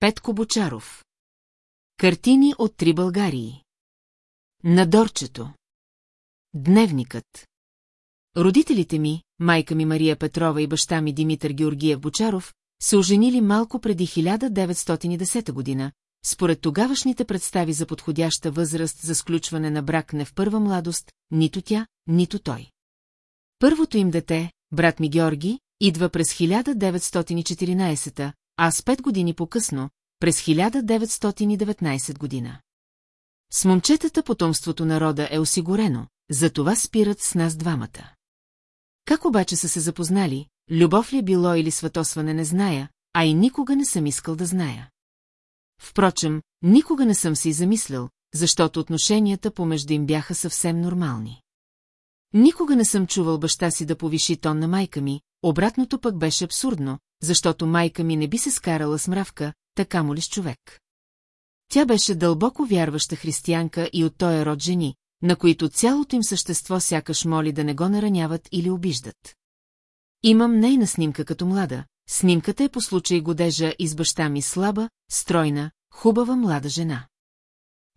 Петко Бочаров. Картини от три Българии. На Дорчето. Дневникът. Родителите ми, майка ми Мария Петрова и баща ми Димитър Георгиев Бочаров, се оженили малко преди 1910 година, според тогавашните представи за подходяща възраст за сключване на брак не в първа младост, нито тя, нито той. Първото им дете, брат ми Георги, идва през 1914, а с пет години по-късно, през 1919 година. С момчетата потомството народа е осигурено, затова спират с нас двамата. Как обаче са се запознали, любов ли е било или сватосване не зная, а и никога не съм искал да зная. Впрочем, никога не съм си замислил, защото отношенията помежду им бяха съвсем нормални. Никога не съм чувал баща си да повиши тон на майка ми, обратното пък беше абсурдно, защото майка ми не би се скарала с мравка, така му ли с човек. Тя беше дълбоко вярваща християнка и от този род жени, на които цялото им същество сякаш моли да не го нараняват или обиждат. Имам нейна снимка като млада, снимката е по случай годежа и с баща ми слаба, стройна, хубава млада жена.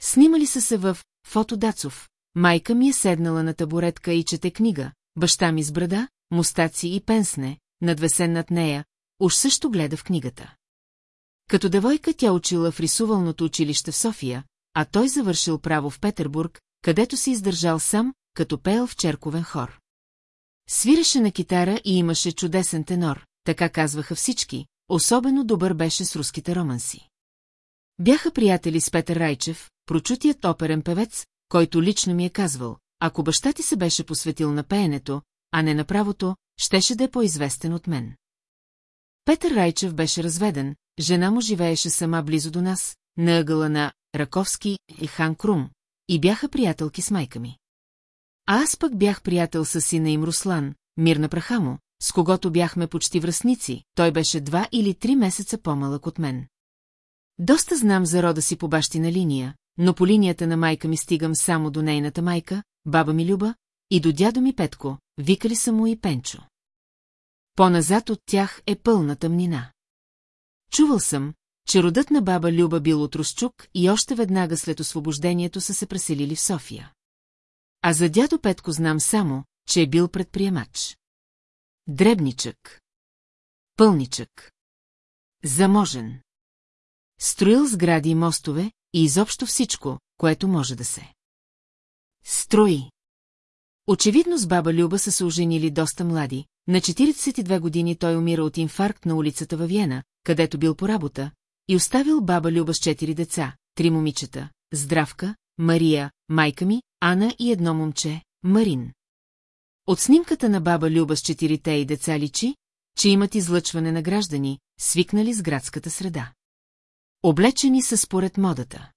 Снимали са се в фото Дацов, майка ми е седнала на табуретка и чете книга, баща ми с брада, мустаци и пенсне, надвесен над нея, уж също гледа в книгата. Като девойка тя учила в рисувалното училище в София, а той завършил право в Петербург, където се издържал сам, като пеел в черковен хор. Свиреше на китара и имаше чудесен тенор, така казваха всички, особено добър беше с руските романси. Бяха приятели с Петър Райчев, прочутият оперен певец, който лично ми е казвал, ако баща ти се беше посветил на пеенето, а не на правото, щеше да е по-известен от мен. Петър Райчев беше разведен, жена му живееше сама близо до нас, на ъгъла на Раковски и Хан Крум, и бяха приятелки с майка ми. А аз пък бях приятел с сина им Руслан, мир на праха му, с когото бяхме почти връзници, той беше два или три месеца по-малък от мен. Доста знам за рода си по бащина линия, но по линията на майка ми стигам само до нейната майка, баба ми Люба, и до дядо ми Петко, викали са му и Пенчо. По-назад от тях е пълна тъмнина. Чувал съм, че родът на баба Люба бил от Русчук и още веднага след освобождението са се преселили в София. А за дядо Петко знам само, че е бил предприемач. Дребничък. Пълничък. Заможен. Строил сгради и мостове и изобщо всичко, което може да се. Строи. Очевидно с баба Люба са се оженили доста млади. На 42 години той умира от инфаркт на улицата във Виена, където бил по работа, и оставил баба Люба с четири деца, три момичета, Здравка, Мария, майка ми, Ана и едно момче, Марин. От снимката на баба Люба с четирите и деца личи, че имат излъчване на граждани, свикнали с градската среда. Облечени са според модата.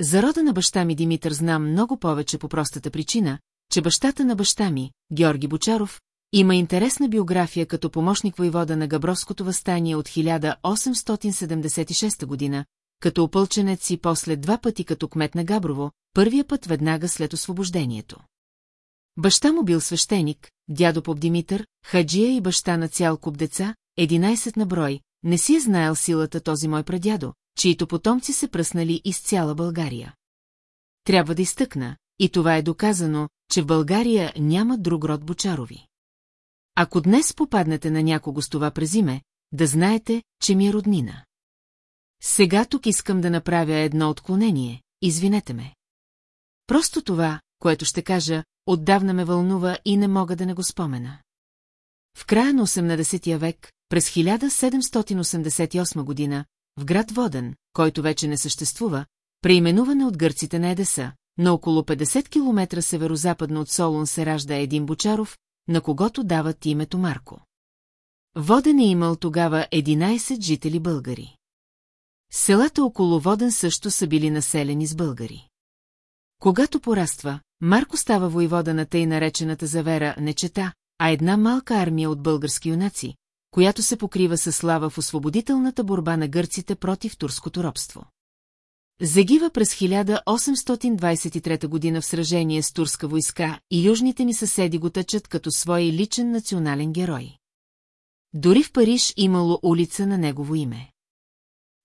За рода на баща ми Димитър знам много повече по простата причина, че бащата на баща ми, Георги Бочаров, има интересна биография като помощник воевода на Габровското възстание от 1876 година, като опълченец и после два пъти като кмет на Габрово, първия път веднага след освобождението. Баща му бил свещеник, дядо Поп Димитър, хаджия и баща на цял куп деца, 11 на брой, не си е знаел силата този мой прадядо, чието потомци се пръснали из цяла България. Трябва да изтъкна, и това е доказано, че в България няма друг род Бочарови. Ако днес попаднете на някого с това през име, да знаете, че ми е роднина. Сега тук искам да направя едно отклонение, извинете ме. Просто това, което ще кажа, отдавна ме вълнува и не мога да не го спомена. В края на 18 век, през 1788 година, в град Воден, който вече не съществува, преименуване от гърците на Едеса, на около 50 км северо-западно от Солун се ражда един Бочаров, на когото дават името Марко. Воден е имал тогава 11 жители българи. Селата около Воден също са били населени с българи. Когато пораства, Марко става воевода на тъй наречената завера не чета, а една малка армия от български юнаци, която се покрива със слава в освободителната борба на гърците против турското робство. Загива през 1823 година в сражение с турска войска и южните ни съседи го тъчат като свой личен национален герой. Дори в Париж имало улица на негово име.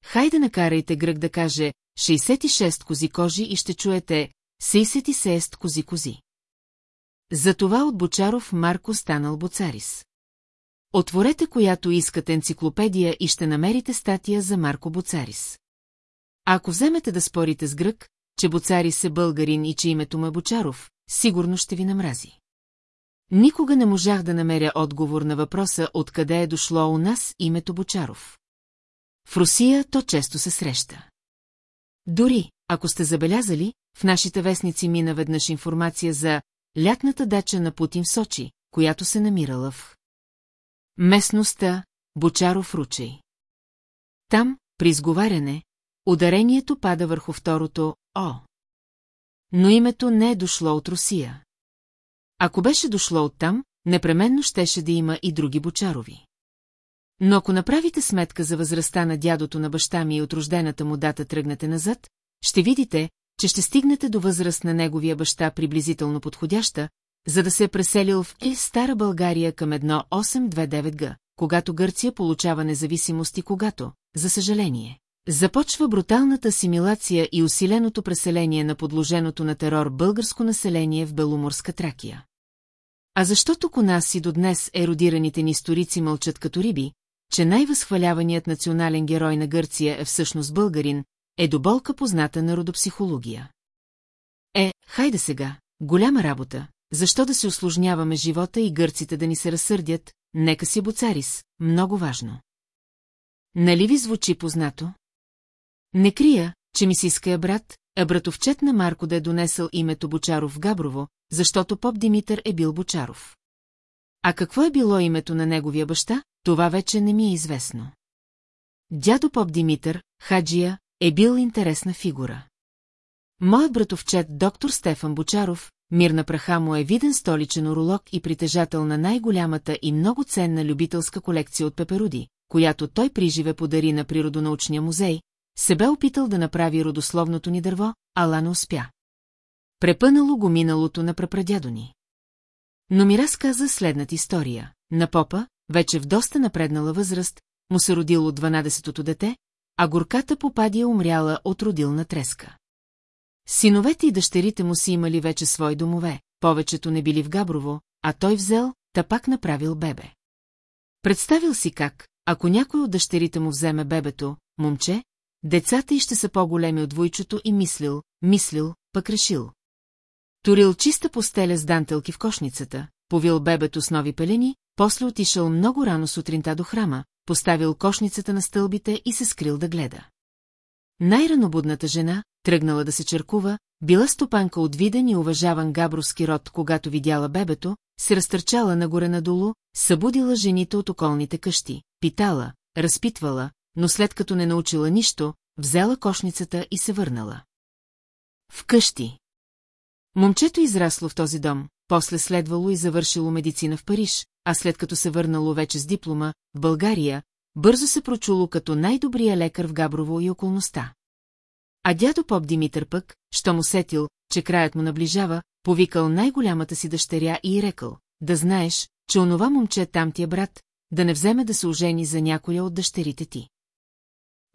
Хайде накарайте грък да каже 66 кози кожи и ще чуете 66 кози кози. Затова от Бочаров Марко станал Боцарис. Отворете която искате енциклопедия и ще намерите статия за Марко Боцарис. Ако вземете да спорите с грък, че Боцарис е българин и че името му е Бочаров, сигурно ще ви намрази. Никога не можах да намеря отговор на въпроса откъде е дошло у нас името Бочаров. В Русия то често се среща. Дори, ако сте забелязали, в нашите вестници мина веднъж информация за лятната дача на Путин в Сочи, която се намирала в местността Бочаров ручей. Там, при изговаряне, ударението пада върху второто О. Но името не е дошло от Русия. Ако беше дошло оттам, непременно щеше да има и други Бочарови. Но ако направите сметка за възрастта на дядото на баща ми и от рождената му дата тръгнете назад, ще видите, че ще стигнете до възраст на неговия баща приблизително подходяща, за да се е преселил в Е Стара България към едно 829 г, когато Гърция получава независимост и когато, за съжаление, започва бруталната асимилация и усиленото преселение на подложеното на терор българско население в Беломорска Тракия. А защото у нас и до днес еродираните ни историци мълчат като риби, че най-възхваляваният национален герой на Гърция е всъщност българин, е до болка позната народопсихология. Е, хайде сега, голяма работа, защо да се осложняваме живота и гърците да ни се разсърдят, нека си боцарис, много важно. Нали ви звучи познато? Не крия, че ми си иска брат, а братовчет на Марко да е донесъл името Бочаров Габрово, защото поп Димитър е бил Бочаров. А какво е било името на неговия баща, това вече не ми е известно. Дядо поп Димитър, Хаджия, е бил интересна фигура. Моят братовчет доктор Стефан Бочаров, мир на праха му е виден столичен уролог и притежател на най-голямата и много ценна любителска колекция от пеперуди, която той приживе подари на Природонаучния музей, се бе опитал да направи родословното ни дърво, ала не успя. Препънало го миналото на прапрадядо ни. Но ми разказа следната история. На попа, вече в доста напреднала възраст, му се родило 12-то дете, а горката попадия умряла от родилна треска. Синовете и дъщерите му си имали вече свои домове, повечето не били в Габрово, а той взел, та пак направил бебе. Представил си как, ако някой от дъщерите му вземе бебето, момче, децата и ще са по-големи от войчото и мислил, мислил, пък решил. Турил чиста постеля с дантелки в кошницата, повил бебето с нови пелени, после отишъл много рано сутринта до храма, поставил кошницата на стълбите и се скрил да гледа. Най-ранобудната жена, тръгнала да се черкува, била стопанка от виден и уважаван габровски род, когато видяла бебето, се разтърчала нагоре-надолу, събудила жените от околните къщи, питала, разпитвала, но след като не научила нищо, взела кошницата и се върнала. Вкъщи. Момчето израсло в този дом, после следвало и завършило медицина в Париж, а след като се върнало вече с диплома, в България, бързо се прочуло като най-добрия лекар в Габрово и околността. А дядо поп Димитър пък, що му сетил, че краят му наближава, повикал най-голямата си дъщеря и рекал, да знаеш, че онова момче там ти е брат, да не вземе да се ожени за някоя от дъщерите ти.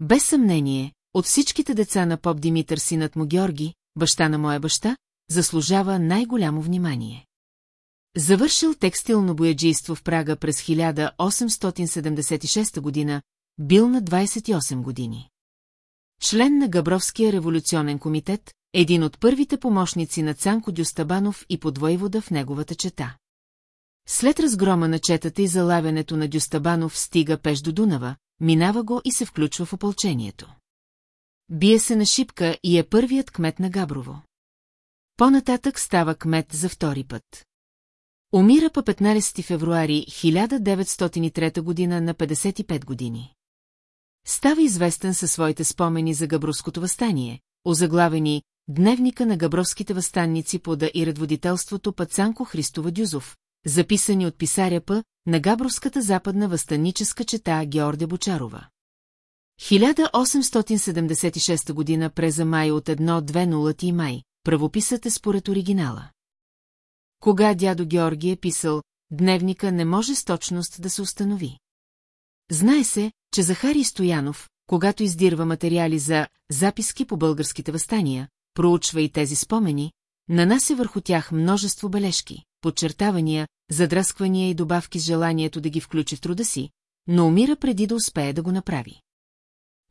Без съмнение, от всичките деца на поп Димитър синът му Георги, баща на моя баща, заслужава най-голямо внимание. Завършил текстилно бояджийство в Прага през 1876 година, бил на 28 години. Член на Габровския революционен комитет, един от първите помощници на Цанко Дюстабанов и подвойвода в неговата чета. След разгрома на четата и залавянето на Дюстабанов стига пеш до Дунава, минава го и се включва в опълчението. Бие се на шипка и е първият кмет на Габрово. По-нататък става кмет за втори път. Умира по 15 февруари 1903 година на 55 години. Става известен със своите спомени за Габровското възстание, озаглавени Дневника на габровските възстанници пода и редводителството Пацанко Христова Дюзов, записани от писаря П. на Габровската западна възстанническа чета Георде Бочарова. 1876 година преза май от 1-2 май, правописът е според оригинала. Кога дядо Георги е писал, дневника не може с точност да се установи. Знае се, че Захари Стоянов, когато издирва материали за записки по българските възстания, проучва и тези спомени, нанася върху тях множество бележки, подчертавания, задрасквания и добавки с желанието да ги включи в труда си, но умира преди да успее да го направи.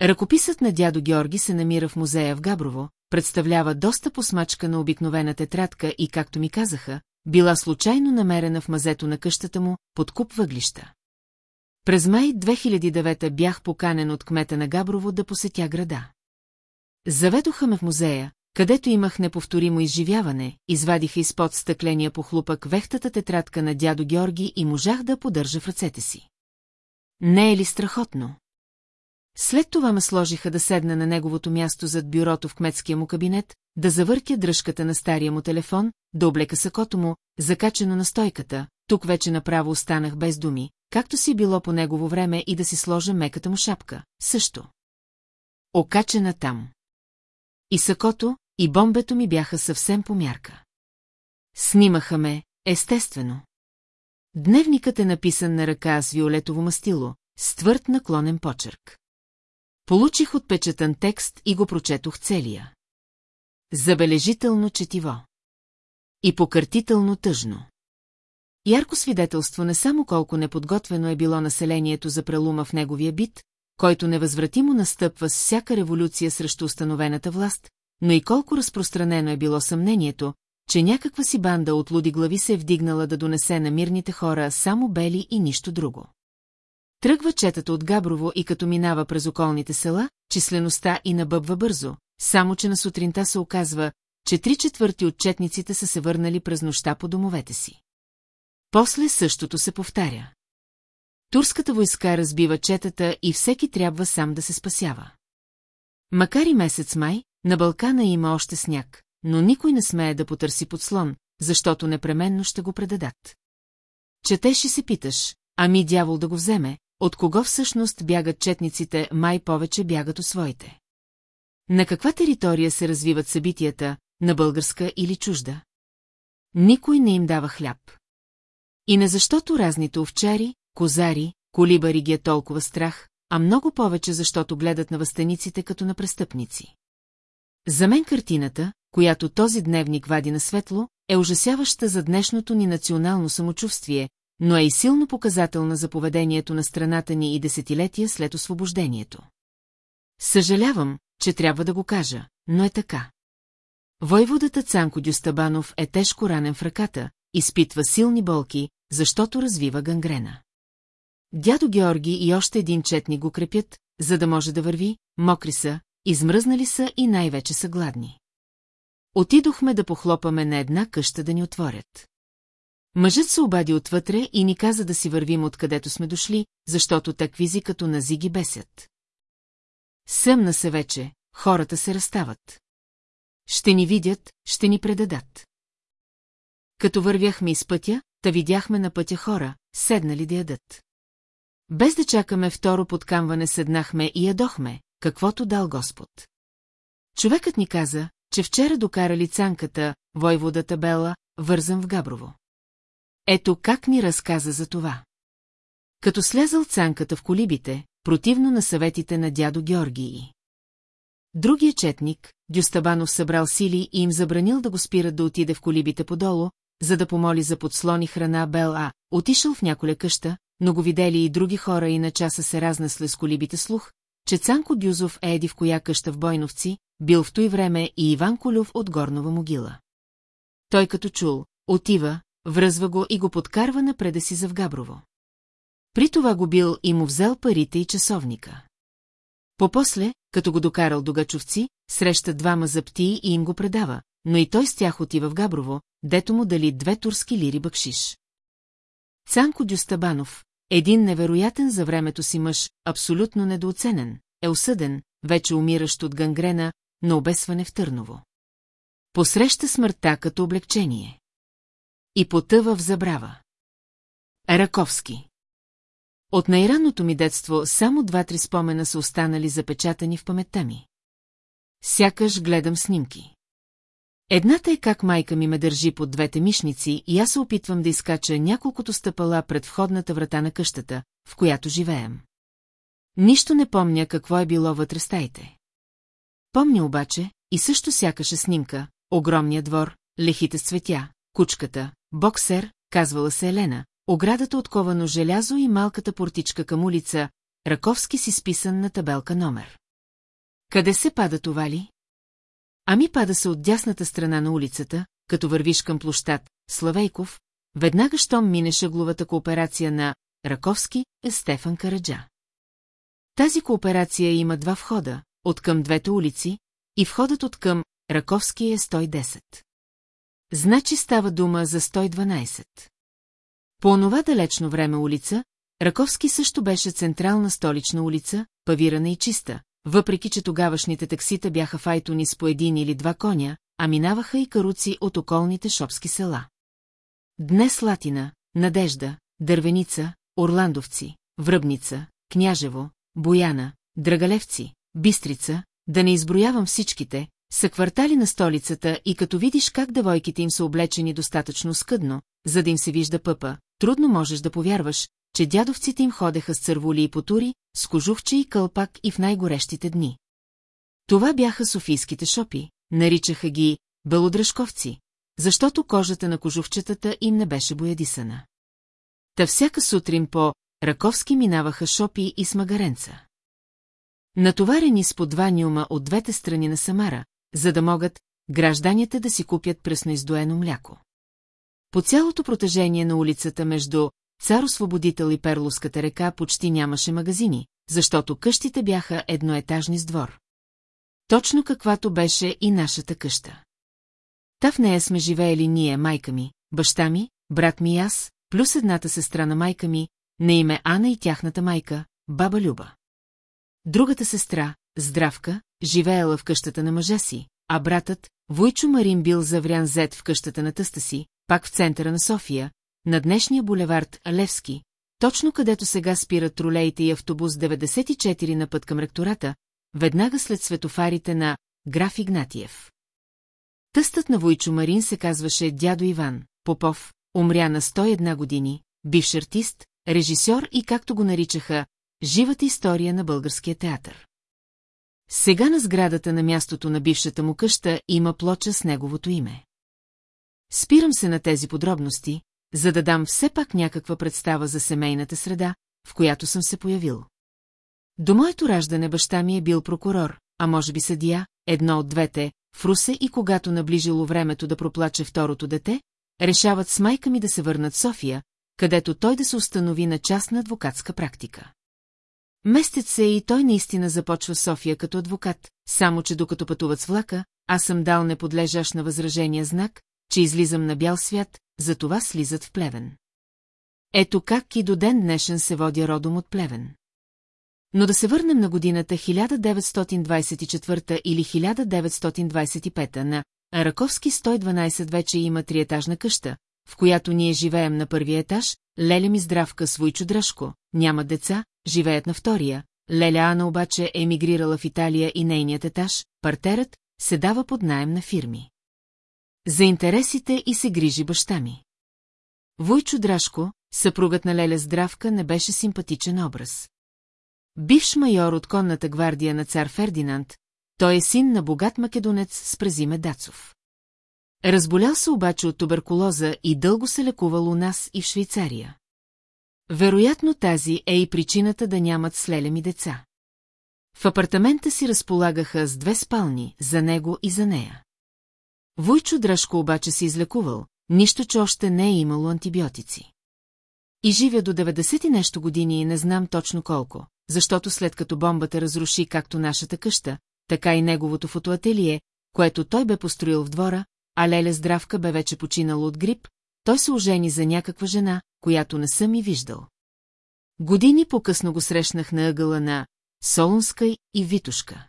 Ръкописът на дядо Георги се намира в музея в Габрово, представлява доста посмачка на обикновена тетрадка и, както ми казаха, била случайно намерена в мазето на къщата му, под куп въглища. През май 2009 бях поканен от кмета на Габрово да посетя града. Заведоха ме в музея, където имах неповторимо изживяване, извадиха изпод стъкления похлупък вехтата тетрадка на дядо Георги и можах да подържа в ръцете си. Не е ли страхотно? След това ме сложиха да седна на неговото място зад бюрото в кметския му кабинет, да завъртя дръжката на стария му телефон, да облека сакото му, закачено на стойката, тук вече направо останах без думи, както си било по негово време и да си сложа меката му шапка, също. Окачена там. И сакото, и бомбето ми бяха съвсем по мярка. Снимаха ме, естествено. Дневникът е написан на ръка с виолетово мастило, с твърд наклонен почерк. Получих отпечатан текст и го прочетох целия. Забележително четиво. И покъртително тъжно. Ярко свидетелство не само колко неподготвено е било населението за прелума в неговия бит, който невъзвратимо настъпва с всяка революция срещу установената власт, но и колко разпространено е било съмнението, че някаква си банда от луди глави се е вдигнала да донесе на мирните хора само бели и нищо друго. Тръгва четата от Габрово и като минава през околните села, числеността и набъбва бързо, само че на сутринта се оказва, че три четвърти от четниците са се върнали през нощта по домовете си. После същото се повтаря. Турската войска разбива четата и всеки трябва сам да се спасява. Макар и месец май, на Балкана има още сняг, но никой не смее да потърси подслон, защото непременно ще го предадат. Четеш и се питаш, ами дявол да го вземе, от кого всъщност бягат четниците, май повече бягат от своите. На каква територия се развиват събитията, на българска или чужда? Никой не им дава хляб. И не защото разните овчари, козари, колибари ги е толкова страх, а много повече защото гледат на възстаниците като на престъпници. За мен картината, която този дневник вади на светло, е ужасяваща за днешното ни национално самочувствие, но е и силно показателна за поведението на страната ни и десетилетия след освобождението. Съжалявам, че трябва да го кажа, но е така. Войводата Цанко Дюстабанов е тежко ранен в ръката, изпитва силни болки, защото развива гангрена. Дядо Георги и още един четник го крепят, за да може да върви, мокри са, измръзнали са и най-вече са гладни. Отидохме да похлопаме на една къща да ни отворят. Мъжът се обади отвътре и ни каза да си вървим откъдето сме дошли, защото таквизи като нази ги бесят. Съмна се вече, хората се разстават. Ще ни видят, ще ни предадат. Като вървяхме из пътя, та видяхме на пътя хора, седнали да ядат. Без да чакаме второ подкамване седнахме и ядохме, каквото дал Господ. Човекът ни каза, че вчера докарали цанката, войводата Бела, вързан в Габрово. Ето как ни разказа за това. Като слязал цанката в колибите, противно на съветите на дядо Георгии. Другия четник, Дюстабанов събрал сили и им забранил да го спират да отиде в колибите подолу, за да помоли за подслони храна Бел А. Отишъл в няколя къща, но го видели и други хора и на часа се разнесли с колибите слух, че Цанко Дюзов е еди в коя къща в Бойновци, бил в той време и Иван Колюв от Горнова могила. Той като чул, отива, връзва го и го подкарва напреда си за Вгаброво. При това го бил и му взел парите и часовника. Попосле, като го докарал до Гачовци, среща двама заптии и им го предава, но и той с тях отива в Габрово, дето му дали две турски лири бъкшиш. Цанко Дюстабанов, един невероятен за времето си мъж, абсолютно недооценен, е осъден, вече умиращ от гангрена, на обесване в Търново. Посреща смъртта като облегчение. И потъва в забрава. Раковски От най-ранното ми детство само два-три спомена са останали запечатани в паметта ми. Сякаш гледам снимки. Едната е как майка ми ме държи под двете мишници и аз се опитвам да изкача няколкото стъпала пред входната врата на къщата, в която живеем. Нищо не помня какво е било вътре стаите. Помня обаче, и също сякаше снимка, огромния двор, лехите с цветя, кучката, боксер, казвала се Елена, оградата от ковано желязо и малката портичка към улица, Раковски си списан на табелка номер. Къде се пада това ли? Ами пада се от дясната страна на улицата, като вървиш към площад Славейков, веднага щом мине шагловата кооперация на Раковски е Стефан Караджа. Тази кооперация има два входа, от към двете улици, и входът от към Раковски е 110. Значи става дума за 112. По онова далечно време улица, Раковски също беше централна столична улица, павирана и чиста, въпреки че тогавашните таксита бяха файтони с по един или два коня, а минаваха и каруци от околните шопски села. Днес Латина, Надежда, Дървеница, Орландовци, Връбница, Княжево, Бояна, Драгалевци, Бистрица, да не изброявам всичките, са квартали на столицата и като видиш как девойките им са облечени достатъчно скъдно, за да им се вижда пъпа, трудно можеш да повярваш, че дядовците им ходеха с църволи и потури, с кожухче и кълпак и в най-горещите дни. Това бяха софийските шопи, наричаха ги белодръжковци, защото кожата на кожухчетата им не беше боядисана. Та всяка сутрин по Раковски минаваха шопи и смагаренца. Натоварени с по два от двете страни на Самара, за да могат гражданите да си купят пръсно издоено мляко. По цялото протежение на улицата между Цар-освободител и Перловската река почти нямаше магазини, защото къщите бяха едноетажни с двор. Точно каквато беше и нашата къща. Та в нея сме живеели ние, майка ми, баща ми, брат ми и аз, плюс едната сестра на майка ми, на име Ана и тяхната майка, баба Люба. Другата сестра, Здравка, живеела в къщата на мъжа си, а братът, Войчо Марин бил заврян зет в къщата на тъста си, пак в центъра на София, на днешния булевард Левски, точно където сега спират тролеите и автобус 94 на път към ректората, веднага след светофарите на граф Игнатиев. Тъстът на Войчо Марин се казваше дядо Иван, Попов, умря на 101 години, бивш артист, режисьор и както го наричаха, живата история на българския театър. Сега на сградата на мястото на бившата му къща има плоча с неговото име. Спирам се на тези подробности, за да дам все пак някаква представа за семейната среда, в която съм се появил. До моето раждане баща ми е бил прокурор, а може би съдия, едно от двете, в Русе и когато наближило времето да проплаче второто дете, решават с майка ми да се върнат в София, където той да се установи на частна адвокатска практика. Местец се и той наистина започва София като адвокат, само че докато пътуват с влака, аз съм дал неподлежащ на възражения знак, че излизам на бял свят, затова слизат в плевен. Ето как и до ден днешен се водя родом от плевен. Но да се върнем на годината 1924 или 1925 на Раковски 112 вече има триетажна къща, в която ние живеем на първия етаж, Леля ми здравка Войчо Дръжко, няма деца, живеят на втория, Леля Ана обаче е емигрирала в Италия и нейният етаж, партерът, се дава под найем на фирми. За интересите и се грижи баща ми. Войчо Драшко, съпругът на Леля Здравка, не беше симпатичен образ. Бивш майор от конната гвардия на цар Фердинанд, той е син на богат македонец с презиме Дацов. Разболял се обаче от туберкулоза и дълго се лекувал у нас и в Швейцария. Вероятно тази е и причината да нямат с Леля ми деца. В апартамента си разполагаха с две спални, за него и за нея. Войчо Дръжко обаче се излекувал, нищо, че още не е имало антибиотици. И живя до 90 и нещо години и не знам точно колко, защото след като бомбата разруши както нашата къща, така и неговото фотоателие, което той бе построил в двора, а Леля Здравка бе вече починала от грип, той се ожени за някаква жена, която не съм и виждал. Години по-късно го срещнах на ъгъла на Солунска и Витушка.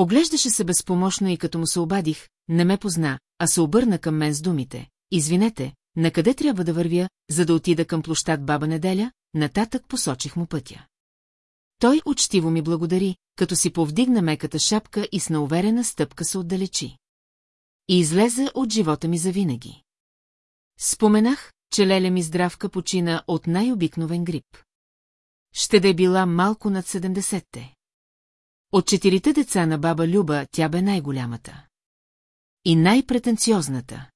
Оглеждаше се безпомощно и като му се обадих, не ме позна, а се обърна към мен с думите. Извинете, на къде трябва да вървя, за да отида към площад Баба Неделя, нататък посочих му пътя. Той учтиво ми благодари, като си повдигна меката шапка и с науверена стъпка се отдалечи. И излезе от живота ми завинаги. Споменах, че леля ми здравка почина от най-обикновен грип. ще да е била малко над 70-те. От четирите деца на баба Люба тя бе най-голямата. И най-претенциозната.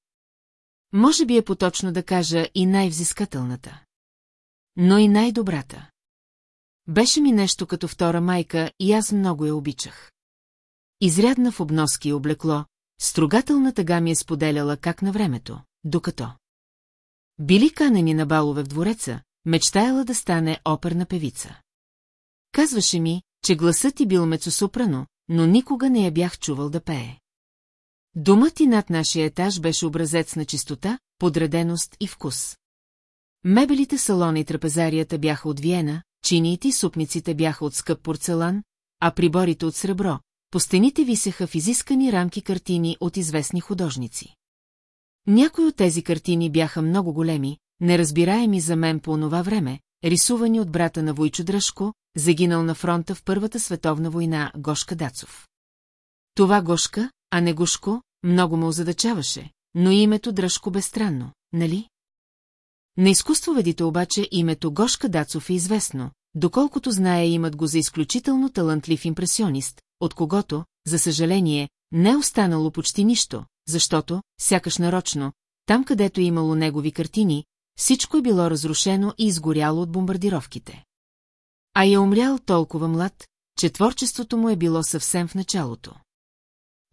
Може би е поточно да кажа и най-взискателната. Но и най-добрата. Беше ми нещо като втора майка и аз много я обичах. Изрядна в обноски и облекло, строгателната тъга ми е споделяла как на времето, докато. Били канени на балове в двореца, мечтаяла да стане оперна певица. Казваше ми, че гласът ти бил мецосопрано, но никога не я бях чувал да пее. Домът и над нашия етаж беше образец на чистота, подреденост и вкус. Мебелите, салона и трапезарията бяха от Виена, чиниите и супниците бяха от скъп порцелан, а приборите от сребро, по стените висеха в изискани рамки картини от известни художници. Някои от тези картини бяха много големи, неразбираеми за мен по онова време, рисувани от брата на Войчо Дръжко, загинал на фронта в Първата световна война Гошка Дацов. Това Гошка, а не Гушко, много ме озадачаваше, но името Дръжко бе странно, нали? На изкуствоведите обаче името Гошка Дацов е известно, доколкото знае имат го за изключително талантлив импресионист, от когото, за съжаление, не е останало почти нищо, защото, сякаш нарочно, там където е имало негови картини, всичко е било разрушено и изгоряло от бомбардировките. А е умрял толкова млад, че творчеството му е било съвсем в началото.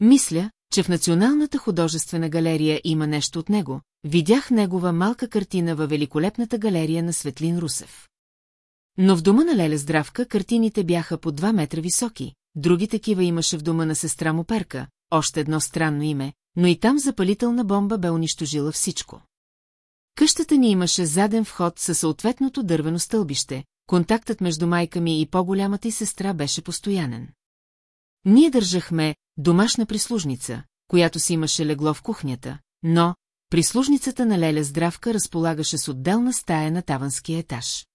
Мисля, че в Националната художествена галерия има нещо от него, видях негова малка картина във великолепната галерия на Светлин Русев. Но в дома на Леля Здравка картините бяха по два метра високи, други такива имаше в дома на сестра му Перка, още едно странно име, но и там запалителна бомба бе унищожила всичко. Къщата ни имаше заден вход със съответното дървено стълбище, контактът между майка ми и по-голямата й сестра беше постоянен. Ние държахме домашна прислужница, която си имаше легло в кухнята, но прислужницата на Леля Здравка разполагаше с отделна стая на таванския етаж.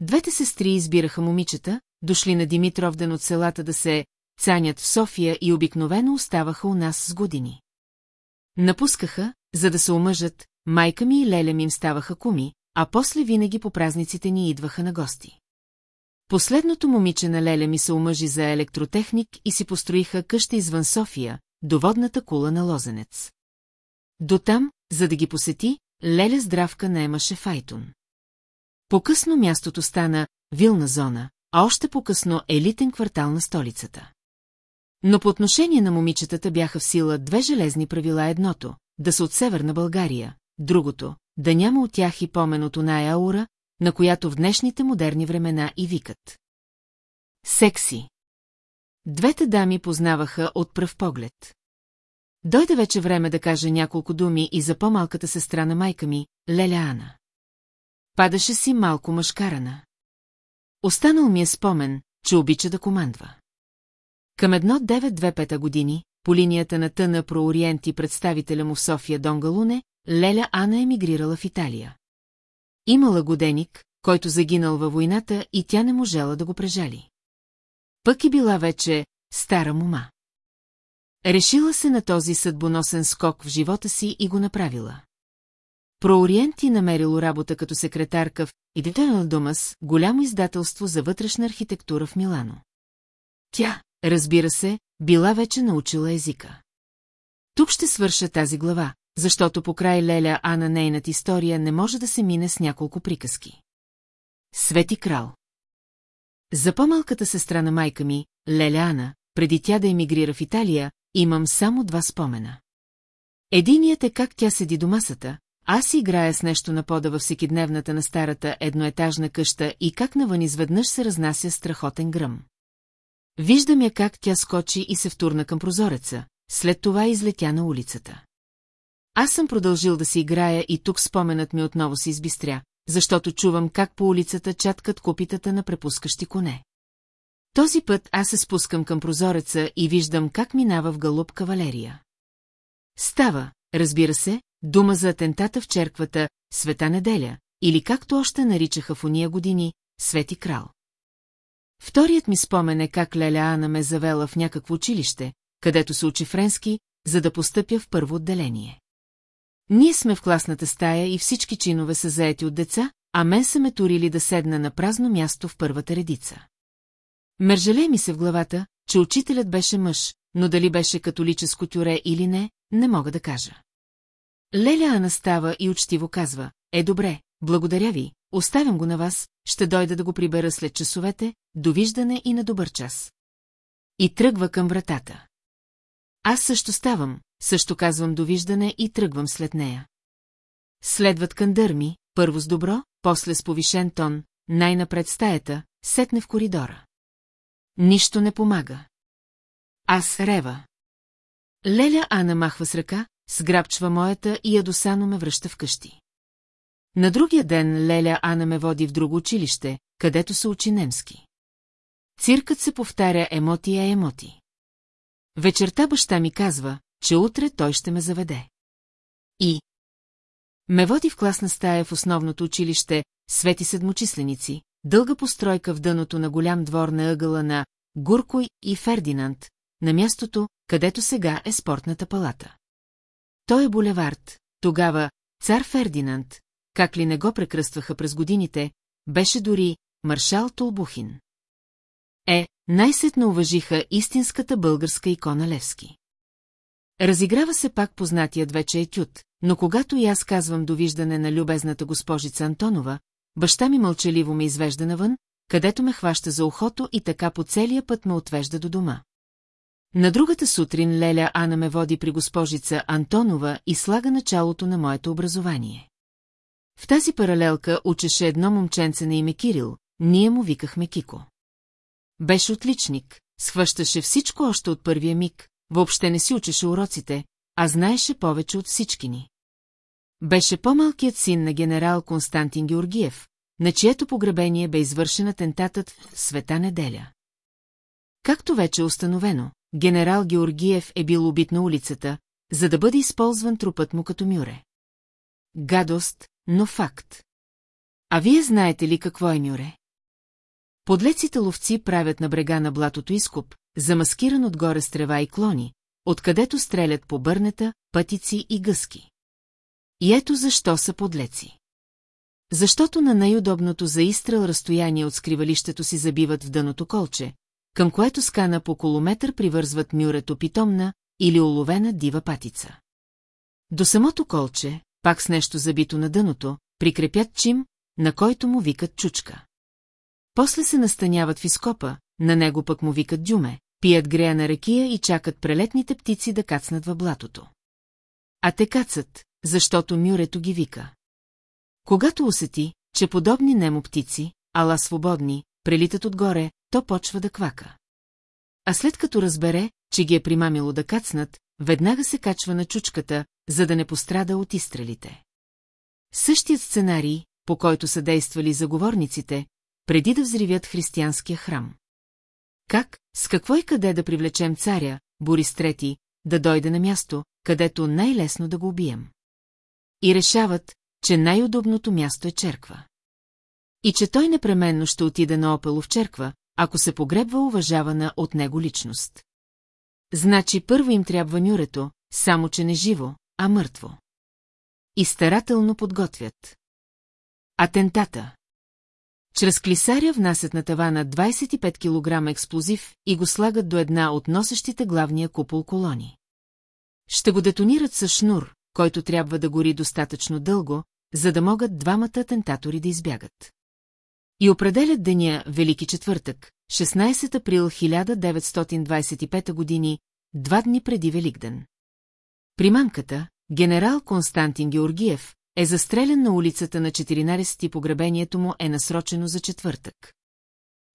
Двете сестри избираха момичета, дошли на Димитров ден от селата да се цанят в София и обикновено оставаха у нас с години. Напускаха, за да се омъжат, майка ми и Леля ми им ставаха куми, а после винаги по празниците ни идваха на гости. Последното момиче на Леля ми се омъжи за електротехник и си построиха къща извън София, до водната кула на Лозенец. До там, за да ги посети, Леля здравка наемаше Файтун. По-късно мястото стана вилна зона, а още по-късно елитен квартал на столицата. Но по отношение на момичетата бяха в сила две железни правила едното – да са от Северна България, другото – да няма от тях и помен от оная аура, на която в днешните модерни времена и викат. Секси. Двете дами познаваха от пръв поглед. Дойде вече време да кажа няколко думи и за по-малката сестра на майка ми, Леля Ана. Падаше си малко мъжкарана. Останал ми е спомен, че обича да командва. Към едно 9-2-5 години, по линията на тъна про Ориент и представителя му в София Донгалуне, Леля Ана емигрирала в Италия. Имала годеник, който загинал във войната и тя не можела да го прежали. Пък и била вече стара мума. Решила се на този съдбоносен скок в живота си и го направила. Про Ориент и намерило работа като секретарка в Editorial Домас, голямо издателство за вътрешна архитектура в Милано. Тя, разбира се, била вече научила езика. Тук ще свърша тази глава, защото по край Леля Ана нейната история не може да се мине с няколко приказки. Свети крал За по-малката сестра на майка ми, Леля Ана, преди тя да емигрира в Италия, имам само два спомена. Единият е как тя седи до масата, аз играя с нещо на пода във всекидневната на старата едноетажна къща и как навън изведнъж се разнася страхотен гръм. Виждам я как тя скочи и се втурна към прозореца, след това излетя на улицата. Аз съм продължил да си играя и тук споменът ми отново се избистря, защото чувам как по улицата чаткат копитата на препускащи коне. Този път аз се спускам към прозореца и виждам как минава в галуп кавалерия. Става, разбира се, дума за атентата в черквата Света неделя, или както още наричаха в уния години, Свети крал. Вторият ми спомен е как Леля Ана ме завела в някакво училище, където се учи френски, за да постъпя в първо отделение. Ние сме в класната стая и всички чинове са заети от деца, а мен са ме турили да седна на празно място в първата редица. Мержеле ми се в главата, че учителят беше мъж, но дали беше католическо тюре или не, не мога да кажа. Леля Ана става и учтиво казва, е добре, благодаря ви, оставям го на вас, ще дойда да го прибера след часовете, довиждане и на добър час. И тръгва към вратата. Аз също ставам, също казвам довиждане и тръгвам след нея. Следват кандърми, първо с добро, после с повишен тон, най-напред стаята, сетне в коридора. Нищо не помага. Аз рева. Леля Ана махва с ръка, сграбчва моята и ядосано ме връща вкъщи. На другия ден Леля Ана ме води в друго училище, където се учи немски. Циркът се повтаря емоти а емоти. Вечерта баща ми казва, че утре той ще ме заведе. И ме води в класна стая в основното училище, свети седмочисленици, дълга постройка в дъното на голям двор на ъгъла на Гуркой и Фердинанд, на мястото, където сега е спортната палата. Той е булевард, тогава цар Фердинанд, как ли не го прекръстваха през годините, беше дори маршал Толбухин. Е, най-сетно уважиха истинската българска икона Левски. Разиграва се пак познатият вече етюд, но когато и аз казвам довиждане на любезната госпожица Антонова, баща ми мълчаливо ме извежда навън, където ме хваща за ухото и така по целия път ме отвежда до дома. На другата сутрин Леля Ана ме води при госпожица Антонова и слага началото на моето образование. В тази паралелка учеше едно момченце на име Кирил, ние му викахме Кико. Беше отличник, схващаше всичко още от първия миг, въобще не си учеше уроците, а знаеше повече от всички ни. Беше по-малкият син на генерал Константин Георгиев, на чието погребение бе извършен атентатът в Света неделя. Както вече е установено, генерал Георгиев е бил убит на улицата, за да бъде използван трупът му като мюре. Гадост, но факт. А вие знаете ли какво е мюре? Подлеците ловци правят на брега на блатото изкуп, замаскиран отгоре с трева и клони, откъдето стрелят по бърнета, пътици и гъски. И ето защо са подлеци. Защото на най-удобното за изстрел разстояние от скривалището си забиват в дъното колче, към което скана по колометър привързват мюрето питомна или уловена дива патица. До самото колче, пак с нещо забито на дъното, прикрепят чим, на който му викат чучка. После се настаняват в изкопа, на него пък му викат дюме, пият греяна ракия и чакат прелетните птици да кацнат в блатото. А те кацат, защото мюрето ги вика. Когато усети, че подобни немо птици, ала свободни, прелитат отгоре, то почва да квака. А след като разбере, че ги е примамило да кацнат, веднага се качва на чучката, за да не пострада от изстрелите. Същият сценарий, по който са действали заговорниците, преди да взривят християнския храм. Как, с какво и къде да привлечем царя, Борис Трети, да дойде на място, където най-лесно да го убием? И решават, че най-удобното място е черква. И че той непременно ще отиде на Опелов черква, ако се погребва уважавана от него личност. Значи първо им трябва нюрето, само че не живо, а мъртво. И старателно подготвят. Атентата. Чрез клисаря внасят на тавана 25 кг експлозив и го слагат до една от носещите главния купол колони. Ще го детонират с шнур, който трябва да гори достатъчно дълго, за да могат двамата атентатори да избягат. И определят деня Велики четвъртък, 16 април 1925 години, два дни преди Великден. Приманката, генерал Константин Георгиев, е застрелян на улицата на 14-ти погребението му е насрочено за четвъртък.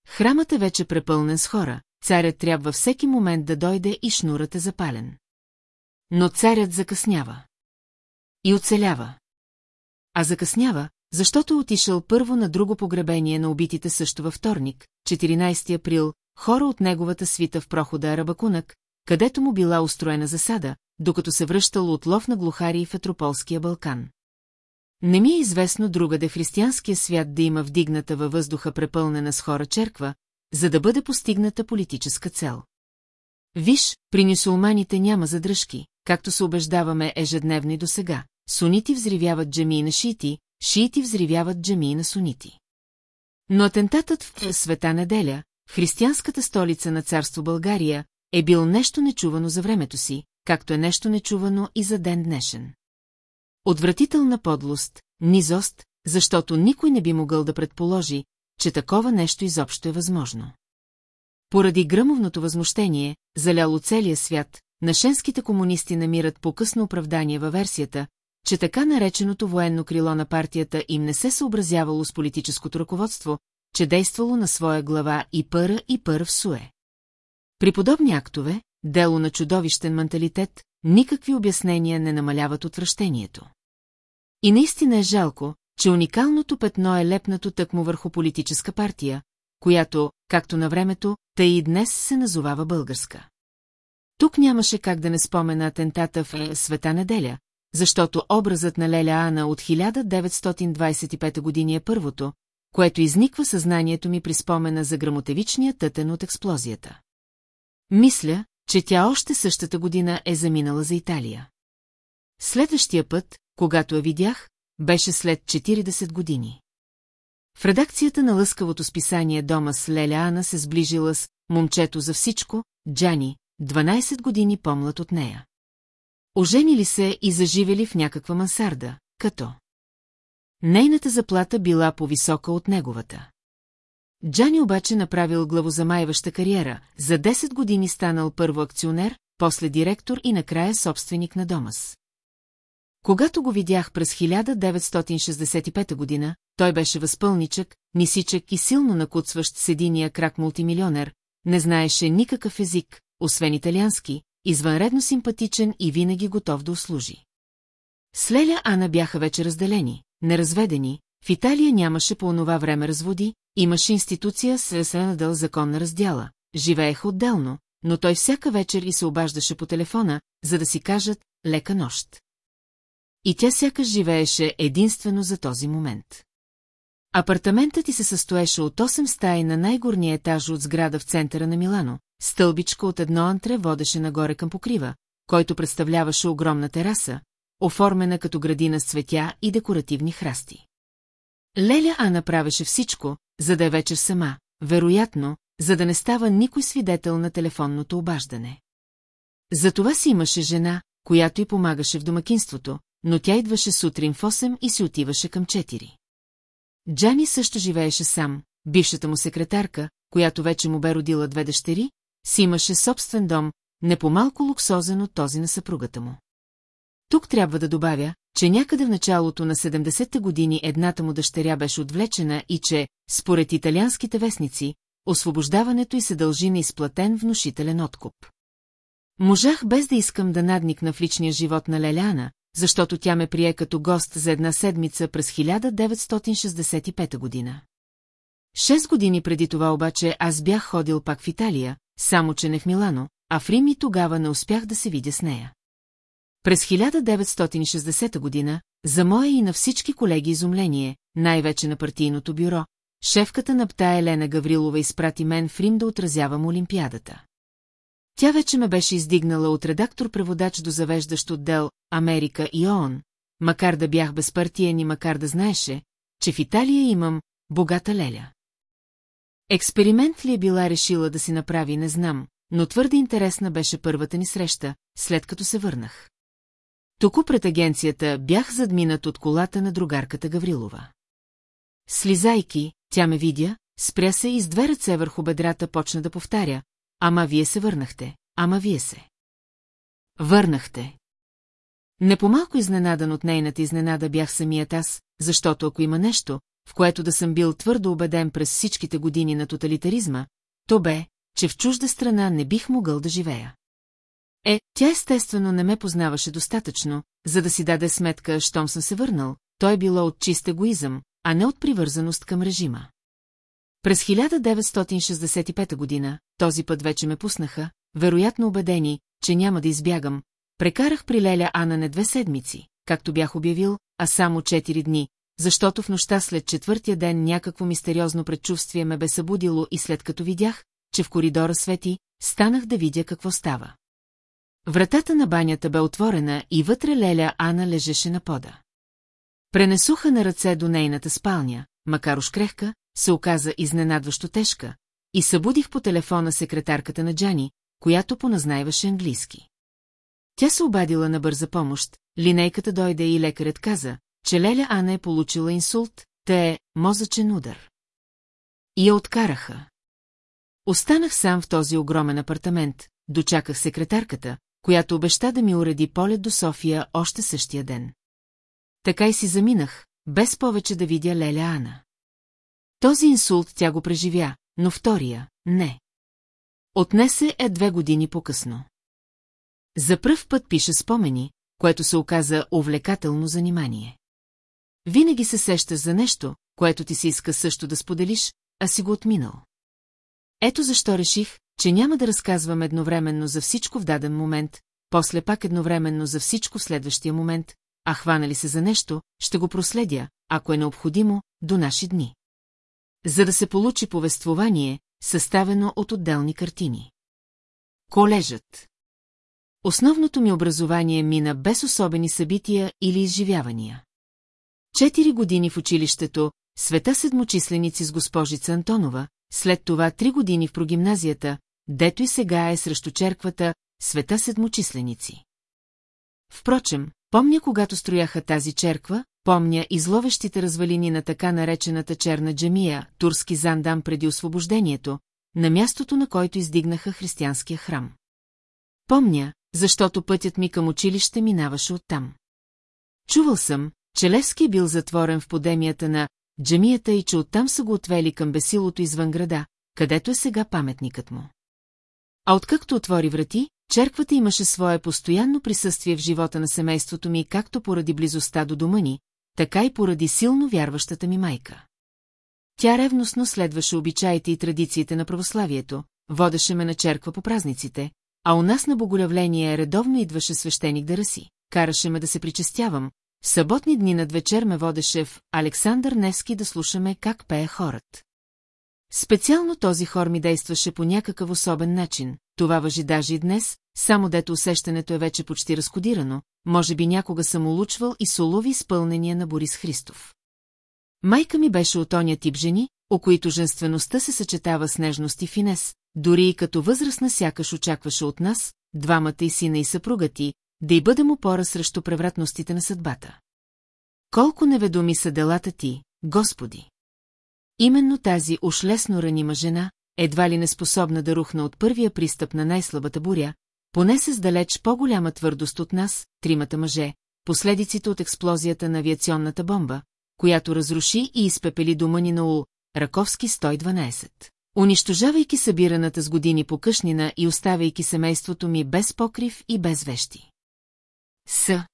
Храмът е вече препълнен с хора, царят трябва всеки момент да дойде и шнурът е запален. Но царят закъснява. И оцелява. А закъснява, защото отишъл първо на друго погребение на убитите също във вторник, 14 април, хора от неговата свита в прохода Арабакунък, където му била устроена засада, докато се връщал от лов на глухари в Етрополския Балкан. Не ми е известно другаде християнския свят да има вдигната във въздуха препълнена с хора черква, за да бъде постигната политическа цел. Виж, при нюсулманите няма задръжки, както се убеждаваме ежедневно и досега, сунити взривяват джамии на шиити, шиити взривяват джамии на сунити. Но атентатът в света неделя, в християнската столица на царство България, е бил нещо нечувано за времето си, както е нещо нечувано и за ден днешен. Отвратителна подлост, низост, защото никой не би могъл да предположи, че такова нещо изобщо е възможно. Поради гръмовното възмущение, заляло целия свят, нашенските комунисти намират по-късно оправдание във версията, че така нареченото военно крило на партията им не се съобразявало с политическото ръководство, че действало на своя глава и пъра и пър в суе. При подобни актове, дело на чудовищен менталитет, никакви обяснения не намаляват отвращението. И наистина е жалко, че уникалното петно е лепнато тъкмо върху политическа партия, която, както на времето, тъй и днес се назовава българска. Тук нямаше как да не спомена атентата в Света неделя, защото образът на Леля Ана от 1925 години е първото, което изниква съзнанието ми при спомена за грамотевичния тътен от експлозията. Мисля, че тя още същата година е заминала за Италия. Следващия път, когато я видях, беше след 40 години. В редакцията на лъскавото списание Дома с Леля Ана се сближила с момчето за всичко, Джани, 12 години по-млад от нея. Оженили се и заживели в някаква мансарда, като... Нейната заплата била по-висока от неговата. Джани обаче направил главозамайваща кариера, за 10 години станал първо акционер, после директор и накрая собственик на Домас. Когато го видях през 1965 година, той беше възпълничък, нисичък и силно накуцващ с единия крак мултимилионер, не знаеше никакъв език, освен италиански, извънредно симпатичен и винаги готов да услужи. С Леля Ана бяха вече разделени, неразведени, в Италия нямаше по онова време разводи, имаше институция с Есенадъл законна раздяла, живееха отделно, но той всяка вечер и се обаждаше по телефона, за да си кажат лека нощ. И тя сякаш живееше единствено за този момент. Апартаментът ти се състоеше от 8 стаи на най-горния етаж от сграда в центъра на Милано, стълбичка от едно антре водеше нагоре към покрива, който представляваше огромна тераса, оформена като градина с цветя и декоративни храсти. Леля Ана правеше всичко, за да е вечер сама, вероятно, за да не става никой свидетел на телефонното обаждане. Затова си имаше жена, която й помагаше в домакинството, но тя идваше сутрин в 8 и си отиваше към 4. Джани също живееше сам, бившата му секретарка, която вече му бе родила две дъщери, си имаше собствен дом, не по-малко луксозен от този на съпругата му. Тук трябва да добавя, че някъде в началото на 70-те години едната му дъщеря беше отвлечена и че, според италианските вестници, освобождаването й се дължи на изплатен внушителен откуп. Можах без да искам да надникна в личния живот на Леляна, защото тя ме прие като гост за една седмица през 1965 година. Шест години преди това обаче аз бях ходил пак в Италия, само че не в Милано, а в Рим и тогава не успях да се видя с нея. През 1960 година, за мое и на всички колеги изумление, най-вече на партийното бюро, шефката на ПТА Елена Гаврилова изпрати мен в Рим да отразявам Олимпиадата. Тя вече ме беше издигнала от редактор-преводач до завеждащ отдел Америка и ООН, макар да бях безпартиен и макар да знаеше, че в Италия имам богата леля. Експеримент ли е била решила да си направи, не знам, но твърде интересна беше първата ни среща, след като се върнах. Току пред агенцията бях задминат от колата на другарката Гаврилова. Слизайки, тя ме видя, спря се и с две ръце върху бедрата почна да повтаря, ама вие се върнахте, ама вие се. Върнахте. Не по-малко изненадан от нейната изненада бях самият аз, защото ако има нещо, в което да съм бил твърдо убеден през всичките години на тоталитаризма, то бе, че в чужда страна не бих могъл да живея. Е, тя естествено не ме познаваше достатъчно, за да си даде сметка, щом съм се върнал, той е било от чист егоизъм, а не от привързаност към режима. През 1965 година, този път вече ме пуснаха, вероятно убедени, че няма да избягам, прекарах при Леля Ана не две седмици, както бях обявил, а само четири дни, защото в нощта след четвъртия ден някакво мистериозно предчувствие ме бе събудило и след като видях, че в коридора свети, станах да видя какво става. Вратата на банята бе отворена и вътре Леля Ана лежеше на пода. Пренесуха на ръце до нейната спалня, макар уж крехка, се оказа изненадващо тежка, и събудих по телефона секретарката на Джани, която поназнайваше английски. Тя се обадила на бърза помощ, линейката дойде и лекарят каза, че Леля Ана е получила инсулт, те е мозъчен удар. И я откараха. Останах сам в този огромен апартамент, дочаках секретарката, която обеща да ми уреди полет до София още същия ден. Така и си заминах, без повече да видя Леля Ана. Този инсулт тя го преживя, но втория – не. Отнесе е две години по-късно. За пръв път пише спомени, което се оказа увлекателно занимание. Винаги се сещаш за нещо, което ти се иска също да споделиш, а си го отминал. Ето защо реших, че няма да разказвам едновременно за всичко в даден момент, после пак едновременно за всичко в следващия момент, а хванали се за нещо, ще го проследя, ако е необходимо, до наши дни. За да се получи повествование, съставено от отделни картини. Колежът Основното ми образование мина без особени събития или изживявания. Четири години в училището, света седмочисленици с госпожица Антонова, след това три години в прогимназията, дето и сега е срещу черквата, света седмочисленици. Впрочем, помня когато строяха тази черква, помня изловещите развалини на така наречената черна джамия, турски зандам преди освобождението, на мястото на който издигнаха християнския храм. Помня, защото пътят ми към училище минаваше оттам. Чувал съм, че Левски е бил затворен в подемията на джамията и че оттам са го отвели към бесилото извън града, където е сега паметникът му. А откакто отвори врати, черквата имаше свое постоянно присъствие в живота на семейството ми както поради близостта до дома ни, така и поради силно вярващата ми майка. Тя ревностно следваше обичаите и традициите на православието, водеше ме на черква по празниците, а у нас на боголявление редовно идваше свещеник да раси, караше ме да се причастявам, в съботни дни над вечер ме водеше в Александър Невски да слушаме как пее хорът. Специално този хор ми действаше по някакъв особен начин, това въжи даже и днес, само дето усещането е вече почти разкодирано, може би някога съм улучвал и солови изпълнения на Борис Христов. Майка ми беше от оня тип жени, о които женствеността се съчетава с нежност и финес, дори и като възрастна сякаш очакваше от нас, двамата и сина и съпруга ти, да й бъдем опора срещу превратностите на съдбата. Колко неведоми са делата ти, Господи! Именно тази уж лесно ранима жена, едва ли неспособна да рухна от първия пристъп на най-слабата буря, понесе с далеч по-голяма твърдост от нас, тримата мъже, последиците от експлозията на авиационната бомба, която разруши и изпепели дома ни на Ул, Раковски 112. Унищожавайки събираната с години по къшнина и оставяйки семейството ми без покрив и без вещи. С.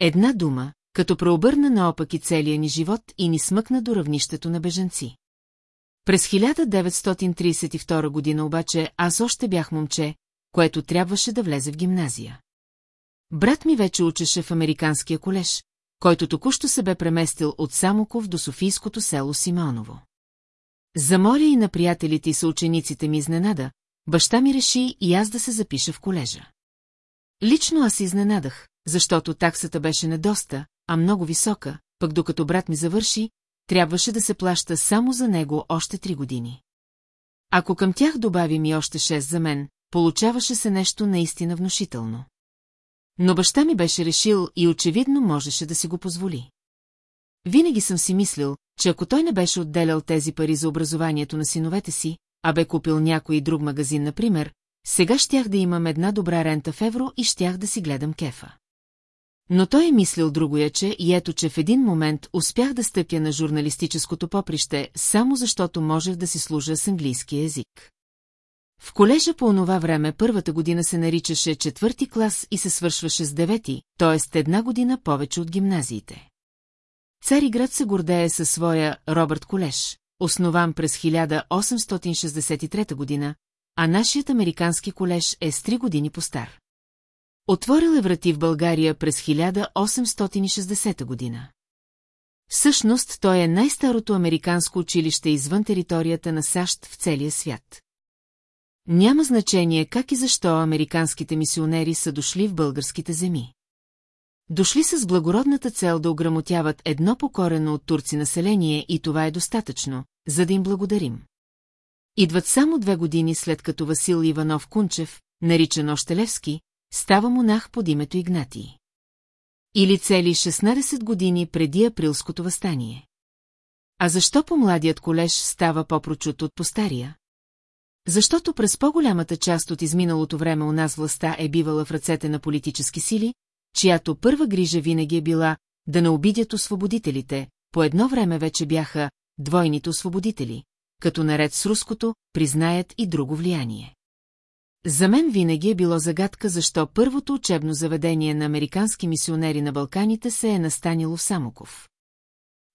Една дума, като преобърна наопаки целия ни живот и ни смъкна до равнището на бежанци. През 1932 година обаче аз още бях момче, което трябваше да влезе в гимназия. Брат ми вече учеше в американския колеж, който току-що се бе преместил от Самоков до Софийското село Симеоново. За моря и на приятелите и съучениците ми изненада, баща ми реши и аз да се запиша в колежа. Лично аз изненадах, защото таксата беше не доста, а много висока, пък докато брат ми завърши, трябваше да се плаща само за него още три години. Ако към тях добавим и още шест за мен, получаваше се нещо наистина внушително. Но баща ми беше решил и очевидно можеше да си го позволи. Винаги съм си мислил, че ако той не беше отделял тези пари за образованието на синовете си, а бе купил някой друг магазин, например, сега щях да имам една добра рента в евро и щях да си гледам кефа. Но той е мислил другояче и ето, че в един момент успях да стъпя на журналистическото поприще, само защото можех да си служа с английски език. В колежа по онова време първата година се наричаше четвърти клас и се свършваше с девети, т.е. една година повече от гимназиите. Цариград се гордее със своя Робърт Колеж, основан през 1863 година, а нашият американски колеж е с три години по-стар. Отворил е врати в България през 1860 година. Всъщност той е най-старото американско училище извън територията на САЩ в целия свят. Няма значение как и защо американските мисионери са дошли в българските земи. Дошли с благородната цел да ограмотяват едно покорено от турци население и това е достатъчно, за да им благодарим. Идват само две години след като Васил Иванов Кунчев, наричан Ощелевски, става монах под името Игнатий. Или цели 16 години преди априлското възстание. А защо по-младият колеж става по-прочут от постария? Защото през по-голямата част от изминалото време у нас властта е бивала в ръцете на политически сили, чиято първа грижа винаги е била да не обидят освободителите, по едно време вече бяха двойните освободители, като наред с руското, признаят и друго влияние. За мен винаги е било загадка, защо първото учебно заведение на американски мисионери на Балканите се е настанило в Самоков.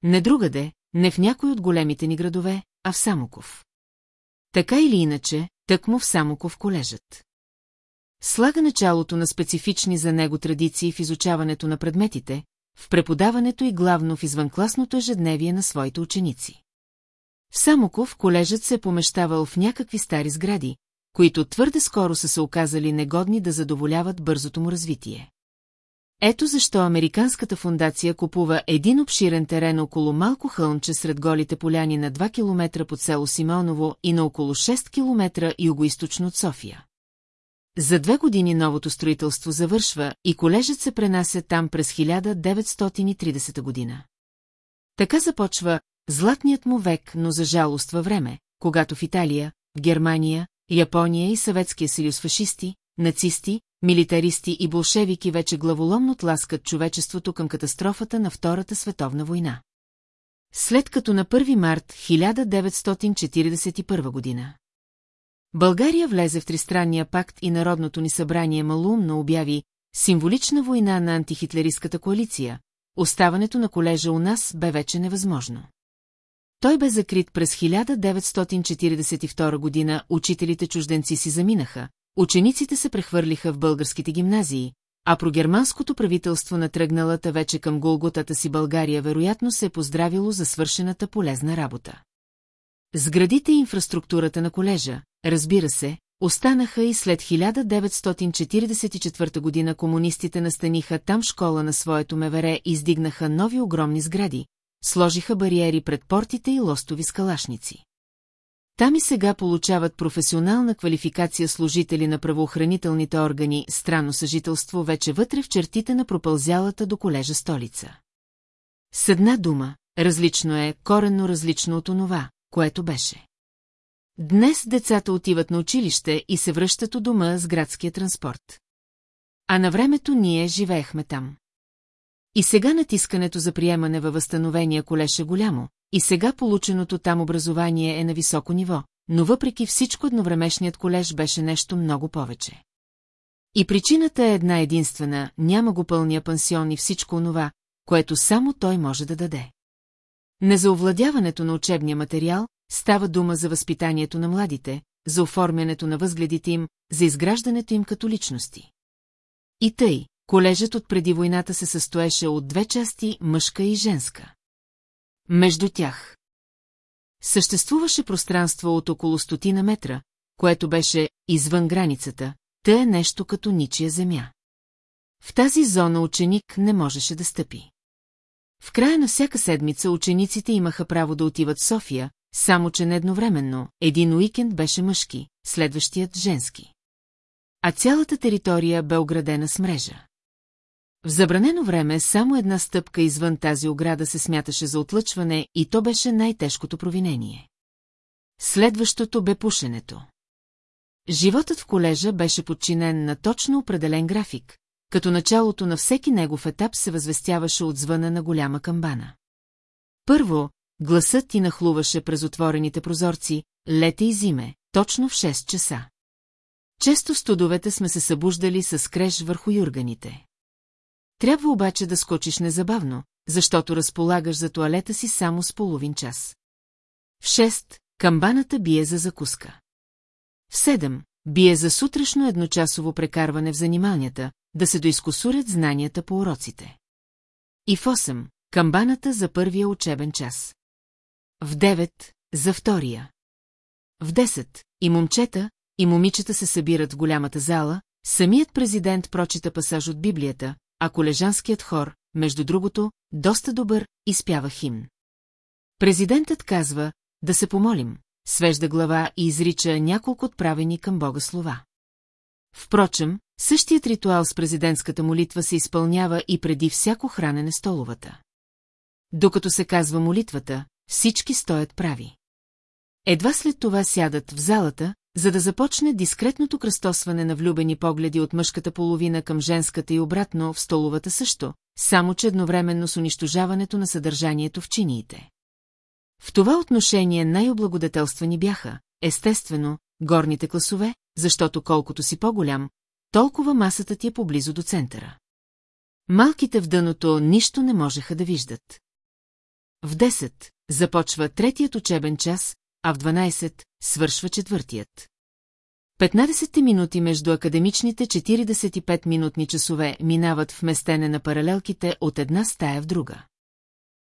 Не другаде, не в някой от големите ни градове, а в Самоков. Така или иначе, тъкмо в Самоков колежът. Слага началото на специфични за него традиции в изучаването на предметите, в преподаването и главно в извънкласното ежедневие на своите ученици. В Самоков колежът се е помещавал в някакви стари сгради, които твърде скоро са се оказали негодни да задоволяват бързото му развитие. Ето защо Американската фундация купува един обширен терен около малко хълмче сред голите поляни на 2 км под село Симеоново и на около 6 км югоисточно от София. За две години новото строителство завършва и колежът се пренася там през 1930 година. Така започва златният му век, но за жалост във време, когато в Италия, в Германия, Япония и Съветския съюз фашисти, нацисти, милитаристи и болшевики вече главоломно тласкат човечеството към катастрофата на Втората световна война. След като на 1 март 1941 година България влезе в Тристранния пакт и Народното ни събрание малумно обяви символична война на антихитлеристската коалиция, оставането на колежа у нас бе вече невъзможно. Той бе закрит през 1942 година, учителите чужденци си заминаха, учениците се прехвърлиха в българските гимназии, а про германското правителство на тръгналата вече към Голготата си България вероятно се е поздравило за свършената полезна работа. Сградите и инфраструктурата на колежа, разбира се, останаха и след 1944 година комунистите настаниха там школа на своето мевере и издигнаха нови огромни сгради, сложиха бариери пред портите и лостови скалашници. Там и сега получават професионална квалификация служители на правоохранителните органи, странно съжителство вече вътре в чертите на пропълзялата до колежа столица. С една дума, различно е, коренно различно от онова, което беше. Днес децата отиват на училище и се връщат у дома с градския транспорт. А на времето ние живеехме там. И сега натискането за приемане във възстановения колеж е голямо, и сега полученото там образование е на високо ниво, но въпреки всичко едновремешният колеж беше нещо много повече. И причината е една единствена, няма го пълния пансион и всичко онова, което само той може да даде. Не за овладяването на учебния материал, става дума за възпитанието на младите, за оформянето на възгледите им, за изграждането им като личности. И тъй, колежът от преди войната се състоеше от две части, мъжка и женска. Между тях. Съществуваше пространство от около стотина метра, което беше извън границата, те е нещо като ничия земя. В тази зона ученик не можеше да стъпи. В края на всяка седмица учениците имаха право да отиват в София, само че не едновременно, един уикенд беше мъжки, следващият женски. А цялата територия бе оградена с мрежа. В забранено време само една стъпка извън тази ограда се смяташе за отлъчване и то беше най-тежкото провинение. Следващото бе пушенето. Животът в колежа беше подчинен на точно определен график, като началото на всеки негов етап се възвестяваше от звъна на голяма камбана. Първо, гласът ти нахлуваше през отворените прозорци, лете и зиме, точно в 6 часа. Често студовете сме се събуждали с креш върху юрганите. Трябва обаче да скочиш незабавно, защото разполагаш за туалета си само с половин час. В 6 камбаната бие за закуска. В 7 бие за сутрешно едночасово прекарване в заниманията, да се доискусурят знанията по уроците. И в 8 камбаната за първия учебен час. В 9 за втория. В 10 и момчета, и момичета се събират в голямата зала, самият президент прочита пасаж от Библията, а колежанският хор, между другото, доста добър, изпява химн. Президентът казва, да се помолим, свежда глава и изрича няколко отправени към Бога слова. Впрочем, същият ритуал с президентската молитва се изпълнява и преди всяко хранене столовата. Докато се казва молитвата, всички стоят прави. Едва след това сядат в залата, за да започне дискретното кръстосване на влюбени погледи от мъжката половина към женската и обратно в столовата също, само че едновременно с унищожаването на съдържанието в чиниите. В това отношение най-облагодетелствани бяха, естествено, горните класове, защото колкото си по-голям, толкова масата ти е поблизо до центъра. Малките в дъното нищо не можеха да виждат. В 10 започва третият учебен час, а в 12 свършва четвъртият. 15 минути между академичните 45-минутни часове минават в местене на паралелките от една стая в друга.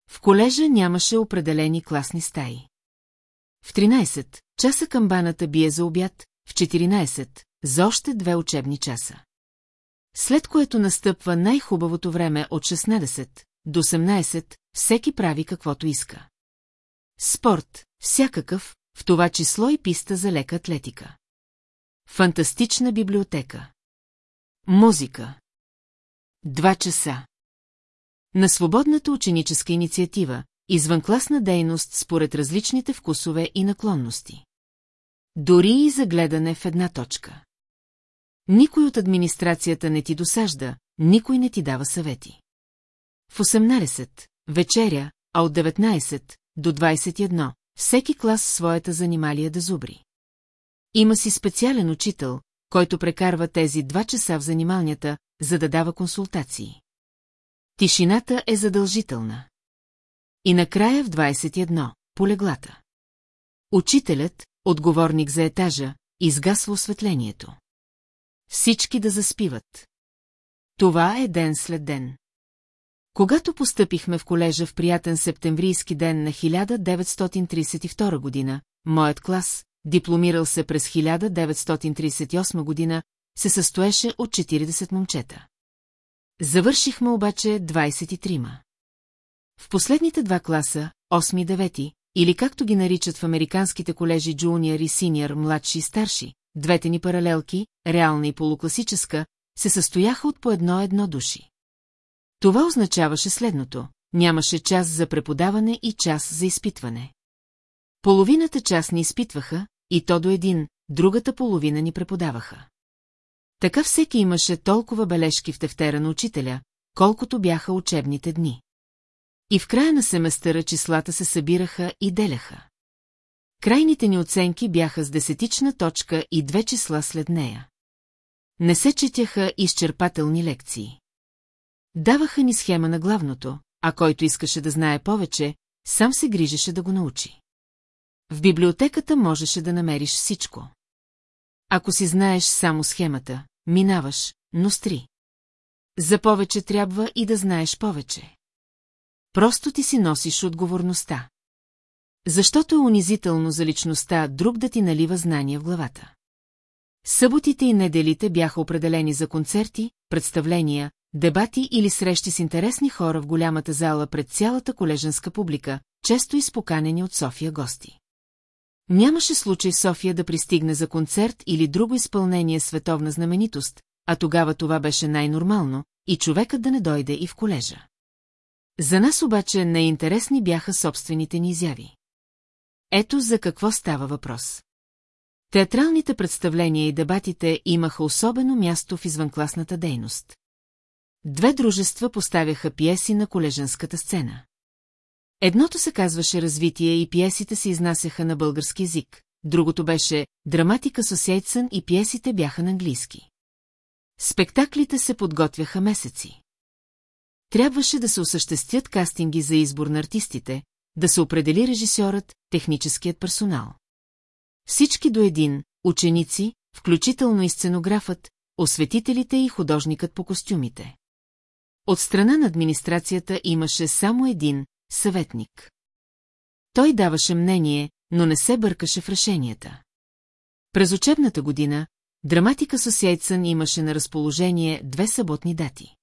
В колежа нямаше определени класни стаи. В 13 часа камбаната бие за обяд, в 14 за още две учебни часа. След което настъпва най-хубавото време от 16 до 18, всеки прави каквото иска. Спорт, всякакъв, в това число и писта за лека атлетика. Фантастична библиотека. Музика. Два часа. На свободната ученическа инициатива, извънкласна дейност според различните вкусове и наклонности. Дори и за гледане в една точка. Никой от администрацията не ти досажда, никой не ти дава съвети. В 18 вечеря, а от 19 до 21 всеки клас своята занималия да зубри. Има си специален учител, който прекарва тези два часа в занималнята, за да дава консултации. Тишината е задължителна. И накрая в 21, полеглата. Учителят, отговорник за етажа, изгасва осветлението. Всички да заспиват. Това е ден след ден. Когато постъпихме в колежа в приятен септемврийски ден на 1932 година, моят клас, дипломирал се през 1938 година, се състоеше от 40 момчета. Завършихме обаче 23-ма. В последните два класа, 8 и 9, или както ги наричат в американските колежи джуниор и синьор, младши и старши, двете ни паралелки, реална и полукласическа, се състояха от по едно-едно души. Това означаваше следното – нямаше час за преподаване и час за изпитване. Половината час ни изпитваха, и то до един, другата половина ни преподаваха. Така всеки имаше толкова бележки в тефтера на учителя, колкото бяха учебните дни. И в края на семестъра числата се събираха и деляха. Крайните ни оценки бяха с десетична точка и две числа след нея. Не се четяха изчерпателни лекции. Даваха ни схема на главното, а който искаше да знае повече, сам се грижеше да го научи. В библиотеката можеше да намериш всичко. Ако си знаеш само схемата, минаваш, но стри. За повече трябва и да знаеш повече. Просто ти си носиш отговорността. Защото е унизително за личността друг да ти налива знания в главата. Съботите и неделите бяха определени за концерти, представления, дебати или срещи с интересни хора в голямата зала пред цялата колеженска публика, често изпоканени от София гости. Нямаше случай София да пристигне за концерт или друго изпълнение световна знаменитост, а тогава това беше най-нормално, и човекът да не дойде и в колежа. За нас обаче неинтересни бяха собствените ни изяви. Ето за какво става въпрос. Театралните представления и дебатите имаха особено място в извънкласната дейност. Две дружества поставяха пиеси на колеженската сцена. Едното се казваше развитие и пиесите се изнасяха на български язик, другото беше драматика Association и пиесите бяха на английски. Спектаклите се подготвяха месеци. Трябваше да се осъществят кастинги за избор на артистите, да се определи режисьорът, техническият персонал. Всички до един, ученици, включително и сценографът, осветителите и художникът по костюмите. От страна на администрацията имаше само един съветник. Той даваше мнение, но не се бъркаше в решенията. През учебната година Драматика Association имаше на разположение две съботни дати.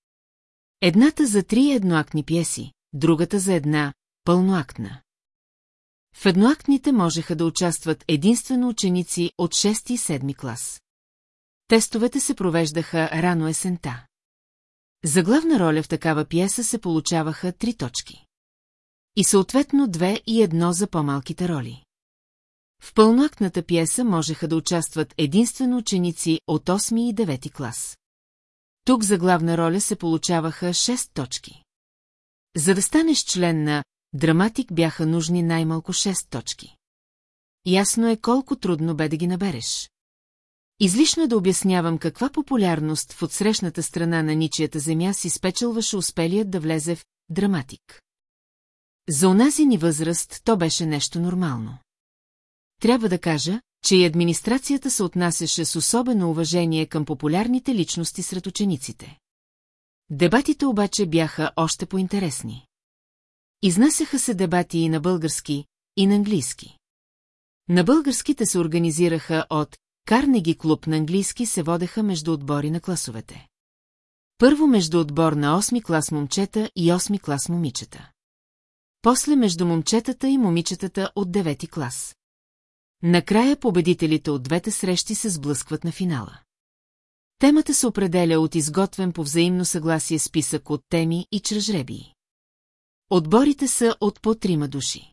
Едната за три едноактни пиеси, другата за една пълноактна. В едноактните можеха да участват единствено ученици от 6 и 7 клас. Тестовете се провеждаха рано есента. За главна роля в такава пиеса се получаваха три точки. И съответно две и едно за по-малките роли. В пълноактната пиеса можеха да участват единствено ученици от 8 и 9 клас. Тук за главна роля се получаваха 6 точки. За да станеш член на драматик бяха нужни най-малко 6 точки. Ясно е колко трудно бе да ги набереш. Излишно е да обяснявам каква популярност в отсрещната страна на ничията земя си спечелваше успелият да влезе в драматик. За онази ни възраст то беше нещо нормално. Трябва да кажа, че и администрацията се отнасяше с особено уважение към популярните личности сред учениците. Дебатите обаче бяха още по-интересни. Изнасяха се дебати и на български, и на английски. На българските се организираха от Карнеги клуб на английски се водеха между отбори на класовете. Първо между отбор на 8 клас момчета и 8 клас момичета. После между момчетата и момичетата от 9 клас. Накрая победителите от двете срещи се сблъскват на финала. Темата се определя от изготвен по взаимно съгласие списък от теми и чрез жребии. Отборите са от по трима души.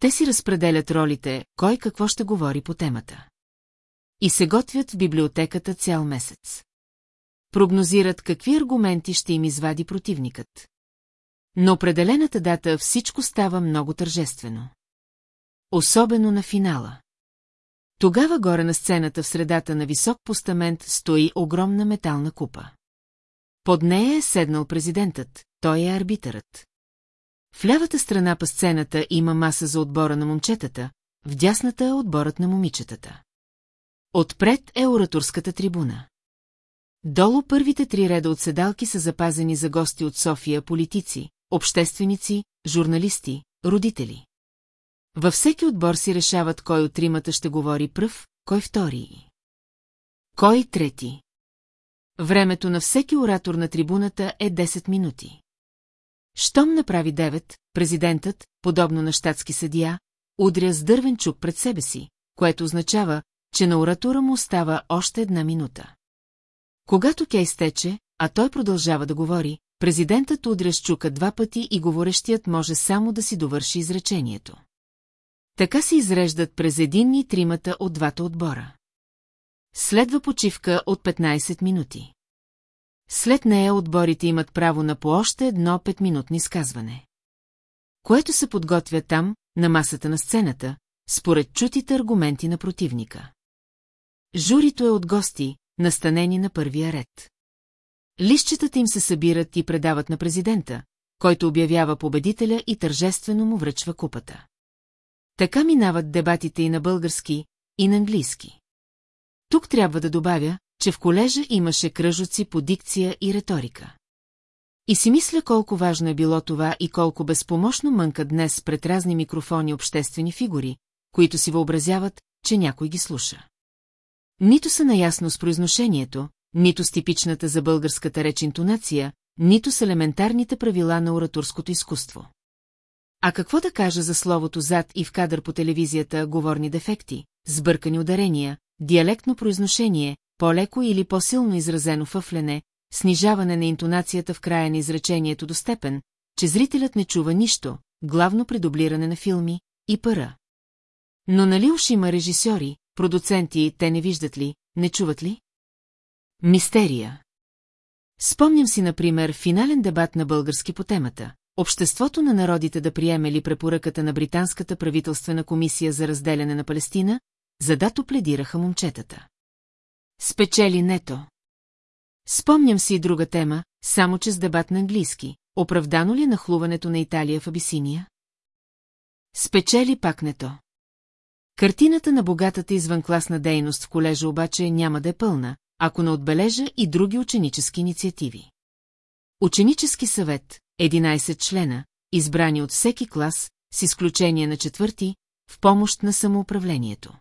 Те си разпределят ролите, кой какво ще говори по темата. И се готвят в библиотеката цял месец. Прогнозират какви аргументи ще им извади противникът. На определената дата всичко става много тържествено. Особено на финала. Тогава горе на сцената в средата на висок постамент стои огромна метална купа. Под нея е седнал президентът, той е арбитърът. В лявата страна по сцената има маса за отбора на момчетата, в дясната е отборът на момичетата. Отпред е ораторската трибуна. Долу първите три реда от седалки са запазени за гости от София политици, общественици, журналисти, родители. Във всеки отбор си решават кой от тримата ще говори пръв, кой втори. Кой трети. Времето на всеки оратор на трибуната е 10 минути. Щом направи 9, президентът, подобно на щатски съдия, удря с дървен чук пред себе си, което означава, че на оратора му остава още една минута. Когато тя изтече, а той продължава да говори, президентът удря с два пъти и говорещият може само да си довърши изречението. Така се изреждат през единни тримата от двата отбора. Следва почивка от 15 минути. След нея отборите имат право на по още едно петминутно изказване. Което се подготвя там, на масата на сцената, според чутите аргументи на противника. Журито е от гости, настанени на първия ред. Лищетата им се събират и предават на президента, който обявява победителя и тържествено му връчва купата. Така минават дебатите и на български, и на английски. Тук трябва да добавя, че в колежа имаше кръжоци по дикция и риторика. И си мисля колко важно е било това и колко безпомощно мънка днес пред разни микрофони обществени фигури, които си въобразяват, че някой ги слуша. Нито са наясно с произношението, нито с типичната за българската реч интонация, нито с елементарните правила на ораторското изкуство. А какво да кажа за словото зад и в кадър по телевизията говорни дефекти, сбъркани ударения, диалектно произношение, по-леко или по-силно изразено въфлене, снижаване на интонацията в края на изречението до степен, че зрителят не чува нищо, главно при дублиране на филми и пара. Но нали уж има режисьори, продуценти, те не виждат ли, не чуват ли? Мистерия. Спомням си, например, финален дебат на български по темата. Обществото на народите да приеме ли препоръката на Британската правителствена комисия за разделяне на Палестина, задато пледираха момчетата. Спечели нето. Спомням си и друга тема, само че с дебат на английски. Оправдано ли е нахлуването на Италия в Абисиния? Спечели пак нето. Картината на богатата извънкласна дейност в колежа обаче няма да е пълна, ако не отбележа и други ученически инициативи. Ученически съвет, 11 члена, избрани от всеки клас, с изключение на четвърти, в помощ на самоуправлението.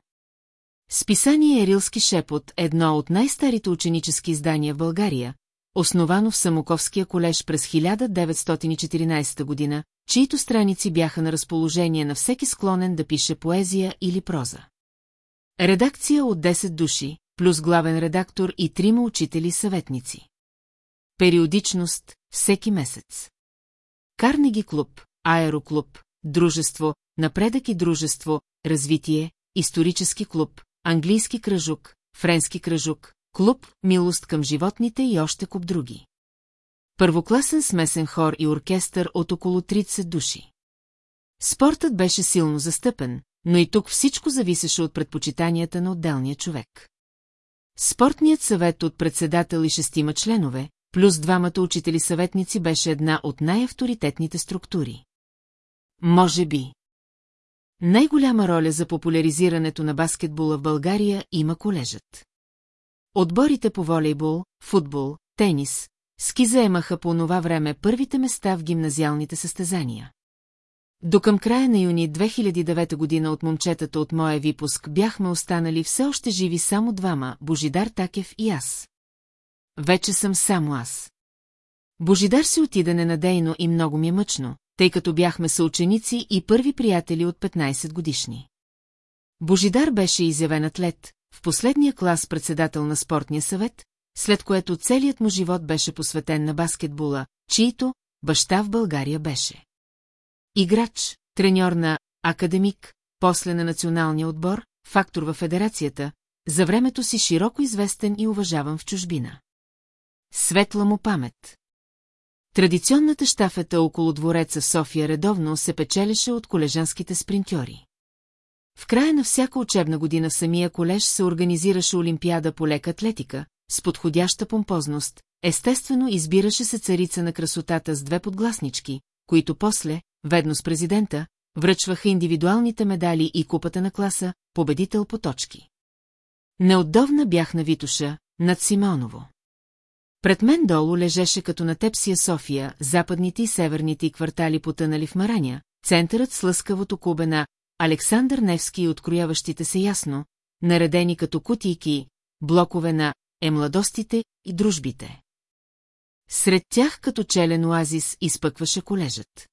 Списание Ерилски шепот е едно от най-старите ученически издания в България, основано в Самоковския колеж през 1914 година, чието страници бяха на разположение на всеки склонен да пише поезия или проза. Редакция от 10 души, плюс главен редактор и трима учители съветници. Периодичност – всеки месец. Карнеги клуб, аероклуб, дружество, напредък и дружество, развитие, исторически клуб, английски кръжук, френски кръжук, клуб, милост към животните и още куп други. Първокласен смесен хор и оркестър от около 30 души. Спортът беше силно застъпен, но и тук всичко зависеше от предпочитанията на отделния човек. Спортният съвет от председател и шестима членове, плюс двамата учители-съветници беше една от най-авторитетните структури. Може би. Най-голяма роля за популяризирането на баскетбола в България има колежът. Отборите по волейбол, футбол, тенис, ски заемаха по това време първите места в гимназиалните състезания. До към края на юни 2009 година от момчетата от моя випуск бяхме останали все още живи само двама, Божидар Такев и аз. Вече съм само аз. Божидар си отида ненадейно и много ми е мъчно, тъй като бяхме съученици и първи приятели от 15 годишни. Божидар беше изявен атлет, в последния клас председател на спортния съвет, след което целият му живот беше посветен на баскетбола, чието баща в България беше. Играч, треньор на академик, после на националния отбор, фактор във федерацията, за времето си широко известен и уважаван в чужбина. Светла му памет. Традиционната штафета около двореца София редовно се печелеше от колежанските спринтьори. В края на всяка учебна година самия колеж се организираше Олимпиада по лека атлетика, с подходяща помпозност, естествено избираше се царица на красотата с две подгласнички, които после, ведно с президента, връчваха индивидуалните медали и купата на класа, победител по точки. Неотдавна бях на Витуша, над Симеоново. Пред мен долу лежеше като на тепсия София, западните и северните квартали потънали в Мараня, центърът с лъскавото кубена, Александър Невски и открояващите се ясно, наредени като кутийки, блокове на емладостите и дружбите. Сред тях като челен оазис изпъкваше колежът.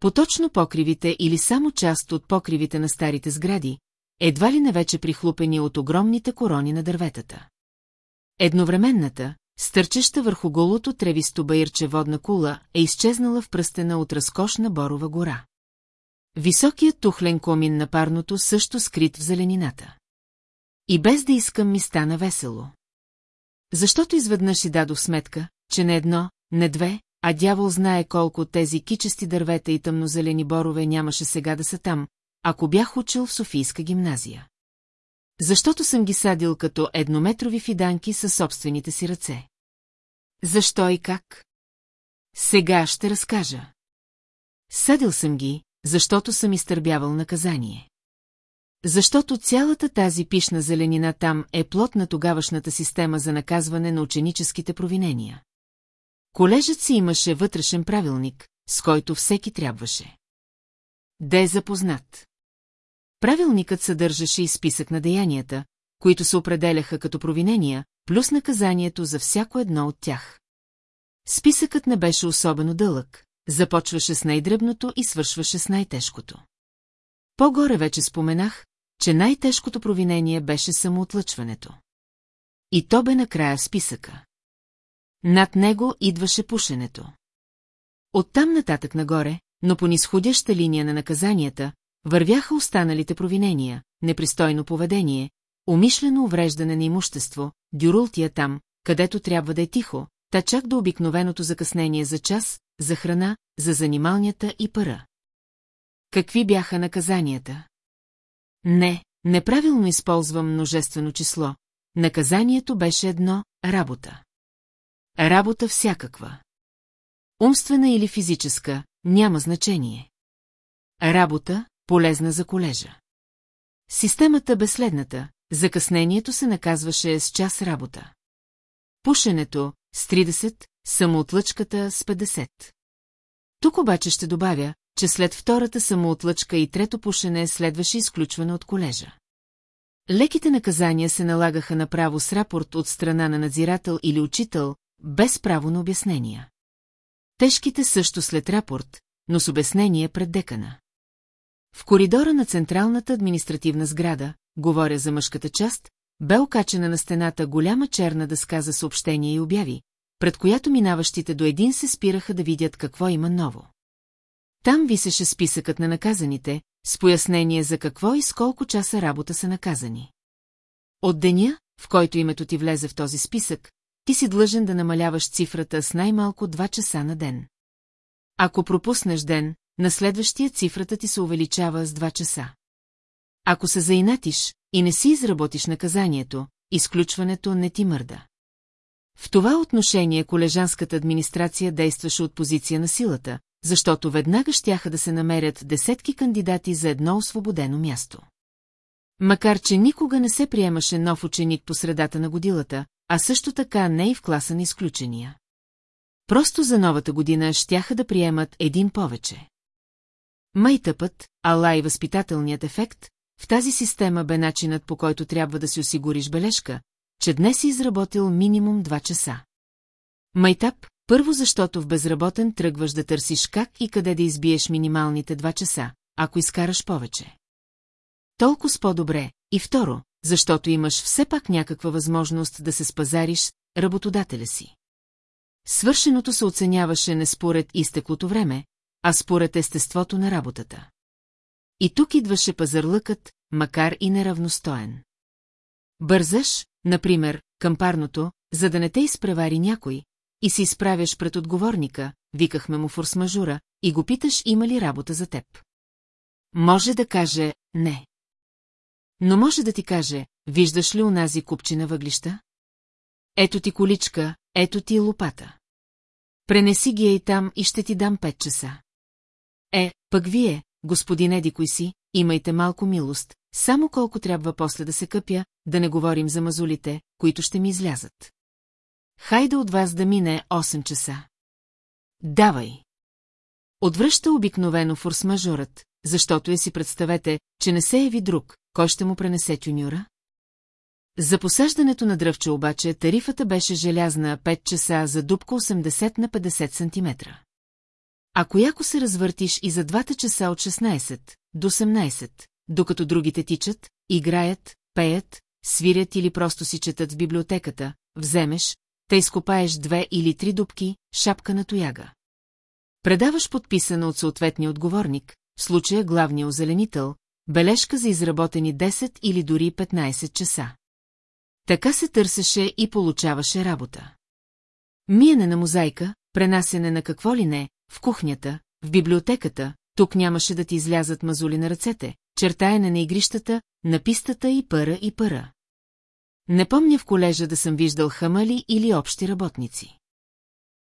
Поточно покривите или само част от покривите на старите сгради, едва ли не вече прихлупени от огромните корони на дърветата. Едновременната, стърчеща върху голото тревисто баирче водна кула, е изчезнала в пръстена от разкошна борова гора. Високият тухлен комин на парното също скрит в зеленината. И без да искам ми стана весело. Защото изведнъж си дадох сметка, че не едно, не две, а дявол знае колко от тези кичести дървета и тъмнозелени борове нямаше сега да са там, ако бях учил в Софийска гимназия. Защото съм ги садил като еднометрови фиданки със собствените си ръце. Защо и как? Сега ще разкажа. Съдил съм ги, защото съм изтърбявал наказание. Защото цялата тази пишна зеленина там е плод на тогавашната система за наказване на ученическите провинения. Колежът си имаше вътрешен правилник, с който всеки трябваше. Да е запознат. Правилникът съдържаше и списък на деянията, които се определяха като провинения, плюс наказанието за всяко едно от тях. Списъкът не беше особено дълъг, започваше с най-дръбното и свършваше с най-тежкото. По-горе вече споменах, че най-тежкото провинение беше самоотлъчването. И то бе накрая в списъка. Над него идваше пушенето. Оттам нататък нагоре, но по нисходяща линия на наказанията, вървяха останалите провинения, непристойно поведение, умишлено увреждане на имущество, дюрултия там, където трябва да е тихо, та чак до обикновеното закъснение за час, за храна, за занималнята и пара. Какви бяха наказанията? Не, неправилно използвам множествено число. Наказанието беше едно – работа. Работа всякаква. Умствена или физическа, няма значение. Работа, полезна за колежа. Системата бе следната, закъснението се наказваше с час работа. Пушенето с 30, самоотлъчката с 50. Тук обаче ще добавя, че след втората самоотлъчка и трето пушене следваше изключване от колежа. Леките наказания се налагаха направо с рапорт от страна на надзирател или учител, без право на обяснения. Тежките също след рапорт, но с обяснение пред декана. В коридора на централната административна сграда, говоря за мъжката част, бе окачена на стената голяма черна дъска за съобщения и обяви, пред която минаващите до един се спираха да видят какво има ново. Там висеше списъкът на наказаните, с пояснение за какво и с колко часа работа са наказани. От деня, в който името ти влезе в този списък, ти си длъжен да намаляваш цифрата с най-малко 2 часа на ден. Ако пропуснеш ден, на следващия цифрата ти се увеличава с 2 часа. Ако се заинатиш и не си изработиш наказанието, изключването не ти мърда. В това отношение колежанската администрация действаше от позиция на силата, защото веднага щяха да се намерят десетки кандидати за едно освободено място. Макар, че никога не се приемаше нов ученик по средата на годилата, а също така не и в класа на изключения. Просто за новата година щяха да приемат един повече. Майтъпът, ала и възпитателният ефект, в тази система бе начинът по който трябва да си осигуриш бележка, че днес си изработил минимум 2 часа. Майтап, първо защото в безработен тръгваш да търсиш как и къде да избиеш минималните 2 часа, ако изкараш повече. Толкова с по-добре, и второ, защото имаш все пак някаква възможност да се спазариш работодателя си. Свършеното се оценяваше не според изтеклото време, а според естеството на работата. И тук идваше пазарлъкът, макар и неравностоен. Бързаш, например, към парното, за да не те изпревари някой, и се изправяш пред отговорника, викахме му форс-мажура, и го питаш има ли работа за теб. Може да каже «не». Но може да ти каже, виждаш ли унази купчина въглища? Ето ти количка, ето ти лопата. Пренеси ги и там и ще ти дам пет часа. Е, пък вие, господин Еди кой си, имайте малко милост, само колко трябва после да се къпя, да не говорим за мазулите, които ще ми излязат. Хайде от вас да мине 8 часа. Давай. Отвръща обикновено форс-мажорът, защото я си представете, че не се яви друг, кой ще му пренесе тюнюра? За посаждането на дръвче обаче тарифата беше желязна 5 часа за дупка 80 на 50 см. Ако яко се развъртиш и за двата часа от 16 до 18, докато другите тичат, играят, пеят, свирят или просто си четат в библиотеката, вземеш, те изкопаеш две или три дубки, шапка на тояга. Предаваш подписана от съответния отговорник, в случая главния озеленител, бележка за изработени 10 или дори 15 часа. Така се търсеше и получаваше работа. Миене на мозайка, пренасене на какво ли не, в кухнята, в библиотеката, тук нямаше да ти излязат мазули на ръцете, чертаяне на игрищата, на пистата и пъра и пъра. Не помня в колежа да съм виждал хамали или общи работници.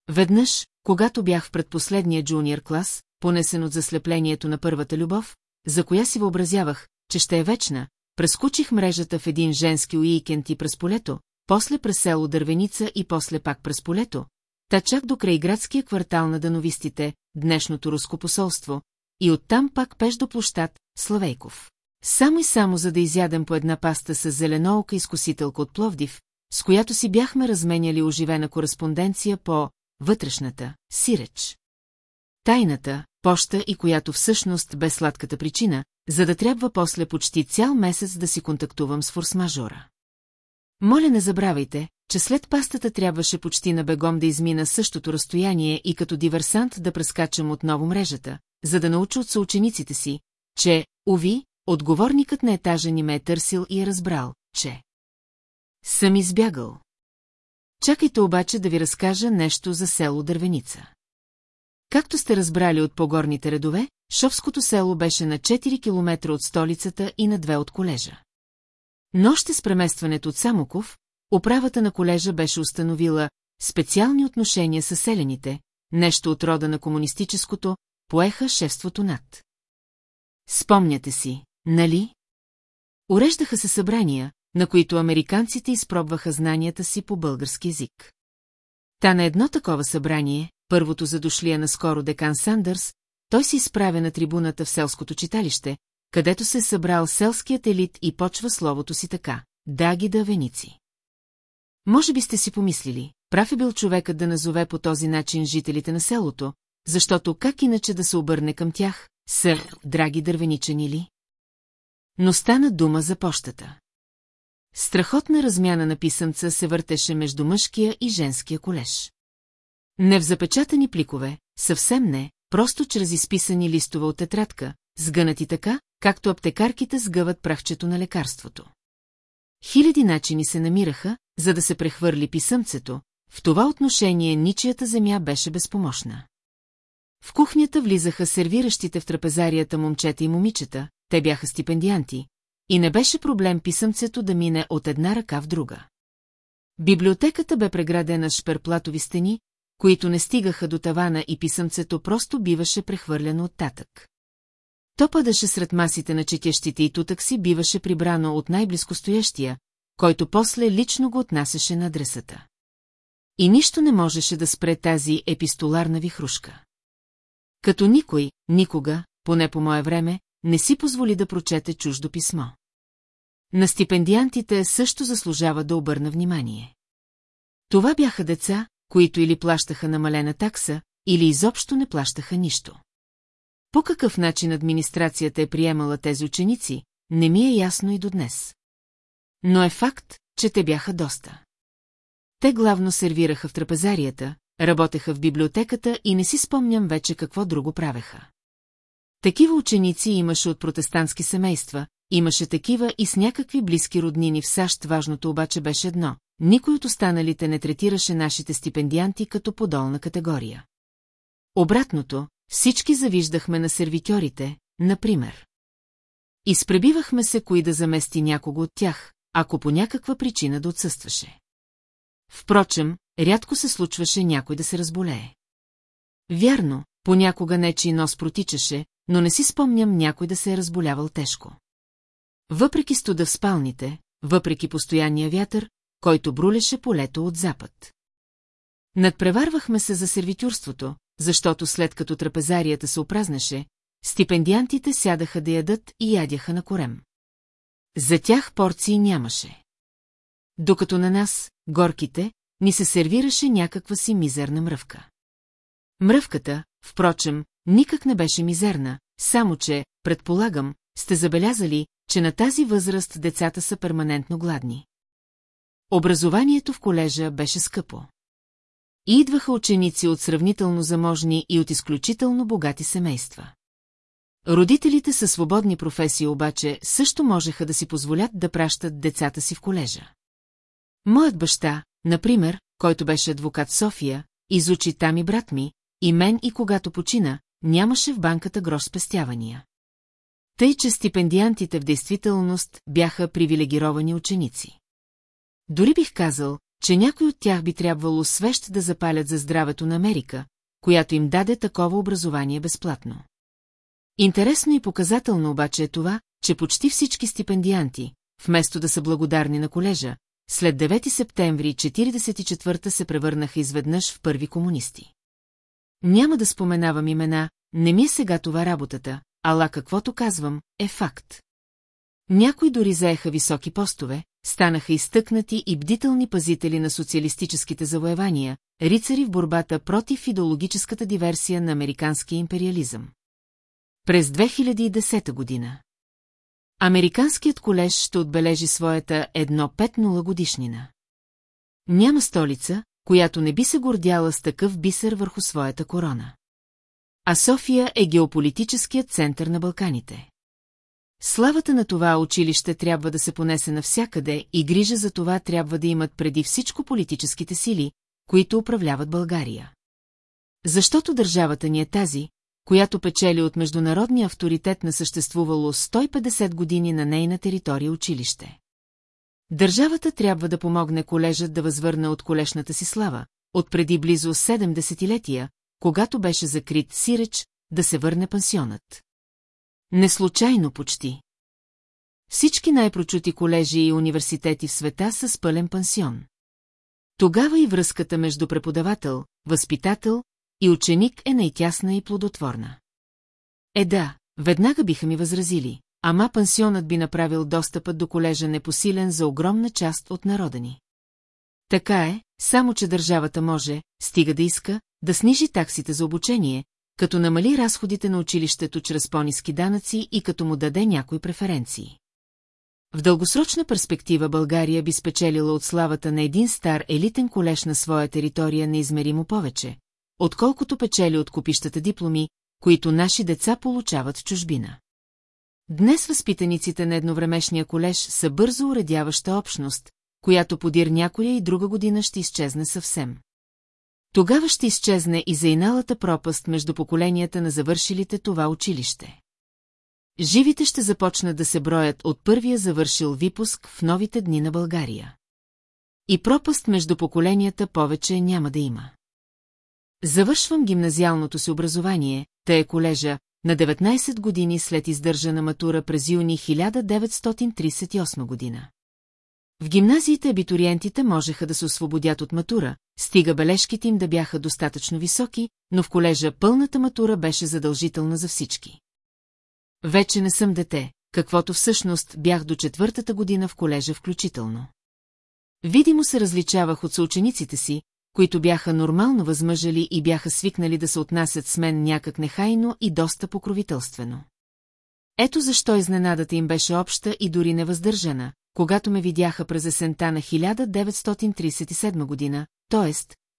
Веднъж, когато бях в предпоследния джуниор клас, понесен от заслеплението на първата любов, за коя си въобразявах, че ще е вечна, прескучих мрежата в един женски уикенд и през полето, после през село Дървеница и после пак през полето, та чак до крайградския квартал на дановистите, днешното руско посолство, и оттам пак пеш до площад Славейков. Само и само за да изядем по една паста с зеленоока изкусителка от Пловдив, с която си бяхме разменяли оживена кореспонденция по вътрешната, сиреч. Тайната, поща и която всъщност бе сладката причина, за да трябва после почти цял месец да си контактувам с форс-мажора. Моля не забравяйте, че след пастата трябваше почти на бегом да измина същото разстояние и като диверсант да прескачам отново мрежата, за да науча от съучениците си, че, уви, отговорникът на етажа ни ме е търсил и е разбрал, че... Съм избягал. Чакайте обаче да ви разкажа нещо за село Дървеница. Както сте разбрали от погорните редове, Шовското село беше на 4 км от столицата и на 2 от колежа. Но още с преместването от Самоков, управата на колежа беше установила специални отношения с селените, нещо от рода на комунистическото, поеха шефството над. Спомняте си, нали? Уреждаха се събрания, на които американците изпробваха знанията си по български язик. Та на едно такова събрание, първото за дошлия наскоро декан Сандърс, той се изправя на трибуната в селското читалище, където се е събрал селският елит и почва словото си така – даги да веници. Може би сте си помислили, прав е бил човекът да назове по този начин жителите на селото, защото как иначе да се обърне към тях, сър, драги дървеничани ли? Но стана дума за пощата. Страхотна размяна на писъмца се въртеше между мъжкия и женския колеж. Не в запечатани пликове, съвсем не, просто чрез изписани листове от тетрадка, сгънати така, както аптекарките сгъват прахчето на лекарството. Хиляди начини се намираха, за да се прехвърли писъмцето, в това отношение ничията земя беше безпомощна. В кухнята влизаха сервиращите в трапезарията момчета и момичета, те бяха стипендианти, и не беше проблем писъмцето да мине от една ръка в друга. Библиотеката бе преградена с шперплатови стени, които не стигаха до тавана и писъмцето просто биваше прехвърлено от татък. То падаше сред масите на четящите и тутък си биваше прибрано от най-близко стоящия, който после лично го отнасяше на адресата. И нищо не можеше да спре тази епистоларна вихрушка. Като никой, никога, поне по мое време, не си позволи да прочете чуждо писмо. На стипендиантите също заслужава да обърна внимание. Това бяха деца, които или плащаха намалена такса, или изобщо не плащаха нищо. По какъв начин администрацията е приемала тези ученици, не ми е ясно и до днес. Но е факт, че те бяха доста. Те главно сервираха в трапезарията, работеха в библиотеката и не си спомням вече какво друго правеха. Такива ученици имаше от протестантски семейства, имаше такива и с някакви близки роднини в САЩ, важното обаче беше едно – никой от останалите не третираше нашите стипендианти като подолна категория. Обратното, всички завиждахме на сервитьорите, например. Изпребивахме се кои да замести някого от тях, ако по някаква причина да отсъстваше. Впрочем, рядко се случваше някой да се разболее. Вярно, понякога нечи нос протичаше, но не си спомням някой да се е разболявал тежко. Въпреки студа в спалните, въпреки постоянния вятър, който брулеше полето от запад. Надпреварвахме се за сервитюрството, защото след като трапезарията се опразнеше, стипендиантите сядаха да ядат и ядяха на корем. За тях порции нямаше. Докато на нас, горките, ни се сервираше някаква си мизерна мръвка. Мръвката, впрочем, никак не беше мизерна, само че, предполагам, сте забелязали, че на тази възраст децата са перманентно гладни. Образованието в колежа беше скъпо. И идваха ученици от сравнително заможни и от изключително богати семейства. Родителите със свободни професии обаче също можеха да си позволят да пращат децата си в колежа. Моят баща, например, който беше адвокат София, изучи там и брат ми, и мен и когато почина, нямаше в банката грош спестявания. Тъй, че стипендиантите в действителност бяха привилегировани ученици. Дори бих казал, че някой от тях би трябвало свещ да запалят за здравето на Америка, която им даде такова образование безплатно. Интересно и показателно обаче е това, че почти всички стипендианти, вместо да са благодарни на колежа, след 9 септември 44-та се превърнаха изведнъж в първи комунисти. Няма да споменавам имена, не ми е сега това работата, ала каквото казвам, е факт. Някои дори заеха високи постове, станаха изтъкнати и бдителни пазители на социалистическите завоевания, рицари в борбата против идеологическата диверсия на американския империализъм. През 2010 година Американският колеж ще отбележи своята 1-5-0 годишнина. Няма столица, която не би се гордяла с такъв бисер върху своята корона. А София е геополитическият център на Балканите. Славата на това училище трябва да се понесе навсякъде и грижа за това трябва да имат преди всичко политическите сили, които управляват България. Защото държавата ни е тази, която печели от международния авторитет на съществувало 150 години на нейна територия училище. Държавата трябва да помогне колежът да възвърне от колешната си слава, от преди близо 7 десетилетия, когато беше закрит сиреч, да се върне пансионът. Неслучайно почти. Всички най-прочути колежи и университети в света са с пълен пансион. Тогава и връзката между преподавател, възпитател и ученик е най-тясна и плодотворна. Е да, веднага биха ми възразили, ама пансионът би направил достъпът до колежа непосилен за огромна част от народа ни. Така е, само че държавата може, стига да иска, да снижи таксите за обучение, като намали разходите на училището чрез по-низки данъци и като му даде някои преференции. В дългосрочна перспектива България би спечелила от славата на един стар елитен колеж на своя територия неизмеримо повече, отколкото печели от купищата дипломи, които наши деца получават в чужбина. Днес възпитаниците на едновремешния колеж са бързо уредяваща общност, която подир някоя и друга година ще изчезне съвсем. Тогава ще изчезне и заиналата пропаст между поколенията на завършилите това училище. Живите ще започнат да се броят от първия завършил випуск в новите дни на България. И пропаст между поколенията повече няма да има. Завършвам гимназиалното си образование, тъй е колежа, на 19 години след издържана матура през юни 1938 година. В гимназиите абитуриентите можеха да се освободят от матура, стига бележките им да бяха достатъчно високи, но в колежа пълната матура беше задължителна за всички. Вече не съм дете, каквото всъщност бях до четвъртата година в колежа включително. Видимо се различавах от съучениците си, които бяха нормално възмъжали и бяха свикнали да се отнасят с мен някак нехайно и доста покровителствено. Ето защо изненадата им беше обща и дори невъздържана, когато ме видяха през есента на 1937 година, т.е.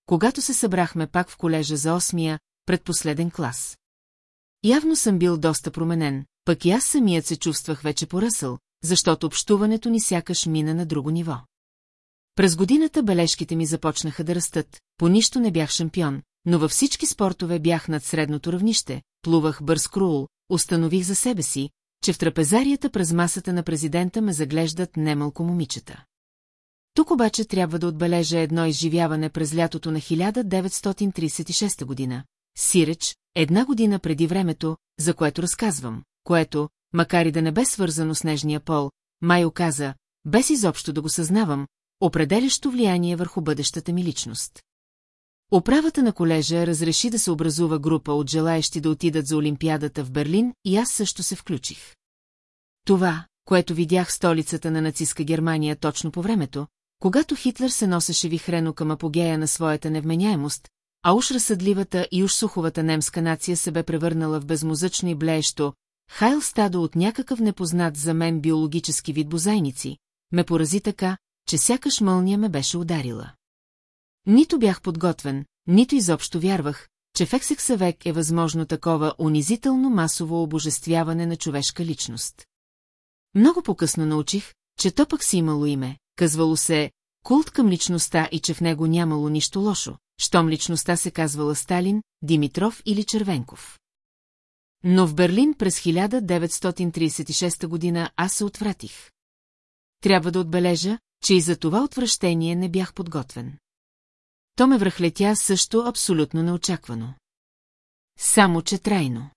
когато се събрахме пак в колежа за осмия, предпоследен клас. Явно съм бил доста променен, пък и аз самият се чувствах вече поръсъл, защото общуването ни сякаш мина на друго ниво. През годината бележките ми започнаха да растат, по нищо не бях шампион, но във всички спортове бях над средното равнище, плувах бърз крул, установих за себе си, че в трапезарията през масата на президента ме заглеждат немалко момичета. Тук обаче трябва да отбележа едно изживяване през лятото на 1936 година. Сиреч, една година преди времето, за което разказвам, което, макар и да не бе свързано с нежния пол, Майо каза, без изобщо да го съзнавам, определящо влияние върху бъдещата ми личност. Управата на колежа разреши да се образува група от желаещи да отидат за Олимпиадата в Берлин и аз също се включих. Това, което видях столицата на нацистска Германия точно по времето, когато Хитлер се носеше вихрено към апогея на своята невменяемост, а уж разсъдливата и уж суховата немска нация се бе превърнала в безмозъчно и блеещо, хайл стадо от някакъв непознат за мен биологически вид бозайници, ме порази така, че сякаш мълния ме беше ударила. Нито бях подготвен, нито изобщо вярвах, че в Ексекса век е възможно такова унизително масово обожествяване на човешка личност. Много по-късно научих, че то пък си имало име, казвало се култ към личността и че в него нямало нищо лошо, щом личността се казвала Сталин, Димитров или Червенков. Но в Берлин през 1936 година аз се отвратих. Трябва да отбележа, че и за това отвращение не бях подготвен. То ме връхлетя също абсолютно неочаквано. Само, че трайно.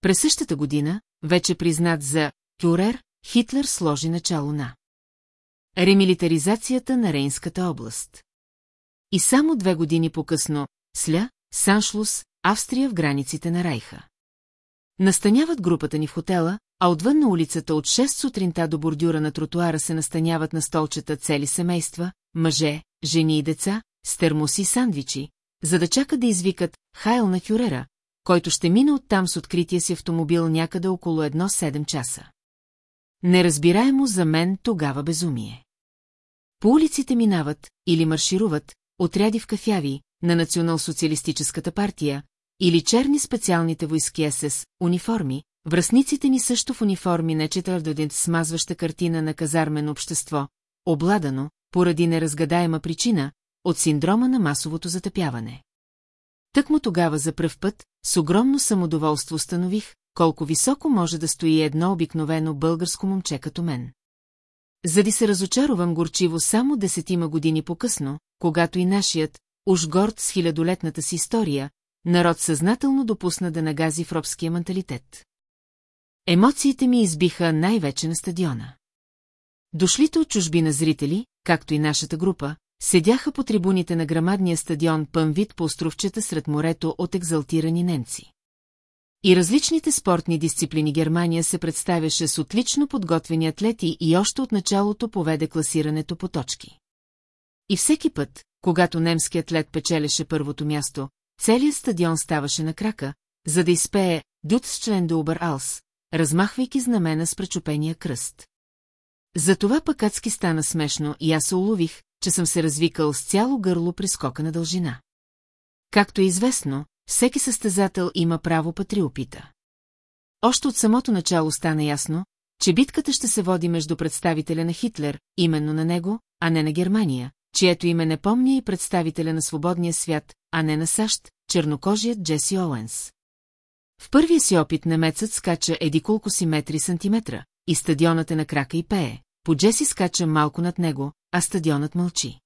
През същата година, вече признат за Кюрер, Хитлер сложи начало на ремилитаризацията на Рейнската област. И само две години по-късно, Сля, Саншлус, Австрия в границите на Райха. Настаняват групата ни в хотела, а отвън на улицата от 6 сутринта до бордюра на тротуара се настаняват на столчета цели семейства, мъже, жени и деца, с термоси и сандвичи, за да чакат да извикат Хайл на Хюрера, който ще мине оттам с открития си автомобил някъде около едно 7 часа. Неразбираемо за мен тогава безумие. По улиците минават или маршируват отряди в кафяви на Национал-социалистическата партия или черни специалните войски СС, униформи, връзниците ни също в униформи на четвърдодент смазваща картина на казармено общество, обладано, поради неразгадаема причина, от синдрома на масовото затъпяване. Тък му тогава за пръв път, с огромно самодоволство установих, колко високо може да стои едно обикновено българско момче като мен. Зади се разочаровам горчиво само десетима години по-късно, когато и нашият, уж горд с хилядолетната си история, народ съзнателно допусна да нагази в робския менталитет. Емоциите ми избиха най-вече на стадиона. Дошлите от чужбина зрители, както и нашата група, седяха по трибуните на грамадния стадион пън вид по островчета сред морето от екзалтирани немци. И различните спортни дисциплини Германия се представяше с отлично подготвени атлети и още от началото поведе класирането по точки. И всеки път, когато немски атлет печелеше първото място, целият стадион ставаше на крака, за да изпее «Дут с член до Убър Алс», размахвайки знамена с пречупения кръст. Затова пък стана смешно и аз се улових, че съм се развикал с цяло гърло при скока на дължина. Както е известно, всеки състезател има право патриопита. Още от самото начало стана ясно, че битката ще се води между представителя на Хитлер, именно на него, а не на Германия, чието име не помня и представителя на свободния свят, а не на САЩ, чернокожият Джеси Оуенс. В първия си опит немецът скача еди колко си метри сантиметра, и стадионът е на крака и пее. По Джеси скача малко над него, а стадионът мълчи.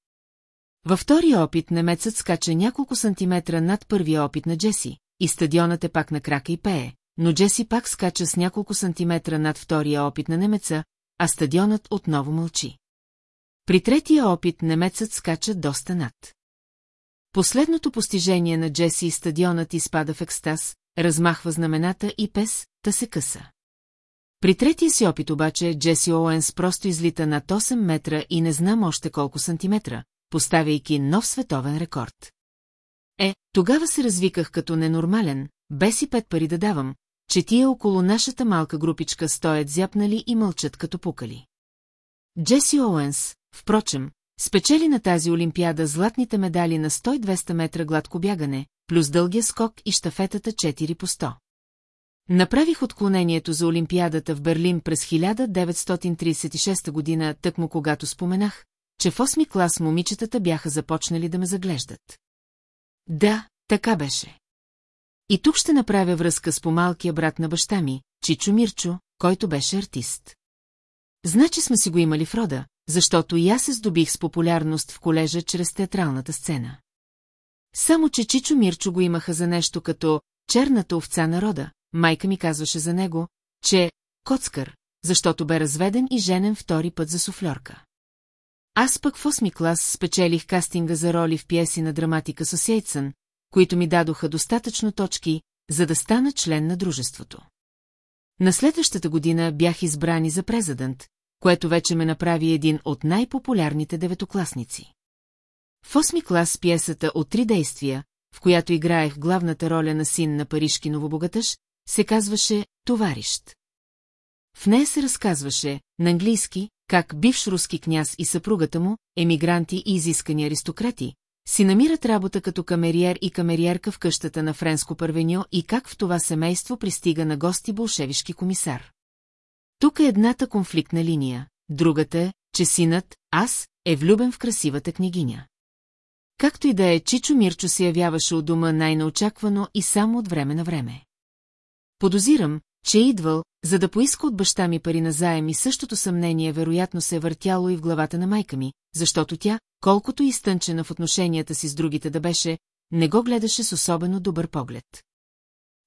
Във втория опит немецът скача няколко сантиметра над първия опит на Джеси, и стадионът е пак на крака и пее, но Джеси пак скача с няколко сантиметра над втория опит на немеца, а стадионът отново мълчи. При третия опит немецът скача доста над. Последното постижение на Джеси и стадионът изпада в екстаз, размахва знамената и пес, та се къса. При третия си опит обаче Джеси Оуенс просто излита над 8 метра и не знам още колко сантиметра, поставяйки нов световен рекорд. Е, тогава се развиках като ненормален, без и пет пари да давам, че тия около нашата малка групичка стоят зяпнали и мълчат като пукали. Джеси Оуенс, впрочем, спечели на тази олимпиада златните медали на 100-200 метра гладко бягане, плюс дългия скок и штафетата 4 по 100. Направих отклонението за Олимпиадата в Берлин през 1936 година, тъкмо когато споменах, че в 8 клас момичетата бяха започнали да ме заглеждат. Да, така беше. И тук ще направя връзка с помалкия брат на баща ми, Чичо Мирчо, който беше артист. Значи сме си го имали в рода, защото и аз се здобих с популярност в колежа чрез театралната сцена. Само, че Чичо Мирчо го имаха за нещо като черната овца на рода, майка ми казваше за него, че коцкър, защото бе разведен и женен втори път за суфльорка. Аз пък в осми клас спечелих кастинга за роли в пиеси на драматика Сосейцън, които ми дадоха достатъчно точки, за да стана член на дружеството. На следващата година бях избрани за президент, което вече ме направи един от най-популярните деветокласници. В осми клас пиесата от три действия, в която играех главната роля на син на парижки новобогатъж, се казваше «Товарищ». В нея се разказваше, на английски, как бивш руски княз и съпругата му, емигранти и изискани аристократи, си намират работа като камериер и камериерка в къщата на френско първеньо и как в това семейство пристига на гости болшевишки комисар. Тук е едната конфликтна линия, другата е, че синът, аз, е влюбен в красивата княгиня. Както и да е, Чичо Мирчо се явяваше от дома най-неочаквано и само от време на време. Подозирам, че е идвал, за да поиска от баща ми пари на заем и същото съмнение вероятно се е въртяло и в главата на майка ми, защото тя, колкото и стънчена в отношенията си с другите да беше, не го гледаше с особено добър поглед.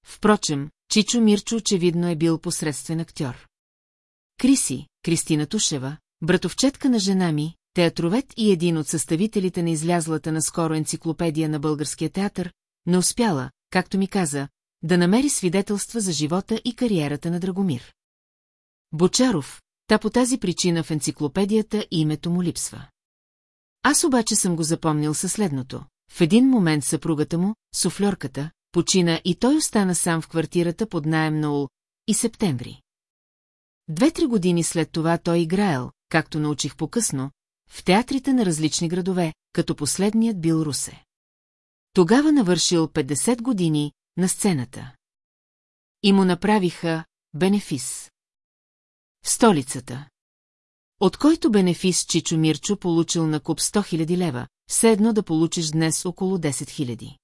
Впрочем, Чичо Мирчо очевидно е бил посредствен актьор. Криси, Кристина Тушева, братовчетка на жена ми, театровет и един от съставителите на излязлата наскоро енциклопедия на българския театър, не успяла, както ми каза, да намери свидетелства за живота и кариерата на Драгомир. Бочаров, та по тази причина в енциклопедията името му липсва. Аз обаче съм го запомнил със следното. В един момент съпругата му, суфльорката, почина и той остана сам в квартирата под найем на Ул и септември. Две-три години след това той играел, както научих по-късно, в театрите на различни градове, като последният бил Русе. Тогава навършил 50 години на сцената. И му направиха бенефис. В столицата. От който бенефис Чичо Мирчо получил на куп 100 000 лева, все едно да получиш днес около 10 000.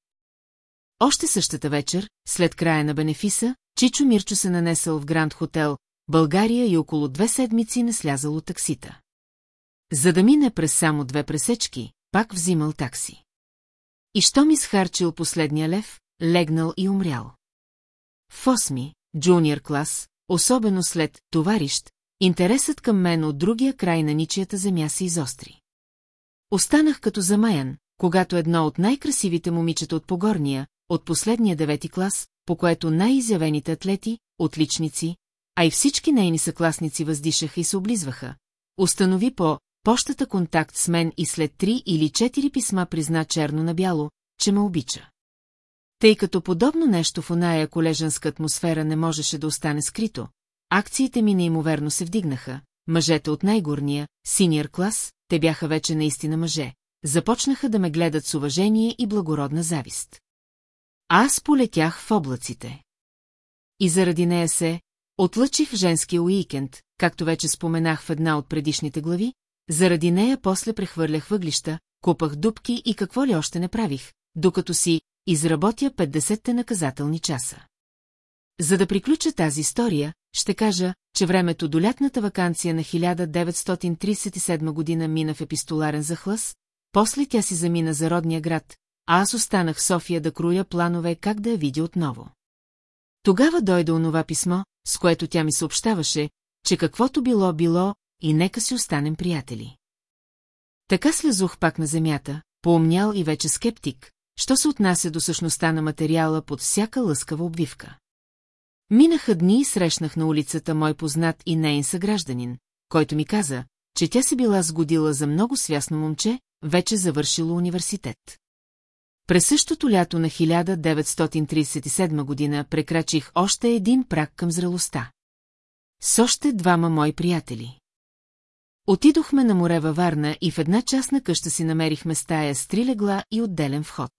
Още същата вечер, след края на бенефиса, Чичо Мирчо се нанесъл в Гранд Хотел, България и около две седмици не слязал от таксита. За да мине през само две пресечки, пак взимал такси. И що ми схарчил последния лев, легнал и умрял. В осми, джуниор клас, особено след товарищ, интересът към мен от другия край на ничията земя се изостри. Останах като замаян, когато едно от най-красивите момичета от Погорния, от последния девети клас, по което най-изявените атлети, отличници, а и всички нейни съкласници въздишаха и се облизваха. Установи по пощата контакт с мен и след три или четири писма призна черно на бяло, че ме обича. Тъй като подобно нещо в оная колежанска атмосфера не можеше да остане скрито, акциите ми неимоверно се вдигнаха, мъжете от най-горния, синьор клас, те бяха вече наистина мъже, започнаха да ме гледат с уважение и благородна завист. Аз полетях в облаците. И заради нея се отлъчих женския уикенд, както вече споменах в една от предишните глави, заради нея после прехвърлях въглища, купах дубки и какво ли още не правих, докато си изработя 50-те наказателни часа. За да приключа тази история, ще кажа, че времето до лятната вакансия на 1937 година мина в епистоларен захлъс, после тя си замина за родния град, а аз останах в София да круя планове как да я видя отново. Тогава дойде онова писмо, с което тя ми съобщаваше, че каквото било било и нека си останем приятели. Така слезух пак на земята, поумнял и вече скептик, що се отнася до същността на материала под всяка лъскава обвивка. Минаха дни и срещнах на улицата мой познат и нейн съгражданин, който ми каза, че тя се била сгодила за много свясно момче, вече завършило университет. През същото лято на 1937 година прекрачих още един прак към зрелостта. С още двама мои приятели. Отидохме на море във Варна и в една частна къща си намерихме стая с три легла и отделен вход.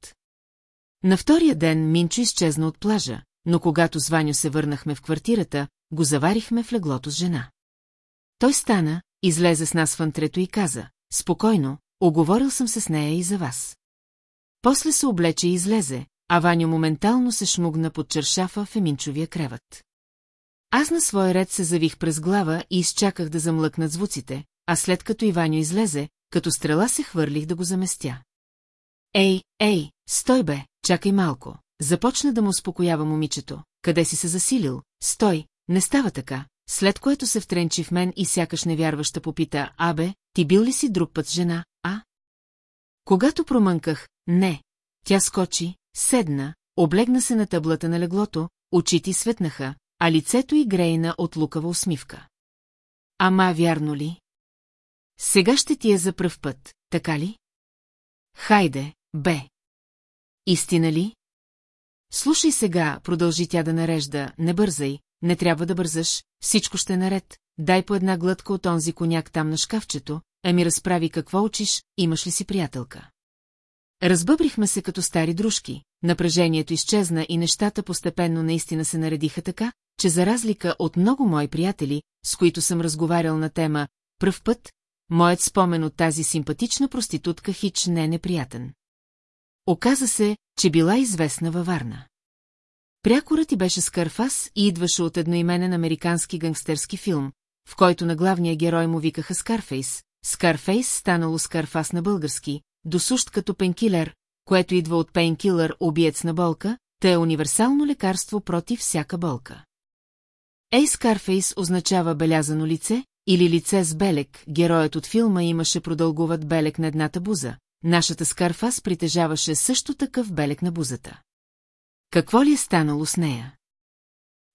На втория ден Минчо изчезна от плажа, но когато с Ваню се върнахме в квартирата, го заварихме в леглото с жена. Той стана, излезе с нас в антрето и каза, спокойно, оговорил съм се с нея и за вас. После се облече и излезе, а Ваню моментално се шмугна под чершафа в еминчовия креват. Аз на своя ред се завих през глава и изчаках да замлъкнат звуците, а след като Иваню излезе, като стрела се хвърлих да го заместя. Ей, ей, стой бе, чакай малко. Започна да му успокоява момичето. Къде си се засилил? Стой, не става така. След което се втренчи в мен и сякаш невярваща попита, абе, ти бил ли си друг път жена, а? Когато промънках, не. Тя скочи, седна, облегна се на таблата на леглото, очите светнаха, а лицето й грейна от лукава усмивка. Ама вярно ли? Сега ще ти е за пръв път, така ли? Хайде, бе. Истина ли? Слушай сега, продължи тя да нарежда, не бързай, не трябва да бързаш, всичко ще е наред, дай по една глътка от онзи коняк там на шкафчето, а ми разправи какво учиш, имаш ли си приятелка. Разбъбрихме се като стари дружки, напрежението изчезна и нещата постепенно наистина се наредиха така, че за разлика от много мои приятели, с които съм разговарял на тема «Пръв път», моят спомен от тази симпатична проститутка хич не е неприятен. Оказа се, че била известна във Варна. Прякорът ти беше Скарфас и идваше от едноименен американски гангстерски филм, в който на главния герой му викаха Скарфейс, Скарфейс станало Скарфас на български, досущ като пенкилер, което идва от пейнкилър, убиец на болка, те е универсално лекарство против всяка болка. Ей Скарфейс означава белязано лице или лице с белек, героят от филма имаше продългуват белек на едната буза, нашата Скарфас притежаваше също такъв белек на бузата. Какво ли е станало с нея?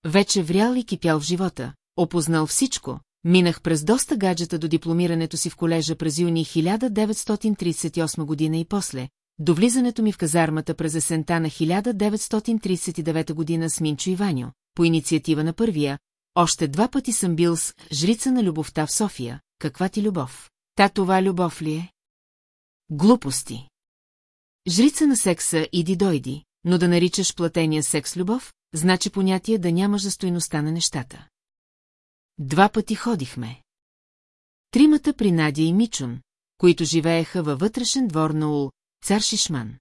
Вече врял и кипял в живота, опознал всичко, минах през доста гаджета до дипломирането си в колежа през юни 1938 година и после, до влизането ми в казармата през есента на 1939 година с Минчо Иваню, по инициатива на първия, още два пъти съм бил с жрица на любовта в София. Каква ти любов? Та това любов ли е? Глупости. Жрица на секса иди дойди, но да наричаш платения секс любов, значи понятие да нямаш стойността на нещата. Два пъти ходихме. Тримата при Надя и Мичун, които живееха във вътрешен двор на Ул, цар Шишман.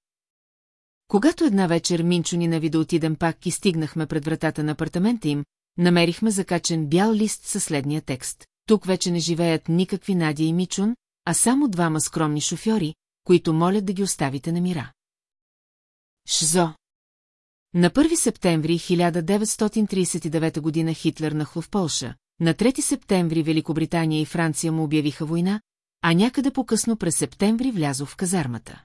Когато една вечер Минчо ни нави да отидем пак и стигнахме пред вратата на апартамента им, намерихме закачен бял лист със следния текст. Тук вече не живеят никакви Надя и Мичун, а само двама скромни шофьори, които молят да ги оставите на мира. Шзо На 1 септември 1939 година Хитлер нахлу в Полша, на 3 септември Великобритания и Франция му обявиха война, а някъде по-късно през септември влязох в казармата.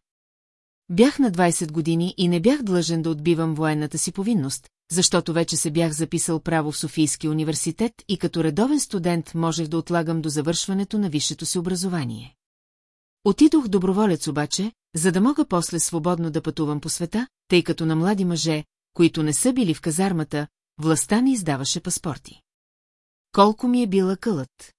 Бях на 20 години и не бях длъжен да отбивам военната си повинност, защото вече се бях записал право в Софийския университет и като редовен студент можех да отлагам до завършването на висшето си образование. Отидох доброволец обаче, за да мога после свободно да пътувам по света, тъй като на млади мъже, които не са били в казармата, властта не издаваше паспорти. Колко ми е била кълът.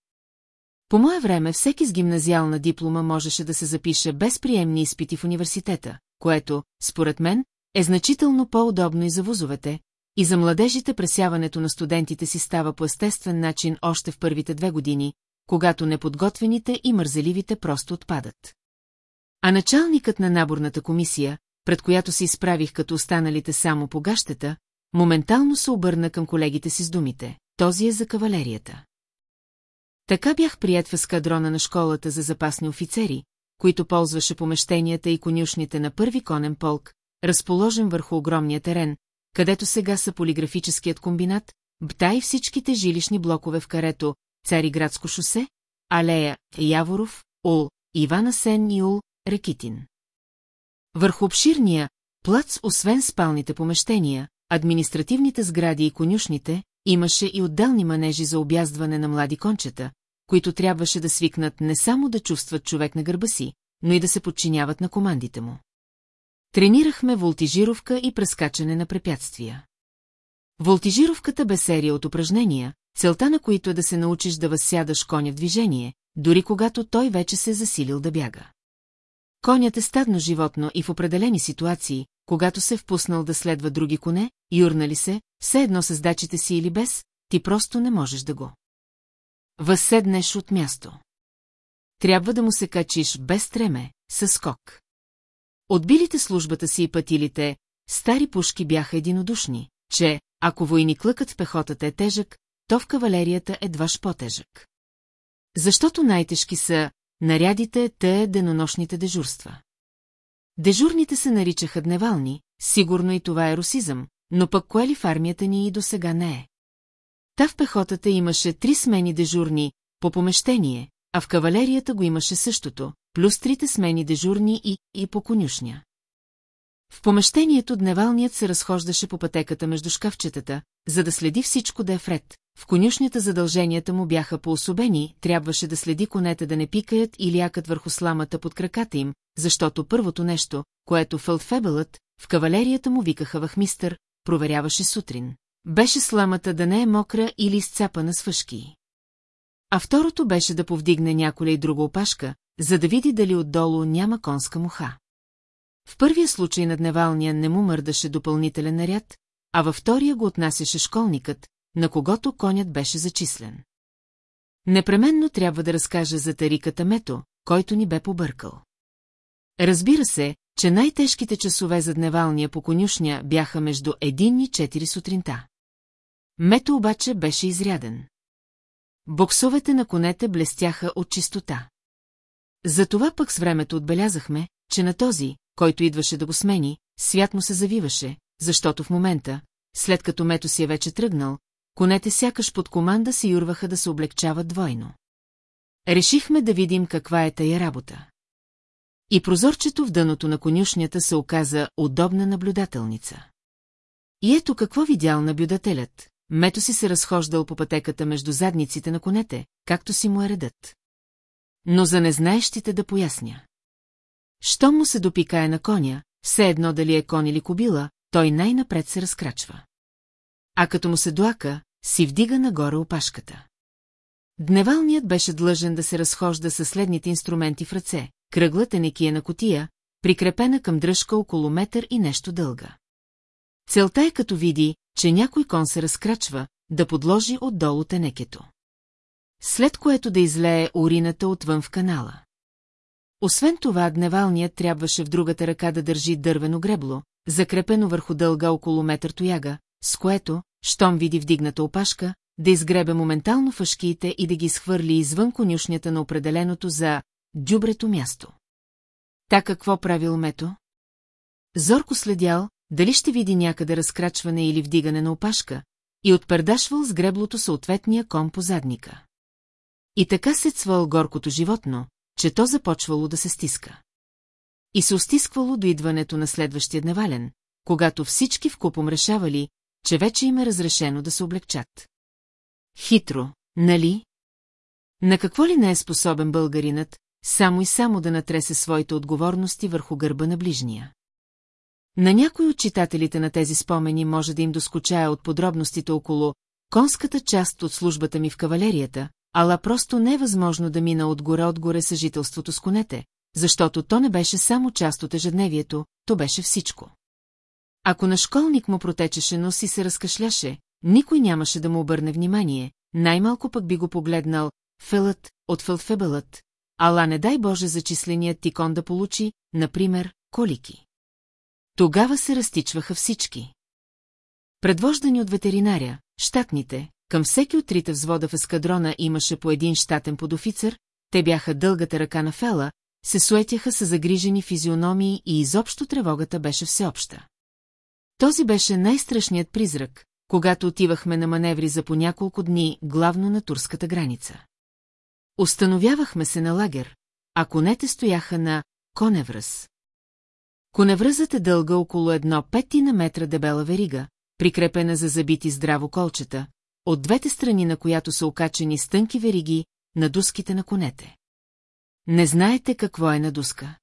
По мое време всеки с гимназиална диплома можеше да се запише без приемни изпити в университета, което, според мен, е значително по-удобно и за вузовете, и за младежите пресяването на студентите си става по естествен начин още в първите две години, когато неподготвените и мързеливите просто отпадат. А началникът на наборната комисия, пред която се изправих като останалите само по гащата, моментално се обърна към колегите си с думите. Този е за кавалерията. Така бях прият в ескадрона на школата за запасни офицери, които ползваше помещенията и конюшните на първи конен полк, разположен върху огромния терен, където сега са полиграфическият комбинат, бта и всичките жилищни блокове в карето, Цариградско шосе, Алея, Яворов, Ул, Ивана Сен и Ул, Рекитин. Върху обширния плац, освен спалните помещения, административните сгради и конюшните, имаше и отделни манежи за обяздване на млади кончета, които трябваше да свикнат не само да чувстват човек на гърба си, но и да се подчиняват на командите му. Тренирахме волтижировка и прескачане на препятствия. Волтижировката бе серия от упражнения, целта на които е да се научиш да възсядаш коня в движение, дори когато той вече се е засилил да бяга. Конят е стадно животно и в определени ситуации, когато се е впуснал да следва други коне, юрнали се, все едно с дачите си или без, ти просто не можеш да го. Възседнеш от място. Трябва да му се качиш без треме, със скок. Отбилите службата си и пътилите, стари пушки бяха единодушни, че, ако войниклъкът в пехотата е тежък, то в кавалерията едваш по-тежък. Защото най-тежки са нарядите те денонощните дежурства. Дежурните се наричаха дневални, сигурно и това е русизъм, но пък кое ли в армията ни и до сега не е. Та в пехотата имаше три смени дежурни по помещение, а в кавалерията го имаше същото, плюс трите смени дежурни и, и по конюшня. В помещението дневалният се разхождаше по пътеката между шкафчетата, за да следи всичко да е вред. В конюшнята задълженията му бяха поособени, трябваше да следи конете да не пикаят или якат върху сламата под краката им, защото първото нещо, което фълтфебелът, в кавалерията му викаха вахмистър, проверяваше сутрин. Беше сламата да не е мокра или изцапана с въшки. А второто беше да повдигне няколя и друга опашка, за да види дали отдолу няма конска муха. В първия случай на дневалния не му мърдаше допълнителен наряд, а във втория го отнасяше школникът, на когото конят беше зачислен. Непременно трябва да разкажа за тариката Мето, който ни бе побъркал. Разбира се, че най-тежките часове за дневалния по конюшня бяха между един и четири сутринта. Мето обаче беше изряден. Боксовете на конете блестяха от чистота. Затова пък с времето отбелязахме, че на този, който идваше да го смени, свят му се завиваше, защото в момента, след като Мето си е вече тръгнал, конете сякаш под команда си юрваха да се облегчават двойно. Решихме да видим каква е тая работа. И прозорчето в дъното на конюшнята се оказа удобна наблюдателница. И ето какво видял наблюдателят. Мето си се разхождал по пътеката между задниците на конете, както си му е редът. Но за незнаещите да поясня. Щом му се допикае на коня, все едно дали е кон или кобила, той най-напред се разкрачва. А като му се длака, си вдига нагоре опашката. Дневалният беше длъжен да се разхожда със следните инструменти в ръце, кръгла тенекия на котия, прикрепена към дръжка около метър и нещо дълга. Целта е като види, че някой кон се разкрачва, да подложи отдолу тенекето. След което да излее урината отвън в канала. Освен това, дневалният трябваше в другата ръка да държи дървено гребло, закрепено върху дълга около метър тояга, с което, щом види вдигната опашка, да изгребе моментално фашкиите и да ги схвърли извън конюшнята на определеното за дюбрето място. Та какво правил Мето? Зорко следял, дали ще види някъде разкрачване или вдигане на опашка, и отпердашвал с греблото съответния кон по задника. И така се цвал горкото животно, че то започвало да се стиска. И се устисквало до идването на следващия дневален, когато всички вкупом решавали, че вече им е разрешено да се облегчат. Хитро, нали? На какво ли не е способен българинът, само и само да натресе своите отговорности върху гърба на ближния? На някои от читателите на тези спомени може да им доскочая от подробностите около конската част от службата ми в кавалерията, ала просто не е възможно да мина отгоре-отгоре съжителството с конете, защото то не беше само част от ежедневието, то беше всичко. Ако на школник му протечеше нос и се разкашляше, никой нямаше да му обърне внимание, най-малко пък би го погледнал фелът от фълфебелът, ала не дай Боже зачисленият тикон да получи, например, колики. Тогава се разтичваха всички. Предвождани от ветеринаря, щатните, към всеки от трите взвода в ескадрона имаше по един щатен подофицер, те бяха дългата ръка на Фела, се суетяха с загрижени физиономии и изобщо тревогата беше всеобща. Този беше най-страшният призрак, когато отивахме на маневри за по няколко дни, главно на турската граница. Установявахме се на лагер, а конете стояха на коневръз. Коневръзът е дълга около едно пети на метра дебела верига, прикрепена за забити здраво колчета, от двете страни на която са окачени с тънки вериги на дуските на конете. Не знаете какво е надуска.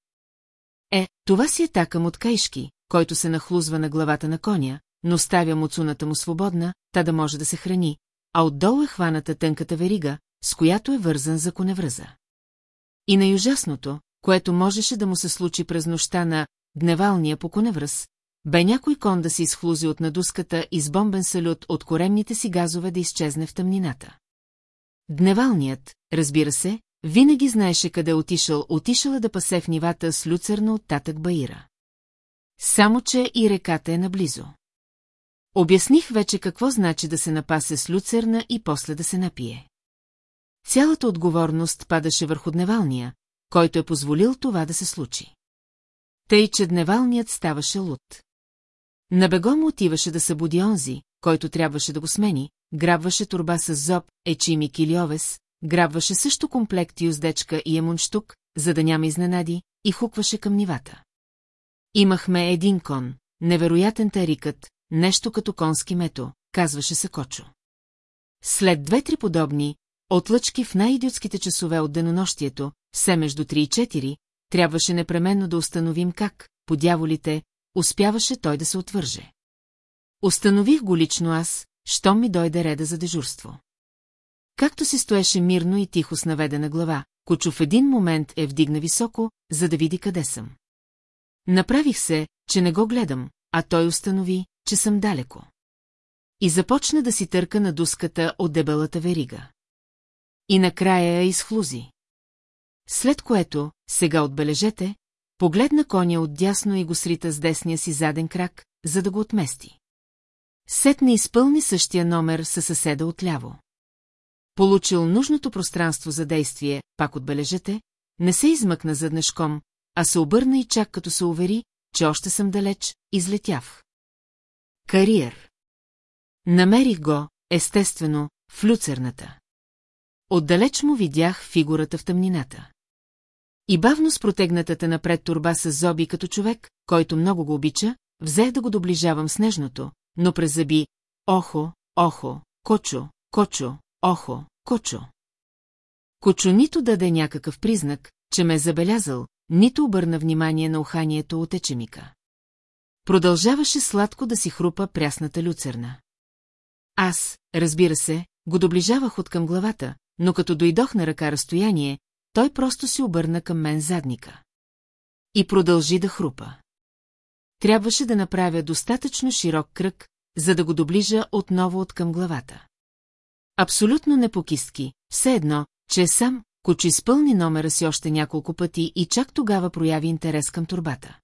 Е, това си е такъм от кайшки, който се нахлузва на главата на коня, но ставя муцуната му свободна, та да може да се храни, а отдолу е хваната тънката верига, с която е вързан за коневръза. И най-ужасното, което можеше да му се случи през нощта на гневалния по коневръз, бе някой кон да се изхлузи от надуската и с бомбен салют от коремните си газове да изчезне в тъмнината. Дневалният, разбира се, винаги знаеше къде отишъл, отишъла да пасе в нивата с люцерна от татък Баира. Само, че и реката е наблизо. Обясних вече какво значи да се напасе с люцерна и после да се напие. Цялата отговорност падаше върху дневалния, който е позволил това да се случи. Тъй, че дневалният ставаше луд. На бегом отиваше да събуди онзи, който трябваше да го смени, грабваше турба с зоб, ечимик или овес, грабваше също комплект юздечка и емунштук, за да няма изненади, и хукваше към нивата. Имахме един кон, невероятен тарикът, нещо като конски мето, казваше се Кочо. След две-три подобни, отлъчки в най-идиотските часове от денонощието, все между 3 и 4, трябваше непременно да установим как, по дяволите, успяваше той да се отвърже. Установих го лично аз, щом ми дойде реда за дежурство. Както си стоеше мирно и тихо с наведена глава, Кочо в един момент е вдигна високо, за да види къде съм. Направих се, че не го гледам, а той установи, че съм далеко. И започна да си търка на дуската от дебелата верига. И накрая я изхлузи. След което, сега отбележете, погледна коня отдясно и го срита с десния си заден крак, за да го отмести. Сетне изпълни същия номер със съседа отляво. Получил нужното пространство за действие, пак отбележете, не се измъкна заднешком, а се обърна и чак като се увери, че още съм далеч, излетяв. Кариер. Намерих го, естествено, в люцерната. Отдалеч му видях фигурата в тъмнината. И бавно с протегнатата напред турба с зоби като човек, който много го обича, взех да го доближавам с нежното, но през зъби «Охо, охо, кочо, кочо, охо, кочо». Кочо нито даде някакъв признак, че ме е забелязал, нито обърна внимание на уханието от ечемика. Продължаваше сладко да си хрупа прясната люцерна. Аз, разбира се, го доближавах от към главата, но като дойдох на ръка разстояние, той просто си обърна към мен задника. И продължи да хрупа. Трябваше да направя достатъчно широк кръг, за да го доближа отново от към главата. Абсолютно непокистки, все едно, че сам, Кочо изпълни номера си още няколко пъти и чак тогава прояви интерес към турбата.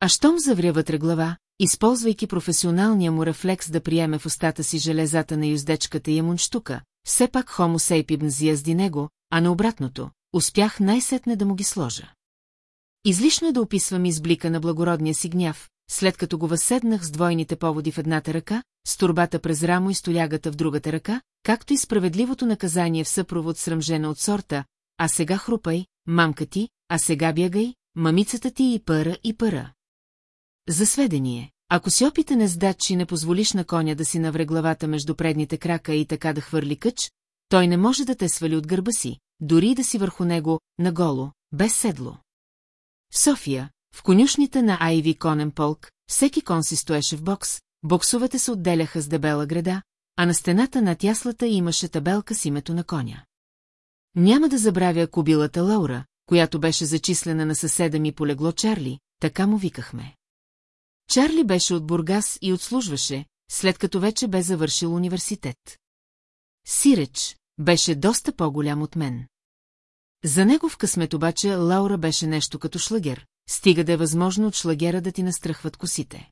А щом завря вътре глава, използвайки професионалния му рефлекс да приеме в устата си железата на юздечката и емунштука, все пак хомо сейпибн зязди него, а на обратното, успях най-сетне да му ги сложа. Излишно е да описвам изблика на благородния си гняв, след като го възседнах с двойните поводи в едната ръка, с турбата през рамо и столягата в другата ръка, както и справедливото наказание в съпровод срамжена от сорта, а сега хрупай, мамка ти, а сега бягай, мамицата ти и пъра и пъра. За сведение, Ако си опитен ездач и не позволиш на коня да си навре главата между предните крака и така да хвърли къч, той не може да те свали от гърба си, дори да си върху него, наголо, без седло. В София, в конюшните на Айви конен полк, всеки кон си стоеше в бокс, боксовете се отделяха с дебела града, а на стената над яслата имаше табелка с името на коня. Няма да забравя кобилата Лаура, която беше зачислена на съседа ми полегло Чарли, така му викахме. Чарли беше от Бургас и отслужваше, след като вече бе завършил университет. Сиреч беше доста по-голям от мен. За него в късмет обаче Лаура беше нещо като шлагер, стига да е възможно от шлагера да ти настръхват косите.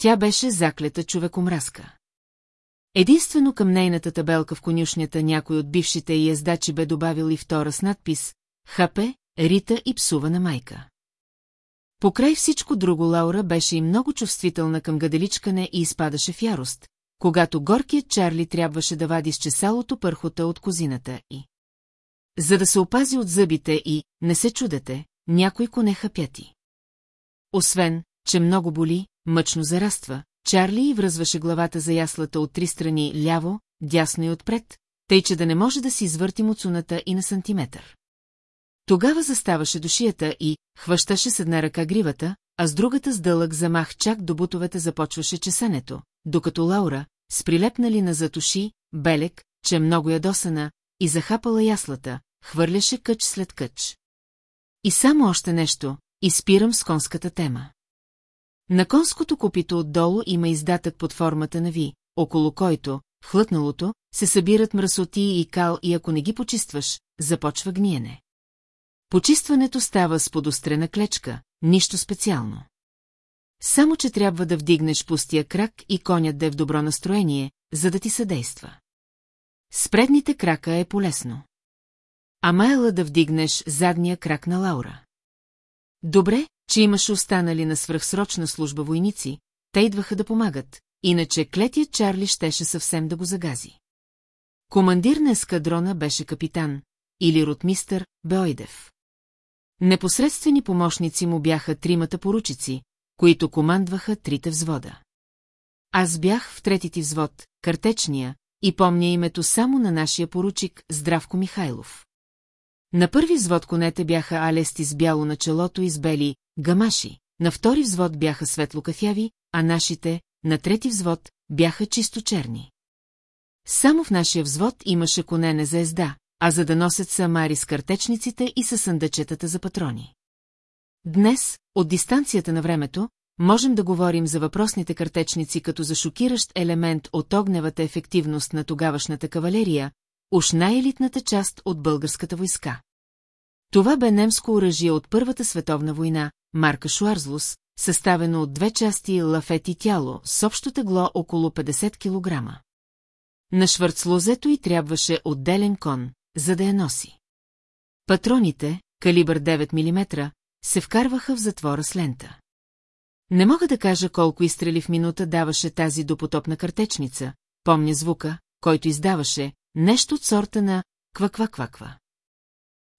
Тя беше заклета човекомразка. Единствено към нейната табелка в конюшнята някой от бившите и ездачи бе добавил и втора с надпис «Хапе, Рита и псувана майка». Покрай всичко друго Лаура беше и много чувствителна към гаделичкане и изпадаше в ярост, когато горкият Чарли трябваше да вади с чесалото пърхота от козината и... За да се опази от зъбите и, не се чудете, някой коне хапяти. Освен, че много боли, мъчно зараства, Чарли и връзваше главата за яслата от три страни, ляво, дясно и отпред, тъй че да не може да си извърти муцуната и на сантиметър. Тогава заставаше до шията и хващаше с една ръка гривата, а с другата с дълъг замах чак до бутовете започваше чесането, докато Лаура, с прилепнали на затуши, белек, че много ядосана, и захапала яслата, хвърляше къч след къч. И само още нещо, изпирам с конската тема. На конското копито отдолу има издатък под формата на ви, около който, хлътналото, се събират мръсоти и кал и ако не ги почистваш, започва гниене. Почистването става с подострена клечка, нищо специално. Само, че трябва да вдигнеш пустия крак и конят да е в добро настроение, за да ти съдейства. С предните крака е полезно. Амайла да вдигнеш задния крак на Лаура. Добре, че имаше останали на свръхсрочна служба войници, те идваха да помагат, иначе клетият Чарли щеше съвсем да го загази. Командир на ескадрона беше капитан, или ротмистър Беойдев. Непосредствени помощници му бяха тримата поручици, които командваха трите взвода. Аз бях в третити взвод, картечния, и помня името само на нашия поручик Здравко Михайлов. На първи взвод конете бяха алести с бяло на челото и с бели гамаши, на втори взвод бяха светло-кафяви, а нашите, на трети взвод, бяха чисто черни. Само в нашия взвод имаше коне не за езда, а за да носят самари с картечниците и с съндъчетата за патрони. Днес, от дистанцията на времето, можем да говорим за въпросните картечници като за шокиращ елемент от огневата ефективност на тогавашната кавалерия, уж най-елитната част от българската войска. Това бе немско оръжие от Първата световна война, марка Шуарзлус, съставено от две части лафет и тяло, с общо тегло около 50 кг. На шварцлозето й трябваше отделен кон, за да я носи. Патроните, калибър 9 мм, се вкарваха в затвора с лента. Не мога да кажа колко изстрели в минута даваше тази допотопна картечница, помня звука, който издаваше, нещо от сорта на ква-ква-ква-ква.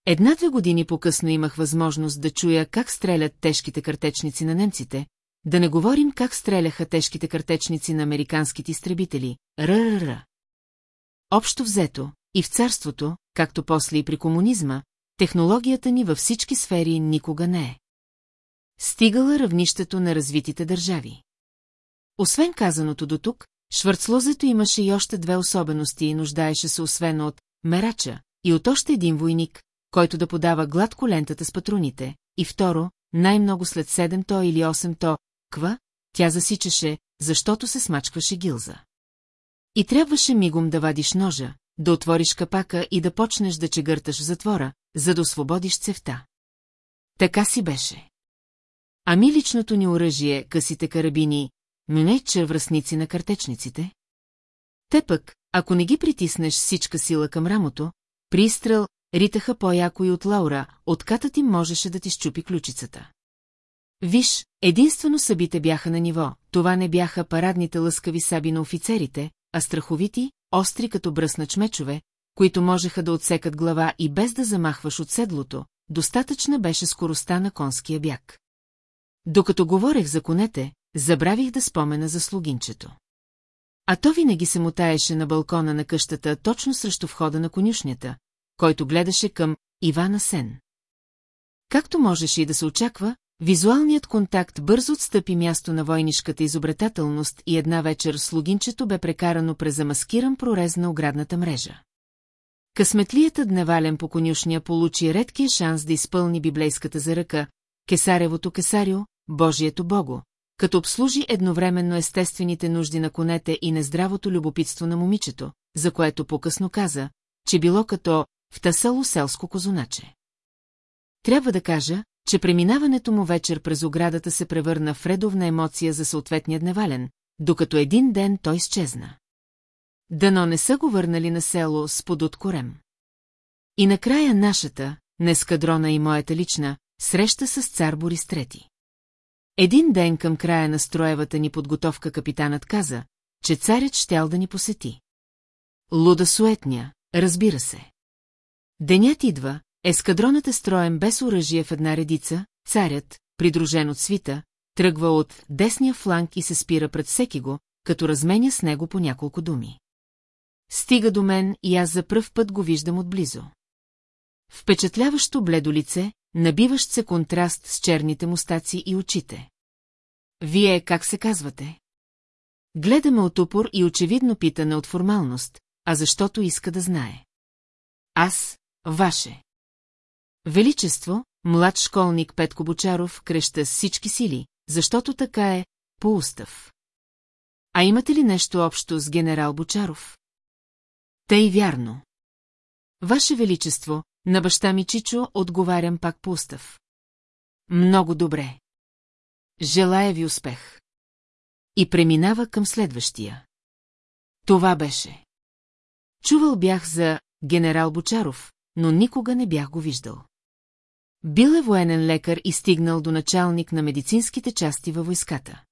Една-две години по-късно имах възможност да чуя как стрелят тежките картечници на немците, да не говорим как стреляха тежките картечници на американските изтребители, РРР. Общо взето, и в царството, както после и при комунизма, технологията ни във всички сфери никога не е. Стигала равнището на развитите държави. Освен казаното до тук, Шварцлозето имаше и още две особености и нуждаеше се освен от мерача и от още един войник, който да подава гладко лентата с патроните, и второ, най-много след 7-то или 8-то, ква, тя засичаше, защото се смачкваше гилза. И трябваше мигом да вадиш ножа, да отвориш капака и да почнеш да чегърташ в затвора, за да освободиш цевта. Така си беше. Ами личното ни оръжие, късите карабини, но не червръсници на картечниците? Те пък, ако не ги притиснеш всичка сила към рамото, при изстрел ритаха по-яко и от Лаура, откатът им можеше да ти щупи ключицата. Виж, единствено събите бяха на ниво, това не бяха парадните лъскави саби на офицерите, а страховити, остри като бръсна чмечове, които можеха да отсекат глава и без да замахваш от седлото, достатъчна беше скоростта на конския бяг. Докато говорех за конете, забравих да спомена за слугинчето. А то винаги се мутаеше на балкона на къщата точно срещу входа на конюшнята, който гледаше към Ивана Сен. Както можеше и да се очаква, визуалният контакт бързо отстъпи място на войнишката изобретателност и една вечер слугинчето бе прекарано през замаскиран прорез на оградната мрежа. Късметлията дневален по конюшния получи редкия шанс да изпълни библейската заръка, кесаревото кесарио, Божието Бого, като обслужи едновременно естествените нужди на конете и нездравото любопитство на момичето, за което по-късно каза, че било като в тасало селско козуначе. Трябва да кажа, че преминаването му вечер през оградата се превърна в редовна емоция за съответния дневален, докато един ден той изчезна. Дано не са го върнали на село с подут корем. И накрая нашата, не скадрона и моята лична, среща с цар Борис Трети. Един ден към края на строевата ни подготовка капитанът каза, че царят щял да ни посети. Луда суетня, разбира се. Денят идва, ескадронът е строен без оръжие в една редица, царят, придружен от свита, тръгва от десния фланг и се спира пред всеки го, като разменя с него по няколко думи. Стига до мен и аз за пръв път го виждам отблизо. Впечатляващо бледо лице, набиващ се контраст с черните мустаци и очите. Вие как се казвате? Гледаме от упор и очевидно питане от формалност, а защото иска да знае. Аз, ваше. Величество, млад школник Петко Бочаров креща с всички сили, защото така е по устав. А имате ли нещо общо с генерал Бочаров? Тъй вярно. Ваше Величество, на баща ми Чичо отговарям пак по устав. Много добре. Желая ви успех. И преминава към следващия. Това беше. Чувал бях за генерал Бочаров, но никога не бях го виждал. Бил е военен лекар и стигнал до началник на медицинските части във войската.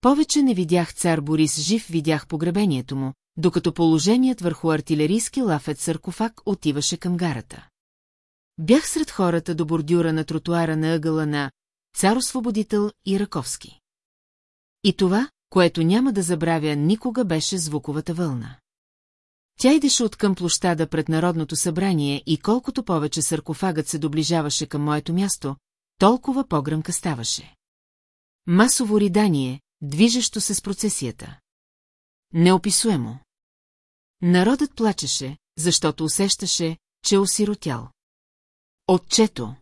Повече не видях цар Борис жив, видях погребението му, докато положеният върху артилерийски лафет саркофаг отиваше към гарата. Бях сред хората до бордюра на тротуара на ъгъла на Цар-освободител и Раковски. И това, което няма да забравя никога беше звуковата вълна. Тя идеше от към площада пред Народното събрание и колкото повече саркофагът се доближаваше към моето място, толкова по-гръмка ставаше. Масово ридание, движещо се с процесията. Неописуемо. Народът плачеше, защото усещаше, че е осиротял. Отчето.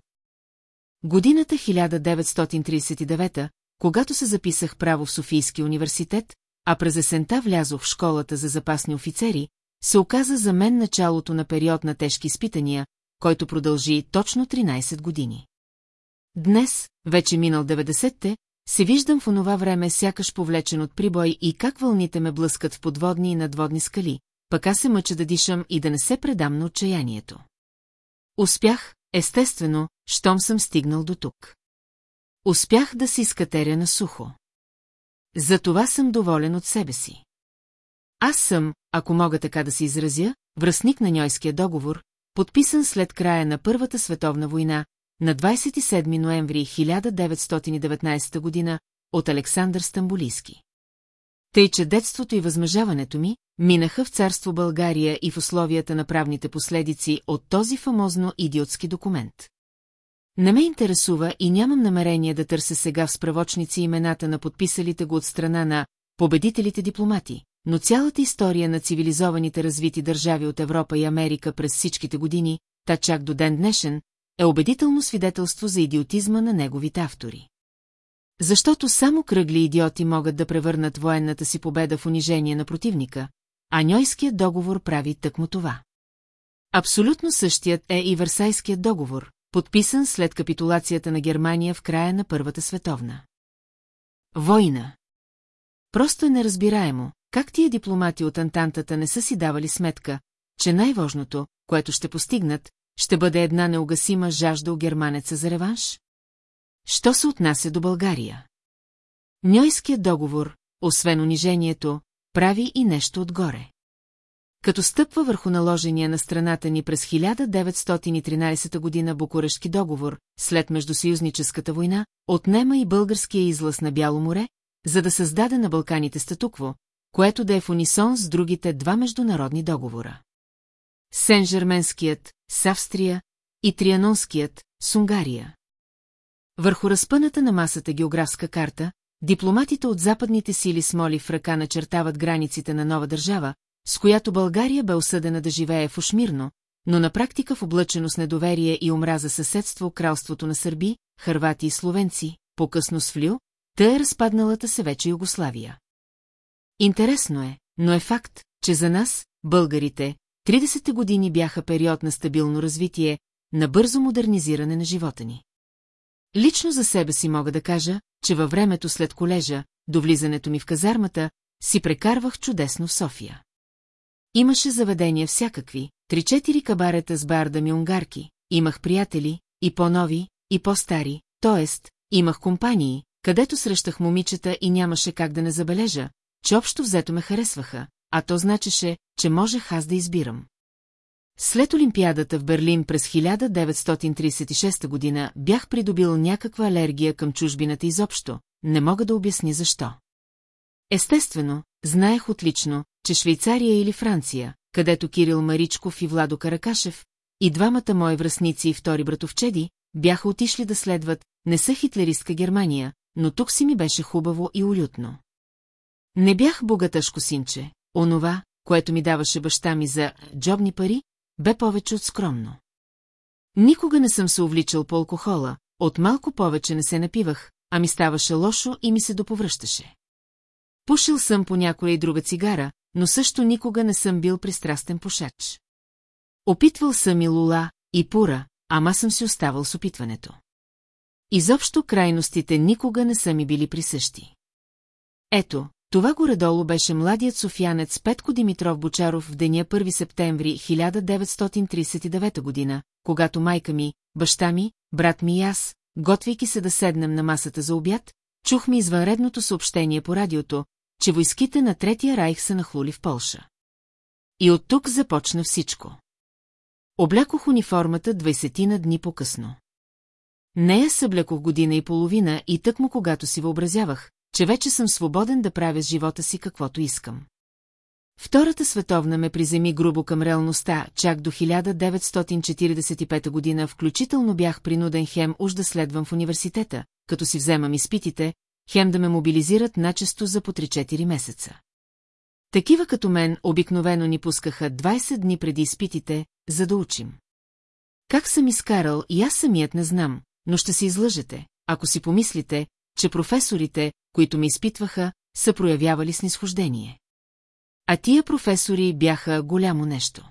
Годината 1939, когато се записах право в Софийски университет, а през есента влязох в школата за запасни офицери, се оказа за мен началото на период на тежки изпитания, който продължи точно 13 години. Днес, вече минал 90-те, се виждам в онова време сякаш повлечен от прибой и как вълните ме блъскат в подводни и надводни скали, пък аз се мъча да дишам и да не се предам на отчаянието. Успях, естествено, щом съм стигнал до тук. Успях да си изкатеря на сухо. За това съм доволен от себе си. Аз съм, ако мога така да се изразя, връзник на Ньойския договор, подписан след края на Първата световна война, на 27 ноември 1919 година от Александър Стамбулийски. Тъй, че детството и възмъжаването ми минаха в царство България и в условията на правните последици от този фамозно идиотски документ. Не ме интересува и нямам намерение да търся сега в справочници имената на подписалите го от страна на победителите дипломати, но цялата история на цивилизованите развити държави от Европа и Америка през всичките години, та чак до ден днешен, е убедително свидетелство за идиотизма на неговите автори. Защото само кръгли идиоти могат да превърнат военната си победа в унижение на противника, а Ньойският договор прави тъкмо това. Абсолютно същият е и Версайският договор, подписан след капитулацията на Германия в края на Първата световна. Война. Просто е неразбираемо, как тия дипломати от Антантата не са си давали сметка, че най-важното, което ще постигнат, ще бъде една неугасима жажда у германеца за реванш? Що се отнася до България? Ньойският договор, освен унижението, прави и нещо отгоре. Като стъпва върху наложения на страната ни през 1913 година Букурещки договор, след Междусъюзническата война, отнема и българския излъз на Бяло море, за да създаде на Балканите статукво, което да е в унисон с другите два международни договора. Сен-Жерменският, с Австрия, и Трианонският, с Унгария. Върху разпъната на масата географска карта, дипломатите от западните сили с моли в ръка начертават границите на нова държава, с която България бе осъдена да живее в Ушмирно, но на практика в облъчено с недоверие и омраза съседство кралството на сърби, хървати и словенци, по-късно с Флю, тъй е разпадналата се вече Югославия. Интересно е, но е факт, че за нас, българите, 30-те години бяха период на стабилно развитие, на бързо модернизиране на живота ни. Лично за себе си мога да кажа, че във времето след колежа, до влизането ми в казармата, си прекарвах чудесно в София. Имаше заведения всякакви, три-четири кабарета с бардами унгарки, имах приятели, и по-нови, и по-стари, т.е. имах компании, където срещах момичета и нямаше как да не забележа, че общо взето ме харесваха, а то значеше, че можех аз да избирам. След Олимпиадата в Берлин през 1936 година бях придобил някаква алергия към чужбината изобщо, не мога да обясни защо. Естествено, знаех отлично, че Швейцария или Франция, където Кирил Маричков и Владо Каракашев, и двамата мои връзници и втори братовчеди, бяха отишли да следват, не са хитлеристка Германия, но тук си ми беше хубаво и уютно. Не бях богатъшко синче, онова, което ми даваше баща ми за джобни пари, бе повече от скромно. Никога не съм се увличал по алкохола, от малко повече не се напивах, а ми ставаше лошо и ми се доповръщаше. Пушил съм по някоя и друга цигара, но също никога не съм бил пристрастен пушач. Опитвал съм и лула, и пура, ама съм си оставал с опитването. Изобщо крайностите никога не са ми били присъщи. Ето, това горе-долу беше младият софиянец Петко Димитров Бочаров в деня 1 септември 1939 година, когато майка ми, баща ми, брат ми и аз, готвейки се да седнем на масата за обяд, чухме извънредното съобщение по радиото, че войските на Третия райх са нахлули в Полша. И от тук започна всичко. Облякох униформата 20 на дни по-късно. Нея съблякох година и половина и тъкмо когато си въобразявах, че вече съм свободен да правя с живота си каквото искам. Втората световна ме приземи грубо към реалността, чак до 1945 година включително бях принуден хем уж да следвам в университета, като си вземам изпитите, хем да ме мобилизират начесто за по 3-4 месеца. Такива като мен обикновено ни пускаха 20 дни преди изпитите, за да учим. Как съм изкарал и аз самият не знам, но ще се излъжете, ако си помислите, че професорите, които ми изпитваха, са проявявали снисхождение. А тия професори бяха голямо нещо.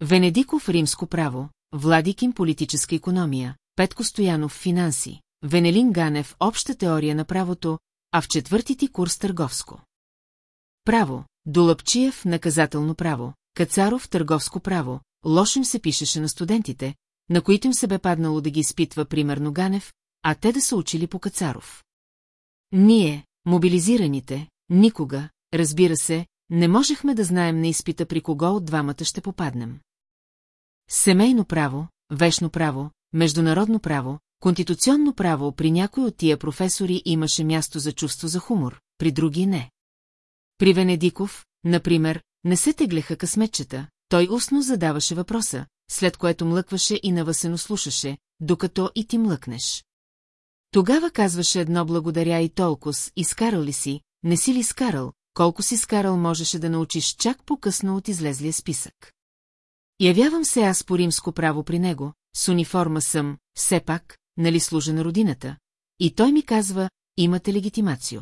Венедиков римско право, Владикин политическа економия, Петко Стоянов финанси, Венелин Ганев обща теория на правото, а в четвърти ти курс търговско. Право, Долъпчиев наказателно право, Кацаров търговско право, лошо им се пишеше на студентите, на които им се бе паднало да ги изпитва примерно Ганев, а те да са учили по Кацаров. Ние, мобилизираните, никога, разбира се, не можехме да знаем на изпита при кого от двамата ще попаднем. Семейно право, вечно право, международно право, конституционно право при някой от тия професори имаше място за чувство за хумор, при други не. При Венедиков, например, не се теглеха късметчета, той устно задаваше въпроса, след което млъкваше и навъсено слушаше, докато и ти млъкнеш. Тогава казваше едно благодаря и толкос, изкарал ли си, не си ли скарал, колко си скарал можеше да научиш чак по-късно от излезлия списък. Явявам се аз по римско право при него, с униформа съм, все пак, нали служа на родината, и той ми казва, имате легитимацио.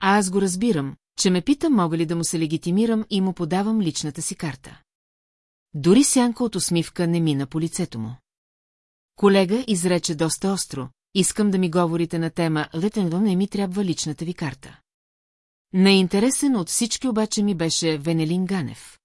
А аз го разбирам, че ме пита мога ли да му се легитимирам и му подавам личната си карта. Дори сянка от усмивка не мина по лицето му. Колега изрече доста остро, искам да ми говорите на тема Летенвън не ми трябва личната ви карта. Неинтересен от всички обаче ми беше Венелин Ганев.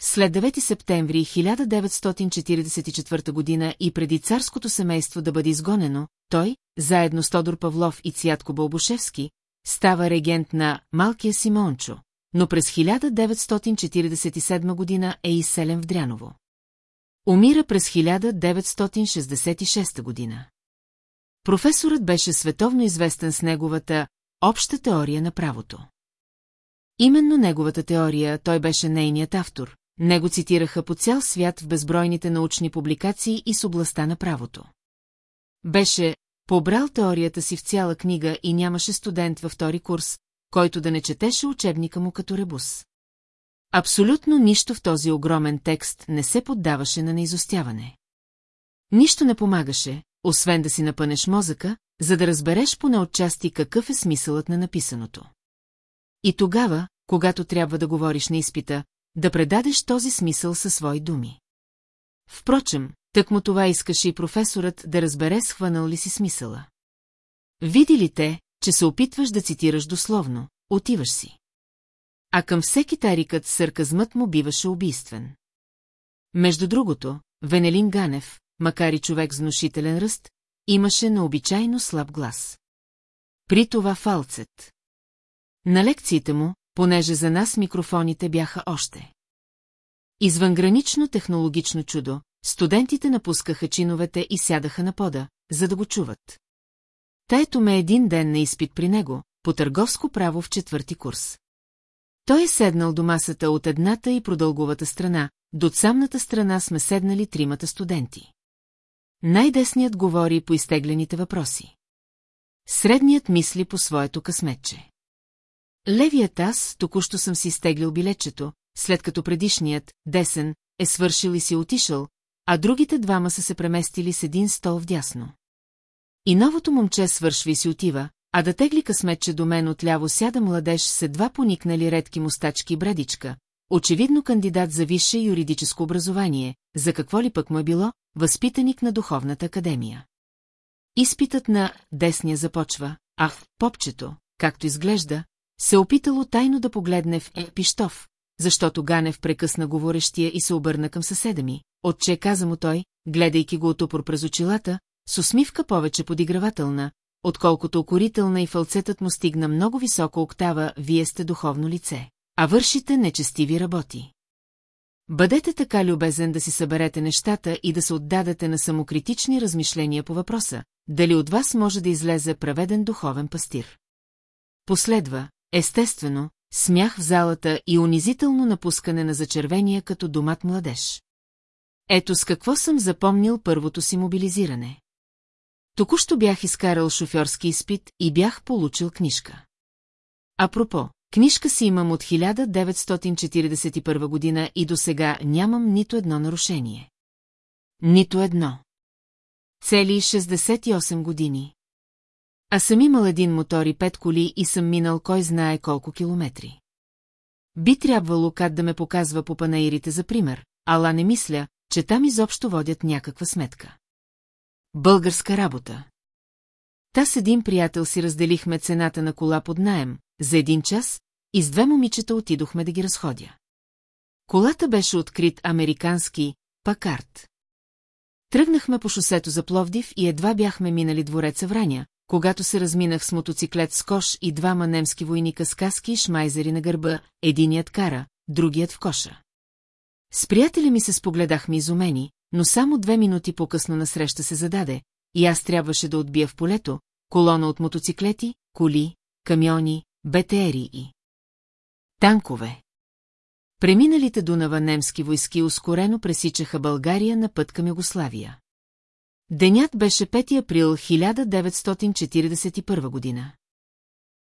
След 9 септември 1944 година и преди царското семейство да бъде изгонено, той, заедно с Тодор Павлов и Цятко Бълбушевски, става регент на Малкия Симончо, но през 1947 година е изселен в Дряново. Умира през 1966 година. Професорът беше световно известен с неговата Обща теория на правото. Именно неговата теория той беше нейният автор, него цитираха по цял свят в безбройните научни публикации и с областта на правото. Беше побрал теорията си в цяла книга и нямаше студент във втори курс, който да не четеше учебника му като ребус. Абсолютно нищо в този огромен текст не се поддаваше на неизостяване. Нищо не помагаше, освен да си напънеш мозъка, за да разбереш поне отчасти какъв е смисълът на написаното. И тогава, когато трябва да говориш на изпита, да предадеш този смисъл със свои думи. Впрочем, тък му това искаше и професорът да разбере схванал ли си смисъла. Види ли те, че се опитваш да цитираш дословно, отиваш си. А към всеки тарикът сърказмът му биваше убийствен. Между другото, Венелин Ганев, макар и човек с внушителен ръст, имаше необичайно слаб глас. При това фалцет. На лекциите му, понеже за нас микрофоните бяха още. Извънгранично технологично чудо, студентите напускаха чиновете и сядаха на пода, за да го чуват. Тайто ме един ден на изпит при него, по търговско право в четвърти курс. Той е седнал до масата от едната и продълговата страна, до самната страна сме седнали тримата студенти. Най-десният говори по изтеглените въпроси. Средният мисли по своето късметче. Левият аз току-що съм си изтеглил билетчето, след като предишният, десен, е свършил и си отишъл, а другите двама са се преместили с един стол вдясно. И новото момче свършва и си отива, а да тегли късметче до мен отляво сяда младеж с едва поникнали редки мустачки и брадичка, очевидно кандидат за висше юридическо образование, за какво ли пък му е било, възпитаник на Духовната академия. Изпитът на десния започва, а в попчето, както изглежда, се опитало тайно да погледне в Пиштов, защото Ганев прекъсна говорещия и се обърна към съседа ми, отче каза му той, гледайки го от упор през очилата, с усмивка повече подигравателна, отколкото окорителна и фалцетът му стигна много високо октава, вие сте духовно лице, а вършите нечестиви работи. Бъдете така любезен да си съберете нещата и да се отдадете на самокритични размишления по въпроса, дали от вас може да излезе праведен духовен пастир. Последва, естествено, смях в залата и унизително напускане на зачервения като домат младеж. Ето с какво съм запомнил първото си мобилизиране. Току-що бях изкарал шофьорски изпит и бях получил книжка. Апропо, книжка си имам от 1941 година и до сега нямам нито едно нарушение. Нито едно. Цели 68 години. А съм имал един мотор и пет коли и съм минал кой знае колко километри. Би трябвало кат да ме показва по панаирите за пример, ала не мисля, че там изобщо водят някаква сметка. Българска работа. Та с един приятел си разделихме цената на кола под наем, за един час, и с две момичета отидохме да ги разходя. Колата беше открит американски пакарт. Тръгнахме по шосето за Пловдив и едва бяхме минали двореца Враня, когато се разминах с мотоциклет с кош и двама немски войника с каски и шмайзери на гърба, единият кара, другият в коша. С приятеля ми се спогледахме изумени, но само две минути по-късно насреща се зададе, и аз трябваше да отбия в полето, колона от мотоциклети, коли, камиони, БТРи и танкове. Преминалите Дунава немски войски ускорено пресичаха България на път към Югославия. Денят беше 5 април 1941 година.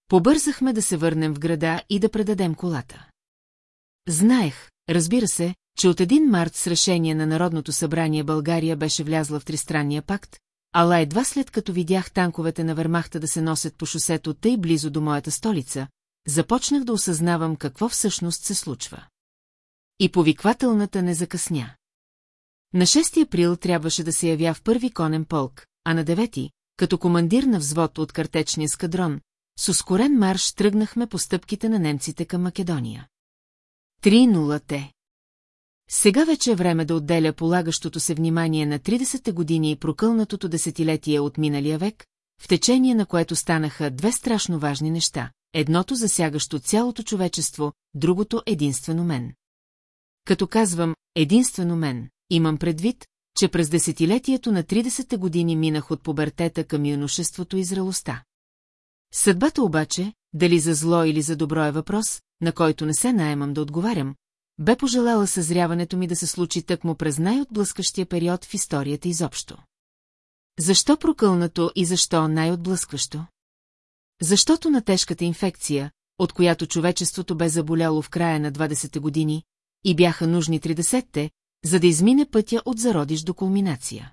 Побързахме да се върнем в града и да предадем колата. Знаех, разбира се, че от 1 март с решение на Народното събрание България беше влязла в Тристранния пакт, ала едва след като видях танковете на Вермахта да се носят по шосето тъй близо до моята столица, започнах да осъзнавам какво всъщност се случва. И повиквателната не закъсня. На 6 април трябваше да се явя в първи конен полк, а на 9, като командир на взвод от картечния скадрон, с ускорен марш тръгнахме по стъпките на немците към Македония. 3-0-те Сега вече е време да отделя полагащото се внимание на 30-те години и прокълнатото десетилетие от миналия век, в течение на което станаха две страшно важни неща, едното засягащо цялото човечество, другото единствено мен. Като казвам «единствено мен», имам предвид, че през десетилетието на 30-те години минах от пубертета към юношеството и зрелостта. Съдбата обаче, дали за зло или за добро е въпрос, на който не се наемам да отговарям, бе пожелала съзряването ми да се случи тъкмо през най-отблъскащия период в историята изобщо. Защо прокълнато и защо най-отблъскващо? Защото на тежката инфекция, от която човечеството бе заболяло в края на 20-те години, и бяха нужни 30-те, за да измине пътя от зародиш до кулминация.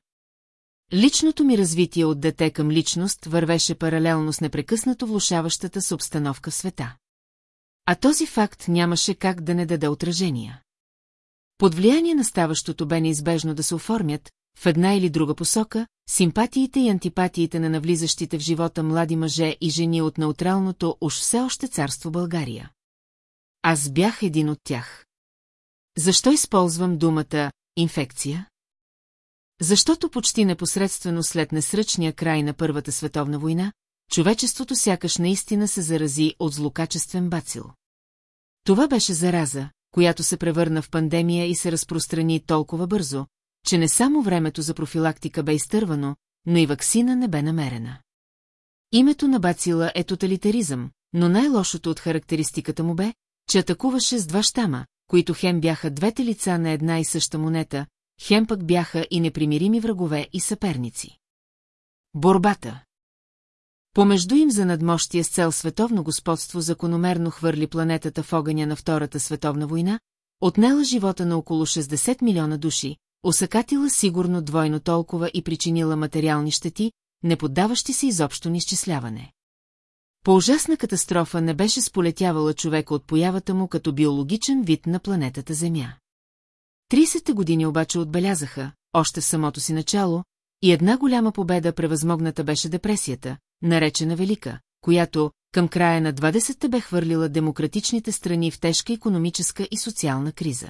Личното ми развитие от дете към личност вървеше паралелно с непрекъснато влушаващата се обстановка в света. А този факт нямаше как да не даде отражения. Под влияние на ставащото бе неизбежно да се оформят, в една или друга посока, симпатиите и антипатиите на навлизащите в живота млади мъже и жени от неутралното уж все още царство България. Аз бях един от тях. Защо използвам думата «инфекция»? Защото почти непосредствено след несръчния край на Първата световна война, човечеството сякаш наистина се зарази от злокачествен бацил. Това беше зараза, която се превърна в пандемия и се разпространи толкова бързо, че не само времето за профилактика бе изтървано, но и ваксина не бе намерена. Името на бацила е тоталитаризъм, но най-лошото от характеристиката му бе, че атакуваше с два щама, които хем бяха двете лица на една и съща монета, хем пък бяха и непримирими врагове и съперници. Борбата Помежду им за надмощие с цел световно господство закономерно хвърли планетата в огъня на Втората световна война, отнела живота на около 60 милиона души, осъкатила сигурно двойно толкова и причинила материални щети, не поддаващи се изобщо ни изчисляване. По ужасна катастрофа не беше сполетявала човека от появата му като биологичен вид на планетата Земя. 30-те години обаче отбелязаха, още в самото си начало, и една голяма победа превъзмогната беше депресията, наречена Велика, която към края на 20-те бе хвърлила демократичните страни в тежка економическа и социална криза.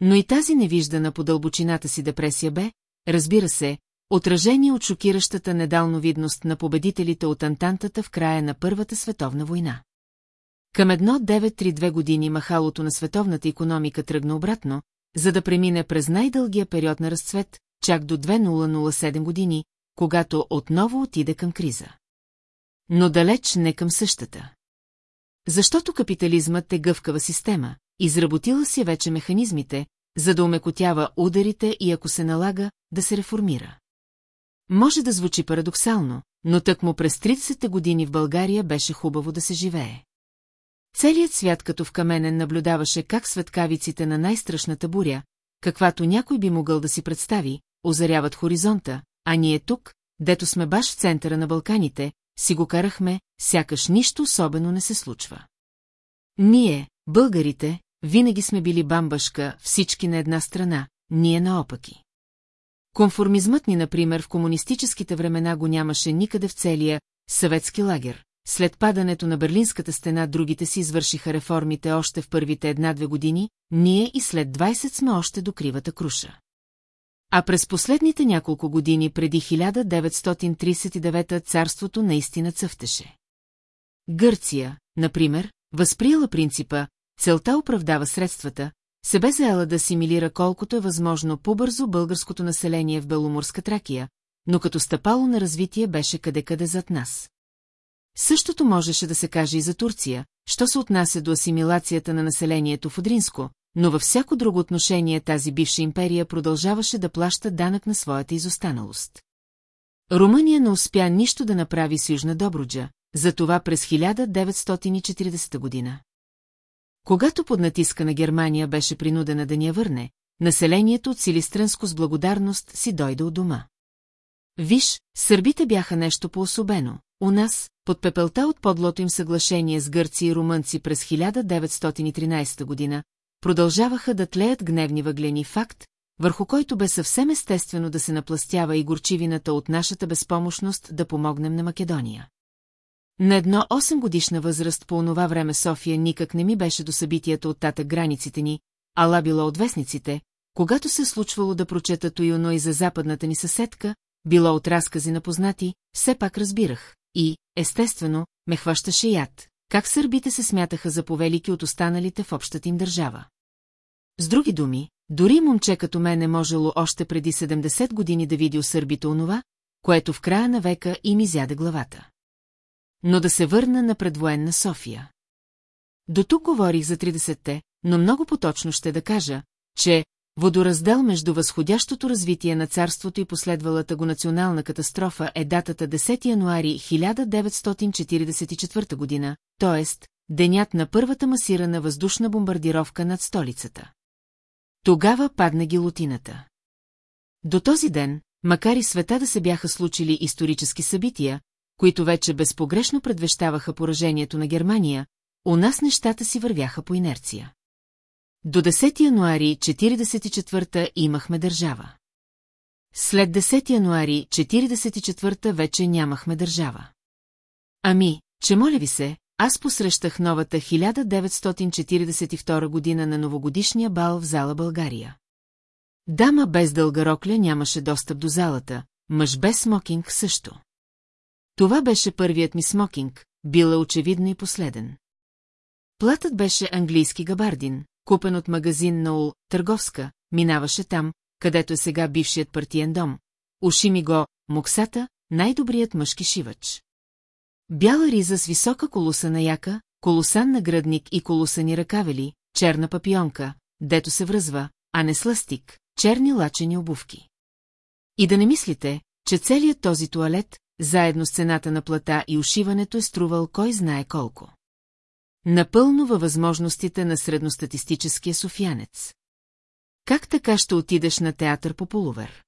Но и тази невиждана по дълбочината си депресия бе, разбира се, отражение от шокиращата недалновидност на победителите от Антантата в края на Първата световна война. Към едно 9-3-2 години махалото на световната економика тръгна обратно, за да премине през най-дългия период на разцвет, чак до 2007 години, когато отново отиде към криза. Но далеч не към същата. Защото капитализмът е гъвкава система, изработила си вече механизмите, за да умекотява ударите и ако се налага, да се реформира. Може да звучи парадоксално, но тъкмо през 30-те години в България беше хубаво да се живее. Целият свят като в каменен наблюдаваше как светкавиците на най-страшната буря, каквато някой би могъл да си представи, озаряват хоризонта, а ние тук, дето сме баш в центъра на Балканите, си го карахме, сякаш нищо особено не се случва. Ние, българите, винаги сме били бамбашка, всички на една страна, ние наопаки. Конформизмът ни, например, в комунистическите времена го нямаше никъде в целия съветски лагер. След падането на Берлинската стена другите си извършиха реформите още в първите една-две години, ние и след 20 сме още до кривата круша. А през последните няколко години преди 1939 царството наистина цъфтеше. Гърция, например, възприела принципа «целта оправдава средствата», се бе заела да асимилира колкото е възможно по-бързо българското население в Беломорска Тракия, но като стъпало на развитие беше къде-къде зад нас. Същото можеше да се каже и за Турция, що се отнася до асимилацията на населението в Одринско, но във всяко друго отношение тази бивша империя продължаваше да плаща данък на своята изостаналост. Румъния не успя нищо да направи с Южна Добруджа, затова през 1940 година. Когато под натиска на Германия беше принудена да ни я върне, населението от Силистранско с благодарност си дойде от дома. Виж, сърбите бяха нещо по-особено. У нас, под пепелта от подлото им съглашение с гърци и румънци през 1913 година, продължаваха да тлеят гневни въглени факт, върху който бе съвсем естествено да се напластява и горчивината от нашата безпомощност да помогнем на Македония. На едно 8 годишна възраст по онова време София никак не ми беше до събитията от тата границите ни, ала било от вестниците, когато се случвало да прочета Туюно и за западната ни съседка, било от разкази на познати, все пак разбирах. И, естествено, ме хващаше яд, как сърбите се смятаха за повелики от останалите в общата им държава. С други думи, дори момче като мен е можело още преди 70 години да види у сърбите онова, което в края на века им изяде главата. но да се върна на предвоенна София. До тук говорих за 30-те, но много поточно ще да кажа, че водораздел между възходящото развитие на царството и последвалата го национална катастрофа е датата 10 януари 1944 година, т.е. денят на първата масирана въздушна бомбардировка над столицата. Тогава падна гилотината. До този ден, макар и света да се бяха случили исторически събития, които вече безпогрешно предвещаваха поражението на Германия, у нас нещата си вървяха по инерция. До 10 януари 44-та имахме държава. След 10 януари 44-та вече нямахме държава. Ами, че моля ви се, аз посрещах новата 1942 година на новогодишния бал в зала България. Дама без дълга рокля нямаше достъп до залата, мъж без смокинг също. Това беше първият ми смокинг, била очевидно и последен. Платът беше английски габардин, купен от магазин Ноул, търговска, минаваше там, където е сега бившият партиен дом. Уши ми го, моксата, най-добрият мъжки шивач. Бяла риза с висока колуса на яка, колосан на градник и колусани ръкавели, черна папионка, дето се връзва, а не сластик, черни лачени обувки. И да не мислите, че целият този туалет, заедно с цената на плата и ушиването е струвал кой знае колко. Напълно във възможностите на средностатистическия софиянец. Как така ще отидеш на театър по полувер?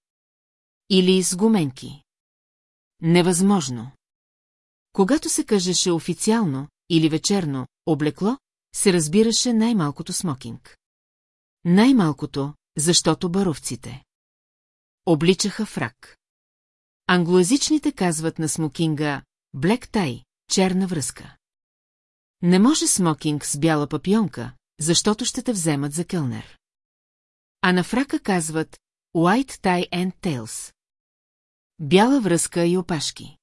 Или с гуменки? Невъзможно. Когато се кажеше официално или вечерно облекло, се разбираше най-малкото смокинг. Най-малкото, защото баровците. Обличаха фрак. Англоязичните казват на смокинга «блек тай», черна връзка. Не може смокинг с бяла папионка, защото ще те вземат за кълнер. А на фрака казват White Tie and Tails. Бяла връзка и опашки.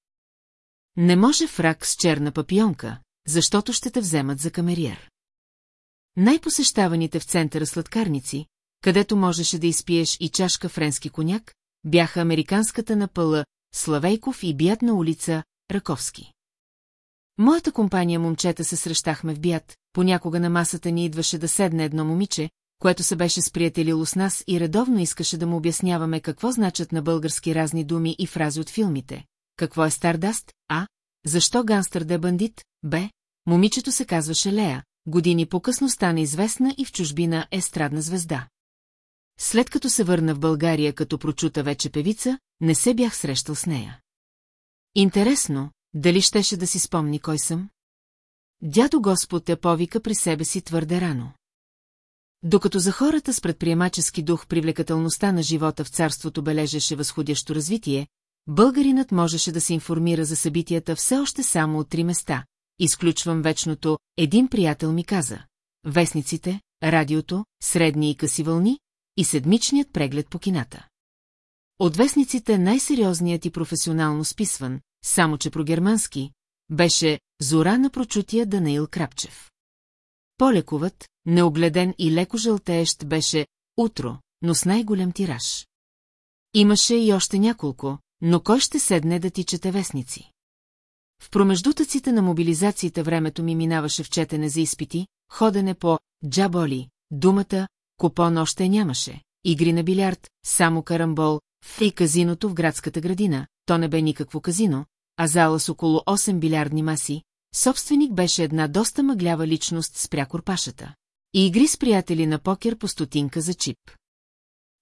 Не може фрак с черна папионка, защото ще те вземат за камериер. Най-посещаваните в центъра сладкарници, където можеше да изпиеш и чашка френски коняк, бяха американската напъла Славейков и биятна улица Раковски. Моята компания момчета се срещахме в бият, понякога на масата ни идваше да седне едно момиче, което се беше сприятелило с нас и редовно искаше да му обясняваме какво значат на български разни думи и фрази от филмите. Какво е Стардаст? А. Защо гангстър да е бандит? Б. Момичето се казваше Лея, години по-късно стана известна и в чужбина е страдна звезда. След като се върна в България като прочута вече певица, не се бях срещал с нея. Интересно, дали щеше да си спомни кой съм? Дядо Господ я повика при себе си твърде рано. Докато за хората с предприемачески дух привлекателността на живота в царството бележеше възходящо развитие, българинът можеше да се информира за събитията все още само от три места. Изключвам вечното, един приятел ми каза. Вестниците, радиото, средни и къси вълни и седмичният преглед по кината. От вестниците най-сериозният и професионално списван, само че про-германски, беше Зора на прочутия Данаил Крапчев. Полековът, неогледен и леко жълтеещ беше утро, но с най-голям тираж. Имаше и още няколко, но кой ще седне да ти чете вестници? В промеждутъците на мобилизациите времето ми минаваше в четене за изпити, ходене по джаболи, думата, купон още нямаше, игри на билярд, само карамбол, и казиното в градската градина, то не бе никакво казино, а зала с около 8 билярдни маси, собственик беше една доста мъглява личност с прякорпашата. И игри с приятели на покер по стотинка за чип.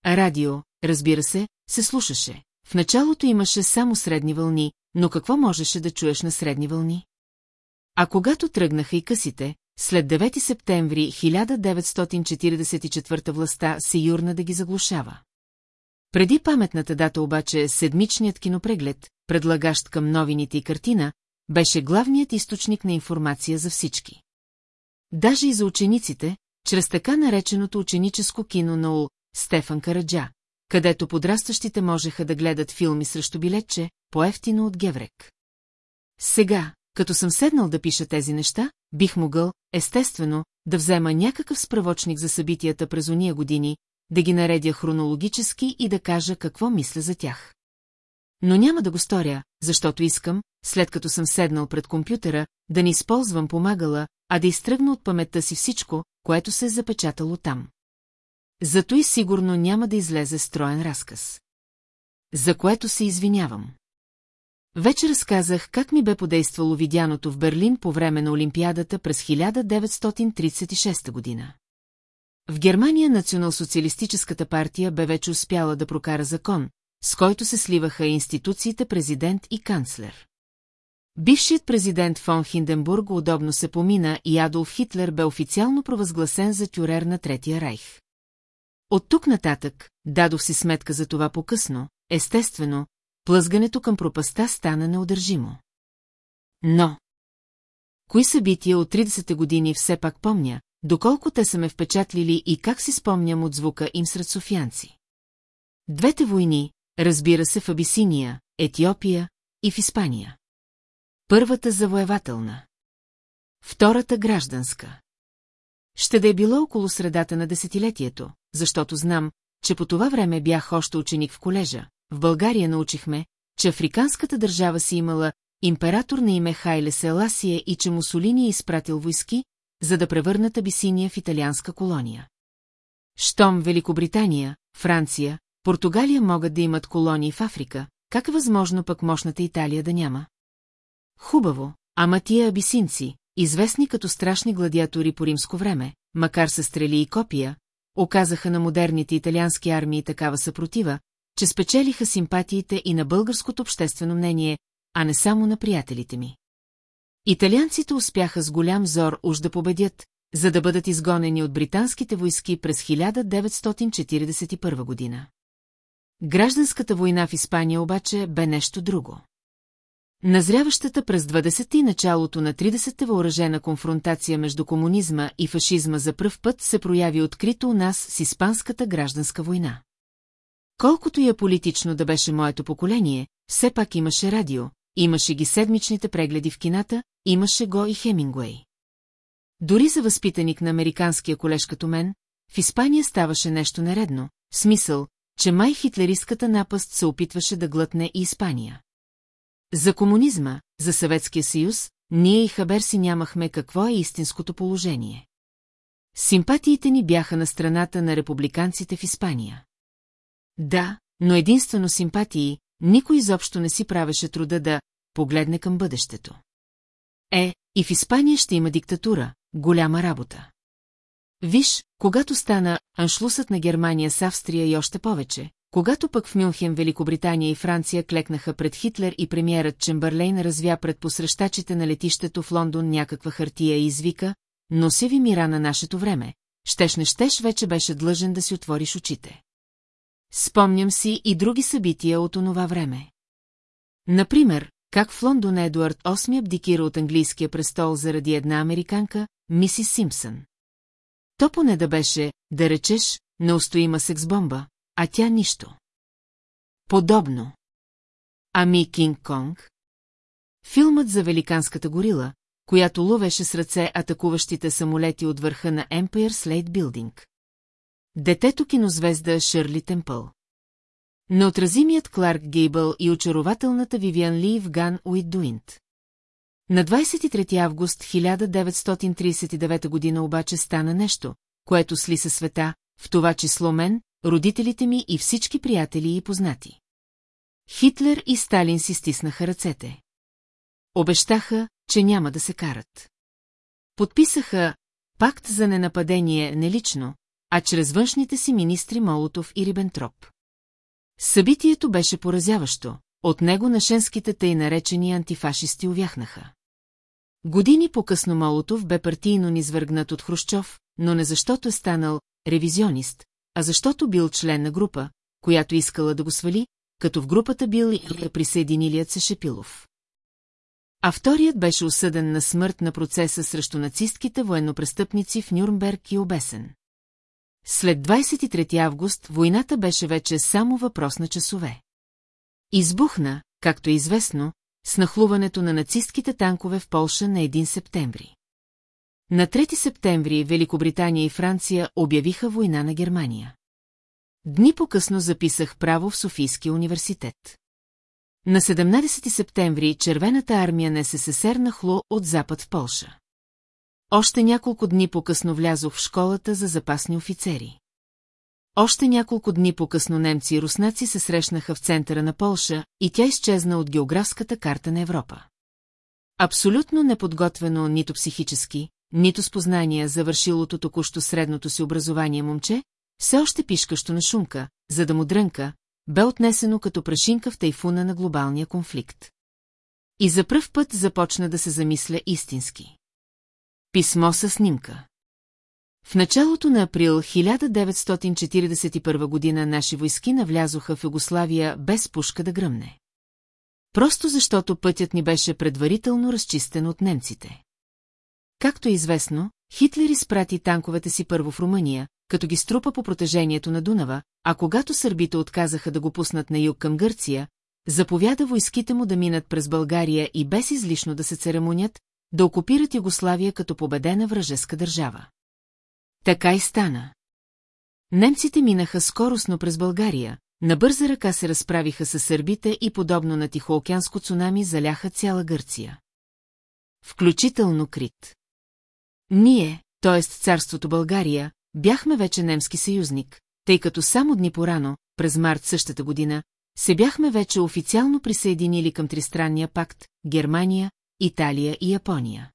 Радио, разбира се, се слушаше. В началото имаше само средни вълни, но какво можеше да чуеш на средни вълни? А когато тръгнаха и късите, след 9 септември 1944 властта се юрна да ги заглушава. Преди паметната дата обаче седмичният кинопреглед, предлагащ към новините и картина, беше главният източник на информация за всички. Даже и за учениците, чрез така нареченото ученическо кино на Ул Стефан Караджа, където подрастващите можеха да гледат филми срещу билетче, по-ефтино от Геврек. Сега, като съм седнал да пиша тези неща, бих могъл, естествено, да взема някакъв справочник за събитията през ония години, да ги наредя хронологически и да кажа какво мисля за тях. но няма да го сторя, защото искам, след като съм седнал пред компютъра, да не използвам помагала, а да изтръгна от паметта си всичко, което се е запечатало там. Зато и сигурно няма да излезе строен разказ. За което се извинявам. Вече разказах как ми бе подействало видяното в Берлин по време на Олимпиадата през 1936 година. В Германия национал-социалистическата партия бе вече успяла да прокара закон, с който се сливаха институциите президент и канцлер. Бившият президент фон Хинденбург удобно се помина и Адолф Хитлер бе официално провъзгласен за тюрер на Третия райх. От тук нататък, дадох си сметка за това по-късно, естествено, плъзгането към пропаста стана неудържимо. Но... Кои събития от 30-те години все пак помня, доколко те са ме впечатлили и как си спомням от звука им сред софианци. Двете войни, разбира се в Абисиния, Етиопия и в Испания. Първата завоевателна. Втората гражданска. Ще да е било около средата на десетилетието, защото знам, че по това време бях още ученик в колежа. В България научихме, че африканската държава си имала император на име Хайле Селасия и че Мусолини е изпратил войски, за да превърнат Абисиния в италианска колония. Штом Великобритания, Франция, Португалия могат да имат колонии в Африка, как е възможно пък мощната Италия да няма? Хубаво, ама тия абисинци, известни като страшни гладиатори по римско време, макар са стрели и копия, оказаха на модерните италиански армии такава съпротива, че спечелиха симпатиите и на българското обществено мнение, а не само на приятелите ми. Италианците успяха с голям зор уж да победят, за да бъдат изгонени от британските войски през 1941 година. Гражданската война в Испания обаче бе нещо друго. Назряващата през 20-те и началото на 30-те въоръжена конфронтация между комунизма и фашизма за пръв път се прояви открито у нас с Испанската гражданска война. Колкото и аполитично да беше моето поколение, все пак имаше радио, имаше ги седмичните прегледи в кината, имаше го и Хемингуей. Дори за възпитаник на американския колеж като мен, в Испания ставаше нещо нередно, смисъл, че май хитлеристката напаст се опитваше да глътне и Испания. За комунизма, за Съветския съюз, ние и Хабер си нямахме какво е истинското положение. Симпатиите ни бяха на страната на републиканците в Испания. Да, но единствено симпатии, никой изобщо не си правеше труда да погледне към бъдещето. Е, и в Испания ще има диктатура, голяма работа. Виж, когато стана аншлусът на Германия с Австрия и още повече, когато пък в Мюнхен, Великобритания и Франция клекнаха пред Хитлер и премиерът Чембърлейн развя пред посрещачите на летището в Лондон някаква хартия и извика, носи ви мира на нашето време, щеш не щеш вече беше длъжен да си отвориш очите. Спомням си и други събития от онова време. Например, как в Лондон Едуард VIII абдикира от английския престол заради една американка, мисис Симпсън. То поне да беше, да речеш, неустоима секс-бомба, а тя нищо. Подобно. Ами Кинг Конг? Филмът за великанската горила, която ловеше с ръце атакуващите самолети от върха на Empire Slate Building. Детето кинозвезда Шърли Темпъл. Неотразимият Кларк Гейбъл и очарователната Вивиан Ли в Ган Уит Дуинт. На 23 август 1939 година обаче стана нещо, което сли със света, в това число мен, родителите ми и всички приятели и познати. Хитлер и Сталин си стиснаха ръцете. Обещаха, че няма да се карат. Подписаха пакт за ненападение не лично, а чрез външните си министри Молотов и Рибентроп. Събитието беше поразяващо, от него нашенските тъй наречени антифашисти увяхнаха. Години по-късно Молотов бе партийно низвъргнат от Хрущов, но не защото е станал ревизионист, а защото бил член на група, която искала да го свали, като в групата бил и присъединилият се Шепилов. А вторият беше осъден на смърт на процеса срещу нацистките военнопрестъпници в Нюрнберг и обесен. След 23 август войната беше вече само въпрос на часове. Избухна, както е известно, с нахлуването на нацистките танкове в Полша на 1 септември. На 3 септември Великобритания и Франция обявиха война на Германия. Дни по-късно записах право в Софийския университет. На 17 септември червената армия на СССР нахло от запад в Полша. Още няколко дни по-късно влязох в школата за запасни офицери. Още няколко дни по-късно немци и руснаци се срещнаха в центъра на Полша и тя изчезна от географската карта на Европа. Абсолютно неподготвено нито психически, нито с познания завършилото току-що средното си образование момче, все още пишкащо на шумка, за да му дрънка, бе отнесено като прашинка в тайфуна на глобалния конфликт. И за пръв път започна да се замисля истински. Писмо със снимка. В началото на април 1941 година наши войски навлязоха в Югославия без пушка да гръмне. Просто защото пътят ни беше предварително разчистен от немците. Както е известно, Хитлер изпрати танковете си първо в Румъния, като ги струпа по протежението на Дунава, а когато сърбите отказаха да го пуснат на юг към Гърция, заповяда войските му да минат през България и без излишно да се церемонят, да окупират Югославия като победена вражеска държава. Така и стана. Немците минаха скоростно през България, на бърза ръка се разправиха с сърбите и подобно на Тихоокеанско цунами заляха цяла Гърция. Включително Крит. Ние, т.е. царството България, бяхме вече немски съюзник, тъй като само дни порано, през март същата година, се бяхме вече официално присъединили към Тристранния пакт Германия, Италия и Япония.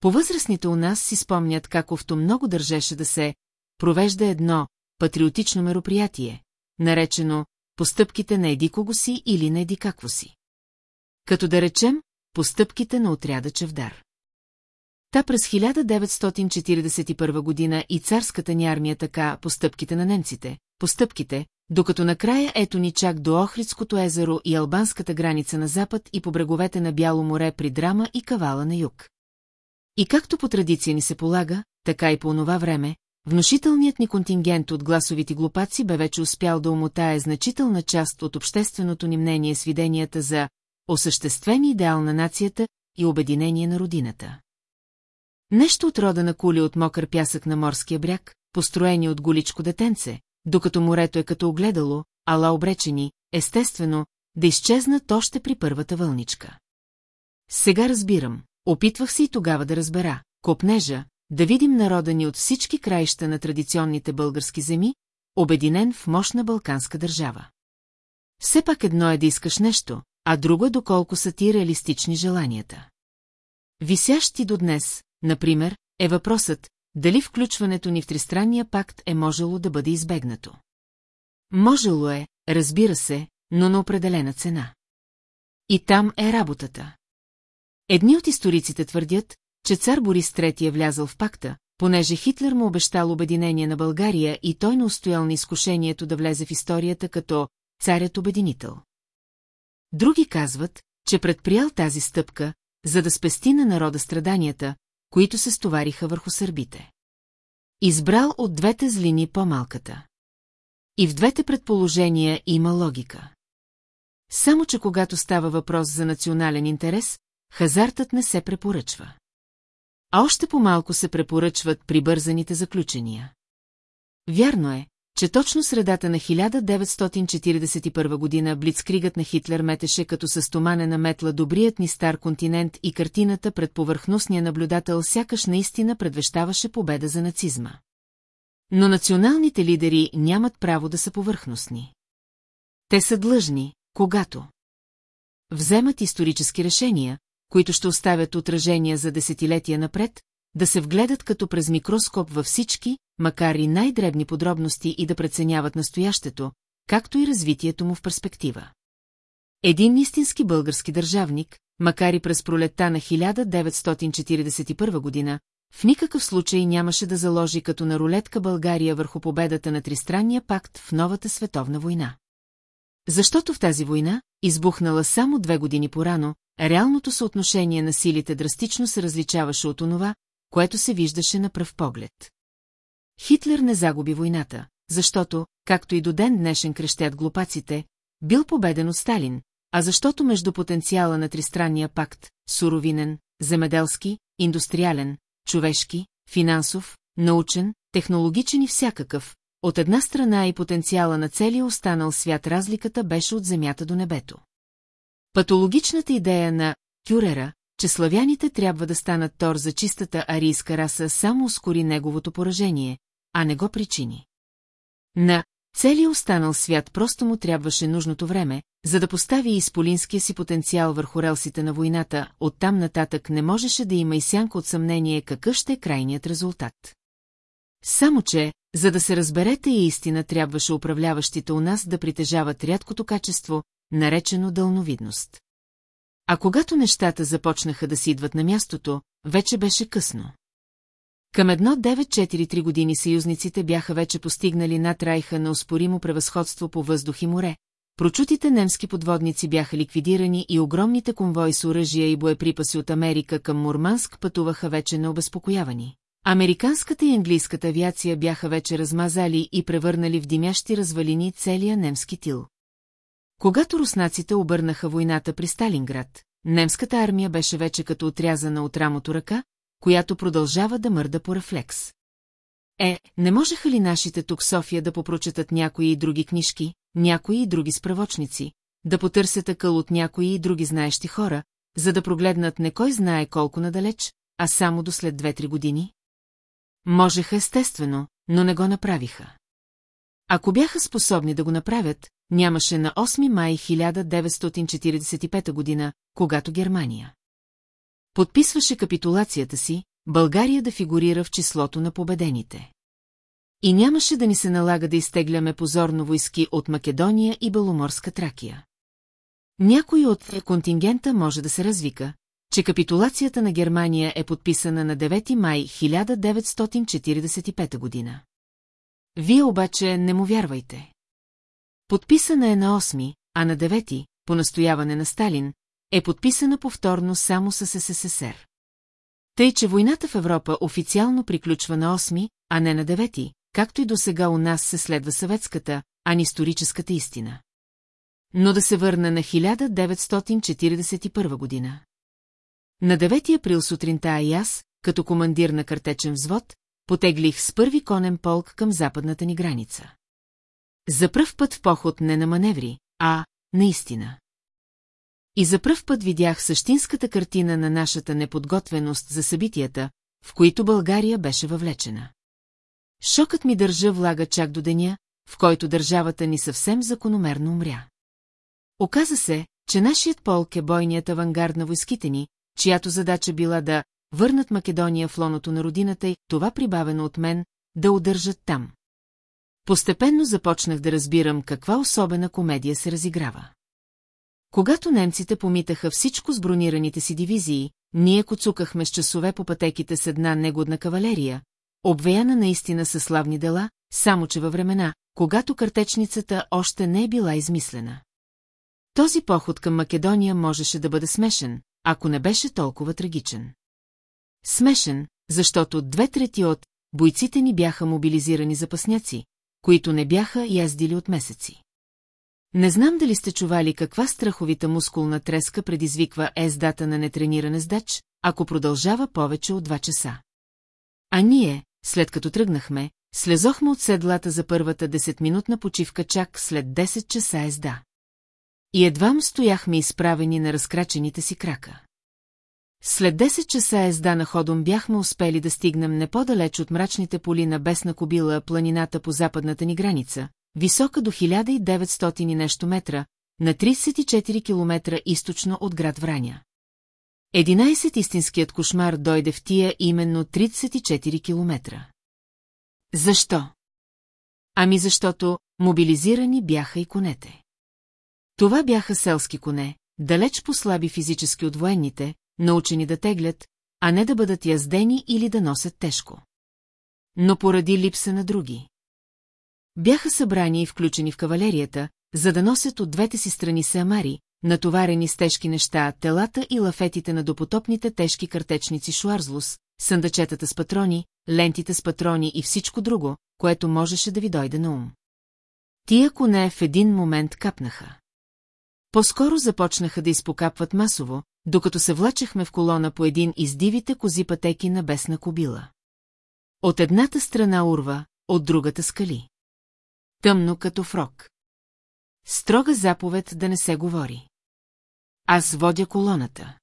По-възрастните у нас си спомнят как овто много държеше да се провежда едно патриотично мероприятие, наречено «Постъпките на еди кого си» или на еди какво си. Като да речем «Постъпките на отряда Чевдар». Та през 1941 година и царската ни армия така постъпките на немците, постъпките, докато накрая ето ни чак до Охридското езеро и албанската граница на запад и по бреговете на Бяло море при Драма и Кавала на юг. И както по традиция ни се полага, така и по онова време, внушителният ни контингент от гласовите глупаци бе вече успял да умотае значителна част от общественото ни мнение с виденията за осъществен идеал на нацията и обединение на родината. Нещо от рода на кули от мокър пясък на морския бряг, построени от голичко детенце, докато морето е като огледало, ала обречени, естествено, да изчезнат още при първата вълничка. Сега разбирам, опитвах се и тогава да разбера, копнежа, да видим народа ни от всички краища на традиционните български земи, обединен в мощна балканска държава. Все пак едно е да искаш нещо, а друго е доколко са ти реалистични желанията. Висящи до днес, например, е въпросът, дали включването ни в тристранния пакт е можело да бъде избегнато. Можело е, разбира се, но на определена цена. И там е работата. Едни от историците твърдят, че цар Борис III е влязъл в пакта, понеже Хитлер му обещал обединение на България и той не устоял на изкушението да влезе в историята като царят-обединител. Други казват, че предприял тази стъпка, за да спести на народа страданията, които се стовариха върху сърбите. Избрал от двете злини по-малката. И в двете предположения има логика. Само, че когато става въпрос за национален интерес, хазартът не се препоръчва. А още по-малко се препоръчват прибързаните заключения. Вярно е, че точно средата на 1941 година блицкригът на Хитлер метеше като със стоманена метла добрият ни стар континент и картината пред повърхностния наблюдател сякаш наистина предвещаваше победа за нацизма. Но националните лидери нямат право да са повърхностни. Те са длъжни, когато вземат исторически решения, които ще оставят отражения за десетилетия напред, да се вгледат като през микроскоп във всички, макар и най-дребни подробности и да преценяват настоящето, както и развитието му в перспектива. Един истински български държавник, макар и през пролетта на 1941 година, в никакъв случай нямаше да заложи като на рулетка България върху победата на Тристранния пакт в новата световна война. Защото в тази война, избухнала само две години порано, реалното съотношение на силите драстично се различаваше от онова, което се виждаше на пръв поглед. Хитлер не загуби войната, защото, както и до ден днешен крещят глупаците, бил победен от Сталин, а защото между потенциала на тристранния пакт, суровинен, земеделски, индустриален, човешки, финансов, научен, технологичен и всякакъв, от една страна и потенциала на целия останал свят разликата беше от земята до небето. Патологичната идея на Кюрера, че славяните трябва да станат тор за чистата арийска раса, само ускори неговото поражение, а не го причини. На целият останал свят просто му трябваше нужното време, за да постави изполинския си потенциал върху релсите на войната, оттам нататък не можеше да има и сянка от съмнение какъв ще е крайният резултат. Само че, за да се разберете и истина, трябваше управляващите у нас да притежават рядкото качество, наречено дълновидност. А когато нещата започнаха да си идват на мястото, вече беше късно. Към едно 9-4-3 години съюзниците бяха вече постигнали над Райха на успоримо превъзходство по въздух и море, прочутите немски подводници бяха ликвидирани и огромните конвои с оръжия и боеприпаси от Америка към Мурманск пътуваха вече необезпокоявани. Американската и английската авиация бяха вече размазали и превърнали в димящи развалини целия немски тил. Когато руснаците обърнаха войната при Сталинград, немската армия беше вече като отрязана от рамото ръка, която продължава да мърда по рефлекс. Е, не можеха ли нашите тук София да попрочетат някои и други книжки, някои и други справочници, да потърсят акъл от някои и други знаещи хора, за да прогледнат не кой знае колко надалеч, а само до след две-три години? Можеха естествено, но не го направиха. Ако бяха способни да го направят, нямаше на 8 май 1945 година, когато Германия подписваше капитулацията си, България да фигурира в числото на победените. И нямаше да ни се налага да изтегляме позорно войски от Македония и Беломорска Тракия. Някой от контингента може да се развика, че капитулацията на Германия е подписана на 9 май 1945 година. Вие обаче не му вярвайте. Подписана е на 8, а на 9, по настояване на Сталин, е подписана повторно само с СССР. Тъй, че войната в Европа официално приключва на 8, а не на 9, както и до сега у нас се следва съветската, а не историческата истина. Но да се върна на 1941 година. На 9 април сутринта и аз, като командир на картечен взвод, потеглих с първи конен полк към западната ни граница. За пръв път в поход не на маневри, а наистина. И за пръв път видях същинската картина на нашата неподготвеност за събитията, в които България беше въвлечена. Шокът ми държа влага чак до деня, в който държавата ни съвсем закономерно умря. Оказа се, че нашият полк е бойният авангард на войските ни, чиято задача била да върнат Македония в лоното на родината и, това прибавено от мен, да удържат там. Постепенно започнах да разбирам каква особена комедия се разиграва. Когато немците помитаха всичко с бронираните си дивизии, ние коцукахме с часове по пътеките с една негодна кавалерия, обвеяна наистина със славни дела, само че във времена, когато картечницата още не е била измислена. Този поход към Македония можеше да бъде смешен, ако не беше толкова трагичен. Смешен, защото две трети от бойците ни бяха мобилизирани запасняци, които не бяха яздили от месеци. Не знам дали сте чували каква страховита мускулна треска предизвиква ездата на нетрениран ездач, ако продължава повече от два часа. А ние, след като тръгнахме, слезохме от седлата за първата десетминутна почивка чак след 10 часа езда. И едвам стояхме изправени на разкрачените си крака. След 10 часа езда на ходом бяхме успели да стигнем не по-далеч от мрачните поли на Бесна Кобила, планината по западната ни граница, висока до 1900 и нещо метра, на 34 км източно от град Враня. 11 истинският кошмар дойде в тия именно 34 км. Защо? Ами защото мобилизирани бяха и конете. Това бяха селски коне, далеч по-слаби физически от военните, научени да теглят, а не да бъдат яздени или да носят тежко. Но поради липса на други. Бяха събрани и включени в кавалерията, за да носят от двете си страни сеамари, натоварени с тежки неща, телата и лафетите на допотопните тежки картечници Шуарзлус, съндъчетата с патрони, лентите с патрони и всичко друго, което можеше да ви дойде на ум. Тия коне в един момент капнаха. По-скоро започнаха да изпокапват масово, докато се влачехме в колона по един издивите кози пътеки на бесна кобила. От едната страна урва, от другата скали. Тъмно като фрок. Строга заповед да не се говори. Аз водя колоната.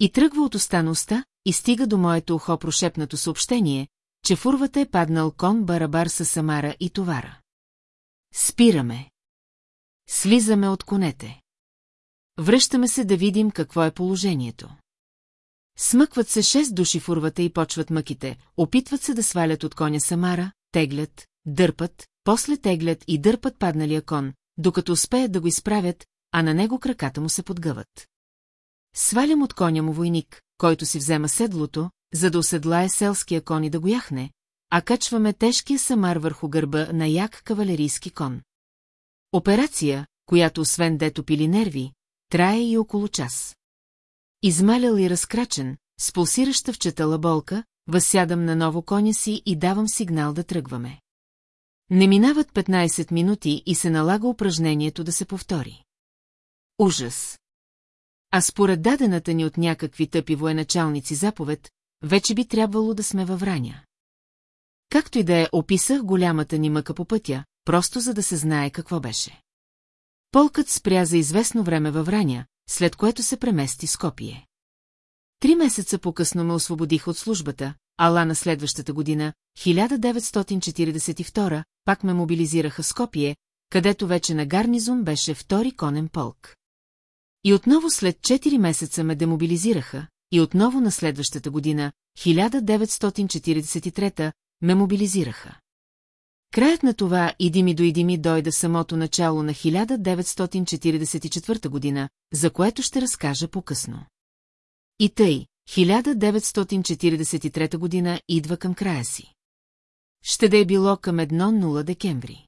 И тръгва от уста на уста и стига до моето ухо прошепнато съобщение, че фурвата е паднал кон барабар с Самара и товара. Спираме. Слизаме от конете. Връщаме се да видим какво е положението. Смъкват се шест души в урвата и почват мъките, опитват се да свалят от коня Самара, теглят, дърпат, после теглят и дърпат падналия кон, докато успеят да го изправят, а на него краката му се подгъват. Свалям от коня му войник, който си взема седлото, за да оседлае селския кон и да го яхне, а качваме тежкия самар върху гърба на як кавалерийски кон. Операция, която освен дето пили нерви, трае и около час. Измалял и разкрачен, с пулсираща в четала болка, възсядам на ново коня си и давам сигнал да тръгваме. Не минават 15 минути и се налага упражнението да се повтори. Ужас! А според дадената ни от някакви тъпи военачалници заповед, вече би трябвало да сме във Враня. Както и да е, описах голямата ни мъка по пътя, просто за да се знае какво беше. Полкът спря за известно време във Враня, след което се премести с копие. Три месеца по-късно ме освободих от службата, ала на следващата година, 1942, пак ме мобилизираха с копие, където вече на гарнизон беше втори конен полк. И отново след 4 месеца ме демобилизираха, и отново на следващата година, 1943, ме мобилизираха. Краят на това иди ми дойди ми дойде самото начало на 1944 година, за което ще разкажа по-късно. И тъй, 1943 година идва към края си. Ще да е било към 1-0 декември.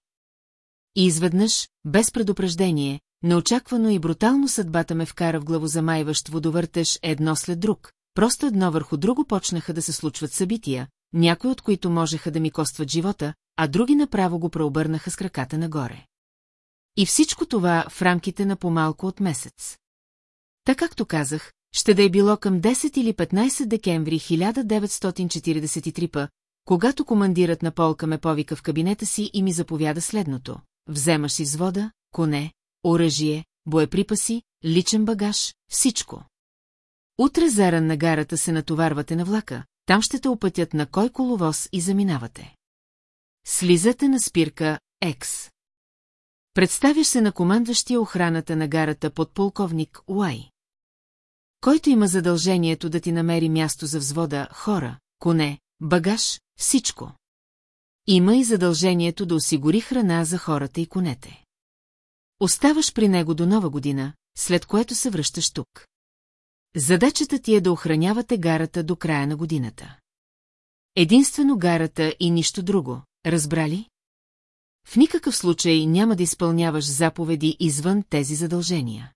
И изведнъж, без предупреждение, неочаквано и брутално съдбата ме вкара в главозамайващ водовъртеж едно след друг, просто едно върху друго почнаха да се случват събития, някои от които можеха да ми костват живота, а други направо го преобърнаха с краката нагоре. И всичко това в рамките на по-малко от месец. Така както казах, ще да е било към 10 или 15 декември 1943 п, когато командирът на полка ме повика в кабинета си и ми заповяда следното. Вземаш извода, коне, оръжие, боеприпаси, личен багаж, всичко. Утре заран на гарата се натоварвате на влака, там ще те опътят на кой коловоз и заминавате. Слизате на спирка Екс. Представяш се на командващия охраната на гарата под полковник Уай. Който има задължението да ти намери място за взвода, хора, коне, багаж, всичко. Има и задължението да осигури храна за хората и конете. Оставаш при него до нова година, след което се връщаш тук. Задачата ти е да охранявате гарата до края на годината. Единствено гарата и нищо друго, разбрали? В никакъв случай няма да изпълняваш заповеди извън тези задължения.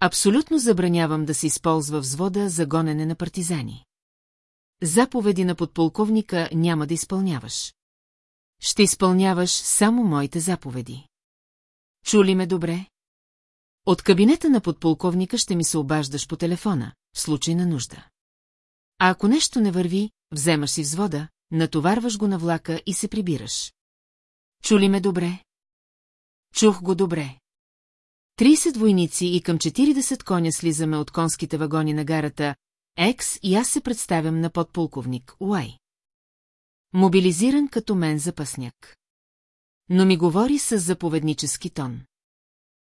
Абсолютно забранявам да се използва взвода за гонене на партизани. Заповеди на подполковника няма да изпълняваш. Ще изпълняваш само моите заповеди. Чули ме добре? От кабинета на подполковника ще ми се обаждаш по телефона, в случай на нужда. А ако нещо не върви, вземаш си взвода, натоварваш го на влака и се прибираш. Чули ме добре? Чух го добре. 30 войници и към 40 коня слизаме от конските вагони на гарата, Екс и аз се представям на подполковник Уай. Мобилизиран като мен запасняк. Но ми говори с заповеднически тон.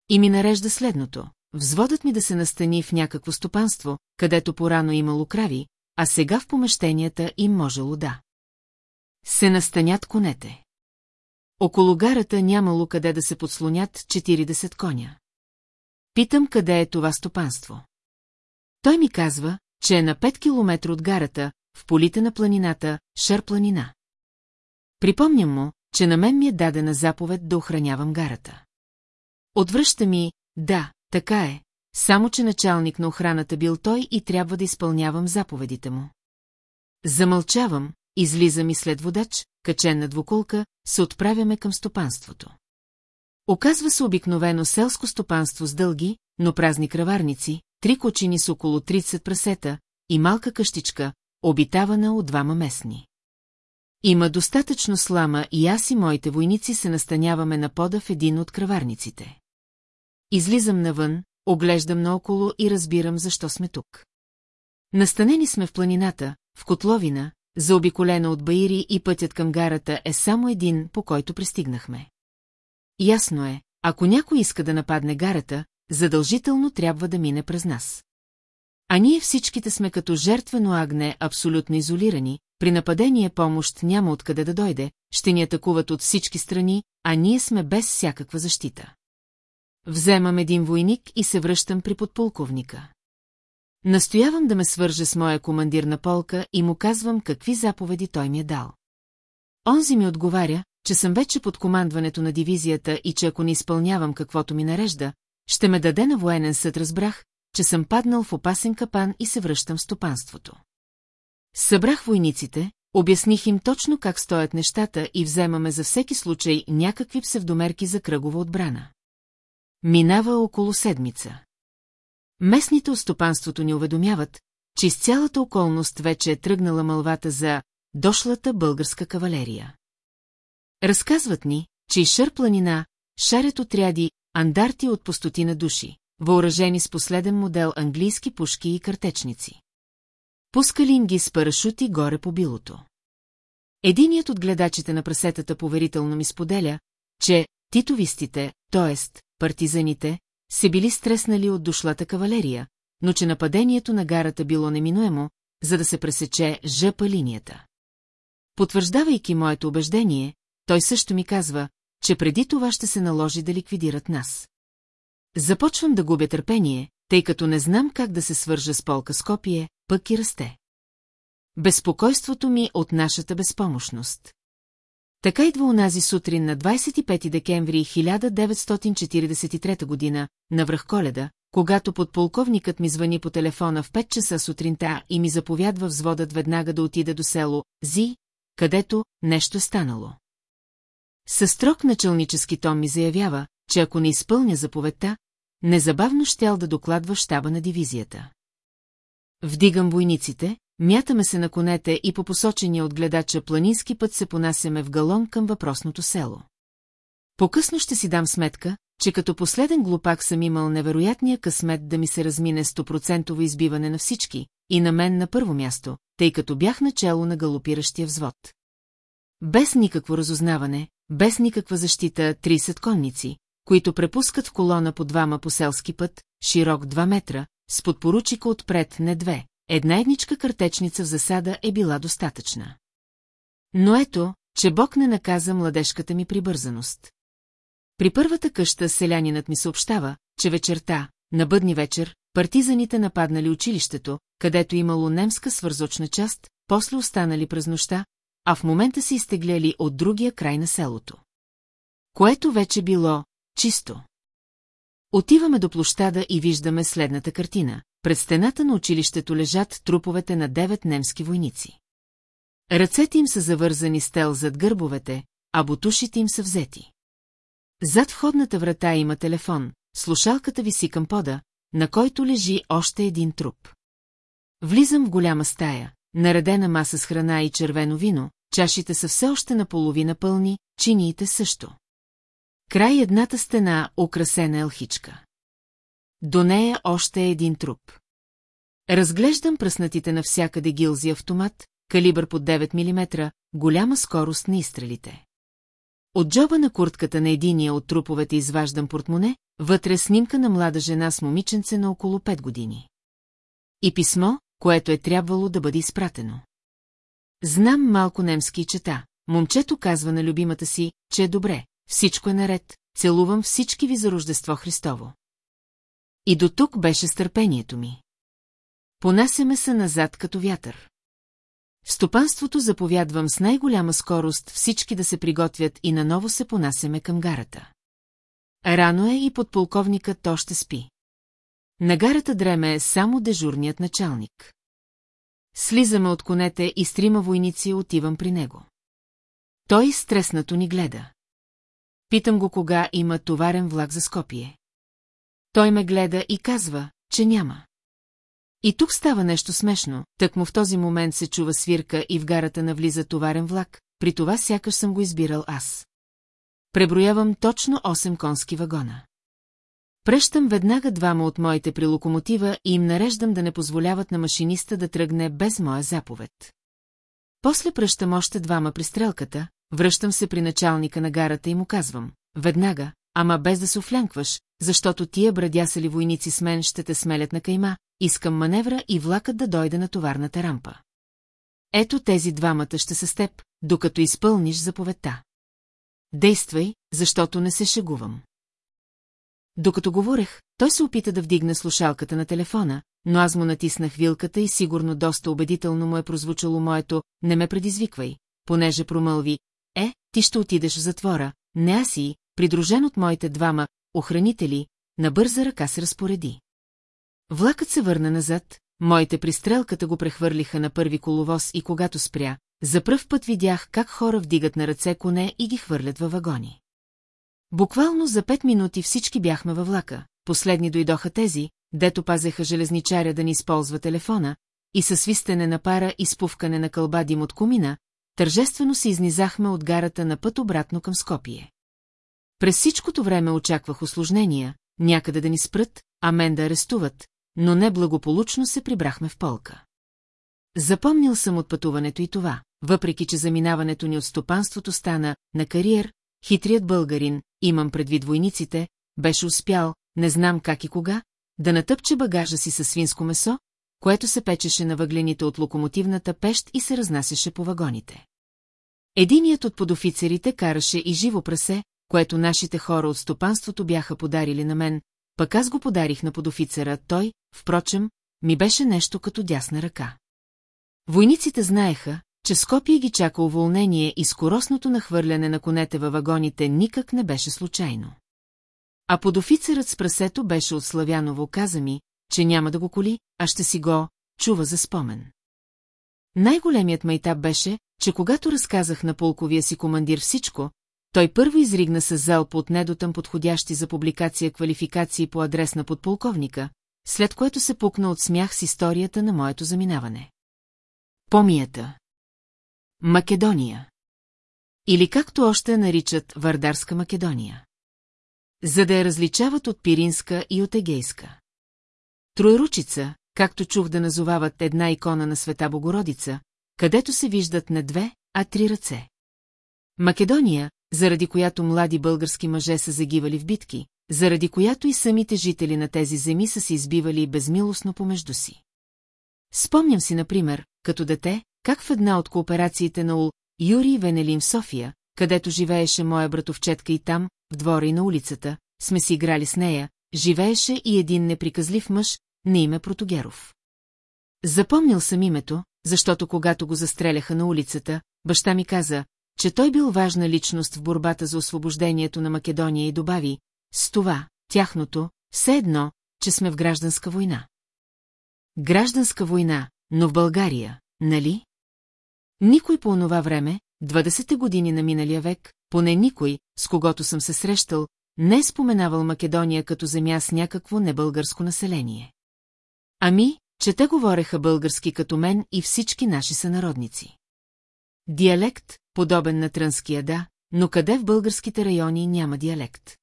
И ми нарежда следното. Взводът ми да се настани в някакво стопанство, където порано имало крави, а сега в помещенията им можело да. Се настанят конете. Около гарата нямало къде да се подслонят 40 коня. Питам къде е това стопанство. Той ми казва, че е на 5 километра от гарата, в полите на планината, Шар планина. Припомням му, че на мен ми е дадена заповед да охранявам гарата. Отвръща ми, да, така е, само че началник на охраната бил той и трябва да изпълнявам заповедите му. Замълчавам, излизам и след водач, качен на двуколка, се отправяме към стопанството. Оказва се обикновено селско стопанство с дълги, но празни краварници, три кочини с около 30 прасета и малка къщичка, обитавана от двама местни. Има достатъчно слама и аз и моите войници се настаняваме на пода в един от краварниците. Излизам навън, оглеждам наоколо и разбирам защо сме тук. Настанени сме в планината, в котловина, заобиколена от баири и пътят към гарата е само един, по който пристигнахме. Ясно е, ако някой иска да нападне гарата, задължително трябва да мине през нас. А ние всичките сме като жертвено агне, абсолютно изолирани, при нападение помощ няма откъде да дойде, ще ни атакуват от всички страни, а ние сме без всякаква защита. Вземам един войник и се връщам при подполковника. Настоявам да ме свърже с моя командир на полка и му казвам какви заповеди той ми е дал. Онзи ми отговаря, че съм вече под командването на дивизията и че ако не изпълнявам каквото ми нарежда, ще ме даде на военен съд разбрах, че съм паднал в опасен капан и се връщам в стопанството. Събрах войниците, обясних им точно как стоят нещата и вземаме за всеки случай някакви псевдомерки за кръгова отбрана. Минава около седмица. Местните от стопанството ни уведомяват, че из цялата околност вече е тръгнала мълвата за дошлата българска кавалерия. Разказват ни, че и Шър планина шарят отряди андарти от по стотина души, въоръжени с последен модел английски пушки и картечници. Пускали им ги с парашути горе по билото. Единият от гледачите на прасетата поверително ми споделя, че титовистите, т.е. партизаните, се били стреснали от дошлата кавалерия, но че нападението на гарата било неминуемо, за да се пресече жъпа линията. Потвърждавайки моето убеждение, той също ми казва, че преди това ще се наложи да ликвидират нас. Започвам да губя търпение, тъй като не знам как да се свържа с полка Скопие, пък и расте. Безпокойството ми от нашата безпомощност. Така идва унази сутрин на 25 декември 1943 година, на връх коледа, когато подполковникът ми звъни по телефона в 5 часа сутринта и ми заповядва взводът веднага да отида до село Зи, където нещо е станало. Със строг началнически тон ми заявява, че ако не изпълня заповедта, незабавно щял да докладва щаба на дивизията. Вдигам войниците, мятаме се на конете и по посочения от гледача планински път се понасяме в галон към въпросното село. По-късно ще си дам сметка, че като последен глупак съм имал невероятния късмет да ми се размине стопроцентово избиване на всички, и на мен на първо място, тъй като бях начало на галопиращия взвод. Без никакво разузнаване, без никаква защита 30 конници, които препускат в колона по двама по селски път, широк 2 метра, с подпоручика отпред не две, една едничка картечница в засада е била достатъчна. Но ето, че Бог не наказа младежката ми прибързаност. При първата къща селянинът ми съобщава, че вечерта, на бъдни вечер, партизаните нападнали училището, където имало немска свързочна част, после останали през нощта, а в момента се изтегляли от другия край на селото. Което вече било чисто. Отиваме до площада и виждаме следната картина. Пред стената на училището лежат труповете на девет немски войници. Ръцете им са завързани с тел зад гърбовете, а бутушите им са взети. Зад входната врата има телефон, слушалката виси към пода, на който лежи още един труп. Влизам в голяма стая, наредена маса с храна и червено вино, чашите са все още наполовина пълни, чиниите също. Край едната стена украсена елхичка. До нея още е един труп. Разглеждам пръснатите навсякъде гилзи автомат, калибър под 9 мм, голяма скорост на изстрелите. От джоба на куртката на единия от труповете изваждам портмоне, вътре снимка на млада жена с момиченце на около 5 години. И писмо, което е трябвало да бъде изпратено. Знам малко немски чета. Момчето казва на любимата си, че е добре, всичко е наред, целувам всички ви за Рождество Христово. И до тук беше стърпението ми. Понасяме се назад като вятър. В стопанството заповядвам с най-голяма скорост всички да се приготвят и наново се понасяме към гарата. Рано е и подполковникът още спи. На гарата дреме е само дежурният началник. Слизаме от конете и с трима войници отивам при него. Той стреснато ни гледа. Питам го кога има товарен влак за Скопие. Той ме гледа и казва, че няма. И тук става нещо смешно, тък му в този момент се чува свирка и в гарата навлиза товарен влак, при това сякаш съм го избирал аз. Преброявам точно 8 конски вагона. Прещам веднага двама от моите при локомотива и им нареждам да не позволяват на машиниста да тръгне без моя заповед. После пръщам още двама при стрелката, връщам се при началника на гарата и му казвам, веднага, ама без да се офлянкваш, защото тия брадясали войници с мен ще те смелят на кайма, искам маневра и влакът да дойде на товарната рампа. Ето тези двамата ще са с теб, докато изпълниш заповедта. Действай, защото не се шегувам. Докато говорех, той се опита да вдигне слушалката на телефона, но аз му натиснах вилката и сигурно доста убедително му е прозвучало моето «Не ме предизвиквай», понеже промълви «Е, ти ще отидеш в затвора, не аз и, придружен от моите двама охранители, на бърза ръка се разпореди. Влакът се върна назад, моите пристрелката го прехвърлиха на първи коловоз и когато спря, за пръв път видях как хора вдигат на ръце коне и ги хвърлят във вагони. Буквално за пет минути всички бяхме във влака, последни дойдоха тези, дето пазеха железничаря да ни използва телефона, и със свистене на пара и спувкане на кълба дим от комина, тържествено се изнизахме от гарата на път обратно към Скопие. През всичкото време очаквах осложнения, някъде да ни спрат, а мен да арестуват, но неблагополучно се прибрахме в полка. Запомнил съм от пътуването и това, въпреки че заминаването ни от стопанството стана на кариер, хитрият българин, имам предвид войниците, беше успял, не знам как и кога, да натъпче багажа си със свинско месо, което се печеше на въглените от локомотивната пещ и се разнасяше по вагоните. Единият от подофицерите караше и живо прасе, което нашите хора от стопанството бяха подарили на мен, пък аз го подарих на подофицера, той, впрочем, ми беше нещо като дясна ръка. Войниците знаеха, че Скопие ги чака уволнение и скоростното нахвърляне на конете във вагоните никак не беше случайно. А подофицерът с прасето беше от Славяново каза ми, че няма да го коли, а ще си го чува за спомен. Най-големият майтап беше, че когато разказах на полковия си командир всичко, той първо изригна с залп от недотъм подходящи за публикация квалификации по адрес на подполковника, след което се пукна от смях с историята на моето заминаване. Помията Македония Или както още наричат Вардарска Македония. За да я различават от Пиринска и от Егейска. Троеручица, както чух да назовават една икона на Света Богородица, където се виждат не две, а три ръце. Македония, заради която млади български мъже са загивали в битки, заради която и самите жители на тези земи са се избивали безмилостно помежду си. Спомням си, например, като дете, как в една от кооперациите на Ул Юрий Венелин в София, където живееше моя братовчетка и там, в двора и на улицата, сме си играли с нея, живееше и един неприказлив мъж, на име Протогеров. Запомнил съм името, защото когато го застреляха на улицата, баща ми каза, че той бил важна личност в борбата за освобождението на Македония и добави, с това, тяхното, все едно, че сме в гражданска война. Гражданска война, но в България, нали? Никой по онова време, 20-те години на миналия век, поне никой, с когото съм се срещал, не е споменавал Македония като земя с някакво небългарско население. Ами, че те говореха български като мен и всички наши сънародници. Диалект, подобен на трънския да, но къде в българските райони няма диалект?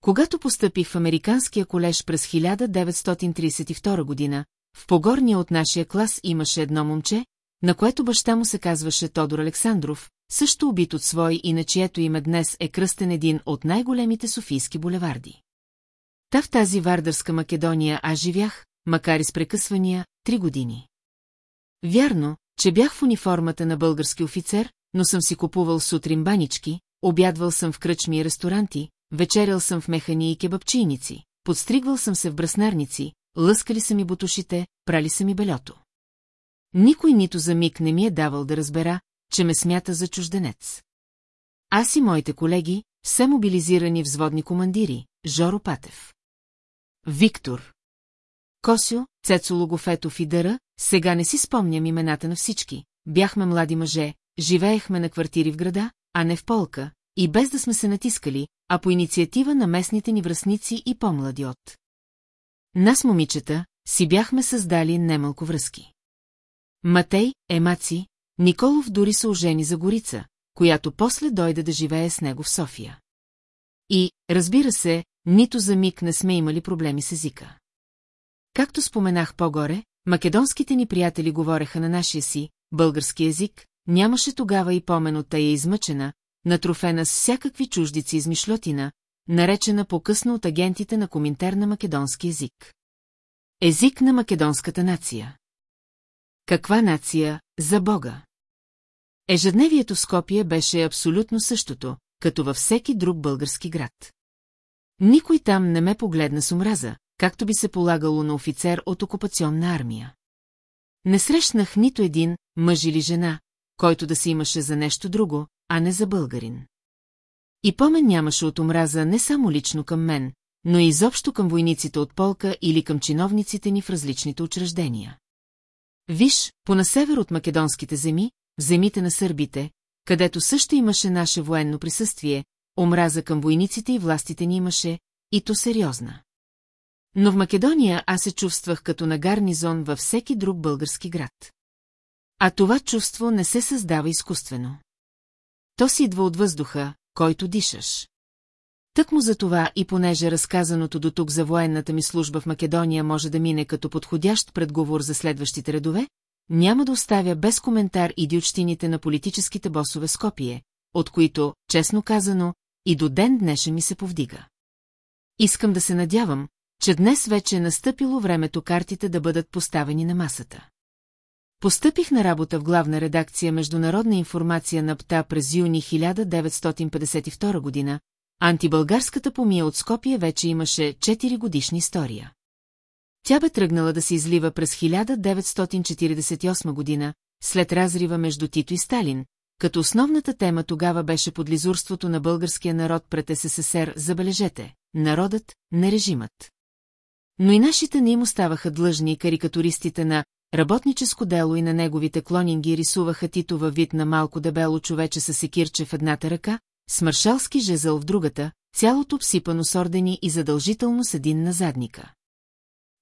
Когато постъпих в Американския колеж през 1932 година, в погорния от нашия клас имаше едно момче, на което баща му се казваше Тодор Александров, също убит от свой и на чието име днес е кръстен един от най-големите софийски булеварди. Та в тази вардърска Македония аз живях, макар и с прекъсвания, три години. Вярно, че бях в униформата на български офицер, но съм си купувал сутрин банички, обядвал съм в кръчми и ресторанти, вечерял съм в механи и кебапчийници, подстригвал съм се в браснарници, лъскали са ми бутушите, прали са ми белето. Никой нито за миг не ми е давал да разбера, че ме смята за чужденец. Аз и моите колеги, все мобилизирани взводни командири, Жоро Патев. Виктор. Косио, Цецо Логофетов и Дъра, сега не си спомням имената на всички. Бяхме млади мъже, живеехме на квартири в града, а не в полка, и без да сме се натискали, а по инициатива на местните ни връзници и по-млади от. Нас, момичета, си бяхме създали немалко връзки. Матей, Емаци, Николов дори се ожени за Горица, която после дойде да живее с него в София. И, разбира се, нито за миг не сме имали проблеми с езика. Както споменах по-горе, македонските ни приятели говореха на нашия си, български език, нямаше тогава и помен от тая измъчена, натрофена с всякакви чуждици измишлотина, наречена по-късно от агентите на коминтер на македонски език. Език на македонската нация. Каква нация, за Бога? Ежедневието в Скопие беше абсолютно същото, като във всеки друг български град. Никой там не ме погледна с омраза, както би се полагало на офицер от окупационна армия. Не срещнах нито един, мъж или жена, който да се имаше за нещо друго, а не за българин. И помен нямаше от омраза не само лично към мен, но и изобщо към войниците от полка или към чиновниците ни в различните учреждения. Виж, по на север от македонските земи, земите на сърбите, където също имаше наше военно присъствие, омраза към войниците и властите ни имаше, и то сериозна. Но в Македония аз се чувствах като на гарнизон във всеки друг български град. А това чувство не се създава изкуствено. То си идва от въздуха, който дишаш. Тък му за това и понеже разказаното до тук за военната ми служба в Македония може да мине като подходящ предговор за следващите редове, няма да оставя без коментар идиотщините на политическите босове Скопие, от които, честно казано, и до ден днешен ми се повдига. Искам да се надявам, че днес вече е настъпило времето картите да бъдат поставени на масата. Постъпих на работа в главна редакция Международна информация на ПТА през юни 1952 година, антибългарската помия от Скопия вече имаше 4 годишни история. Тя бе тръгнала да се излива през 1948 година, след разрива между Тито и Сталин, като основната тема тогава беше подлизурството на българския народ пред СССР, забележете, народът, не режимът. Но и нашите не им оставаха длъжни карикатуристите на работническо дело и на неговите клонинги рисуваха Тито във вид на малко дебело човече с секирче в едната ръка, с маршалски жезъл в другата, цялото обсипано с ордени и задължително с един на задника.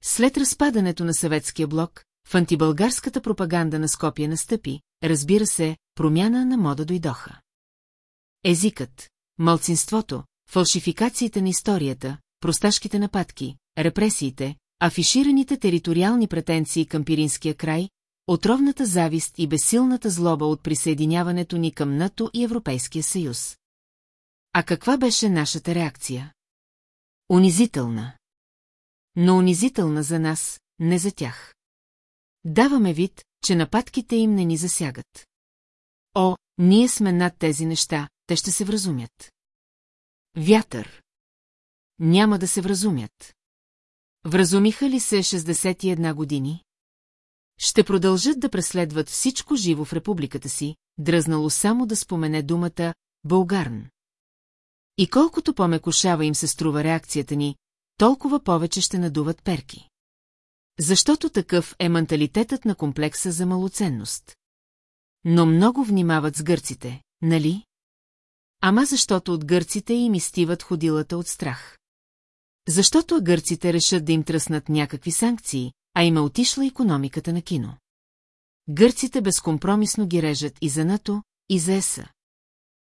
След разпадането на съветския блок, в антибългарската пропаганда на Скопия настъпи, разбира се, промяна на мода дойдоха. Езикът, малцинството, фалшификациите на историята, просташките нападки, репресиите, афишираните териториални претенции към Пиринския край, отровната завист и безсилната злоба от присъединяването ни към НАТО и Европейския съюз. А каква беше нашата реакция? Унизителна. Но унизителна за нас, не за тях. Даваме вид, че нападките им не ни засягат. О, ние сме над тези неща, те ще се вразумят. Вятър. Няма да се вразумят. Вразумиха ли се 61 години? Ще продължат да преследват всичко живо в републиката си, дръзнало само да спомене думата «Българн». И колкото по-мекошава им се струва реакцията ни, толкова повече ще надуват перки. Защото такъв е менталитетът на комплекса за малоценност. Но много внимават с гърците, нали? Ама защото от гърците им изтиват ходилата от страх. Защото гърците решат да им тръснат някакви санкции, а има отишла економиката на кино. Гърците безкомпромисно ги режат и за НАТО, и за ЕСА.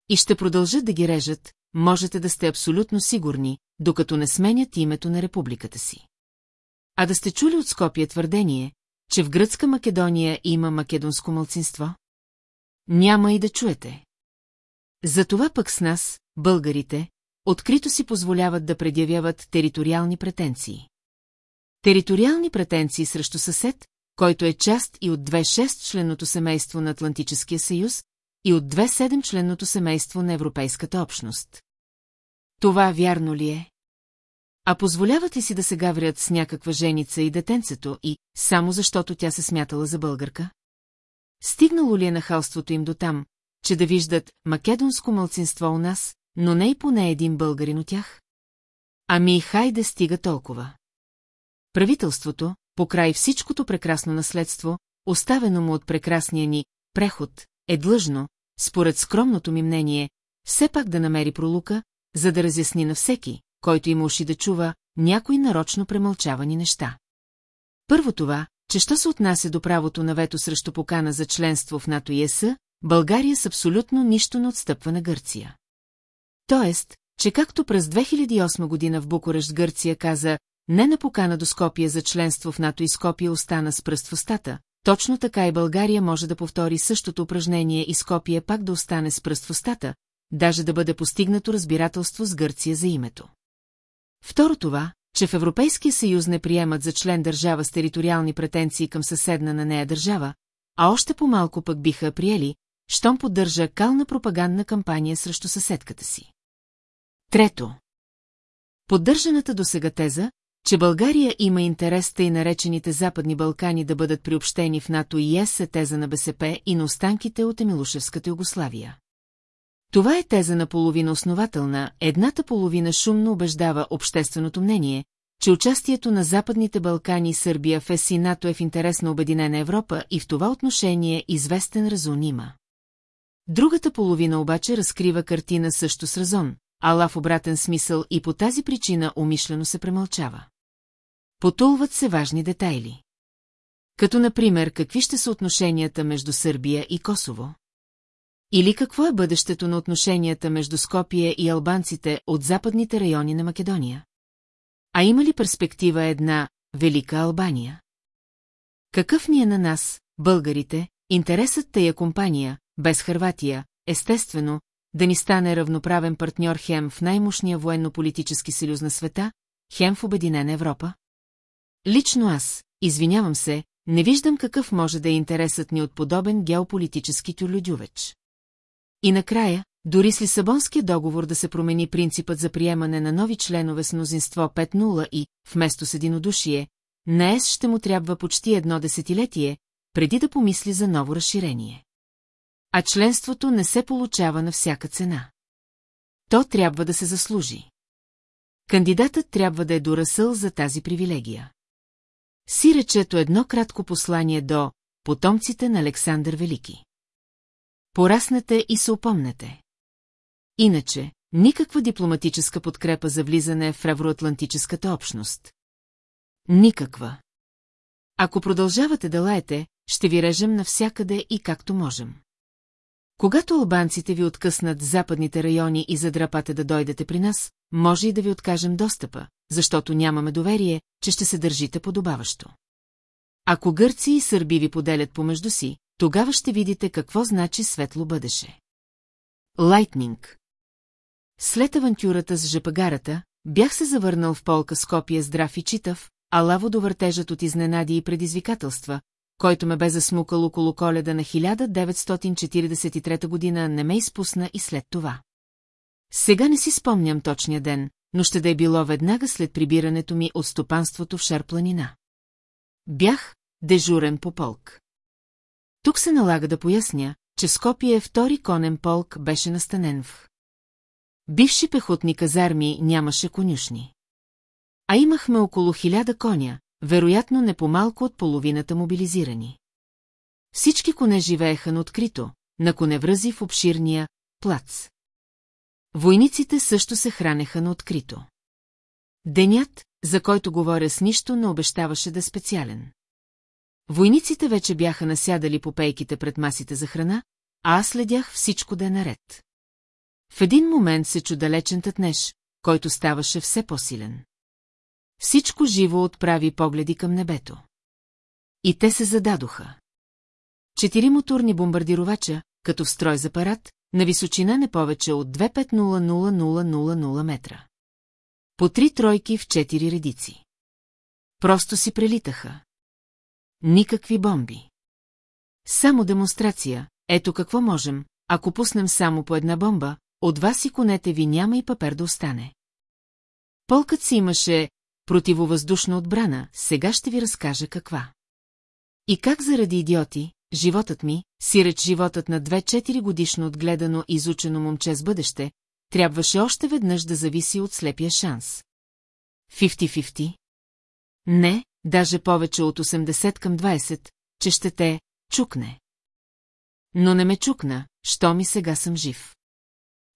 И ще продължат да ги режат, можете да сте абсолютно сигурни, докато не сменят името на републиката си. А да сте чули от Скопия твърдение, че в Гръцка Македония има македонско мълцинство? Няма и да чуете. Затова пък с нас, българите, открито си позволяват да предявяват териториални претенции. Териториални претенции срещу съсед, който е част и от две 6-членното семейство на Атлантическия съюз и от две 7-членното семейство на Европейската общност. Това вярно ли е? А позволяват ли си да се гаврят с някаква женица и детенцето и, само защото тя се смятала за българка? Стигнало ли е нахалството им до там, че да виждат македонско мълцинство у нас, но не и поне един българин от тях? Ами хайде стига толкова. Правителството, покрай всичкото прекрасно наследство, оставено му от прекрасния ни преход, е длъжно, според скромното ми мнение, все пак да намери пролука, за да разясни на всеки, който има уши да чува, някои нарочно премълчавани неща. Първо това, че що се отнася до правото на вето срещу покана за членство в НАТО и ЕС, България с абсолютно нищо не отстъпва на Гърция. Тоест, че както през 2008 година в Букурещ Гърция каза не на покана до Скопия за членство в НАТО и Скопия остана с пръст в устата, точно така и България може да повтори същото упражнение и Скопия пак да остане с пръст в устата, даже да бъде постигнато разбирателство с Гърция за името. Второ това, че в Европейския съюз не приемат за член държава с териториални претенции към съседна на нея държава, а още по-малко пък биха приели, щом поддържа кална пропагандна кампания срещу съседката си. Трето. Поддържаната до сега теза, че България има интерес и наречените Западни Балкани да бъдат приобщени в НАТО и ЕС е теза на БСП и на останките от Емилушевската Югославия. Това е теза на половина основателна, едната половина шумно убеждава общественото мнение, че участието на Западните Балкани и Сърбия в ЕС НАТО е в интерес на Обединена Европа и в това отношение известен резон има. Другата половина обаче разкрива картина също с резон, ала в обратен смисъл и по тази причина умишлено се премълчава. Потулват се важни детайли. Като, например, какви ще са отношенията между Сърбия и Косово? Или какво е бъдещето на отношенията между Скопие и албанците от западните райони на Македония? А има ли перспектива една Велика Албания? Какъв ни е на нас, българите, интересът тая компания, без Хърватия, естествено, да ни стане равноправен партньор хем в най-мощния военно-политически съюз на света, хем в Обединена Европа? Лично аз, извинявам се, не виждам какъв може да е интересът ни от подобен геополитически тюлюдювеч. И накрая, дори с Лисабонския договор да се промени принципът за приемане на нови членове с мнозинство 5-0 и, вместо с единодушие, на ЕС ще му трябва почти едно десетилетие, преди да помисли за ново разширение. А членството не се получава на всяка цена. То трябва да се заслужи. Кандидатът трябва да е дорасъл за тази привилегия. Си речето едно кратко послание до потомците на Александър Велики. Пораснете и се опомнете. Иначе, никаква дипломатическа подкрепа за влизане в евроатлантическата общност. Никаква. Ако продължавате да лаете, ще ви режем навсякъде и както можем. Когато албанците ви откъснат западните райони и задрапате да дойдете при нас, може и да ви откажем достъпа, защото нямаме доверие, че ще се държите подобаващо. Ако гърци и сърби ви поделят помежду си, тогава ще видите какво значи светло бъдеше. Лайтнинг След авантюрата с жепагарата, бях се завърнал в полка Скопия здрав и читав, а лаво довъртежът от изненади и предизвикателства, който ме бе засмукал около коледа на 1943 година, не ме изпусна и след това. Сега не си спомням точния ден, но ще да е било веднага след прибирането ми от стопанството в Шарпланина. Бях дежурен по полк. Тук се налага да поясня, че Скопие втори конен полк беше настанен в. Бивши пехотни казарми нямаше конюшни. А имахме около хиляда коня, вероятно не по-малко от половината мобилизирани. Всички коне живееха на открито, на коневръзи в обширния плац. Войниците също се хранеха на открито. Денят, за който говоря с нищо, не обещаваше да е специален. Войниците вече бяха насядали по пейките пред масите за храна, а аз следях всичко да е наред. В един момент се чу далечен тътнеж, който ставаше все по-силен. Всичко живо отправи погледи към небето. И те се зададоха. Четири моторни бомбардировача, като в строй за парад, на височина не повече от 2500000 метра. По три тройки в четири редици. Просто си прелитаха. Никакви бомби. Само демонстрация, ето какво можем, ако пуснем само по една бомба, от вас и конете ви няма и папер да остане. Полкът си имаше противовъздушна отбрана, сега ще ви разкажа каква. И как заради идиоти, животът ми, сиреч животът на две-четири годишно отгледано и изучено момче с бъдеще, трябваше още веднъж да зависи от слепия шанс. 50-50? Не, даже повече от 80 към 20, че ще те чукне. Но не ме чукна, що ми сега съм жив.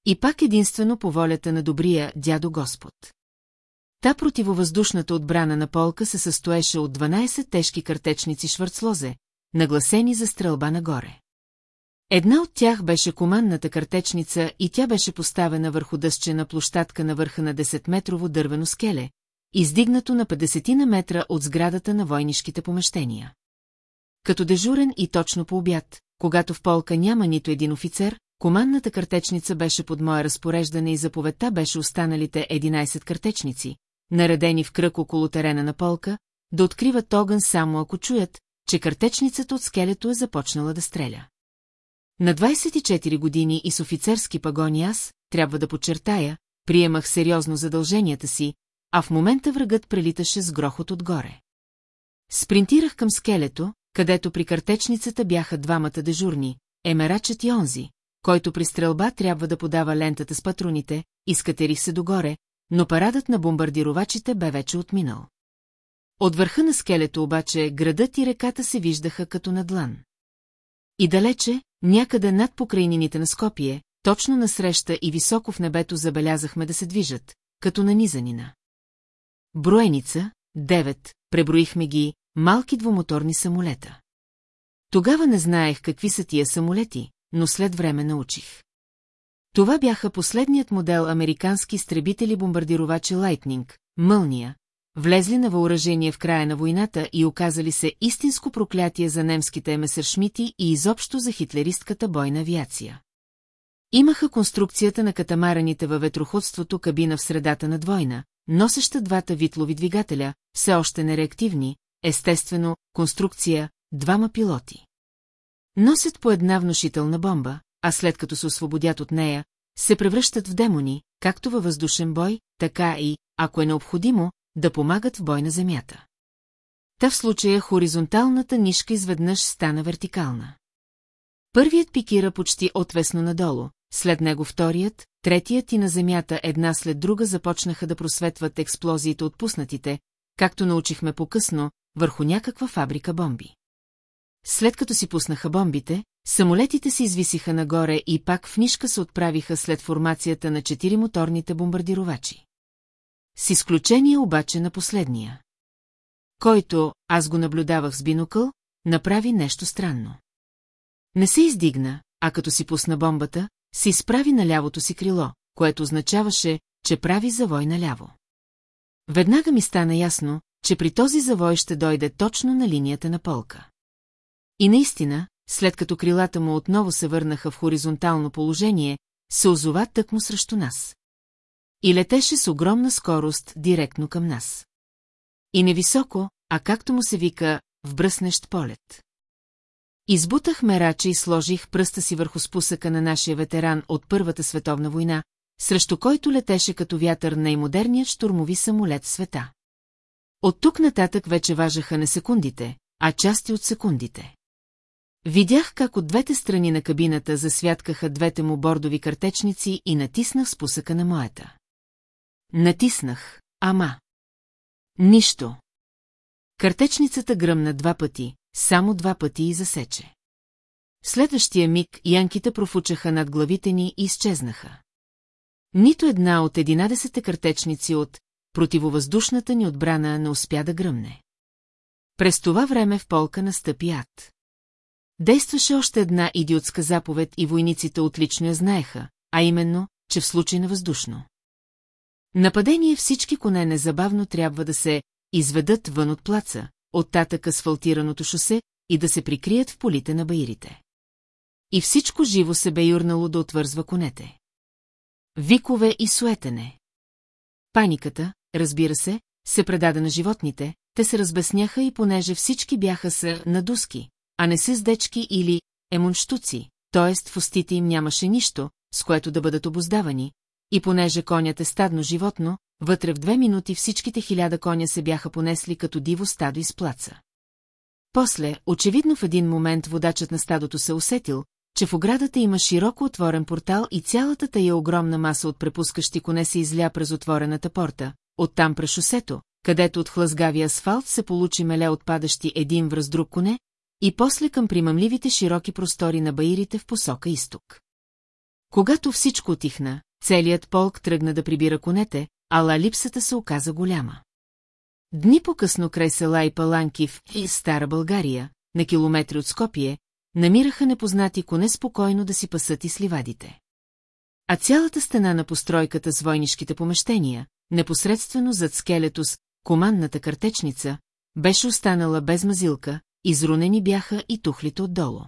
И пак единствено по волята на добрия дядо Господ. Та противовъздушната отбрана на полка се състоеше от 12 тежки картечници шварцлозе, нагласени за стрелба нагоре. Една от тях беше командната картечница и тя беше поставена върху дъсчена площадка на върха на 10-метрово дървено скеле, издигнато на 50 на метра от сградата на войнишките помещения. Като дежурен и точно по обяд, когато в полка няма нито един офицер, командната картечница беше под мое разпореждане и заповедта беше останалите 11 картечници, наредени в кръг около терена на полка, да откриват огън само ако чуят, че картечницата от скелето е започнала да стреля. На 24 години и с офицерски пагони аз, трябва да подчертая, приемах сериозно задълженията си, а в момента врагът прелиташе с грохот отгоре. Спринтирах към скелето, където при картечницата бяха двамата дежурни, емерачът и онзи, който при стрелба трябва да подава лентата с патроните, изкатерих се догоре, но парадът на бомбардировачите бе вече отминал. От върха на скелето обаче градът и реката се виждаха като на длан. И далече, някъде над покрайнините на Скопие, точно насреща и високо в небето забелязахме да се движат, като на низанина. Броеница, девет, преброихме ги, малки двумоторни самолета. Тогава не знаех какви са тия самолети, но след време научих. Това бяха последният модел американски изтребители-бомбардировачи Лайтнинг, Мълния, влезли на въоръжение в края на войната и оказали се истинско проклятие за немските месършмити и изобщо за хитлеристката бойна авиация. Имаха конструкцията на катамараните във ветроходството кабина в средата на двойна, носеща двата витлови двигателя, все още нереактивни, естествено, конструкция, двама пилоти. Носят по една внушителна бомба, а след като се освободят от нея, се превръщат в демони, както във въздушен бой, така и, ако е необходимо, да помагат в бой на земята. Та в случая хоризонталната нишка изведнъж стана вертикална. Първият пикира почти отвесно надолу, след него вторият, третият и на земята една след друга започнаха да просветват експлозиите от пуснатите, както научихме по-късно, върху някаква фабрика бомби. След като си пуснаха бомбите, самолетите се извисиха нагоре и пак в нишка се отправиха след формацията на четири моторните бомбардировачи. С изключение обаче на последния. Който, аз го наблюдавах с бинокъл, направи нещо странно. Не се издигна, а като си пусна бомбата, се изправи на лявото си крило, което означаваше, че прави завой наляво. Веднага ми стана ясно, че при този завой ще дойде точно на линията на полка. И наистина, след като крилата му отново се върнаха в хоризонтално положение, се озова тъкмо срещу нас. И летеше с огромна скорост директно към нас. И невисоко, а както му се вика, в бръснещ полет. Избутах мерача и сложих пръста си върху спусъка на нашия ветеран от Първата световна война, срещу който летеше като вятър най-модерният штурмови самолет в света. От тук нататък вече важаха не секундите, а части от секундите. Видях как от двете страни на кабината засвяткаха двете му бордови картечници и натиснах спусъка на моята. Натиснах, ама. Нищо. Картечницата гръмна два пъти, само два пъти и засече. Следващия миг янките профучаха над главите ни и изчезнаха. Нито една от единадесете картечници от противовъздушната ни отбрана не успя да гръмне. През това време в полка настъпи ад. Действаше още една идиотска заповед и войниците отлично я знаеха, а именно, че в случай на въздушно. Нападение всички коне незабавно трябва да се изведат вън от плаца, от татък асфалтираното шосе и да се прикрият в полите на баирите. И всичко живо се бе юрнало да отвързва конете. Викове и суетене. Паниката, разбира се, се предаде на животните, те се разбесняха и понеже всички бяха са надуски, а не с дечки или емунштуци, т.е. в устите им нямаше нищо, с което да бъдат обоздавани, и понеже конят е стадно животно, вътре в две минути всичките хиляда коня се бяха понесли като диво стадо из плаца. После, очевидно в един момент водачът на стадото се усетил, че в оградата има широко отворен портал и цялата тая огромна маса от препускащи коне се изля през отворената порта, оттам през шосето, където от хлъзгави асфалт се получи меле отпадащи един връз друг коне, и после към примамливите широки простори на баирите в посока изток. Когато всичко отихна, целият полк тръгна да прибира конете, ала липсата се оказа голяма. Дни по-късно край села и Паланки в и Стара България, на километри от Скопие, намираха непознати коне спокойно да си пасат и сливадите. А цялата стена на постройката с войнишките помещения, непосредствено зад скелетус, командната картечница, беше останала без мазилка, изрунени бяха и тухлите отдолу.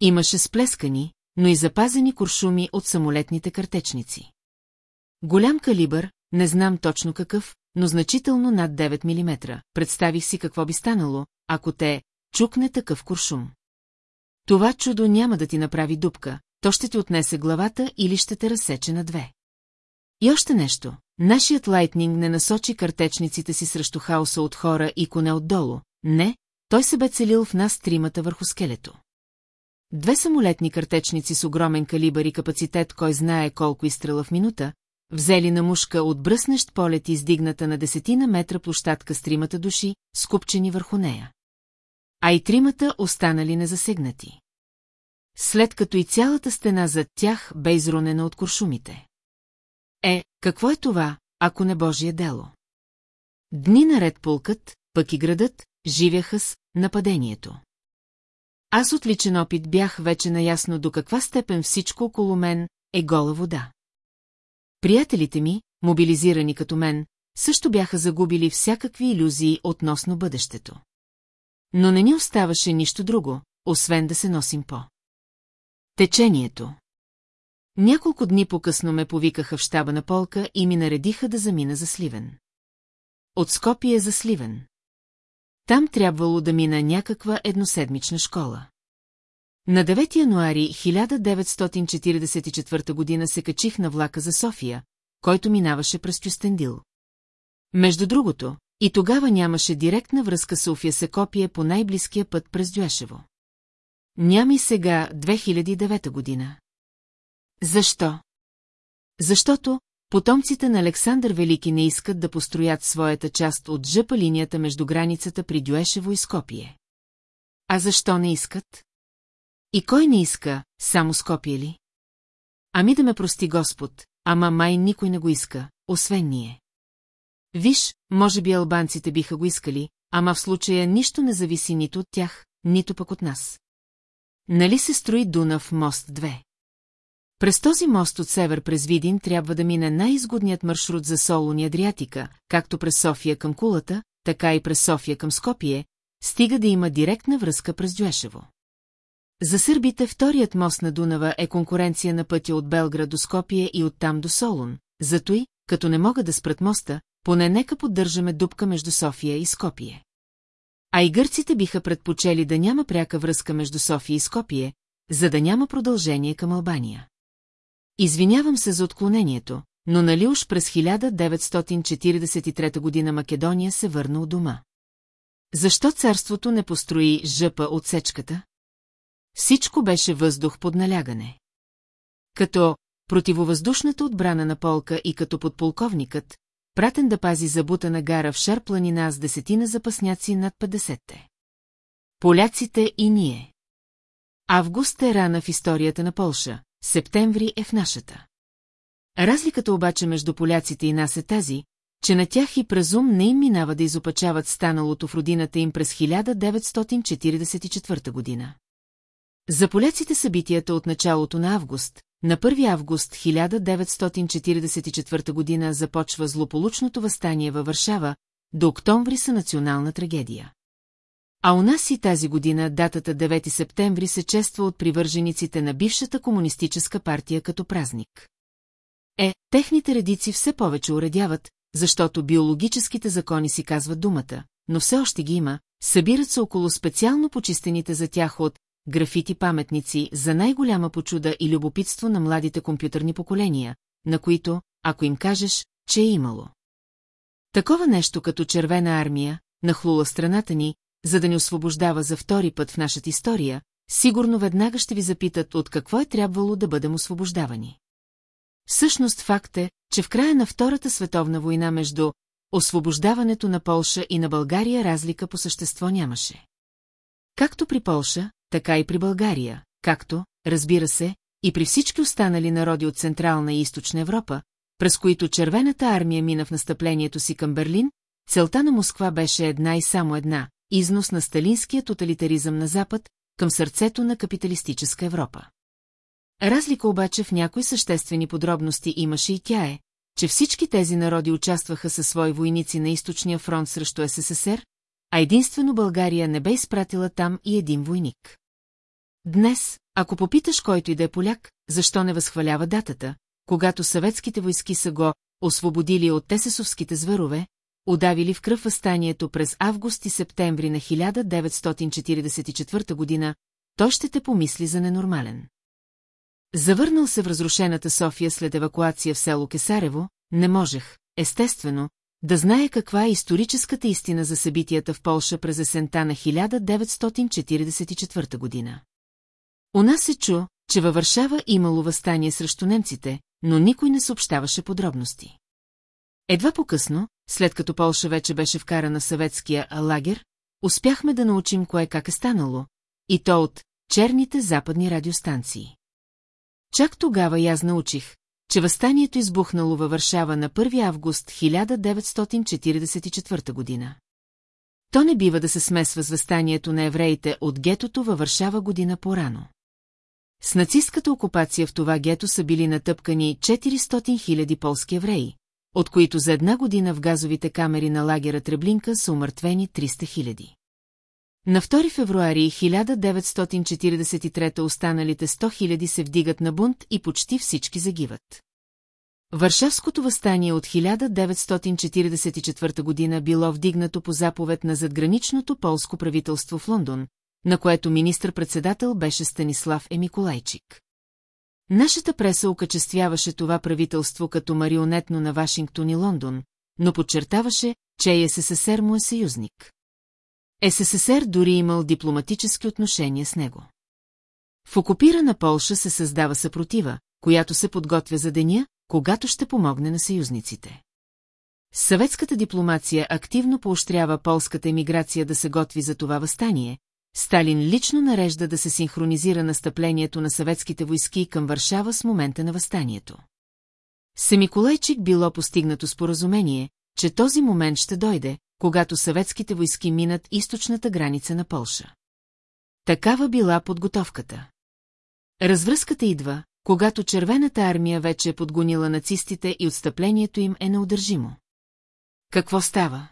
Имаше сплескани, но и запазени куршуми от самолетните картечници. Голям калибър, не знам точно какъв, но значително над 9 мм. Представих си какво би станало, ако те чукне такъв куршум. Това чудо няма да ти направи дупка, то ще ти отнесе главата или ще те разсече на две. И още нещо. Нашият лайтнинг не насочи картечниците си срещу хаоса от хора и коне отдолу. Не, той се бе целил в нас тримата върху скелето. Две самолетни картечници с огромен калибър и капацитет, кой знае колко изстрела в минута, взели на мушка от бръснещ полет издигната на десетина метра площадка с тримата души, скупчени върху нея. А и тримата останали незасегнати. След като и цялата стена зад тях бе изронена от куршумите. Е, какво е това, ако не Божие дело? Дни наред полкът, пък и градът, живяха с нападението. Аз от личен опит бях вече наясно до каква степен всичко около мен е гола вода. Приятелите ми, мобилизирани като мен, също бяха загубили всякакви иллюзии относно бъдещето. Но не ни оставаше нищо друго, освен да се носим по. Течението. Няколко дни по-късно ме повикаха в щаба на полка и ми наредиха да замина за Сливен. От Скопие за Сливен. Там трябвало да мина някаква едноседмична школа. На 9 януари 1944 година се качих на влака за София, който минаваше през Кюстендил. Между другото, и тогава нямаше директна връзка София-Секопие по най-близкия път през Дюешево. Няма и сега 2009 година. Защо? Защото потомците на Александър Велики не искат да построят своята част от жъпа линията между границата при Дюешево и Скопие. А защо не искат? И кой не иска, само Скопие ли? Ами да ме прости Господ, ама май никой не го иска, освен ние. Виж, може би албанците биха го искали, ама в случая нищо не зависи нито от тях, нито пък от нас. Нали се строи Дунав мост 2? През този мост от север през Видин трябва да мине най-изгодният маршрут за Солон и Адриатика, както през София към Кулата, така и през София към Скопие, стига да има директна връзка през Дюешево. За сърбите вторият мост на Дунава е конкуренция на пътя от Белград до Скопие и оттам до Солун, зато и, като не могат да спрат моста, поне нека поддържаме дупка между София и Скопие. А и гърците биха предпочели да няма пряка връзка между София и Скопие, за да няма продължение към Албания. Извинявам се за отклонението, но нали уж през 1943 година Македония се върна от дома. Защо царството не построи жъпа от сечката? Всичко беше въздух под налягане. Като противовъздушната отбрана на полка и като подполковникът, пратен да пази забутана гара в шар планина с десетина запасняци над 50-те. Поляците и ние. Август е рана в историята на Полша, септември е в нашата. Разликата обаче между поляците и нас е тази, че на тях и презум не им минава да изопачават станалото в родината им през 1944 година. За поляците събитията от началото на август, на 1 август 1944 година започва злополучното възстание във Варшава, до октомври са национална трагедия. А у нас и тази година датата 9 септември се чества от привържениците на бившата комунистическа партия като празник. Е, техните редици все повече уредяват, защото биологическите закони си казват думата, но все още ги има, събират се около специално почистените за тях от графити паметници за най-голяма почуда и любопитство на младите компютърни поколения, на които, ако им кажеш, че е имало. Такова нещо като червена армия, нахлула страната ни, за да ни освобождава за втори път в нашата история, сигурно веднага ще ви запитат от какво е трябвало да бъдем освобождавани. Всъщност факт е, че в края на Втората световна война между освобождаването на Полша и на България разлика по същество нямаше. Както при Полша, така и при България, както, разбира се, и при всички останали народи от Централна и Източна Европа, през които Червената армия мина в настъплението си към Берлин, целта на Москва беше една и само една – износ на сталинския тоталитаризъм на Запад, към сърцето на капиталистическа Европа. Разлика обаче в някои съществени подробности имаше и тя е, че всички тези народи участваха със свои войници на източния фронт срещу СССР, а единствено България не бе изпратила там и един войник. Днес, ако попиташ който и да е поляк, защо не възхвалява датата, когато съветските войски са го освободили от тесесовските зверове, удавили в кръв възстанието през август и септември на 1944 година, той ще те помисли за ненормален. Завърнал се в разрушената София след евакуация в село Кесарево, не можех, естествено, да знае каква е историческата истина за събитията в Полша през есента на 1944 година. У нас се чу, че във Варшава имало възстание срещу немците, но никой не съобщаваше подробности. Едва по-късно, след като Полша вече беше вкарана в съветския лагер, успяхме да научим кое как е станало, и то от черните западни радиостанции. Чак тогава и аз научих, че възстанието избухнало във Варшава на 1 август 1944 година. То не бива да се смесва с възстанието на евреите от гетото във Варшава година по-рано. С нацистката окупация в това гето са били натъпкани 400 000 полски евреи, от които за една година в газовите камери на лагера Треблинка са умъртвени 300 000. На 2 февруари 1943 останалите 100 000 се вдигат на бунт и почти всички загиват. Варшавското възстание от 1944 година било вдигнато по заповед на задграничното полско правителство в Лондон, на което министр-председател беше Станислав Емиколайчик. Нашата преса окачествяваше това правителство като марионетно на Вашингтон и Лондон, но подчертаваше, че СССР му е съюзник. СССР дори имал дипломатически отношения с него. В окупирана Полша се създава съпротива, която се подготвя за деня, когато ще помогне на съюзниците. Съветската дипломация активно поощрява полската емиграция да се готви за това възстание, Сталин лично нарежда да се синхронизира настъплението на съветските войски към Варшава с момента на възстанието. Семиколайчик било постигнато споразумение, че този момент ще дойде, когато съветските войски минат източната граница на Полша. Такава била подготовката. Развръзката идва, когато червената армия вече е подгонила нацистите и отстъплението им е неудържимо. Какво става?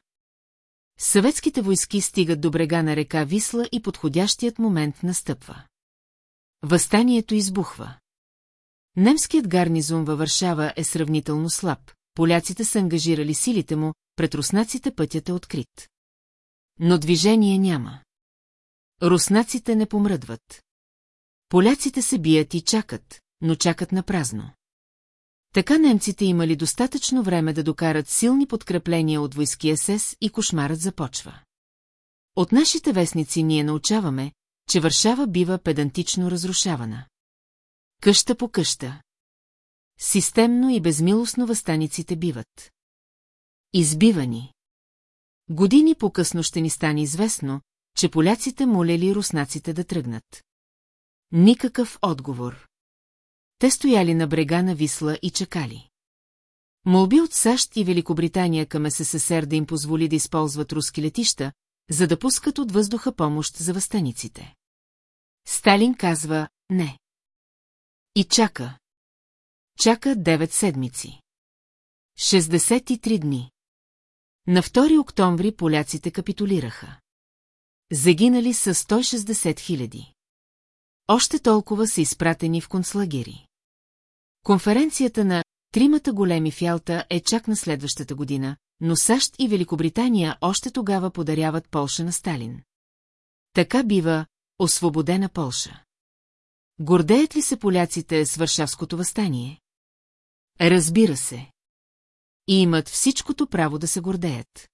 Съветските войски стигат до брега на река Висла и подходящият момент настъпва. Възстанието избухва. Немският гарнизон във Варшава е сравнително слаб, поляците са ангажирали силите му, пред руснаците пътят е открит. Но движение няма. Руснаците не помръдват. Поляците се бият и чакат, но чакат на празно. Така немците имали достатъчно време да докарат силни подкрепления от войски СС и кошмарът започва. От нашите вестници ние научаваме, че Варшава бива педантично разрушавана. Къща по къща. Системно и безмилостно възстаниците биват. Избивани. Години по-късно ще ни стане известно, че поляците молели руснаците да тръгнат. Никакъв отговор. Те стояли на брега на Висла и чакали. Молби от САЩ и Великобритания към СССР да им позволи да използват руски летища, за да пускат от въздуха помощ за възстаниците. Сталин казва «не». И чака. Чака 9 седмици. 63 дни. На 2 октомври поляците капитулираха. Загинали са 160 хиляди. Още толкова са изпратени в концлагери. Конференцията на Тримата големи фялта е чак на следващата година, но САЩ и Великобритания още тогава подаряват Полша на Сталин. Така бива освободена Полша. Гордеят ли се поляците с Варшавското възстание? Разбира се. И имат всичкото право да се гордеят.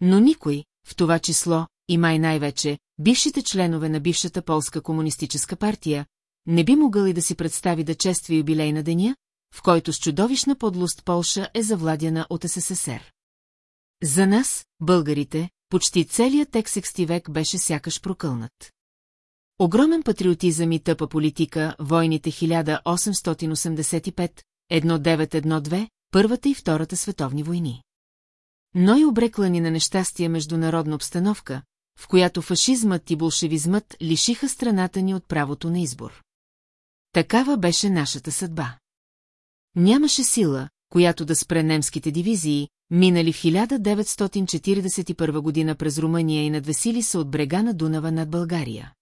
Но никой, в това число, и май най-вече, бившите членове на бившата полска комунистическа партия, не би могъл и да си представи да чества юбилей на деня, в който с чудовищна подлост Полша е завладяна от СССР. За нас, българите, почти целият тексекс век беше сякаш прокълнат. Огромен патриотизъм и тъпа политика, войните 1885-1912, Първата и Втората световни войни. Но и обреклани на нещастие международна обстановка, в която фашизмът и болшевизмът лишиха страната ни от правото на избор. Такава беше нашата съдба. Нямаше сила, която да спре немските дивизии, минали в 1941 година през Румъния и надвесили се от брега на Дунава над България.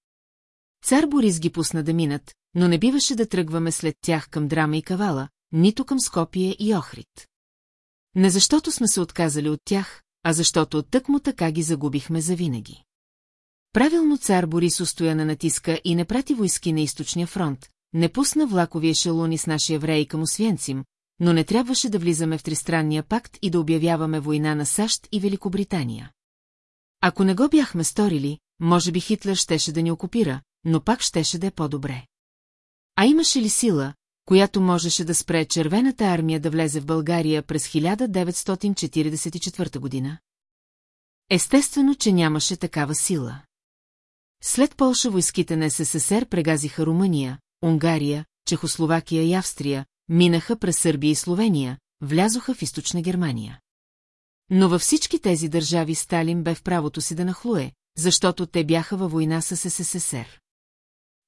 Цар Борис ги пусна да минат, но не биваше да тръгваме след тях към Драма и Кавала, нито към Скопие и Охрид. Не защото сме се отказали от тях, а защото тъкмо така ги загубихме завинаги. Правилно цар Борис устоя на натиска и не прати войски на източния фронт, не пусна влакови ешелони с наши евреи към Освенцим, но не трябваше да влизаме в тристранния пакт и да обявяваме война на САЩ и Великобритания. Ако не го бяхме сторили, може би Хитлер щеше да ни окупира, но пак щеше да е по-добре. А имаше ли сила, която можеше да спре червената армия да влезе в България през 1944 година? Естествено, че нямаше такава сила. След Полша войските на СССР прегазиха Румъния, Унгария, Чехословакия и Австрия, минаха през Сърбия и Словения, влязоха в източна Германия. Но във всички тези държави Сталин бе в правото си да нахлуе, защото те бяха във война с СССР.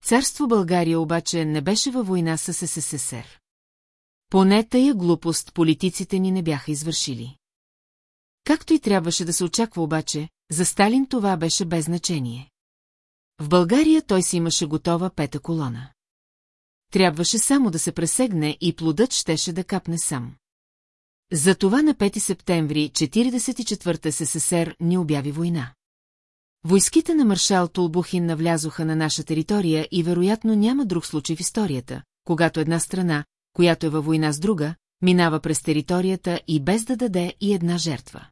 Царство България обаче не беше във война с СССР. Поне тая глупост политиците ни не бяха извършили. Както и трябваше да се очаква обаче, за Сталин това беше без значение. В България той си имаше готова пета колона. Трябваше само да се пресегне и плодът щеше да капне сам. Затова на 5 септември 44-та СССР ни обяви война. Войските на маршал Толбухин навлязоха на наша територия и вероятно няма друг случай в историята, когато една страна, която е във война с друга, минава през територията и без да даде и една жертва.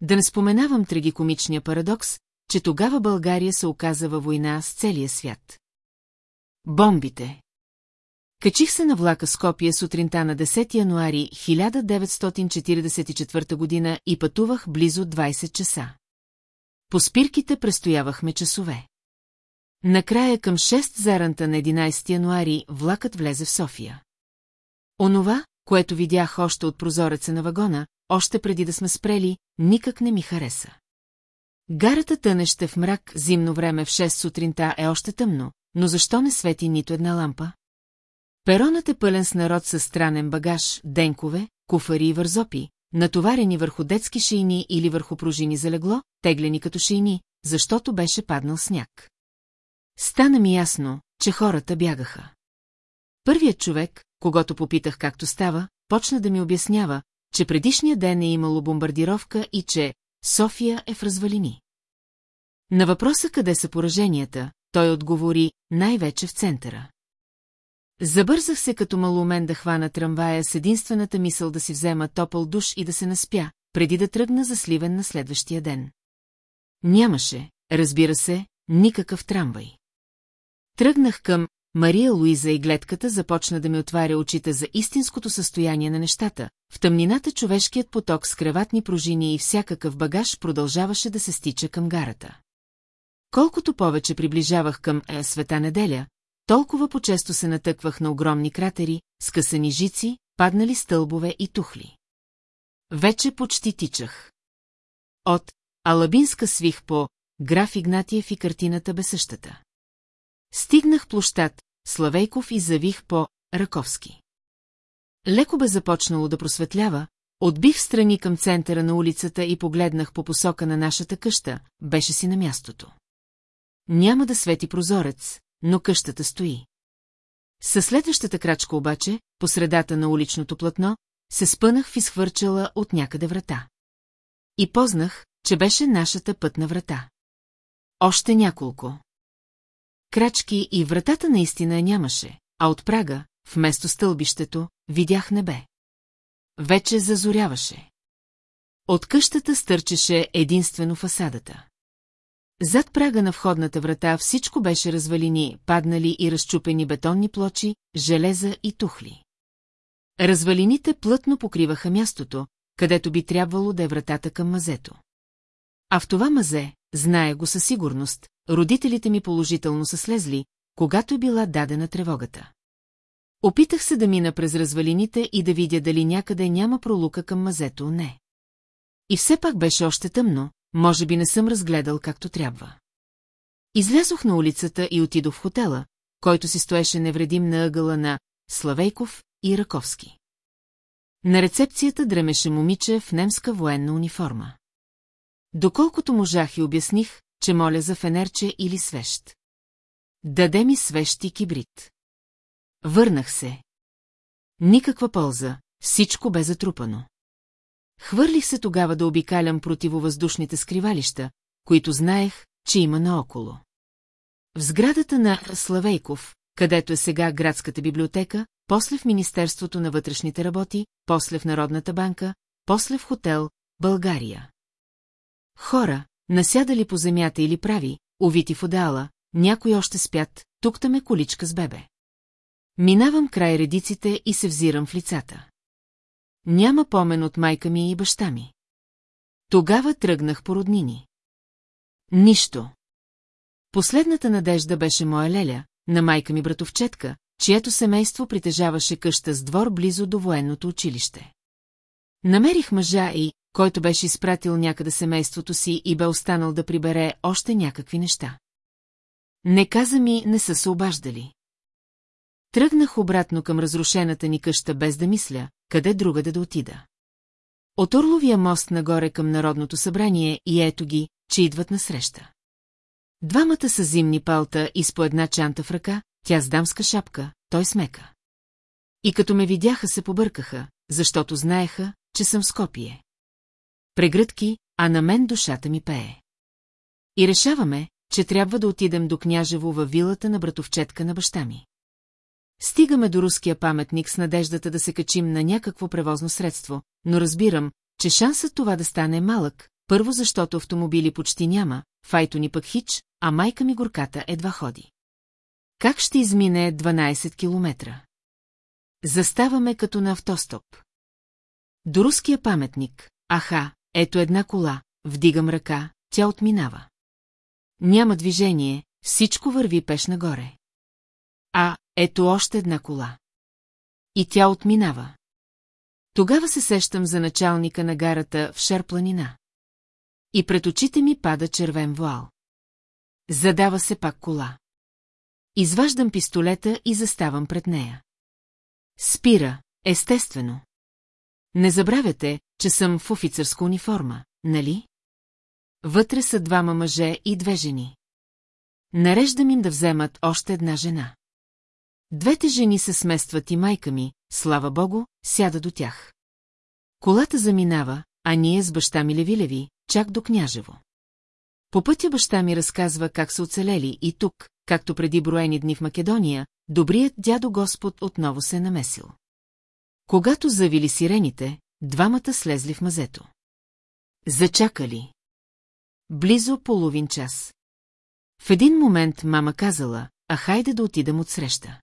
Да не споменавам трагикомичния парадокс, че тогава България се оказа във война с целия свят. Бомбите Качих се на влака Скопия сутринта на 10 януари 1944 година и пътувах близо 20 часа. По спирките престоявахме часове. Накрая към 6 заранта на 11 януари влакът влезе в София. Онова, което видях още от прозореца на вагона, още преди да сме спрели, никак не ми хареса. Гарата тънеще в мрак, зимно време в 6 сутринта е още тъмно, но защо не свети нито една лампа? Перонът е пълен с народ със странен багаж, денкове, куфари и вързопи, натоварени върху детски шейни или върху пружини за легло, теглени като шейни, защото беше паднал сняг. Стана ми ясно, че хората бягаха. Първият човек, когато попитах както става, почна да ми обяснява, че предишния ден е имало бомбардировка и че София е в развалини. На въпроса къде са пораженията, той отговори най-вече в центъра. Забързах се като малумен да хвана трамвая с единствената мисъл да си взема топъл душ и да се наспя, преди да тръгна за Сливен на следващия ден. Нямаше, разбира се, никакъв трамвай. Тръгнах към Мария Луиза и гледката започна да ми отваря очите за истинското състояние на нещата. В тъмнината човешкият поток с креватни пружини и всякакъв багаж продължаваше да се стича към гарата. Колкото повече приближавах към е, света неделя, толкова по-често се натъквах на огромни кратери, скъсани жици, паднали стълбове и тухли. Вече почти тичах. От Алабинска свих по граф Игнатиев и картината бе същата. Стигнах площад, Славейков и завих по Раковски. Леко бе започнало да просветлява, отбих страни към центъра на улицата и погледнах по посока на нашата къща, беше си на мястото. Няма да свети прозорец, но къщата стои. Със следващата крачка обаче, по средата на уличното платно, се спънах в изхвърчала от някъде врата. И познах, че беше нашата пътна врата. Още няколко. Крачки и вратата наистина нямаше, а от прага, вместо стълбището, видях небе. Вече зазоряваше. От къщата стърчеше единствено фасадата. Зад прага на входната врата всичко беше развалини, паднали и разчупени бетонни плочи, железа и тухли. Развалините плътно покриваха мястото, където би трябвало да е вратата към мазето. А в това мазе, знае го със сигурност, родителите ми положително са слезли, когато е била дадена тревогата. Опитах се да мина през развалините и да видя дали някъде няма пролука към мазето, не. И все пак беше още тъмно, може би не съм разгледал както трябва. Излязох на улицата и отидох в хотела, който си стоеше невредим на ъгъла на Славейков и Раковски. На рецепцията дремеше момиче в немска военна униформа. Доколкото можах и обясних, че моля за фенерче или свещ. Даде ми свещ и кибрид. Върнах се. Никаква полза, всичко бе затрупано. Хвърлих се тогава да обикалям противовъздушните скривалища, които знаех, че има наоколо. В сградата на Славейков, където е сега градската библиотека, после в Министерството на вътрешните работи, после в Народната банка, после в хотел България. Хора, насядали по земята или прави, увити в одеала, някои още спят, тук ме количка с бебе. Минавам край редиците и се взирам в лицата. Няма помен от майка ми и баща ми. Тогава тръгнах по роднини. Нищо. Последната надежда беше моя леля, на майка ми братовчетка, чието семейство притежаваше къща с двор близо до военното училище. Намерих мъжа и, който беше изпратил някъде семейството си и бе останал да прибере още някакви неща. Не каза ми, не са се обаждали. Тръгнах обратно към разрушената ни къща без да мисля, къде другаде да отида. От Орловия мост нагоре към Народното събрание и ето ги, че идват насреща. Двамата са зимни палта и с по една чанта в ръка, тя с дамска шапка, той смека. И като ме видяха се побъркаха, защото знаеха, че съм в Скопие. Прегръдки, а на мен душата ми пее. И решаваме, че трябва да отидем до княжево във вилата на братовчетка на баща ми. Стигаме до руския паметник с надеждата да се качим на някакво превозно средство, но разбирам, че шансът това да стане е малък, първо защото автомобили почти няма, файто ни пък хич, а майка ми горката едва ходи. Как ще измине 12 километра? Заставаме като на автостоп. До руския паметник, аха, ето една кола, вдигам ръка, тя отминава. Няма движение, всичко върви пеш нагоре. А, ето още една кола. И тя отминава. Тогава се сещам за началника на гарата в Шерпланина. И пред очите ми пада червен вуал. Задава се пак кола. Изваждам пистолета и заставам пред нея. Спира, естествено. Не забравяте, че съм в офицерска униформа, нали? Вътре са двама мъже и две жени. Нареждам им да вземат още една жена. Двете жени се сместват и майка ми, слава богу, сяда до тях. Колата заминава, а ние с баща ми Левилеви, чак до Княжево. По пътя баща ми разказва как са оцелели и тук, както преди броени дни в Македония, добрият дядо Господ отново се е намесил. Когато завили сирените, двамата слезли в мазето. Зачакали. Близо половин час. В един момент мама казала, а хайде да отидем отсреща.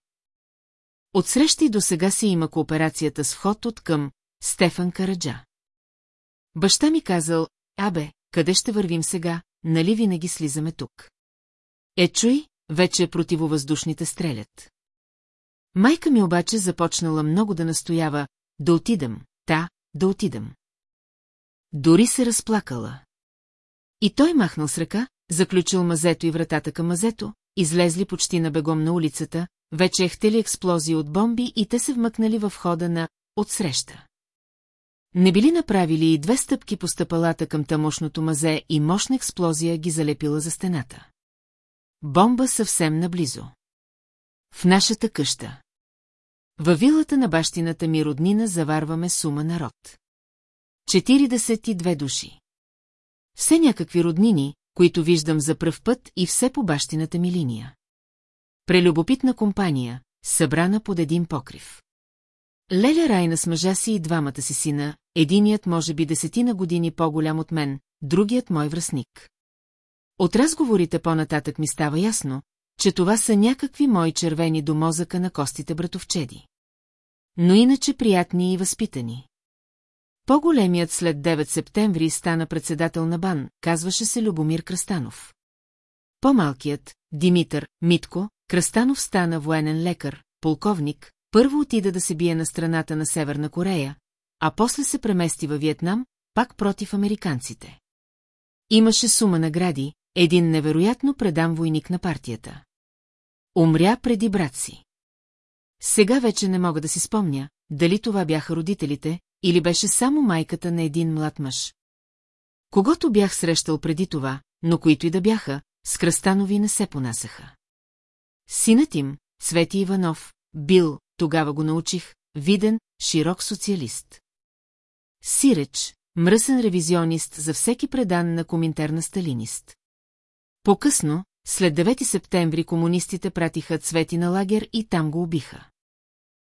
Отсреща и до сега си има кооперацията с вход от към Стефан Караджа. Баща ми казал, абе, къде ще вървим сега, нали винаги слизаме тук? Е, чуй, вече противовъздушните стрелят. Майка ми обаче започнала много да настоява, да отидам, та, да отидам. Дори се разплакала. И той махнал с ръка, заключил мазето и вратата към мазето, излезли почти на бегом на улицата, вече ехтели експлозии от бомби и те се вмъкнали в хода на «отсреща». Не били направили и две стъпки по стъпалата към тамошното мазе и мощна експлозия ги залепила за стената. Бомба съвсем наблизо. В нашата къща. Във вилата на бащината ми роднина заварваме сума народ. 42 души. Все някакви роднини, които виждам за пръв път и все по бащината ми линия. Прелюбопитна компания, събрана под един покрив. Леля Райна с мъжа си и двамата си сина, единият може би десетина години по-голям от мен, другият мой връзник. От разговорите по-нататък ми става ясно, че това са някакви мои червени до мозъка на костите братовчеди. Но иначе приятни и възпитани. По-големият след 9 септември стана председател на БАН, казваше се Любомир Кръстанов. По-малкият, Димитър, Митко, Кръстанов стана военен лекар, полковник, първо отида да се бие на страната на Северна Корея, а после се премести във Виетнам, пак против американците. Имаше сума награди, един невероятно предам войник на партията. Умря преди брат си. Сега вече не мога да си спомня, дали това бяха родителите, или беше само майката на един млад мъж. Когато бях срещал преди това, но които и да бяха, с кръстанови не се понасяха. Синът им, Цвети Иванов, бил, тогава го научих, виден, широк социалист. Сиреч, мръсен ревизионист за всеки предан на коминтерна сталинист. По-късно, след 9 септември комунистите пратиха Цвети на лагер и там го убиха.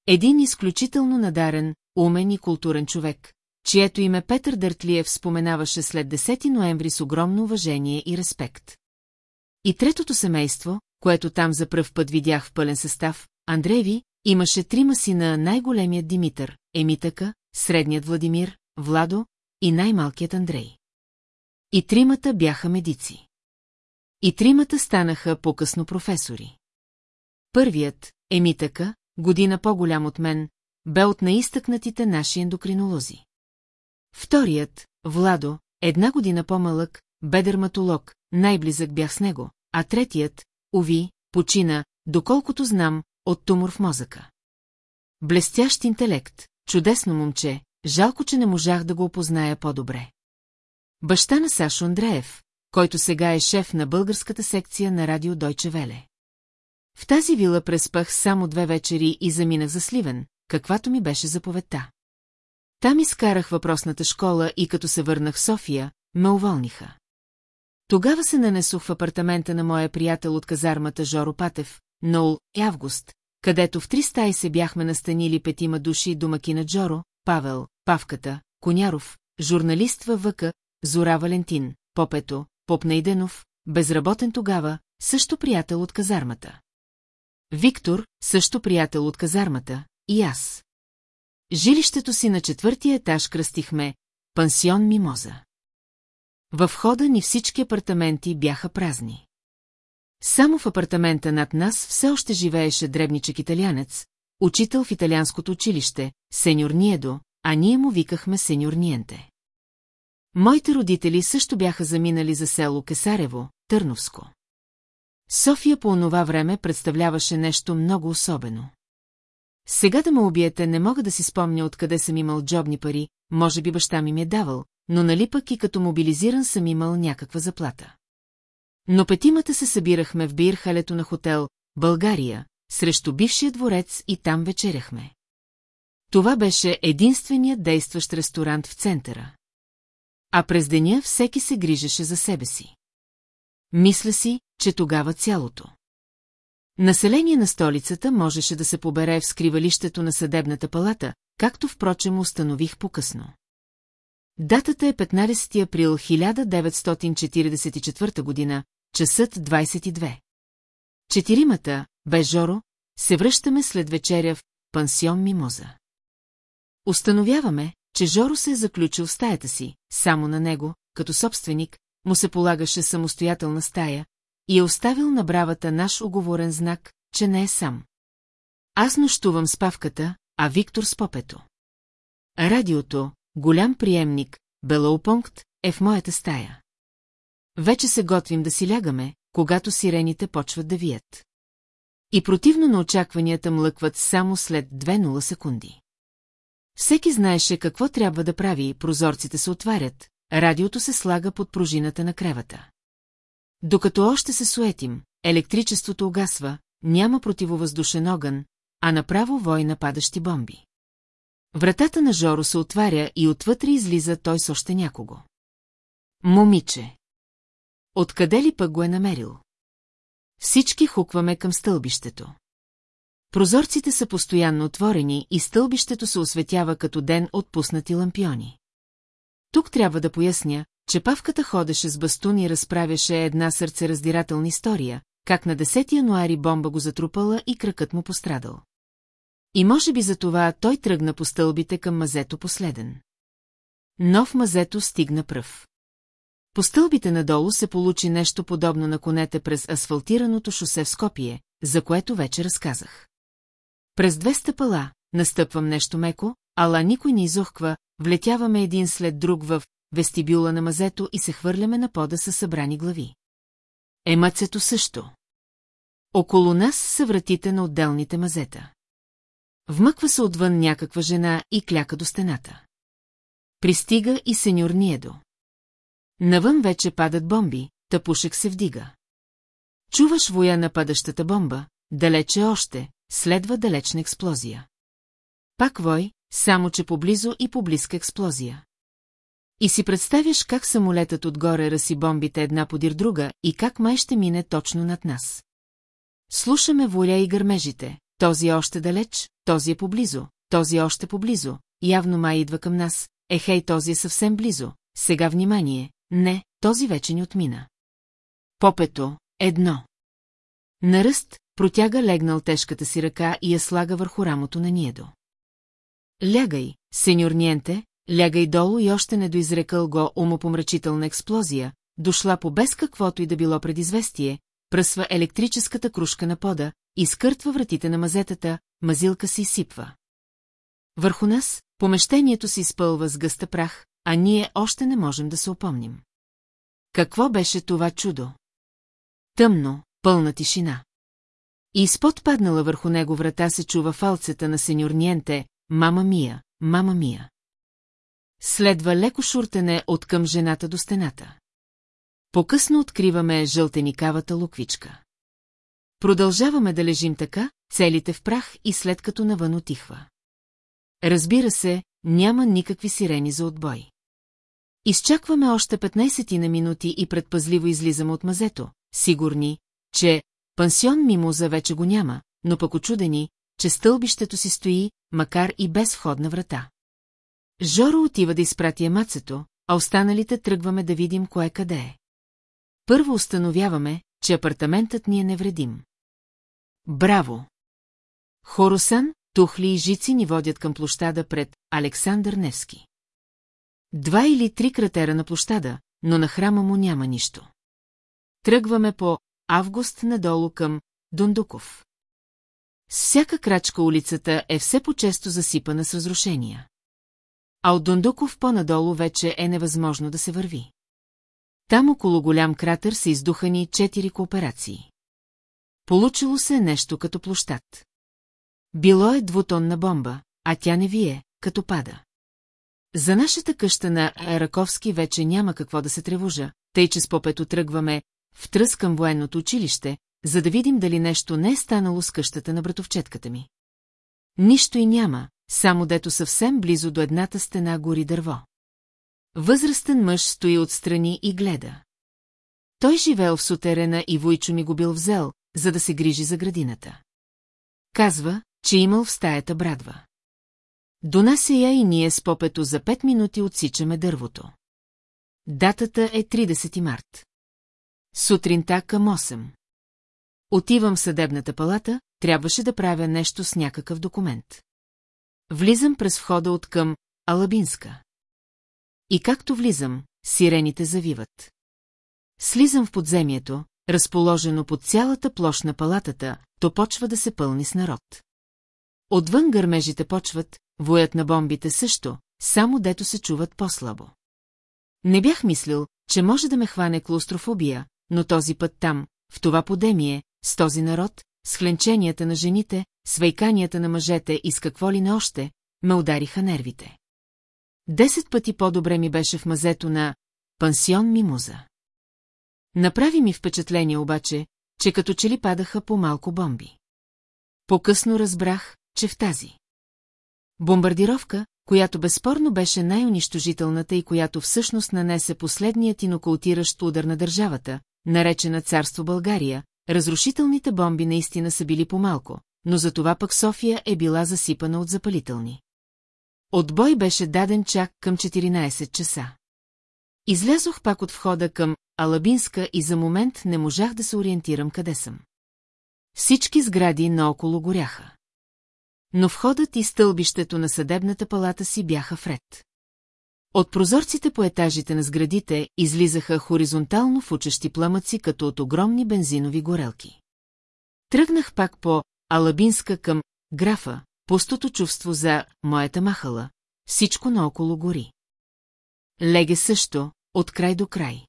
Един изключително надарен, умен и културен човек, чието име Петър Дъртлиев споменаваше след 10 ноември с огромно уважение и респект. И третото семейство, което там за пръв път видях в пълен състав, Андрееви, имаше трима сина най-големият Димитър, Емитъка, средният Владимир, Владо и най-малкият Андрей. И тримата бяха медици. И тримата станаха по-късно професори. Първият, Емитъка, година по-голям от мен, бе от наистъкнатите наши ендокринолози. Вторият, Владо, една година по-малък, бе дерматолог, най-близък бях с него, а третият, Ови, почина, доколкото знам, от тумор в мозъка. Блестящ интелект, чудесно момче, жалко, че не можах да го опозная по-добре. Баща на Сашо Андреев, който сега е шеф на българската секция на радио Дойче Веле. В тази вила преспах само две вечери и заминах за Сливен, каквато ми беше заповедта. Там изкарах въпросната школа и като се върнах в София, ме уволниха. Тогава се нанесох в апартамента на моя приятел от казармата Жоро Патев, Нол и Август, където в три стаи се бяхме настанили петима души домакина Джоро, Павел, Павката, Коняров, журналист във ВК, Зора Валентин, Попето, Поп Найденов, безработен тогава, също приятел от казармата. Виктор, също приятел от казармата, и аз. Жилището си на четвъртия етаж кръстихме «Пансион Мимоза». В входа ни всички апартаменти бяха празни. Само в апартамента над нас все още живееше дребничък италянец, учител в италианското училище, сеньор Ниедо, а ние му викахме сеньор Ниенте. Моите родители също бяха заминали за село Кесарево, Търновско. София по онова време представляваше нещо много особено. Сега да ме убиете, не мога да си спомня откъде съм имал джобни пари, може би баща ми ми е давал, но нали пък и като мобилизиран съм имал някаква заплата. Но петимата се събирахме в бирхалето на хотел «България», срещу бившия дворец и там вечеряхме. Това беше единственият действащ ресторант в центъра. А през деня всеки се грижеше за себе си. Мисля си, че тогава цялото. Население на столицата можеше да се побере в скривалището на съдебната палата, както впрочем установих по-късно. Датата е 15 април 1944 година, часът 22. Четиримата, без Жоро, се връщаме след вечеря в пансион Мимоза. Установяваме, че Жоро се е заключил в стаята си, само на него, като собственик, му се полагаше самостоятелна стая и е оставил на бравата наш оговорен знак, че не е сам. Аз нощувам с павката, а Виктор с попето. Радиото, голям приемник, Белоупонкт, е в моята стая. Вече се готвим да си лягаме, когато сирените почват да вият. И противно на очакванията млъкват само след 2-0 секунди. Всеки знаеше какво трябва да прави, прозорците се отварят, радиото се слага под пружината на кревата. Докато още се суетим, електричеството угасва, няма противовъздушен огън, а направо вой на падащи бомби. Вратата на Жоро се отваря и отвътре излиза той с още някого. Момиче. Откъде ли пък го е намерил? Всички хукваме към стълбището. Прозорците са постоянно отворени и стълбището се осветява като ден от пуснати лампиони. Тук трябва да поясня, че павката ходеше с бастун и разправяше една сърцераздирателна история, как на 10 януари бомба го затрупала и кракът му пострадал. И може би за това той тръгна по стълбите към мазето последен. Нов мазето стигна пръв. По стълбите надолу се получи нещо подобно на конете през асфалтираното шосе в Скопие, за което вече разказах. През две стъпала, настъпвам нещо меко, ала никой не изохква, влетяваме един след друг в вестибюла на мазето и се хвърляме на пода със събрани глави. Емацето също. Около нас са вратите на отделните мазета. Вмъква се отвън някаква жена и кляка до стената. Пристига и сеньор Ниедо. Навън вече падат бомби, тъпушек се вдига. Чуваш воя на падащата бомба, далече още, следва далечна експлозия. Пак вой, само че поблизо и поблизка експлозия. И си представяш как самолетът отгоре раси бомбите една подир друга и как май ще мине точно над нас. Слушаме воля и гърмежите, този е още далеч, този е поблизо, този е още поблизо, явно май идва към нас, ехей, този е съвсем близо, сега внимание, не, този вече ни отмина. Попето, едно. Наръст, протяга легнал тежката си ръка и я слага върху рамото на Ниедо. Лягай, сеньор Ниенте, лягай долу и още не доизрекал го умопомрачителна експлозия, дошла по без каквото и да било предизвестие, пръсва електрическата кружка на пода, изкъртва вратите на мазетата, мазилка си сипва. Върху нас, помещението си изпълва с гъста прах, а ние още не можем да се опомним. Какво беше това чудо? Тъмно, пълна тишина. И изпод паднала върху него врата се чува фалцета на сеньор Ниенте, мама мия, мама мия. Следва леко шуртене от към жената до стената. Покъсно откриваме жълтеникавата луквичка. Продължаваме да лежим така, целите в прах и след като навън отихва. Разбира се, няма никакви сирени за отбой. Изчакваме още 15 на минути и предпазливо излизаме от мазето, сигурни, че пансион Мимоза вече го няма, но пък очудени, че стълбището си стои, макар и без входна врата. Жоро отива да изпрати емацето, а останалите тръгваме да видим кое къде е. Първо установяваме, че апартаментът ни е невредим. Браво! Хоросан, тухли и жици ни водят към площада пред Александър Невски. Два или три кратера на площада, но на храма му няма нищо. Тръгваме по август надолу към Дундуков. С всяка крачка улицата е все по-често засипана с разрушения. А от Дундуков по-надолу вече е невъзможно да се върви. Там около голям кратер са издухани четири кооперации. Получило се нещо като площад. Било е двутонна бомба, а тя не вие, като пада. За нашата къща на Раковски вече няма какво да се тревожа, тъй че с попето тръгваме в тръс към военното училище, за да видим дали нещо не е станало с къщата на братовчетката ми. Нищо и няма, само дето съвсем близо до едната стена гори дърво. Възрастен мъж стои отстрани и гледа. Той живеел в сутерена и Войчо ми го бил взел, за да се грижи за градината. Казва, че имал в стаята брадва. Донася я и ние с попето за пет минути отсичаме дървото. Датата е 30 март. Сутринта към 8. Отивам в съдебната палата, трябваше да правя нещо с някакъв документ. Влизам през входа от към Алабинска. И както влизам, сирените завиват. Слизам в подземието, разположено под цялата площ на палатата, то почва да се пълни с народ. Отвън гърмежите почват, воят на бомбите също, само дето се чуват по-слабо. Не бях мислил, че може да ме хване клаустрофобия, но този път там, в това подемие, с този народ, с хленченията на жените, с вейканията на мъжете и с какво ли не още, ме удариха нервите. Десет пъти по-добре ми беше в мазето на пансион Мимуза. Направи ми впечатление обаче, че като че ли падаха по малко бомби. По-късно разбрах, че в тази. Бомбардировка, която безспорно беше най-унищожителната и която всъщност нанесе последният инокултиращ удар на държавата, наречена Царство България, разрушителните бомби наистина са били по-малко, но за това пък София е била засипана от запалителни. Отбой беше даден чак към 14 часа. Излязох пак от входа към Алабинска и за момент не можах да се ориентирам къде съм. Всички сгради наоколо горяха. Но входът и стълбището на съдебната палата си бяха вред. От прозорците по етажите на сградите излизаха хоризонтално фучещи пламъци, като от огромни бензинови горелки. Тръгнах пак по Алабинска към графа, пустото чувство за моята махала, всичко наоколо гори. леге също, от край до край.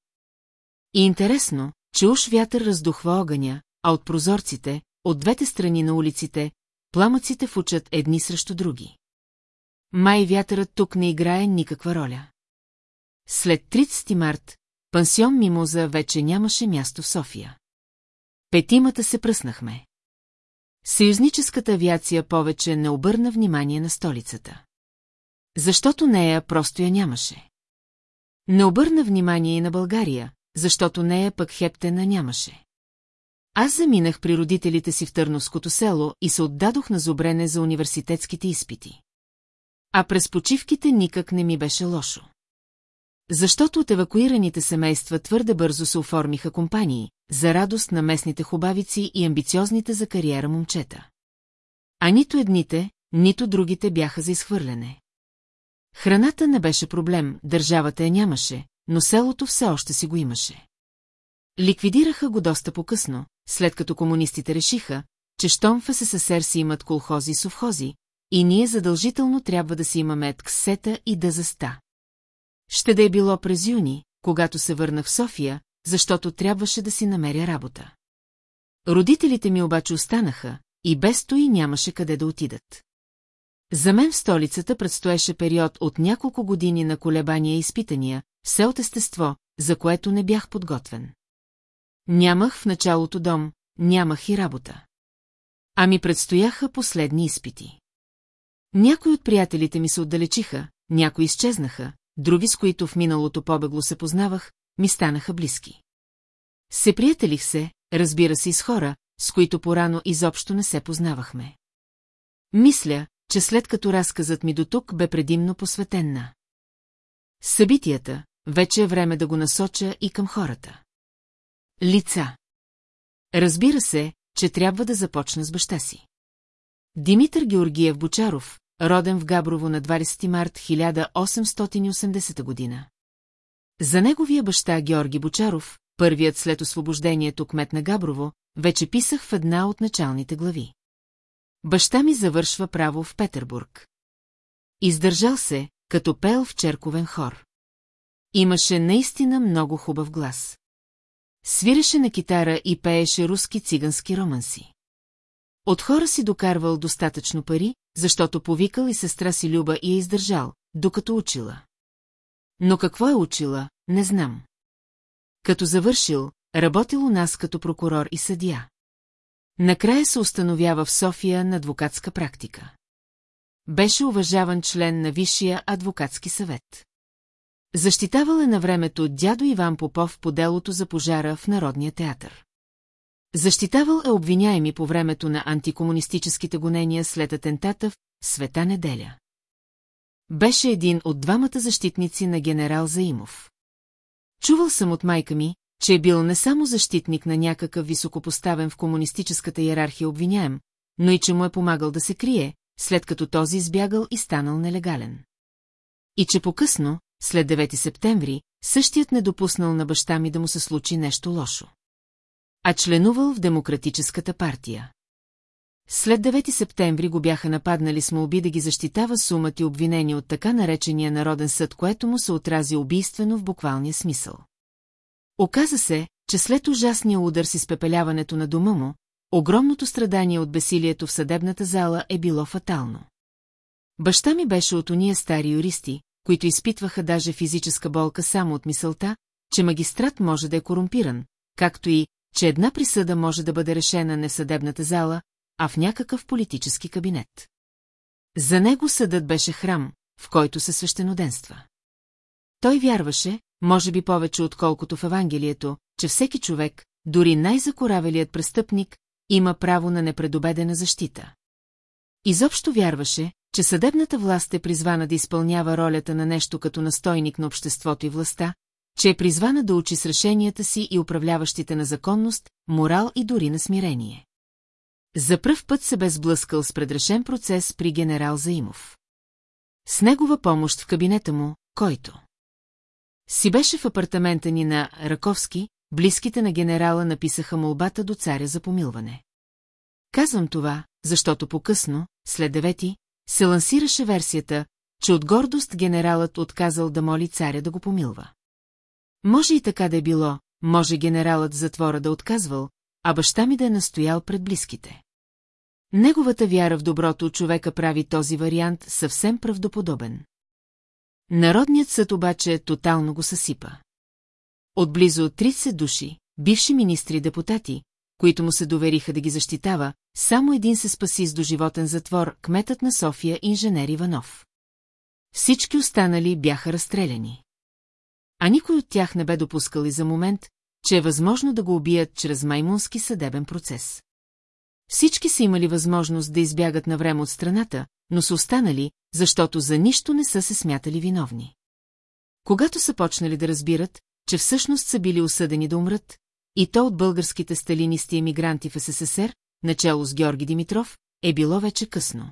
И интересно, че уж вятър раздухва огъня, а от прозорците, от двете страни на улиците, пламъците фучат едни срещу други. Май вятърът тук не играе никаква роля. След 30 март, пансион Мимоза вече нямаше място в София. Петимата се пръснахме. Съюзническата авиация повече не обърна внимание на столицата. Защото нея просто я нямаше. Не обърна внимание и на България, защото нея пък Хептена нямаше. Аз заминах при родителите си в Търновското село и се отдадох на зобрене за университетските изпити. А през почивките никак не ми беше лошо. Защото от евакуираните семейства твърде бързо се оформиха компании, за радост на местните хубавици и амбициозните за кариера момчета. А нито едните, нито другите бяха за изхвърляне. Храната не беше проблем, държавата я нямаше, но селото все още си го имаше. Ликвидираха го доста по-късно, след като комунистите решиха, че щом в СССР си имат колхози и совхози, и ние задължително трябва да си имаме тксета и да заста. Ще да е било през юни, когато се върнах в София, защото трябваше да си намеря работа. Родителите ми обаче останаха, и без той нямаше къде да отидат. За мен в столицата предстоеше период от няколко години на колебания и изпитания, все от естество, за което не бях подготвен. Нямах в началото дом, нямах и работа. А ми предстояха последни изпити. Някои от приятелите ми се отдалечиха, някои изчезнаха, други с които в миналото побегло се познавах, ми станаха близки. Се приятелих се, разбира се, с хора, с които порано изобщо не се познавахме. Мисля, че след като разказът ми до тук бе предимно посветен на събитията, вече е време да го насоча и към хората. Лица. Разбира се, че трябва да започна с баща си. Димитър Георгиев Бочаров, роден в Габрово на 20 март 1880 година. За неговия баща Георги Бочаров, първият след освобождението кмет на Габрово, вече писах в една от началните глави. Баща ми завършва право в Петербург. Издържал се, като пел в черковен хор. Имаше наистина много хубав глас. Свиреше на китара и пееше руски цигански романси. От хора си докарвал достатъчно пари, защото повикал и сестра си Люба и е издържал, докато учила. Но какво е учила, не знам. Като завършил, работил у нас като прокурор и съдия. Накрая се установява в София на адвокатска практика. Беше уважаван член на Висшия адвокатски съвет. Защитавал е на времето дядо Иван Попов по делото за пожара в Народния театър. Защитавал е обвиняеми по времето на антикомунистическите гонения след атентата в Света неделя. Беше един от двамата защитници на генерал Заимов. Чувал съм от майка ми, че е бил не само защитник на някакъв високопоставен в комунистическата иерархия обвиняем, но и че му е помагал да се крие, след като този избягал и станал нелегален. И че по-късно, след 9 септември, същият не допуснал на баща ми да му се случи нещо лошо. А членувал в Демократическата партия. След 9 септември го бяха нападнали с молби да ги защитава сумът и обвинени от така наречения Народен съд, което му се отрази убийствено в буквалния смисъл. Оказа се, че след ужасния удар с изпепеляването на дома му, огромното страдание от бесилието в съдебната зала е било фатално. Баща ми беше от уния стари юристи, които изпитваха даже физическа болка само от мисълта, че магистрат може да е корумпиран, както и, че една присъда може да бъде решена не в съдебната зала, а в някакъв политически кабинет. За него съдът беше храм, в който се свещеноденства. Той вярваше, може би повече отколкото в Евангелието, че всеки човек, дори най-закоравелият престъпник, има право на непредобедена защита. Изобщо вярваше, че съдебната власт е призвана да изпълнява ролята на нещо като настойник на обществото и властта, че е призвана да учи с решенията си и управляващите на законност, морал и дори на смирение. За пръв път се бе сблъскал с предрешен процес при генерал Заимов. С негова помощ в кабинета му, който си беше в апартамента ни на Раковски, близките на генерала написаха молбата до царя за помилване. Казвам това, защото по-късно, след девети, се лансираше версията, че от гордост генералът отказал да моли царя да го помилва. Може и така да е било, може генералът затвора да отказвал, а баща ми да е настоял пред близките. Неговата вяра в доброто човека прави този вариант съвсем правдоподобен. Народният съд обаче тотално го съсипа. Отблизо 30 души, бивши министри-депутати, които му се довериха да ги защитава, само един се спаси с доживотен затвор, кметът на София инженер Иванов. Всички останали бяха разстреляни. А никой от тях не бе допускал и за момент, че е възможно да го убият чрез маймунски съдебен процес. Всички са имали възможност да избягат на време от страната, но са останали, защото за нищо не са се смятали виновни. Когато са почнали да разбират, че всъщност са били осъдени да умрат, и то от българските сталинисти емигранти в СССР, начало с Георги Димитров, е било вече късно.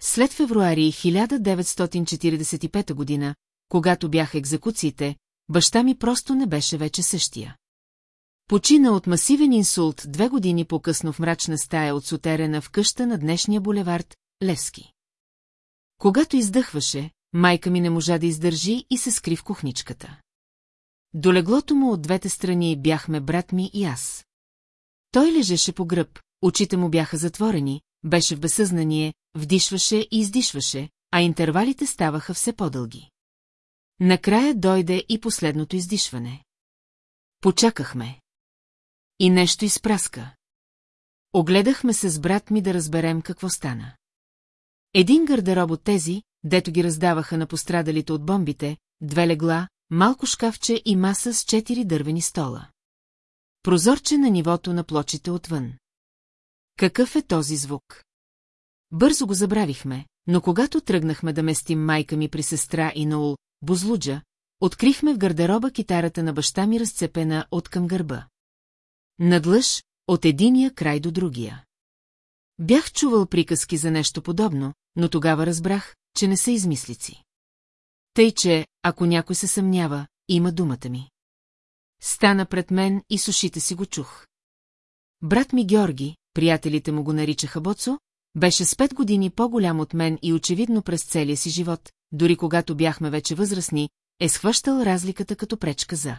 След февруари 1945 година, когато бяха екзекуциите, баща ми просто не беше вече същия. Почина от масивен инсулт две години по-късно в мрачна стая от сутерена в къща на днешния булевард Левски. Когато издъхваше, майка ми не можа да издържи и се скри в кухничката. До леглото му от двете страни бяхме брат ми и аз. Той лежеше по гръб, очите му бяха затворени, беше в безсъзнание, вдишваше и издишваше, а интервалите ставаха все по-дълги. Накрая дойде и последното издишване. Почакахме. И нещо изпраска. Огледахме се с брат ми да разберем какво стана. Един гардероб от тези, дето ги раздаваха на пострадалите от бомбите, две легла, малко шкафче и маса с четири дървени стола. Прозорче на нивото на плочите отвън. Какъв е този звук? Бързо го забравихме, но когато тръгнахме да местим майка ми при сестра и Наул, Бузлуджа, открихме в гардероба китарата на баща ми разцепена от към гърба. Надлъж, от единия край до другия. Бях чувал приказки за нещо подобно, но тогава разбрах, че не са измислици. Тъй, че, ако някой се съмнява, има думата ми. Стана пред мен и с ушите си го чух. Брат ми Георги, приятелите му го наричаха Боцо, беше с пет години по-голям от мен и очевидно през целия си живот, дори когато бяхме вече възрастни, е схващал разликата като пречка за.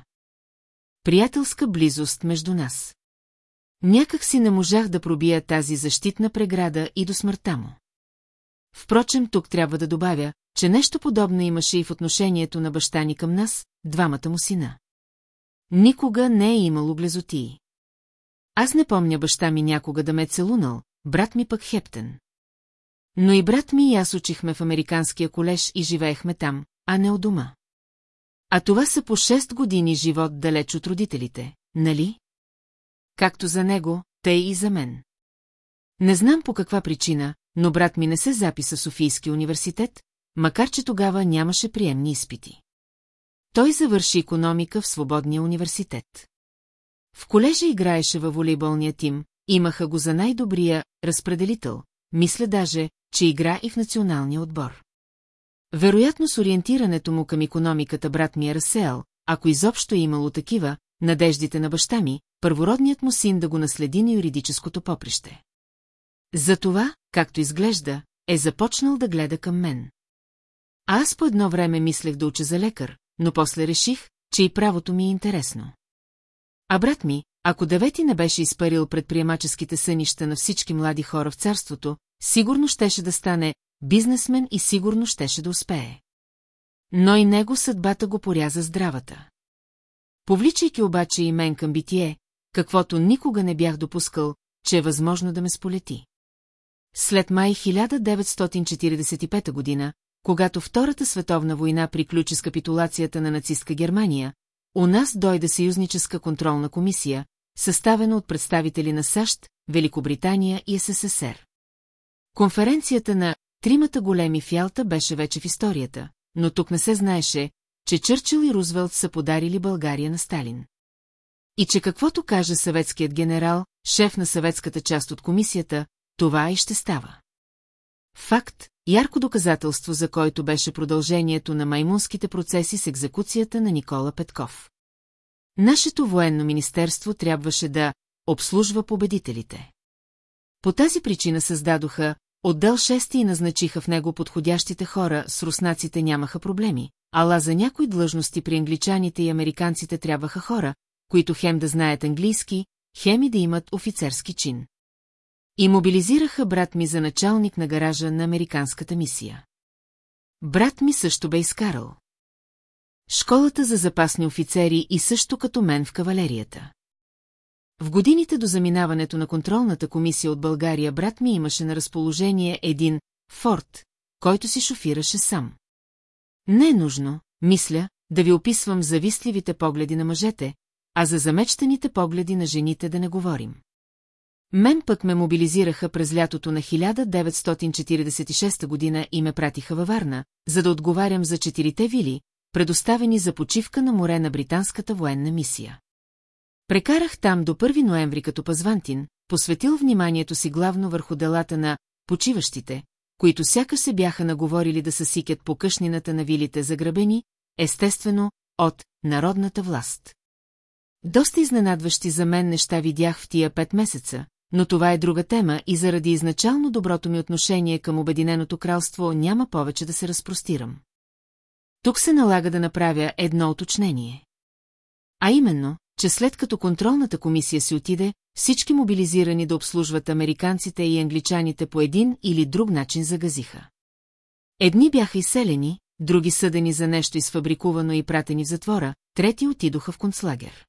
Приятелска близост между нас. Някак си не можах да пробия тази защитна преграда и до смъртта му. Впрочем, тук трябва да добавя, че нещо подобно имаше и в отношението на баща ни към нас, двамата му сина. Никога не е имало близотии. Аз не помня баща ми някога да ме е целунал, брат ми пък хептен. Но и брат ми и аз учихме в американския колеж и живеехме там, а не у дома. А това са по 6 години живот далеч от родителите, нали? Както за него, тъй и за мен. Не знам по каква причина, но брат ми не се записа в Софийски университет, макар че тогава нямаше приемни изпити. Той завърши економика в Свободния университет. В колежа играеше във волейболния тим, имаха го за най-добрия разпределител, мисля даже, че игра и в националния отбор. Вероятно с ориентирането му към економиката брат ми е разсеял, ако изобщо е имало такива, надеждите на баща ми, първородният му син да го наследи на юридическото поприще. Затова, както изглежда, е започнал да гледа към мен. Аз по едно време мислех да уча за лекар, но после реших, че и правото ми е интересно. А брат ми, ако девети не беше изпарил предприемаческите сънища на всички млади хора в царството, сигурно щеше да стане бизнесмен и сигурно щеше да успее. Но и него съдбата го поряза здравата. Повличайки обаче и мен към битие, каквото никога не бях допускал, че е възможно да ме сполети. След май 1945 година, когато Втората световна война приключи с капитулацията на нацистка Германия, у нас дойде съюзническа контролна комисия, съставена от представители на САЩ, Великобритания и СССР. Конференцията на Тримата големи фялта беше вече в историята, но тук не се знаеше, че Чърчил и Рузвелт са подарили България на Сталин. И че каквото каже съветският генерал, шеф на съветската част от комисията, това и ще става. Факт, ярко доказателство за който беше продължението на маймунските процеси с екзекуцията на Никола Петков. Нашето военно министерство трябваше да обслужва победителите. По тази причина създадоха отдел 6 и назначиха в него подходящите хора, с руснаците нямаха проблеми, ала за някои длъжности при англичаните и американците трябваха хора, които хем да знаят английски, хем и да имат офицерски чин. И мобилизираха брат ми за началник на гаража на американската мисия. Брат ми също бе изкарал. Школата за запасни офицери и също като мен в кавалерията. В годините до заминаването на контролната комисия от България брат ми имаше на разположение един Форд, който си шофираше сам. Не е нужно, мисля, да ви описвам завистливите погледи на мъжете, а за замечтаните погледи на жените да не говорим. Мен пък ме мобилизираха през лятото на 1946 година и ме пратиха във Варна, за да отговарям за четирите вили, предоставени за почивка на море на британската военна мисия. Прекарах там до 1 ноември като пазвантин, посветил вниманието си главно върху делата на почиващите, които сякаш се бяха наговорили да съсикят по къшнината на вилите заграбени, естествено, от народната власт. Доста изненадващи за мен неща видях в тия пет месеца, но това е друга тема и заради изначално доброто ми отношение към Обединеното кралство няма повече да се разпростирам. Тук се налага да направя едно уточнение. А именно, че след като контролната комисия си отиде, всички мобилизирани да обслужват американците и англичаните по един или друг начин загазиха. Едни бяха изселени, други съдени за нещо изфабрикувано и пратени в затвора, трети отидоха в концлагер.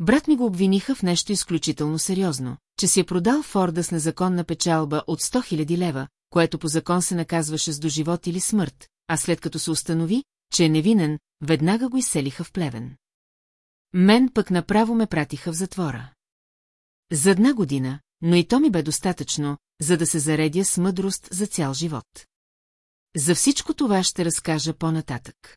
Брат ми го обвиниха в нещо изключително сериозно, че си е продал Форда с незаконна печалба от 100 000 лева, което по закон се наказваше с доживот или смърт, а след като се установи, че е невинен, веднага го изселиха в плевен. Мен пък направо ме пратиха в затвора. За една година, но и то ми бе достатъчно, за да се заредя с мъдрост за цял живот. За всичко това ще разкажа по-нататък.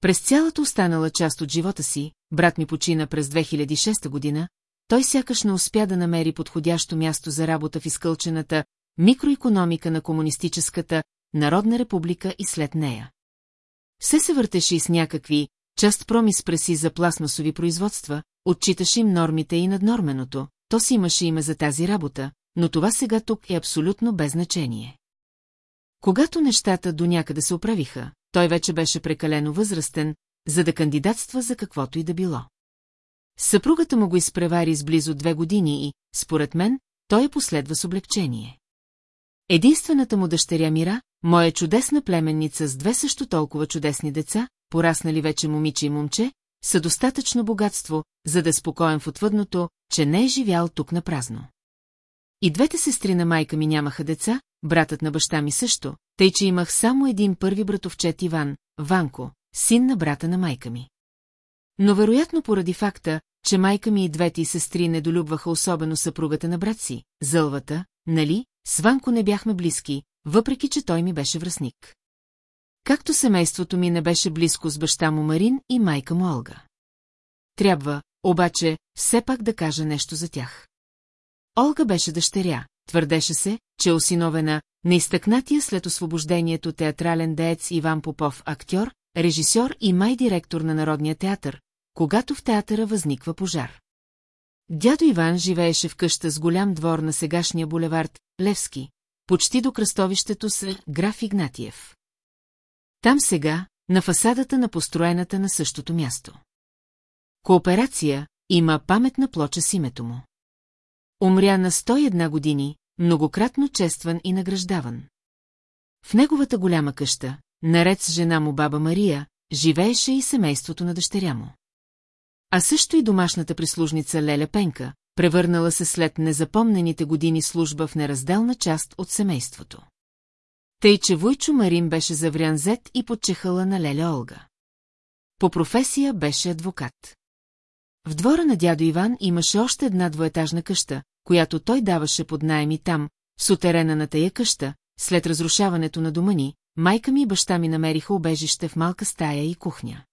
През цялата останала част от живота си, брат ми почина през 2006 година, той сякаш не успя да намери подходящо място за работа в изкълчената микроекономика на комунистическата Народна република и след нея. Все се въртеше и с някакви част промиспреси за пластмасови производства, отчиташе им нормите и наднорменото, то си имаше име за тази работа, но това сега тук е абсолютно без значение. Когато нещата до някъде се оправиха, той вече беше прекалено възрастен, за да кандидатства за каквото и да било. Съпругата му го изпревари с близо две години и, според мен, той е последва с облегчение. Единствената му дъщеря Мира, моя чудесна племенница с две също толкова чудесни деца, пораснали вече момиче и момче, са достатъчно богатство, за да е спокоен в отвъдното, че не е живял тук на празно. И двете сестри на майка ми нямаха деца, братът на баща ми също, тъй че имах само един първи братовчет Иван, Ванко, син на брата на майка ми. Но вероятно поради факта, че майка ми и двете и сестри недолюбваха особено съпругата на брат си, Зълвата, нали, с Ванко не бяхме близки, въпреки че той ми беше връзник. Както семейството ми не беше близко с баща му Марин и майка му Олга. Трябва, обаче, все пак да кажа нещо за тях. Олга беше дъщеря, твърдеше се, че осиновена на изтъкнатия след освобождението театрален деец Иван Попов актьор, режисьор и май-директор на Народния театър, когато в театъра възниква пожар. Дядо Иван живееше в къща с голям двор на сегашния булевард Левски, почти до кръстовището с граф Игнатиев. Там сега, на фасадата на построената на същото място. Кооперация има паметна плоча с името му. Умря на 101 години, многократно честван и награждаван. В неговата голяма къща, наред с жена му баба Мария, живееше и семейството на дъщеря му. А също и домашната прислужница Леля Пенка, превърнала се след незапомнените години служба в неразделна част от семейството. Тъй, че Войчо Марин беше заврян зет и подчехала на Леля Олга. По професия беше адвокат. В двора на дядо Иван имаше още една двоетажна къща, която той даваше под найеми там, в сутерена на тая къща, след разрушаването на дома ни, майка ми и баща ми намериха убежище в малка стая и кухня.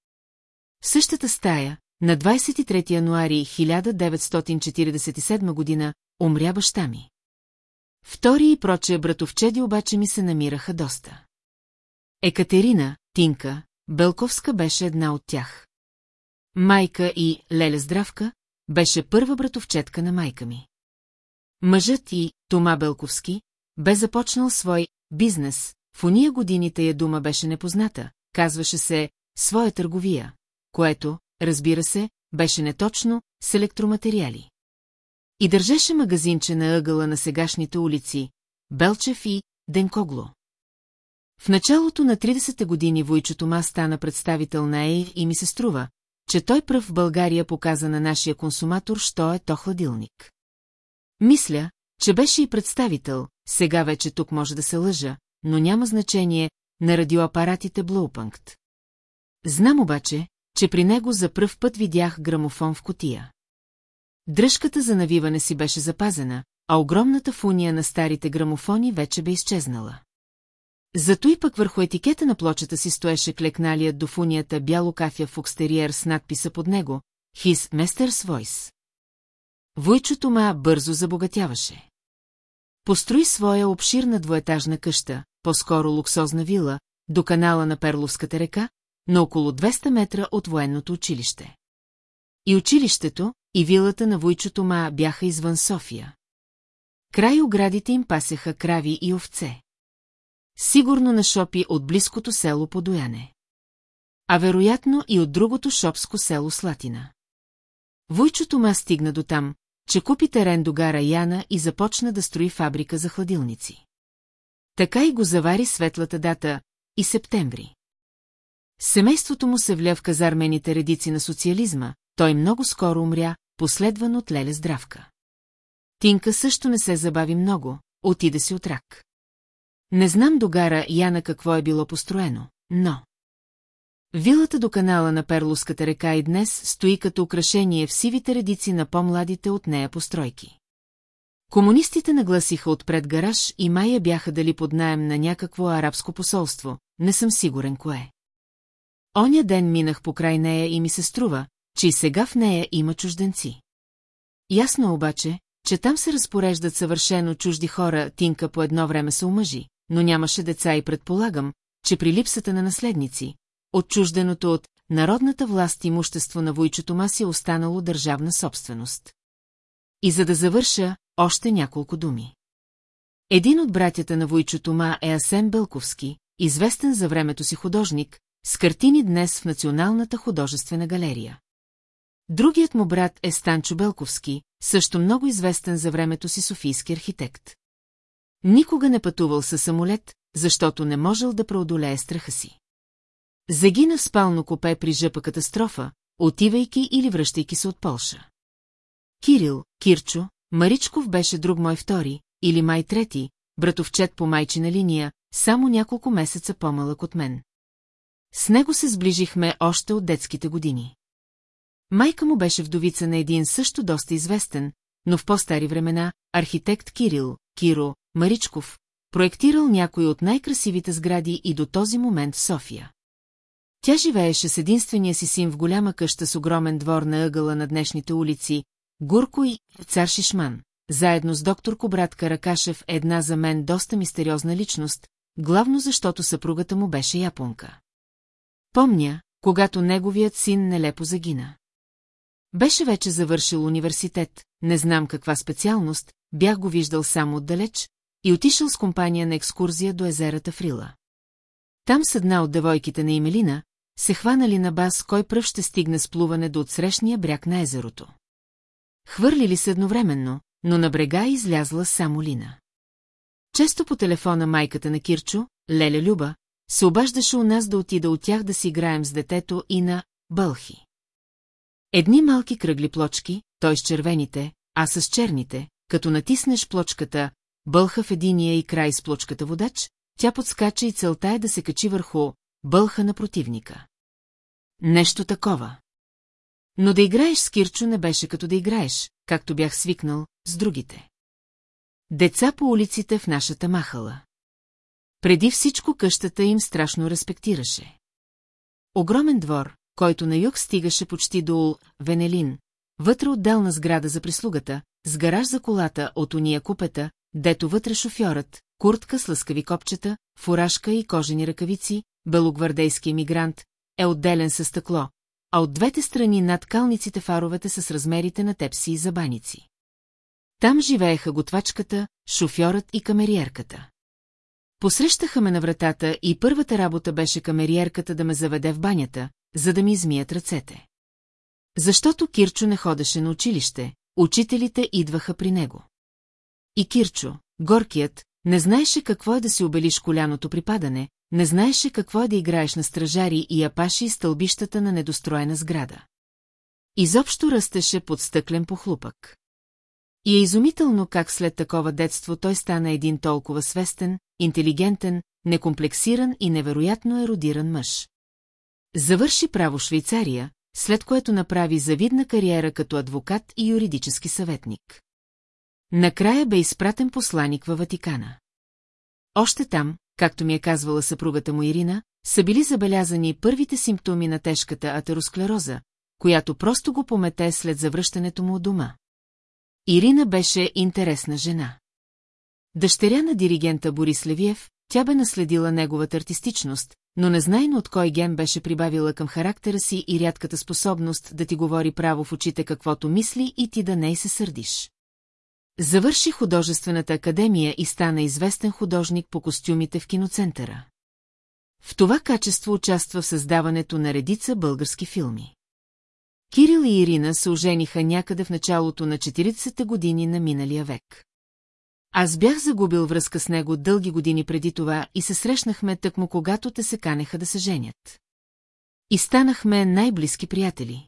В същата стая, на 23 януари 1947 година, умря баща ми. Втори и проче братовчеди обаче ми се намираха доста. Екатерина, Тинка, Белковска беше една от тях. Майка и Леля Здравка беше първа братовчетка на майка ми. Мъжът и Тома Белковски, бе започнал свой бизнес, в уния годините я дума беше непозната, казваше се «своя търговия», което, разбира се, беше неточно, с електроматериали. И държеше магазинче на ъгъла на сегашните улици, Белчев и Денкогло. В началото на 30-те години Войчо Тома стана представител на Ейр и ми се струва, че той пръв в България показа на нашия консуматор, що е то хладилник. Мисля, че беше и представител, сега вече тук може да се лъжа, но няма значение, на радиоапаратите Блоупънкт. Знам обаче, че при него за пръв път видях грамофон в котия. Дръжката за навиване си беше запазена, а огромната фуния на старите грамофони вече бе изчезнала. Зато и пък върху етикета на плочата си стоеше клекналият до фунията бяло кафя в екстериер с надписа под него «His Master's Voice». Войчо Тома бързо забогатяваше. Построи своя обширна двоетажна къща, по-скоро луксозна вила, до канала на Перловската река, на около 200 метра от военното училище. И училището, и вилата на Войчо Тома бяха извън София. Край оградите им пасеха крави и овце. Сигурно на шопи от близкото село Подояне. А вероятно и от другото шопско село Слатина. Войчо Тома стигна до там, че купи терен до гара Яна и започна да строи фабрика за хладилници. Така и го завари светлата дата и септември. Семейството му се вля в казармените редици на социализма, той много скоро умря, последван от Леля Здравка. Тинка също не се забави много, отиде си от рак. Не знам до гара Яна какво е било построено, но... Вилата до канала на Перловската река и днес стои като украшение в сивите редици на по-младите от нея постройки. Комунистите нагласиха отпред гараж и Майя бяха дали под найем на някакво арабско посолство, не съм сигурен кое. Оня ден минах по край нея и ми се струва, че и сега в нея има чужденци. Ясно обаче, че там се разпореждат съвършено чужди хора, Тинка по едно време се омъжи, но нямаше деца и предполагам, че при липсата на наследници, отчужденото от народната власт имущество на Войчо Тома си е останало държавна собственост. И за да завърша, още няколко думи. Един от братята на Войчо Тома е Асен Белковски, известен за времето си художник, с картини днес в Националната художествена галерия. Другият му брат е Станчо Белковски, също много известен за времето си софийски архитект. Никога не пътувал със самолет, защото не можел да преодолее страха си. Загина в спално копе при жъпа катастрофа, отивайки или връщайки се от Полша. Кирил, Кирчо, Маричков беше друг мой втори, или май трети, братовчет по майчина линия, само няколко месеца по-малък от мен. С него се сближихме още от детските години. Майка му беше вдовица на един също доста известен, но в по-стари времена, архитект Кирил, Киро, Маричков, проектирал някои от най-красивите сгради и до този момент в София. Тя живееше с единствения си син в голяма къща с огромен двор на ъгъла на днешните улици, Гурко и цар Шишман. Заедно с доктор Кобрат Каракашев една за мен доста мистериозна личност, главно защото съпругата му беше японка. Помня, когато неговият син нелепо загина. Беше вече завършил университет, не знам каква специалност, бях го виждал само отдалеч и отишъл с компания на екскурзия до езерата Фрила. Там с една от девойките на Имелина, се хванали на бас, кой пръв ще стигне с плуване до отсрещния бряг на езерото. Хвърлили се едновременно, но на брега излязла само Лина. Често по телефона майката на Кирчо, Леля Люба, се обаждаше у нас да отида от тях да си играем с детето и на бълхи. Едни малки кръгли плочки, той с червените, а с черните, като натиснеш плочката, бълха в единия и край с плочката водач, тя подскача и целта е да се качи върху бълха на противника. Нещо такова. Но да играеш с Кирчо не беше като да играеш, както бях свикнал, с другите. Деца по улиците в нашата махала. Преди всичко къщата им страшно респектираше. Огромен двор, който на юг стигаше почти до Венелин, вътре отделна сграда за прислугата, с гараж за колата от уния купета, дето вътре шофьорът, куртка с лъскави копчета, фуражка и кожени ръкавици, белогвардейски емигрант, е отделен със стъкло, а от двете страни над калниците фаровете с размерите на тепси и забаници. Там живееха готвачката, шофьорът и камериерката. Посрещаха ме на вратата и първата работа беше камериерката да ме заведе в банята, за да ми измият ръцете. Защото Кирчо не ходеше на училище, учителите идваха при него. И Кирчо, горкият, не знаеше какво е да си обелиш коляното при падане, не знаеше какво е да играеш на стражари и апаши стълбищата на недостроена сграда. Изобщо растеше под стъклен похлупък. И е изумително как след такова детство той стана един толкова свестен, интелигентен, некомплексиран и невероятно еродиран мъж. Завърши право Швейцария, след което направи завидна кариера като адвокат и юридически съветник. Накрая бе изпратен посланик във Ватикана. Още там, както ми е казвала съпругата му Ирина, са били забелязани първите симптоми на тежката атеросклероза, която просто го помете след завръщането му от дома. Ирина беше интересна жена. Дъщеря на диригента Борис Левиев, тя бе наследила неговата артистичност, но незнайно от кой ген беше прибавила към характера си и рядката способност да ти говори право в очите каквото мисли и ти да не се сърдиш. Завърши художествената академия и стана известен художник по костюмите в киноцентъра. В това качество участва в създаването на редица български филми. Кирил и Ирина се ожениха някъде в началото на 40-те години на миналия век. Аз бях загубил връзка с него дълги години преди това и се срещнахме тъкмо когато те се канеха да се женят. И станахме най-близки приятели.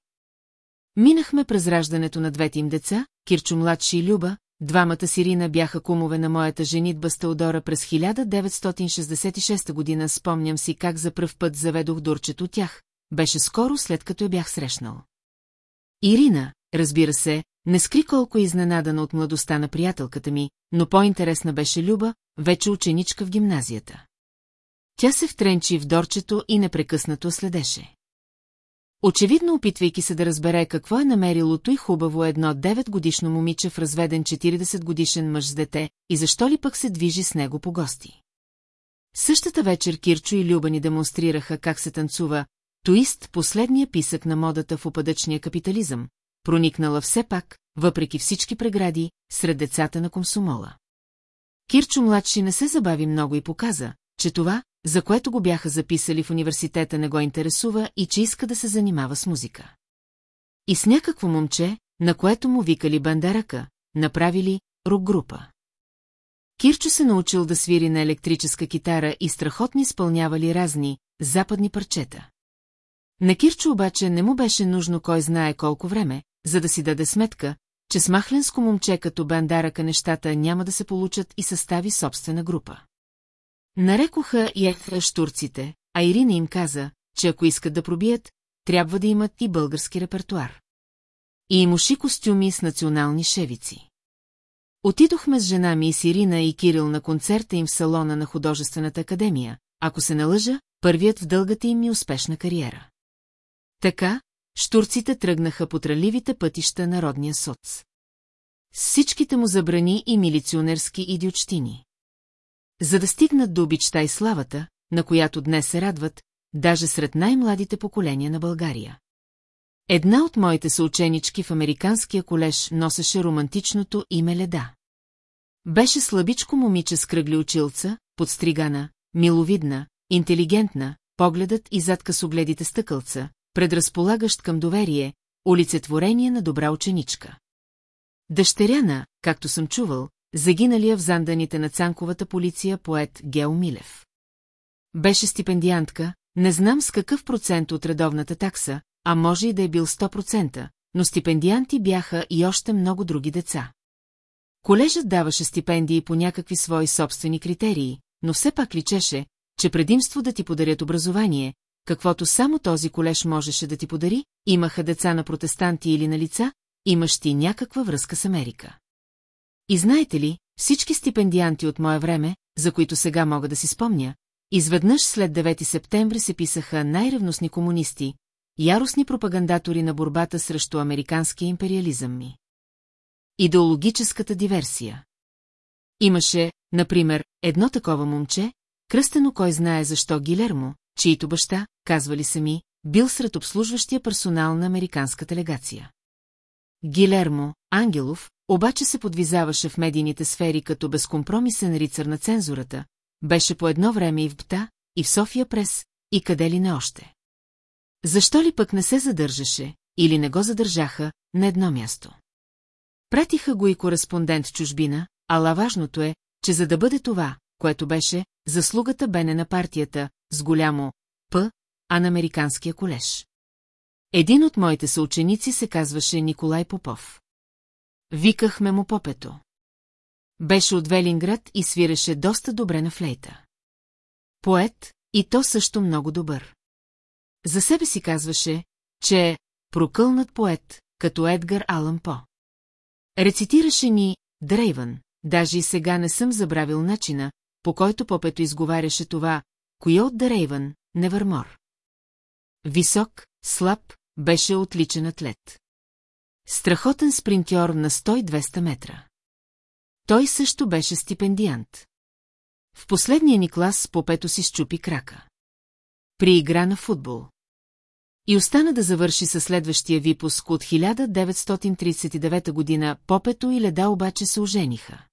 Минахме през раждането на двете им деца, Кирчо младши и Люба, двамата Сирина бяха кумове на моята женитба с Теодора през 1966 година, спомням си как за пръв път заведох дурчето тях, беше скоро след като я бях срещнал. Ирина, разбира се, не скри колко е изненадана от младостта на приятелката ми, но по-интересна беше Люба, вече ученичка в гимназията. Тя се втренчи в дорчето и непрекъснато следеше. Очевидно опитвайки се да разбере какво е намерило и хубаво едно 9-годишно момиче в разведен 40-годишен мъж с дете и защо ли пък се движи с него по гости. Същата вечер Кирчо и Люба ни демонстрираха как се танцува Туист последния писък на модата в опадъчния капитализъм, проникнала все пак, въпреки всички прегради, сред децата на комсомола. Кирчо младши не се забави много и показа, че това, за което го бяха записали в университета не го интересува и че иска да се занимава с музика. И с някакво момче, на което му викали бандарака, направили рок-група. Кирчо се научил да свири на електрическа китара и страхотно изпълнявали разни, западни парчета. На Кирчо обаче не му беше нужно кой знае колко време, за да си даде сметка, че с махленско момче като Бандарака нещата няма да се получат и състави собствена група. Нарекоха и штурците, а Ирина им каза, че ако искат да пробият, трябва да имат и български репертуар. И им костюми с национални шевици. Отидохме с жена ми и с Ирина и Кирил на концерта им в салона на художествената академия, ако се налъжа, първият в дългата им и успешна кариера. Така, штурците тръгнаха по траливите пътища на родния соц. С всичките му забрани и милиционерски идиотщини. За да стигнат до обичта и славата, на която днес се радват, даже сред най-младите поколения на България. Една от моите съученички в американския колеж носеше романтичното име Леда. Беше слабичко момиче с кръгли очилца, подстригана, миловидна, интелигентна, погледът и зад късогледите стъкълца, предразполагащ към доверие, олицетворение на добра ученичка. Дъщеряна, както съм чувал, загиналия в занданите на цанковата полиция поет Гео Милев. Беше стипендиантка, не знам с какъв процент от редовната такса, а може и да е бил 100%, но стипендианти бяха и още много други деца. Колежът даваше стипендии по някакви свои собствени критерии, но все пак личеше, че предимство да ти подарят образование, каквото само този колеж можеше да ти подари, имаха деца на протестанти или на лица, имаш ти някаква връзка с Америка. И знаете ли, всички стипендианти от мое време, за които сега мога да си спомня, изведнъж след 9 септември се писаха най-ревностни комунисти, яростни пропагандатори на борбата срещу американския империализъм ми. Идеологическата диверсия. Имаше, например, едно такова момче, кръстено кой знае защо Гилермо, чието баща, казвали сами, бил сред обслужващия персонал на американската легация. Гилермо, Ангелов, обаче се подвизаваше в медийните сфери като безкомпромисен рицар на цензурата, беше по едно време и в БТА, и в София прес, и къде ли не още. Защо ли пък не се задържаше, или не го задържаха, на едно място? Пратиха го и кореспондент чужбина, ала важното е, че за да бъде това, което беше, заслугата бе не на партията, с голямо П, а на Американския колеж. Един от моите съученици се казваше Николай Попов. Викахме му Попето. Беше от Велинград и свиреше доста добре на флейта. Поет, и то също много добър. За себе си казваше, че е прокълнат поет, като Едгар Алън По. Рецитираше ни Дрейвън, даже и сега не съм забравил начина, по който Попето изговаряше това, кое от Дрейвън, Невърмор. Висок, слаб, беше отличен атлет. Страхотен спринтьор на 100-200 метра. Той също беше стипендиант. В последния ни клас Попето си щупи крака. При игра на футбол. И остана да завърши със следващия випуск от 1939 година, Попето и Леда обаче се ожениха.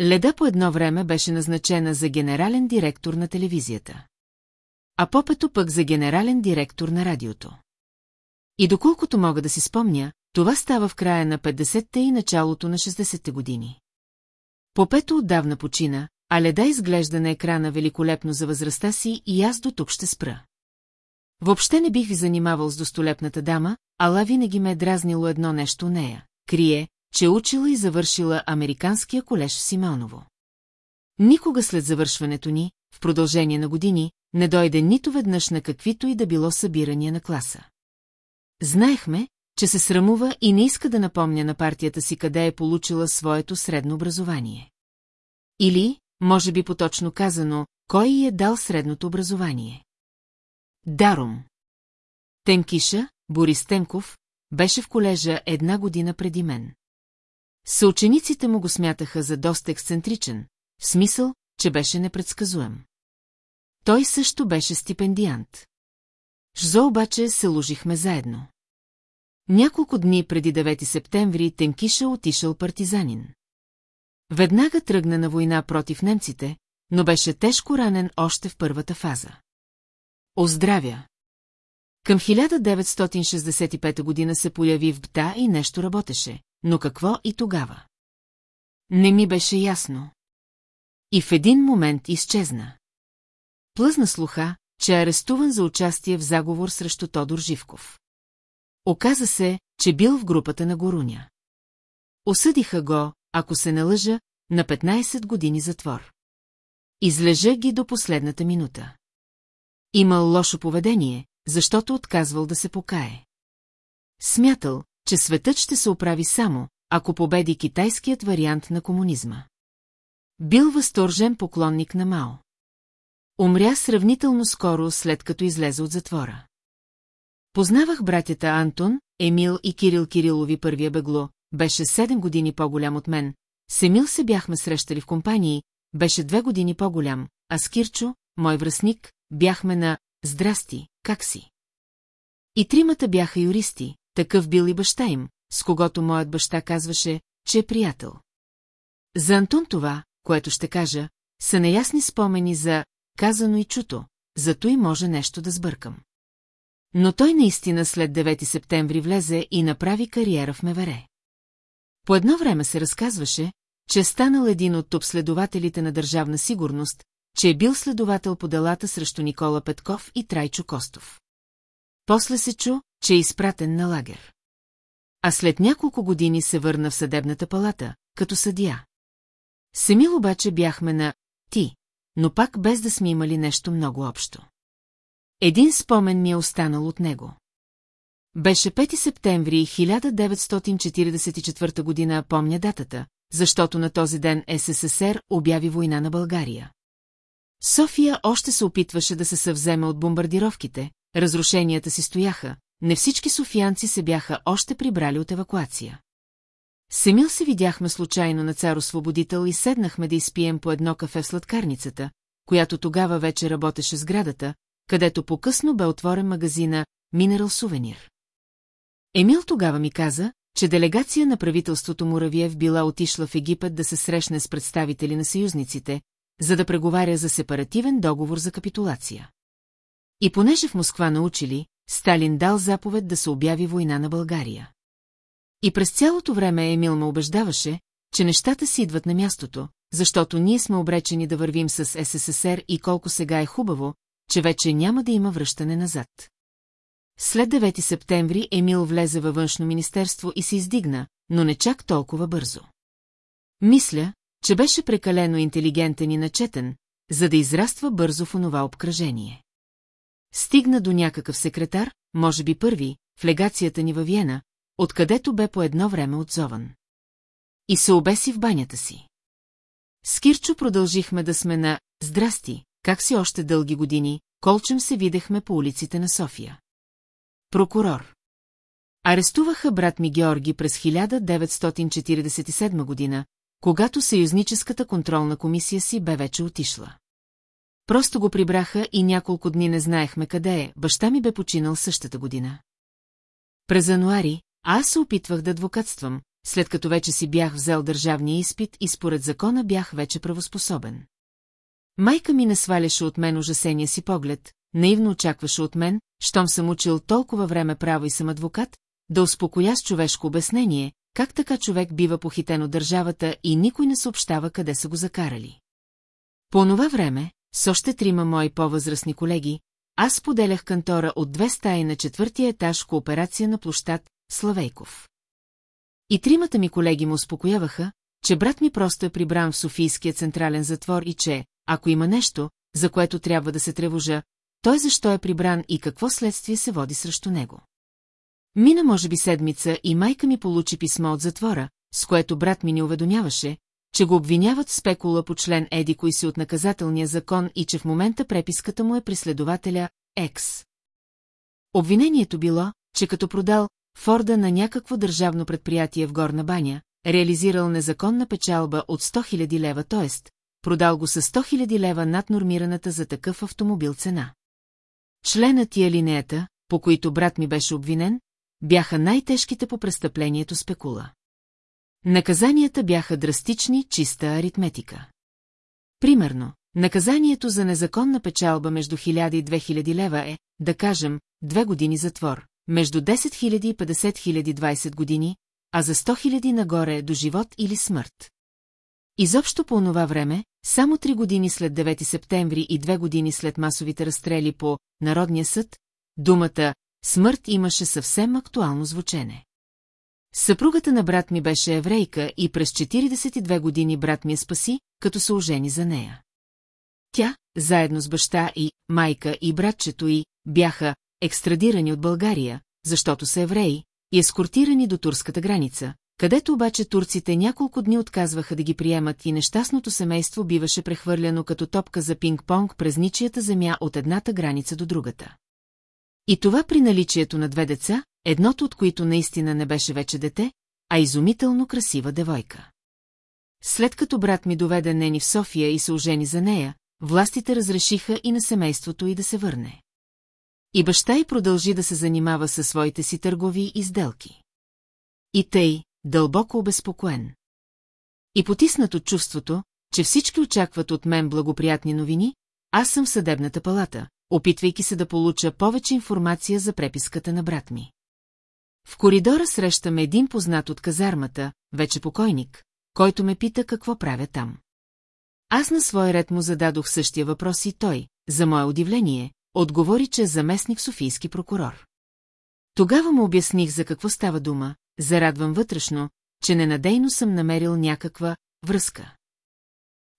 Леда по едно време беше назначена за генерален директор на телевизията. А Попето пък за генерален директор на радиото. И доколкото мога да си спомня, това става в края на 50-те и началото на 60-те години. Попето отдавна почина, а леда изглежда на екрана великолепно за възрастта си и аз до тук ще спра. Въобще не бих ви занимавал с достолепната дама, ала винаги ме е дразнило едно нещо нея. Крие, че учила и завършила Американския колеж в Симеоново. Никога след завършването ни, в продължение на години, не дойде нито веднъж на каквито и да било събирания на класа. Знаехме, че се срамува и не иска да напомня на партията си къде е получила своето средно образование. Или, може би поточно казано, кой е дал средното образование. Даром. Темкиша, Борис Темков, беше в колежа една година преди мен. Съучениците му го смятаха за доста ексцентричен, в смисъл, че беше непредсказуем. Той също беше стипендиант. Жзо обаче се ложихме заедно. Няколко дни преди 9 септември Темкиша отишъл партизанин. Веднага тръгна на война против немците, но беше тежко ранен още в първата фаза. Оздравя! Към 1965 година се появи в БТА и нещо работеше, но какво и тогава? Не ми беше ясно. И в един момент изчезна. Плъзна слуха, че е арестуван за участие в заговор срещу Тодор Живков. Оказа се, че бил в групата на Горуня. Осъдиха го, ако се налъжа, на 15 години затвор. Излежа ги до последната минута. Имал лошо поведение, защото отказвал да се покае. Смятал, че светът ще се оправи само, ако победи китайският вариант на комунизма. Бил възторжен поклонник на Мао. Умря сравнително скоро, след като излезе от затвора. Познавах братята Антон, Емил и Кирил Кирилови първия бегло, беше 7 години по-голям от мен, с Емил се бяхме срещали в компании, беше две години по-голям, а с Кирчо, мой връзник, бяхме на «Здрасти, как си?» И тримата бяха юристи, такъв бил и баща им, с когото моят баща казваше, че е приятел. За Антон това, което ще кажа, са неясни спомени за казано и чуто, зато и може нещо да сбъркам. Но той наистина след 9 септември влезе и направи кариера в Мевере. По едно време се разказваше, че е станал един от топ-следователите на държавна сигурност, че е бил следовател по делата срещу Никола Петков и Трайчо Костов. После се чу, че е изпратен на лагер. А след няколко години се върна в съдебната палата, като съдия. Семил обаче бяхме на «ти», но пак без да сме имали нещо много общо. Един спомен ми е останал от него. Беше 5 септември 1944 година, помня датата, защото на този ден СССР обяви война на България. София още се опитваше да се съвземе от бомбардировките, разрушенията си стояха, не всички софиянци се бяха още прибрали от евакуация. Семил се видяхме случайно на цар Освободител и седнахме да изпием по едно кафе в сладкарницата, която тогава вече работеше с градата, където по-късно бе отворен магазина Минерал Сувенир. Емил тогава ми каза, че делегация на правителството Муравиев била отишла в Египет да се срещне с представители на съюзниците, за да преговаря за сепаративен договор за капитулация. И понеже в Москва научили, Сталин дал заповед да се обяви война на България. И през цялото време Емил ме убеждаваше, че нещата си идват на мястото, защото ние сме обречени да вървим с СССР и колко сега е хубаво, че вече няма да има връщане назад. След 9 септември Емил влезе във външно министерство и се издигна, но не чак толкова бързо. Мисля, че беше прекалено интелигентен и начетен, за да израства бързо в онова обкръжение. Стигна до някакъв секретар, може би първи, в легацията ни във Виена, откъдето бе по едно време отзован. И се обеси в банята си. С Кирчо продължихме да сме на «Здрасти», как си още дълги години, колчем се видехме по улиците на София. Прокурор. Арестуваха брат ми Георги през 1947 година, когато Съюзническата контролна комисия си бе вече отишла. Просто го прибраха и няколко дни не знаехме къде е, баща ми бе починал същата година. През януари аз се опитвах да адвокатствам, след като вече си бях взел държавния изпит и според закона бях вече правоспособен. Майка ми не сваляше от мен ужасения си поглед, наивно очакваше от мен, щом съм учил толкова време право и съм адвокат, да успокоя с човешко обяснение, как така човек бива похитен от държавата и никой не съобщава къде са го закарали. По това време, с още трима мои по-възрастни колеги, аз поделях кантора от две стаи на четвъртия етаж кооперация на площад Славейков. И тримата ми колеги му успокояваха, че брат ми просто е прибран в Софийския централен затвор и че, ако има нещо, за което трябва да се тревожа, той защо е прибран и какво следствие се води срещу него. Мина може би седмица и майка ми получи писмо от затвора, с което брат ми ни уведомяваше, че го обвиняват в спекула по член Еди кои си от наказателния закон и че в момента преписката му е преследователя Екс. Обвинението било, че като продал Форда на някакво държавно предприятие в Горна баня, реализирал незаконна печалба от 100 000 лева, т.е. продал го с 100 000 лева над нормираната за такъв автомобил цена. Членът и алинеята, по които брат ми беше обвинен, бяха най-тежките по престъплението спекула. Наказанията бяха драстични, чиста аритметика. Примерно, наказанието за незаконна печалба между 1000 и 2000 лева е, да кажем, две години затвор, между 10 000 и 50 000 20 години, а за 100 000 нагоре е до живот или смърт. Изобщо по онова време, само три години след 9 септември и две години след масовите разстрели по Народния съд, думата «смърт» имаше съвсем актуално звучене. Съпругата на брат ми беше еврейка и през 42 години брат ми я спаси, като се ожени за нея. Тя, заедно с баща и майка и братчето й, бяха екстрадирани от България, защото са евреи, и ескортирани до турската граница, където обаче турците няколко дни отказваха да ги приемат и нещастното семейство биваше прехвърляно като топка за пинг-понг през ничията земя от едната граница до другата. И това при наличието на две деца, едното от които наистина не беше вече дете, а изумително красива девойка. След като брат ми доведе Нени в София и се ожени за нея, властите разрешиха и на семейството й да се върне. И баща й продължи да се занимава със своите си търгови и сделки. И тъй, дълбоко обезпокоен. И потиснат от чувството, че всички очакват от мен благоприятни новини, аз съм в съдебната палата, опитвайки се да получа повече информация за преписката на брат ми. В коридора срещаме един познат от казармата, вече покойник, който ме пита какво правя там. Аз на свой ред му зададох същия въпрос и той, за мое удивление, отговори, че е заместник Софийски прокурор. Тогава му обясних за какво става дума, зарадвам вътрешно, че ненадейно съм намерил някаква връзка.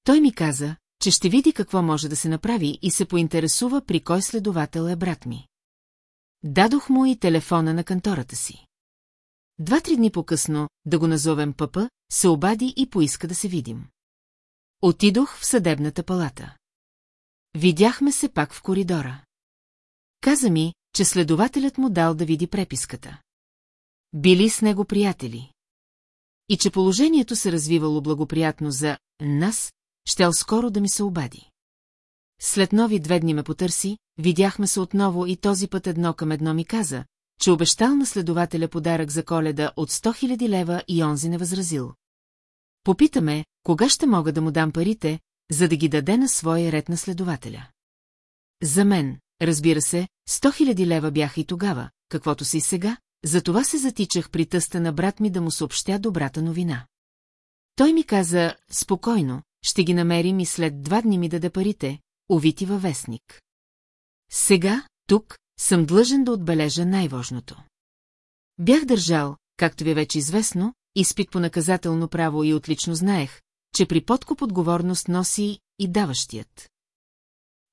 Той ми каза, че ще види какво може да се направи и се поинтересува при кой следовател е брат ми. Дадох му и телефона на кантората си. Два-три дни по-късно, да го назовем пъпа, се обади и поиска да се видим. Отидох в съдебната палата. Видяхме се пак в коридора. Каза ми, че следователят му дал да види преписката. Били с него приятели. И че положението се развивало благоприятно за нас, щел скоро да ми се обади. След нови две дни ме потърси, видяхме се отново и този път едно към едно ми каза, че обещал на следователя подарък за коледа от 100 000 лева и онзи не възразил. Попитаме, кога ще мога да му дам парите, за да ги даде на своя ред на следователя. За мен, разбира се, 100 000 лева бяха и тогава, каквото си сега, затова се затичах при тъста на брат ми да му съобщя добрата новина. Той ми каза, спокойно, ще ги намерим и след два дни ми даде парите, увити във вестник. Сега, тук, съм длъжен да отбележа най-важното. Бях държал, както ви е вече известно, изпит по наказателно право и отлично знаех, че при подкуп отговорност носи и даващият.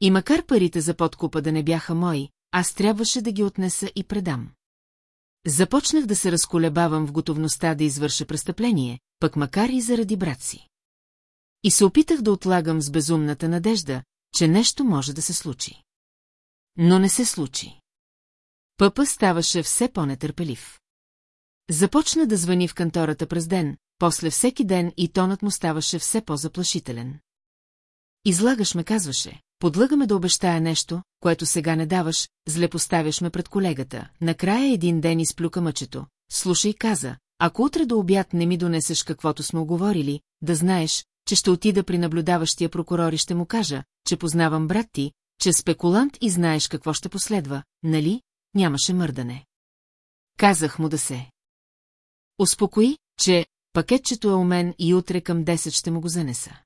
И макар парите за подкупа да не бяха мои, аз трябваше да ги отнеса и предам. Започнах да се разколебавам в готовността да извърша престъпление, пък макар и заради брат си. И се опитах да отлагам с безумната надежда, че нещо може да се случи. Но не се случи. Пъпа ставаше все по-нетърпелив. Започна да звъни в кантората през ден, после всеки ден и тонът му ставаше все по-заплашителен. Излагаш ме, казваше, подлагаме да обещая нещо, което сега не даваш, зле поставяш ме пред колегата. Накрая един ден изплюка мъчето. Слушай, каза, ако утре до обяд не ми донесеш каквото сме оговорили, да знаеш, че ще отида при наблюдаващия прокурор и ще му кажа, че познавам брат ти, че спекулант и знаеш какво ще последва, нали? Нямаше мърдане. Казах му да се. Успокои, че пакетчето е у мен и утре към 10 ще му го занеса.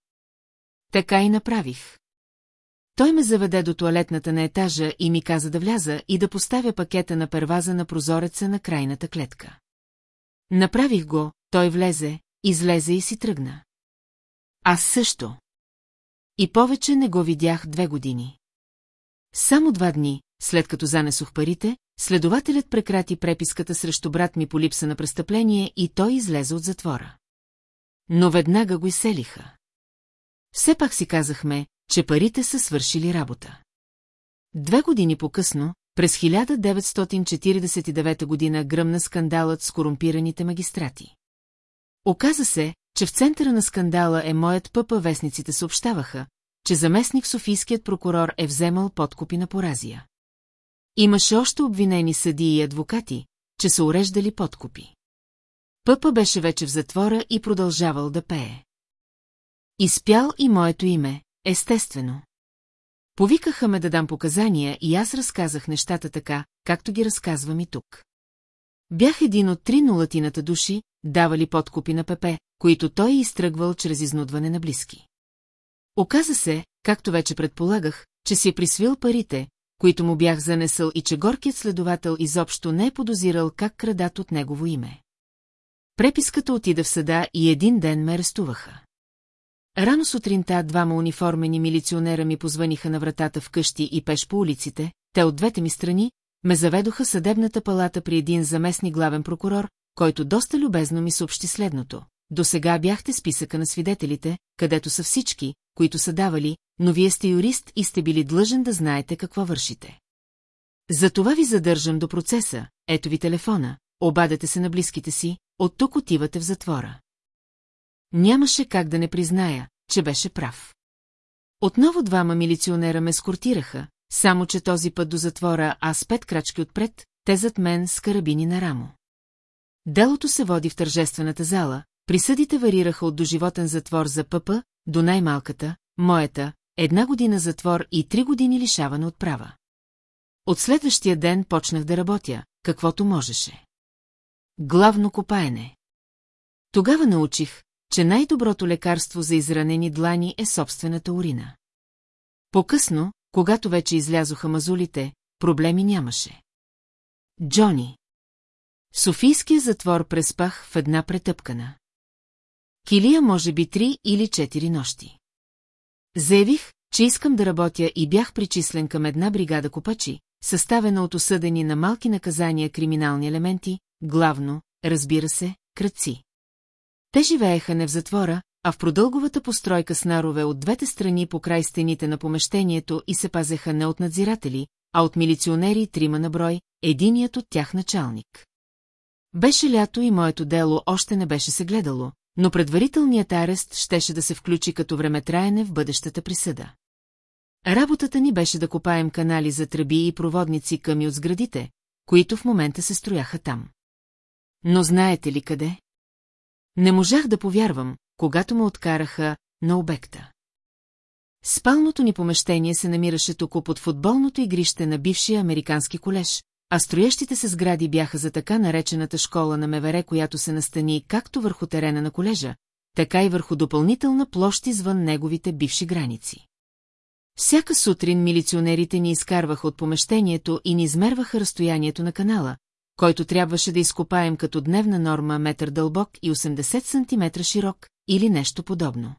Така и направих. Той ме заведе до туалетната на етажа и ми каза да вляза и да поставя пакета на перваза на прозореца на крайната клетка. Направих го, той влезе, излезе и си тръгна. Аз също. И повече не го видях две години. Само два дни, след като занесох парите, следователят прекрати преписката срещу брат ми по липса на престъпление и той излезе от затвора. Но веднага го изселиха. Все пак си казахме, че парите са свършили работа. Две години по-късно, през 1949 година гръмна скандалът с корумпираните магистрати. Оказа се, че в центъра на скандала е моят пъпа вестниците съобщаваха, че заместник Софийският прокурор е вземал подкупи на поразия. Имаше още обвинени съдии и адвокати, че са уреждали подкупи. Пъпа беше вече в затвора и продължавал да пее. Изпял и моето име, естествено. Повикаха ме да дам показания и аз разказах нещата така, както ги разказвам и тук. Бях един от три нулатината души, давали подкупи на Пепе, които той е изтръгвал чрез изнудване на близки. Оказа се, както вече предполагах, че си е присвил парите, които му бях занесъл и че горкият следовател изобщо не е подозирал как крадат от негово име. Преписката отида в съда и един ден ме арестуваха. Рано сутринта двама униформени милиционера ми позваниха на вратата в къщи и пеш по улиците, те от двете ми страни, ме заведоха съдебната палата при един заместник главен прокурор, който доста любезно ми съобщи следното. До сега бяхте списъка на свидетелите, където са всички, които са давали, но вие сте юрист и сте били длъжен да знаете какво вършите. Затова ви задържам до процеса, ето ви телефона, обадете се на близките си, от тук отивате в затвора. Нямаше как да не призная, че беше прав. Отново двама милиционера ме скортираха, само че този път до затвора аз пет крачки отпред, те зад мен с карабини на рамо. Делото се води в тържествената зала, присъдите варираха от доживотен затвор за пъпа до най-малката, моята, една година затвор и три години лишаване от права. От следващия ден почнах да работя, каквото можеше. Главно копаене. Тогава научих, че най-доброто лекарство за изранени длани е собствената урина. По-късно, когато вече излязоха мазулите, проблеми нямаше. Джони. Софийския затвор преспах в една претъпкана. Килия може би три или четири нощи. Заявих, че искам да работя и бях причислен към една бригада копачи, съставена от осъдени на малки наказания криминални елементи, главно, разбира се, кръци. Те живееха не в затвора, а в продълговата постройка с нарове от двете страни по край стените на помещението и се пазеха не от надзиратели, а от милиционери трима на брой, единият от тях началник. Беше лято и моето дело още не беше се гледало, но предварителният арест щеше да се включи като времетраене в бъдещата присъда. Работата ни беше да копаем канали за тръби и проводници към и от сградите, които в момента се строяха там. Но знаете ли къде? Не можах да повярвам, когато ме откараха на обекта. Спалното ни помещение се намираше тук под футболното игрище на бившия американски колеж, а строящите се сгради бяха за така наречената школа на Мевере, която се настани както върху терена на колежа, така и върху допълнителна площ извън неговите бивши граници. Всяка сутрин милиционерите ни изкарваха от помещението и ни измерваха разстоянието на канала, който трябваше да изкопаем като дневна норма метър дълбок и 80 см широк или нещо подобно.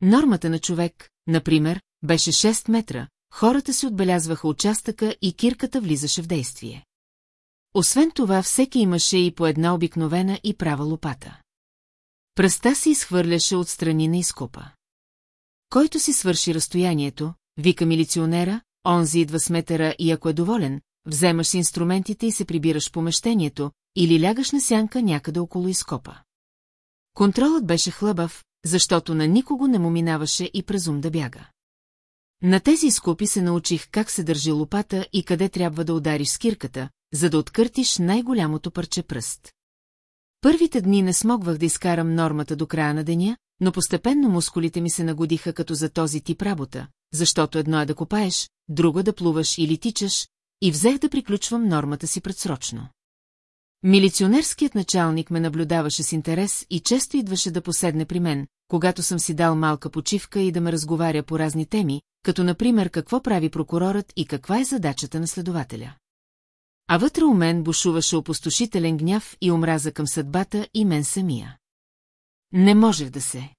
Нормата на човек, например, беше 6 метра, хората си отбелязваха участъка и кирката влизаше в действие. Освен това, всеки имаше и по една обикновена и права лопата. Пръста се изхвърляше от страни на изкопа. Който си свърши разстоянието, вика милиционера, онзи идва с метъра и ако е доволен, вземаш инструментите и се прибираш в помещението или лягаш на сянка някъде около изкопа. Контролът беше хлъбав, защото на никого не му минаваше и през ум да бяга. На тези изкопи се научих как се държи лопата и къде трябва да удариш скирката, за да откъртиш най-голямото парче пръст. Първите дни не смогвах да изкарам нормата до края на деня, но постепенно мускулите ми се нагодиха като за този тип работа, защото едно е да копаеш, друго да плуваш или тичаш, и взех да приключвам нормата си предсрочно. Милиционерският началник ме наблюдаваше с интерес и често идваше да поседне при мен, когато съм си дал малка почивка и да ме разговаря по разни теми, като например какво прави прокурорът и каква е задачата на следователя. А вътре у мен бушуваше опустошителен гняв и омраза към съдбата и мен самия. Не можех да се.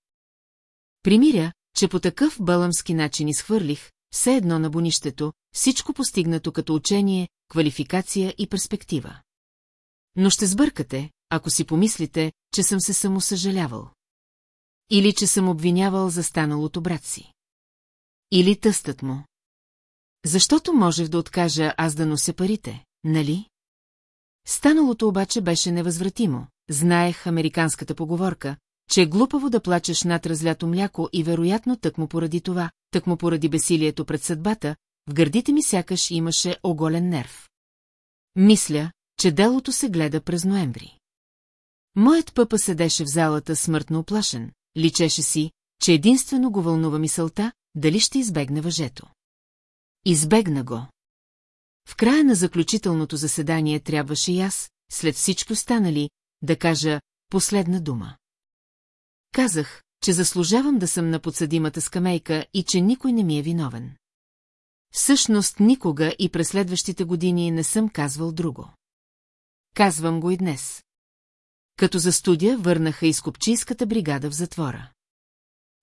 Примиря, че по такъв бълъмски начин изхвърлих, все едно на бонището, всичко постигнато като учение, квалификация и перспектива. Но ще сбъркате, ако си помислите, че съм се самосъжалявал. Или че съм обвинявал за станалото брат си. Или тъстът му. Защото можех да откажа аз да нося парите, нали? Станалото обаче беше невъзвратимо. Знаех американската поговорка, че е глупаво да плачеш над разлято мляко и вероятно тъкмо поради това, тъкмо поради бесилието пред съдбата, в гърдите ми сякаш имаше оголен нерв. Мисля, че делото се гледа през ноември. Моят пъпа седеше в залата смъртно оплашен, личеше си, че единствено го вълнува мисълта, дали ще избегне въжето. Избегна го. В края на заключителното заседание трябваше и аз, след всичко станали, да кажа последна дума. Казах, че заслужавам да съм на подсъдимата скамейка и че никой не ми е виновен. Всъщност никога и през следващите години не съм казвал друго. Казвам го и днес. Като за студия върнаха изкопчийската бригада в затвора.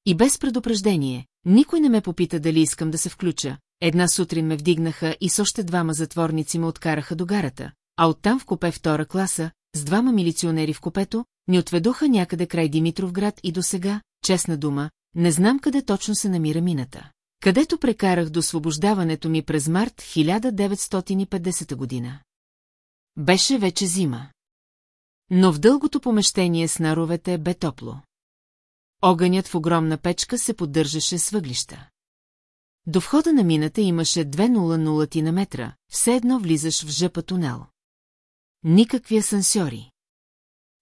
И без предупреждение, никой не ме попита дали искам да се включа. Една сутрин ме вдигнаха и с още двама затворници ме откараха до гарата, а оттам в купе втора класа, с двама милиционери в купето, ни отведоха някъде край Димитровград и до сега, честна дума, не знам къде точно се намира мината. Където прекарах до освобождаването ми през март 1950 година. Беше вече зима. Но в дългото помещение с наровете бе топло. Огънят в огромна печка се поддържаше с въглища. До входа на мината имаше 2.00 на метра, все едно влизаш в жъпа тунел. Никакви асансьори.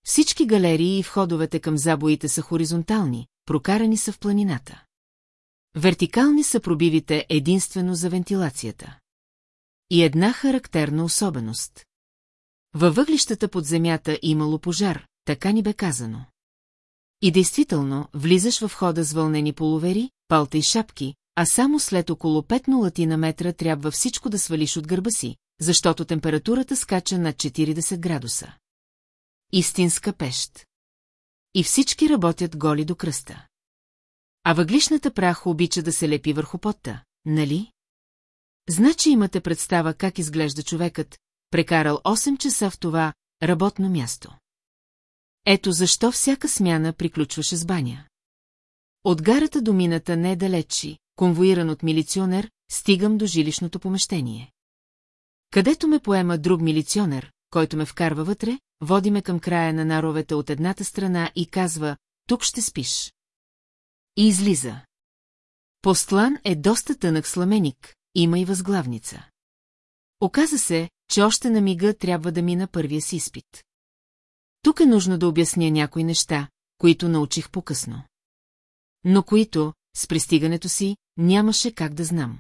Всички галерии и входовете към забоите са хоризонтални, прокарани са в планината. Вертикални са пробивите единствено за вентилацията. И една характерна особеност. Във въглищата под земята имало пожар, така ни бе казано. И действително, влизаш в входа с вълнени половери, палта и шапки, а само след около 5 на метра трябва всичко да свалиш от гърба си, защото температурата скача над 40 градуса. Истинска пещ. И всички работят голи до кръста. А въглишната прах обича да се лепи върху потта, нали? Значи имате представа как изглежда човекът, прекарал 8 часа в това работно място. Ето защо всяка смяна приключваше с баня. От гарата до мината не е далечи, конвоиран от милиционер, стигам до жилищното помещение. Където ме поема друг милиционер, който ме вкарва вътре, води ме към края на наровете от едната страна и казва, тук ще спиш. И излиза. Постлан е доста тънък сламеник, има и възглавница. Оказа се, че още на мига трябва да мина първия си изпит. Тук е нужно да обясня някои неща, които научих по-късно. Но които, с пристигането си, нямаше как да знам.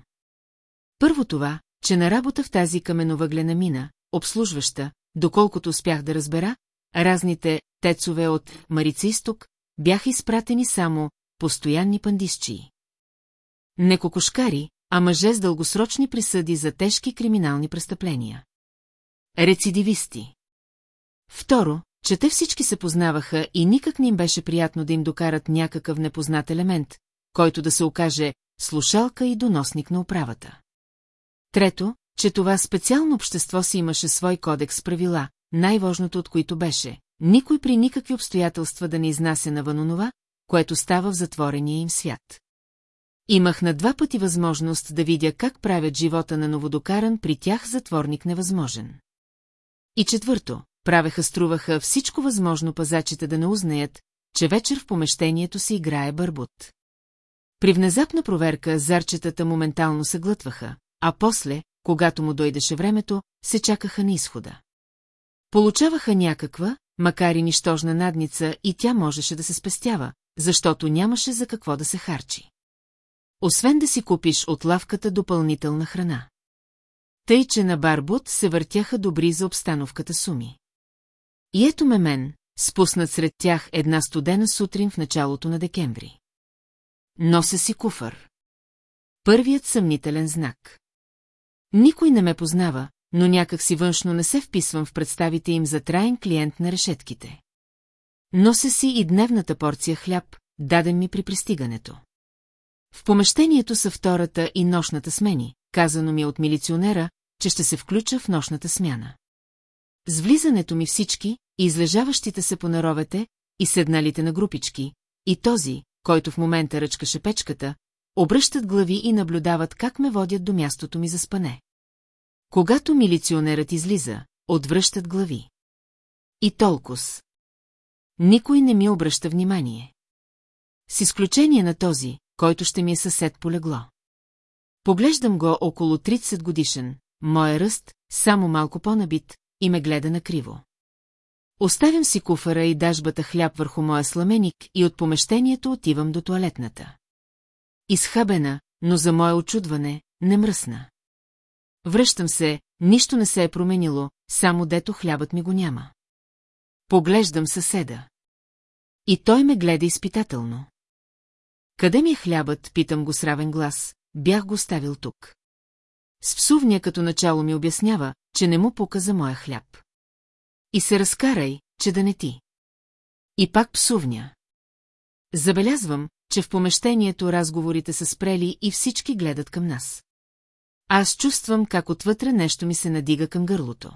Първо това, че на работа в тази каменовъглена мина, обслужваща, доколкото успях да разбера, разните тецове от Марица Исток бяха изпратени само постоянни пандисчии. Не кокошкари, а мъже с дългосрочни присъди за тежки криминални престъпления. Рецидивисти. Второ, че те всички се познаваха и никак не им беше приятно да им докарат някакъв непознат елемент, който да се окаже слушалка и доносник на управата. Трето, че това специално общество си имаше свой кодекс правила, най-важното от които беше никой при никакви обстоятелства да не изнася навън онова, което става в затворения им свят. Имах на два пъти възможност да видя как правят живота на новодокаран при тях затворник невъзможен. И четвърто, правеха струваха всичко възможно пазачите да не узнаят, че вечер в помещението се играе бърбут. При внезапна проверка зарчетата моментално се глътваха, а после, когато му дойдеше времето, се чакаха на изхода. Получаваха някаква, макар и нищожна надница, и тя можеше да се спестява, защото нямаше за какво да се харчи. Освен да си купиш от лавката допълнителна храна. Тъй, че на Барбут се въртяха добри за обстановката суми. И ето ме мен, спуснат сред тях една студена сутрин в началото на декември. Нося си куфър. Първият съмнителен знак. Никой не ме познава, но някак си външно не се вписвам в представите им за траен клиент на решетките. Нося си и дневната порция хляб, даден ми при пристигането. В помещението са втората и нощната смени, казано ми от милиционера, че ще се включа в нощната смяна. С влизането ми всички, излежаващите се по наровете, и седналите на групички, и този, който в момента ръчкаше печката, обръщат глави и наблюдават как ме водят до мястото ми за спане. Когато милиционерът излиза, отвръщат глави. И толкос. Никой не ми обръща внимание. С изключение на този, който ще ми е съсед полегло. Поглеждам го около 30 годишен, моя ръст, само малко по-набит, и ме гледа накриво. Оставям си куфара и дажбата хляб върху моя сламеник и от помещението отивам до туалетната. Изхабена, но за мое очудване, не мръсна. Връщам се, нищо не се е променило, само дето хлябът ми го няма. Поглеждам съседа. И той ме гледа изпитателно. Къде ми е хлябът, питам го с равен глас, бях го ставил тук. С псувня като начало ми обяснява, че не му пука за моя хляб. И се разкарай, че да не ти. И пак псувня. Забелязвам, че в помещението разговорите са спрели и всички гледат към нас. Аз чувствам как отвътре нещо ми се надига към гърлото.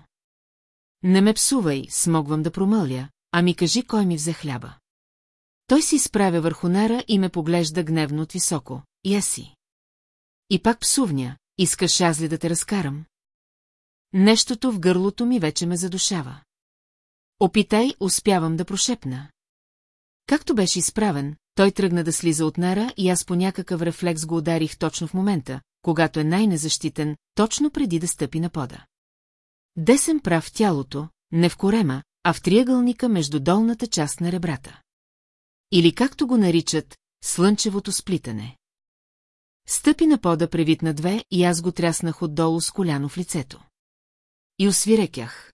Не ме псувай, смогвам да промълля, а ми кажи кой ми взе хляба. Той си изправя върху нара и ме поглежда гневно от високо. Я си. И пак псувня, искаш аз ли да те разкарам? Нещото в гърлото ми вече ме задушава. Опитай, успявам да прошепна. Както беше изправен, той тръгна да слиза от нара и аз по някакъв рефлекс го ударих точно в момента, когато е най-незащитен, точно преди да стъпи на пода. Десен прав тялото, не в корема, а в триъгълника между долната част на ребрата. Или както го наричат, слънчевото сплитане. Стъпи на пода превит на две и аз го тряснах отдолу с коляно в лицето. И освирекях.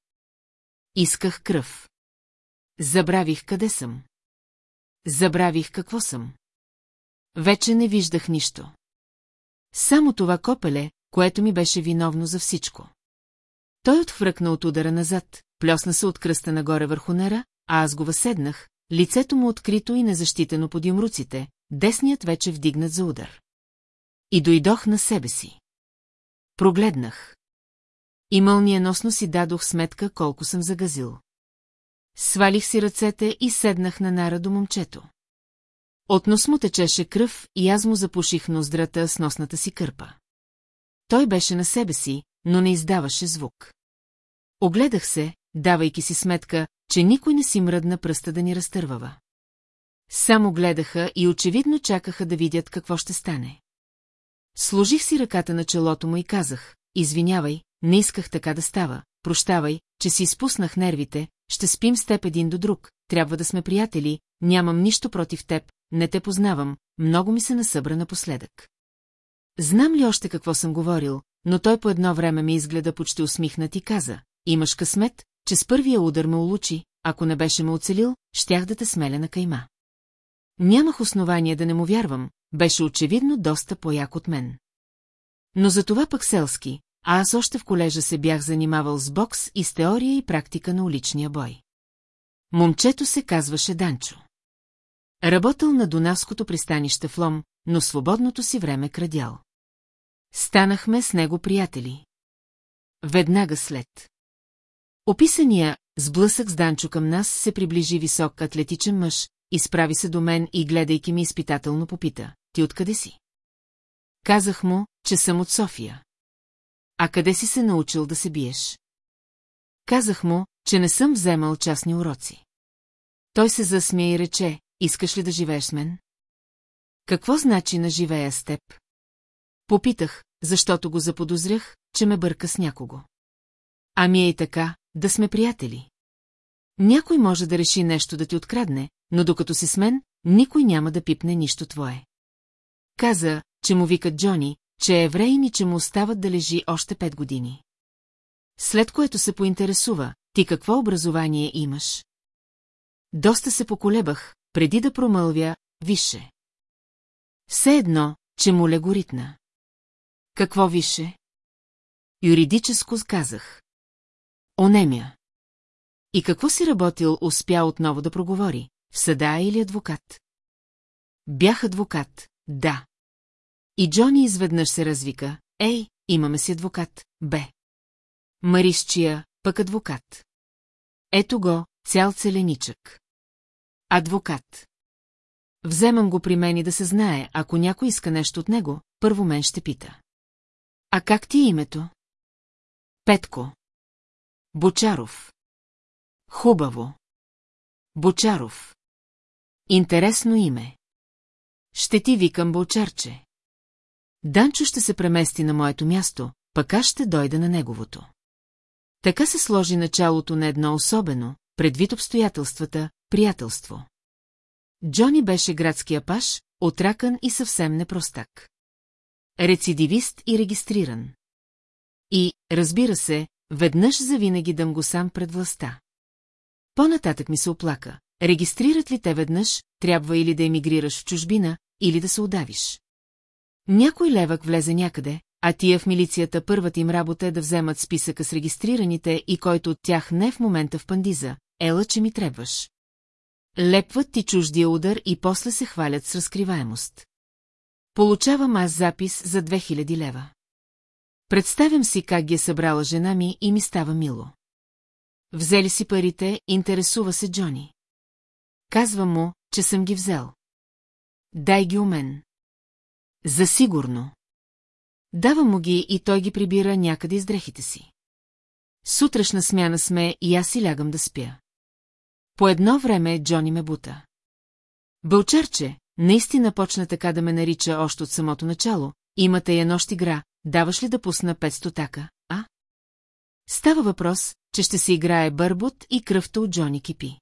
Исках кръв. Забравих къде съм. Забравих какво съм. Вече не виждах нищо. Само това копеле, което ми беше виновно за всичко. Той отхвръкна от удара назад, плесна се от кръста нагоре върху нера, а аз го въседнах, лицето му открито и незащитено под юмруците, десният вече вдигнат за удар. И дойдох на себе си. Прогледнах. И мълниеносно си дадох сметка колко съм загазил. Свалих си ръцете и седнах на нара до момчето. От нос му течеше кръв и аз му запуших ноздрата с носната си кърпа. Той беше на себе си, но не издаваше звук. Огледах се, давайки си сметка, че никой не си мръдна пръста да ни разтървава. Само гледаха и очевидно чакаха да видят какво ще стане. Сложих си ръката на челото му и казах, извинявай, не исках така да става, прощавай, че си изпуснах нервите, ще спим с теб един до друг, трябва да сме приятели, нямам нищо против теб, не те познавам, много ми се насъбра напоследък. Знам ли още какво съм говорил, но той по едно време ми изгледа почти усмихнат и каза, имаш късмет, че с първия удар ме улучи, ако не беше ме оцелил, щях да те смеля на кайма. Нямах основание да не му вярвам, беше очевидно доста по-як от мен. Но за това пък селски, а аз още в колежа се бях занимавал с бокс и с теория и практика на уличния бой. Момчето се казваше Данчо. Работил на Дунавското пристанище в Лом, но свободното си време крадял. Станахме с него приятели. Веднага след. Описания сблъсък с Данчо към нас се приближи висок атлетичен мъж, изправи се до мен и гледайки ми изпитателно попита. Ти откъде си? Казах му, че съм от София. А къде си се научил да се биеш? Казах му, че не съм вземал частни уроци. Той се засмя и рече, искаш ли да живееш с мен? Какво значи на живея с теб? Попитах, защото го заподозрях, че ме бърка с някого. Ами е и така, да сме приятели. Някой може да реши нещо да ти открадне, но докато си с мен, никой няма да пипне нищо твое. Каза, че му викат Джони, че е еврейн и че му остават да лежи още пет години. След което се поинтересува, ти какво образование имаш? Доста се поколебах, преди да промълвя, више. Все едно, че му легоритна. Какво више? Юридическо сказах. Онемя. И какво си работил, успя отново да проговори? В съда или адвокат? Бях адвокат, да. И Джони изведнъж се развика. Ей, имаме си адвокат, бе. Маришчия, пък адвокат. Ето го, цял целеничък. Адвокат. Вземам го при мен и да се знае, ако някой иска нещо от него, първо мен ще пита. А как ти е името? Петко. Бочаров. Хубаво. Бочаров. Интересно име. Ще ти викам Бочарче. Данчо ще се премести на моето място, пък аз ще дойда на неговото. Така се сложи началото на едно особено, предвид обстоятелствата, приятелство. Джони беше градския паш, отракан и съвсем непростак. Рецидивист и регистриран. И, разбира се, веднъж завинаги дам го сам пред властта. По-нататък ми се оплака. Регистрират ли те веднъж, трябва или да емигрираш в чужбина, или да се удавиш. Някой левък влезе някъде, а тия в милицията първата им работа е да вземат списъка с регистрираните и който от тях не е в момента в пандиза, ела, че ми трябваш. Лепват ти чуждия удар и после се хвалят с разкриваемост. Получавам аз запис за 2000 лева. Представям си как ги е събрала жена ми и ми става мило. Взели си парите, интересува се Джони. Казвам му, че съм ги взел. Дай ги у мен. За сигурно. Давам му ги и той ги прибира някъде из дрехите си. Сутрешна смяна сме и аз си лягам да спя. По едно време Джони ме бута. Бълчарче, наистина почна така да ме нарича още от самото начало, имате я нощ игра, даваш ли да пусна 500 така, а? Става въпрос, че ще се играе бърбот и кръвта от Джони кипи.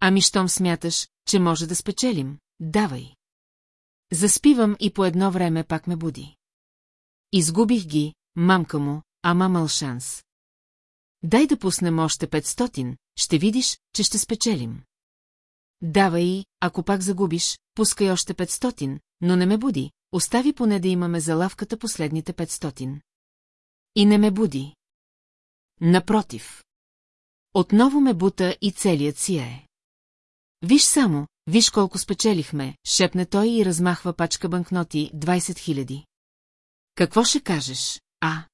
Ами щом смяташ, че може да спечелим, давай. Заспивам и по едно време пак ме буди. Изгубих ги, мамка му, ама мал шанс. Дай да пуснем още 500, ще видиш, че ще спечелим. Давай, ако пак загубиш, пускай още 500, но не ме буди, остави поне да имаме за лавката последните 500. И не ме буди. Напротив. Отново ме бута и целият си е. Виж само, виж колко спечелихме, шепне той и размахва пачка банкноти 20 хиляди. Какво ще кажеш, а?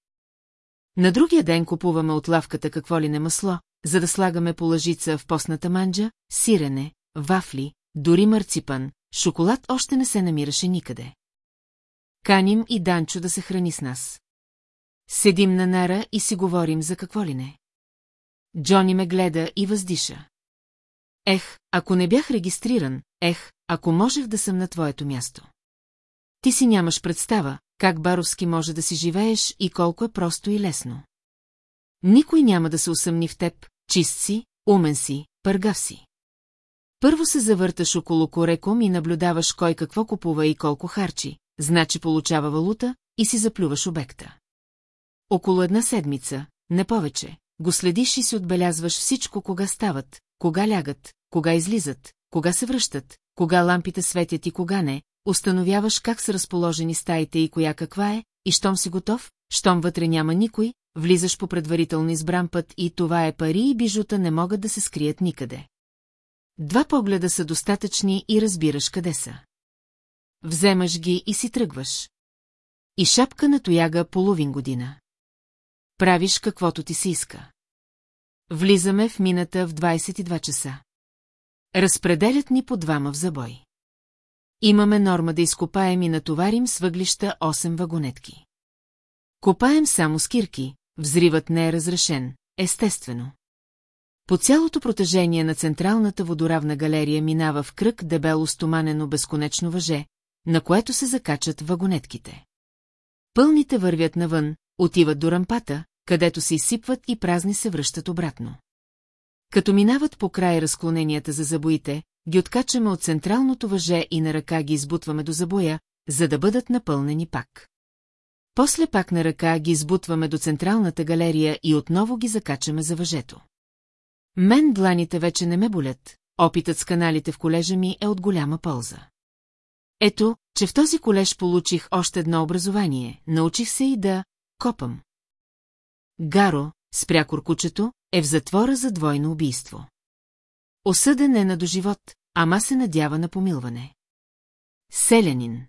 На другия ден купуваме от лавката какво ли не масло, за да слагаме по лъжица в постната манджа, сирене, вафли, дори марципан, шоколад още не се намираше никъде. Каним и Данчо да се храни с нас. Седим на нара и си говорим за какво ли не. Джони ме гледа и въздиша. Ех, ако не бях регистриран, ех, ако можех да съм на твоето място. Ти си нямаш представа, как баровски може да си живееш и колко е просто и лесно. Никой няма да се усъмни в теб, чист си, умен си, пъргав си. Първо се завърташ около кореком и наблюдаваш кой какво купува и колко харчи, значи получава валута и си заплюваш обекта. Около една седмица, не повече, го следиш и си отбелязваш всичко кога стават, кога лягат, кога излизат, кога се връщат, кога лампите светят и кога не, установяваш как са разположени стаите и коя каква е, и щом си готов, щом вътре няма никой, влизаш по предварително избран път и това е пари и бижута не могат да се скрият никъде. Два погледа са достатъчни и разбираш къде са. Вземаш ги и си тръгваш. И шапка на тояга половин година. Правиш каквото ти се иска. Влизаме в мината в 22 часа. Разпределят ни по двама в забой. Имаме норма да изкопаем и натоварим с въглища 8 вагонетки. Копаем само с кирки, взривът не е разрешен, естествено. По цялото протежение на централната водоравна галерия минава в кръг дебело стоманено безконечно въже, на което се закачат вагонетките. Пълните вървят навън, отиват до рампата, където се изсипват и празни се връщат обратно. Като минават по край разклоненията за забоите, ги откачаме от централното въже и на ръка ги избутваме до забоя, за да бъдат напълнени пак. После пак на ръка ги избутваме до централната галерия и отново ги закачаме за въжето. Мен дланите вече не ме болят, опитът с каналите в колежа ми е от голяма полза. Ето, че в този колеж получих още едно образование, научих се и да копам. Гаро, спря куркучето, е в затвора за двойно убийство. Осъден е на доживот, ама се надява на помилване. Селянин.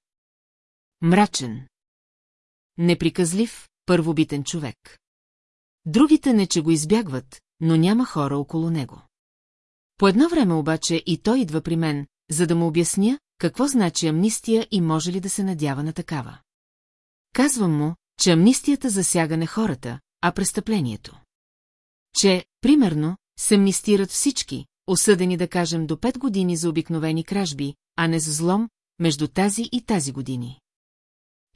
Мрачен. Неприказлив, първобитен човек. Другите не че го избягват, но няма хора около него. По едно време обаче и той идва при мен, за да му обясня, какво значи амнистия и може ли да се надява на такава. Казвам му, че амнистията засяга не хората, а престъплението. Че, примерно, се амнистират всички, осъдени да кажем до пет години за обикновени кражби, а не за злом, между тази и тази години.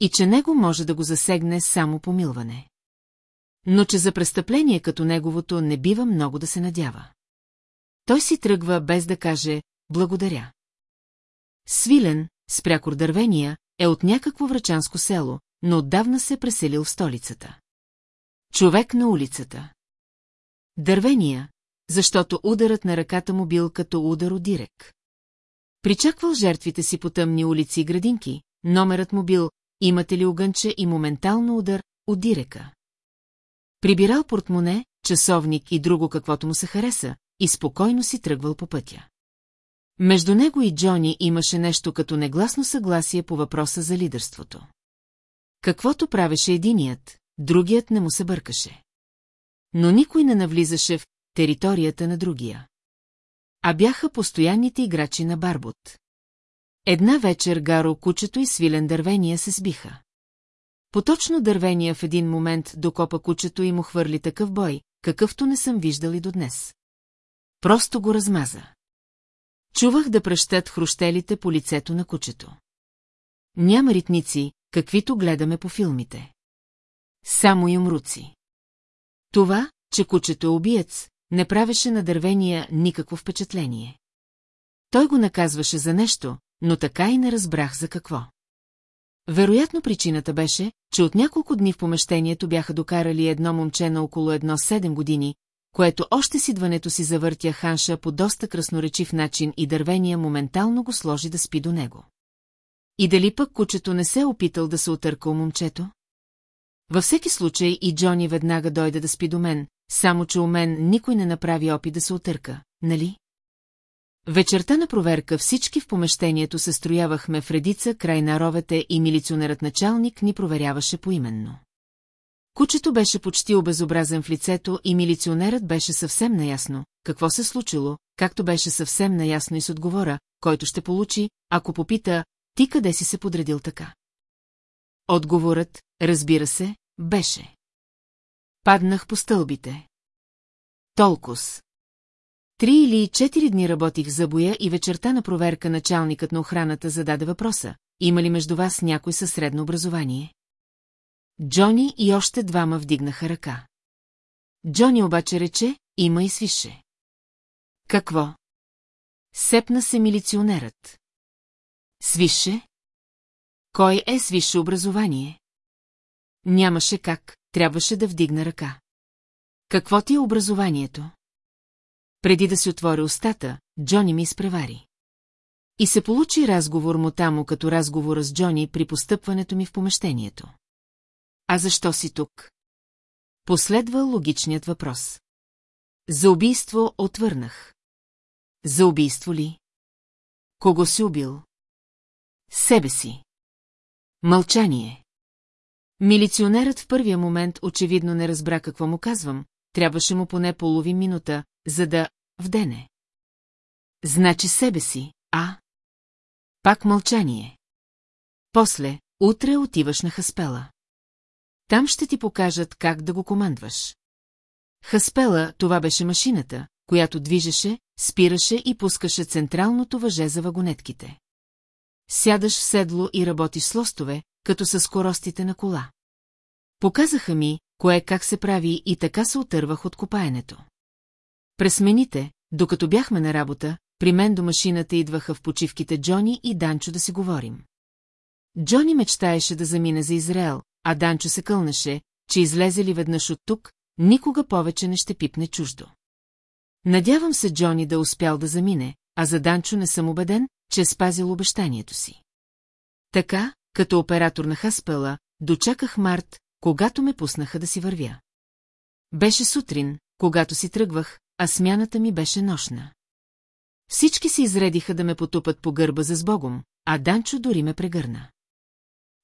И че него може да го засегне само помилване. Но че за престъпление като неговото не бива много да се надява. Той си тръгва без да каже «благодаря». Свилен, с прякор дървения, е от някакво врачанско село, но отдавна се преселил в столицата. Човек на улицата. Дървения, защото ударът на ръката му бил като удар от дирек. Причаквал жертвите си по тъмни улици и градинки, номерът му бил «Имате ли огънче» и моментално удар от дирека. Прибирал портмоне, часовник и друго каквото му се хареса, и спокойно си тръгвал по пътя. Между него и Джони имаше нещо като негласно съгласие по въпроса за лидерството. Каквото правеше единият, другият не му се бъркаше. Но никой не навлизаше в територията на другия. А бяха постоянните играчи на Барбот. Една вечер Гаро, кучето и свилен дървения се сбиха. Поточно дървения в един момент докопа кучето и му хвърли такъв бой, какъвто не съм виждал и до днес. Просто го размаза. Чувах да пръщат хрущелите по лицето на кучето. Няма ритници, каквито гледаме по филмите. Само юмруци. Това, че кучето е убиец, не правеше на дървения никакво впечатление. Той го наказваше за нещо, но така и не разбрах за какво. Вероятно причината беше, че от няколко дни в помещението бяха докарали едно момче на около едно 7 години, което още с идването си завъртя ханша по доста красноречив начин и дървения моментално го сложи да спи до него. И дали пък кучето не се е опитал да се отърка у момчето? Във всеки случай и Джони веднага дойде да спи до мен, само че у мен никой не направи опит да се отърка, нали? Вечерта на проверка всички в помещението се строявахме в редица край на ровете и милиционерът началник ни проверяваше поименно. Кучето беше почти обезобразен в лицето и милиционерът беше съвсем наясно, какво се случило, както беше съвсем наясно и с отговора, който ще получи, ако попита, ти къде си се подредил така. Отговорът, разбира се, беше. Паднах по стълбите. Толкос. Три или четири дни работих за боя и вечерта на проверка началникът на охраната зададе въпроса. Има ли между вас някой със средно образование? Джони и още двама вдигнаха ръка. Джони обаче рече, има и свише. Какво? Сепна се милиционерът. Свише? Кой е с висше образование? Нямаше как, трябваше да вдигна ръка. Какво ти е образованието? Преди да си отвори устата, Джони ми изпревари. И се получи разговор му тамо като разговора с Джони при постъпването ми в помещението. А защо си тук? Последва логичният въпрос. За убийство отвърнах. За убийство ли? Кого си убил? Себе си. Мълчание. Милиционерът в първия момент очевидно не разбра какво му казвам, трябваше му поне половин минута, за да вдене. Значи себе си, а? Пак мълчание. После, утре отиваш на Хаспела. Там ще ти покажат как да го командваш. Хаспела, това беше машината, която движеше, спираше и пускаше централното въже за вагонетките. Сядаш в седло и работиш с лостове, като с скоростите на кола. Показаха ми, кое как се прави и така се отървах от копаенето. През смените, докато бяхме на работа, при мен до машината идваха в почивките Джони и Данчо да си говорим. Джони мечтаеше да замине за Израел, а Данчо се кълнеше, че излезе ли веднъж от тук, никога повече не ще пипне чуждо. Надявам се Джони да успял да замине, а за Данчо не съм убеден, че е спазил обещанието си. Така, като оператор на Хаспела, дочаках март, когато ме пуснаха да си вървя. Беше сутрин, когато си тръгвах, а смяната ми беше нощна. Всички се изредиха да ме потупат по гърба за сбогом, а Данчо дори ме прегърна.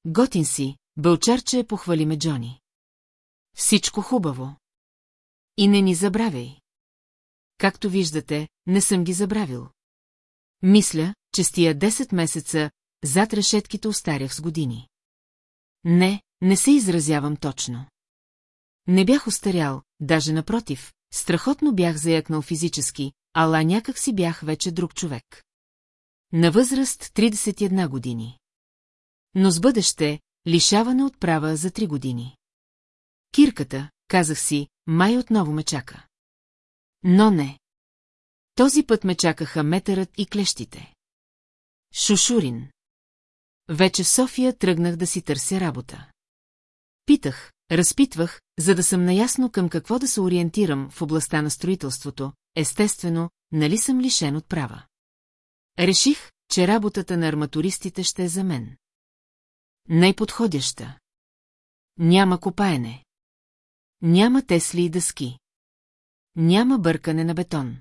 Готин си, бълчарче, похвали ме Джони. Всичко хубаво. И не ни забравяй. Както виждате, не съм ги забравил. Мисля, че с тия 10 месеца зад решетките остарях с години. Не, не се изразявам точно. Не бях остарял, даже напротив, страхотно бях заякнал физически, ала някак си бях вече друг човек. На възраст 31 години. Но с бъдеще, лишаване от права за 3 години. Кирката, казах си, май отново ме чака. Но не. Този път ме чакаха метърът и клещите. Шушурин. Вече в София тръгнах да си търся работа. Питах, разпитвах, за да съм наясно към какво да се ориентирам в областта на строителството, естествено, нали съм лишен от права. Реших, че работата на арматуристите ще е за мен. Най-подходяща. Няма копаене. Няма тесли и дъски. Няма бъркане на бетон.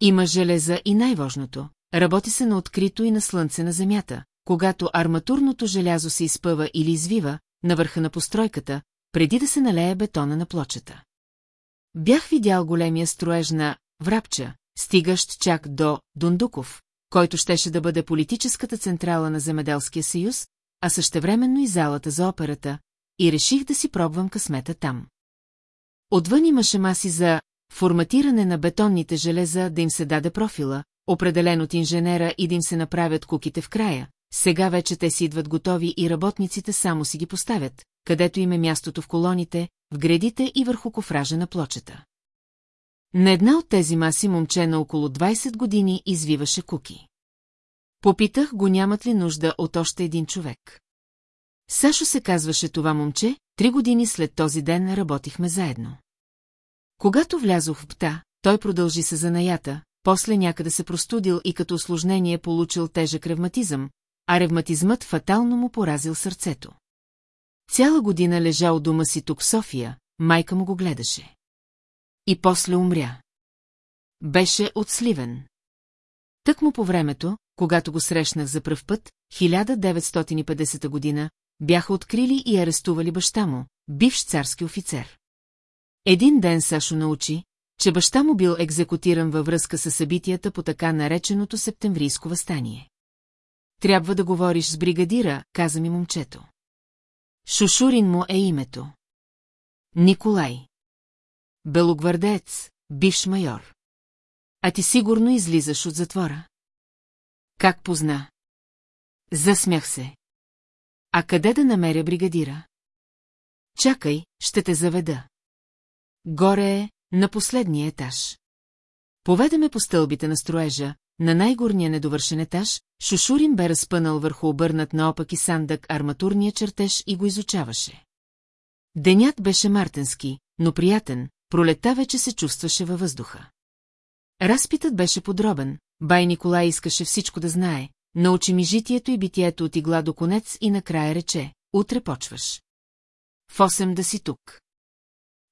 Има железа и най-важното – работи се на открито и на слънце на земята, когато арматурното желязо се изпъва или извива, на върха на постройката, преди да се налее бетона на плочата. Бях видял големия строеж на Врапча, стигащ чак до Дундуков, който щеше да бъде политическата централа на Земеделския съюз, а същевременно и залата за операта, и реших да си пробвам късмета там. Отвън имаше маси за форматиране на бетонните железа да им се даде профила, определен от инженера и да им се направят куките в края. Сега вече те си идват готови и работниците само си ги поставят, където им е мястото в колоните, в гредите и върху кофража на плочета. На една от тези маси момче на около 20 години извиваше куки. Попитах го нямат ли нужда от още един човек. Сашо се казваше това момче, три години след този ден работихме заедно. Когато влязох в пта, той продължи се занаята, после някъде се простудил и като осложнение получил тежък ревматизъм, а ревматизмът фатално му поразил сърцето. Цяла година лежа у дома си тук в София, майка му го гледаше. И после умря. Беше от Сливен. Тък му по времето, когато го срещнах за пръв път, 1950 година, бяха открили и арестували баща му, бивш царски офицер. Един ден Сашо научи, че баща му бил екзекутиран във връзка с събитията по така нареченото септемврийско възстание. Трябва да говориш с бригадира, каза ми момчето. Шушурин му е името. Николай. Белогвардец, бивш майор. А ти сигурно излизаш от затвора. Как позна? Засмях се. А къде да намеря бригадира? Чакай, ще те заведа. Горе е, на последния етаж. Поведеме по стълбите на строежа, на най-горния недовършен етаж, Шушурин бе разпънал върху обърнат наопак и сандък арматурния чертеж и го изучаваше. Денят беше мартенски, но приятен, пролета вече се чувстваше във въздуха. Разпитът беше подробен, бай Николай искаше всичко да знае, научи ми житието и битието от игла до конец и накрая рече, утре почваш. В 8 да си тук.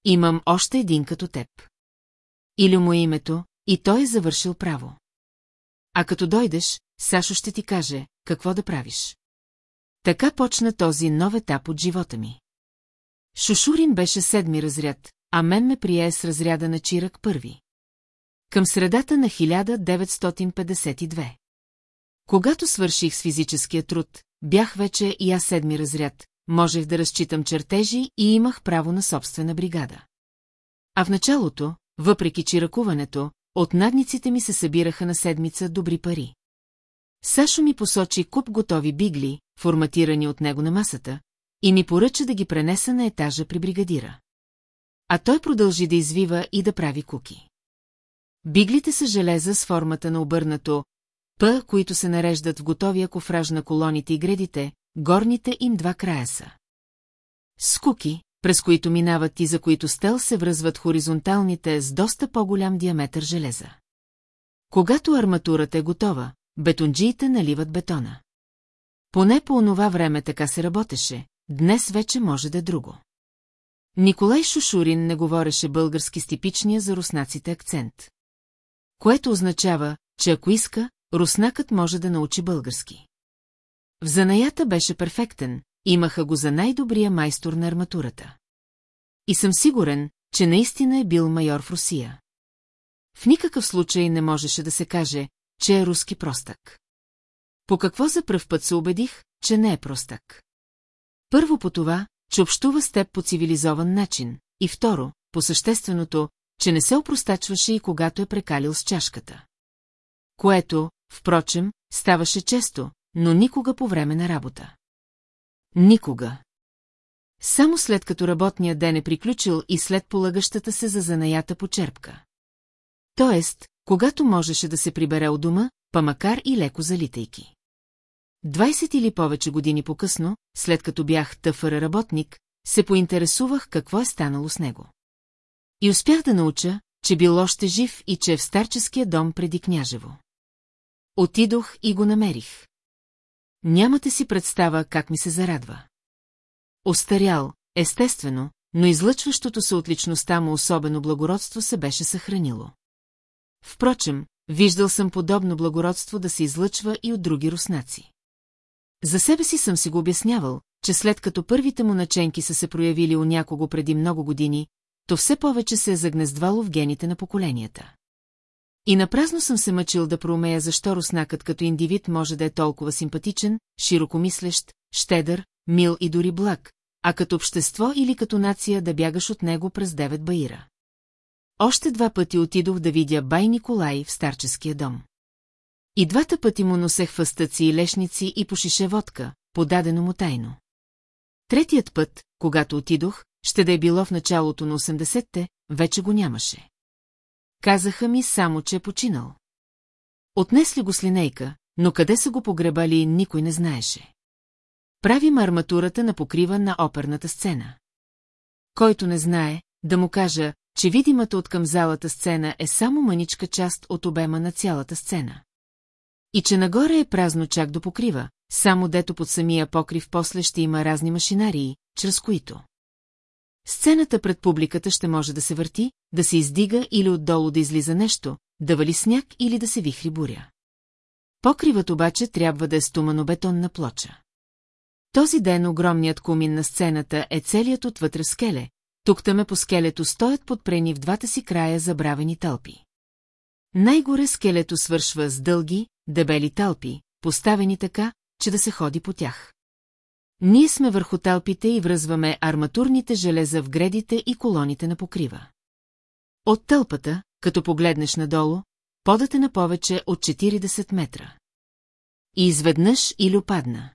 Имам още един като теб. Или му е името, и той е завършил право. А като дойдеш, Сашо ще ти каже, какво да правиш. Така почна този нов етап от живота ми. Шушурин беше седми разряд, а мен ме прие с разряда на Чирак първи. Към средата на 1952. Когато свърших с физическия труд, бях вече и аз седми разряд, можех да разчитам чертежи и имах право на собствена бригада. А в началото, въпреки чиракуването, от надниците ми се събираха на седмица добри пари. Сашо ми посочи куп готови бигли, форматирани от него на масата, и ми поръча да ги пренеса на етажа при бригадира. А той продължи да извива и да прави куки. Биглите са железа с формата на обърнато П, които се нареждат в готовия кофраж на колоните и гредите, горните им два края са. Скуки, през които минават и за които стел се връзват хоризонталните с доста по-голям диаметър железа. Когато арматурата е готова, бетонджиите наливат бетона. Поне по онова време така се работеше, днес вече може да е друго. Николай Шушурин не говореше български с типичния за руснаците акцент. Което означава, че ако иска, руснакът може да научи български. В занаята беше перфектен, имаха го за най-добрия майстор на арматурата. И съм сигурен, че наистина е бил майор в Русия. В никакъв случай не можеше да се каже, че е руски простак. По какво за пръв път се убедих, че не е простак? Първо по това, че общува с теб по цивилизован начин, и второ, по същественото, че не се опростачваше и когато е прекалил с чашката. Което, впрочем, ставаше често, но никога по време на работа. Никога. Само след като работният ден е приключил и след полагащата се за занаята почерпка. Тоест, когато можеше да се прибере от дома, па макар и леко залитайки. 20 или повече години по-късно, след като бях тъфър работник, се поинтересувах какво е станало с него. И успях да науча, че бил още жив и че е в старческия дом преди княжево. Отидох и го намерих. Нямате си представа как ми се зарадва. Остарял, естествено, но излъчващото се от личността му особено благородство се беше съхранило. Впрочем, виждал съм подобно благородство да се излъчва и от други руснаци. За себе си съм си го обяснявал, че след като първите му наченки са се проявили у някого преди много години, то все повече се е загнездвало в гените на поколенията. И напразно съм се мъчил да проумея защо руснакът като индивид може да е толкова симпатичен, широкомислещ, щедър, мил и дори благ, а като общество или като нация да бягаш от него през девет баира. Още два пъти отидох да видя бай Николай в старческия дом. И двата пъти му носех фъстъци и лешници и пошише водка, подадено му тайно. Третият път, когато отидох, ще да е било в началото на 80-те, вече го нямаше. Казаха ми само, че е починал. Отнесли го с линейка, но къде са го погребали, никой не знаеше. Правим арматурата на покрива на оперната сцена. Който не знае, да му кажа, че видимата от към залата сцена е само мъничка част от обема на цялата сцена. И че нагоре е празно чак до покрива, само дето под самия покрив после ще има разни машинарии, чрез които. Сцената пред публиката ще може да се върти, да се издига или отдолу да излиза нещо, да вали сняг или да се вихри буря. Покривът обаче трябва да е стумано-бетонна плоча. Този ден огромният кумин на сцената е целият отвътре скеле, тук-таме по скелето стоят подпрени в двата си края забравени тълпи. Най-горе скелето свършва с дълги, дебели талпи, поставени така, че да се ходи по тях. Ние сме върху талпите и връзваме арматурните железа в гредите и колоните на покрива. От тълпата, като погледнеш надолу, подът е на повече от 40 метра. И изведнъж или опадна.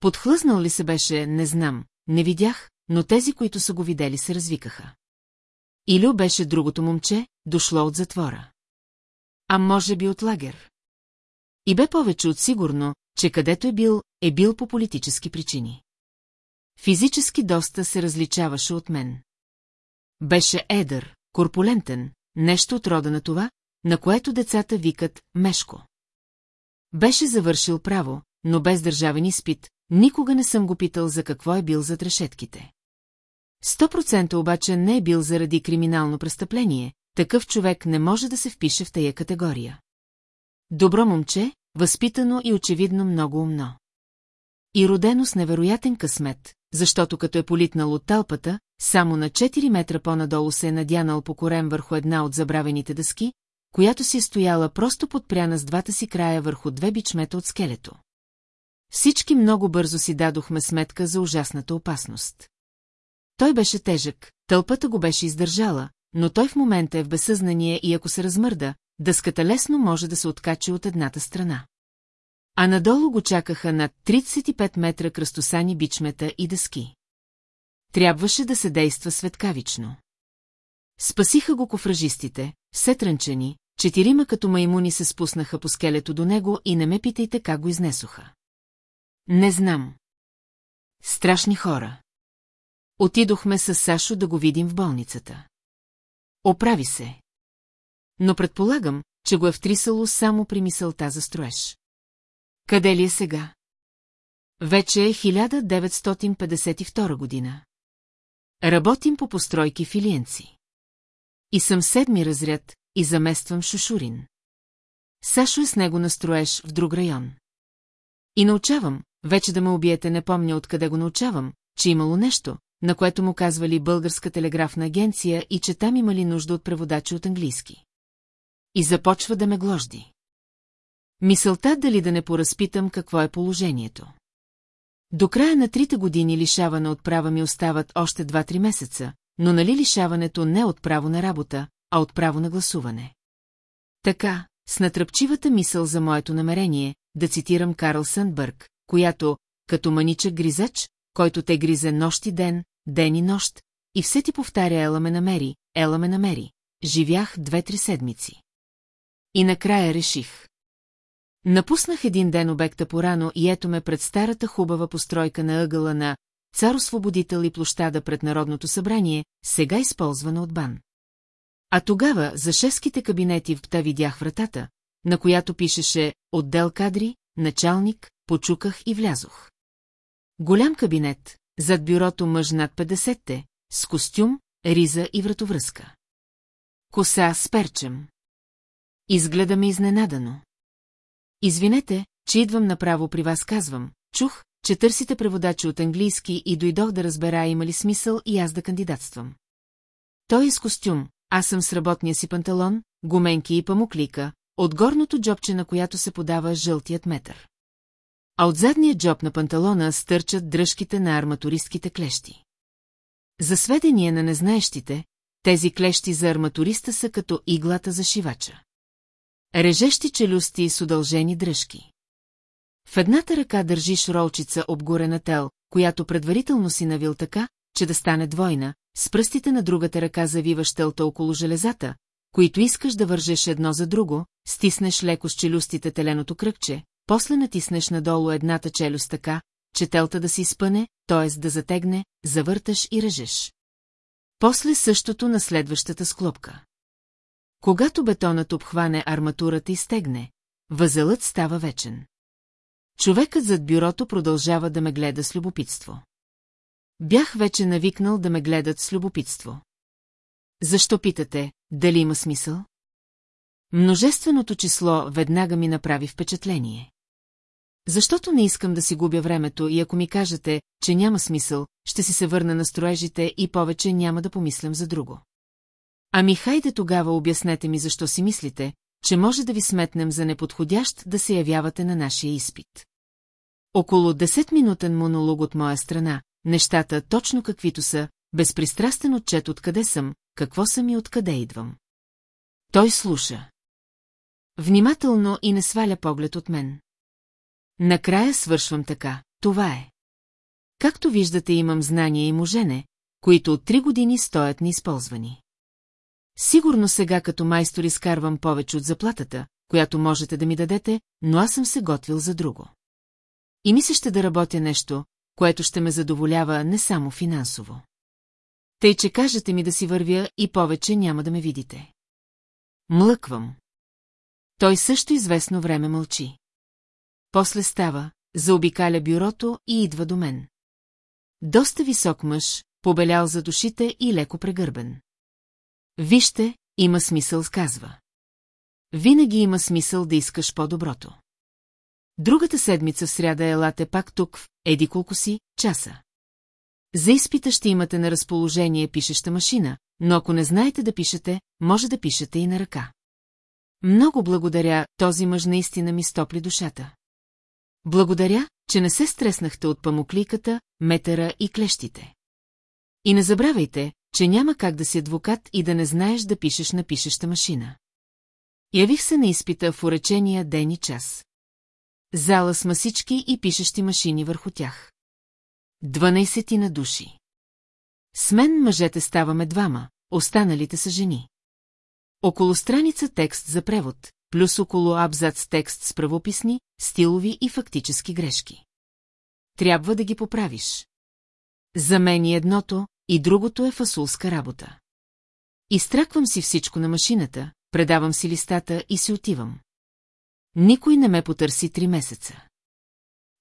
Подхлъзнал ли се беше, не знам, не видях, но тези, които са го видели, се развикаха. Илю беше другото момче, дошло от затвора. А може би от лагер. И бе повече от сигурно, че където е бил, е бил по политически причини. Физически доста се различаваше от мен. Беше едър, корпулентен, нещо от рода на това, на което децата викат Мешко. Беше завършил право, но без държавен изпит, никога не съм го питал за какво е бил зад решетките. Сто процента обаче не е бил заради криминално престъпление, такъв човек не може да се впише в тая категория. Добро момче, възпитано и очевидно много умно. И родено с невероятен късмет, защото като е политнал от талпата, само на 4 метра по-надолу се е надянал по корем върху една от забравените дъски, която си е стояла просто подпряна с двата си края върху две бичмета от скелето. Всички много бързо си дадохме сметка за ужасната опасност. Той беше тежък, тълпата го беше издържала, но той в момента е в безсъзнание и ако се размърда, дъската лесно може да се откачи от едната страна. А надолу го чакаха над 35 метра кръстосани бичмета и дъски. Трябваше да се действа светкавично. Спасиха го кофражистите, все трънчени, четирима като маймуни се спуснаха по скелето до него и не ме питайте как го изнесоха. Не знам. Страшни хора. Отидохме с Сашо да го видим в болницата. Оправи се. Но предполагам, че го е втрисало само при мисълта за строеж. Къде ли е сега? Вече е 1952 година. Работим по постройки в Илиенци. И съм седми разряд и замествам Шушурин. Сашо е с него настроеш в друг район. И научавам, вече да ме убиете не помня откъде го научавам, че имало нещо, на което му казвали Българска телеграфна агенция и че там имали нужда от преводачи от английски. И започва да ме гложди. Мисълта дали да не поразпитам какво е положението. До края на трите години лишаване от права ми остават още два-три месеца, но нали лишаването не от право на работа, а от право на гласуване. Така, с натръпчивата мисъл за моето намерение, да цитирам Карл Съндбърг, която, като маничък гризач, който те гризе нощ и ден, ден и нощ, и все ти повтаря Ела ме намери, Ела ме намери. Живях две-три седмици. И накрая реших. Напуснах един ден обекта порано и ето ме пред старата хубава постройка на ъгъла на цар-освободител и площада пред Народното събрание, сега използвана от бан. А тогава за шеските кабинети в пта видях вратата, на която пишеше «Отдел кадри», «Началник», почуках и влязох. Голям кабинет, зад бюрото мъж над 50-те, с костюм, риза и вратовръзка. Коса с перчем. Изгледа ме изненадано. Извинете, че идвам направо при вас, казвам. Чух, че търсите преводачи от английски и дойдох да разбера има ли смисъл и аз да кандидатствам. Той е с костюм, аз съм с работния си панталон, гуменки и памуклика, от горното джобче на която се подава жълтият метър. А от задния джоб на панталона стърчат дръжките на арматуристските клещи. За сведение на незнаещите, тези клещи за арматуриста са като иглата за шивача. Режещи челюсти с удължени дръжки. В едната ръка държиш ролчица обгорена тел, която предварително си навил така, че да стане двойна, с пръстите на другата ръка завиваш телта около железата, които искаш да вържеш едно за друго, стиснеш леко с челюстите теленото кръгче, после натиснеш надолу едната челюст така, че телта да се изпъне, т.е. да затегне, завърташ и режеш. После същото на следващата склопка. Когато бетонът обхване арматурата и стегне, възелът става вечен. Човекът зад бюрото продължава да ме гледа с любопитство. Бях вече навикнал да ме гледат с любопитство. Защо питате, дали има смисъл? Множественото число веднага ми направи впечатление. Защото не искам да си губя времето и ако ми кажете, че няма смисъл, ще си се върна на строежите и повече няма да помислям за друго. Ами хайде тогава обяснете ми защо си мислите, че може да ви сметнем за неподходящ да се явявате на нашия изпит. Около 10-минутен монолог от моя страна, нещата точно каквито са, безпристрастен отчет откъде съм, какво съм и откъде идвам. Той слуша. Внимателно и не сваля поглед от мен. Накрая свършвам така, това е. Както виждате имам знания и можене, които от три години стоят неизползвани. Сигурно сега като майстор изкарвам повече от заплатата, която можете да ми дадете, но аз съм се готвил за друго. И ми ще да работя нещо, което ще ме задоволява не само финансово. Тъй, че кажете ми да си вървя и повече няма да ме видите. Млъквам. Той също известно време мълчи. После става, заобикаля бюрото и идва до мен. Доста висок мъж, побелял за душите и леко прегърбен. Вижте, има смисъл, сказва. Винаги има смисъл да искаш по-доброто. Другата седмица в сряда елате пак тук, в еди колко си, часа. За изпита ще имате на разположение пишеща машина, но ако не знаете да пишете, може да пишете и на ръка. Много благодаря, този мъж наистина ми стопли душата. Благодаря, че не се стреснахте от памукликата, метъра и клещите. И не забравяйте, че няма как да си адвокат и да не знаеш да пишеш на пишеща машина. Явих се на изпита в уречения ден и час. Зала с масички и пишещи машини върху тях. Дванайсети на души. С мен мъжете ставаме двама, останалите са жени. Около страница текст за превод, плюс около абзац текст с правописни, стилови и фактически грешки. Трябва да ги поправиш. За мен и едното, и другото е фасулска работа. Изтраквам си всичко на машината, предавам си листата и си отивам. Никой не ме потърси три месеца.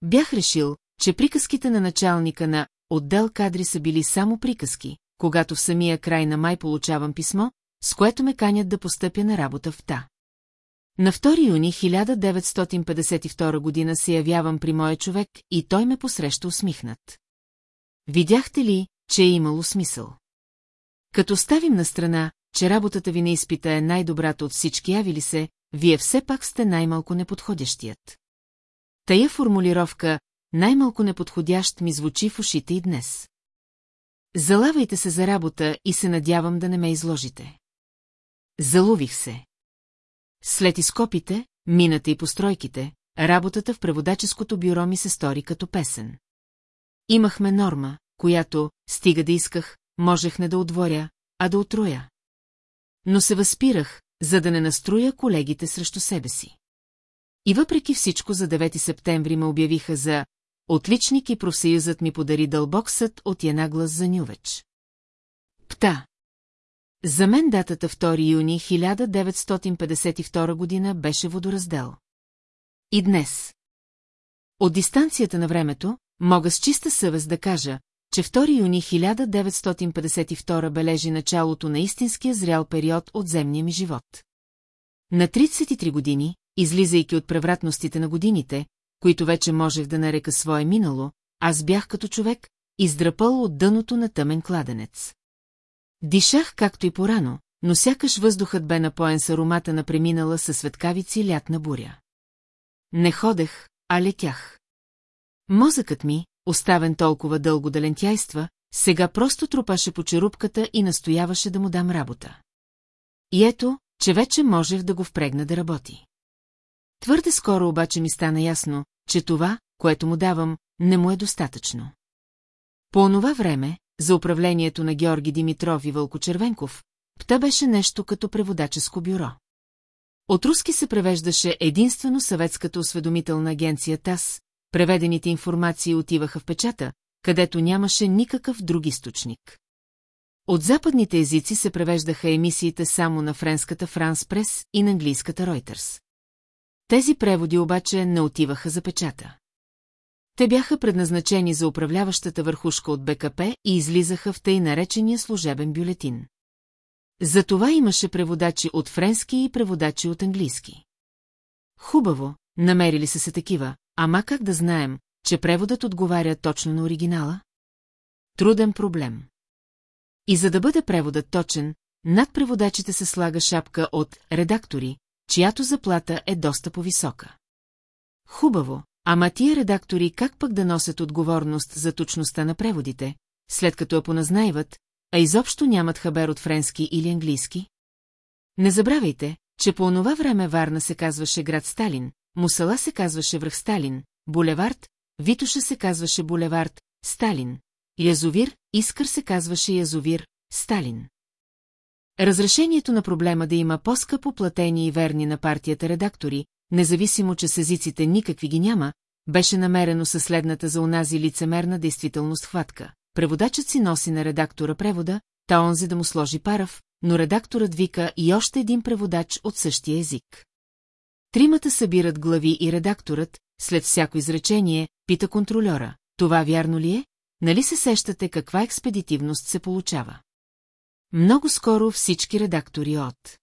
Бях решил, че приказките на началника на отдел кадри са били само приказки, когато в самия край на май получавам писмо, с което ме канят да постъпя на работа в TA. На 2 юни 1952 година се явявам при моя човек и той ме посреща усмихнат. Видяхте ли, че е имало смисъл? Като ставим на страна, че работата ви на изпита е най-добрата от всички явили се, вие все пак сте най-малко неподходящият. Тая формулировка най-малко неподходящ ми звучи в ушите и днес. Залавайте се за работа и се надявам да не ме изложите. Залових се. След изкопите, мината и постройките, работата в преводаческото бюро ми се стори като песен. Имахме норма, която, стига да исках, можех не да отворя, а да отруя. Но се възпирах, за да не настроя колегите срещу себе си. И въпреки всичко за 9 септември ме обявиха за отличник и профсъюзът ми подари дълбок съд от една глас за Нювеч. Пта. За мен датата 2 юни 1952 година беше водораздел. И днес. От дистанцията на времето, мога с чиста съвест да кажа, че 2 юни 1952 бележи началото на истинския зрял период от земния ми живот. На 33 години, излизайки от превратностите на годините, които вече можех да нарека свое минало, аз бях като човек, издрапал от дъното на тъмен кладенец. Дишах както и порано, но сякаш въздухът бе напоен с аромата на преминала със светкавици лятна буря. Не ходех, а летях. Мозъкът ми, оставен толкова дълго да лентяйства, сега просто тропаше по черупката и настояваше да му дам работа. И ето, че вече можех да го впрегна да работи. Твърде скоро обаче ми стана ясно, че това, което му давам, не му е достатъчно. По онова време, за управлението на Георги Димитров и Вълко Червенков, ПТА беше нещо като преводаческо бюро. От руски се превеждаше единствено съветската осведомителна агенция ТАС, преведените информации отиваха в печата, където нямаше никакъв друг източник. От западните езици се превеждаха емисиите само на френската Франс Прес и на английската Reuters. Тези преводи обаче не отиваха за печата. Те бяха предназначени за управляващата върхушка от БКП и излизаха в тъй наречения служебен бюлетин. За това имаше преводачи от френски и преводачи от английски. Хубаво, намерили са се такива, ама как да знаем, че преводът отговаря точно на оригинала? Труден проблем. И за да бъде преводът точен, над преводачите се слага шапка от редактори, чиято заплата е доста по-висока. Хубаво, ама тия редактори как пък да носят отговорност за точността на преводите, след като я поназнайват, а изобщо нямат хабер от френски или английски? Не забравяйте, че по онова време Варна се казваше град Сталин, Мусала се казваше връх Сталин, Булевард, Витуша се казваше Булевард, Сталин, Язовир, Искър се казваше Язовир, Сталин. Разрешението на проблема да има по-скъпо платени и верни на партията редактори, независимо, че с езиците никакви ги няма, беше намерено със следната за онази лицемерна действителност хватка. Преводачът си носи на редактора превода, та онзи да му сложи парав, но редакторът вика и още един преводач от същия език. Тримата събират глави и редакторът, след всяко изречение, пита контролера. Това вярно ли е? Нали се сещате каква експедитивност се получава? Много скоро всички редактори от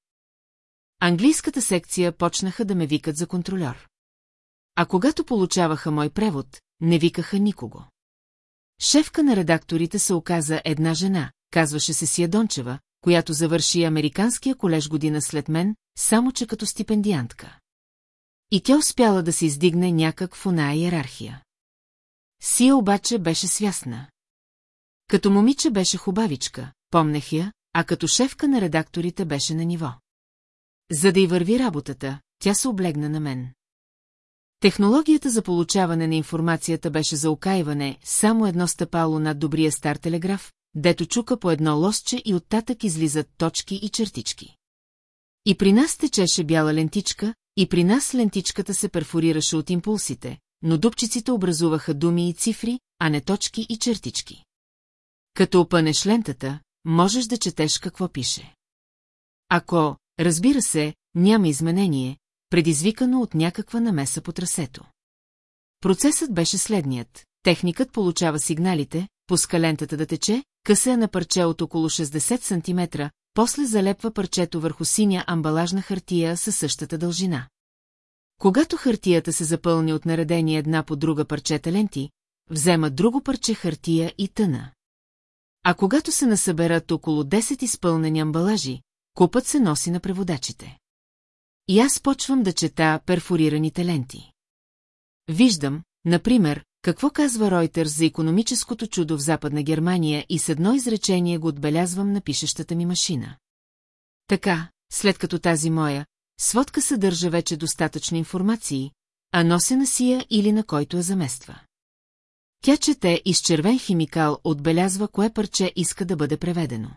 Английската секция почнаха да ме викат за контролер. А когато получаваха мой превод, не викаха никого. Шефка на редакторите се оказа една жена, казваше се Сия Дончева, която завърши Американския колеж година след мен, само че като стипендиантка. И тя успяла да се издигне някак в оная иерархия. Сия обаче беше свясна. Като момиче беше хубавичка, помнех я, а като шефка на редакторите беше на ниво. За да й върви работата, тя се облегна на мен. Технологията за получаване на информацията беше за окаиване само едно стъпало над добрия стар телеграф, дето чука по едно лосче и оттатък излизат точки и чертички. И при нас течеше бяла лентичка, и при нас лентичката се перфорираше от импулсите, но дупчиците образуваха думи и цифри, а не точки и чертички. Като опънеш лентата, можеш да четеш какво пише. Ако, разбира се, няма изменение, предизвикано от някаква намеса по трасето. Процесът беше следният. Техникът получава сигналите, пуска лентата да тече, къса на парче от около 60 см, после залепва парчето върху синя амбалажна хартия със същата дължина. Когато хартията се запълни от наредени една по друга парчета ленти, взема друго парче хартия и тъна. А когато се насъберат около 10 изпълнени амбалажи, купът се носи на преводачите. И аз почвам да чета перфорираните ленти. Виждам, например, какво казва Ройтерс за економическото чудо в Западна Германия и с едно изречение го отбелязвам на пишещата ми машина. Така, след като тази моя, сводка съдържа вече достатъчно информации, а нося на сия или на който я замества. Тя чете и с червен химикал отбелязва кое парче иска да бъде преведено.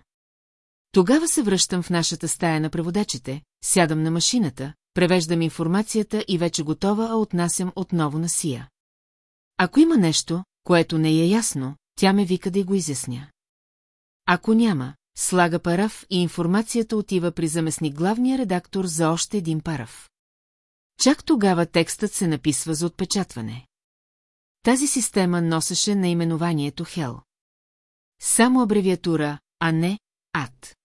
Тогава се връщам в нашата стая на преводачите, сядам на машината, превеждам информацията и вече готова, а отнасям отново на Сия. Ако има нещо, което не е ясно, тя ме вика да го изясня. Ако няма, слага параф и информацията отива при заместник главния редактор за още един параф. Чак тогава текстът се написва за отпечатване. Тази система носеше наименованието Хел. Само абревиатура, а не ад.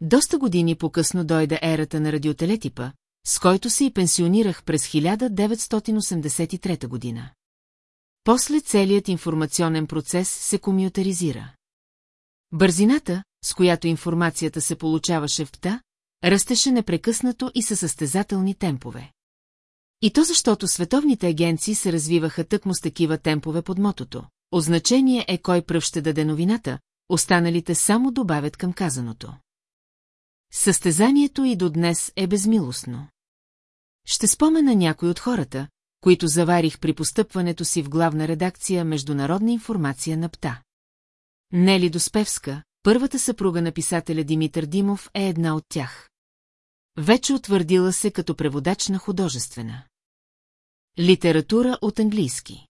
Доста години по-късно дойде ерата на радиотелетипа, с който се и пенсионирах през 1983 година. После целият информационен процес се комютаризира. Бързината, с която информацията се получаваше в ПТА, растеше непрекъснато и със състезателни темпове. И то защото световните агенции се развиваха тъкмо с такива темпове под мотото. Означение е кой пръв ще даде новината, останалите само добавят към казаното. Състезанието и до днес е безмилостно. Ще спомена някой от хората, които заварих при постъпването си в главна редакция Международна информация на ПТА. Нели Доспевска, първата съпруга на писателя Димитър Димов, е една от тях. Вече утвърдила се като преводач на художествена. Литература от английски.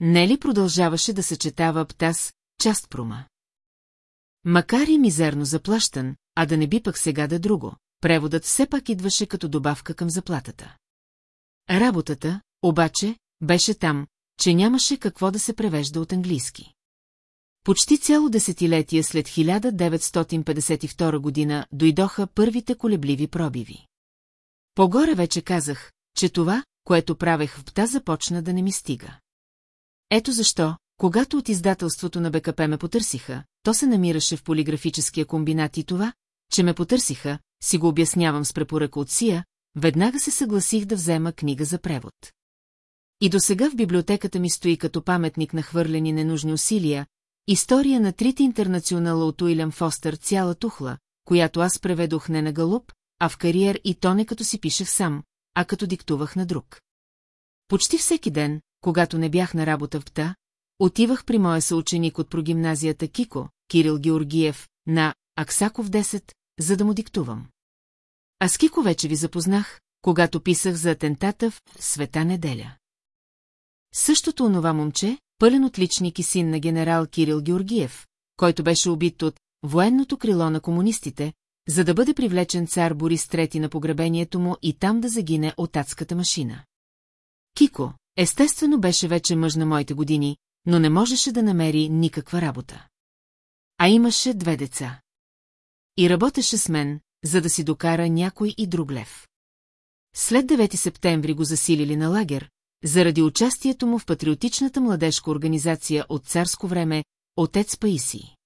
Нели продължаваше да съчетава птас, част прома. Макар и мизерно заплащан, а да не би пък сега да друго, преводът все пак идваше като добавка към заплатата. Работата, обаче, беше там, че нямаше какво да се превежда от английски. Почти цяло десетилетие след 1952 година дойдоха първите колебливи пробиви. Погоре вече казах, че това, което правех в ПТА, започна да не ми стига. Ето защо, когато от издателството на БКП ме потърсиха, то се намираше в полиграфическия комбинат и това, че ме потърсиха, си го обяснявам с препоръка от Сия, веднага се съгласих да взема книга за превод. И до сега в библиотеката ми стои като паметник на хвърлени ненужни усилия, история на трите интернационала от Уилям Фостър цяла тухла, която аз преведох не на галуп, а в кариер и то не като си пишех сам, а като диктувах на друг. Почти всеки ден, когато не бях на работа в ПТА, отивах при моя съученик от прогимназията Кико, Кирил Георгиев, на Аксаков 10, за да му диктувам. А с Кико вече ви запознах, когато писах за атентата в Света неделя. Същото онова момче, пълен отличник и син на генерал Кирил Георгиев, който беше убит от военното крило на комунистите, за да бъде привлечен цар Борис III на погребението му и там да загине от адската машина. Кико, естествено беше вече мъж на моите години, но не можеше да намери никаква работа. А имаше две деца. И работеше с мен, за да си докара някой и друг лев. След 9 септември го засилили на лагер, заради участието му в патриотичната младежка организация от царско време «Отец Паиси».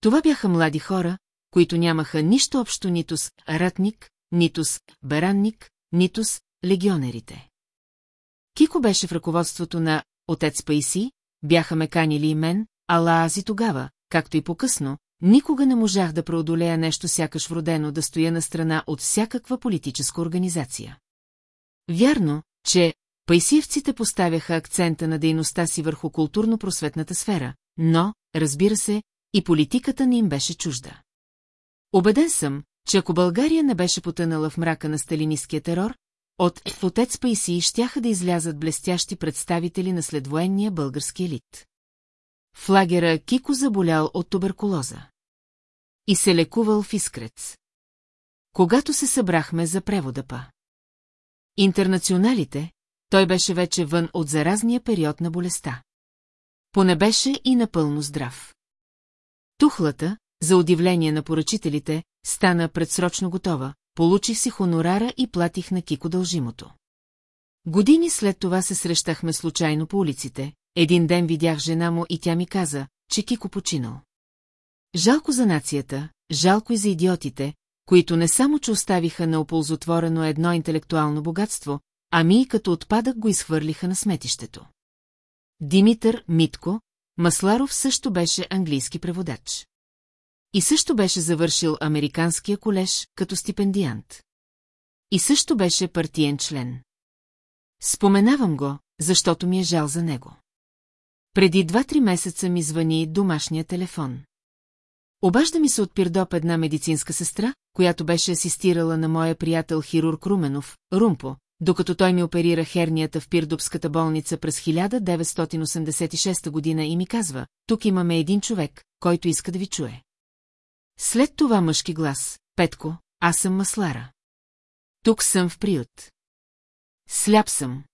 Това бяха млади хора, които нямаха нищо общо нито с ратник, нито с беранник, нито с легионерите. Кико беше в ръководството на «Отец Паиси», бяха ме канили и мен, ала аз и тогава, както и по-късно, никога не можах да преодолея нещо сякаш вродено да стоя на страна от всякаква политическа организация. Вярно, че пайсиевците поставяха акцента на дейността си върху културно-просветната сфера, но, разбира се, и политиката не им беше чужда. Обеден съм, че ако България не беше потънала в мрака на сталинистския терор, от отец Пайси щяха да излязат блестящи представители на следвоенния български елит. В лагера Кико заболял от туберкулоза. И се лекувал в Искрец. Когато се събрахме за превода па. Интернационалите, той беше вече вън от заразния период на болестта. Поне беше и напълно здрав. Тухлата, за удивление на поръчителите, стана предсрочно готова, получих си хонорара и платих на Кико дължимото. Години след това се срещахме случайно по улиците, един ден видях жена му и тя ми каза, че Кико починал. Жалко за нацията, жалко и за идиотите, които не само, че оставиха на оползотворено едно интелектуално богатство, ами и като отпадък го изхвърлиха на сметището. Димитър Митко, Масларов също беше английски преводач. И също беше завършил Американския колеж като стипендиант. И също беше партиен член. Споменавам го, защото ми е жал за него. Преди два-три месеца ми звъни домашния телефон. Обажда ми се от Пирдоп една медицинска сестра, която беше асистирала на моя приятел хирург Руменов, Румпо, докато той ми оперира хернията в Пирдопската болница през 1986 година и ми казва, тук имаме един човек, който иска да ви чуе. След това мъжки глас, Петко, аз съм маслара. Тук съм в приют. Сляп съм.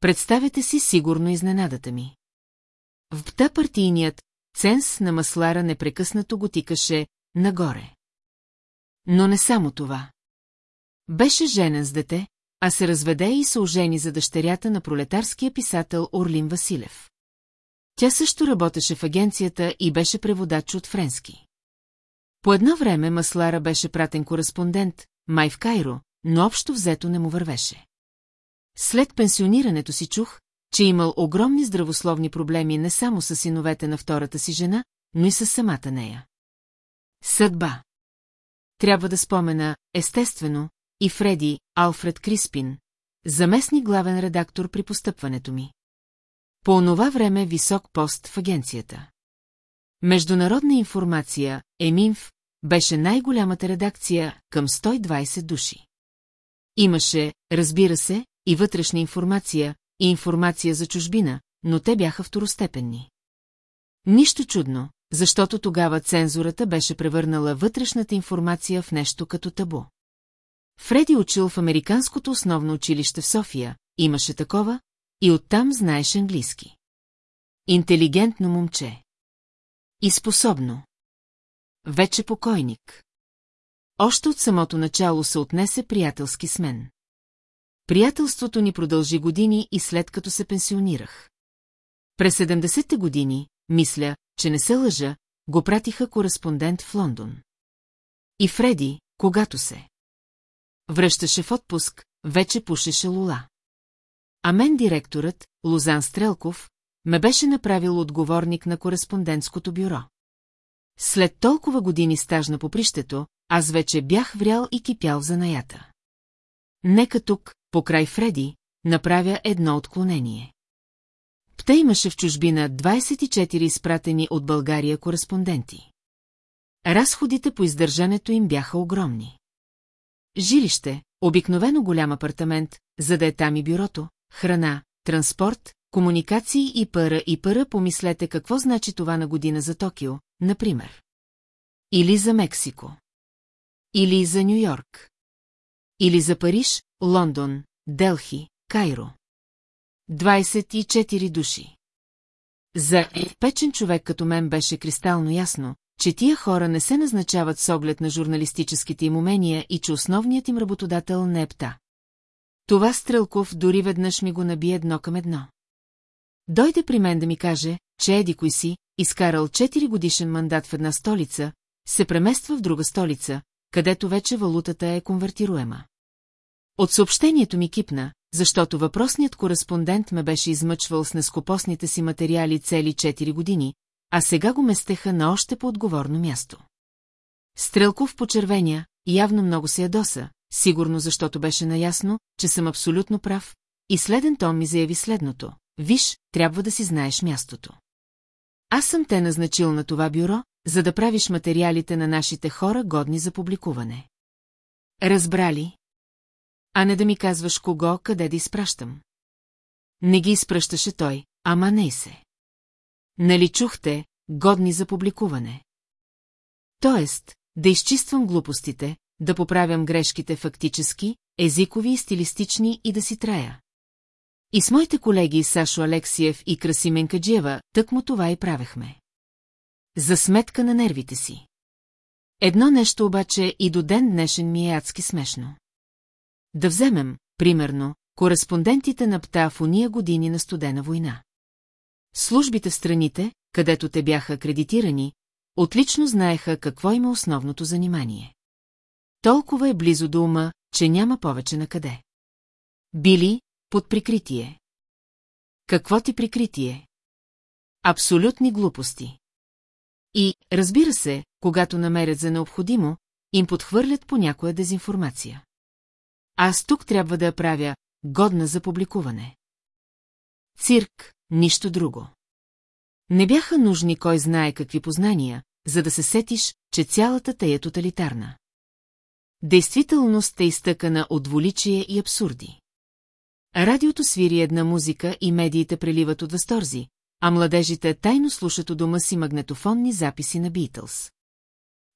Представете си сигурно изненадата ми. В бта партийният ценз на маслара непрекъснато го тикаше нагоре. Но не само това. Беше женен с дете, а се разведе и се ожени за дъщерята на пролетарския писател Орлин Василев. Тя също работеше в агенцията и беше преводач от френски. По едно време Маслара беше пратен кореспондент, май в Кайро, но общо взето не му вървеше. След пенсионирането си чух, че имал огромни здравословни проблеми не само с синовете на втората си жена, но и с самата нея. Съдба. Трябва да спомена, естествено, и Фреди Алфред Криспин, заместник главен редактор при постъпването ми. По онова време висок пост в агенцията. Международна информация, ЕМИНФ, беше най-голямата редакция към 120 души. Имаше, разбира се, и вътрешна информация, и информация за чужбина, но те бяха второстепенни. Нищо чудно, защото тогава цензурата беше превърнала вътрешната информация в нещо като табу. Фреди учил в Американското основно училище в София, имаше такова, и оттам знаеш английски. Интелигентно момче. И способно. Вече покойник. Още от самото начало се отнесе приятелски с мен. Приятелството ни продължи години и след като се пенсионирах. През 70-те години, мисля, че не се лъжа, го пратиха кореспондент в Лондон. И Фреди, когато се връщаше в отпуск, вече пушеше лула. А мен директорът, Лозан Стрелков, ме беше направил отговорник на кореспондентското бюро. След толкова години стаж на попрището, аз вече бях врял и кипял за наята. Нека тук, покрай Фреди, направя едно отклонение. Пта имаше в чужбина 24 изпратени от България кореспонденти. Разходите по издържането им бяха огромни. Жилище, обикновено голям апартамент, за да е там и бюрото, храна, транспорт, комуникации и пара и пара помислете какво значи това на година за Токио, например. Или за Мексико. Или за Нью-Йорк. Или за Париж, Лондон, Делхи, Кайро. 24 души. За печен човек като мен беше кристално ясно, че тия хора не се назначават с оглед на журналистическите им умения и че основният им работодател не е пта. Това Стрелков дори веднъж ми го наби едно към едно. Дойде при мен да ми каже, че Еди кой си, изкарал 4 годишен мандат в една столица, се премества в друга столица, където вече валутата е конвертируема. От съобщението ми кипна, защото въпросният кореспондент ме беше измъчвал с нескопосните си материали цели 4 години, а сега го местеха на още по-отговорно място. Стрелков почервеня, явно много се ядоса, сигурно защото беше наясно, че съм абсолютно прав, и следен тон ми заяви следното. Виж, трябва да си знаеш мястото. Аз съм те назначил на това бюро, за да правиш материалите на нашите хора годни за публикуване. Разбрали? А не да ми казваш кого, къде да изпращам. Не ги изпращаше той, ама не се. Нали чухте, годни за публикуване? Тоест, да изчиствам глупостите, да поправям грешките фактически, езикови и стилистични и да си трая. И с моите колеги Сашо Алексиев и Красимен Каджиева тъкмо това и правехме. За сметка на нервите си. Едно нещо обаче и до ден днешен ми е адски смешно. Да вземем, примерно, кореспондентите на ПТА в уния години на студена война. Службите в страните, където те бяха акредитирани, отлично знаеха какво има основното занимание. Толкова е близо до ума, че няма повече на къде. Били под прикритие. Какво ти прикритие? Абсолютни глупости. И, разбира се, когато намерят за необходимо, им подхвърлят по някоя дезинформация. Аз тук трябва да я правя, годна за публикуване. Цирк, нищо друго. Не бяха нужни кой знае какви познания, за да се сетиш, че цялата те е тоталитарна. Действителност е изтъкана от дволичие и абсурди. Радиото свири една музика и медиите преливат от възторзи, а младежите тайно слушат у дома си магнетофонни записи на Битълс.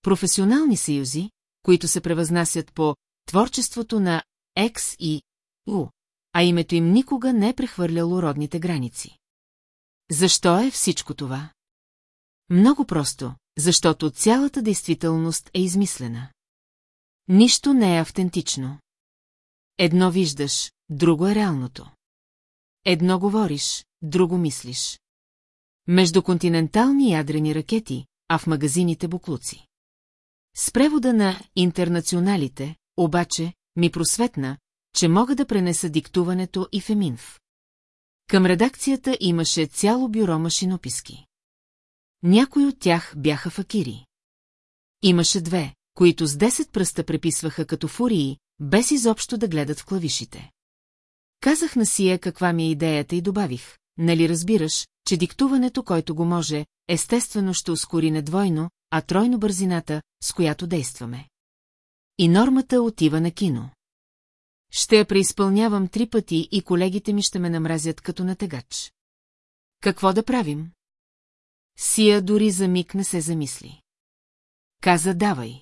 Професионални съюзи, които се превъзнасят по творчеството на X и У, а името им никога не е прехвърляло родните граници. Защо е всичко това? Много просто, защото цялата действителност е измислена. Нищо не е автентично. Едно виждаш, друго е реалното. Едно говориш, друго мислиш. Междуконтинентални ядрени ракети, а в магазините буклуци. С превода на интернационалите, обаче, ми просветна, че мога да пренеса диктуването и феминв. Към редакцията имаше цяло бюро машинописки. Някои от тях бяха факири. Имаше две, които с 10 пръста преписваха като фурии, без изобщо да гледат в клавишите. Казах на Сия каква ми е идеята и добавих, нали разбираш, че диктуването, който го може, естествено ще ускори не двойно, а тройно бързината, с която действаме. И нормата отива на кино. Ще я преизпълнявам три пъти и колегите ми ще ме намразят като натегач. Какво да правим? Сия дори за миг не се замисли. Каза давай.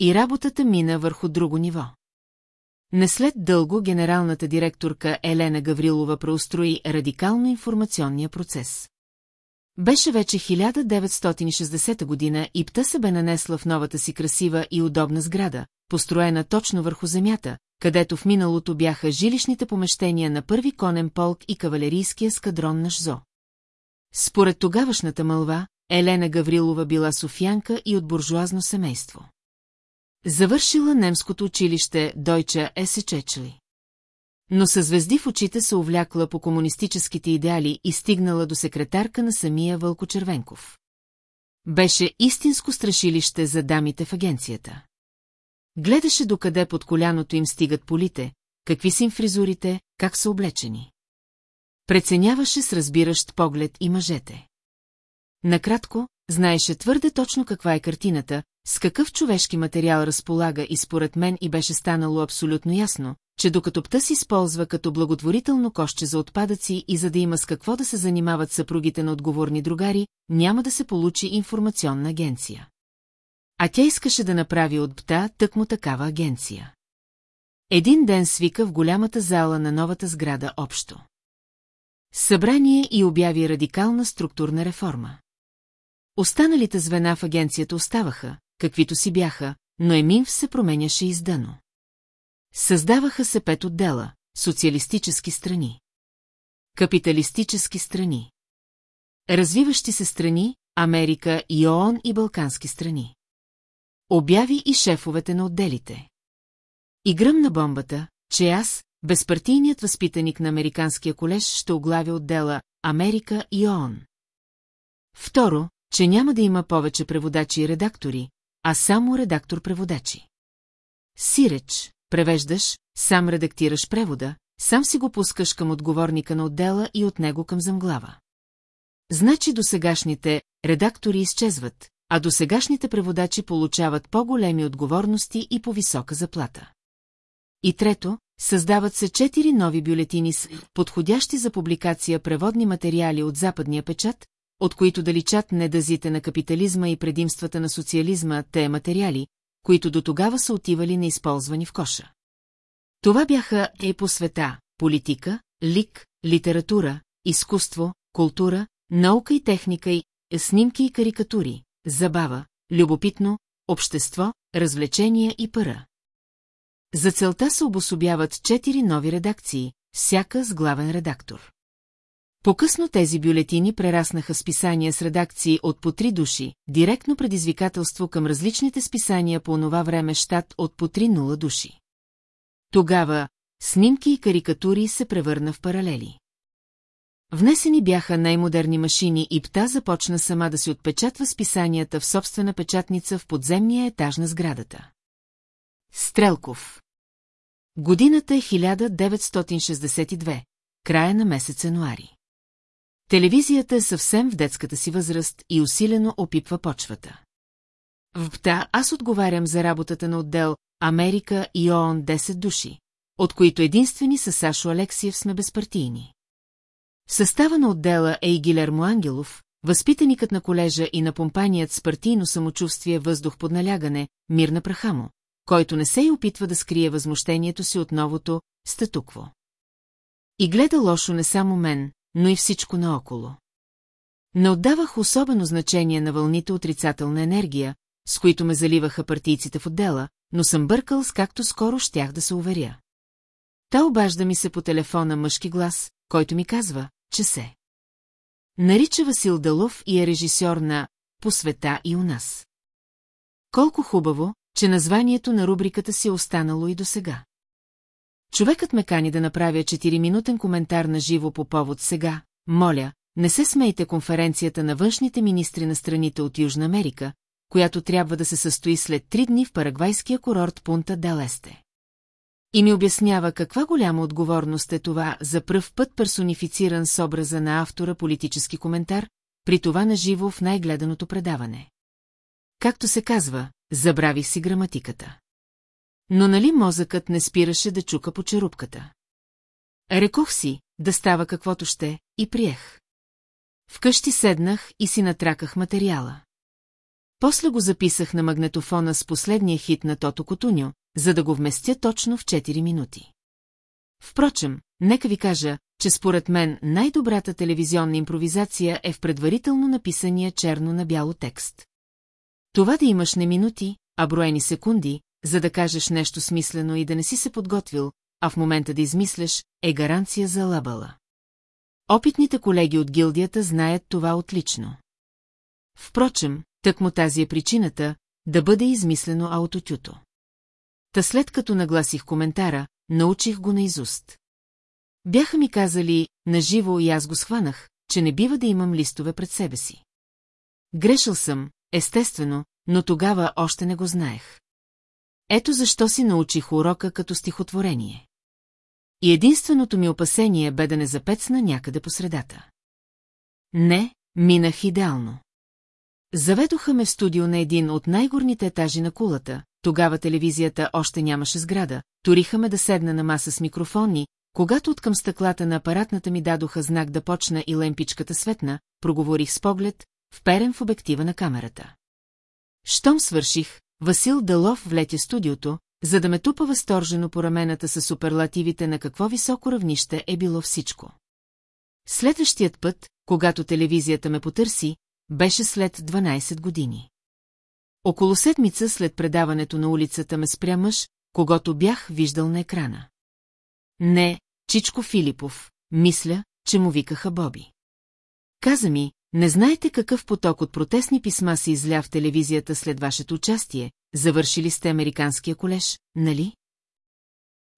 И работата мина върху друго ниво. Не след дълго генералната директорка Елена Гаврилова проустрои радикално информационния процес. Беше вече 1960 година и Пта се бе нанесла в новата си красива и удобна сграда, построена точно върху земята, където в миналото бяха жилищните помещения на първи конен полк и кавалерийския скадрон на ЖЗО. Според тогавашната мълва, Елена Гаврилова била софянка и от буржуазно семейство. Завършила немското училище Дойча Есечечли. Но със звезди в очите се увлякла по комунистическите идеали и стигнала до секретарка на самия Вълко Червенков. Беше истинско страшилище за дамите в агенцията. Гледаше докъде под коляното им стигат полите, какви са им фризурите, как са облечени. Преценяваше с разбиращ поглед и мъжете. Накратко, знаеше твърде точно каква е картината, с какъв човешки материал разполага и според мен и беше станало абсолютно ясно, че докато пта си използва като благотворително кошче за отпадъци и за да има с какво да се занимават съпругите на отговорни другари, няма да се получи информационна агенция. А тя искаше да направи от пта тъкмо такава агенция. Един ден свика в голямата зала на новата сграда общо. Събрание и обяви радикална структурна реформа. Останалите звена в агенцията оставаха, каквито си бяха, но Еминф се променяше издано. Създаваха се пет отдела – социалистически страни. Капиталистически страни. Развиващи се страни, Америка и ООН и Балкански страни. Обяви и шефовете на отделите. И гръмна бомбата, че аз, безпартийният възпитаник на Американския колеж, ще оглавя отдела Америка и ООН. Второ, че няма да има повече преводачи и редактори, а само редактор-преводачи. Сиреч, превеждаш, сам редактираш превода, сам си го пускаш към отговорника на отдела и от него към замглава. Значи досегашните редактори изчезват, а досегашните преводачи получават по-големи отговорности и по-висока заплата. И трето, създават се четири нови бюлетини с подходящи за публикация преводни материали от западния печат, от които да личат недазите на капитализма и предимствата на социализма, те материали, които до тогава са отивали неизползвани в коша. Това бяха е по света, политика, лик, литература, изкуство, култура, наука и техника и снимки и карикатури, забава, любопитно, общество, развлечения и пара. За целта се обособяват четири нови редакции, всяка с главен редактор. По-късно тези бюлетини прераснаха списания с редакции от по три души, директно предизвикателство към различните списания по онова време щат от по три нула души. Тогава снимки и карикатури се превърна в паралели. Внесени бяха най-модерни машини и ПТА започна сама да си отпечатва списанията в собствена печатница в подземния етаж на сградата. Стрелков Годината е 1962, края на месец януари. Телевизията е съвсем в детската си възраст и усилено опипва почвата. В ПТА аз отговарям за работата на отдел Америка и ООН 10 души, от които единствени са Сашо Алексиев сме безпартийни. В състава на отдела е и Гилермо Ангелов, възпитаникът на колежа и на помпаният с партийно самочувствие въздух под налягане, мир на праха му, който не се и опитва да скрие възмущението си от новото статукво. И гледа лошо не само мен, но и всичко наоколо. Не отдавах особено значение на вълните отрицателна енергия, с които ме заливаха партийците в отдела, но съм бъркал с както скоро щях да се уверя. Та обажда ми се по телефона мъжки глас, който ми казва, че се. Нарича Васил Далов и е режисьор на «По света и у нас». Колко хубаво, че названието на рубриката си е останало и до сега. Човекът ме кани да направя 4-минутен коментар на живо по повод сега. Моля, не се смейте конференцията на външните министри на страните от Южна Америка, която трябва да се състои след три дни в парагвайския курорт Пунта Далесте. И ми обяснява каква голяма отговорност е това за пръв път персонифициран с образа на автора политически коментар, при това на живо в най-гледаното предаване. Както се казва, забравих си граматиката. Но нали мозъкът не спираше да чука по черупката? Рекох си, да става каквото ще, и приех. Вкъщи седнах и си натраках материала. После го записах на магнетофона с последния хит на Тото Котуньо, за да го вместя точно в 4 минути. Впрочем, нека ви кажа, че според мен най-добрата телевизионна импровизация е в предварително написания черно на бяло текст. Това да имаш не минути, а броени секунди, за да кажеш нещо смислено и да не си се подготвил, а в момента да измисляш, е гаранция за лабала. Опитните колеги от гилдията знаят това отлично. Впрочем, тъкмо тази е причината да бъде измислено аутотюто. Та след като нагласих коментара, научих го наизуст. Бяха ми казали, наживо и аз го схванах, че не бива да имам листове пред себе си. Грешил съм, естествено, но тогава още не го знаех. Ето защо си научих урока като стихотворение. И единственото ми опасение бе да не запецна някъде по средата. Не, минах идеално. Заведоха ме в студио на един от най-горните етажи на кулата, тогава телевизията още нямаше сграда, туриха ме да седна на маса с микрофони, когато от към стъклата на апаратната ми дадоха знак да почна и лемпичката светна, проговорих с поглед, вперен в обектива на камерата. Щом свърших, Васил Далов влетя студиото, за да ме тупа възторжено по рамената с суперлативите на какво високо равнище е било всичко. Следващият път, когато телевизията ме потърси, беше след 12 години. Около седмица след предаването на улицата ме спря мъж, когато бях виждал на екрана. Не, Чичко Филипов, мисля, че му викаха Боби. Каза ми, не знаете какъв поток от протестни писма се изля в телевизията след вашето участие, завършили сте Американския колеж, нали?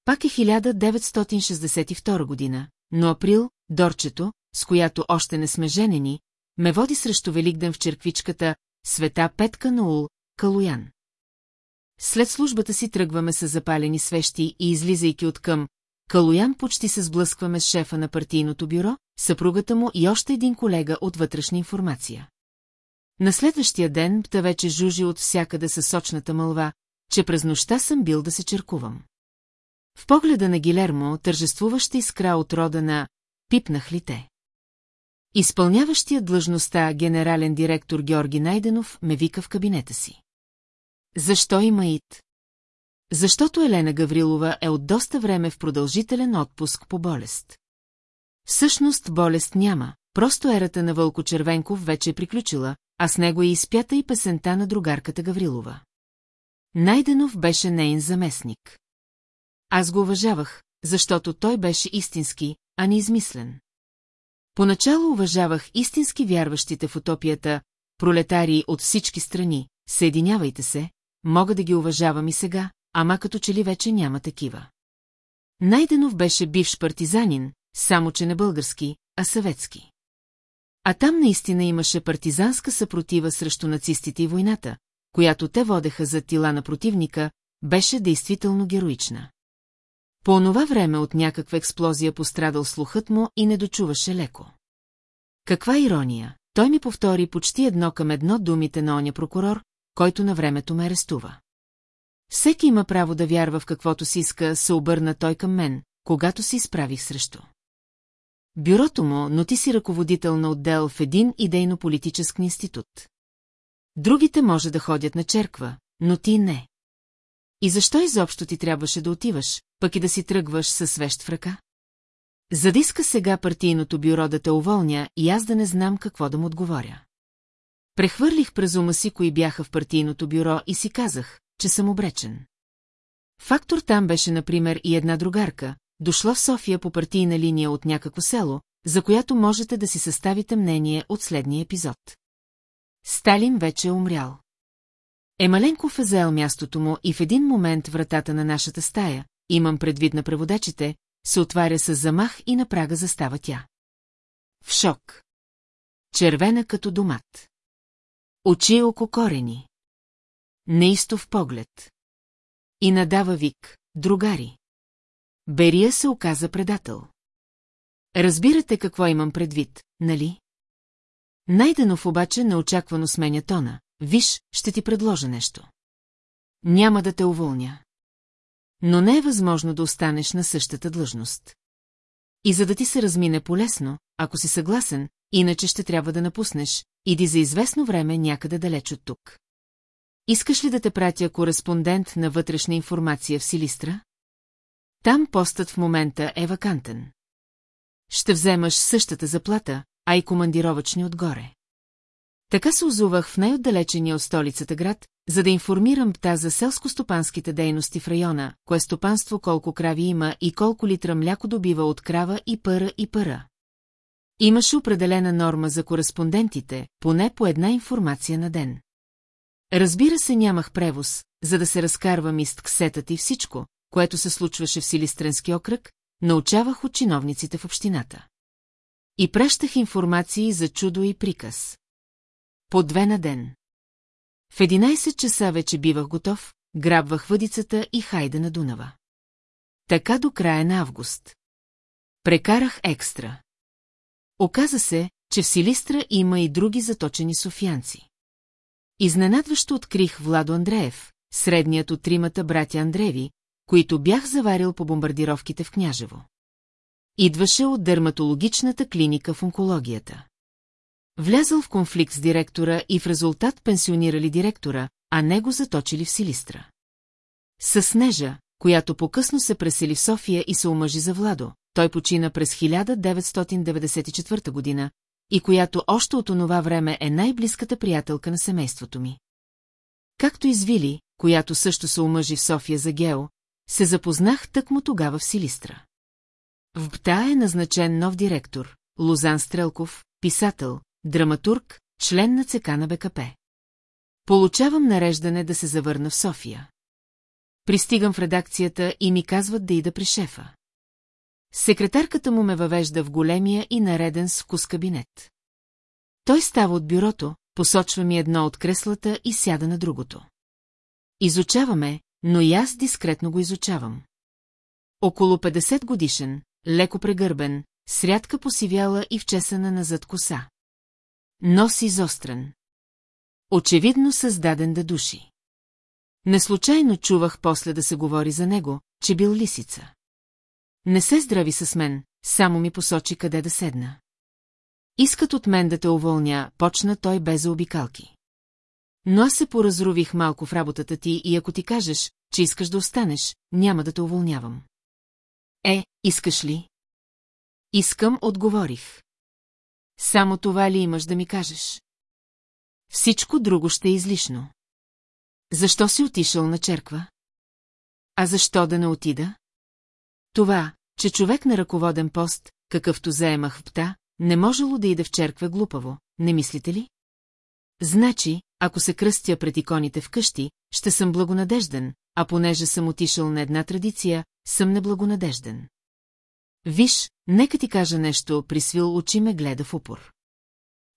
Пак е 1962 година, но април, Дорчето, с която още не сме женени, ме води срещу Великден в черквичката Света Петка Наул, Калуян. След службата си тръгваме с запалени свещи и излизайки от към Калуян почти се сблъскваме с шефа на партийното бюро, съпругата му и още един колега от вътрешна информация. На следващия ден пта вече жужи от всякъде със сочната мълва, че през нощта съм бил да се черкувам. В погледа на Гилермо тържествуваща искра от рода на «Пипнах ли те?» Изпълняващия длъжността генерален директор Георги Найденов ме вика в кабинета си. Защо има ит? Защото Елена Гаврилова е от доста време в продължителен отпуск по болест. Всъщност болест няма, просто ерата на Вълко Червенков вече е приключила, а с него е изпята и песента на другарката Гаврилова. Найденов беше нейн заместник. Аз го уважавах, защото той беше истински, а не измислен. Поначало уважавах истински вярващите в утопията, пролетари от всички страни, съединявайте се, мога да ги уважавам и сега, ама като че ли вече няма такива. Найденов беше бивш партизанин, само че не български, а съветски. А там наистина имаше партизанска съпротива срещу нацистите и войната, която те водеха за тила на противника, беше действително героична. По онова време от някаква експлозия пострадал слухът му и не дочуваше леко. Каква ирония, той ми повтори почти едно към едно думите на оня прокурор, който на времето ме арестува. Всеки има право да вярва в каквото си иска, се обърна той към мен, когато се изправих срещу. Бюрото му, но ти си ръководител на отдел в един идейно-политически институт. Другите може да ходят на черква, но ти не. И защо изобщо ти трябваше да отиваш, пък и да си тръгваш със свещ в ръка? За да иска сега партийното бюро да те уволня и аз да не знам какво да му отговоря. Прехвърлих през ума си, кои бяха в партийното бюро и си казах, че съм обречен. Фактор там беше, например, и една другарка, дошла в София по партийна линия от някакво село, за която можете да си съставите мнение от следния епизод. Сталин вече е умрял. Емаленков е заел мястото му и в един момент вратата на нашата стая, имам предвид на преводачите, се отваря с замах и на прага застава тя. В шок. Червена като домат. Очи око корени. Неистов поглед. И надава вик, другари. Берия се оказа предател. Разбирате какво имам предвид, нали? Найденов обаче неочаквано сменя тона. Виж, ще ти предложа нещо. Няма да те уволня. Но не е възможно да останеш на същата длъжност. И за да ти се размине полесно, ако си съгласен, иначе ще трябва да напуснеш, иди за известно време някъде далеч от тук. Искаш ли да те пратя кореспондент на вътрешна информация в Силистра? Там постът в момента е вакантен. Ще вземаш същата заплата, а и командировачни отгоре. Така се озувах в най-отдалечения от столицата град, за да информирам пта за селско-стопанските дейности в района, кое стопанство колко крави има и колко литра мляко добива от крава и пъра и пъра. Имаше определена норма за кореспондентите, поне по една информация на ден. Разбира се, нямах превоз, за да се разкарвам из тксетата и всичко, което се случваше в Силистренски окръг, научавах от чиновниците в общината. И пращах информации за чудо и приказ. По две на ден. В 11 часа вече бивах готов, грабвах въдицата и хайде на Дунава. Така до края на август. Прекарах екстра. Оказа се, че в Силистра има и други заточени софиянци. Изненадващо открих Владо Андреев, средният от тримата братя Андрееви, които бях заварил по бомбардировките в Княжево. Идваше от дерматологичната клиника в онкологията. Влязъл в конфликт с директора и в резултат пенсионирали директора, а него заточили в Силистра. С Снежа, която по-късно се пресели в София и се омъжи за Владо, той почина през 1994 година, и която още от онова време е най-близката приятелка на семейството ми. Както извили, която също се омъжи в София за Гео, се запознах тъкмо тогава в Силистра. В БТА е назначен нов директор, Лозан Стрелков, писател, драматург, член на ЦК на БКП. Получавам нареждане да се завърна в София. Пристигам в редакцията и ми казват да ида при шефа. Секретарката му ме въвежда в големия и нареден с вкус кабинет. Той става от бюрото, посочва ми едно от креслата и сяда на другото. Изучаваме, но и аз дискретно го изучавам. Около 50 годишен, леко прегърбен, с рядка посивяла и вчесана назад коса. Нос изострен. Очевидно създаден да души. Неслучайно чувах после да се говори за него, че бил лисица. Не се здрави с мен, само ми посочи къде да седна. Искат от мен да те уволня, почна той без заобикалки. Но аз се поразрувих малко в работата ти и ако ти кажеш, че искаш да останеш, няма да те уволнявам. Е, искаш ли? Искам, отговорих. Само това ли имаш да ми кажеш? Всичко друго ще е излишно. Защо си отишъл на черква? А защо да не отида? Това, че човек на ръководен пост, какъвто заемах в ПТА, не можело да иде в черква глупаво, не мислите ли? Значи, ако се кръстя пред иконите вкъщи, ще съм благонадежден, а понеже съм отишъл на една традиция, съм неблагонадежден. Виж, нека ти кажа нещо, присвил очи ме гледа в упор.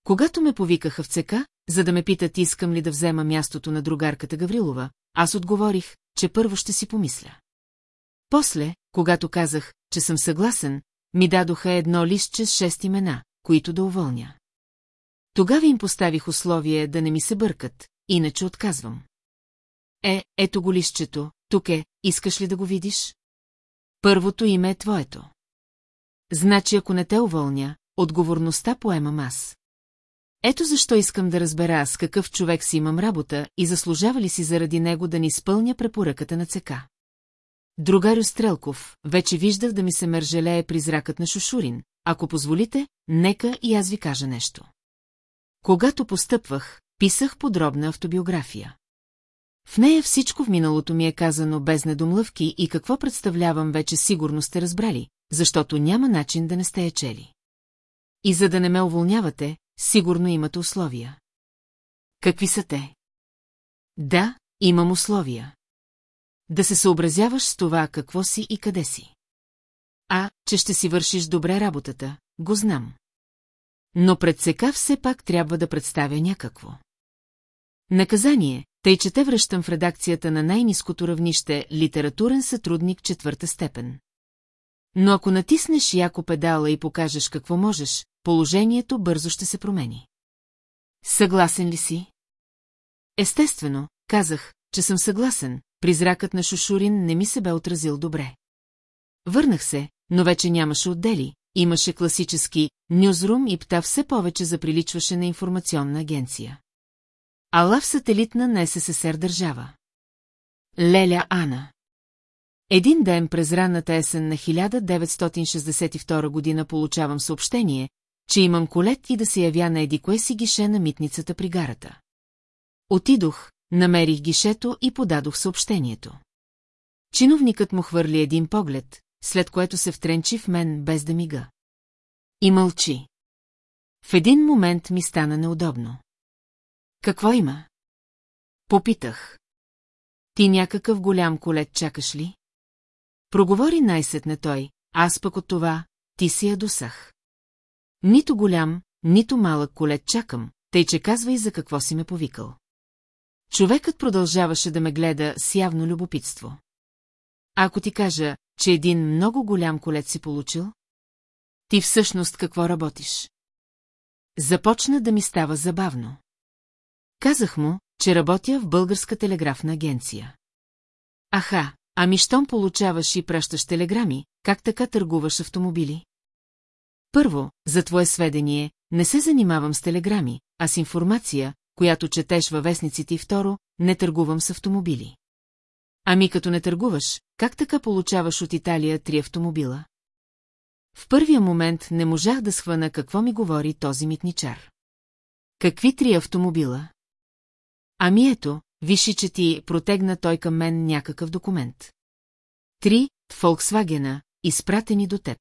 Когато ме повикаха в ЦК, за да ме питат искам ли да взема мястото на другарката Гаврилова, аз отговорих, че първо ще си помисля. После, когато казах, че съм съгласен, ми дадоха едно листче с шест имена, които да уволня. Тогава им поставих условие да не ми се бъркат, иначе отказвам. Е, ето го листчето, тук е, искаш ли да го видиш? Първото име е твоето. Значи, ако не те уволня, отговорността поемам аз. Ето защо искам да разбера с какъв човек си имам работа и заслужава ли си заради него да ни изпълня препоръката на ЦК. Другарю Стрелков, вече виждах да ми се мържелее призракът на Шушурин. Ако позволите, нека и аз ви кажа нещо. Когато постъпвах, писах подробна автобиография. В нея всичко в миналото ми е казано без недомлъвки и какво представлявам вече сигурно сте разбрали, защото няма начин да не сте я чели. И за да не ме уволнявате, сигурно имате условия. Какви са те? Да, имам условия. Да се съобразяваш с това какво си и къде си. А, че ще си вършиш добре работата, го знам. Но пред сека все пак трябва да представя някакво. Наказание, тъй че те връщам в редакцията на най-низкото равнище литературен сътрудник четвърта степен. Но ако натиснеш яко педала и покажеш какво можеш, положението бързо ще се промени. Съгласен ли си? Естествено, казах, че съм съгласен, призракът на Шушурин не ми се бе отразил добре. Върнах се, но вече нямаше отдели, имаше класически нюзрум и пта все повече заприличваше на информационна агенция. Ала в сателитна на СССР държава. Леля Ана Един ден през ранната есен на 1962 година получавам съобщение, че имам колет и да се явя на едикое си гише на митницата при гарата. Отидох, намерих гишето и подадох съобщението. Чиновникът му хвърли един поглед, след което се втренчи в мен без да мига. И мълчи. В един момент ми стана неудобно. Какво има? Попитах. Ти някакъв голям колет чакаш ли? Проговори най-сетне той, аз пък от това, ти си я досах. Нито голям, нито малък колет чакам, тъй че казвай за какво си ме повикал. Човекът продължаваше да ме гледа с явно любопитство. Ако ти кажа, че един много голям колет си получил? Ти всъщност какво работиш? Започна да ми става забавно. Казах му, че работя в Българска телеграфна агенция. Аха, ами щом получаваш и пращаш телеграми, как така търгуваш автомобили? Първо, за твое сведение, не се занимавам с телеграми, а с информация, която четеш във вестниците и второ, не търгувам с автомобили. Ами като не търгуваш, как така получаваш от Италия три автомобила? В първия момент не можах да схвана какво ми говори този митничар. Какви три автомобила? Ами ето, виши, че ти протегна той към мен някакъв документ. Три Фолксвагена, изпратени до теб.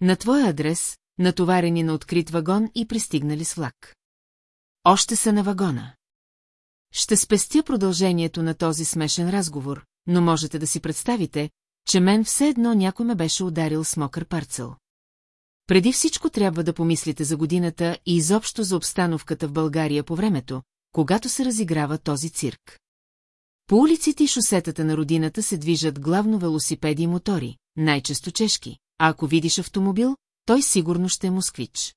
На твой адрес, натоварени на открит вагон и пристигнали с влак. Още са на вагона. Ще спестя продължението на този смешен разговор, но можете да си представите, че мен все едно някой ме беше ударил с мокър парцел. Преди всичко трябва да помислите за годината и изобщо за обстановката в България по времето, когато се разиграва този цирк. По улиците и шосетата на родината се движат главно велосипеди и мотори, най-често чешки, а ако видиш автомобил, той сигурно ще е москвич.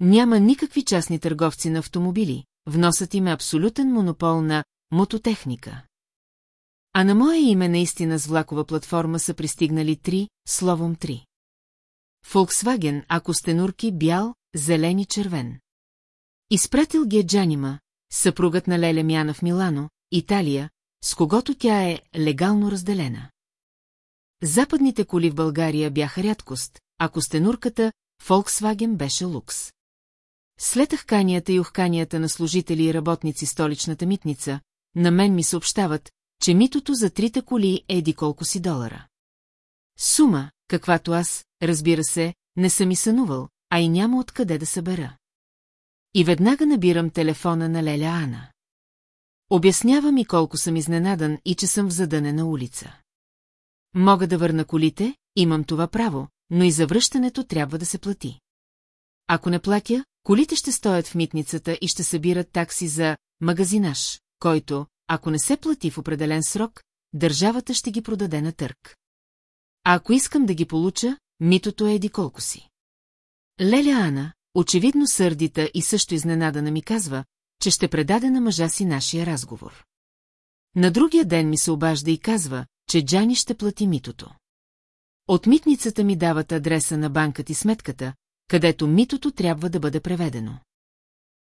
Няма никакви частни търговци на автомобили, вносът им е абсолютен монопол на мототехника. А на мое име наистина с влакова платформа са пристигнали три, словом три. Фолксваген, ако сте нурки, бял, зелен и червен. Изпратил ги е Джанима, съпругът на Леля Мяна в Милано, Италия, с когото тя е легално разделена. Западните коли в България бяха рядкост, а костенурката Фолксваген беше лукс. След ахканията и ухканията на служители и работници столичната митница, на мен ми съобщават, че митото за трите коли е еди колко си долара. Сума, каквато аз, разбира се, не съм и сънувал, а и няма откъде да събера. И веднага набирам телефона на Леля Ана. Обяснява ми колко съм изненадан и че съм в задънена улица. Мога да върна колите, имам това право, но и за връщането трябва да се плати. Ако не платя, колите ще стоят в митницата и ще събират такси за магазинаж, който, ако не се плати в определен срок, държавата ще ги продаде на търг. А ако искам да ги получа, митото е еди колко си. Леля Ана, очевидно сърдита и също изненадана ми казва, че ще предаде на мъжа си нашия разговор. На другия ден ми се обажда и казва, че Джани ще плати митото. От митницата ми дават адреса на банката и сметката, където митото трябва да бъде преведено.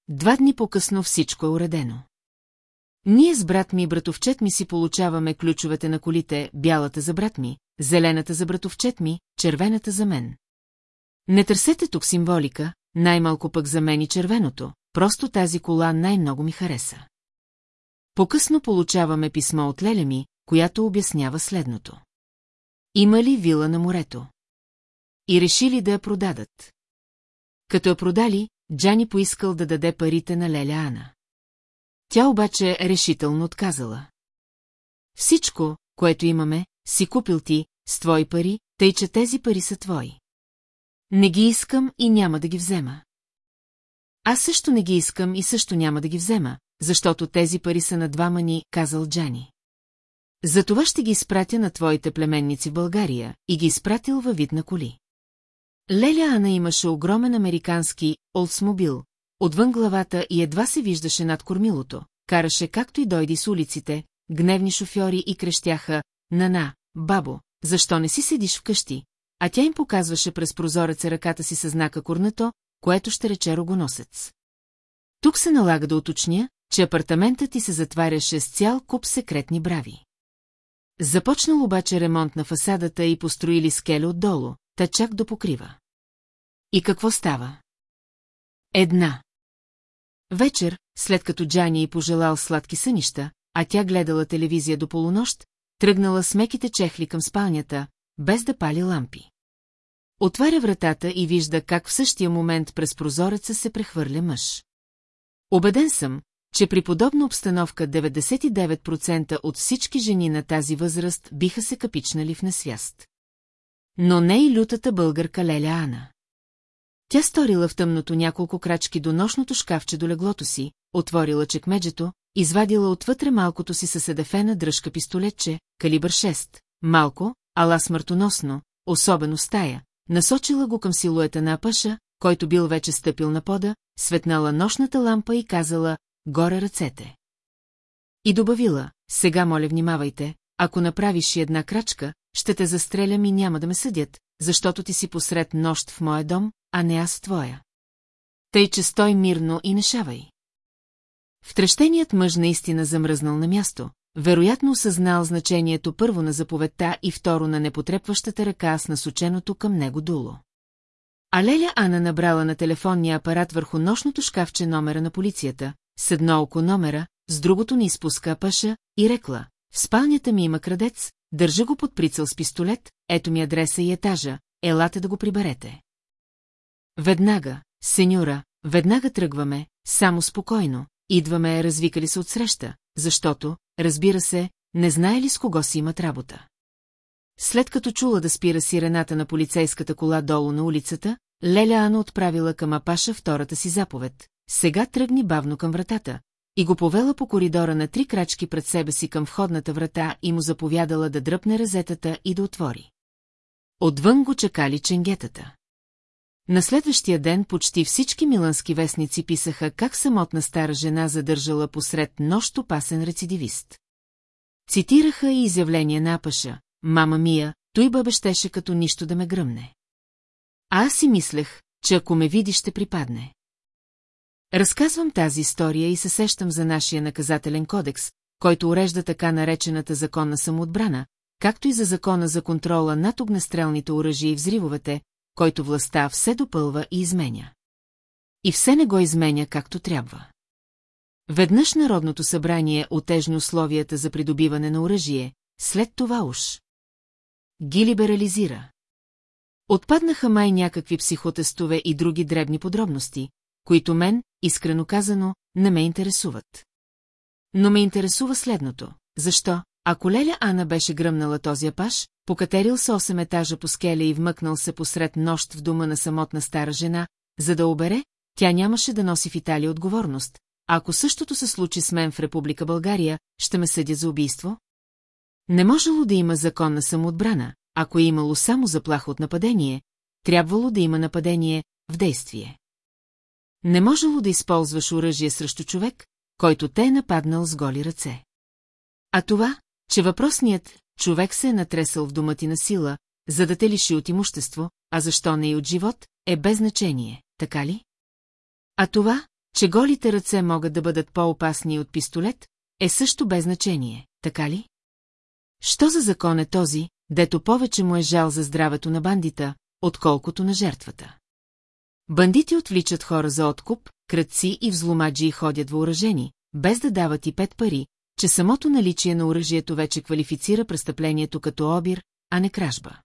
Два дни по-късно всичко е уредено. Ние с брат ми и братовчет ми си получаваме ключовете на колите, бялата за брат ми, зелената за братовчет ми, червената за мен. Не търсете тук символика, най-малко пък за мен и червеното, просто тази кола най-много ми хареса. По-късно получаваме писмо от Леля ми, която обяснява следното. Има ли вила на морето? И решили да я продадат. Като я продали, Джани поискал да даде парите на Леля Ана. Тя обаче решително отказала. Всичко, което имаме, си купил ти, с твои пари, тъй че тези пари са твои. Не ги искам и няма да ги взема. Аз също не ги искам и също няма да ги взема, защото тези пари са на двама ни, казал Джани. Затова ще ги изпратя на твоите племенници в България и ги изпратил във вид на коли. Леля Ана имаше огромен американски Олдсмобил, отвън главата и едва се виждаше над кормилото, караше както и дойди с улиците, гневни шофьори и крещяха «Нана, бабо, защо не си седиш вкъщи?» А тя им показваше през прозореца ръката си със знака курнато, което ще рече рогоносец. Тук се налага да уточня, че апартаментът ти се затваряше с цял куп секретни брави. Започнал обаче ремонт на фасадата и построили скеле отдолу, та чак до покрива. И какво става? Една. Вечер, след като Джани й пожелал сладки сънища, а тя гледала телевизия до полунощ, тръгнала с меките чехли към спалнята, без да пали лампи. Отваря вратата и вижда как в същия момент през прозореца се прехвърля мъж. Обеден съм, че при подобна обстановка 99% от всички жени на тази възраст биха се капичнали в несвяст. Но не и лютата българка Леля Ана. Тя сторила в тъмното няколко крачки до нощното шкафче до леглото си, отворила чекмеджето, извадила отвътре малкото си със седефена дръжка пистолетче, калибър 6, малко, ала смъртоносно, особено стая, насочила го към силуета на Апаша, който бил вече стъпил на пода, светнала нощната лампа и казала горе ръцете. И добавила, сега моля внимавайте, ако направиш една крачка, ще те застрелям и няма да ме съдят, защото ти си посред нощ в моя дом, а не аз в твоя. Тъй, че стой мирно и не шавай. Втрещеният мъж наистина замръзнал на място, вероятно осъзнал значението първо на заповедта и второ на непотрепващата ръка с насоченото към него дуло. А Леля Ана набрала на телефонния апарат върху нощното шкафче номера на полицията, с едно око номера, с другото не изпуска паша и рекла, в спалнята ми има крадец, държа го под прицел с пистолет, ето ми адреса и етажа, елате да го приберете. Веднага, сеньора, веднага тръгваме, само спокойно, идваме развикали се от среща, защото, разбира се, не знае ли с кого си имат работа. След като чула да спира сирената на полицейската кола долу на улицата, Леля Ана отправила към Апаша втората си заповед. Сега тръгни бавно към вратата, и го повела по коридора на три крачки пред себе си към входната врата и му заповядала да дръпне резетата и да отвори. Отвън го чакали ченгетата. На следващия ден почти всички милански вестници писаха как самотна стара жена задържала посред нощ опасен рецидивист. Цитираха и изявление на Апаша, мама мия, той бабе щеше като нищо да ме гръмне. А аз си мислех, че ако ме види ще припадне. Разказвам тази история и се сещам за нашия наказателен кодекс, който урежда така наречената законна самоотбрана, както и за закона за контрола над огнестрелните оръжия и взривовете, който властта все допълва и изменя. И все не го изменя както трябва. Веднъж Народното събрание отежни условията за придобиване на оръжие, след това уж. Ги либерализира. Отпаднаха май някакви психотестове и други дребни подробности, които мен, искрено казано, не ме интересуват. Но ме интересува следното. Защо, ако Леля Ана беше гръмнала този апаш, покатерил се 8 етажа по скеля и вмъкнал се посред нощ в дома на самотна стара жена, за да обере, тя нямаше да носи в Италия отговорност. А ако същото се случи с мен в Република България, ще ме съдя за убийство? Не можело да има закон на самоотбрана, ако е имало само заплаха от нападение, трябвало да има нападение в действие. Не можело да използваш оръжие срещу човек, който те е нападнал с голи ръце. А това, че въпросният човек се е натресал в дома ти на сила, за да те лиши от имущество, а защо не и от живот, е без значение, така ли? А това, че голите ръце могат да бъдат по-опасни от пистолет, е също без значение, така ли? Що за закон е този, дето повече му е жал за здравето на бандита, отколкото на жертвата? Бандити отвличат хора за откуп, кръци и взломаджи ходят въоръжени, без да дават и пет пари, че самото наличие на оръжието вече квалифицира престъплението като обир, а не кражба.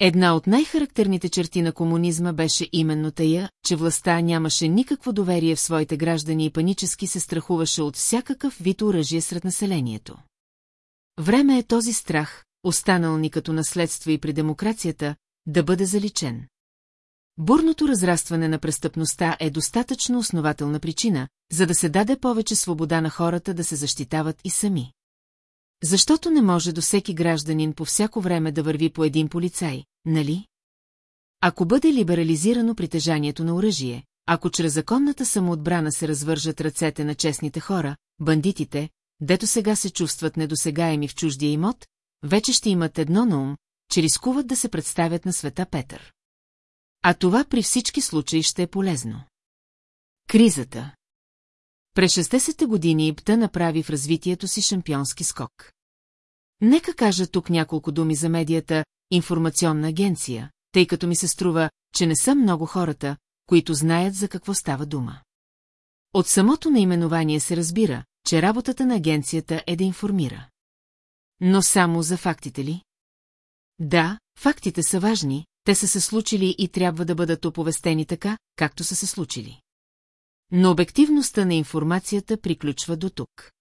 Една от най-характерните черти на комунизма беше именно тая, че властта нямаше никакво доверие в своите граждани и панически се страхуваше от всякакъв вид оръжие сред населението. Време е този страх, останал ни като наследство и при демокрацията, да бъде заличен. Бурното разрастване на престъпността е достатъчно основателна причина, за да се даде повече свобода на хората да се защитават и сами. Защото не може до всеки гражданин по всяко време да върви по един полицай, нали? Ако бъде либерализирано притежанието на оръжие, ако чрез законната самоотбрана се развържат ръцете на честните хора, бандитите, дето сега се чувстват недосегаеми в чуждия имот, вече ще имат едно на ум, че рискуват да се представят на света Петър. А това при всички случаи ще е полезно. Кризата През 60-те години Ипта направи в развитието си шампионски скок. Нека кажа тук няколко думи за медията, информационна агенция, тъй като ми се струва, че не са много хората, които знаят за какво става дума. От самото наименование се разбира, че работата на агенцията е да информира. Но само за фактите ли? Да, фактите са важни, те са се случили и трябва да бъдат оповестени така, както са се случили. Но обективността на информацията приключва до тук.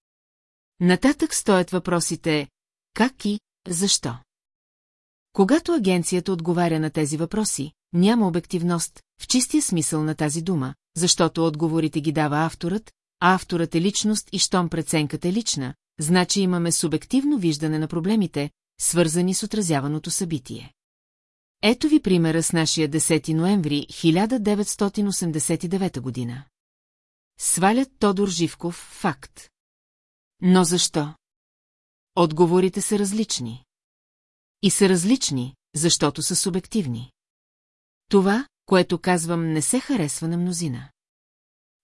Нататък стоят въпросите как и защо. Когато агенцията отговаря на тези въпроси, няма обективност в чистия смисъл на тази дума, защото отговорите ги дава авторът, а авторът е личност и щом преценката е лична, значи имаме субективно виждане на проблемите, свързани с отразяваното събитие. Ето ви примера с нашия 10 ноември 1989 година. свалят Тодор Живков факт. Но защо? Отговорите са различни. И са различни, защото са субективни. Това, което казвам, не се харесва на мнозина.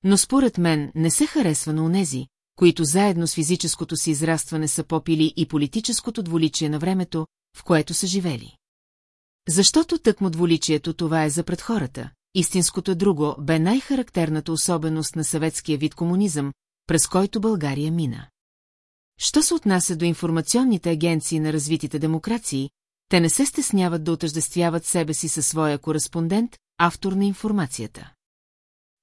Но според мен не се харесва на унези, които заедно с физическото си израстване са попили и политическото дволичие на времето, в което са живели. Защото тъкмо дволичието това е за пред хората, истинското друго бе най-характерната особеност на съветския вид комунизъм, през който България мина. Що се отнася до информационните агенции на развитите демокрации, те не се стесняват да отъждествяват себе си със своя кореспондент, автор на информацията.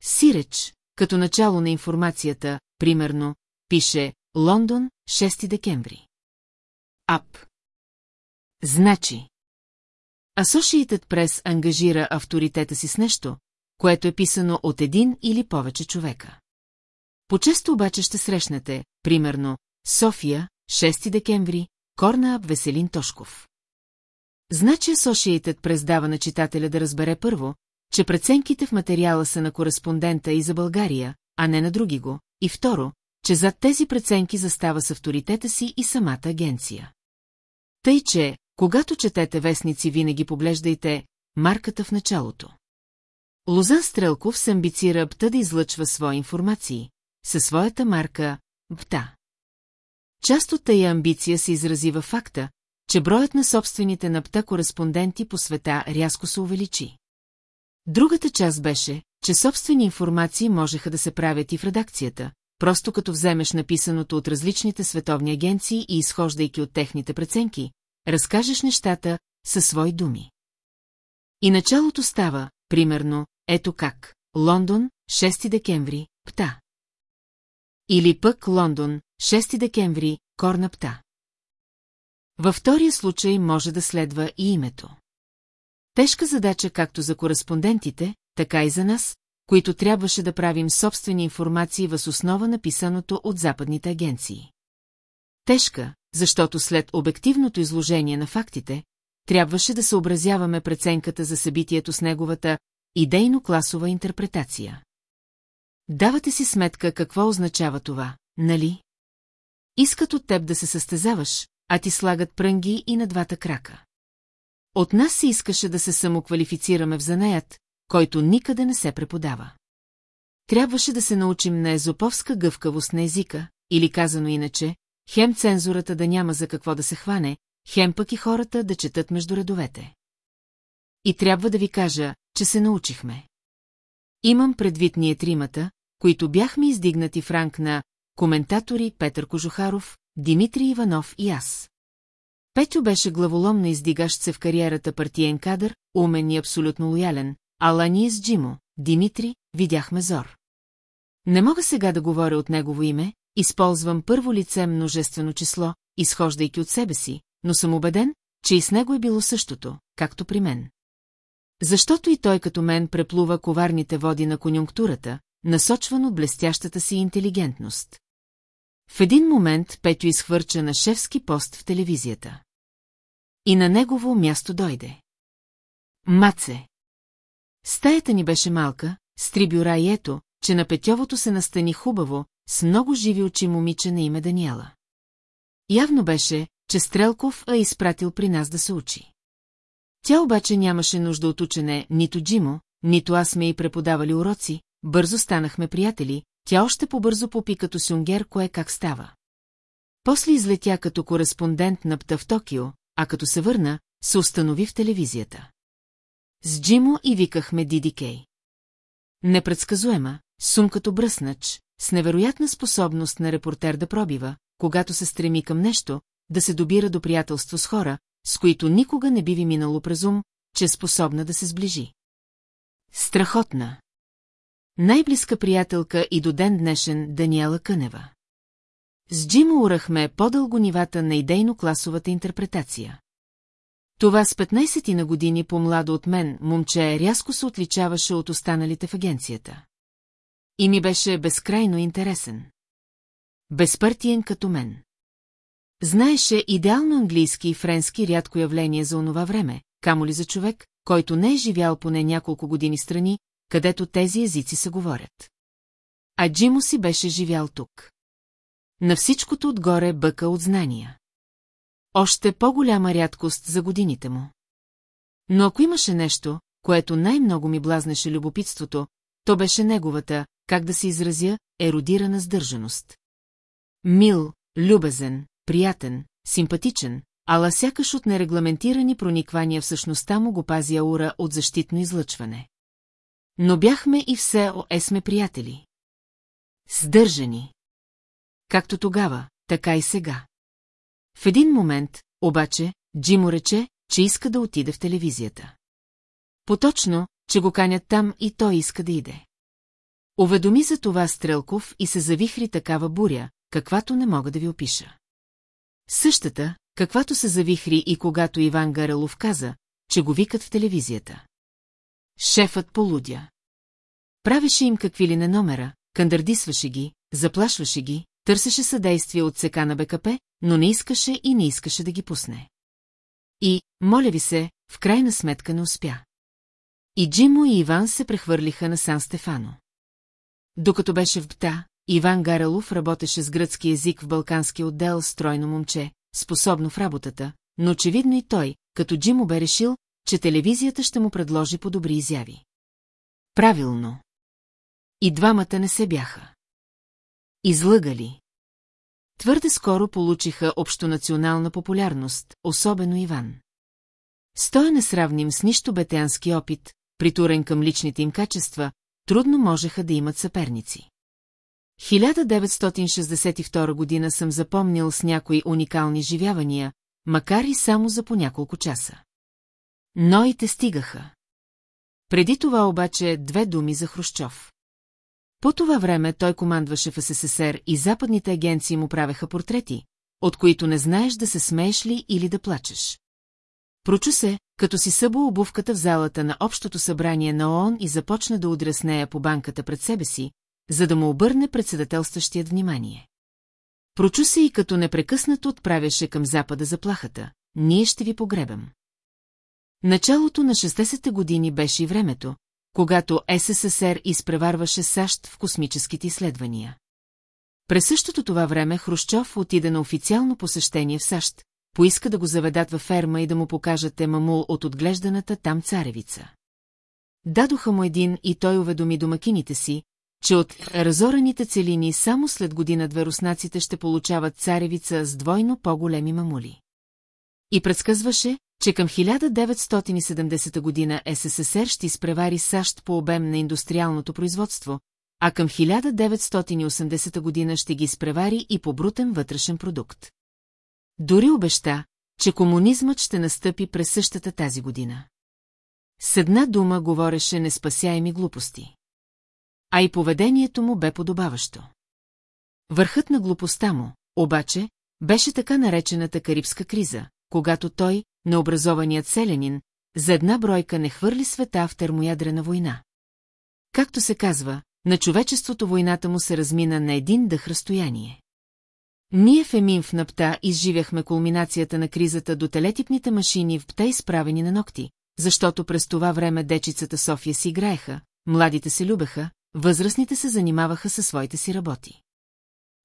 Сиреч, като начало на информацията, примерно, пише Лондон, 6 декември. Ап. Значи. Associated Прес ангажира авторитета си с нещо, което е писано от един или повече човека. Почесто обаче ще срещнете, примерно, София, 6 декември, Корна Веселин Тошков. Значи Associated Прес дава на читателя да разбере първо, че преценките в материала са на кореспондента и за България, а не на други го, и второ, че зад тези преценки застава с авторитета си и самата агенция. Тъй, че, когато четете вестници, винаги поглеждайте марката в началото. Лозан Стрелков се амбицира БТА да излъчва свои информации, със своята марка БТА. Част от тая амбиция се изрази във факта, че броят на собствените на ПТА кореспонденти по света рязко се увеличи. Другата част беше, че собствени информации можеха да се правят и в редакцията, просто като вземеш написаното от различните световни агенции и изхождайки от техните преценки, разкажеш нещата със свои думи. И началото става, примерно, ето как. Лондон, 6 декември, пта. Или пък Лондон, 6 декември, корна пта. Във втория случай може да следва и името. Тежка задача както за кореспондентите, така и за нас, които трябваше да правим собствени информации въз основа на писаното от западните агенции. Тежка, защото след обективното изложение на фактите, трябваше да съобразяваме преценката за събитието с неговата идейно-класова интерпретация. Давате си сметка какво означава това, нали? Искат от теб да се състезаваш, а ти слагат прънги и на двата крака. От нас се искаше да се самоквалифицираме в занаят, който никъде не се преподава. Трябваше да се научим на езоповска гъвкавост на езика, или казано иначе, хем цензурата да няма за какво да се хване, хем пък и хората да четат между редовете. И трябва да ви кажа, че се научихме. Имам предвид ние тримата, които бяхме издигнати в ранг на коментатори Петър Кожухаров, Димитри Иванов и аз. Петю беше главоломно издигащ се в кариерата партиен кадър, умен и абсолютно лоялен, ала ние с Джимо, Димитри, видяхме зор. Не мога сега да говоря от негово име, използвам първо лице множествено число, изхождайки от себе си, но съм убеден, че и с него е било същото, както при мен. Защото и той като мен преплува коварните води на конюнктурата, насочван от блестящата си интелигентност. В един момент Петю изхвърча на шефски пост в телевизията. И на негово място дойде. Маце. Стаята ни беше малка, с три бюра и ето, че на Петьовото се настани хубаво, с много живи очи момиче на име Даниела. Явно беше, че Стрелков е изпратил при нас да се учи. Тя обаче нямаше нужда от учене, нито Джимо, нито аз сме и преподавали уроци, бързо станахме приятели, тя още по-бързо попи като сюнгер кое как става. После излетя като кореспондент на ПТА в Токио, а като се върна, се установи в телевизията. С Джимо и викахме Диди Кей. Непредсказуема, сум като бръснач, с невероятна способност на репортер да пробива, когато се стреми към нещо, да се добира до приятелство с хора, с които никога не би ви минало през ум, че е способна да се сближи. Страхотна. Най-близка приятелка и до ден днешен Даниела Кънева. С Джимо урахме по-дълго нивата на идейно-класовата интерпретация. Това с 15 на години по-младо от мен момче рязко се отличаваше от останалите в агенцията. И ми беше безкрайно интересен. Безпартиен като мен. Знаеше идеално английски и френски рядко явление за онова време, камо ли за човек, който не е живял поне няколко години страни, където тези езици се говорят. а Джимо си беше живял тук. На всичкото отгоре бъка от знания. Още по-голяма рядкост за годините му. Но ако имаше нещо, което най-много ми блазнеше любопитството, то беше неговата, как да се изразя, еродирана сдържаност. Мил, любезен, приятен, симпатичен, ала сякаш от нерегламентирани прониквания в същността му го пази аура от защитно излъчване. Но бяхме и все о сме приятели. Сдържани. Както тогава, така и сега. В един момент, обаче, Джимо рече, че иска да отиде в телевизията. Поточно, че го канят там и той иска да иде. Уведоми за това Стрелков и се завихри такава буря, каквато не мога да ви опиша. Същата, каквато се завихри и когато Иван Гарелов каза, че го викат в телевизията. Шефът полудя. Правеше им какви ли не номера, кандардисваше ги, заплашваше ги, търсеше съдействие от сека на БКП, но не искаше и не искаше да ги пусне. И, моля ви се, в крайна сметка не успя. И Джимо и Иван се прехвърлиха на Сан Стефано. Докато беше в БТА, Иван Гарелов работеше с гръцки език в балкански отдел стройно момче, способно в работата, но очевидно и той, като Джимо бе решил, че телевизията ще му предложи по добри изяви. Правилно. И двамата не се бяха. Излъгали. Твърде скоро получиха общонационална популярност, особено Иван. Стоя несравним с нищо бетеански опит, притурен към личните им качества, трудно можеха да имат съперници. 1962 година съм запомнил с някои уникални живявания, макар и само за по няколко часа. Но и те стигаха. Преди това обаче две думи за Хрущов. По това време той командваше в СССР и западните агенции му правеха портрети, от които не знаеш да се смееш ли или да плачеш. Прочу се, като си събо обувката в залата на Общото събрание на ООН и започна да удря с нея по банката пред себе си, за да му обърне председателстващият внимание. Прочу се и като непрекъснато отправяше към запада заплахата. Ние ще ви погребем. Началото на 60-те години беше и времето, когато СССР изпреварваше САЩ в космическите изследвания. През същото това време Хрущов отида на официално посещение в САЩ, поиска да го заведат във ферма и да му покажат емамул от отглежданата там царевица. Дадоха му един и той уведоми домакините си, че от разорените целини само след година-две руснаците ще получават царевица с двойно по-големи мамули. И предсказваше, че към 1970 година СССР ще изпревари САЩ по обем на индустриалното производство, а към 1980 година ще ги изпревари и по брутен вътрешен продукт. Дори обеща, че комунизмът ще настъпи през същата тази година. С една дума говореше неспасяеми глупости. А и поведението му бе подобаващо. Върхът на глупостта му, обаче, беше така наречената карибска криза, когато той, необразованият селянин, за една бройка не хвърли света в термоядрена война. Както се казва, на човечеството войната му се размина на един дъх разстояние. Ние в Емин в Напта изживяхме кулминацията на кризата до телетипните машини в Пта изправени на ногти, защото през това време дечицата София си играеха, младите се любеха, възрастните се занимаваха със своите си работи.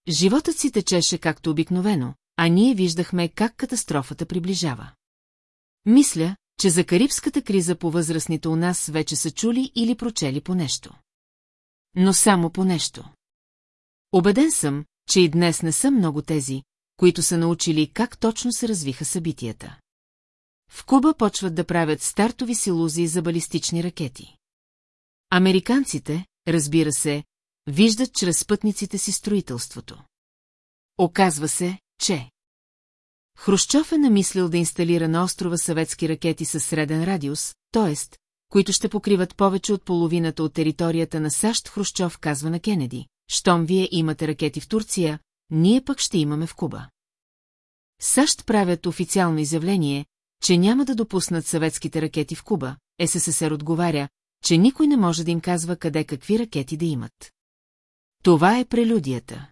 Животът си течеше както обикновено, а ние виждахме как катастрофата приближава. Мисля, че за карибската криза по възрастните у нас вече са чули или прочели по нещо. Но само по нещо. Обеден съм, че и днес не са много тези, които са научили как точно се развиха събитията. В Куба почват да правят стартови силузи за балистични ракети. Американците, разбира се, виждат чрез спътниците си строителството. Оказва се, че... Хрущов е намислил да инсталира на острова съветски ракети със среден радиус, т.е. които ще покриват повече от половината от територията на САЩ, Хрущов казва на Кенеди. Щом вие имате ракети в Турция, ние пък ще имаме в Куба. САЩ правят официално изявление, че няма да допуснат съветските ракети в Куба, СССР отговаря, че никой не може да им казва къде какви ракети да имат. Това е прелюдията.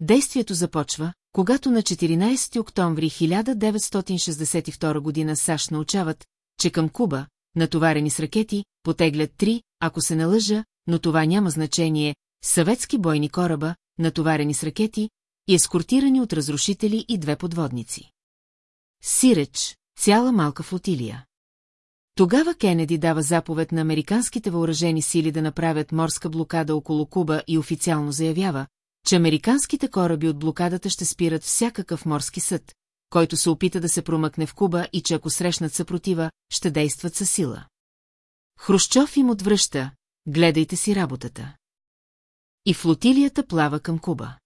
Действието започва, когато на 14 октомври 1962 година САЩ научават, че към Куба, натоварени с ракети, потеглят три, ако се налъжа, но това няма значение, съветски бойни кораба, натоварени с ракети и ескортирани от разрушители и две подводници. Сиреч, цяла малка флотилия. Тогава Кенеди дава заповед на американските въоръжени сили да направят морска блокада около Куба и официално заявява, че американските кораби от блокадата ще спират всякакъв морски съд, който се опита да се промъкне в Куба и че ако срещнат съпротива, ще действат със сила. Хрущов им отвръща, гледайте си работата. И флотилията плава към Куба.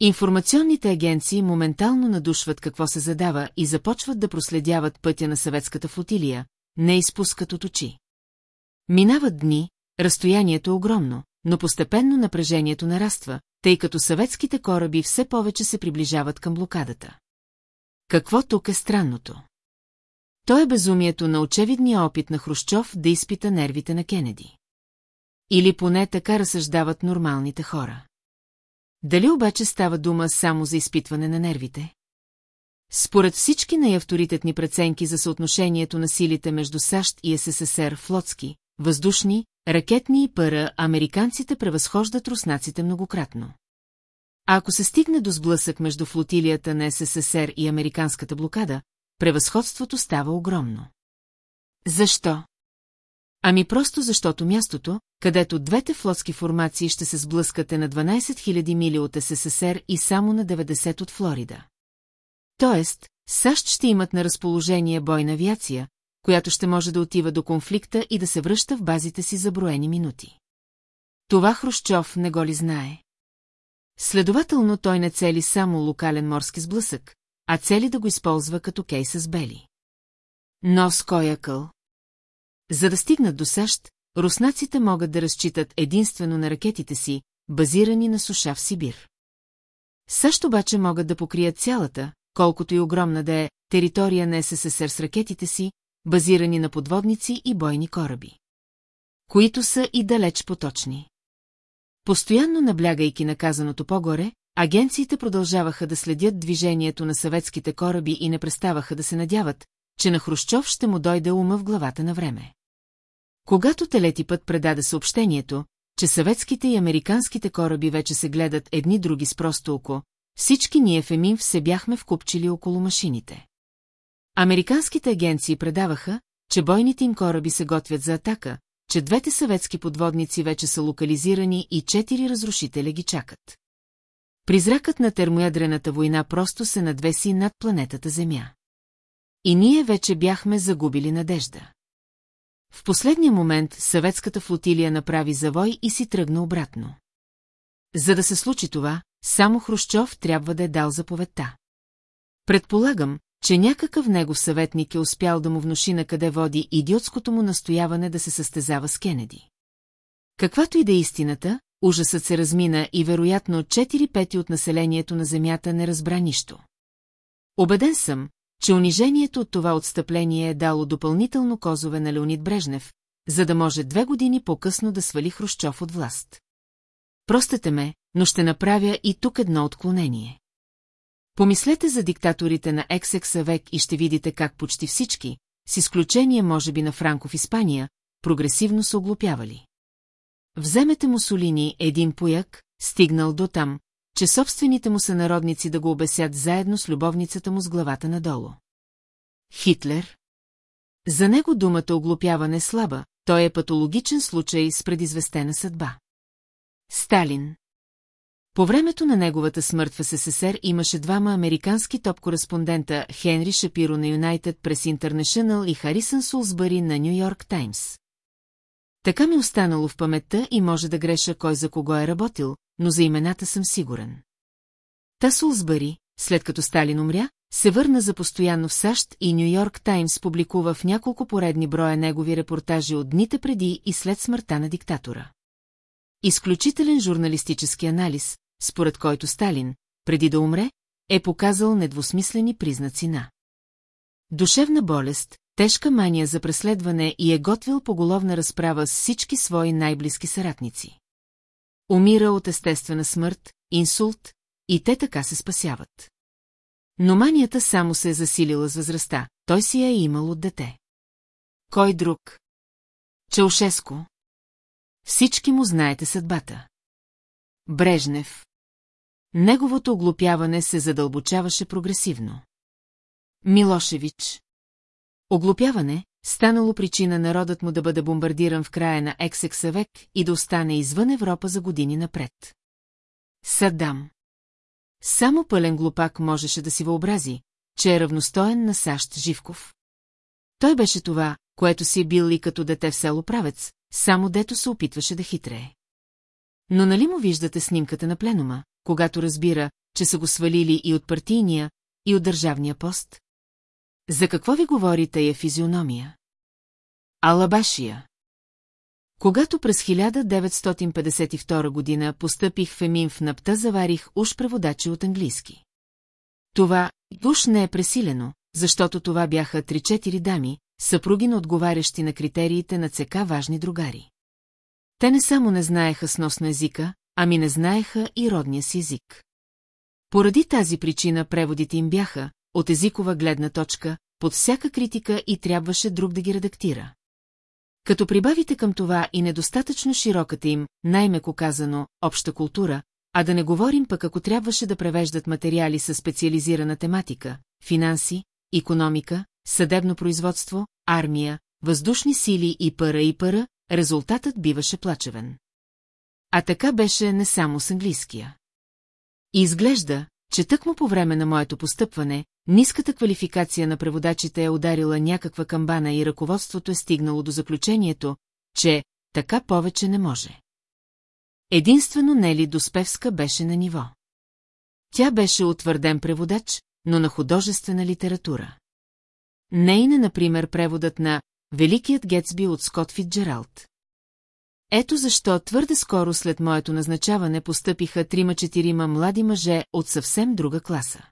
Информационните агенции моментално надушват какво се задава и започват да проследяват пътя на съветската флотилия, не изпускат от очи. Минават дни, разстоянието е огромно, но постепенно напрежението нараства, тъй като съветските кораби все повече се приближават към блокадата. Какво тук е странното? То е безумието на очевидния опит на Хрущов да изпита нервите на Кенеди. Или поне така разсъждават нормалните хора. Дали обаче става дума само за изпитване на нервите? Според всички най-авторитетни преценки за съотношението на силите между САЩ и СССР флотски, въздушни, ракетни и пъра, американците превъзхождат руснаците многократно. А ако се стигне до сблъсък между флотилията на СССР и американската блокада, превъзходството става огромно. Защо? Ами просто защото мястото, където двете флотски формации ще се сблъскат е на 12 000 мили от СССР и само на 90 от Флорида. Тоест, САЩ ще имат на разположение бойна авиация, която ще може да отива до конфликта и да се връща в базите си за броени минути. Това Хрущов не го ли знае? Следователно той не цели само локален морски сблъсък, а цели да го използва като кейса с бели. Но с кой акъл? За да стигнат до САЩ, руснаците могат да разчитат единствено на ракетите си, базирани на суша в Сибир. САЩ обаче могат да покрият цялата, колкото и огромна да е, територия на СССР с ракетите си, базирани на подводници и бойни кораби. Които са и далеч поточни. Постоянно наблягайки на казаното по-горе, агенциите продължаваха да следят движението на съветските кораби и не преставаха да се надяват, че на Хрущов ще му дойде ума в главата на време. Когато телетипът предаде съобщението, че съветските и американските кораби вече се гледат едни други с просто око, всички ние в Еминв се бяхме вкупчили около машините. Американските агенции предаваха, че бойните им кораби се готвят за атака, че двете съветски подводници вече са локализирани и четири разрушителя ги чакат. Призракът на термоядрената война просто се надвеси над планетата Земя. И ние вече бяхме загубили надежда. В последния момент съветската флотилия направи завой и си тръгна обратно. За да се случи това, само Хрущов трябва да е дал заповедта. Предполагам, че някакъв негов съветник е успял да му внуши на къде води идиотското му настояване да се състезава с Кенеди. Каквато и да е истината, ужасът се размина и вероятно 4 пети от населението на Земята не разбра нищо. Обеден съм, че унижението от това отстъпление е дало допълнително козове на Леонид Брежнев, за да може две години по-късно да свали Хрущов от власт. Простете ме, но ще направя и тук едно отклонение. Помислете за диктаторите на XX век и ще видите как почти всички, с изключение може би на Франко в Испания, прогресивно са оглупявали. Вземете Мусолини един пояк, стигнал до там, че собствените му сънародници да го обесят заедно с любовницата му с главата надолу. Хитлер? За него думата оглупяване е слаба, той е патологичен случай с предизвестена съдба. Сталин по времето на неговата смърт в СССР имаше двама американски топ-кореспондента Хенри Шапиро на Юнайтед през Интернешънъл и Харисън Сулсбъри на Нью Йорк Таймс. Така ми останало в паметта и може да греша кой за кого е работил, но за имената съм сигурен. Та Сулсбъри, след като Сталин умря, се върна за постоянно в САЩ и Нью Йорк Таймс публикува в няколко поредни броя негови репортажи от дните преди и след смъртта на диктатора. Изключителен журналистически анализ, според който Сталин, преди да умре, е показал недвусмислени признаци на душевна болест, тежка мания за преследване и е готвил поголовна разправа с всички свои най-близки съратници. Умира от естествена смърт, инсулт, и те така се спасяват. Но манията само се е засилила с възрастта, той си я е имал от дете. Кой друг? Чаушеско. Всички му знаете съдбата. Брежнев. Неговото оглупяване се задълбочаваше прогресивно. Милошевич. Оглупяване, станало причина народът му да бъде бомбардиран в края на Ексекса век и да остане извън Европа за години напред. Садам. Само пълен глупак можеше да си въобрази, че е равностоен на САЩ Живков. Той беше това, което си е бил и като дете в село Правец, само дето се опитваше да хитрее. Но нали му виждате снимката на пленума, когато разбира, че са го свалили и от партийния, и от държавния пост? За какво ви говори тая физиономия? Алабашия. Когато през 1952 година постъпих в Емин в Напта, заварих уж преводачи от английски. Това уж не е пресилено, защото това бяха три-четири дами, съпруги на отговарящи на критериите на ЦК важни другари. Те не само не знаеха сносно езика, ами не знаеха и родния си език. Поради тази причина преводите им бяха, от езикова гледна точка, под всяка критика и трябваше друг да ги редактира. Като прибавите към това и недостатъчно широката им, най-меко казано, обща култура, а да не говорим пък ако трябваше да превеждат материали със специализирана тематика, финанси, економика, съдебно производство, армия, въздушни сили и пара и пара, резултатът биваше плачевен. А така беше не само с английския. И изглежда, че тъкмо по време на моето постъпване, ниската квалификация на преводачите е ударила някаква камбана и ръководството е стигнало до заключението, че така повече не може. Единствено Нели Доспевска беше на ниво. Тя беше утвърден преводач, но на художествена литература. Нейна, например, преводът на Великият Гетсби от Скот Фитджералд. Ето защо твърде скоро след моето назначаване постъпиха трима-четирима млади мъже от съвсем друга класа.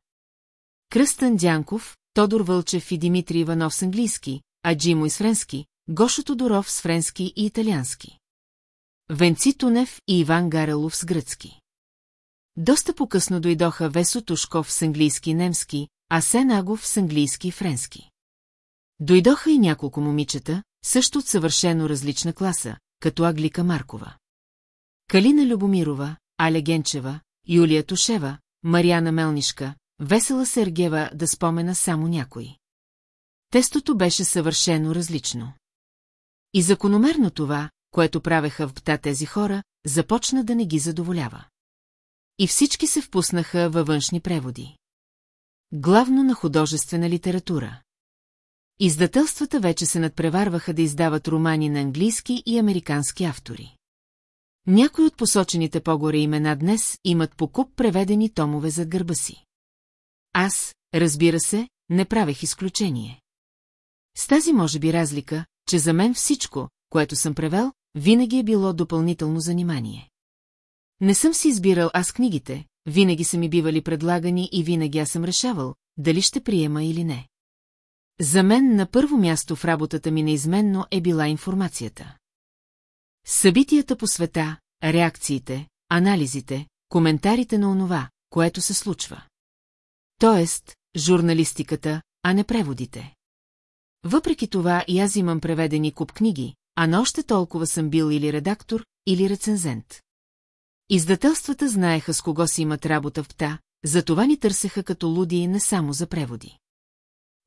Кръстън Дянков, Тодор Вълчев и Димитри Иванов с английски, а Джимо и с френски, Гошо Тодоров с френски и италиански. Венци Тунев и Иван Гарелов с гръцки. Доста по-късно дойдоха Весо Тушков с английски и немски, а Сен Агов с английски и френски. Дойдоха и няколко момичета, също от съвършено различна класа, като Аглика Маркова. Калина Любомирова, Аля Генчева, Юлия Тушева, Марияна Мелнишка, Весела Сергева да спомена само някой. Тестото беше съвършено различно. И закономерно това, което правеха в бта тези хора, започна да не ги задоволява. И всички се впуснаха във външни преводи. Главно на художествена литература. Издателствата вече се надпреварваха да издават романи на английски и американски автори. Някои от посочените по-горе имена днес имат покуп преведени томове зад гърба си. Аз, разбира се, не правех изключение. С тази може би разлика, че за мен всичко, което съм превел, винаги е било допълнително занимание. Не съм си избирал аз книгите, винаги са ми бивали предлагани и винаги аз съм решавал, дали ще приема или не. За мен на първо място в работата ми неизменно е била информацията. Събитията по света, реакциите, анализите, коментарите на онова, което се случва. Тоест, журналистиката, а не преводите. Въпреки това и аз имам преведени куп книги, а на още толкова съм бил или редактор, или рецензент. Издателствата знаеха с кого си имат работа в ПТА, затова ни търсеха като луди не само за преводи.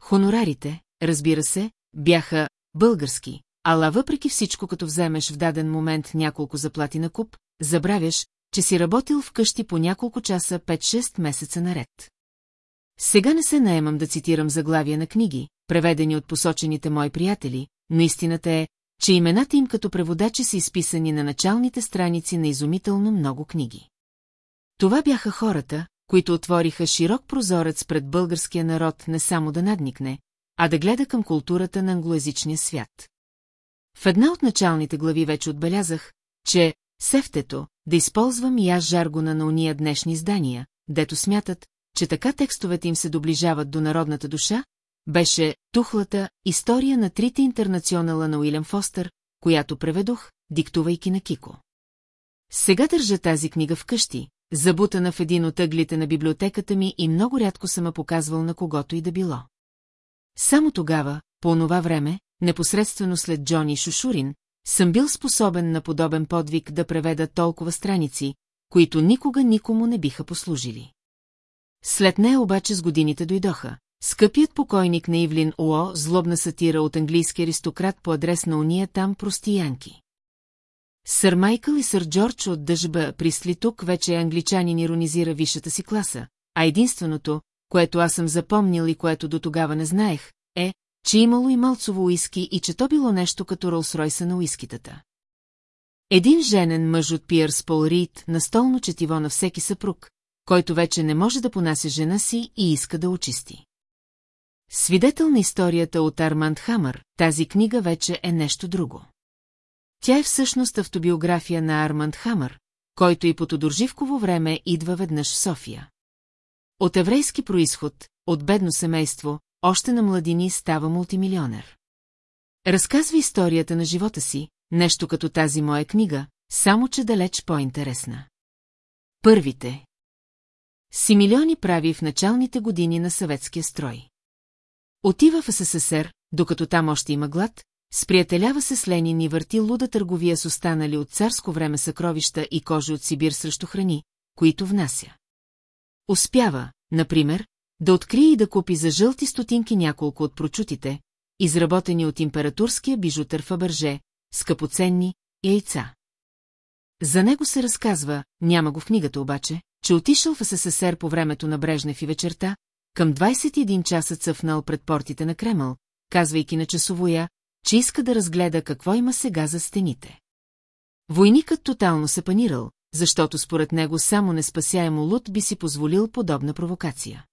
Хонорарите, разбира се, бяха български, ала въпреки всичко като вземеш в даден момент няколко заплати на куп, забравяш, че си работил вкъщи по няколко часа 5-6 месеца наред. Сега не се наемам да цитирам заглавия на книги, преведени от посочените мои приятели, но истината е, че имената им като преводачи са изписани на началните страници на изумително много книги. Това бяха хората, които отвориха широк прозорец пред българския народ не само да надникне, а да гледа към културата на англоязичния свят. В една от началните глави вече отбелязах, че сефтето, да използвам и аз жаргона на уния днешни издания, дето смятат, че така текстовете им се доближават до народната душа, беше тухлата история на трите интернационала на Уилям Фостър, която преведох, диктувайки на Кико. Сега държа тази книга вкъщи, забутана в един от ъглите на библиотеката ми и много рядко съм показвал на когото и да било. Само тогава, по онова време, непосредствено след Джони Шушурин, съм бил способен на подобен подвиг да преведа толкова страници, които никога никому не биха послужили. След нея обаче с годините дойдоха. Скъпият покойник на Ивлин Уо, злобна сатира от английски аристократ по адрес на уния там простиянки. Сър Майкъл и сър Джордж от Дъжба присли тук вече англичанин иронизира висшата си класа, а единственото, което аз съм запомнил и което до тогава не знаех, е, че имало и малцово уиски и че то било нещо като Ролс-Ройса на уискитата. Един женен мъж от Пиърс Пол Рид настолно четиво на всеки съпруг, който вече не може да понася жена си и иска да очисти. Свидетел на историята от Арманд Хамър, тази книга вече е нещо друго. Тя е всъщност автобиография на Арманд Хамър, който и по Тодорживково време идва веднъж в София. От еврейски происход, от бедно семейство, още на младини става мултимилионер. Разказва историята на живота си, нещо като тази моя книга, само че далеч по-интересна. Първите. Си милиони прави в началните години на съветския строй. Отива в СССР, докато там още има глад, сприятелява се с Ленин и върти луда търговия с останали от царско време съкровища и кожи от Сибир срещу храни, които внася. Успява, например, да открие и да купи за жълти стотинки няколко от прочутите, изработени от императорския бижутър Фабърже, скъпоценни яйца. За него се разказва, няма го в книгата обаче, че отишъл в СССР по времето на Брежнев и вечерта, към 21 часа цъфнал пред портите на Кремъл, казвайки на часовоя, че иска да разгледа какво има сега за стените. Войникът тотално се панирал, защото според него само неспасяемо луд би си позволил подобна провокация.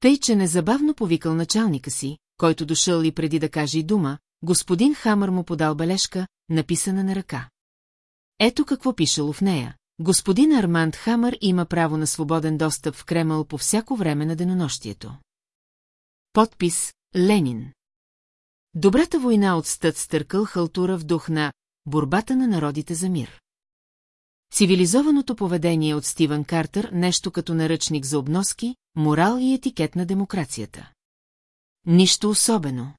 Тъй, че незабавно повикал началника си, който дошъл и преди да каже и дума, господин Хамър му подал бележка, написана на ръка. Ето какво пишело в нея. Господин Арманд Хамър има право на свободен достъп в Кремъл по всяко време на денонощието. Подпис Ленин Добрата война от стът стъркъл халтура в дух на борбата на народите за мир. Цивилизованото поведение от Стивън Картер нещо като наръчник за обноски, морал и етикет на демокрацията. Нищо особено.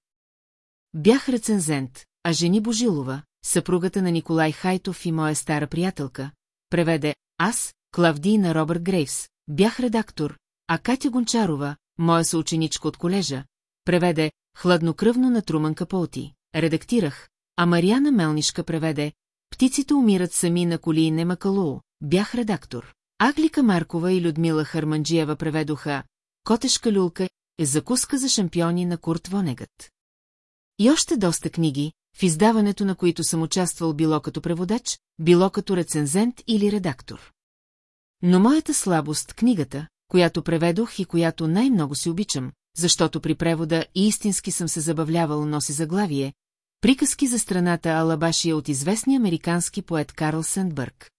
Бях рецензент, а жени Божилова, съпругата на Николай Хайтов и моя стара приятелка, преведе аз, Клавдий на Робърт Грейвс, бях редактор, а Катя Гончарова, моя съученичка от колежа, преведе хладнокръвно на Труман Капоти, редактирах, а Мариана Мелнишка преведе Птиците умират сами на коли и Немакалуу, бях редактор. Аглика Маркова и Людмила Харманджиева преведоха Котешка люлка е закуска за шампиони на Курт Вонегът. И още доста книги, в издаването на които съм участвал било като преводач, било като рецензент или редактор. Но моята слабост, книгата, която преведох и която най-много си обичам, защото при превода истински съм се забавлявал носи заглавие, приказки за страната Алабашия от известния американски поет Карл Сендбърг.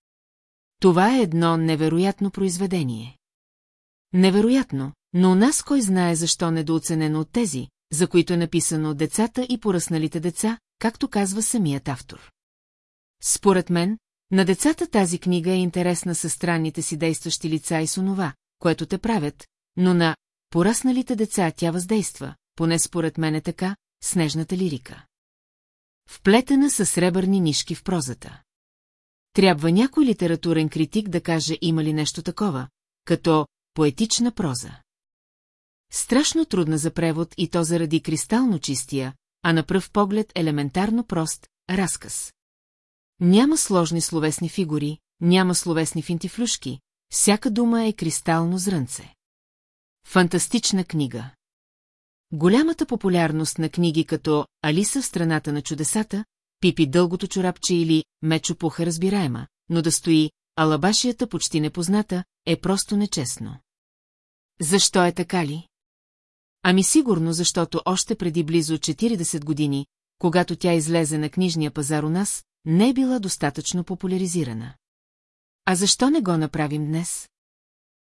Това е едно невероятно произведение. Невероятно, но у нас кой знае защо недооценено от тези, за които е написано децата и поръсналите деца, както казва самият автор. Според мен, на децата тази книга е интересна със странните си действащи лица и с онова, което те правят, но на порасналите деца тя въздейства, поне според мен е така, снежната лирика. Вплетена със сребърни нишки в прозата. Трябва някой литературен критик да каже има ли нещо такова, като поетична проза. Страшно трудна за превод и то заради кристално чистия, а на пръв поглед елементарно прост, разказ. Няма сложни словесни фигури, няма словесни финтифлюшки, всяка дума е кристално зрънце. Фантастична книга. Голямата популярност на книги като Алиса в страната на чудесата, Пипи дългото чорапче или Мечо пуха разбираема, но да стои Алабашията почти непозната, е просто нечестно. Защо е така ли? Ами сигурно, защото още преди близо 40 години, когато тя излезе на книжния пазар у нас, не е била достатъчно популяризирана. А защо не го направим днес?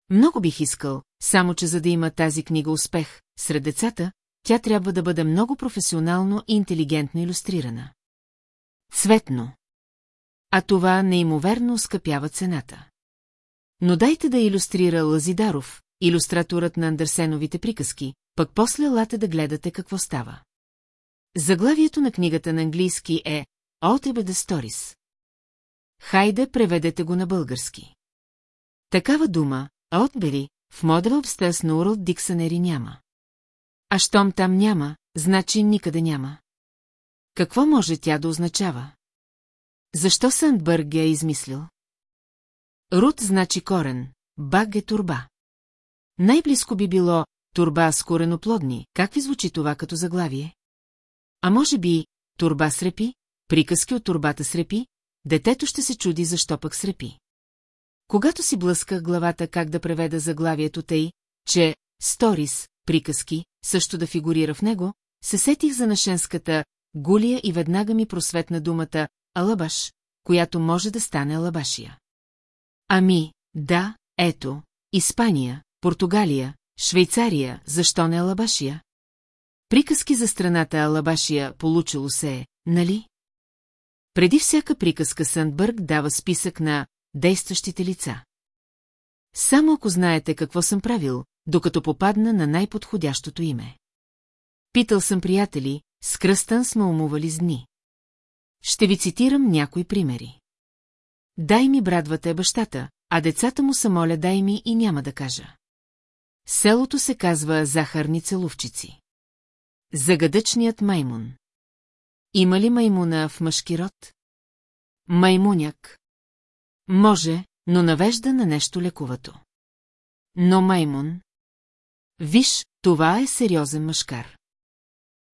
Много бих искал, само че за да има тази книга успех, сред децата, тя трябва да бъде много професионално и интелигентно иллюстрирана. Цветно. А това неимоверно скъпява цената. Но дайте да иллюстрира Лазидаров, иллюстраторът на Андерсеновите приказки, пък после лате да гледате какво става. Заглавието на книгата на английски е All the Stories. Хайде, преведете го на български. Такава дума, отбери, в модела обстес на Урал Диксънери няма. А щом там няма, значи никъде няма. Какво може тя да означава? Защо Сандбърг ги е измислил? Рут значи корен, баг е турба. Най-близко би било турба с кореноплодни, как ви звучи това като заглавие? А може би турба срепи, приказки от турбата срепи, детето ще се чуди защо пък срепи. Когато си блъсках главата как да преведа заглавието тъй, че «Сторис», приказки, също да фигурира в него, се сетих за нашенската гулия и веднага ми просветна думата «алабаш», която може да стане алабашия. Ами, да, ето, Испания, Португалия, Швейцария, защо не Алабашия? Приказки за страната Алабашия получило се е, нали? Преди всяка приказка Съндбърг дава списък на действащите лица. Само ако знаете какво съм правил, докато попадна на най-подходящото име. Питал съм приятели, с кръстън сме умували с дни. Ще ви цитирам някои примери. Дай ми брадвата е бащата, а децата му са моля дай ми и няма да кажа. Селото се казва Захарни целувчици. Загадъчният маймун. Има ли маймуна в мъжки род? Маймуняк. Може, но навежда на нещо лекувато. Но маймун... Виж, това е сериозен мъжкар.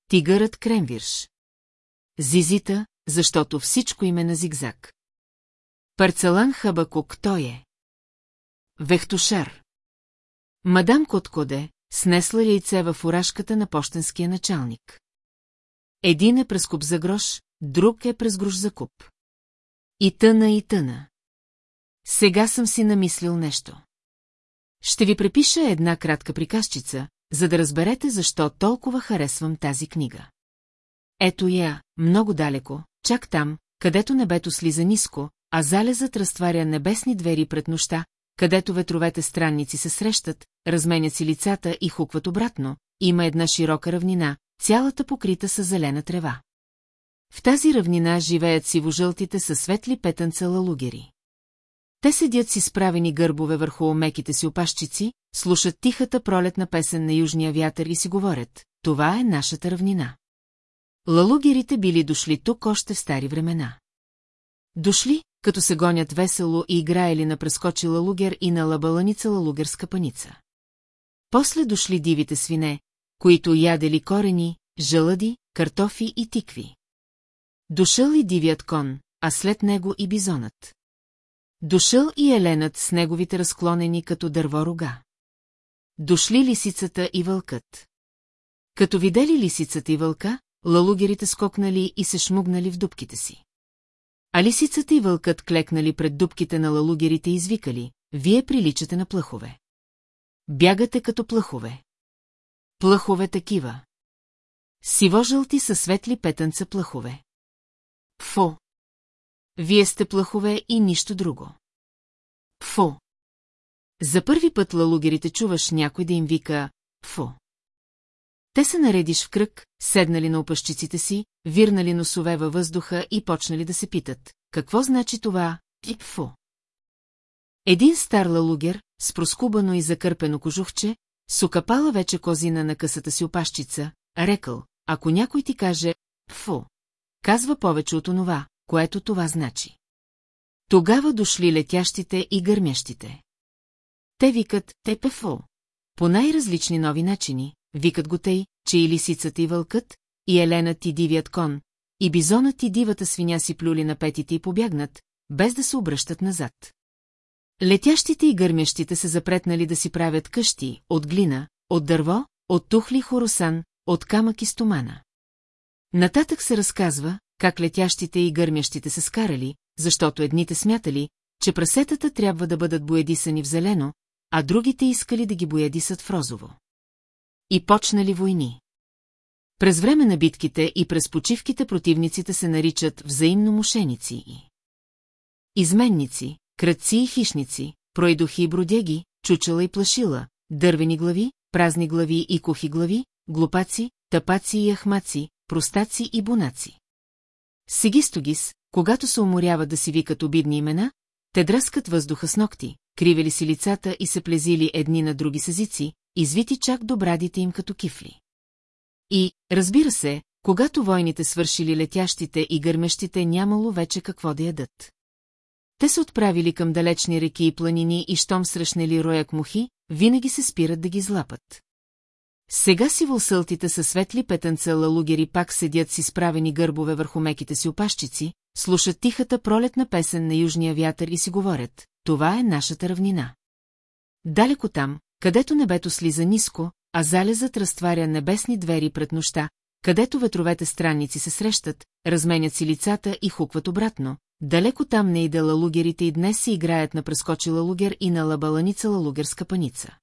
Тигърът Кремвирш. Зизита, защото всичко име на зигзаг. Парцелан Хабакук той е. Вехтушар. Мадам Коткоде, снесла яйце в орашката на почтенския началник. Един е през куп за грош, друг е през грош за куп. И тъна, и тъна. Сега съм си намислил нещо. Ще ви препиша една кратка приказчица, за да разберете защо толкова харесвам тази книга. Ето я, много далеко, чак там, където небето слиза ниско, а залезът разтваря небесни двери пред нощта, където ветровете странници се срещат, разменят си лицата и хукват обратно, има една широка равнина, цялата покрита с зелена трева. В тази равнина живеят сивожълтите със светли петънца лалугери. Те седят си справени гърбове върху омеките си опашчици, слушат тихата пролетна песен на южния вятър и си говорят, това е нашата равнина. Лалугерите били дошли тук още в стари времена. Дошли, като се гонят весело и играели на прескочила лугер и на лабаланица лалугерска паница. После дошли дивите свине, които ядели корени, жълъди, картофи и тикви. Дошъл и дивият кон, а след него и бизонът. Дошъл и еленът с неговите разклонени като дърво рога. Дошли лисицата и вълкът. Като видели лисицата и вълка, лалугерите скокнали и се шмугнали в дубките си. А лисицата и вълкът клекнали пред дубките на лалугерите и извикали, вие приличате на плъхове. Бягате като плъхове. Плъхове такива. Сиво-жълти са светли петънца плъхове. Фо. Вие сте плъхове и нищо друго. Фо. За първи път лалугерите чуваш някой да им вика «Фо». Те се наредиш в кръг, седнали на опъщиците си, вирнали носове във въздуха и почнали да се питат. Какво значи това «Фо»? Един стар лалугер, с проскубано и закърпено кожухче, с окапала вече козина на късата си опашчица, рекал, ако някой ти каже «Фу», казва повече от онова, което това значи. Тогава дошли летящите и гърмящите. Те викат «Тепефо», по най-различни нови начини, викат го тъй, че и лисицата и вълкът, и еленът и дивият кон, и бизонът и дивата свиня си плюли на петите и побягнат, без да се обръщат назад. Летящите и гърмящите се запретнали да си правят къщи, от глина, от дърво, от тухли хоросан, от камък и стомана. Нататък се разказва, как летящите и гърмящите се скарали, защото едните смятали, че прасетата трябва да бъдат боядисани в зелено, а другите искали да ги боядисат в розово. И почнали войни. През време на битките и през почивките противниците се наричат взаимно мошеници и изменници, кръци и хищници, пройдохи и бродяги, чучела и плашила, дървени глави, празни глави и кухи глави, глупаци, тапаци и ахмаци, простаци и бунаци. Сегистогис, когато се уморяват да си викат обидни имена, те дръскат въздуха с ногти, кривели си лицата и се плезили едни на други с езици, извити чак до брадите им като кифли. И, разбира се, когато войните свършили летящите и гърмещите нямало вече какво да ядат. Те се отправили към далечни реки и планини и щом срещнали рояк мухи, винаги се спират да ги злапат. Сега си вълсълтите със светли петънца лалугери пак седят с изправени гърбове върху меките си опашчици, слушат тихата пролетна песен на южния вятър и си говорят, това е нашата равнина. Далеко там, където небето слиза ниско, а залезът разтваря небесни двери пред нощта, където ветровете странници се срещат, разменят си лицата и хукват обратно. Далеко там не иде лалугерите и днес си играят на прескочила лугер и на лабаланица лалугерска паница.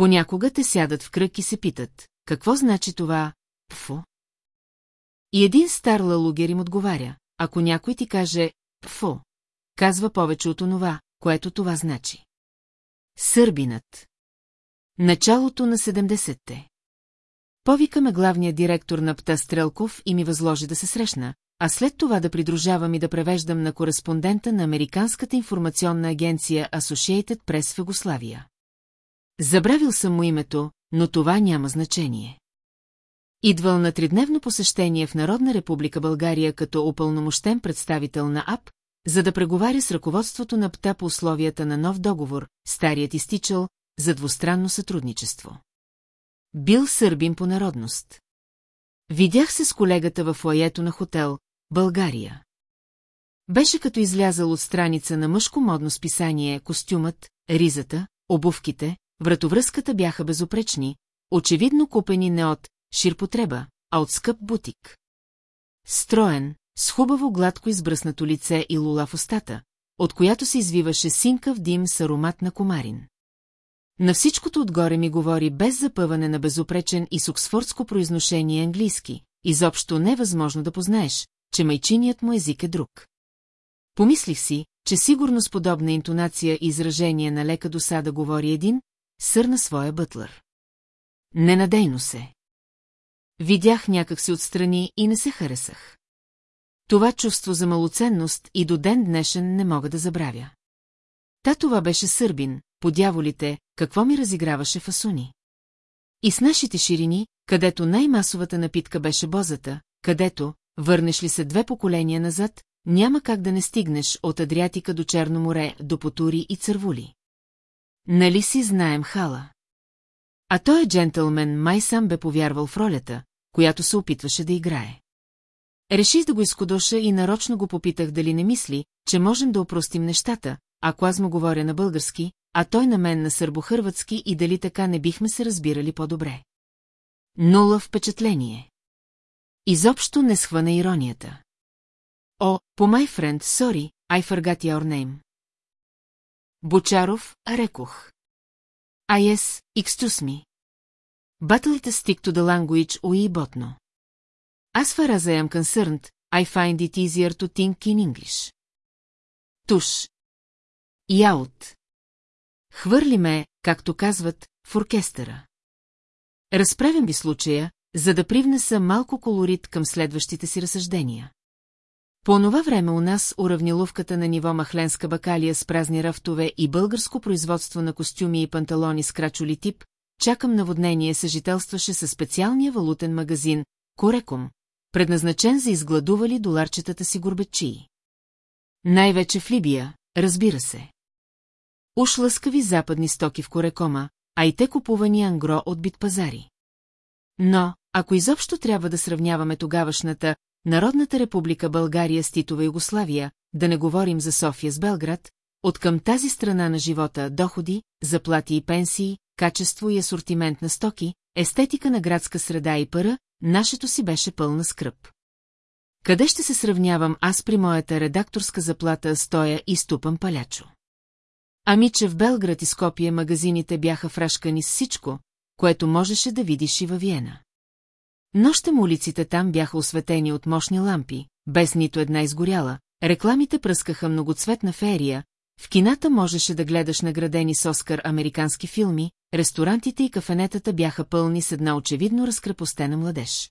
Понякога те сядат в кръг и се питат, какво значи това «пфо»? И един стар лалугер им отговаря, ако някой ти каже «пфо», казва повече от онова, което това значи. Сърбинът Началото на 70-те. Повикаме главния директор на ПТА Стрелков и ми възложи да се срещна, а след това да придружавам и да превеждам на кореспондента на Американската информационна агенция Associated Press в Югославия. Забравил съм му името, но това няма значение. Идвал на тридневно посещение в Народна република България като упълномощен представител на АП, за да преговаря с ръководството на ПТА по условията на нов договор, старият изтичал, за двустранно сътрудничество. Бил сърбин по народност. Видях се с колегата в лаето на хотел «България». Беше като излязал от страница на мъжко модно списание костюмът, ризата, обувките, вратовръзката бяха безопречни, очевидно купени не от ширпотреба, а от скъп бутик. Строен, с хубаво гладко избръснато лице и лула в устата, от която се извиваше синкав дим с аромат на комарин. На всичкото отгоре ми говори без запъване на безопречен и с произношение английски. Изобщо невъзможно да познаеш, че майчиният му език е друг. Помислих си, че сигурно с подобна интонация и изражение на лека досада говори един, сърна своя бътлър. Ненадейно се. Видях някак си отстрани и не се харесах. Това чувство за малоценност и до ден днешен не мога да забравя. Та това беше сърбин, по дяволите, какво ми разиграваше фасуни. И с нашите ширини, където най-масовата напитка беше бозата, където, върнеш ли се две поколения назад, няма как да не стигнеш от Адриатика до Черно море, до Потури и Цървули. Нали си знаем Хала? А той е джентълмен май сам бе повярвал в ролята, която се опитваше да играе. Реших да го изкодоша и нарочно го попитах дали не мисли, че можем да опростим нещата, ако аз му говоря на български, а той на мен на сърбохърватски и дали така не бихме се разбирали по-добре. Нула впечатление. Изобщо не схвана иронията. О, по my friend, sorry, I forgot your name. Бочаров, рекох. А yes, excuse me. Батълите stick to the language уи ботно. As far I find it easier to think in English. Туш. Яут. Хвърли ме, както казват, в оркестъра. Разправям ви случая, за да привнеса малко колорит към следващите си разсъждения. По това време у нас уравниловката на ниво махленска бакалия с празни рафтове и българско производство на костюми и панталони с крачоли тип, чакам наводнение съжителстваше със специалния валутен магазин Кореком, предназначен за изгладували доларчетата си горбечии. Най-вече в Либия, разбира се. Уж лъскави западни стоки в Корекома, а и те купувани ангро от битпазари. Но, ако изобщо трябва да сравняваме тогавашната Народната република България с Титова Югославия, да не говорим за София с Белград, от към тази страна на живота доходи, заплати и пенсии, качество и асортимент на стоки, естетика на градска среда и пара, нашето си беше пълна скръп. Къде ще се сравнявам аз при моята редакторска заплата стоя и ступам палячо? Ами, че в Белград и Скопие магазините бяха фрашкани с всичко, което можеше да видиш и във Виена. Нощем улиците там бяха осветени от мощни лампи, без нито една изгоряла, рекламите пръскаха многоцветна ферия, в кината можеше да гледаш наградени с Оскар американски филми, ресторантите и кафенетата бяха пълни с една очевидно разкрепостена младеж.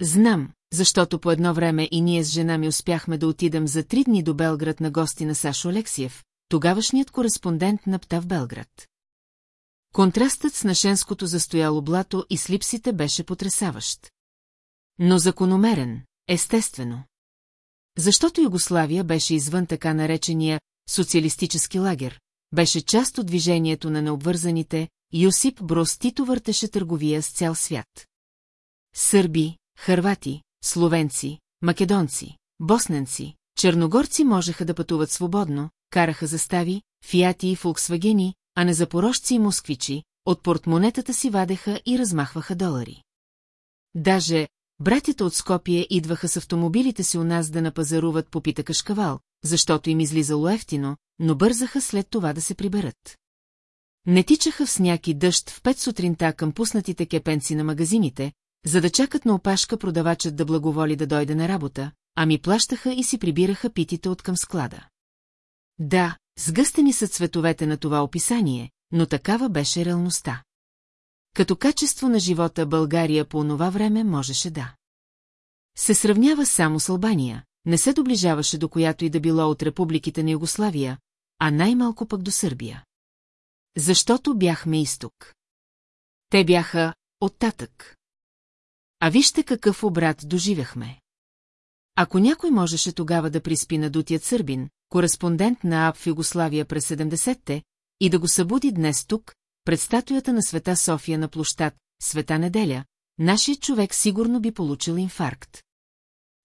Знам, защото по едно време и ние с жена ми успяхме да отидем за три дни до Белград на гости на Сашо Алексиев, тогавашният кореспондент на ПТА в Белград. Контрастът с нашенското застояло блато и слипсите беше потрясаващ. Но закономерен, естествено. Защото Югославия беше извън така наречения социалистически лагер, беше част от движението на необвързаните, Йосип Брос Тито въртеше търговия с цял свят. Сърби, хървати, словенци, македонци, босненци, черногорци можеха да пътуват свободно, караха застави, фиати и фолксвагени, а не запорожци и москвичи, от портмонетата си вадеха и размахваха долари. Даже братята от Скопие идваха с автомобилите си у нас да напазаруват по пита защото им излизало ефтино, но бързаха след това да се приберат. Не тичаха в сняг и дъжд в пет сутринта към пуснатите кепенци на магазините, за да чакат на опашка продавачът да благоволи да дойде на работа, ами плащаха и си прибираха питите от към склада. Да, сгъстени са цветовете на това описание, но такава беше реалността. Като качество на живота България по онова време можеше да. Се сравнява само с Албания, не се доближаваше до която и да било от републиките на Югославия, а най-малко пък до Сърбия. Защото бяхме изток. Те бяха оттатък. А вижте какъв обрат доживяхме. Ако някой можеше тогава да приспи надутият сърбин, кореспондент на АП в Югославия през 70-те, и да го събуди днес тук, пред статуята на света София на площад, света неделя, нашият човек сигурно би получил инфаркт.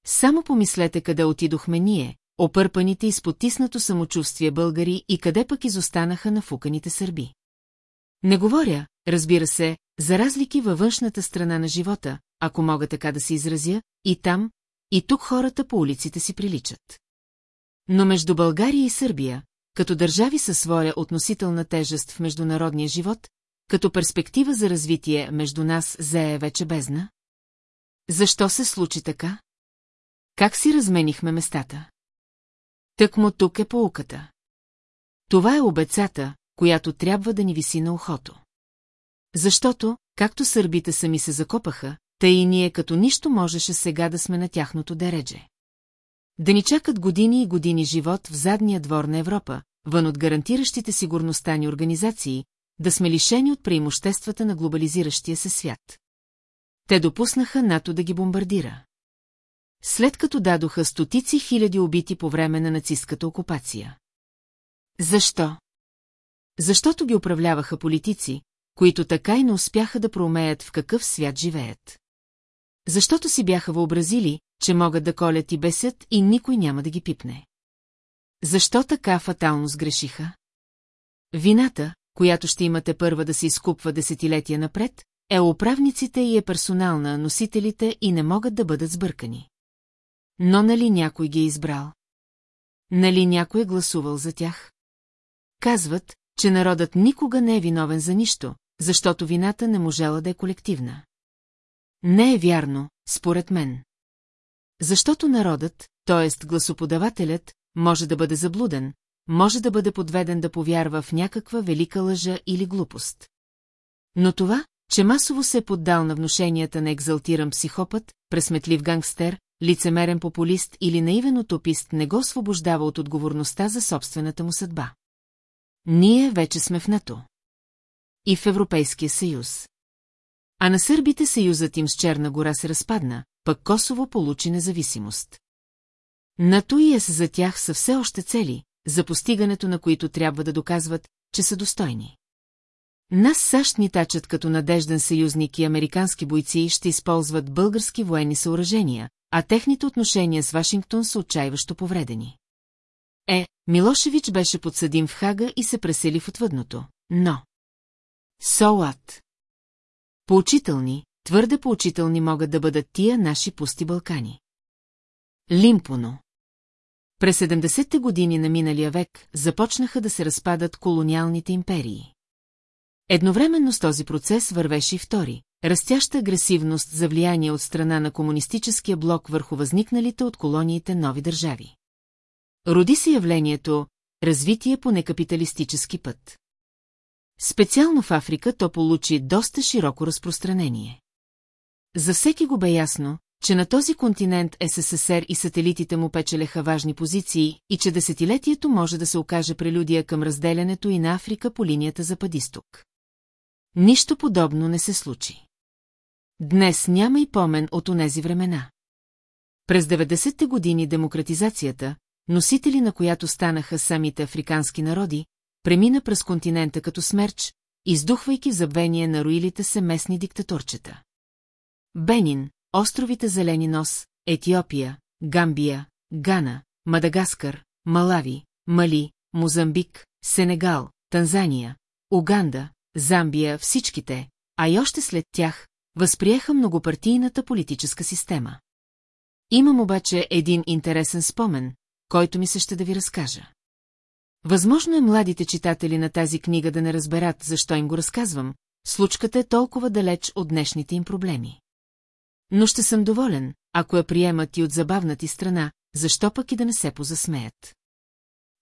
Само помислете къде отидохме ние, опърпаните и потиснато самочувствие българи и къде пък изостанаха на фуканите сърби. Не говоря, разбира се, за разлики във външната страна на живота, ако мога така да се изразя, и там, и тук хората по улиците си приличат. Но между България и Сърбия, като държави със своя относителна тежест в международния живот, като перспектива за развитие между нас зае вече бездна? Защо се случи така? Как си разменихме местата? Тък тук е поуката. Това е обецата, която трябва да ни виси на ухото. Защото, както сърбите сами се закопаха, тъй и ние като нищо можеше сега да сме на тяхното дередже. Да ни чакат години и години живот в задния двор на Европа, вън от гарантиращите сигурността ни организации, да сме лишени от преимуществата на глобализиращия се свят. Те допуснаха НАТО да ги бомбардира. След като дадоха стотици хиляди убити по време на нацистката окупация. Защо? Защото ги управляваха политици, които така и не успяха да проумеят в какъв свят живеят. Защото си бяха въобразили, че могат да колят и бесят и никой няма да ги пипне. Защо така фатално сгрешиха? Вината, която ще имате първа да се изкупва десетилетия напред, е управниците и е персонална, носителите и не могат да бъдат сбъркани. Но нали някой ги е избрал? Нали някой е гласувал за тях? Казват, че народът никога не е виновен за нищо, защото вината не можела да е колективна. Не е вярно, според мен. Защото народът, т.е. гласоподавателят, може да бъде заблуден, може да бъде подведен да повярва в някаква велика лъжа или глупост. Но това, че масово се е поддал на внушенията на екзалтиран психопат, пресметлив гангстер, лицемерен популист или наивен утопист не го освобождава от отговорността за собствената му съдба. Ние вече сме в НАТО. И в Европейския съюз. А на сърбите съюзът им с Черна гора се разпадна, пък Косово получи независимост. НАТО и ЕС за тях са все още цели, за постигането на които трябва да доказват, че са достойни. Нас САЩ ни тачат като надежден съюзник и американски бойци ще използват български военни съоръжения, а техните отношения с Вашингтон са отчаиващо повредени. Е, Милошевич беше подсъдим в Хага и се пресели в отвъдното, но... Соат. Поучителни, твърде поучителни могат да бъдат тия наши пусти Балкани. Лимпоно. През 70-те години на миналия век започнаха да се разпадат колониалните империи. Едновременно с този процес вървеше и втори, растяща агресивност за влияние от страна на комунистическия блок върху възникналите от колониите нови държави. Роди се явлението развитие по некапиталистически път. Специално в Африка то получи доста широко разпространение. За всеки го бе ясно, че на този континент СССР и сателитите му печелеха важни позиции и че десетилетието може да се окаже прелюдия към разделянето и на Африка по линията Запад-Исток. Нищо подобно не се случи. Днес няма и помен от онези времена. През 90-те години демократизацията, носители на която станаха самите африкански народи, премина през континента като смерч, издухвайки забвение на руилите се местни диктаторчета. Бенин, островите Зелени нос, Етиопия, Гамбия, Гана, Мадагаскар, Малави, Мали, Мозамбик, Сенегал, Танзания, Уганда, Замбия, всичките, а и още след тях, възприеха многопартийната политическа система. Имам обаче един интересен спомен, който ми се ще да ви разкажа. Възможно е младите читатели на тази книга да не разберат, защо им го разказвам, случката е толкова далеч от днешните им проблеми. Но ще съм доволен, ако я приемат и от забавната страна, защо пък и да не се позасмеят.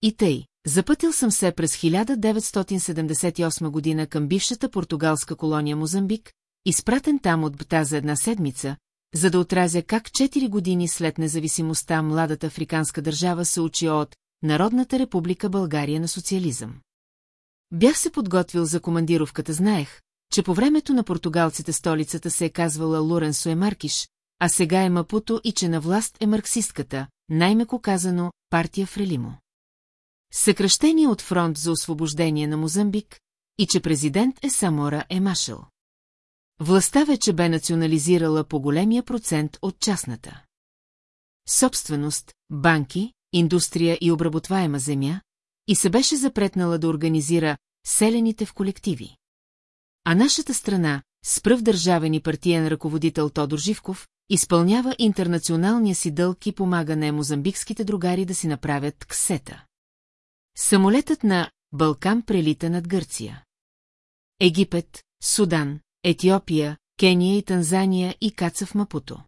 И тъй, запътил съм се през 1978 година към бившата португалска колония Мозамбик, изпратен там от БТА за една седмица, за да отразя как 4 години след независимостта младата африканска държава се учи от Народната република България на социализъм. Бях се подготвил за командировката, знаех, че по времето на португалците столицата се е казвала Лоренсо Емаркиш, а сега е Мапуто и че на власт е марксистката, най-меко казано, партия Фрелимо. Съкръщение от фронт за освобождение на Мозамбик и че президент е Самора Емашел. Властта вече бе национализирала по големия процент от частната. Собственост, банки, индустрия и обработваема земя, и се беше запретнала да организира селените в колективи. А нашата страна, с пръв държавен и партиен ръководител Тодор Живков, изпълнява интернационалния си дълг и помага на мозамбикските другари да си направят ксета. Самолетът на Балкан прелита над Гърция. Египет, Судан, Етиопия, Кения и Танзания и каца в Мапуто.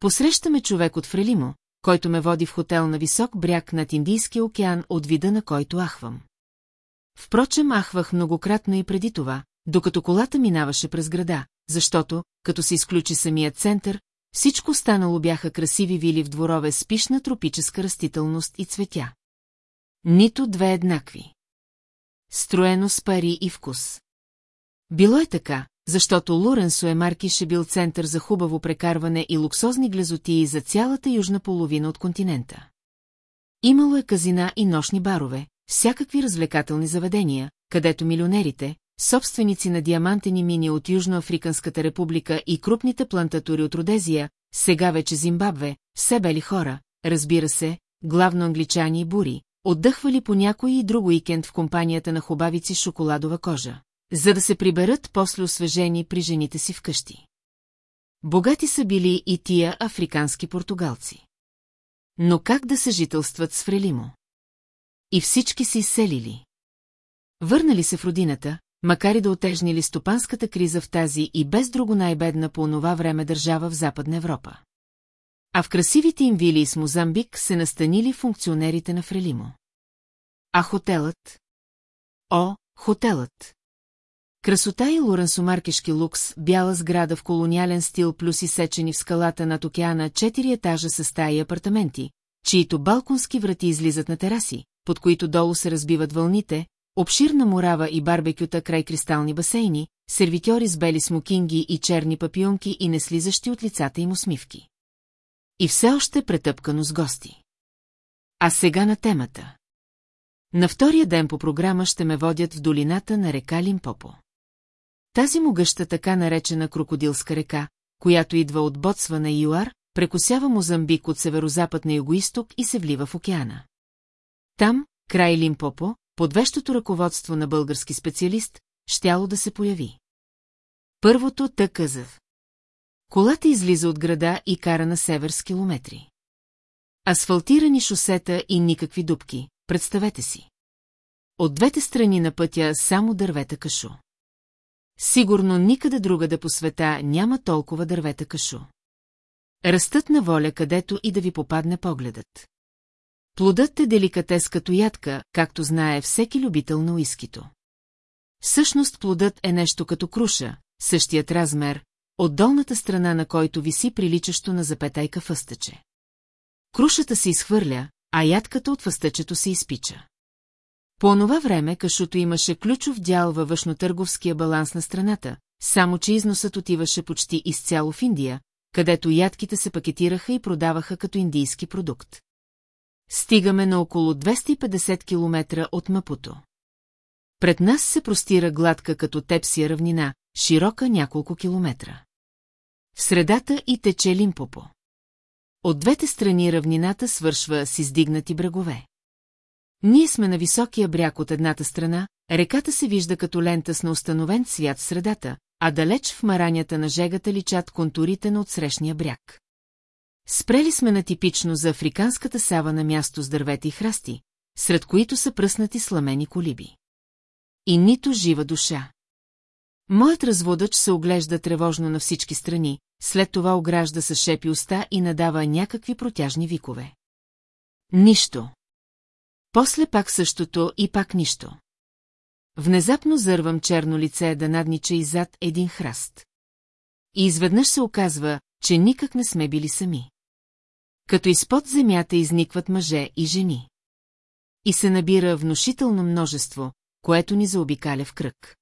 Посрещаме човек от Фрелимо, който ме води в хотел на висок бряг над Индийския океан, от вида на който ахвам. Впрочем, ахвах многократно и преди това, докато колата минаваше през града, защото, като се изключи самият център, всичко станало бяха красиви вили в дворове с пишна тропическа растителност и цветя. Нито две еднакви. Строено с пари и вкус. Било е така, защото Луренсо е Маркиш е бил център за хубаво прекарване и луксозни глезотии за цялата южна половина от континента. Имало е казина и нощни барове, всякакви развлекателни заведения, където милионерите, собственици на диамантени мини от Южноафриканската република и крупните плантатури от Родезия, сега вече Зимбабве, все бели хора, разбира се, главно англичани и бури, отдъхвали по някой и друг уикенд в компанията на хубавици шоколадова кожа за да се приберат после освежени при жените си вкъщи. Богати са били и тия африкански португалци. Но как да съжителстват с Фрелимо? И всички се изселили. Върнали се в родината, макар и да отежнили стопанската криза в тази и без друго най-бедна по онова време държава в Западна Европа. А в красивите им вили с Мозамбик се настанили функционерите на Фрелимо. А хотелът? О, хотелът! Красота и лоренсомаркешки лукс, бяла сграда в колониален стил плюс изсечени в скалата над океана четири етажа с стаи и апартаменти, чието балконски врати излизат на тераси, под които долу се разбиват вълните, обширна морава и барбекюта край кристални басейни, сервитьори с бели смокинги и черни папионки и неслизащи от лицата им усмивки. И все още претъпкано с гости. А сега на темата. На втория ден по програма ще ме водят в долината на река Лимпопо. Тази могъща така наречена крокодилска река, която идва от Ботсвана и Юар, прекусява Мозамбик от северозапад на югоисток и се влива в океана. Там, край Лимпопо, под вещото ръководство на български специалист, щяло да се появи. Първото тъкъзъв. Колата излиза от града и кара на север с километри. Асфалтирани шосета и никакви дупки, представете си. От двете страни на пътя само дървета кашо. Сигурно никъде другаде по света няма толкова дървета кашо. Растат на воля, където и да ви попадне погледът. Плодът е деликатес като ядка, както знае всеки любител на уискито. Всъщност плодът е нещо като круша, същият размер, от долната страна на който виси приличащо на запетайка фъстъче. Крушата се изхвърля, а ядката от фъстъчето се изпича. По онова време кашуто имаше ключов дял във външнотърговския баланс на страната, само че износът отиваше почти изцяло в Индия, където ядките се пакетираха и продаваха като индийски продукт. Стигаме на около 250 км от Мапуто. Пред нас се простира гладка като тепсия равнина, широка няколко километра. В средата и тече Лимпопо. От двете страни равнината свършва с издигнати брегове. Ние сме на високия бряг от едната страна, реката се вижда като лента с неустановен цвят в средата, а далеч в маранята на жегата личат контурите на отсрещния бряг. Спрели сме на типично за африканската сава на място с дървета и храсти, сред които са пръснати сламени колиби. И нито жива душа. Моят разводач се оглежда тревожно на всички страни, след това огражда с шепи уста и надава някакви протяжни викове. Нищо. После пак същото и пак нищо. Внезапно зървам черно лице да наднича и зад един храст. И изведнъж се оказва, че никак не сме били сами. Като изпод земята изникват мъже и жени. И се набира внушително множество, което ни заобикаля в кръг.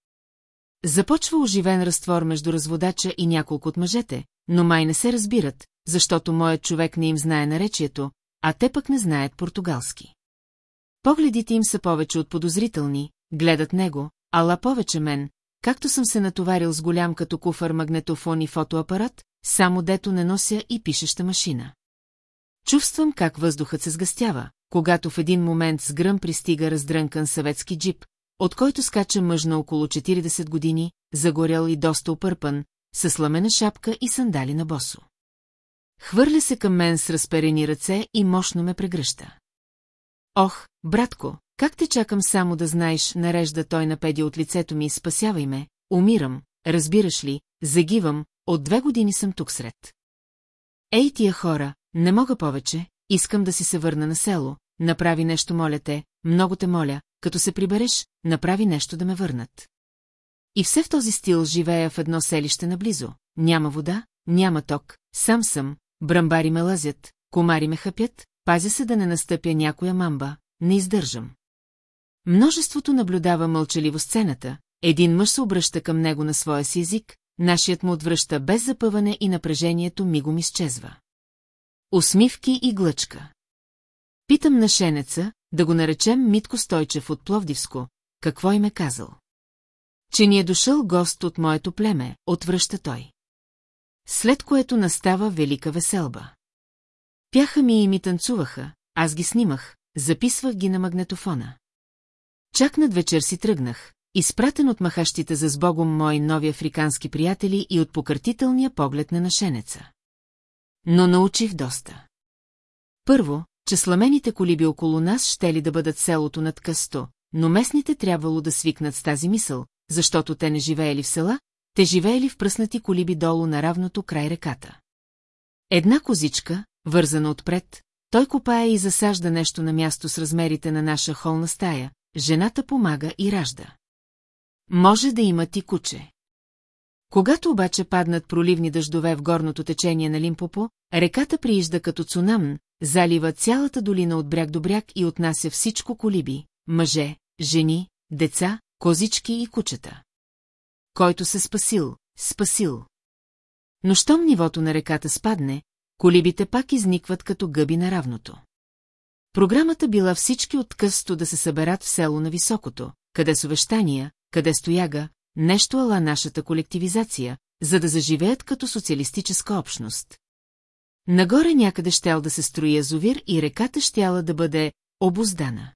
Започва оживен разтвор между разводача и няколко от мъжете, но май не се разбират, защото моят човек не им знае наречието, а те пък не знаят португалски. Погледите им са повече от подозрителни, гледат него, ала повече мен, както съм се натоварил с голям като куфър магнетофон и фотоапарат, само дето не нося и пишеща машина. Чувствам как въздухът се сгъстява, когато в един момент с гръм пристига раздрънкан съветски джип, от който скача мъж на около 40 години, загорял и доста опърпан, с сламена шапка и сандали на босо. Хвърля се към мен с разперени ръце и мощно ме прегръща. Ох, братко, как те чакам само да знаеш, нарежда той напеди от лицето ми, спасявай ме, умирам, разбираш ли, загивам, от две години съм тук сред. Ей тия хора, не мога повече, искам да си се върна на село, направи нещо, моля те, много те моля, като се прибереш, направи нещо да ме върнат. И все в този стил живея в едно селище наблизо. Няма вода, няма ток, сам съм, брамбари ме лазят, комари ме хъпят, пазя се да не настъпя някоя мамба, не издържам. Множеството наблюдава мълчаливо сцената, един мъж се обръща към него на своя си език, нашият му отвръща без запъване и напрежението мигом изчезва. Усмивки и глъчка. Питам нашенеца, да го наречем Митко Стойчев от Пловдивско, какво им е казал. Че ни е дошъл гост от моето племе, отвръща той. След което настава велика веселба. Пяха ми и ми танцуваха, аз ги снимах, записвах ги на магнетофона. Чак над вечер си тръгнах, изпратен от махащите за сбогом мои нови африкански приятели и от покъртителния поглед на нашенеца. Но научих доста. Първо, че сламените колиби около нас ще ли да бъдат селото над късто, но местните трябвало да свикнат с тази мисъл, защото те не живеели в села, те живеели в пръснати колиби долу на равното край реката. Една козичка, вързана отпред, той копае и засажда нещо на място с размерите на наша холна стая, жената помага и ражда. Може да има ти куче. Когато обаче паднат проливни дъждове в горното течение на Лимпопо, реката приижда като цунам, залива цялата долина от бряг до бряг и отнася всичко колиби, мъже, жени, деца, козички и кучета. Който се спасил, спасил. Но щом нивото на реката спадне, колибите пак изникват като гъби на равното. Програмата била всички от късто да се съберат в село на Високото, къде с увещания, къде стояга, нещо ала нашата колективизация, за да заживеят като социалистическа общност. Нагоре някъде щял да се строи язовир и реката щяла да бъде обоздана.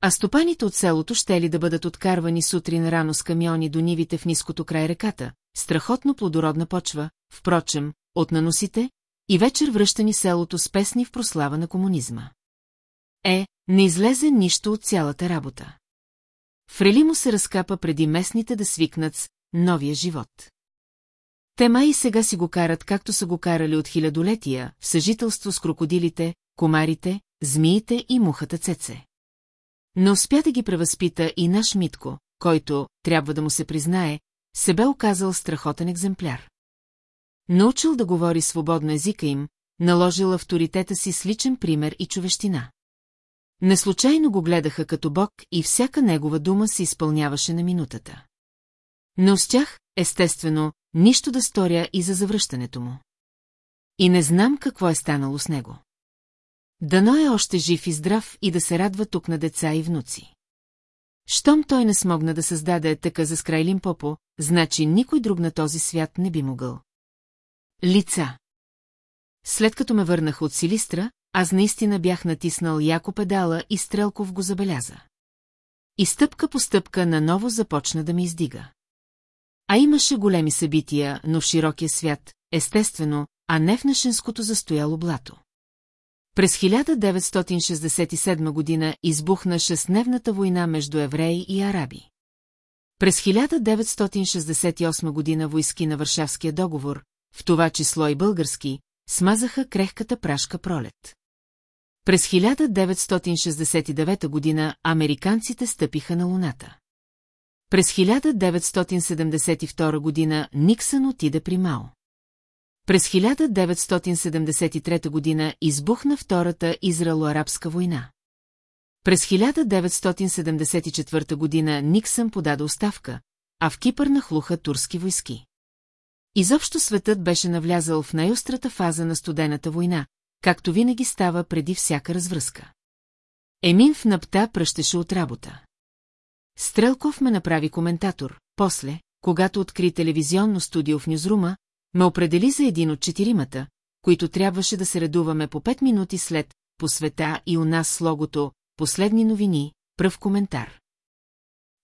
А стопаните от селото ще ли да бъдат откарвани сутрин рано с камиони до нивите в ниското край реката, страхотно плодородна почва, впрочем, от наносите, и вечер връщани селото с песни в прослава на комунизма. Е, не излезе нищо от цялата работа. Фрелимо се разкапа преди местните да свикнат с новия живот. Тема и сега си го карат, както са го карали от хилядолетия, в съжителство с крокодилите, комарите, змиите и мухата цеце. Не успя да ги превъзпита и наш Митко, който, трябва да му се признае, се бе оказал страхотен екземпляр. Научил да говори свободно езика им, наложил авторитета си с личен пример и човещина. Неслучайно го гледаха като бог и всяка негова дума се изпълняваше на минутата. Не успях, естествено, нищо да сторя и за завръщането му. И не знам какво е станало с него. Дано е още жив и здрав и да се радва тук на деца и внуци. Щом той не смогна да създаде така за Скрайлин Попо, значи никой друг на този свят не би могъл. Лица След като ме върнаха от Силистра, аз наистина бях натиснал яко педала и Стрелков го забеляза. И стъпка по стъпка наново започна да ми издига. А имаше големи събития, но в широкия свят, естествено, а не в нашенското застояло блато. През 1967 година избухна шестдневната война между евреи и араби. През 1968 година войски на Варшавския договор, в това число и български, смазаха крехката прашка пролет. През 1969 година американците стъпиха на Луната. През 1972 година Никсън отида при Мао. През 1973 година избухна Втората Израело-арабска война. През 1974 година Никсън подаде оставка, а в Кипър нахлуха турски войски. Изобщо светът беше навлязал в най-острата фаза на студената война, както винаги става преди всяка развръзка. Емин в напта пръщеше от работа. Стрелков ме направи коментатор, после, когато откри телевизионно студио в Нюзрума, ме определи за един от четиримата, които трябваше да се редуваме по пет минути след «По света» и у нас с логото «Последни новини», пръв коментар.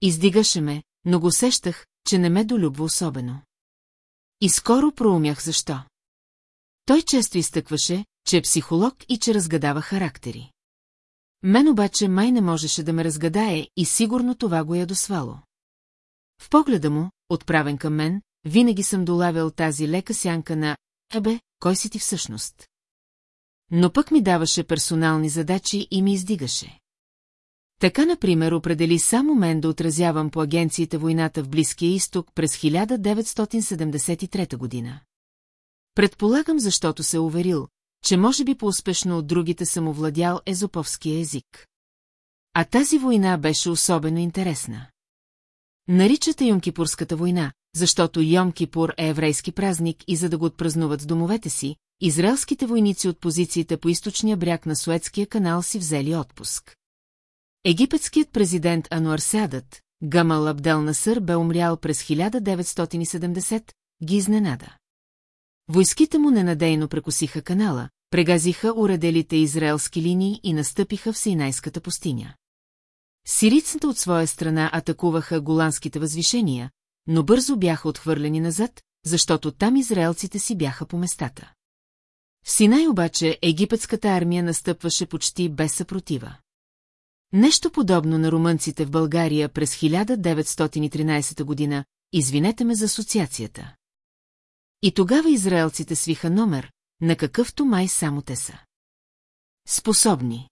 Издигаше ме, но го сещах, че не ме долюбва особено. И скоро проумях защо. Той често изтъкваше, че е психолог и че разгадава характери. Мен обаче май не можеше да ме разгадае и сигурно това го е досвало. В погледа му, отправен към мен, винаги съм долавял тази лека сянка на «Абе, кой си ти всъщност?» Но пък ми даваше персонални задачи и ми издигаше. Така, например, определи само мен да отразявам по агенциите войната в Близкия изток през 1973 година. Предполагам, защото се уверил, че може би по-успешно от другите съм овладял езоповския език. А тази война беше особено интересна. Наричате Йомкипурската война, защото Йом Кипур е еврейски празник и за да го отпразнуват с домовете си, израелските войници от позициите по източния бряг на Суетския канал си взели отпуск. Египетският президент Ануар Сядът, Гамал Абдел Насър бе умрял през 1970, ги изненада. Войските му ненадейно прекусиха канала, прегазиха уределите израелски линии и настъпиха в Синайската пустиня. Сирицата от своя страна атакуваха голандските възвишения, но бързо бяха отхвърлени назад, защото там израелците си бяха по местата. В Синай обаче египетската армия настъпваше почти без съпротива. Нещо подобно на румънците в България през 1913 година, извинете ме за асоциацията. И тогава израелците свиха номер, на какъвто май само те са. Способни.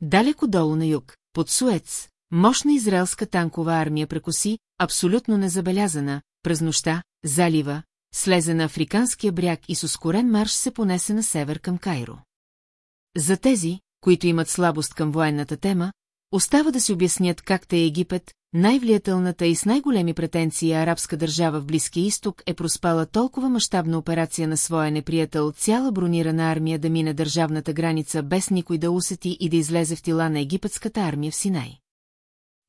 Далеко долу на юг, под Суец, мощна израелска танкова армия прекоси, абсолютно незабелязана, през нощта, залива, слезе на африканския бряг и с ускорен марш се понесе на север към Кайро. За тези, които имат слабост към военната тема, остава да си обяснят как те Египет, най-влиятелната и с най-големи претенции арабска държава в Близкия изток е проспала толкова мащабна операция на своя неприятел цяла бронирана армия да мине държавната граница без никой да усети и да излезе в тила на египетската армия в Синай.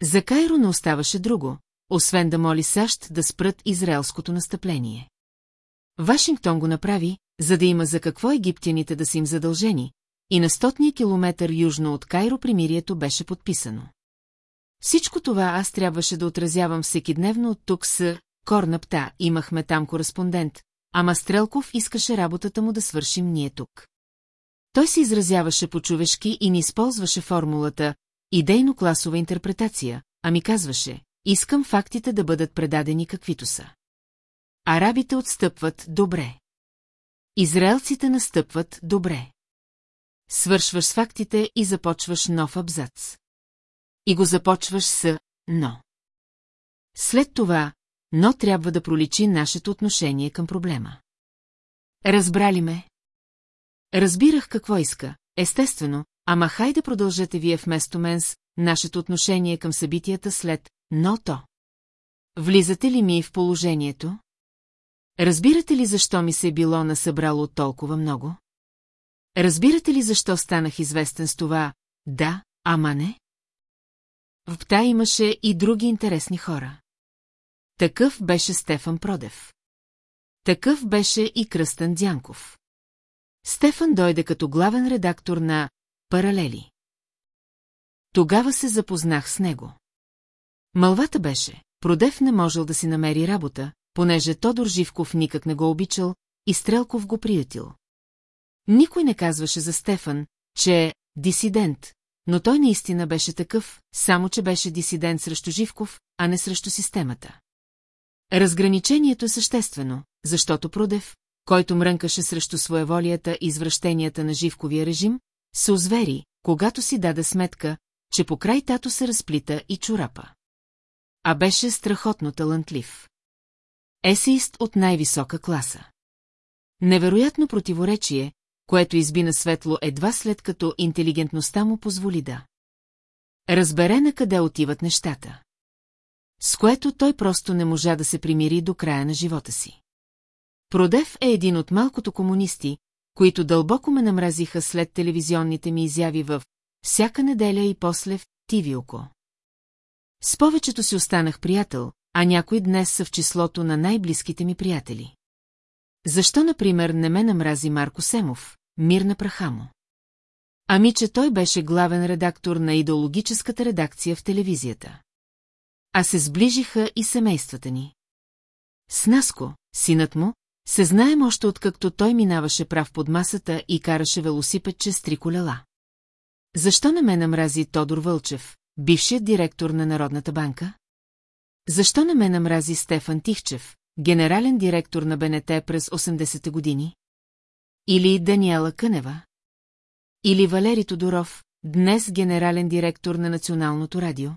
За Кайро не оставаше друго, освен да моли САЩ да спрат израелското настъпление. Вашингтон го направи, за да има за какво египтяните да са им задължени, и на стотния километър южно от Кайро примирието беше подписано. Всичко това аз трябваше да отразявам всекидневно от тук с Корнапта, имахме там кореспондент, ама Стрелков искаше работата му да свършим ние тук. Той се изразяваше по-човешки и не използваше формулата идейно-класова интерпретация, а ми казваше, искам фактите да бъдат предадени каквито са. Арабите отстъпват добре. Израелците настъпват добре. Свършваш с фактите и започваш нов абзац. И го започваш с «но». След това «но» трябва да проличи нашето отношение към проблема. Разбрали ме? Разбирах какво иска, естествено, ама хайде продължете вие вместо мен с нашето отношение към събитията след «но то». Влизате ли ми в положението? Разбирате ли защо ми се е било насъбрало толкова много? Разбирате ли защо станах известен с това «да, ама не»? В пта имаше и други интересни хора. Такъв беше Стефан Продев. Такъв беше и Кръстън Дянков. Стефан дойде като главен редактор на «Паралели». Тогава се запознах с него. Мълвата беше, Продев не можел да си намери работа, понеже Тодор Живков никак не го обичал и Стрелков го приятил. Никой не казваше за Стефан, че е дисидент, но той наистина беше такъв, само че беше дисидент срещу Живков, а не срещу системата. Разграничението е съществено, защото Продев, който мрънкаше срещу своеволията и извращенията на Живковия режим, се озвери, когато си даде сметка, че по край тато се разплита и чурапа. А беше страхотно талантлив. Есеист от най-висока класа. Невероятно противоречие, което изби на светло едва след като интелигентността му позволи да. Разбере на къде отиват нещата. С което той просто не можа да се примири до края на живота си. Продев е един от малкото комунисти, които дълбоко ме намразиха след телевизионните ми изяви в всяка неделя и после в Тивиоко. С повечето си останах приятел, а някои днес са в числото на най-близките ми приятели. Защо, например, не ме намрази Марко Семов, мир на праха му? Ами, че той беше главен редактор на идеологическата редакция в телевизията. А се сближиха и семействата ни. С Наско, синът му, се знаем още откакто той минаваше прав под масата и караше велосипедче с три колела. Защо не ме намрази Тодор Вълчев, бившият директор на Народната банка? Защо не ме намрази Стефан Тихчев, генерален директор на БНТ през 80-те години? Или Даниела Кънева? Или Валери Тодоров, днес генерален директор на Националното радио?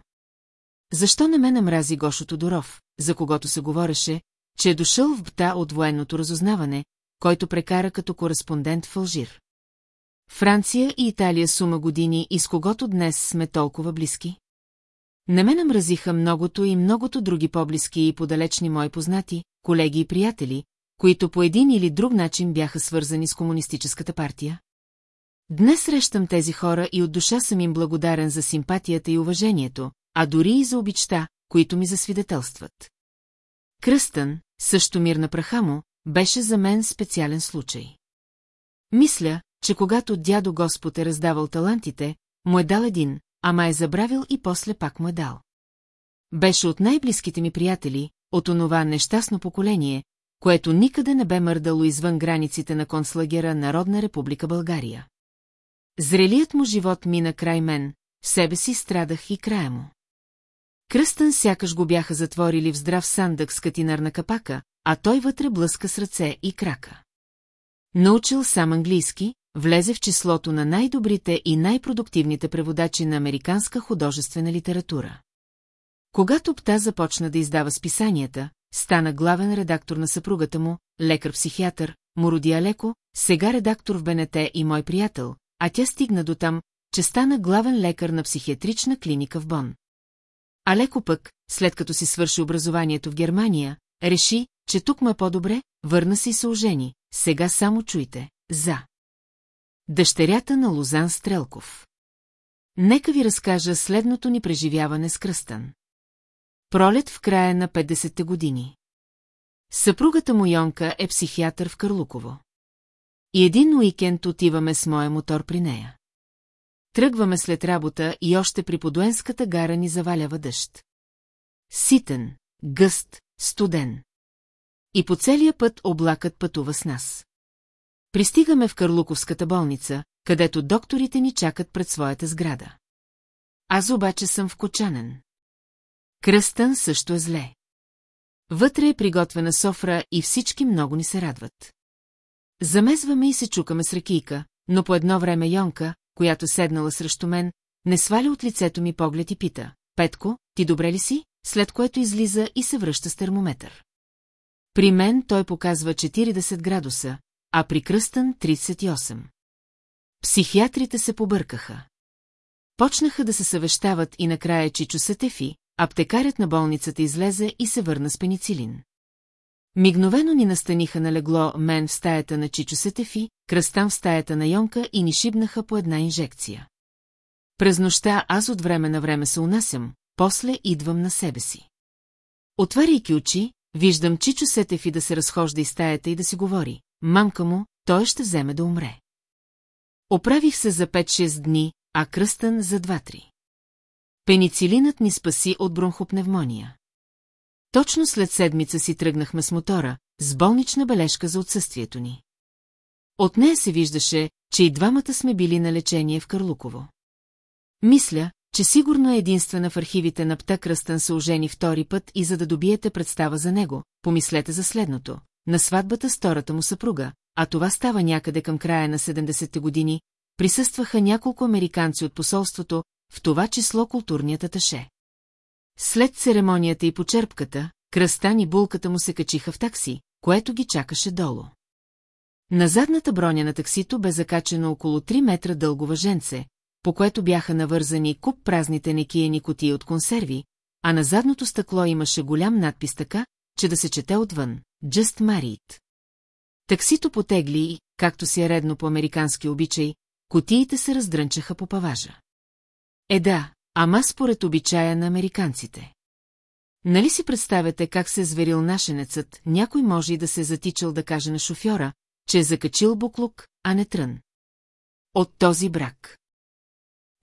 Защо не ме намрази Гошо Тодоров, за когото се говореше, че е дошъл в БТА от военното разузнаване, който прекара като кореспондент в Алжир? Франция и Италия сума години и с когото днес сме толкова близки? Не ме намразиха многото и многото други по-близки и подалечни мои познати, колеги и приятели, които по един или друг начин бяха свързани с комунистическата партия? Днес срещам тези хора и от душа съм им благодарен за симпатията и уважението, а дори и за обичта, които ми засвидетелстват. Кръстън, също мир на праха му, беше за мен специален случай. Мисля, че когато дядо Господ е раздавал талантите, му е дал един, ама е забравил и после пак му е дал. Беше от най-близките ми приятели, от онова нещастно поколение, което никъде не бе мърдало извън границите на концлагера Народна република България. Зрелият му живот мина край мен, в себе си страдах и края му. Кръстън сякаш го бяха затворили в здрав сандък с катинарна капака, а той вътре блъска с ръце и крака. Научил сам английски, влезе в числото на най-добрите и най-продуктивните преводачи на американска художествена литература. Когато Пта започна да издава списанията, стана главен редактор на съпругата му, лекар-психиатър, му роди Алеко, сега редактор в БНТ и мой приятел, а тя стигна до там, че стана главен лекар на психиатрична клиника в Бон. Алеко пък, след като си свърши образованието в Германия, реши, че тук е по-добре, върна се и се ожени, сега само чуйте, за. Дъщерята на Лозан Стрелков. Нека ви разкажа следното ни преживяване с Кръстън. Пролет в края на 50-те години. Съпругата му Йонка е психиатър в Карлуково. И един уикенд отиваме с моя мотор при нея. Тръгваме след работа и още при подуенската гара ни завалява дъжд. Ситен, гъст, студен. И по целия път облакът пътува с нас. Пристигаме в Карлуковската болница, където докторите ни чакат пред своята сграда. Аз обаче съм в Кочанен. Кръстън също е зле. Вътре е приготвена софра и всички много ни се радват. Замезваме и се чукаме с ракийка, но по едно време Йонка, която седнала срещу мен, не сваля от лицето ми поглед и пита. Петко, ти добре ли си? След което излиза и се връща с термометър. При мен той показва 40 градуса, а при Кръстън 38. Психиатрите се побъркаха. Почнаха да се съвещават и накрая Чичо Сатефи, аптекарят на болницата излезе и се върна с пеницилин. Мигновено ни настаниха на легло мен в стаята на Чичо Сетефи, кръстам в стаята на Йонка и ни шибнаха по една инжекция. През нощта аз от време на време се унасям, после идвам на себе си. Отваряйки очи, виждам Чичо Сетефи да се разхожда из стаята и да си говори. Мамка му, той ще вземе да умре. Оправих се за 5-6 дни, а кръстън за 2-3. Пеницилинът ни спаси от бронхопневмония. Точно след седмица си тръгнахме с мотора, с болнична бележка за отсъствието ни. От нея се виждаше, че и двамата сме били на лечение в Карлуково. Мисля, че сигурно е единствена в архивите на Пта Кръстън ожени втори път и за да добиете представа за него, помислете за следното. На сватбата с втората му съпруга, а това става някъде към края на 70-те години, присъстваха няколко американци от посолството, в това число културният аташе. След церемонията и почерпката, кръстан и булката му се качиха в такси, което ги чакаше долу. На задната броня на таксито бе закачено около 3 метра дълго въженце, по което бяха навързани куп празните некиени котии от консерви, а на задното стъкло имаше голям надпис така, че да се чете отвън – Just Married. Таксито потегли и, както си е редно по американски обичай, котиите се раздрънчаха по паважа. Е да, ама според обичая на американците. Нали си представяте как се зверил нашенецът, някой може и да се затичал да каже на шофьора, че е закачил буклук, а не трън. От този брак.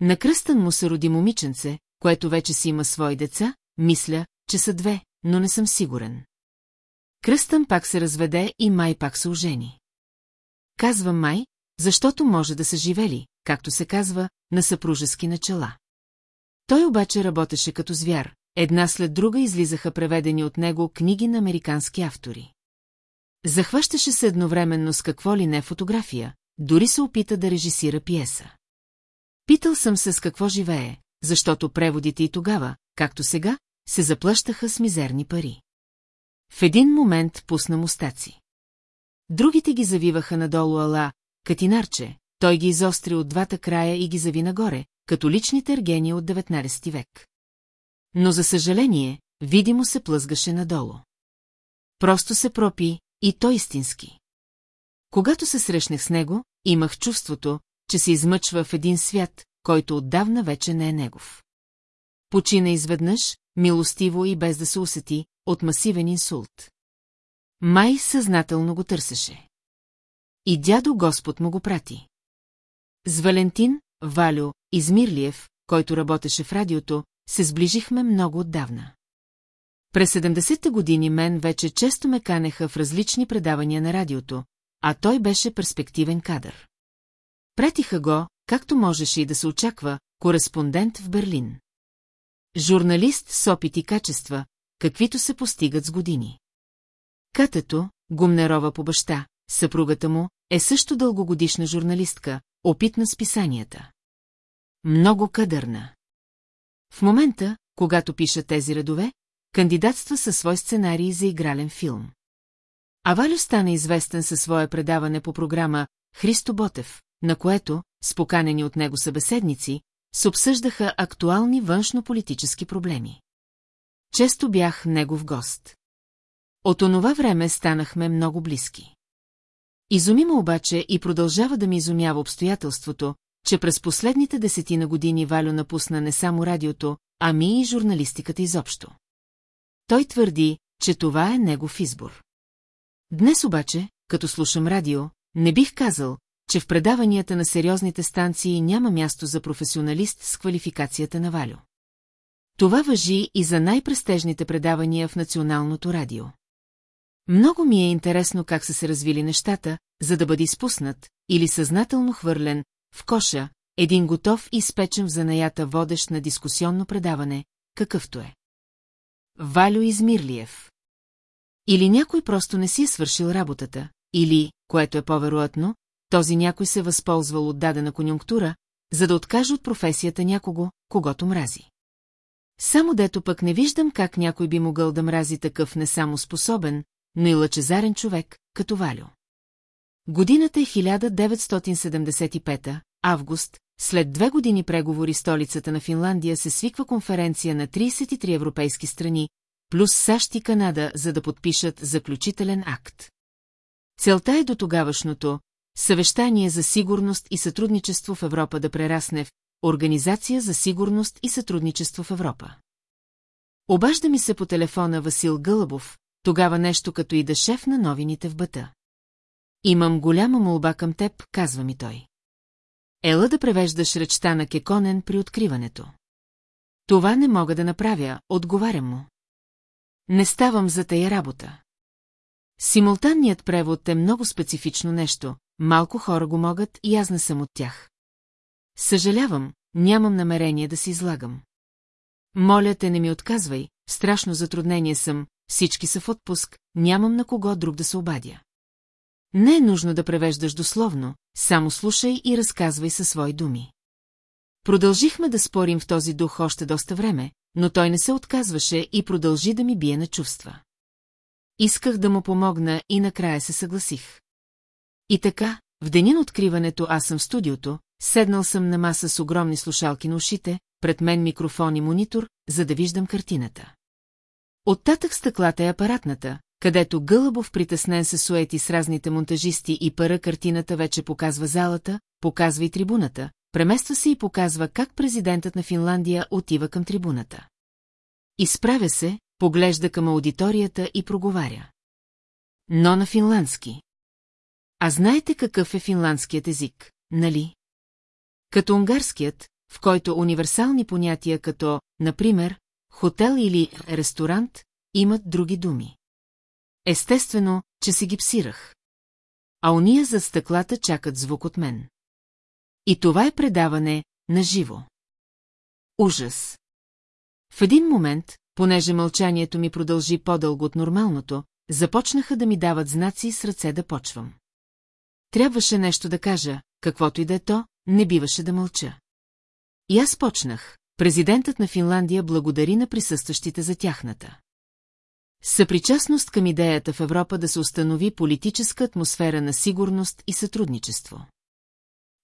На кръстън му се роди момиченце, което вече си има свои деца, мисля, че са две, но не съм сигурен. Кръстън пак се разведе и май пак се ожени. Казвам май, защото може да са живели, както се казва, на съпружески начала. Той обаче работеше като звяр, една след друга излизаха преведени от него книги на американски автори. Захващаше се едновременно с какво ли не фотография, дори се опита да режисира пиеса. Питал съм се с какво живее, защото преводите и тогава, както сега, се заплащаха с мизерни пари. В един момент пусна мустаци. Другите ги завиваха надолу ала, катинарче, той ги изостри от двата края и ги зави нагоре, като лични тергени от 19 век. Но за съжаление, видимо се плъзгаше надолу. Просто се пропи, и то истински. Когато се срещнах с него, имах чувството, че се измъчва в един свят, който отдавна вече не е негов. Почина изведнъж, милостиво и без да се усети, от масивен инсулт. Май съзнателно го търсеше. И дядо Господ му го прати. С Валентин, Валю, Измирлиев, който работеше в радиото, се сближихме много отдавна. През 70-те години мен вече често ме канеха в различни предавания на радиото, а той беше перспективен кадър. Пратиха го, както можеше и да се очаква, кореспондент в Берлин. Журналист с опит и качества, каквито се постигат с години. Катето, Гумнерова по баща, съпругата му, е също дългогодишна журналистка, опитна с писанията. Много кадърна. В момента, когато пиша тези редове, кандидатства със свой сценарий за игрален филм. А Валю стана известен със свое предаване по програма Христо Ботев, на което, споканени от него събеседници, се обсъждаха актуални външно-политически проблеми. Често бях негов гост. От онова време станахме много близки. Изумима обаче и продължава да ми изумява обстоятелството, че през последните десетина години Валю напусна не само радиото, ами и журналистиката изобщо. Той твърди, че това е негов избор. Днес обаче, като слушам радио, не бих казал, че в предаванията на сериозните станции няма място за професионалист с квалификацията на Валю. Това въжи и за най-престежните предавания в националното радио. Много ми е интересно как са се развили нещата, за да бъде изпуснат или съзнателно хвърлен в коша един готов и спечен в занаята водещ на дискусионно предаване, какъвто е. Валю Измирлиев. Или някой просто не си е свършил работата, или, което е по-вероятно, този някой се възползвал от дадена конюнктура, за да откаже от професията някого, когато мрази. Само дето пък не виждам как някой би могъл да мрази такъв не само способен, но и лъчезарен човек, като Валю. Годината е 1975, август, след две години преговори столицата на Финландия се свиква конференция на 33 европейски страни, плюс САЩ и Канада, за да подпишат заключителен акт. Целта е до тогавашното съвещание за сигурност и сътрудничество в Европа да прерасне в Организация за сигурност и сътрудничество в Европа. Обажда ми се по телефона Васил Гълъбов, тогава нещо като и да шеф на новините в бъта. Имам голяма молба към теб, казва ми той. Ела да превеждаш речта на Кеконен при откриването. Това не мога да направя, отговарям му. Не ставам за тая работа. Симултанният превод е много специфично нещо, малко хора го могат и аз не съм от тях. Съжалявам, нямам намерение да се излагам. Моля те, не ми отказвай, страшно затруднение съм, всички са в отпуск, нямам на кого друг да се обадя. Не е нужно да превеждаш дословно, само слушай и разказвай със свои думи. Продължихме да спорим в този дух още доста време, но той не се отказваше и продължи да ми бие на чувства. Исках да му помогна и накрая се съгласих. И така, в деня на откриването аз съм в студиото, седнал съм на маса с огромни слушалки на ушите, пред мен микрофон и монитор, за да виждам картината. Оттатък стъклата е апаратната, където Гълъбов притеснен се суети с разните монтажисти и пара картината вече показва залата, показва и трибуната, премества се и показва как президентът на Финландия отива към трибуната. Изправя се, поглежда към аудиторията и проговаря. Но на финландски. А знаете какъв е финландският език, нали? Като унгарският, в който универсални понятия като, например, хотел или ресторант, имат други думи. Естествено, че се гипсирах. А уния за стъклата чакат звук от мен. И това е предаване на живо. Ужас. В един момент, понеже мълчанието ми продължи по-дълго от нормалното, започнаха да ми дават знаци с ръце да почвам. Трябваше нещо да кажа, каквото и да е то, не биваше да мълча. И аз почнах. Президентът на Финландия благодари на присъстващите за тяхната. Съпричастност към идеята в Европа да се установи политическа атмосфера на сигурност и сътрудничество.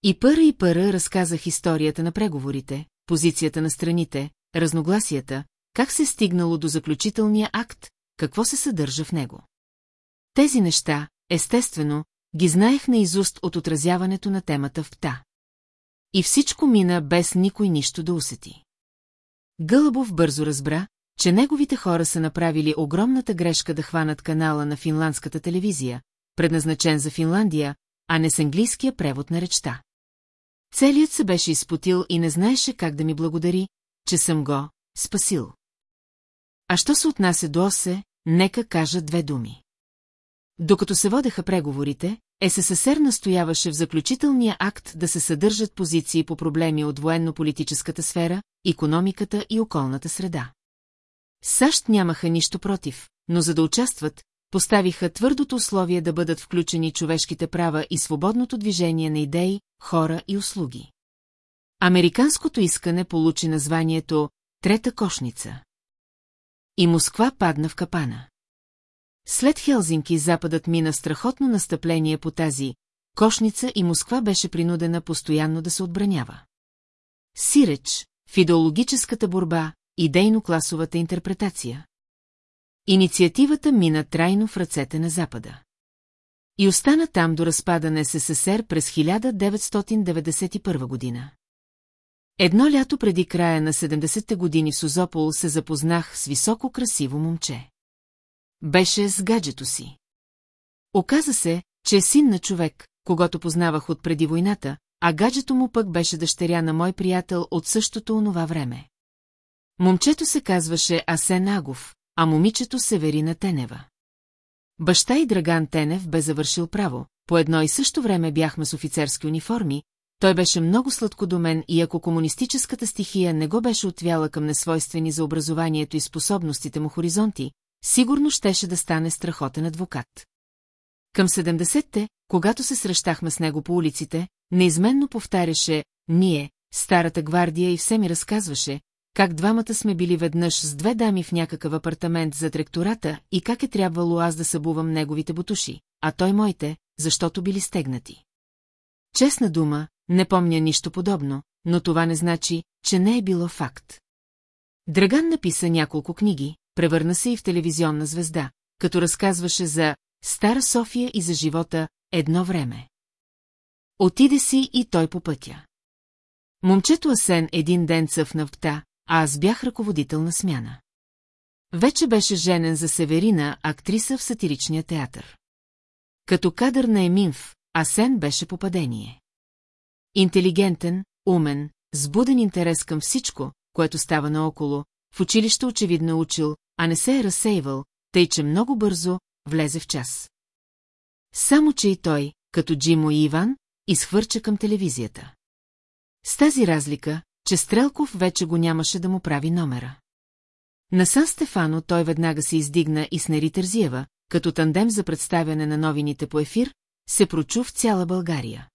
И пъра и пъра разказах историята на преговорите, позицията на страните, разногласията, как се е стигнало до заключителния акт, какво се съдържа в него. Тези неща, естествено, ги знаех наизуст от отразяването на темата в ПТА. И всичко мина без никой нищо да усети. Гълъбов бързо разбра, че неговите хора са направили огромната грешка да хванат канала на финландската телевизия, предназначен за Финландия, а не с английския превод на речта. Целият се беше изпотил и не знаеше как да ми благодари, че съм го спасил. А що се отнася до Осе, нека кажа две думи. Докато се водеха преговорите, СССР настояваше в заключителния акт да се съдържат позиции по проблеми от военно-политическата сфера, економиката и околната среда. САЩ нямаха нищо против, но за да участват, поставиха твърдото условие да бъдат включени човешките права и свободното движение на идеи, хора и услуги. Американското искане получи названието «Трета кошница». И Москва падна в капана. След Хелзинки Западът мина страхотно настъпление по тази кошница и Москва беше принудена постоянно да се отбранява. Сиреч, в борба, идейно-класовата интерпретация. Инициативата мина трайно в ръцете на Запада. И остана там до разпада на СССР през 1991 година. Едно лято преди края на 70-те години в Созопол се запознах с високо красиво момче. Беше с гаджето си. Оказа се, че е син на човек, когато познавах от преди войната, а гаджето му пък беше дъщеря на мой приятел от същото онова време. Момчето се казваше Асен Агов, а момичето Северина Тенева. Баща и Драган Тенев бе завършил право, по едно и също време бяхме с офицерски униформи, той беше много сладкодумен и ако комунистическата стихия не го беше отвяла към несвойствени за образованието и способностите му хоризонти, сигурно щеше да стане страхотен адвокат. Към 70-те, когато се срещахме с него по улиците, неизменно повтаряше «Ние, старата гвардия» и все ми разказваше, как двамата сме били веднъж с две дами в някакъв апартамент за ректората и как е трябвало аз да събувам неговите бутуши, а той моите, защото били стегнати. Честна дума, не помня нищо подобно, но това не значи, че не е било факт. Драган написа няколко книги, превърна се и в телевизионна звезда, като разказваше за Стара София и за живота едно време. Отиде си и той по пътя. Момчето Асен един ден цъфна в пта, а аз бях ръководител на смяна. Вече беше женен за Северина, актриса в сатиричния театър. Като кадър на Еминф, Асен беше попадение. Интелигентен, умен, с буден интерес към всичко, което става наоколо, в училище очевидно е учил, а не се е разсейвал, тъй че много бързо влезе в час. Само, че и той, като Джимо и Иван, изхвърча към телевизията. С тази разлика, че Стрелков вече го нямаше да му прави номера. На Сан Стефано той веднага се издигна и с Нери Тързиева, като тандем за представяне на новините по ефир, се прочу в цяла България.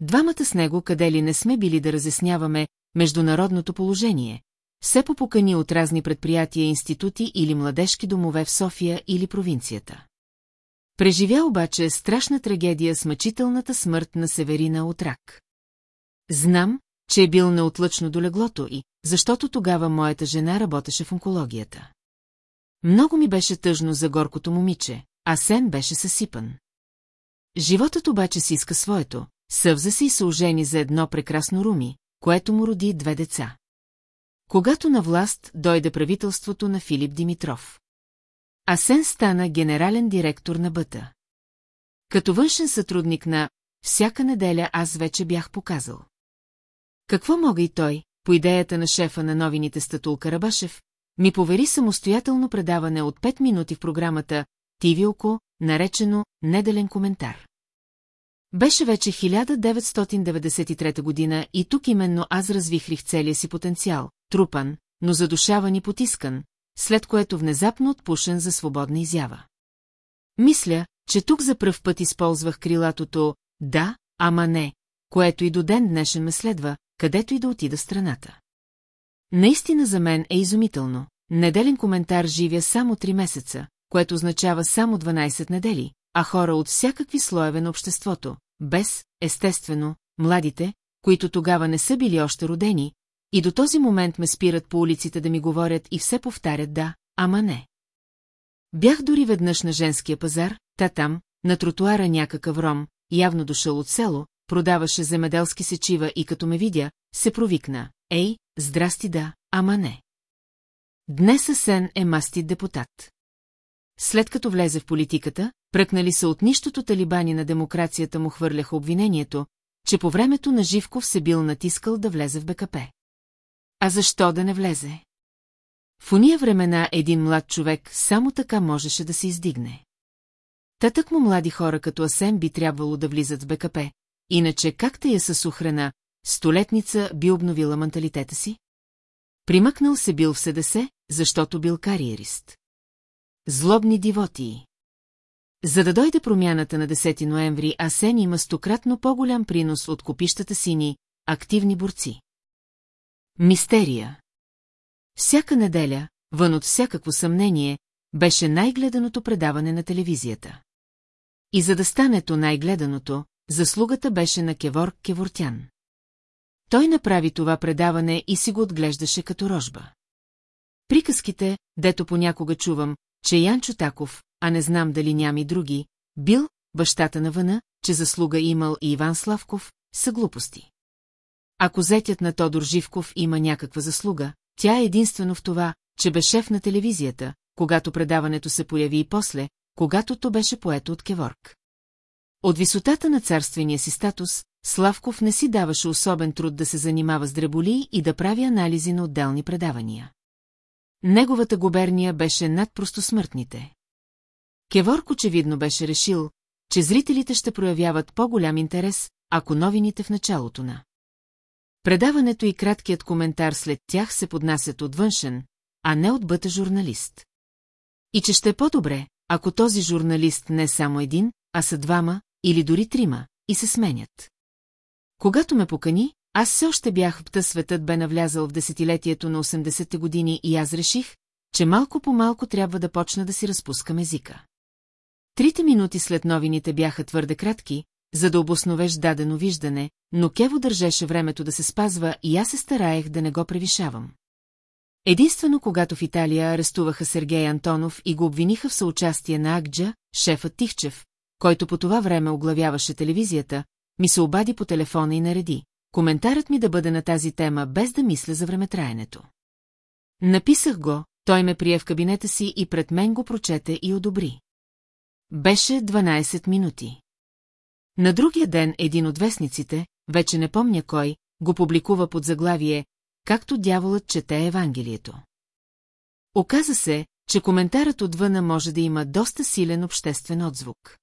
Двамата с него къде ли не сме били да разясняваме международното положение, все по покани от разни предприятия, институти или младежки домове в София или провинцията. Преживя обаче страшна трагедия с мъчителната смърт на Северина от рак. Знам, че е бил неотлъчно до леглото и, защото тогава моята жена работеше в онкологията. Много ми беше тъжно за горкото момиче, а Сен беше съсипан. Животът обаче си иска своето, съвза се и се ожени за едно прекрасно руми, което му роди две деца. Когато на власт дойде правителството на Филип Димитров. Асен стана генерален директор на Бъта. Като външен сътрудник на «Всяка неделя аз вече бях показал». Какво мога и той, по идеята на шефа на новините Статул Карабашев, ми повери самостоятелно предаване от 5 минути в програмата «Тивилко», наречено «Неделен коментар». Беше вече 1993 година и тук именно аз развихрих целия си потенциал, трупан, но задушаван и потискан, след което внезапно отпушен за свободна изява. Мисля, че тук за пръв път използвах крилатото «да, ама не», което и до ден днешен ме следва, където и да отида страната. Наистина за мен е изумително. Неделен коментар живя само 3 месеца, което означава само 12 недели, а хора от всякакви слоеве на обществото, без, естествено, младите, които тогава не са били още родени, и до този момент ме спират по улиците да ми говорят и все повтарят да, ама не. Бях дори веднъж на женския пазар, та там, на тротуара някакъв ром, явно дошъл от село, продаваше земеделски сечива и като ме видя, се провикна. Ей, здрасти да, ама не. Днес Асен е мастит депутат. След като влезе в политиката, пръкнали се от нищото талибани на демокрацията му хвърляха обвинението, че по времето на Живков се бил натискал да влезе в БКП. А защо да не влезе? В уния времена един млад човек само така можеше да се издигне. Татък му млади хора като Асен би трябвало да влизат в БКП, иначе как те я със ухрана, столетница би обновила менталитета си? Примъкнал се бил в СДС, защото бил кариерист. Злобни дивотии. За да дойде промяната на 10 ноември, Асен има стократно по-голям принос от копищата сини, активни борци. Мистерия. Всяка неделя, вън от всякакво съмнение, беше най-гледаното предаване на телевизията. И за да стане то най-гледаното, заслугата беше на Кевор Кевортян. Той направи това предаване и си го отглеждаше като рожба. Приказките, дето понякога чувам, че Янчо Таков, а не знам дали няма и други, бил бащата на въна, че заслуга имал и Иван Славков, са глупости. Ако зетят на Тодор Живков има някаква заслуга, тя е единствено в това, че бе шеф на телевизията, когато предаването се появи и после, когато то беше поето от Кеворг. От висотата на царствения си статус, Славков не си даваше особен труд да се занимава с дреболи и да прави анализи на отделни предавания. Неговата губерния беше над простосмъртните. Кеворк очевидно беше решил, че зрителите ще проявяват по-голям интерес, ако новините в началото на. Предаването и краткият коментар след тях се поднасят от външен, а не от бъта журналист. И че ще е по-добре, ако този журналист не е само един, а са двама или дори трима, и се сменят. Когато ме покани, аз все още бях в пта светът бе навлязал в десетилетието на 80-те години и аз реших, че малко по малко трябва да почна да си разпускам езика. Трите минути след новините бяха твърде кратки, за да обосновеш дадено виждане, но Кево държеше времето да се спазва и аз се стараех да не го превишавам. Единствено когато в Италия арестуваха Сергей Антонов и го обвиниха в съучастие на Акджа, шефът Тихчев, който по това време оглавяваше телевизията, ми се обади по телефона и нареди. Коментарът ми да бъде на тази тема, без да мисля за времетраенето. Написах го, той ме прие в кабинета си и пред мен го прочете и одобри. Беше 12 минути. На другия ден един от вестниците, вече не помня кой, го публикува под заглавие «Както дяволът чете Евангелието». Оказа се, че коментарът отвъна може да има доста силен обществен отзвук.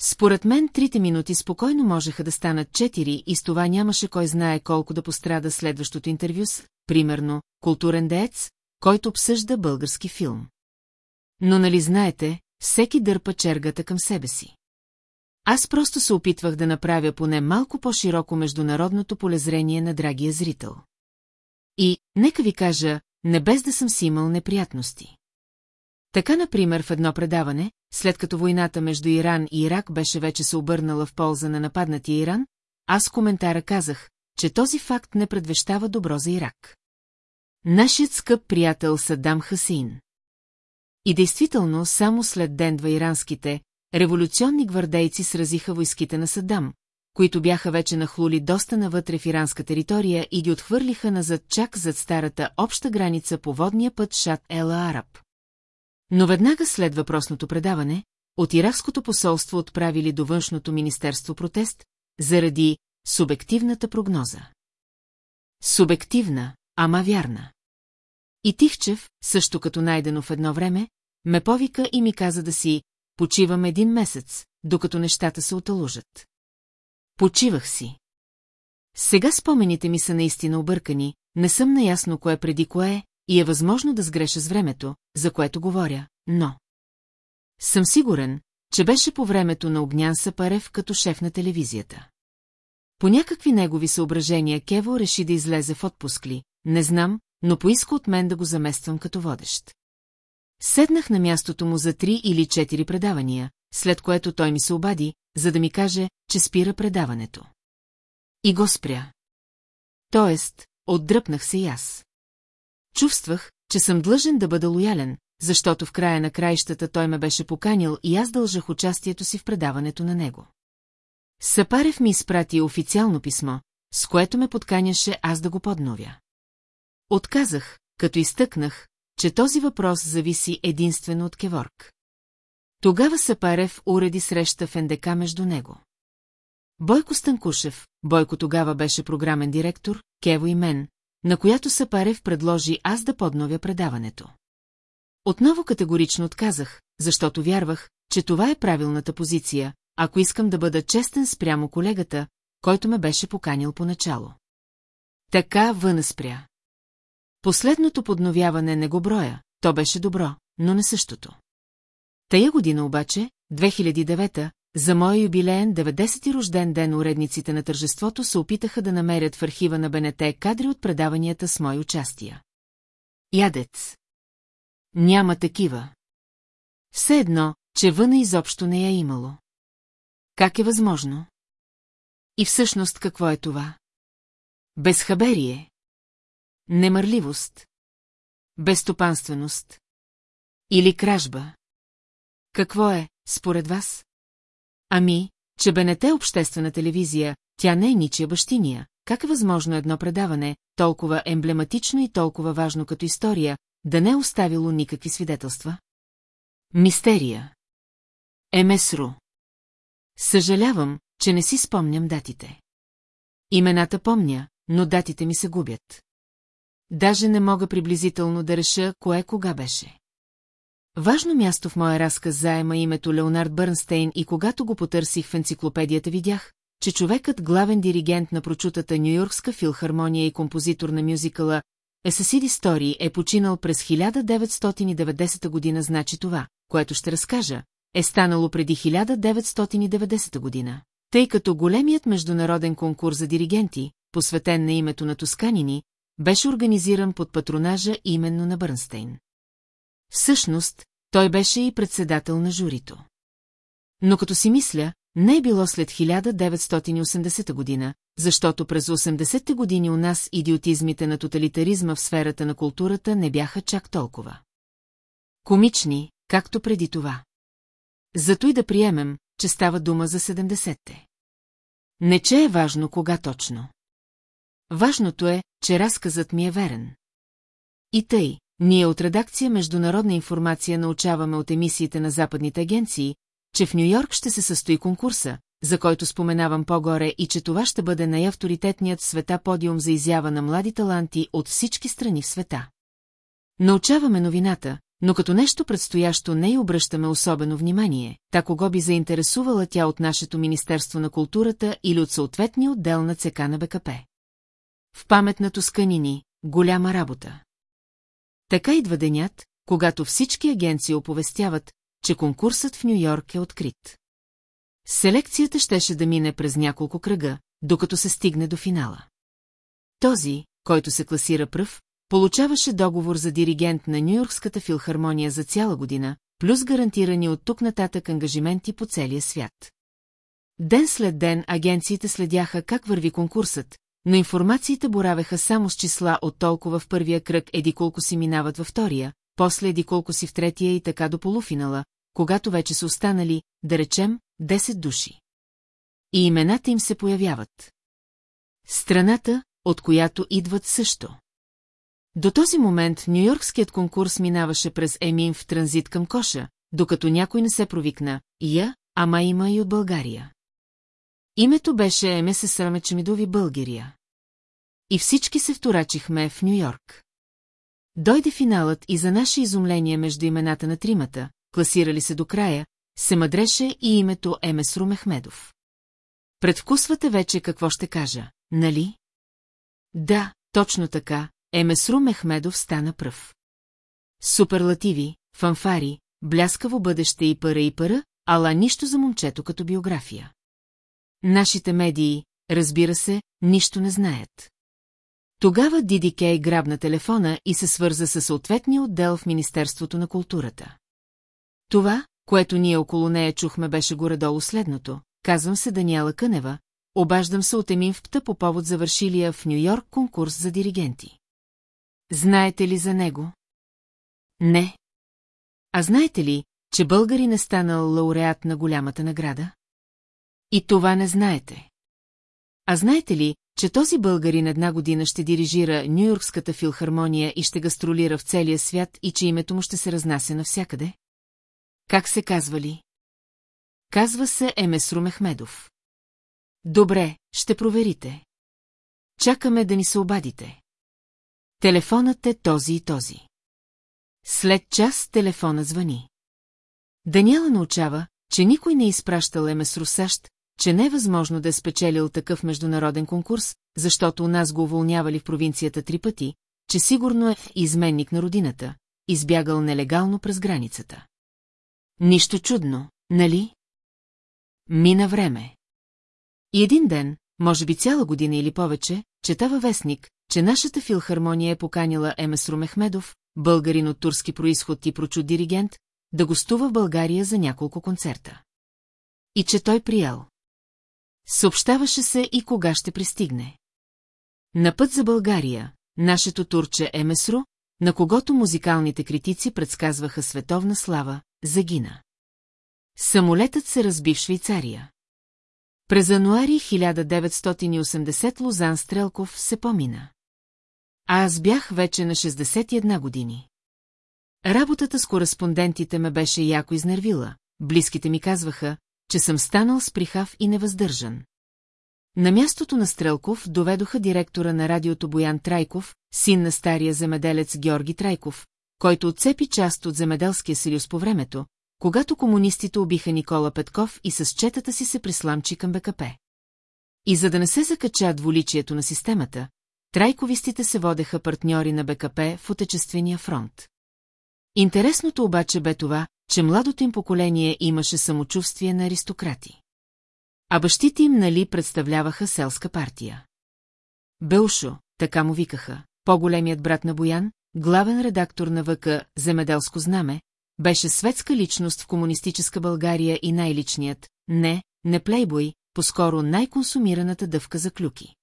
Според мен трите минути спокойно можеха да станат четири и с това нямаше кой знае колко да пострада следващото интервю с, примерно, културен деец, който обсъжда български филм. Но нали знаете, всеки дърпа чергата към себе си. Аз просто се опитвах да направя поне малко по-широко международното полезрение на драгия зрител. И, нека ви кажа, не без да съм си имал неприятности. Така, например, в едно предаване, след като войната между Иран и Ирак беше вече се обърнала в полза на нападнатия Иран, аз коментара казах, че този факт не предвещава добро за Ирак. Нашият скъп приятел Саддам Хасин. И действително, само след ден-два иранските, революционни гвардейци сразиха войските на Саддам, които бяха вече нахлули доста навътре в иранска територия и ги отхвърлиха назад чак зад старата обща граница по водния път Шат Ела Араб. Но веднага след въпросното предаване, от иракското посолство отправили до външното министерство протест, заради субективната прогноза. Субективна, ама вярна. И Тихчев, също като найдено в едно време, ме повика и ми каза да си почивам един месец, докато нещата се оталужат. Почивах си. Сега спомените ми са наистина объркани, не съм наясно кое преди кое и е възможно да сгреша с времето, за което говоря, но... Съм сигурен, че беше по времето на Огнян Сапарев като шеф на телевизията. По някакви негови съображения Кево реши да излезе в отпуск ли, не знам, но поиска от мен да го замествам като водещ. Седнах на мястото му за три или четири предавания, след което той ми се обади, за да ми каже, че спира предаването. И го спря. Тоест, отдръпнах се и аз. Чувствах, че съм длъжен да бъда лоялен, защото в края на краищата той ме беше поканил и аз дължах участието си в предаването на него. Сапарев ми изпрати официално писмо, с което ме подканяше аз да го подновя. Отказах, като изтъкнах, че този въпрос зависи единствено от Кеворг. Тогава Сапарев уреди среща в НДК между него. Бойко Станкушев, Бойко тогава беше програмен директор, Кево и мен, на която Сапарев предложи аз да подновя предаването. Отново категорично отказах, защото вярвах, че това е правилната позиция, ако искам да бъда честен спрямо колегата, който ме беше поканил поначало. Така въна спря. Последното подновяване не го броя, то беше добро, но не същото. Тая година обаче, 2009 за моя юбилеен 90-ти рожден ден уредниците на тържеството се опитаха да намерят в архива на БНТ кадри от предаванията с мои участия. Ядец. Няма такива. Все едно, че въна изобщо не я е имало. Как е възможно? И всъщност какво е това? Безхаберие. Немърливост. Безстопанственост. Или кражба. Какво е, според вас? Ами, че БНТ обществена телевизия, тя не е ничия бащиния. Как е възможно едно предаване, толкова емблематично и толкова важно като история, да не е оставило никакви свидетелства? Мистерия. Емесру. Съжалявам, че не си спомням датите. Имената помня, но датите ми се губят. Даже не мога приблизително да реша, кое кога беше. Важно място в моя разказ заема името Леонард Бърнстейн и когато го потърсих в енциклопедията видях, че човекът главен диригент на прочутата Нью-Йоркска филхармония и композитор на мюзикъла Есасиди Стори е починал през 1990 година, значи това, което ще разкажа, е станало преди 1990 година. Тъй като големият международен конкурс за диригенти, посветен на името на Тосканини, беше организиран под патронажа именно на Бърнстейн. Всъщност, той беше и председател на журито. Но като си мисля, не е било след 1980 година, защото през 80-те години у нас идиотизмите на тоталитаризма в сферата на културата не бяха чак толкова. Комични, както преди това. Зато и да приемем, че става дума за 70-те. Не че е важно кога точно. Важното е, че разказът ми е верен. И тъй, ние от редакция Международна информация научаваме от емисиите на западните агенции, че в Нью-Йорк ще се състои конкурса, за който споменавам по-горе и че това ще бъде най-авторитетният в света подиум за изява на млади таланти от всички страни в света. Научаваме новината, но като нещо предстоящо не й обръщаме особено внимание, та кого би заинтересувала тя от нашето Министерство на културата или от съответния отдел на ЦК на БКП. В памет на Тосканини – голяма работа. Така идва денят, когато всички агенции оповестяват, че конкурсът в Нью-Йорк е открит. Селекцията щеше да мине през няколко кръга, докато се стигне до финала. Този, който се класира пръв, получаваше договор за диригент на Нью-Йоркската филхармония за цяла година, плюс гарантирани от тук нататък ангажименти по целия свят. Ден след ден агенциите следяха как върви конкурсът, но информациите боравеха само с числа от толкова в първия кръг еди колко си минават във втория, после еди колко си в третия и така до полуфинала, когато вече са останали, да речем, 10 души. И имената им се появяват. Страната, от която идват също. До този момент Нью-Йоркският конкурс минаваше през Емин в транзит към Коша, докато някой не се провикна, я, ама има и от България. Името беше Еме се срамечемидови България. И всички се вторачихме в Нью-Йорк. Дойде финалът и за наше изумление между имената на тримата, класирали се до края, се мъдреше и името Емесру Мехмедов. Предвкусвате вече какво ще кажа, нали? Да, точно така, Емесру Мехмедов стана пръв. Суперлативи, фанфари, бляскаво бъдеще и пара и пара, ала нищо за момчето като биография. Нашите медии, разбира се, нищо не знаят. Тогава Диди Кей грабна телефона и се свърза със съответния отдел в Министерството на културата. Това, което ние около нея чухме, беше горе-долу следното. Казвам се Даниела Кънева, обаждам се от Емин в ПТА по повод завършилия в Нью-Йорк конкурс за диригенти. Знаете ли за него? Не. А знаете ли, че българин е станал лауреат на голямата награда? И това не знаете. А знаете ли, че този българин една година ще дирижира Нью-Йоркската филхармония и ще гастролира в целия свят и че името му ще се разнася навсякъде? Как се казва ли? Казва се Емесру Мехмедов. Добре, ще проверите. Чакаме да ни се обадите. Телефонът е този и този. След час телефона звъни. Даниела научава, че никой не е изпращал Емесру САЩ, че не е възможно да е спечелил такъв международен конкурс, защото у нас го уволнявали в провинцията три пъти, че сигурно е изменник на родината, избягал нелегално през границата. Нищо чудно, нали? Мина време. И един ден, може би цяла година или повече, чета във вестник, че нашата филхармония е поканила Емесру Мехмедов, българин от турски происход и прочуд диригент, да гостува в България за няколко концерта. И че той приял. Съобщаваше се и кога ще пристигне. На път за България, нашето турче Емесру, на когото музикалните критици предсказваха световна слава, загина. Самолетът се разби в Швейцария. През януари 1980 Лозан Стрелков се помина. А аз бях вече на 61 години. Работата с кореспондентите ме беше яко изнервила. Близките ми казваха, че съм станал сприхав и невъздържан. На мястото на Стрелков доведоха директора на радиото Боян Трайков, син на стария земеделец Георги Трайков, който отцепи част от земеделския съюз по времето, когато комунистите убиха Никола Петков и с четата си се присламчи към БКП. И за да не се закача дволичието на системата, трайковистите се водеха партньори на БКП в Отечествения фронт. Интересното обаче бе това, че младото им поколение имаше самочувствие на аристократи. А бащите им нали представляваха селска партия. Белшо, така му викаха, по-големият брат на Боян, главен редактор на ВК «Земеделско знаме», беше светска личност в комунистическа България и най-личният, не, не плейбой, по-скоро най-консумираната дъвка за клюки.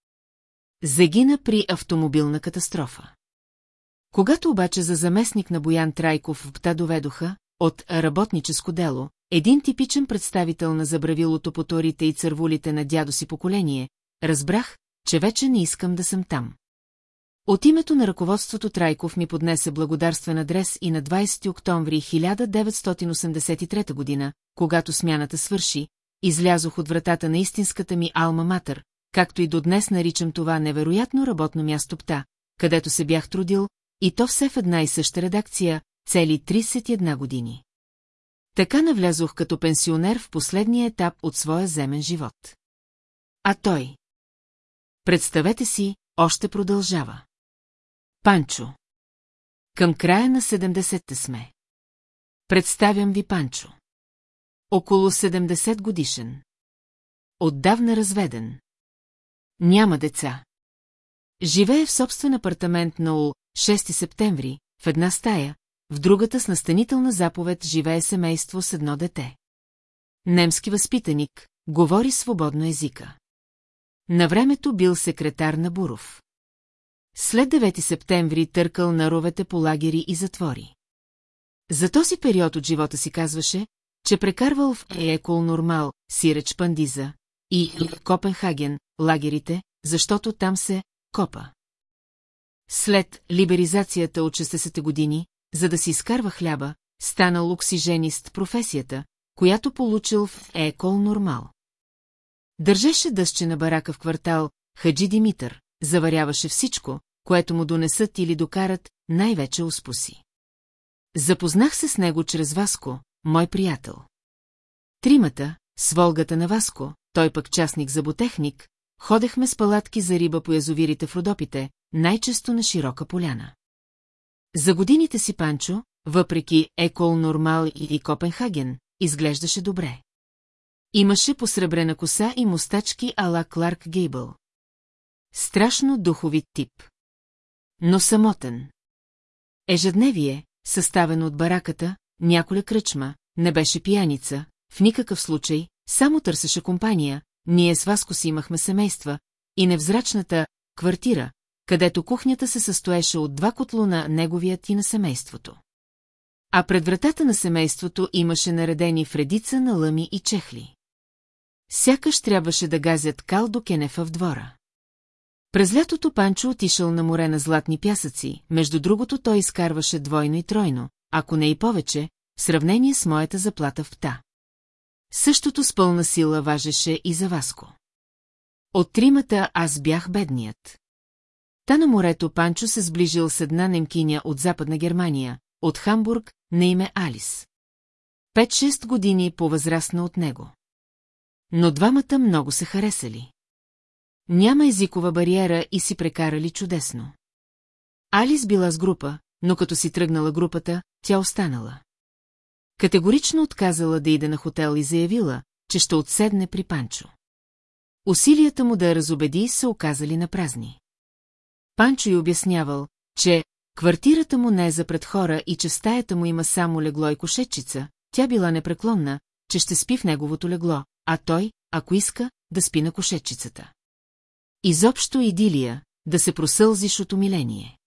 Загина при автомобилна катастрофа. Когато обаче за заместник на Боян Трайков в ПТА доведоха, от работническо дело, един типичен представител на забравилото поторите и цървулите на дядо си поколение, разбрах, че вече не искам да съм там. От името на ръководството Трайков ми поднесе благодарствен адрес и на 20 октомври 1983 година, когато смяната свърши, излязох от вратата на истинската ми Алма Матър, както и до днес наричам това невероятно работно място ПТА, където се бях трудил, и то все в една и съща редакция, цели 31 години. Така навлязох като пенсионер в последния етап от своя земен живот. А той? Представете си, още продължава. Панчо. Към края на 70-те сме. Представям ви Панчо. Около 70 годишен. Отдавна разведен. Няма деца. Живее в собствен апартамент на Ул, 6 септември, в една стая, в другата с настанителна заповед живее семейство с едно дете. Немски възпитаник, говори свободно езика. На времето бил секретар на Буров. След 9 септември търкал на ровете по лагери и затвори. За този период от живота си казваше, че прекарвал в Екол Нормал, Сиреч Пандиза и Копенхаген, лагерите, защото там се копа. След либеризацията от 60-те години, за да си изкарва хляба, станал оксиженист професията, която получил в Екол Нормал. Държеше дъсче на барака в квартал Хаджи Димитър, заваряваше всичко, което му донесат или докарат, най-вече успоси. Запознах се с него чрез Васко, мой приятел. Тримата, с Волгата на Васко, той пък частник заботехник, ходехме с палатки за риба по язовирите в Родопите, най-често на широка поляна. За годините си Панчо, въпреки Екол Нормал и Копенхаген, изглеждаше добре. Имаше посребрена коса и мустачки ала Кларк Гейбъл. Страшно духовит тип. Но самотен. Ежедневие, съставено от бараката, няколя кръчма, не беше пияница, в никакъв случай, само търсеше компания, ние с Васко си имахме семейства, и невзрачната квартира, където кухнята се състоеше от два котлона, неговият и на семейството. А пред вратата на семейството имаше наредени в редица на лъми и чехли. Сякаш трябваше да газят кал до кенефа в двора. През лятото Панчо отишъл на море на златни пясъци, между другото той изкарваше двойно и тройно, ако не и повече, в сравнение с моята заплата в ПТА. Същото с пълна сила важеше и за Васко. От тримата аз бях бедният. Та на морето Панчо се сближил с една немкиня от Западна Германия, от Хамбург, на име Алис. Пет-шест години по-възрастна от него. Но двамата много се харесали. Няма езикова бариера и си прекарали чудесно. Алис била с група, но като си тръгнала групата, тя останала. Категорично отказала да иде на хотел и заявила, че ще отседне при Панчо. Усилията му да я разобеди се оказали на празни. Панчо й обяснявал, че квартирата му не е за пред хора и че в стаята му има само легло и кошетчица, тя била непреклонна, че ще спи в неговото легло, а той, ако иска, да спи на кошетчицата. Изобщо идилия, да се просълзиш от умиление.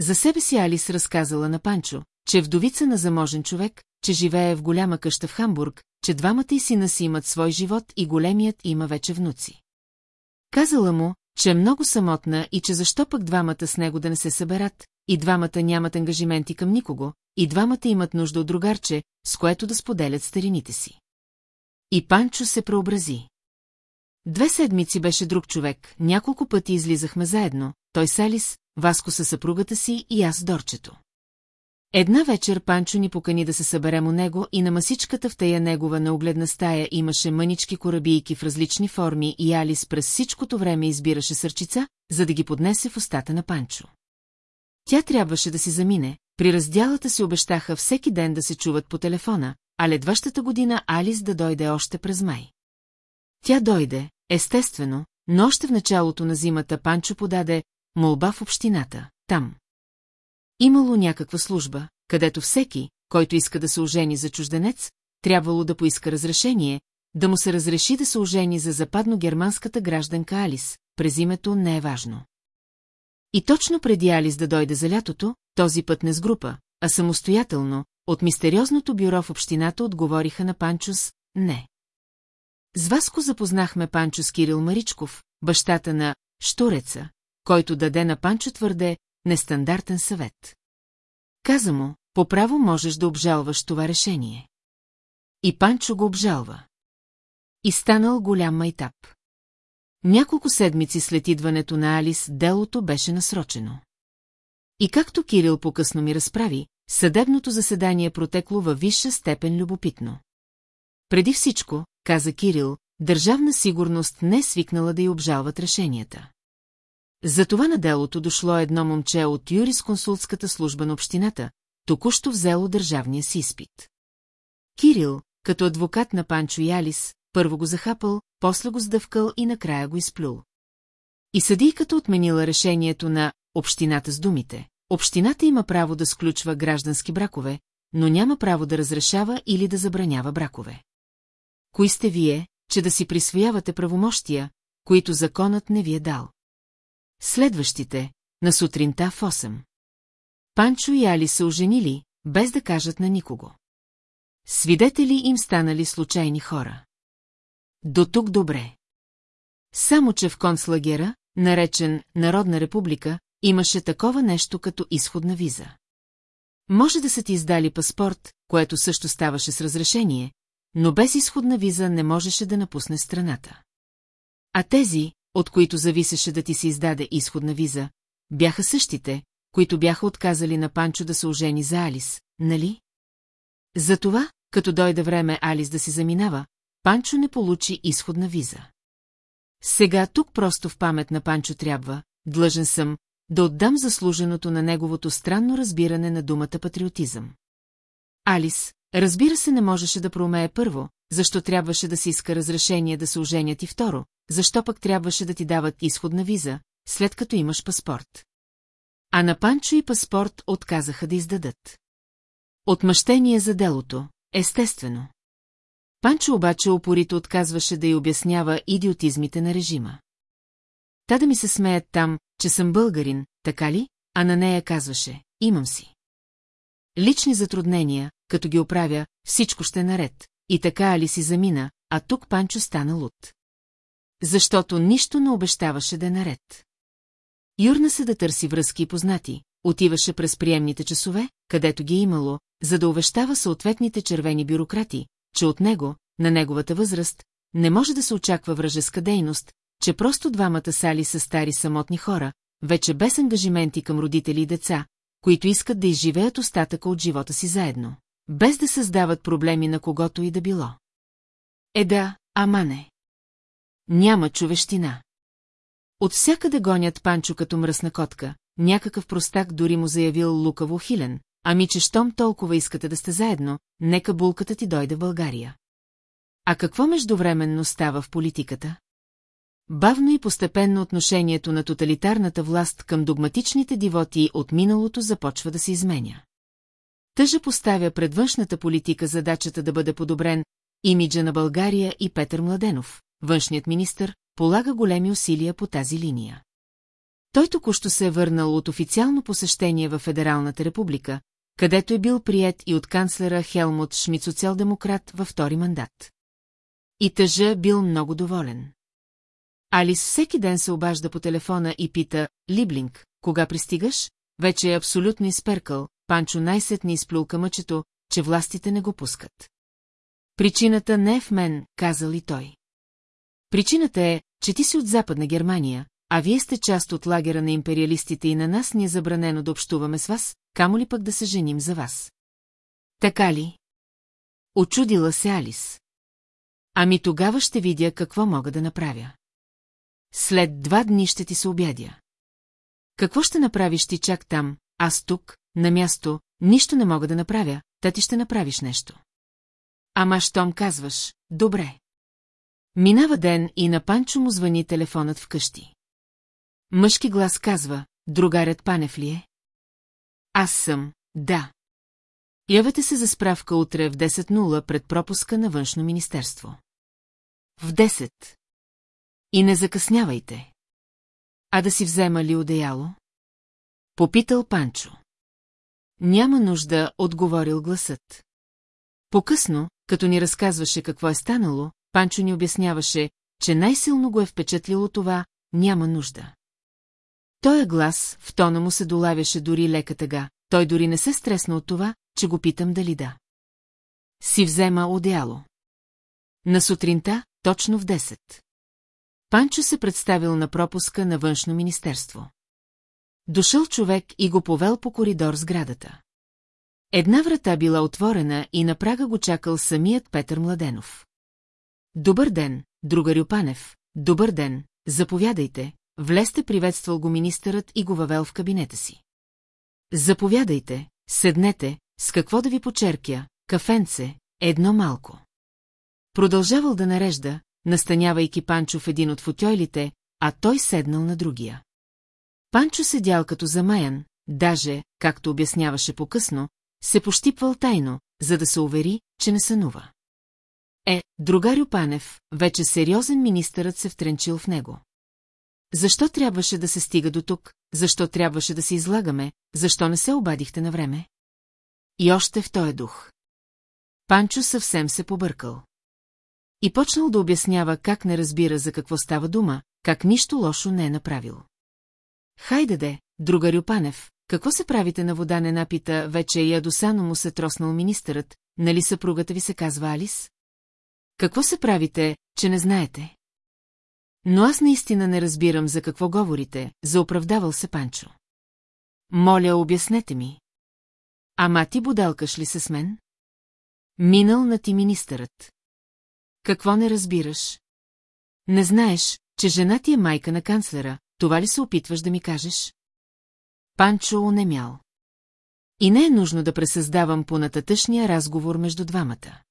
За себе си Алис разказала на Панчо, че е вдовица на заможен човек, че живее в голяма къща в Хамбург, че двамата и сина си имат свой живот и големият има вече внуци. Казала му, че е много самотна и че защо пък двамата с него да не се съберат, и двамата нямат ангажименти към никого, и двамата имат нужда от другарче, с което да споделят старините си. И Панчо се преобрази. Две седмици беше друг човек, няколко пъти излизахме заедно, той с Алис, Васко със съпругата си и аз Дорчето. Една вечер Панчо ни покани да се съберем у него и на масичката в тая негова неогледна стая имаше мънички корабийки в различни форми и Алис през всичкото време избираше сърчица, за да ги поднесе в устата на Панчо. Тя трябваше да си замине, при разделата си обещаха всеки ден да се чуват по телефона, а ледващата година Алис да дойде още през май. Тя дойде, естествено, но още в началото на зимата Панчо подаде молба в общината, там. Имало някаква служба, където всеки, който иска да се ожени за чужденец, трябвало да поиска разрешение, да му се разреши да се ожени за западно-германската гражданка Алис, през името не е важно. И точно преди Алис да дойде за лятото, този път не с група, а самостоятелно, от мистериозното бюро в общината отговориха на Панчус «не». С Васко запознахме Панчо с Кирил Маричков, бащата на Штуреца, който даде на Панчо твърде нестандартен съвет. Каза му, по право можеш да обжалваш това решение. И Панчо го обжалва. И станал голям майтап. Няколко седмици след идването на Алис делото беше насрочено. И както Кирил по-късно ми разправи, съдебното заседание протекло във висша степен любопитно. Преди всичко, каза Кирил, държавна сигурност не е свикнала да й обжалват решенията. Затова на делото дошло едно момче от юрисконсултската служба на общината, току-що взело държавния си изпит. Кирил, като адвокат на Панчо и Алис, първо го захапал, после го сдъвкал и накрая го изплюл. И съдийката отменила решението на общината с думите. Общината има право да сключва граждански бракове, но няма право да разрешава или да забранява бракове. Кои сте вие, че да си присвоявате правомощия, които законът не ви е дал? Следващите, на сутринта в 8. Панчо и Али се оженили, без да кажат на никого. Свидетели им станали случайни хора. До тук добре. Само, че в концлагера, наречен Народна република, имаше такова нещо като изходна виза. Може да са ти издали паспорт, което също ставаше с разрешение, но без изходна виза не можеше да напусне страната. А тези, от които зависеше да ти се издаде изходна виза, бяха същите, които бяха отказали на Панчо да се ожени за Алис, нали? Затова, като дойде време Алис да си заминава, Панчо не получи изходна виза. Сега тук просто в памет на Панчо трябва, длъжен съм, да отдам заслуженото на неговото странно разбиране на думата патриотизъм. Алис, разбира се, не можеше да проумее първо, защо трябваше да се иска разрешение да се оженят и второ, защо пък трябваше да ти дават изходна виза, след като имаш паспорт. А на Панчо и паспорт отказаха да издадат. Отмъщение за делото, естествено. Панчо обаче опорито отказваше да й обяснява идиотизмите на режима. Та да ми се смеят там, че съм българин, така ли? А на нея казваше, имам си. Лични затруднения, като ги оправя, всичко ще е наред. И така Али си замина, а тук Панчо стана луд. Защото нищо не обещаваше да е наред. Юрна се да търси връзки и познати, отиваше през приемните часове, където ги е имало, за да увещава съответните червени бюрократи, че от него, на неговата възраст, не може да се очаква вражеска дейност, че просто двамата сали са стари самотни хора, вече без ангажименти към родители и деца, които искат да изживеят остатъка от живота си заедно, без да създават проблеми на когото и да било. Е да, ама не. Няма човещина. От всякъде гонят Панчо като мръсна котка, някакъв простак дори му заявил лукаво хилен, ами че щом толкова искате да сте заедно, нека булката ти дойде в България. А какво междувременно става в политиката? Бавно и постепенно отношението на тоталитарната власт към догматичните дивоти от миналото започва да се изменя. Тъжа поставя пред външната политика задачата да бъде подобрен имиджа на България и Петър Младенов, външният министр, полага големи усилия по тази линия. Той току-що се е върнал от официално посещение в Федералната република, където е бил прият и от канцлера Хелмут Шмидт социал-демократ във втори мандат. И тъжа бил много доволен. Алис всеки ден се обажда по телефона и пита, Либлинг, кога пристигаш? Вече е абсолютно изперкал, Панчо най-сетне изплюлка мъчето, че властите не го пускат. Причината не е в мен, казал и той. Причината е, че ти си от Западна Германия, а вие сте част от лагера на империалистите и на нас ни е забранено да общуваме с вас, камо ли пък да се женим за вас. Така ли? Очудила се Алис. Ами тогава ще видя какво мога да направя. След два дни ще ти се обядя. Какво ще направиш ти чак там, аз тук, на място, нищо не мога да направя, та ти ще направиш нещо. Ама щом казваш, добре. Минава ден и на Панчо му звъни телефонът вкъщи. Мъжки глас казва, другарят Панев ли е? Аз съм, да. Явете се за справка утре в 10.0 пред пропуска на външно министерство. В 10. И не закъснявайте. А да си взема ли одеяло? Попитал Панчо. Няма нужда, отговорил гласът. По-късно, като ни разказваше какво е станало, Панчо ни обясняваше, че най-силно го е впечатлило това, няма нужда. Той е глас, в тона му се долавяше дори лека тъга, той дори не се стресна от това, че го питам дали да. Си взема одеяло. На сутринта, точно в 10. Панчо се представил на пропуска на външно министерство. Дошъл човек и го повел по коридор с градата. Една врата била отворена и на прага го чакал самият Петър Младенов. Добър ден, другарю Панев, добър ден, заповядайте, влезте приветствал го министърът и го въвел в кабинета си. Заповядайте, седнете, с какво да ви почеркя, кафенце, едно малко. Продължавал да нарежда, настанявайки Панчо в един от футойлите, а той седнал на другия. Панчо седял като замаян, даже, както обясняваше по-късно, се пощипвал тайно, за да се увери, че не сънува. Е, другарю Панев, вече сериозен министърът се втренчил в него. Защо трябваше да се стига до тук, защо трябваше да се излагаме, защо не се обадихте на време? И още в този дух. Панчо съвсем се побъркал. И почнал да обяснява как не разбира за какво става дума, как нищо лошо не е направил. Хайде де, другарю Панев, какво се правите на вода не напита, вече ядосано му се троснал министърът, нали съпругата ви се казва Алис? Какво се правите, че не знаете? Но аз наистина не разбирам за какво говорите, заоправдавал се Панчо. Моля, обяснете ми. Ама ти будалкаш ли се с мен? Минал на ти министърът. Какво не разбираш? Не знаеш, че жена ти е майка на канцлера, това ли се опитваш да ми кажеш? Панчо онемял. И не е нужно да пресъздавам по нататъчния разговор между двамата.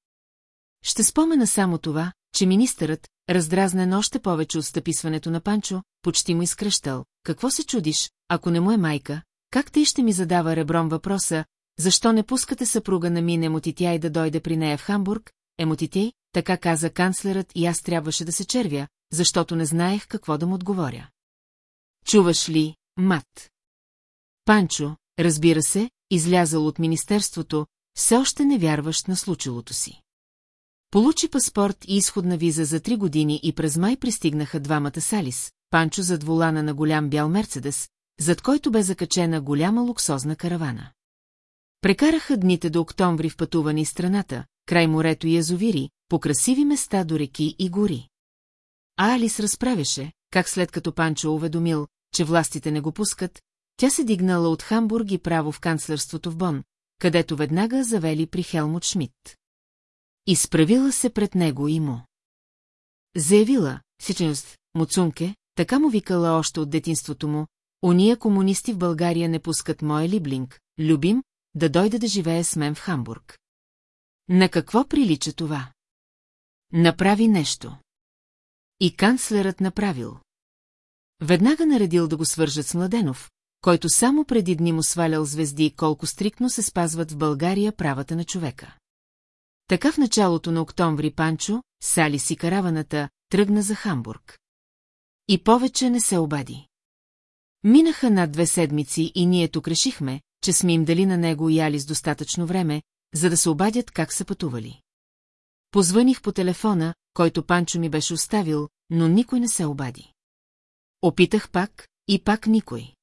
Ще спомена само това, че министърът, раздразнен още повече от стъписването на Панчо, почти му изкръщал. Какво се чудиш, ако не му е майка, как тъй ще ми задава ребром въпроса, защо не пускате съпруга на Мин Емотитяй да дойде при нея в Хамбург? Емотитяй, така каза канцлерът и аз трябваше да се червя, защото не знаех какво да му отговоря. Чуваш ли, мат? Панчо, разбира се, излязал от министерството, все още не вярващ на случилото си. Получи паспорт и изходна виза за три години и през май пристигнаха двамата Салис, Панчо зад волана на голям бял Мерцедес, зад който бе закачена голяма луксозна каравана. Прекараха дните до октомври в пътуване из страната, край морето и язовири, по красиви места до реки и гори. А Алис разправяше, как след като Панчо уведомил, че властите не го пускат, тя се дигнала от Хамбург и право в канцлерството в Бон, където веднага завели при Хелмут Шмидт. Изправила се пред него и му. Заявила, сичност, Муцунке, така му викала още от детинството му, уния комунисти в България не пускат моя либлинг, любим, да дойде да живее с мен в Хамбург. На какво прилича това? Направи нещо. И канцлерът направил. Веднага наредил да го свържат с Младенов, който само преди дни му свалял звезди колко стрикно се спазват в България правата на човека. Така в началото на октомври Панчо, Сали си караваната, тръгна за Хамбург. И повече не се обади. Минаха над две седмици и ние тук решихме, че сме им дали на него и Али с достатъчно време, за да се обадят как са пътували. Позвъних по телефона, който Панчо ми беше оставил, но никой не се обади. Опитах пак и пак никой.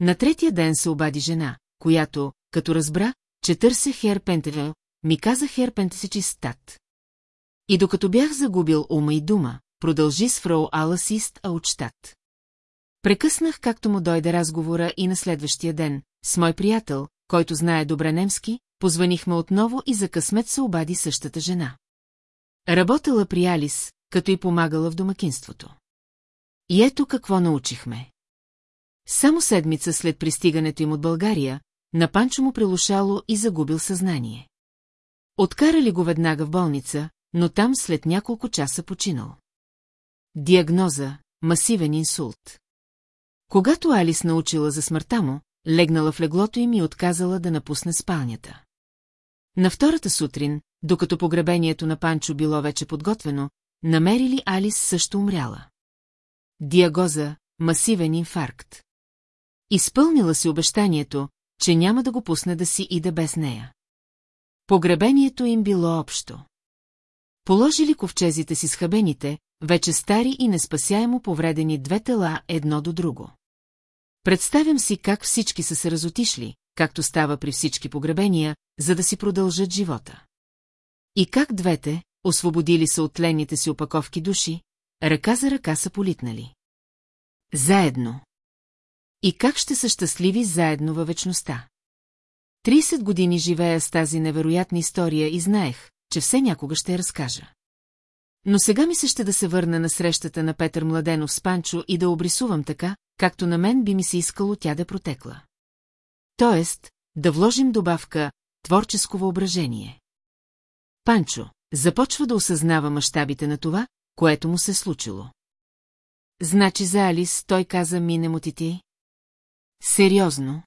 На третия ден се обади жена, която, като разбра, че търся Хер Пентевел, ми каза Хер стат. И докато бях загубил ума и дума, продължи с фрау Аласист Аучтат. Прекъснах както му дойде разговора и на следващия ден, с мой приятел, който знае добре немски, позванихме отново и за късмет се обади същата жена. Работела при Алис, като и помагала в домакинството. И ето какво научихме. Само седмица след пристигането им от България, на Панчо му прилушало и загубил съзнание. Откарали го веднага в болница, но там след няколко часа починал. Диагноза – масивен инсулт. Когато Алис научила за смъртта му, легнала в леглото им и отказала да напусне спалнята. На втората сутрин, докато погребението на Панчо било вече подготвено, намерили Алис също умряла. Диагоза, масивен инфаркт. Изпълнила си обещанието, че няма да го пусне да си иде без нея. Погребението им било общо. Положили ковчезите си с вече стари и неспасяемо повредени две тела едно до друго. Представям си как всички са се разотишли, както става при всички погребения, за да си продължат живота. И как двете, освободили се от тленните си опаковки души, ръка за ръка са политнали. Заедно. И как ще са щастливи заедно във вечността? 30 години живея с тази невероятна история и знаех, че все някога ще я разкажа. Но сега ми се ще да се върна на срещата на Петър Младенов с Панчо и да обрисувам така, както на мен би ми се искало тя да протекла. Тоест, да вложим добавка творческо въображение. Панчо започва да осъзнава мащабите на това, което му се е случило. Значи за Алис той каза мине мотити. Сериозно.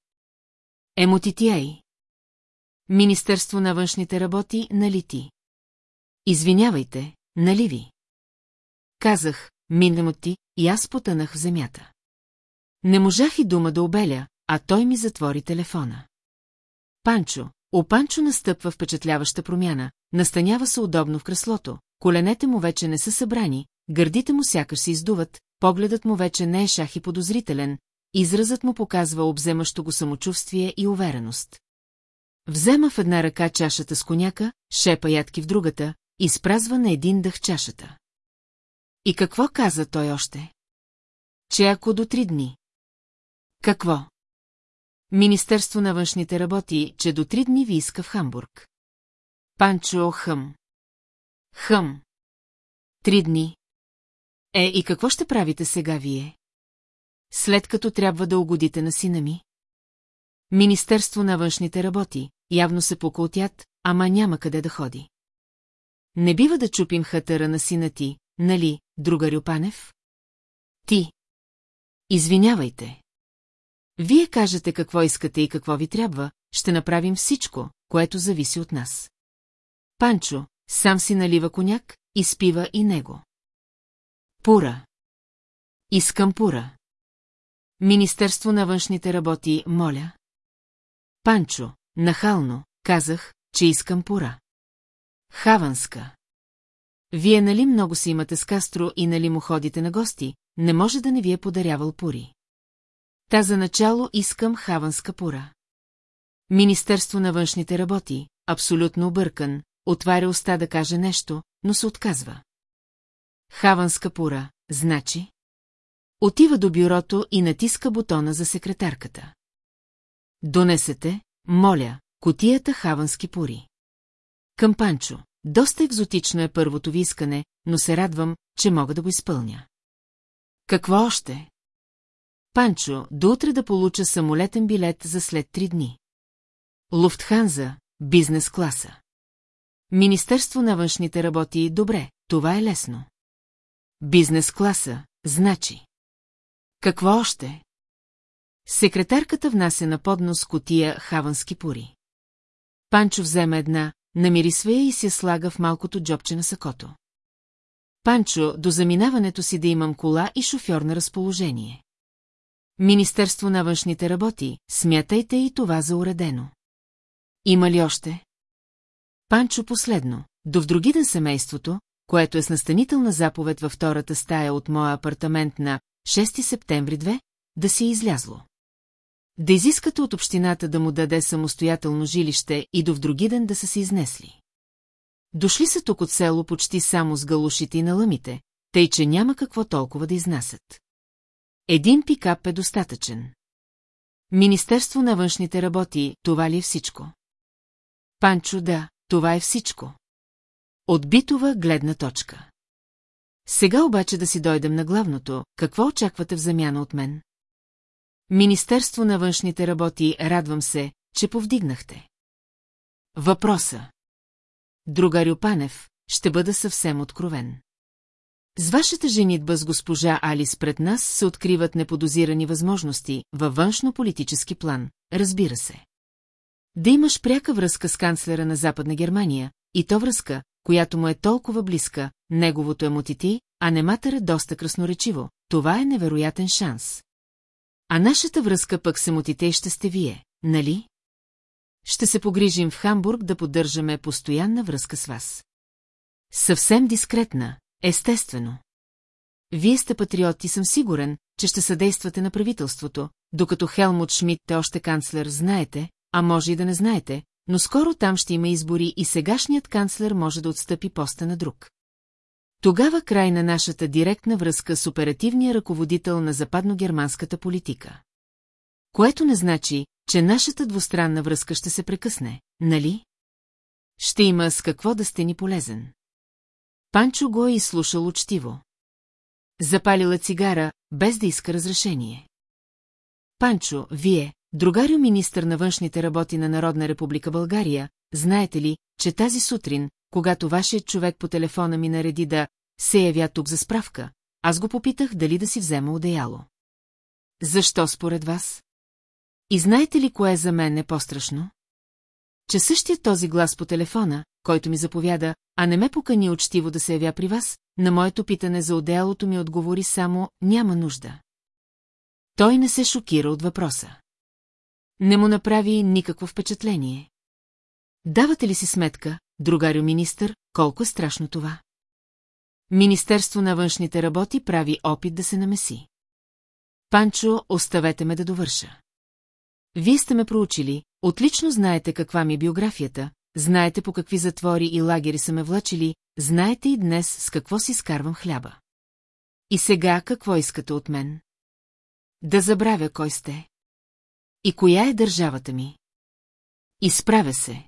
Емотитией. Министерство на външните работи, нали ти? Извинявайте, нали ви? Казах, минемоти, и аз потънах в земята. Не можах и дума да обеля, а той ми затвори телефона. Панчо, о Панчо настъпва впечатляваща промяна, настанява се удобно в креслото, коленете му вече не са събрани, гърдите му сякаш се издуват, погледът му вече не е шах и подозрителен, изразът му показва обземащо го самочувствие и увереност. Взема в една ръка чашата с коняка, шепа ядки в другата, изпразва на един дъх чашата. И какво каза той още? Че ако до три дни. Какво? Министерство на външните работи, че до три дни ви иска в Хамбург. Панчо Хъм. Хъм. Три дни. Е, и какво ще правите сега вие? След като трябва да угодите на сина ми? Министерство на външните работи, явно се поколтят, ама няма къде да ходи. Не бива да чупим хатъра на сина ти, нали, друга Рюпанев? Ти. Извинявайте. Вие кажете какво искате и какво ви трябва, ще направим всичко, което зависи от нас. Панчо, сам си налива коняк, изпива и него. Пура. Искам пура. Министерство на външните работи, моля. Панчо, нахално, казах, че искам пора. Хаванска. Вие нали много си имате с Кастро и нали му ходите на гости, не може да не ви е подарявал пури. Та за начало искам хаванска пура. Министерство на външните работи, абсолютно объркан, отваря уста да каже нещо, но се отказва. Хаванска пура, значи? Отива до бюрото и натиска бутона за секретарката. Донесете, моля, котията хавански пури. Към Панчо, доста екзотично е първото ви искане, но се радвам, че мога да го изпълня. Какво още? Панчо, до утре да получа самолетен билет за след три дни. Луфтханза, бизнес класа. Министерство на външните работи, добре, това е лесно. Бизнес класа, значи. Какво още? Секретарката внася на поднос котия хавански пури. Панчо взема една, намири свея и се слага в малкото джобче на сакото. Панчо, до заминаването си да имам кола и шофьор на разположение. Министерство на външните работи, смятайте и това за уредено. Има ли още? Панчо последно, до в други ден семейството, което е с настанителна заповед във втората стая от моя апартамент на 6 септември 2, да си е излязло. Да изискате от общината да му даде самостоятелно жилище и до в други ден да са се изнесли. Дошли са тук от село почти само с галушите и налъмите, тъй че няма какво толкова да изнасят. Един пикап е достатъчен. Министерство на външните работи, това ли е всичко? Панчо, да, това е всичко. От битова гледна точка. Сега обаче да си дойдем на главното, какво очаквате в замяна от мен? Министерство на външните работи, радвам се, че повдигнахте. Въпроса. Другарю Панев, ще бъда съвсем откровен. С вашата женитба с госпожа Алис пред нас се откриват неподозирани възможности във външно-политически план, разбира се. Да имаш пряка връзка с канцлера на Западна Германия, и то връзка, която му е толкова близка, неговото е мотити, а не матъра доста красноречиво. Това е невероятен шанс. А нашата връзка пък се мотите и ще сте вие, нали? Ще се погрижим в Хамбург да поддържаме постоянна връзка с вас. Съвсем дискретна, естествено. Вие сте патриот и съм сигурен, че ще съдействате на правителството, докато Хелмут Шмидт е още канцлер, знаете, а може и да не знаете, но скоро там ще има избори и сегашният канцлер може да отстъпи поста на друг. Тогава край на нашата директна връзка с оперативния ръководител на западногерманската политика. Което не значи, че нашата двустранна връзка ще се прекъсне, нали? Ще има с какво да сте ни полезен. Панчо го е изслушал учтиво. Запалила цигара, без да иска разрешение. Панчо, вие, другарю министър на външните работи на Народна република България, знаете ли, че тази сутрин, когато вашият човек по телефона ми нареди да се явя тук за справка, аз го попитах дали да си взема одеяло. Защо според вас? И знаете ли кое за мен е по-страшно? Че същия този глас по телефона, който ми заповяда, а не ме покани учтиво да се явя при вас, на моето питане за одеялото ми отговори само «няма нужда». Той не се шокира от въпроса. Не му направи никакво впечатление. Давате ли си сметка, другарю министър, колко е страшно това? Министерство на външните работи прави опит да се намеси. Панчо, оставете ме да довърша. Вие сте ме проучили, отлично знаете каква ми е биографията, знаете по какви затвори и лагери са ме влачили, знаете и днес с какво си скарвам хляба. И сега какво искате от мен? Да забравя кой сте. И коя е държавата ми? Изправя се.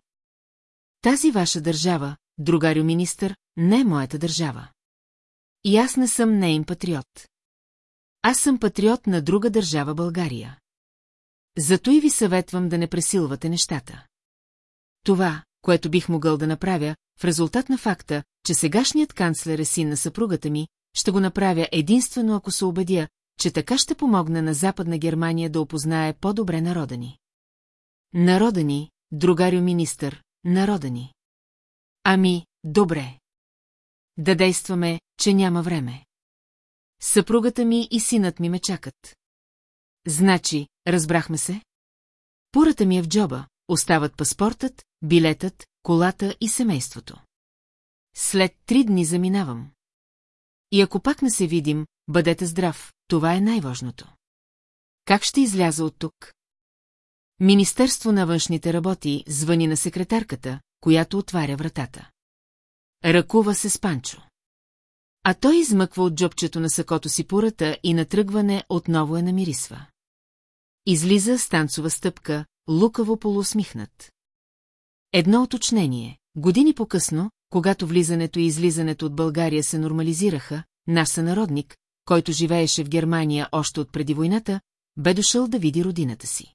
Тази ваша държава, другарю министър, не е моята държава. И аз не съм нейн патриот. Аз съм патриот на друга държава България. Зато и ви съветвам да не пресилвате нещата. Това, което бих могъл да направя, в резултат на факта, че сегашният канцлер е син на съпругата ми, ще го направя единствено ако се убедя, че така ще помогна на Западна Германия да опознае по-добре народа ни. Народа ни, другарю министър, народа ни. Ами, добре. Да действаме, че няма време. Съпругата ми и синът ми ме чакат. Значи, разбрахме се? Пурата ми е в джоба, остават паспортът, билетът, колата и семейството. След три дни заминавам. И ако пак не се видим, бъдете здрав, това е най-важното. Как ще изляза от тук? Министерство на външните работи звъни на секретарката, която отваря вратата. Ръкува се с Панчо. А той измъква от джобчето на сакото си пурата и натръгване отново е намирисва. Излиза с танцова стъпка, лукаво полуусмихнат. Едно уточнение. Години по-късно, когато влизането и излизането от България се нормализираха, наш сънародник, който живееше в Германия още от преди войната, бе дошъл да види родината си.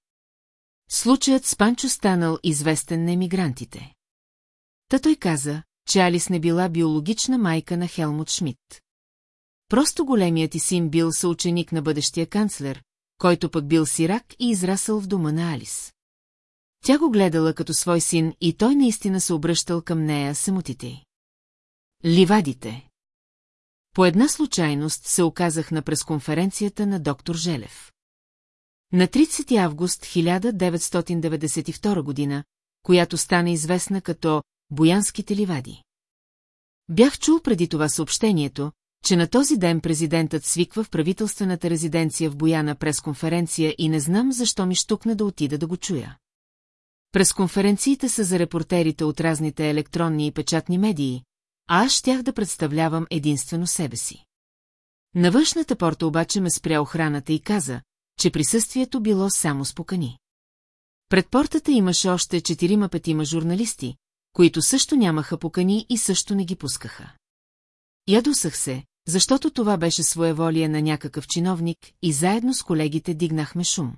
Случаят с Панчо станал известен на емигрантите. Та той каза, че Алис не била биологична майка на Хелмут Шмидт. Просто големият ти син бил съученик на бъдещия канцлер, който пък бил сирак и израсъл в дома на Алис. Тя го гледала като свой син и той наистина се обръщал към нея самотите й. Ливадите. По една случайност се оказах на пресконференцията на доктор Желев. На 30 август 1992 година, която стана известна като Боянските ливади. Бях чул преди това съобщението, че на този ден президентът свиква в правителствената резиденция в Бояна пресконференция и не знам защо ми штукна да отида да го чуя. Пресконференциите са за репортерите от разните електронни и печатни медии, а аз щях да представлявам единствено себе си. На външната порта обаче ме спря охраната и каза, че присъствието било само спокани. Пред портата имаше още четирима-петима журналисти, които също нямаха покани и също не ги пускаха. Ядосах се, защото това беше своеволие на някакъв чиновник и заедно с колегите дигнахме шум.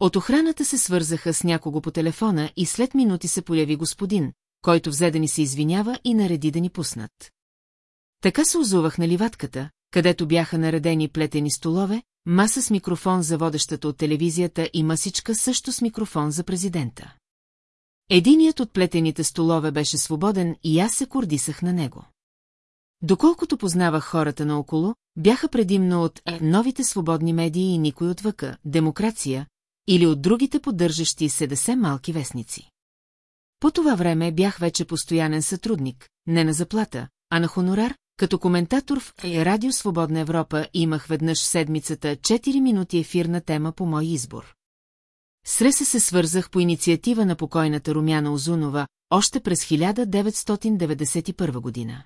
От охраната се свързаха с някого по телефона и след минути се появи господин, който взе да ни се извинява и нареди да ни пуснат. Така се озувах на ливатката, където бяха наредени плетени столове, маса с микрофон за водещата от телевизията и масичка също с микрофон за президента. Единият от плетените столове беше свободен и аз се кордисах на него. Доколкото познавах хората наоколо, бяха предимно от новите свободни медии и никой от въка, демокрация, или от другите поддържащи седесе малки вестници. По това време бях вече постоянен сътрудник, не на заплата, а на хонорар, като коментатор в Радио Свободна Европа имах веднъж седмицата 4 минути ефирна тема по мой избор. С Реса се свързах по инициатива на покойната Румяна Озунова още през 1991 година.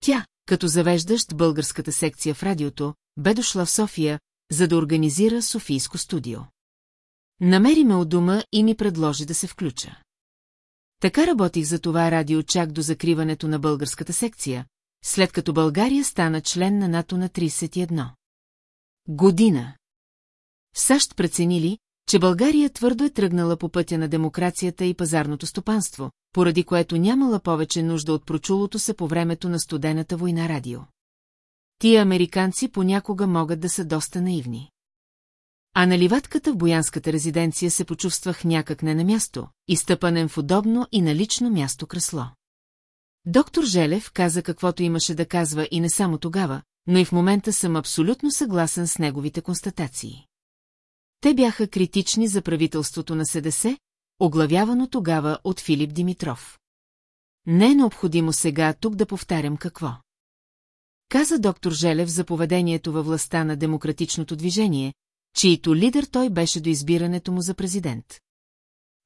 Тя, като завеждащ българската секция в радиото, бе дошла в София, за да организира Софийско студио. Намери ме от дома и ми предложи да се включа. Така работих за това радио чак до закриването на българската секция, след като България стана член на НАТО на 31. Година. САЩ преценили, че България твърдо е тръгнала по пътя на демокрацията и пазарното стопанство, поради което нямала повече нужда от прочулото се по времето на студената война радио. Тия американци понякога могат да са доста наивни. А на ливатката в боянската резиденция се почувствах някак не на място, изтъпанен в удобно и налично място кресло. Доктор Желев каза каквото имаше да казва и не само тогава, но и в момента съм абсолютно съгласен с неговите констатации. Те бяха критични за правителството на СДС, оглавявано тогава от Филип Димитров. Не е необходимо сега тук да повтарям какво. Каза доктор Желев за поведението във властта на демократичното движение, чието лидер той беше до избирането му за президент.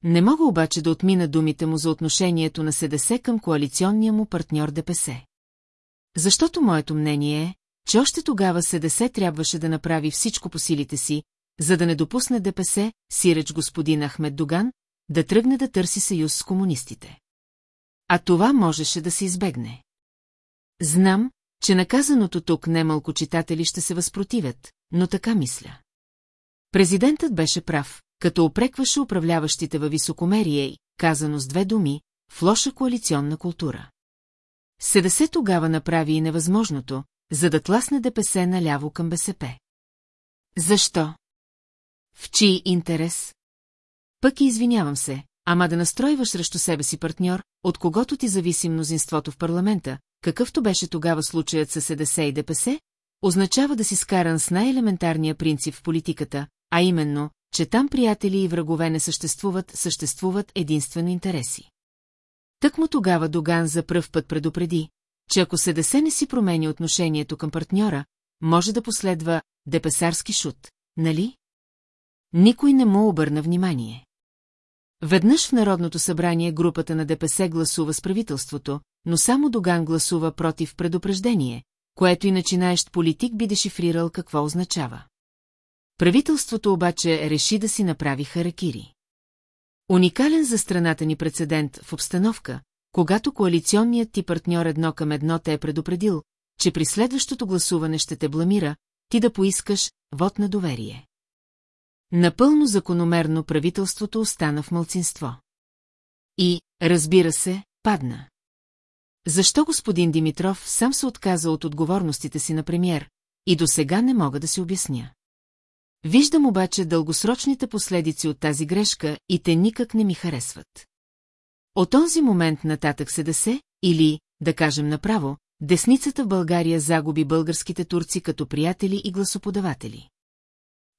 Не мога обаче да отмина думите му за отношението на СДС към коалиционния му партньор ДПС. Защото моето мнение е, че още тогава СДС трябваше да направи всичко по силите си, за да не допусне ДПС, сиреч господин Ахмед Доган, да тръгне да търси съюз с комунистите. А това можеше да се избегне. Знам, че наказаното тук немалко читатели ще се възпротивят, но така мисля. Президентът беше прав, като опрекваше управляващите във високомерие казано с две думи, в лоша коалиционна култура. Седесе тогава направи и невъзможното, за да тласне ДПС наляво към БСП. Защо? В чий интерес? Пък и извинявам се, ама да настройваш срещу себе си партньор, от когото ти зависи мнозинството в парламента, какъвто беше тогава случаят с СДС и ДПС, означава да си скаран с най-елементарния принцип в политиката, а именно, че там приятели и врагове не съществуват, съществуват единствено интереси. Тък му тогава Доган за пръв път предупреди, че ако СДС не си промени отношението към партньора, може да последва депесарски шут, нали? Никой не му обърна внимание. Веднъж в Народното събрание групата на ДПС гласува с правителството, но само Доган гласува против предупреждение, което и начинаещ политик би дешифрирал какво означава. Правителството обаче реши да си направи харакири. Уникален за страната ни прецедент в обстановка, когато коалиционният ти партньор едно към едно те е предупредил, че при следващото гласуване ще те бламира, ти да поискаш вод на доверие. Напълно закономерно правителството остана в мълцинство. И, разбира се, падна. Защо господин Димитров сам се отказа от отговорностите си на премьер, и до сега не мога да си обясня. Виждам обаче дългосрочните последици от тази грешка и те никак не ми харесват. От този момент нататък се да се, или, да кажем направо, десницата в България загуби българските турци като приятели и гласоподаватели.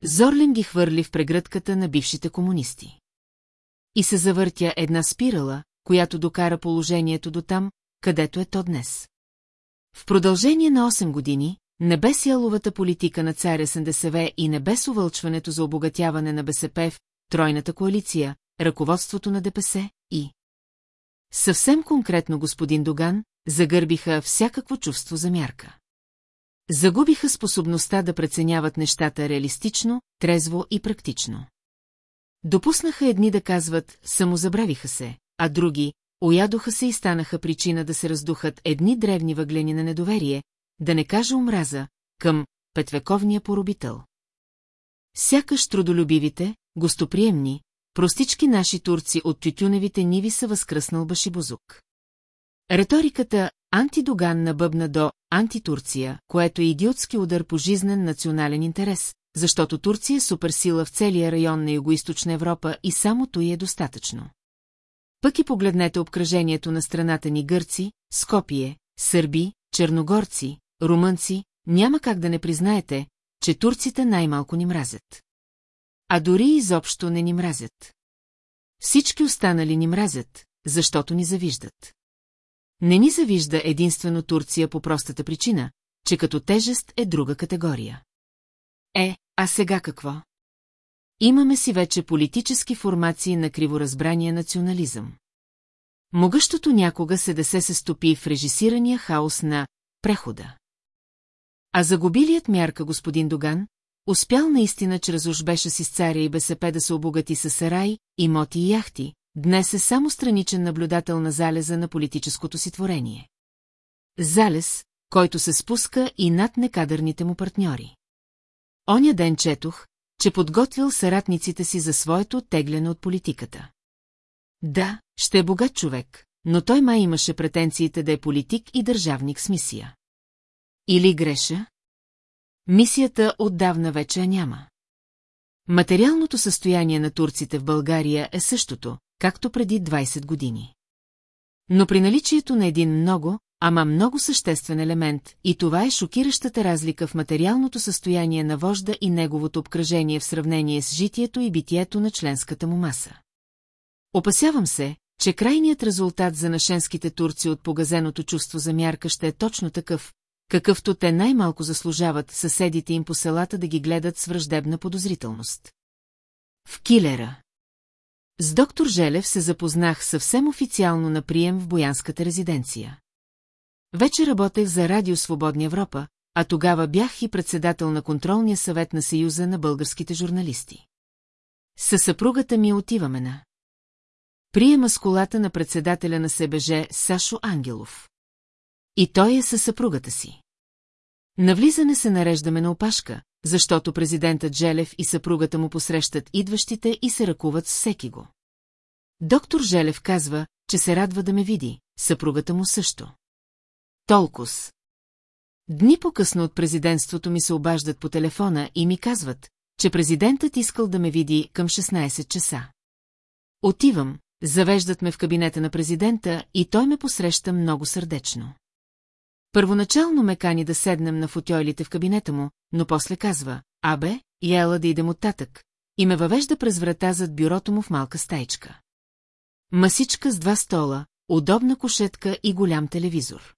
Зорлен ги хвърли в прегръдката на бившите комунисти. И се завъртя една спирала, която докара положението до там, където е то днес. В продължение на 8 години, не без яловата политика на царя СНДСВ и не без увълчването за обогатяване на БСП в Тройната коалиция, ръководството на ДПС и... Съвсем конкретно господин Доган загърбиха всякакво чувство за мярка. Загубиха способността да преценяват нещата реалистично, трезво и практично. Допуснаха едни да казват «самозабравиха се», а други «оядоха се и станаха причина да се раздухат едни древни въглени на недоверие», да не кажа омраза, към петвековния поробител. Сякаш трудолюбивите, гостоприемни, простички наши турци от тютюневите ниви са възкръснал башибозук. Реториката антидоган набъбна до антитурция, което е идиотски удар по жизнен национален интерес, защото Турция е суперсила в целия район на Юго-Источна Европа и само той е достатъчно. Пък и погледнете обкръжението на страната ни гърци, Скопие, сърби, черногорци, румънци, няма как да не признаете, че турците най-малко ни мразят. А дори изобщо не ни мразят. Всички останали ни мразят, защото ни завиждат. Не ни завижда единствено Турция по простата причина, че като тежест е друга категория. Е, а сега какво? Имаме си вече политически формации на криворазбрания национализъм. Могъщото някога се да се се стопи в режисирания хаос на прехода. А загубилият мярка господин Доган, успял наистина чрез ужбеша си с царя и БСП да се обогати с сарай, имоти и яхти, днес е само страничен наблюдател на залеза на политическото си творение. Залез, който се спуска и над некадърните му партньори. Оня ден четох, че подготвил съратниците си за своето тегляне от политиката. Да, ще е богат човек, но той май имаше претенциите да е политик и държавник с мисия. Или греша? Мисията отдавна вече няма. Материалното състояние на турците в България е същото, както преди 20 години. Но при наличието на един много, ама много съществен елемент, и това е шокиращата разлика в материалното състояние на вожда и неговото обкръжение в сравнение с житието и битието на членската му маса. Опасявам се, че крайният резултат за нашенските турци от погазеното чувство за мярка ще е точно такъв, какъвто те най-малко заслужават съседите им по селата да ги гледат с враждебна подозрителност. В килера С доктор Желев се запознах съвсем официално на прием в Боянската резиденция. Вече работех за Радио Свободна Европа, а тогава бях и председател на контролния съвет на Съюза на българските журналисти. Със съпругата ми отиваме на приема с колата на председателя на СБЖ Сашо Ангелов. И той е със съпругата си. Навлизане се нареждаме на опашка, защото президентът Желев и съпругата му посрещат идващите и се ръкуват с всеки го. Доктор Желев казва, че се радва да ме види, съпругата му също. Толкос. Дни по-късно от президентството ми се обаждат по телефона и ми казват, че президентът искал да ме види към 16 часа. Отивам, завеждат ме в кабинета на президента и той ме посреща много сърдечно. Първоначално ме кани да седнем на футойлите в кабинета му, но после казва, абе, яла да идем оттатък, и ме въвежда през врата зад бюрото му в малка стайчка. Масичка с два стола, удобна кошетка и голям телевизор.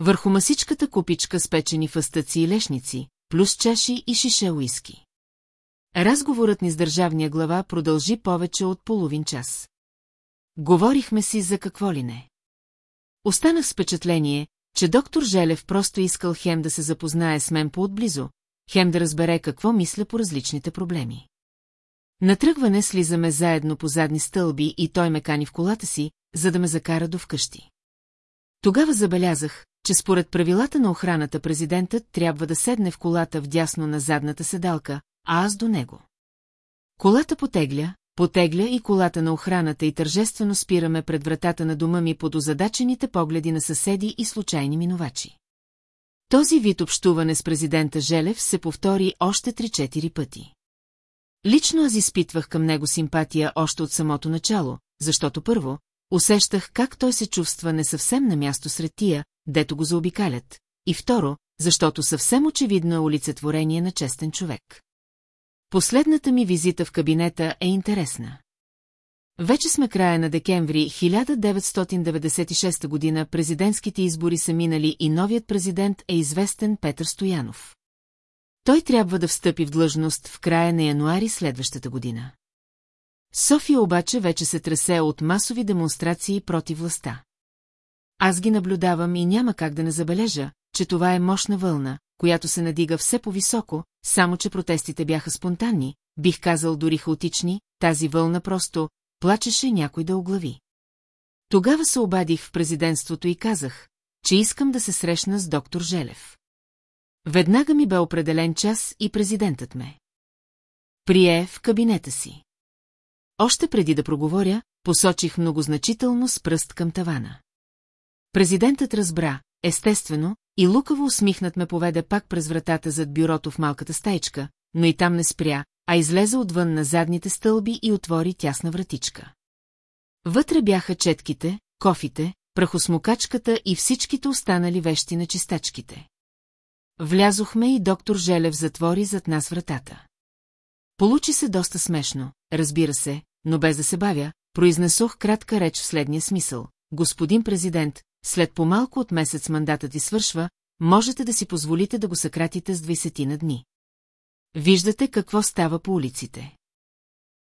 Върху масичката купичка с печени фъстъци и лешници, плюс чаши и шише уиски. Разговорът ни с държавния глава продължи повече от половин час. Говорихме си за какво ли не. Останах с впечатление, че доктор Желев просто искал хем да се запознае с мен по-отблизо, хем да разбере какво мисля по различните проблеми. На тръгване слизаме заедно по задни стълби и той ме кани в колата си, за да ме закара до вкъщи. Тогава забелязах, че според правилата на охраната президентът трябва да седне в колата вдясно на задната седалка, а аз до него. Колата потегля, потегля и колата на охраната и тържествено спираме пред вратата на дома ми под озадачените погледи на съседи и случайни минувачи. Този вид общуване с президента Желев се повтори още 3-4 пъти. Лично аз изпитвах към него симпатия още от самото начало, защото първо, усещах как той се чувства не съвсем на място сред тия, дето го заобикалят, и второ, защото съвсем очевидно е олицетворение на честен човек. Последната ми визита в кабинета е интересна. Вече сме края на декември 1996 година, президентските избори са минали и новият президент е известен Петър Стоянов. Той трябва да встъпи в длъжност в края на януари следващата година. София обаче вече се тресе от масови демонстрации против властта. Аз ги наблюдавам и няма как да не забележа, че това е мощна вълна, която се надига все по-високо, само че протестите бяха спонтанни, бих казал дори хаотични, тази вълна просто плачеше някой да оглави. Тогава се обадих в президентството и казах, че искам да се срещна с доктор Желев. Веднага ми бе определен час и президентът ме. Прие в кабинета си. Още преди да проговоря, посочих многозначително с пръст към тавана. Президентът разбра, естествено, и лукаво усмихнат ме поведе пак през вратата зад бюрото в малката стайчка, но и там не спря, а излезе отвън на задните стълби и отвори тясна вратичка. Вътре бяха четките, кофите, прахосмокачката и всичките останали вещи на чистачките. Влязохме и доктор Желев затвори зад нас вратата. Получи се доста смешно, разбира се, но без да се бавя, произнесох кратка реч в следния смисъл. Господин президент, след по-малко от месец мандатът ти свършва, можете да си позволите да го съкратите с 20 на дни. Виждате какво става по улиците.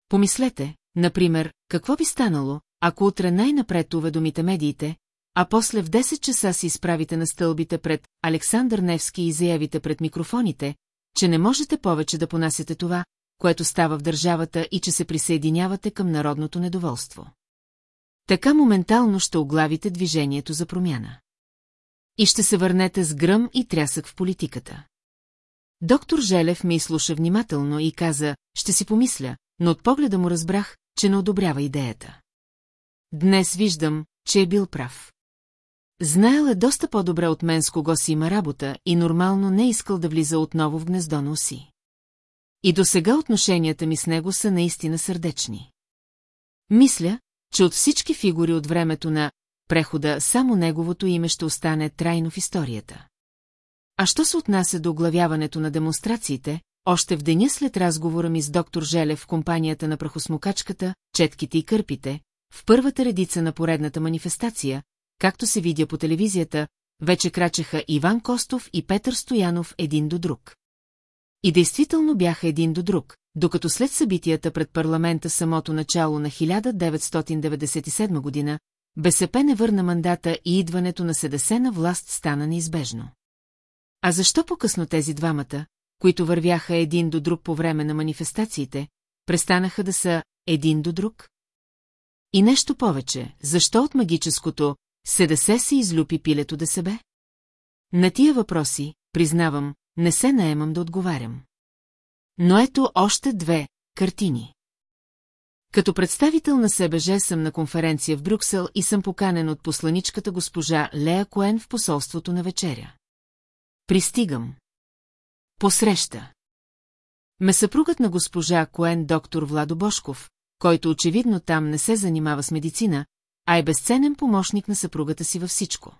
Помислете, например, какво би станало, ако утре най-напред уведомите медиите, а после в 10 часа си изправите на стълбите пред Александър Невски и заявите пред микрофоните, че не можете повече да понасяте това, което става в държавата и че се присъединявате към народното недоволство. Така моментално ще оглавите движението за промяна. И ще се върнете с гръм и трясък в политиката. Доктор Желев ме изслуша внимателно и каза, ще си помисля, но от погледа му разбрах, че не одобрява идеята. Днес виждам, че е бил прав. Знаел е доста по-добре от мен с кого си има работа и нормално не е искал да влиза отново в гнездо на уси. И до сега отношенията ми с него са наистина сърдечни. Мисля, че от всички фигури от времето на прехода само неговото име ще остане трайно в историята. А що се отнася до оглавяването на демонстрациите, още в деня след разговора ми с доктор Желев в компанията на прахосмокачката, четките и кърпите, в първата редица на поредната манифестация, както се видя по телевизията, вече крачеха Иван Костов и Петър Стоянов един до друг. И действително бяха един до друг, докато след събитията пред парламента самото начало на 1997 година, БСП не върна мандата и идването на СДС на власт стана неизбежно. А защо по-късно тези двамата, които вървяха един до друг по време на манифестациите, престанаха да са един до друг? И нещо повече, защо от магическото СДС се излюпи пилето да себе? На тия въпроси, признавам, не се наемам да отговарям. Но ето още две картини. Като представител на СБЖ съм на конференция в Брюксел и съм поканен от посланичката госпожа Лея Коен в посолството на вечеря. Пристигам. Посреща. Ме съпругът на госпожа Коен доктор Владо Бошков, който очевидно там не се занимава с медицина, а е безценен помощник на съпругата си във всичко.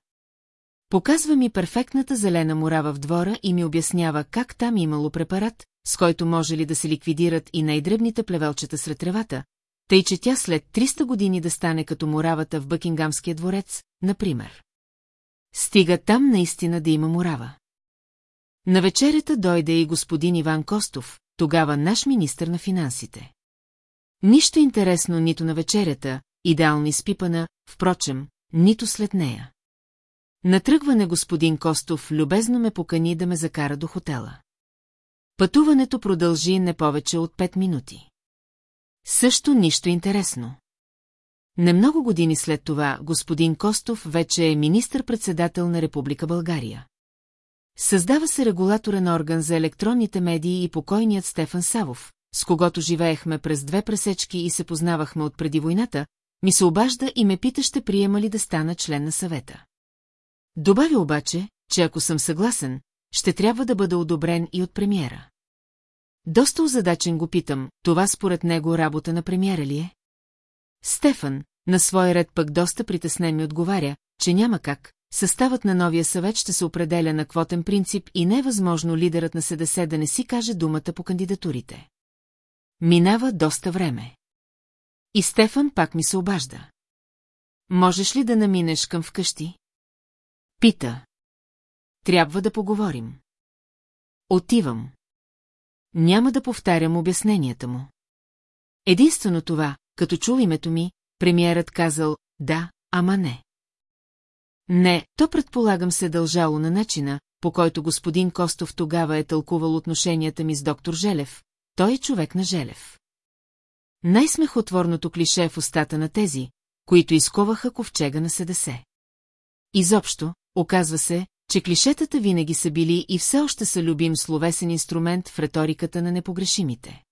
Показва ми перфектната зелена морава в двора и ми обяснява как там имало препарат, с който може ли да се ликвидират и най-дребните плевелчета сред тревата, тъй че тя след 300 години да стане като моравата в Бъкингамския дворец, например. Стига там наистина да има морава. На вечерята дойде и господин Иван Костов, тогава наш министр на финансите. Нищо интересно нито на вечерята, идеално изпипана, впрочем, нито след нея. Натръгване господин Костов любезно ме покани да ме закара до хотела. Пътуването продължи не повече от пет минути. Също нищо интересно. Немного години след това господин Костов вече е министър-председател на Република България. Създава се регулаторен орган за електронните медии и покойният Стефан Савов, с когото живеехме през две пресечки и се познавахме от преди войната, ми се обажда и ме пита ще приема ли да стана член на съвета. Добавя обаче, че ако съм съгласен, ще трябва да бъда одобрен и от премиера. Доста озадачен го питам, това според него работа на премиера ли е? Стефан, на свой ред пък доста притеснен ми отговаря, че няма как, съставът на новия съвет ще се определя на квотен принцип и не е възможно лидерът на СДС да не си каже думата по кандидатурите. Минава доста време. И Стефан пак ми се обажда. Можеш ли да наминеш към вкъщи? Пита. Трябва да поговорим. Отивам. Няма да повтарям обясненията му. Единствено това, като чул името ми, премиерът казал «да, ама не». Не, то предполагам се дължало на начина, по който господин Костов тогава е тълкувал отношенията ми с доктор Желев. Той е човек на Желев. Най-смехотворното клише в устата на тези, които изковаха ковчега на СДС. Изобщо, оказва се, че клишетата винаги са били и все още са любим словесен инструмент в риториката на непогрешимите.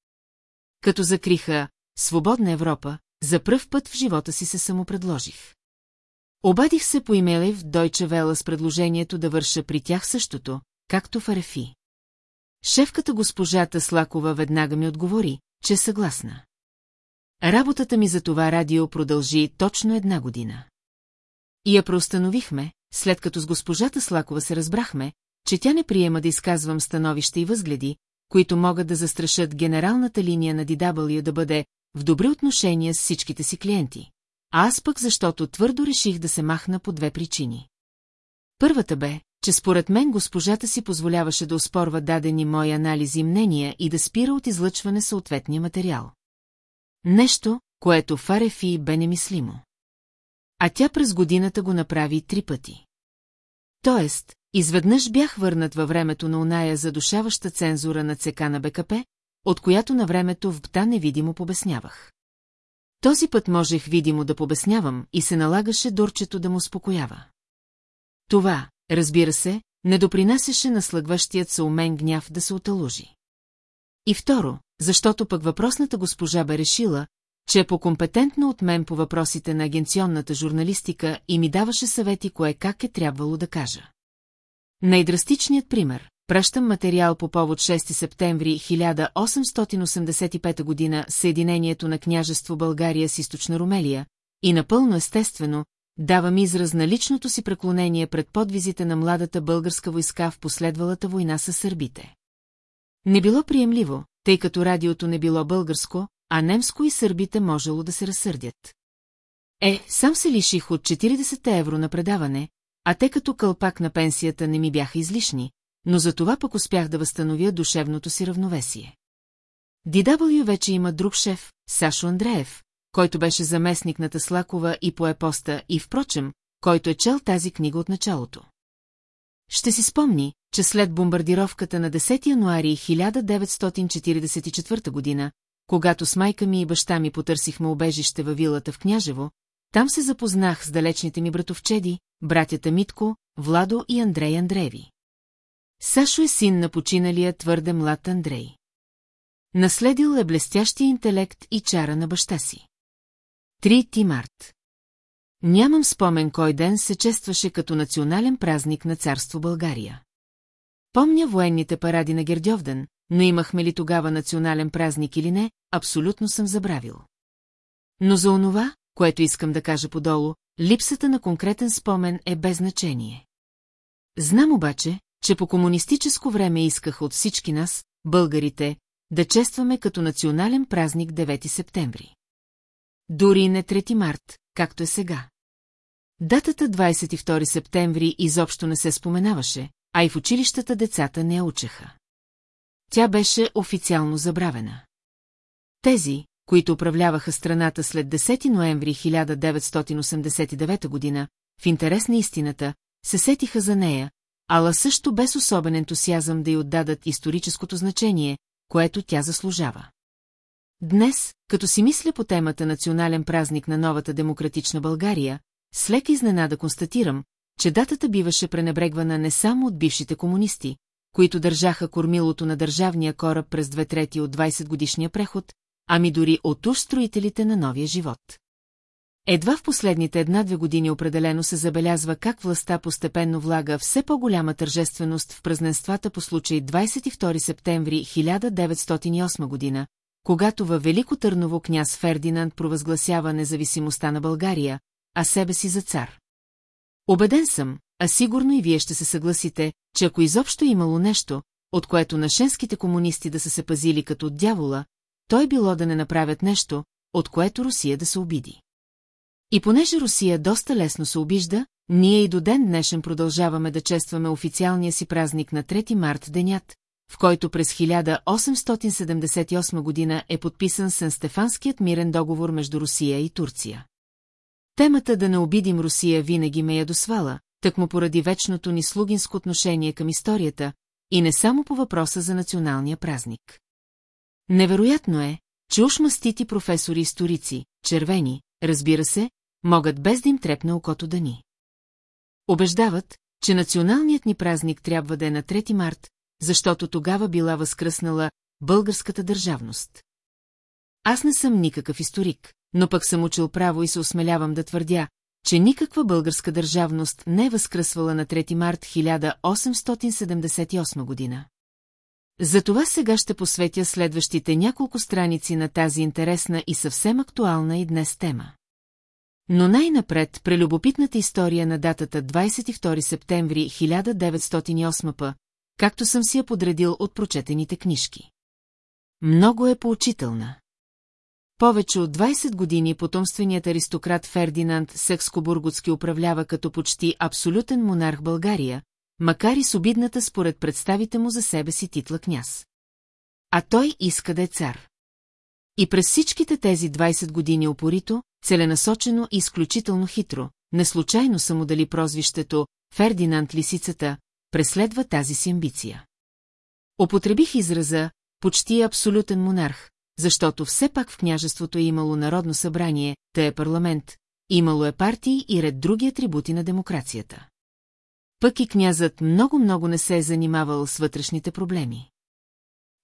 Като закриха «Свободна Европа», за пръв път в живота си се самопредложих. Обадих се по имейли в Deutsche Welle с предложението да върша при тях същото, както в РФИ. Шефката госпожата Слакова веднага ми отговори, че е съгласна. Работата ми за това радио продължи точно една година. И я проустановихме, след като с госпожата Слакова се разбрахме, че тя не приема да изказвам становища и възгледи, които могат да застрашат генералната линия на DW да бъде в добри отношения с всичките си клиенти. А аз пък защото твърдо реших да се махна по две причини. Първата бе, че според мен госпожата си позволяваше да оспорва дадени мои анализи и мнения и да спира от излъчване съответния материал. Нещо, което в Арефи бе немислимо. А тя през годината го направи три пъти. Тоест, изведнъж бях върнат във времето на оная задушаваща цензура на ЦК на БКП, от която на времето в БТА невидимо побеснявах. Този път можех видимо да побеснявам и се налагаше Дорчето да му успокоява. Това, разбира се, не допринасяше на слъгващият се умен гняв да се оталужи. И второ, защото пък въпросната госпожа бе решила, че е по-компетентна от мен по въпросите на агенционната журналистика и ми даваше съвети кое как е трябвало да кажа. Най-драстичният пример. Пращам материал по повод 6 септември 1885 година Съединението на княжество България с източна Румелия и напълно естествено давам израз на личното си преклонение пред подвизите на младата българска войска в последвалата война с сърбите. Не било приемливо, тъй като радиото не било българско, а немско и сърбите можело да се разсърдят. Е, сам се лиших от 40 евро на предаване, а те като кълпак на пенсията не ми бяха излишни, но за това пък успях да възстановя душевното си равновесие. DW вече има друг шеф, Сашо Андреев, който беше заместник на Таслакова и по епоста и впрочем, който е чел тази книга от началото. Ще си спомни, че след бомбардировката на 10 януари 1944 година, когато с майка ми и баща ми потърсихме убежище във вилата в Княжево, там се запознах с далечните ми братовчеди, братята Митко, Владо и Андрей Андрееви. Сашо е син на починалия твърде млад Андрей. Наследил е блестящия интелект и чара на баща си. Трити март. Нямам спомен кой ден се честваше като национален празник на царство България. Помня военните паради на Гердьовден, но имахме ли тогава национален празник или не, абсолютно съм забравил. Но за онова, което искам да кажа подолу, липсата на конкретен спомен е без значение. Знам обаче, че по комунистическо време искаха от всички нас, българите, да честваме като национален празник 9 септември. Дори не 3 март, както е сега. Датата 22 септември изобщо не се споменаваше, а и в училищата децата не я учеха. Тя беше официално забравена. Тези, които управляваха страната след 10 ноември 1989 година, в интерес на истината, се сетиха за нея, ала също без особен ентусиазъм да й отдадат историческото значение, което тя заслужава. Днес, като си мисля по темата национален празник на новата демократична България, с лека изненада констатирам, че датата биваше пренебрегвана не само от бившите комунисти, които държаха кормилото на държавния кораб през две трети от 20-годишния преход, ами дори от уж строителите на новия живот. Едва в последните една-две години определено се забелязва как властта постепенно влага все по-голяма тържественост в празненствата по случай 22 септември 1908 година, когато във Велико Търново княз Фердинанд провъзгласява независимостта на България, а себе си за цар. Обеден съм, а сигурно и вие ще се съгласите, че ако изобщо е имало нещо, от което нашенските комунисти да са се пазили като от дявола, той било да не направят нещо, от което Русия да се обиди. И понеже Русия доста лесно се обижда, ние и до ден днешен продължаваме да честваме официалния си празник на 3 март денят, в който през 1878 година е подписан Сен-Стефанският мирен договор между Русия и Турция. Темата да не обидим Русия винаги ме я досвала, тъкмо поради вечното ни слугинско отношение към историята, и не само по въпроса за националния празник. Невероятно е, че уж мастити професори историци, червени, разбира се, могат без да им трепне окото да ни. Обеждават, че националният ни празник трябва да е на 3 март, защото тогава била възкръснала българската държавност. Аз не съм никакъв историк, но пък съм учил право и се осмелявам да твърдя, че никаква българска държавност не е възкръсвала на 3 март 1878 година. Затова сега ще посветя следващите няколко страници на тази интересна и съвсем актуална и днес тема. Но най-напред прелюбопитната история на датата 22 септември 1908 п, както съм си я подредил от прочетените книжки. Много е поучителна. Повече от 20 години потомственият аристократ Фердинанд Секскобургутски управлява като почти абсолютен монарх България, макар и с обидната според представите му за себе си титла княз. А той иска да е цар. И през всичките тези 20 години опорито, целенасочено и изключително хитро, неслучайно само дали прозвището Фердинанд Лисицата, преследва тази си амбиция. Употребих израза почти абсолютен монарх, защото все пак в княжеството е имало народно събрание, те е парламент, имало е партии и ред други атрибути на демокрацията. Пък и князът много-много не се е занимавал с вътрешните проблеми.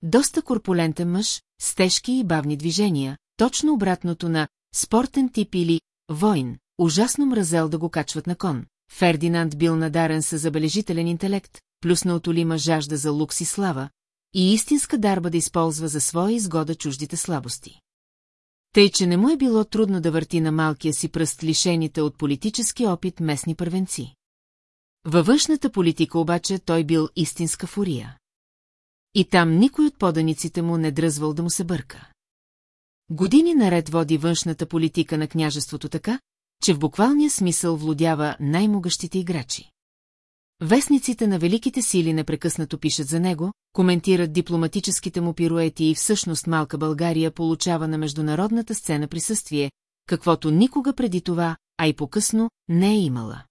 Доста корпулентен мъж, с тежки и бавни движения, точно обратното на спортен тип или войн, ужасно мразел да го качват на кон. Фердинанд бил надарен със забележителен интелект, плюс на отолима жажда за лукс и слава, и истинска дарба да използва за своя изгода чуждите слабости. Тъй, че не му е било трудно да върти на малкия си пръст лишените от политически опит местни първенци. Във външната политика обаче той бил истинска фурия. И там никой от поданиците му не дръзвал да му се бърка. Години наред води външната политика на княжеството така, че в буквалния смисъл владява най-могъщите играчи. Вестниците на великите сили непрекъснато пишат за него, коментират дипломатическите му пируети и всъщност малка България получава на международната сцена присъствие, каквото никога преди това, а и по-късно, не е имала.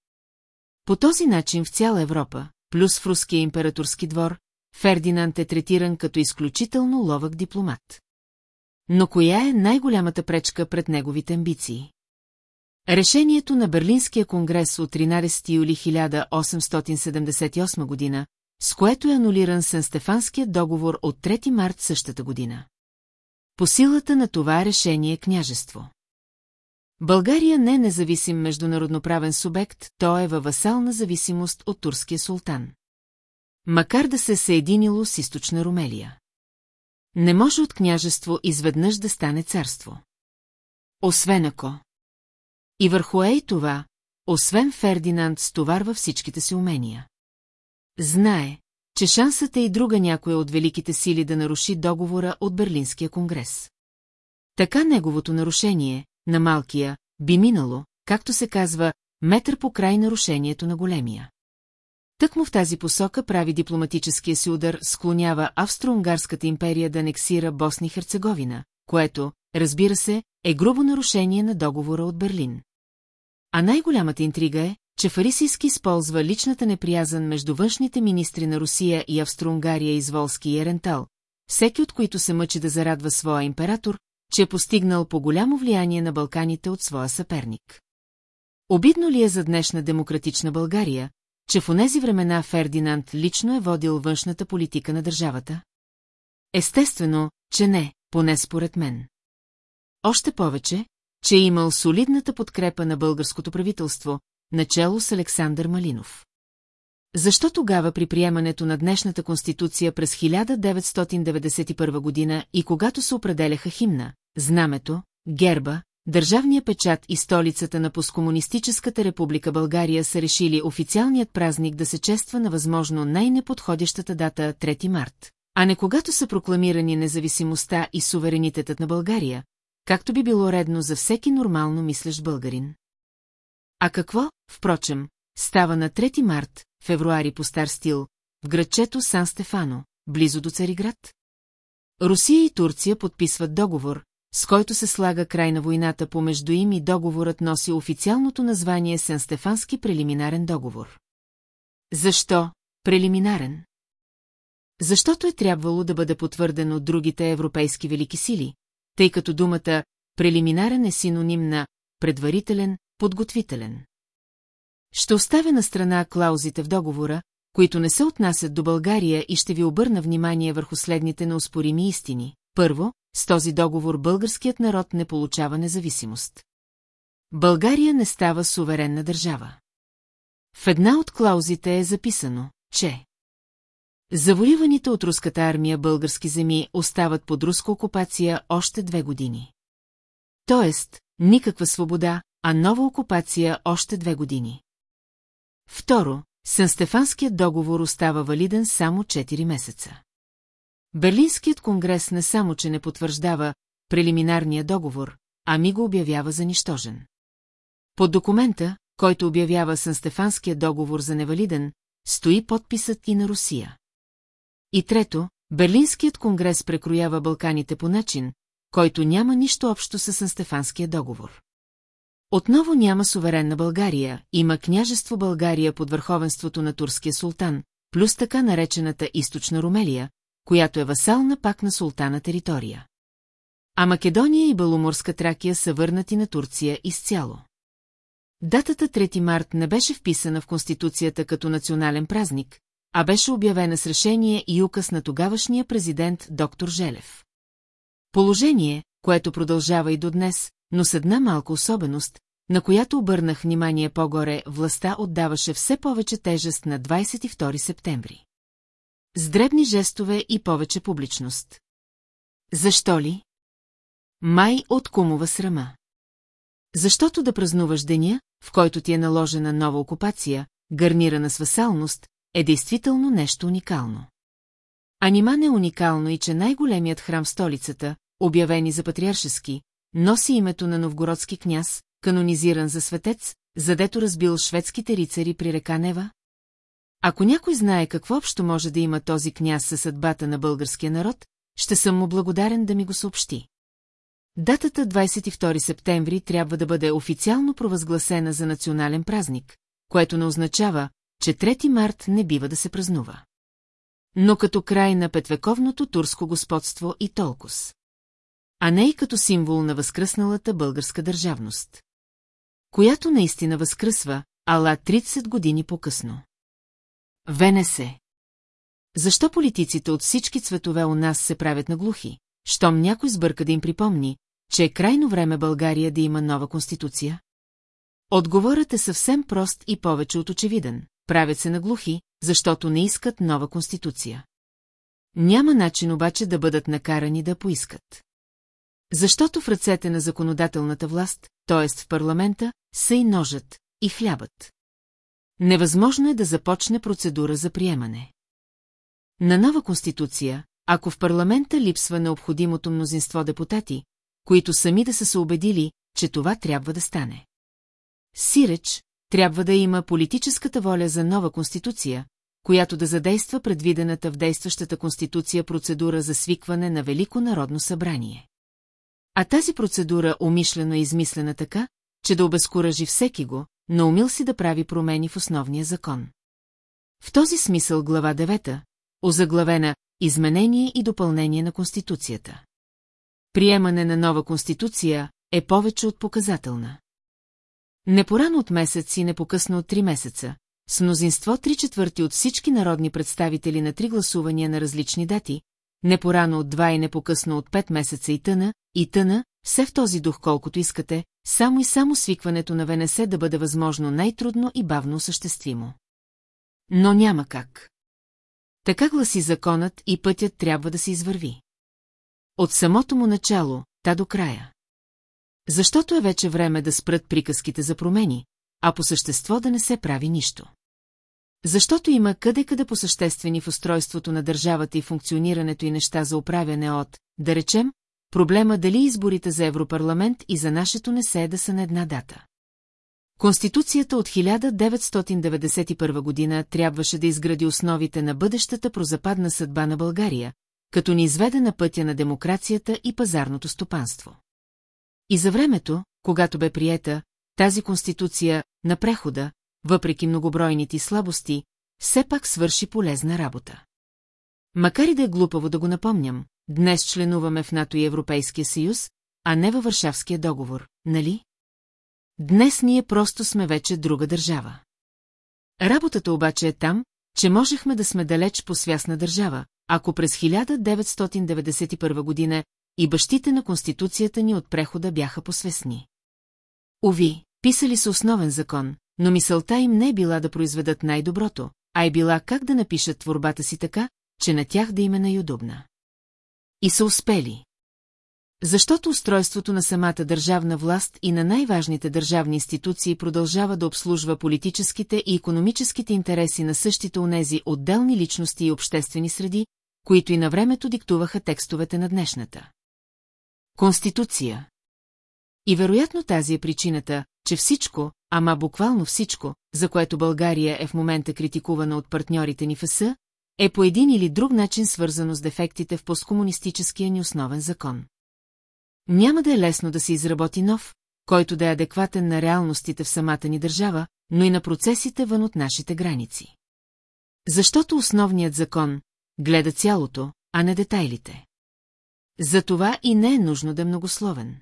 По този начин в цяла Европа, плюс в руския императорски двор, Фердинанд е третиран като изключително ловък дипломат. Но коя е най-голямата пречка пред неговите амбиции? Решението на Берлинския конгрес от 13 юли 1878 година, с което е анулиран Сен-Стефанският договор от 3 март същата година. По силата на това решение княжество. България не е независим международноправен субект, то е във васална зависимост от турския султан. Макар да се съединило с източна Румелия. Не може от княжество изведнъж да стане царство. Освен ако. И върху е и това, освен Фердинанд стоварва всичките си умения. Знае, че шансът е и друга някоя от великите сили да наруши договора от Берлинския конгрес. Така неговото нарушение, на малкия, би минало, както се казва, метър по край нарушението на големия. Тък му в тази посока прави дипломатическия си удар, склонява Австро-Унгарската империя да анексира Босни и Херцеговина, което, разбира се, е грубо нарушение на договора от Берлин. А най-голямата интрига е, че Фарисийски използва личната неприязан между външните министри на Русия и Австро-Унгария Изволски и Ерентал, всеки от които се мъчи да зарадва своя император, че е постигнал по голямо влияние на Балканите от своя съперник. Обидно ли е за днешна демократична България, че в онези времена Фердинанд лично е водил външната политика на държавата? Естествено, че не, поне според мен. Още повече, че е имал солидната подкрепа на българското правителство, начало с Александър Малинов. Защо тогава при приемането на днешната конституция през 1991 година и когато се определяха химна, знамето, герба, държавния печат и столицата на посткомунистическата република България са решили официалният празник да се чества на възможно най-неподходящата дата 3 март, а не когато са прокламирани независимостта и суверенитетът на България, както би било редно за всеки нормално мислещ българин. А какво, впрочем, става на 3 март, февруари по стар стил, в градчето Сан Стефано, близо до Цариград? Русия и Турция подписват договор, с който се слага край на войната помежду им и договорът носи официалното название Сен-Стефански прелиминарен договор. Защо прелиминарен? Защото е трябвало да бъде потвърден от другите европейски велики сили, тъй като думата прелиминарен е синоним на предварителен, подготвителен. Ще оставя на страна клаузите в договора, които не се отнасят до България и ще ви обърна внимание върху следните неоспорими истини. Първо, с този договор българският народ не получава независимост. България не става суверенна държава. В една от клаузите е записано, че Завоюваните от руската армия български земи остават под руска окупация още две години. Тоест, никаква свобода, а нова окупация още две години. Второ, Сън-Стефанският договор остава валиден само 4 месеца. Берлинският конгрес не само, че не потвърждава прелиминарния договор, ами го обявява за нищожен. Под документа, който обявява Сън-Стефанския договор за невалиден, стои подписът и на Русия. И трето, Берлинският конгрес прекроява Балканите по начин, който няма нищо общо с Сън-Стефанския договор. Отново няма суверенна България, има княжество България под върховенството на турския султан, плюс така наречената източна Румелия, която е васална пак на султана територия. А Македония и Беломорска Тракия са върнати на Турция изцяло. Датата 3 март не беше вписана в Конституцията като национален празник, а беше обявена с решение и указ на тогавашния президент доктор Желев. Положение, което продължава и до днес, но с една малка особеност, на която обърнах внимание по-горе, властта отдаваше все повече тежест на 22 септември. С дребни жестове и повече публичност. Защо ли? Май от кумова срама. Защото да празнуваш деня, в който ти е наложена нова окупация, гарнирана с васалност, е действително нещо уникално. А нима не уникално и че най-големият храм в столицата, обявени за патриаршески, носи името на новгородски княз, канонизиран за светец, задето разбил шведските рицари при река Нева? Ако някой знае какво общо може да има този княз със съдбата на българския народ, ще съм му благодарен да ми го съобщи. Датата 22 септември трябва да бъде официално провъзгласена за национален празник, което не означава, че 3 март не бива да се празнува. Но като край на петвековното турско господство и толкос. А не и като символ на възкръсналата българска държавност. Която наистина възкръсва, ала 30 години по-късно. ВНС. Защо политиците от всички цветове у нас се правят на глухи, щом някой сбърка да им припомни, че е крайно време България да има нова конституция? Отговорът е съвсем прост и повече от очевиден. Правят се на глухи, защото не искат нова конституция. Няма начин обаче да бъдат накарани да поискат. Защото в ръцете на законодателната власт, т.е. в парламента, са и ножът, и хлябът. Невъзможно е да започне процедура за приемане. На нова конституция, ако в парламента липсва необходимото мнозинство депутати, които сами да са се убедили, че това трябва да стане. Сиреч, трябва да има политическата воля за нова конституция, която да задейства предвидената в действащата конституция процедура за свикване на Велико народно събрание. А тази процедура умишлено е измислена така, че да обезкуражи всеки го, но умил си да прави промени в основния закон. В този смисъл глава 9, озаглавена Изменение и допълнение на Конституцията. Приемане на нова Конституция е повече от показателна. Не порано от месец и не по-късно от три месеца, с мнозинство три четвърти от всички народни представители на три гласувания на различни дати, не порано от два и не по-късно от пет месеца и тъна, и тъна, все в този дух колкото искате, само и само свикването на ВНС да бъде възможно най-трудно и бавно осъществимо. Но няма как. Така гласи законът и пътят трябва да се извърви. От самото му начало, та до края. Защото е вече време да спрат приказките за промени, а по същество да не се прави нищо. Защото има къде-къде по съществени в устройството на държавата и функционирането и неща за управяне от, да речем, проблема дали изборите за Европарламент и за нашето не се е да са на една дата. Конституцията от 1991 година трябваше да изгради основите на бъдещата прозападна съдба на България, като ни изведе на пътя на демокрацията и пазарното стопанство. И за времето, когато бе приета, тази конституция на прехода, въпреки многобройните слабости, все пак свърши полезна работа. Макар и да е глупаво да го напомням, днес членуваме в НАТО и Европейския съюз, а не във Варшавския договор, нали? Днес ние просто сме вече друга държава. Работата обаче е там, че можехме да сме далеч по свясна държава, ако през 1991 година и бащите на Конституцията ни от прехода бяха посвестни. Ови, писали са основен закон, но мисълта им не е била да произведат най-доброто, а е била как да напишат творбата си така, че на тях да им е най-удобна. И са успели. Защото устройството на самата държавна власт и на най-важните държавни институции продължава да обслужва политическите и економическите интереси на същите онези отделни личности и обществени среди, които и на времето диктуваха текстовете на днешната. Конституция И вероятно тази е причината, че всичко, ама буквално всичко, за което България е в момента критикувана от партньорите ни в ЕС, е по един или друг начин свързано с дефектите в посткомунистическия ни основен закон. Няма да е лесно да се изработи нов, който да е адекватен на реалностите в самата ни държава, но и на процесите вън от нашите граници. Защото основният закон гледа цялото, а не детайлите. Затова и не е нужно да е многословен.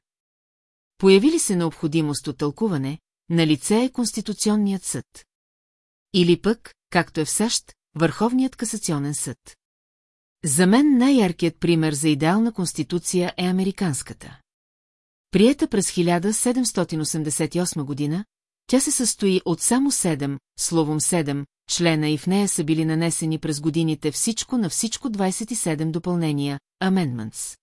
Появи ли се необходимост от тълкуване, на лице е Конституционният съд. Или пък, както е в САЩ, Върховният касационен съд. За мен най-яркият пример за идеална конституция е американската. Приета през 1788 година, тя се състои от само седем, словом седем, члена и в нея са били нанесени през годините всичко на всичко 27 допълнения, amendments.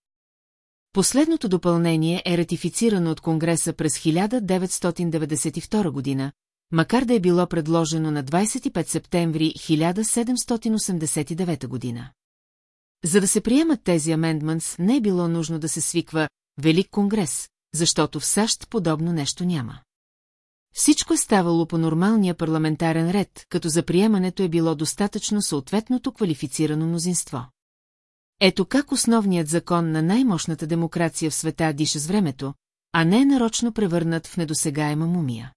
Последното допълнение е ратифицирано от Конгреса през 1992 година, макар да е било предложено на 25 септември 1789 година. За да се приемат тези амендментс, не е било нужно да се свиква Велик конгрес, защото в САЩ подобно нещо няма. Всичко е ставало по нормалния парламентарен ред, като за приемането е било достатъчно съответното квалифицирано мнозинство. Ето как основният закон на най-мощната демокрация в света диша с времето, а не е нарочно превърнат в недосегаема мумия.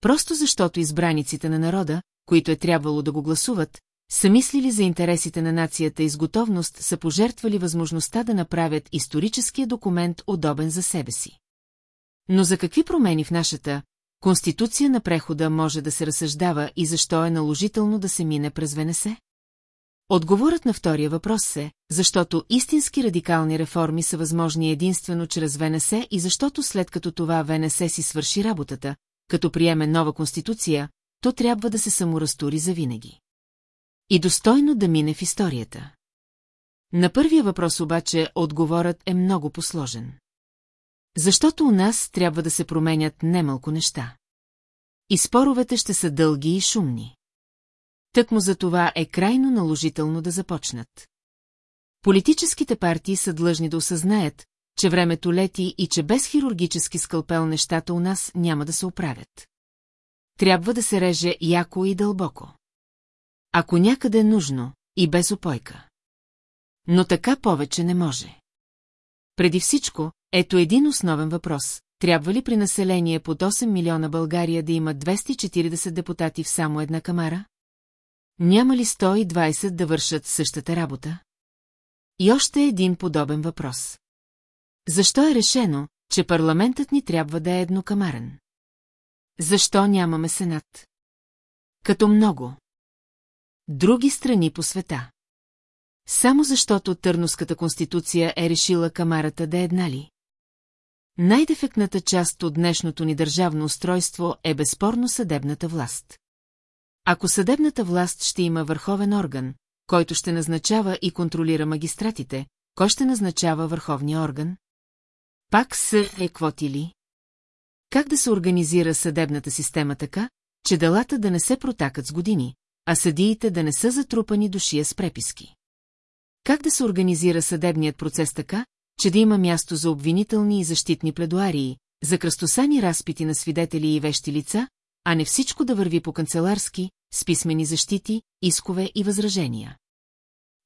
Просто защото избраниците на народа, които е трябвало да го гласуват, са мислили за интересите на нацията и с готовност са пожертвали възможността да направят историческия документ удобен за себе си. Но за какви промени в нашата Конституция на прехода може да се разсъждава и защо е наложително да се мине през ВНС? Отговорът на втория въпрос е, защото истински радикални реформи са възможни единствено чрез ВНС и защото след като това ВНС си свърши работата, като приеме нова конституция, то трябва да се саморазтури завинаги. И достойно да мине в историята. На първия въпрос обаче отговорът е много посложен. Защото у нас трябва да се променят немалко неща. И споровете ще са дълги и шумни. Тъкмо за това е крайно наложително да започнат. Политическите партии са длъжни да осъзнаят, че времето лети и че без хирургически скалпел нещата у нас няма да се оправят. Трябва да се реже яко и дълбоко. Ако някъде е нужно, и без опойка. Но така повече не може. Преди всичко, ето един основен въпрос. Трябва ли при население под 8 милиона България да има 240 депутати в само една камара? Няма ли 120 да вършат същата работа? И още един подобен въпрос. Защо е решено, че парламентът ни трябва да е еднокамарен? Защо нямаме сенат? Като много. Други страни по света. Само защото Търновската конституция е решила камарата да е една ли? Най-дефектната част от днешното ни държавно устройство е безспорно съдебната власт. Ако съдебната власт ще има върховен орган, който ще назначава и контролира магистратите, кой ще назначава върховния орган? Пак са е квоти? Как да се организира съдебната система така, че делата да не се протакат с години, а съдиите да не са затрупани душия с преписки? Как да се организира съдебният процес така, че да има място за обвинителни и защитни пледуарии, за кръстосани разпити на свидетели и вещи лица, а не всичко да върви по канцеларски, с писмени защити, искове и възражения.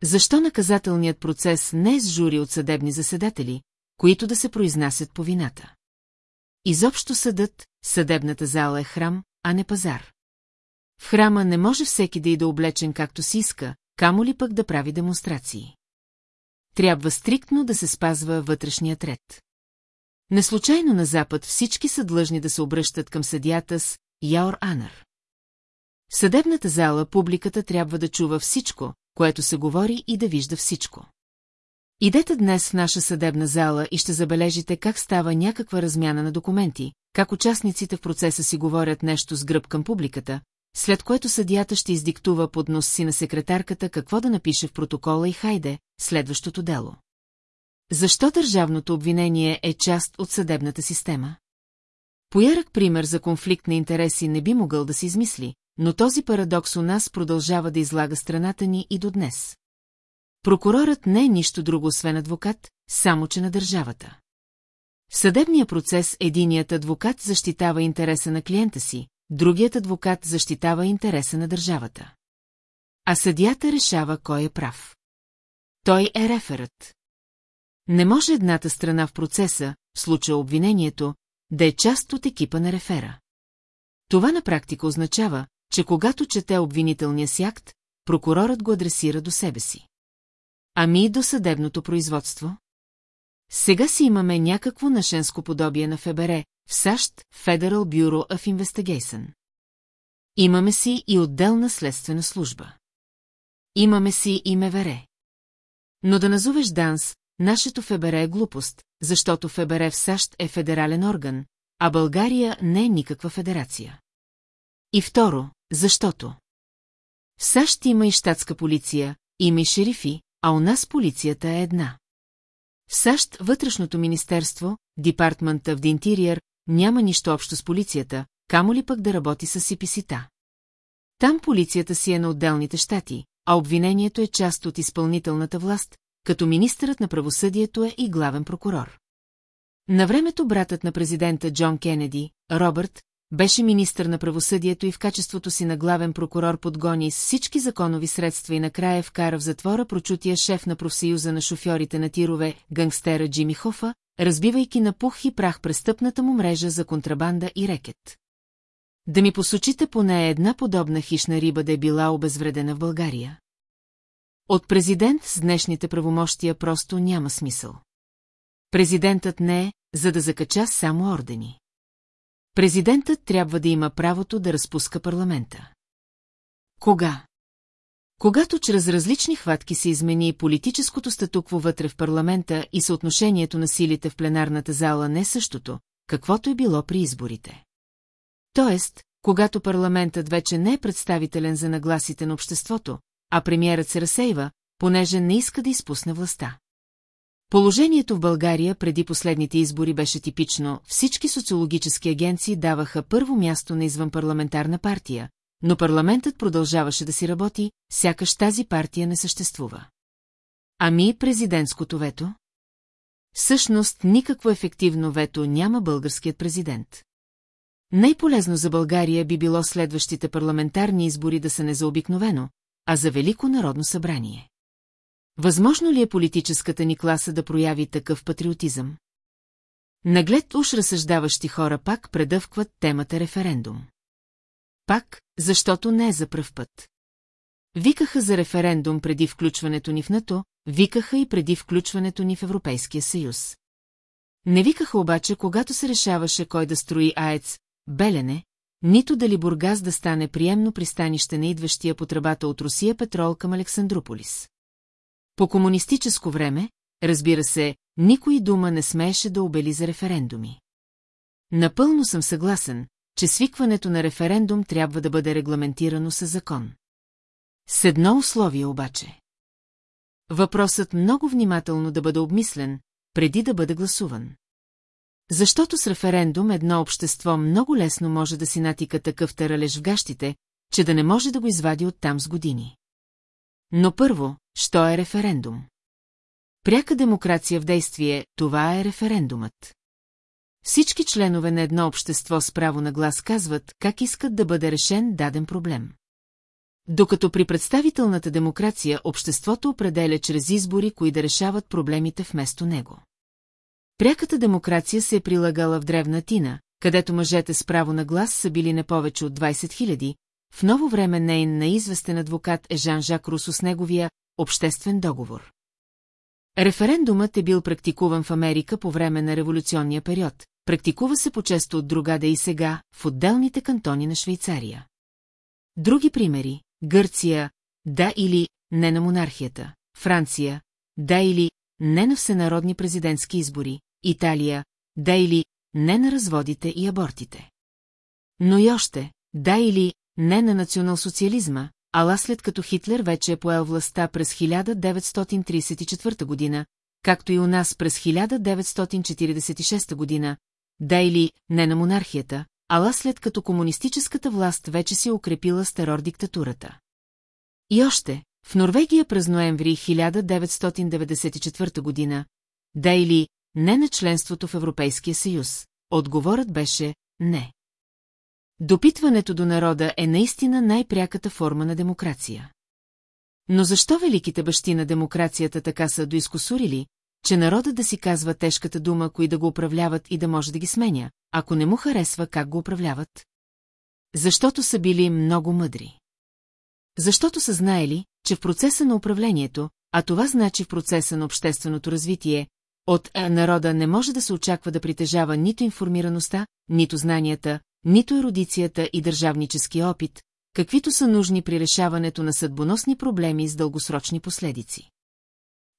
Защо наказателният процес не е с жури от съдебни заседатели, които да се произнасят по вината? Изобщо съдът, съдебната зала е храм, а не пазар. В храма не може всеки да иде облечен както си иска, камо ли пък да прави демонстрации. Трябва стриктно да се спазва вътрешният ред. Неслучайно на Запад всички са длъжни да се обръщат към съдията с Яор Анър. В съдебната зала публиката трябва да чува всичко, което се говори и да вижда всичко. Идете днес в наша съдебна зала и ще забележите как става някаква размяна на документи, как участниците в процеса си говорят нещо с гръб към публиката, след което съдията ще издиктува под нос си на секретарката какво да напише в протокола и хайде, следващото дело. Защо държавното обвинение е част от съдебната система? Поярък пример за конфликт на интереси не би могъл да се измисли, но този парадокс у нас продължава да излага страната ни и до днес. Прокурорът не е нищо друго, освен адвокат, само че на държавата. В съдебния процес единият адвокат защитава интереса на клиента си, другият адвокат защитава интереса на държавата. А съдията решава кой е прав. Той е реферът. Не може едната страна в процеса, в случая обвинението, да е част от екипа на рефера. Това на практика означава, че когато чете обвинителния си акт, прокурорът го адресира до себе си. Ами и до съдебното производство? Сега си имаме някакво нашенско подобие на ФБР, в САЩ Federal Bureau of Investigation. Имаме си и отделна следствена служба. Имаме си и МВР. Но да назовеш ДАНС, нашето ФБР е глупост, защото ФБР в САЩ е федерален орган, а България не е никаква федерация. И второ, защото? В САЩ има и щатска полиция, има и шерифи, а у нас полицията е една. В САЩ вътрешното министерство, of the Interior, няма нищо общо с полицията, камо ли пък да работи с сиписита. Там полицията си е на отделните щати, а обвинението е част от изпълнителната власт, като министърът на правосъдието е и главен прокурор. На времето братът на президента Джон Кенеди, Робърт, беше министър на правосъдието и в качеството си на главен прокурор подгони с всички законови средства и накрая вкара в затвора прочутия шеф на профсъюза на шофьорите на тирове, гангстера Джими Хофа, разбивайки на пух и прах престъпната му мрежа за контрабанда и рекет. Да ми посочите поне една подобна хищна риба да е била обезвредена в България. От президент с днешните правомощия просто няма смисъл. Президентът не е, за да закача само ордени. Президентът трябва да има правото да разпуска парламента. Кога? Когато чрез различни хватки се измени политическото статукво вътре в парламента и съотношението на силите в пленарната зала не е същото, каквото е било при изборите. Тоест, когато парламентът вече не е представителен за нагласите на обществото, а премиерът се разсейва, понеже не иска да изпусне властта. Положението в България преди последните избори беше типично, всички социологически агенции даваха първо място на извънпарламентарна партия, но парламентът продължаваше да си работи, сякаш тази партия не съществува. Ами президентското вето? Всъщност никакво ефективно вето няма българският президент. Най-полезно за България би било следващите парламентарни избори да са не за обикновено, а за Велико народно събрание. Възможно ли е политическата ни класа да прояви такъв патриотизъм? Наглед уж разсъждаващи хора пак предъвкват темата референдум. Пак, защото не е за пръв път. Викаха за референдум преди включването ни в НАТО, викаха и преди включването ни в Европейския съюз. Не викаха обаче, когато се решаваше кой да строи АЕЦ, Белене, нито дали Бургас да стане приемно пристанище на идващия по тръбата от Русия петрол към Александрополис. По комунистическо време, разбира се, никой дума не смееше да обели за референдуми. Напълно съм съгласен, че свикването на референдум трябва да бъде регламентирано със закон. С едно условие обаче. Въпросът много внимателно да бъде обмислен, преди да бъде гласуван. Защото с референдум едно общество много лесно може да си натика такъв таралеж в гащите, че да не може да го извади оттам с години. Но първо, що е референдум? Пряка демокрация в действие, това е референдумът. Всички членове на едно общество с право на глас казват как искат да бъде решен даден проблем. Докато при представителната демокрация обществото определя чрез избори, кои да решават проблемите вместо него. Пряката демокрация се е прилагала в Древна Тина, където мъжете с право на глас са били не повече от 20 000, в ново време нейн наизвестен адвокат е Жан-Жак Русо с неговия обществен договор. Референдумът е бил практикуван в Америка по време на революционния период, практикува се по-често от другаде и сега, в отделните кантони на Швейцария. Други примери – Гърция, да или не на монархията, Франция, да или не на всенародни президентски избори, Италия, да или не на разводите и абортите. Но и още, да или не на националсоциализма, ала след като Хитлер вече е поел властта през 1934 година, както и у нас през 1946 година, да или не на монархията, ала след като комунистическата власт вече се е укрепила с терор-диктатурата. И още, в Норвегия през ноември 1994 година, да или не на членството в Европейския съюз, отговорът беше не. Допитването до народа е наистина най-пряката форма на демокрация. Но защо великите бащи на демокрацията така са доискосурили, че народът да си казва тежката дума, кои да го управляват и да може да ги сменя, ако не му харесва как го управляват? Защото са били много мъдри. Защото са знаели, че в процеса на управлението, а това значи в процеса на общественото развитие, от народа не може да се очаква да притежава нито информираността, нито знанията, нито ерудицията и държавнически опит, каквито са нужни при решаването на съдбоносни проблеми с дългосрочни последици.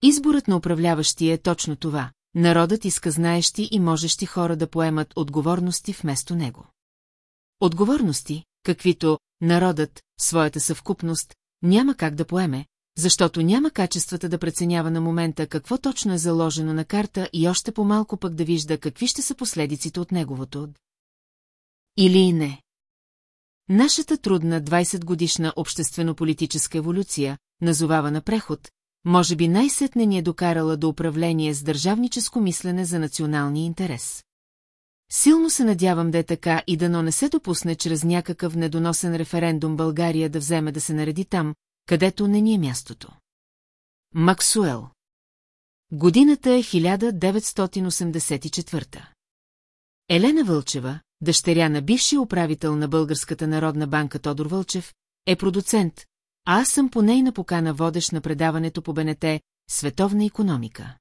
Изборът на управляващи е точно това. Народът иска знаещи и можещи хора да поемат отговорности вместо него. Отговорности, каквито народът, своята съвкупност, няма как да поеме, защото няма качествата да преценява на момента какво точно е заложено на карта и още по-малко пък да вижда какви ще са последиците от неговото. Или и не. Нашата трудна 20-годишна обществено-политическа еволюция, назовавана преход, може би най-сетне ни е докарала до управление с държавническо мислене за националния интерес. Силно се надявам да е така и дано не се допусне чрез някакъв недоносен референдум България да вземе да се нареди там, където не ни е мястото. Максуел Годината е 1984. Елена Вълчева, дъщеря на бившия управител на Българската народна банка Тодор Вълчев, е продуцент, а аз съм по нейна покана водещ на предаването по БНТ «Световна економика».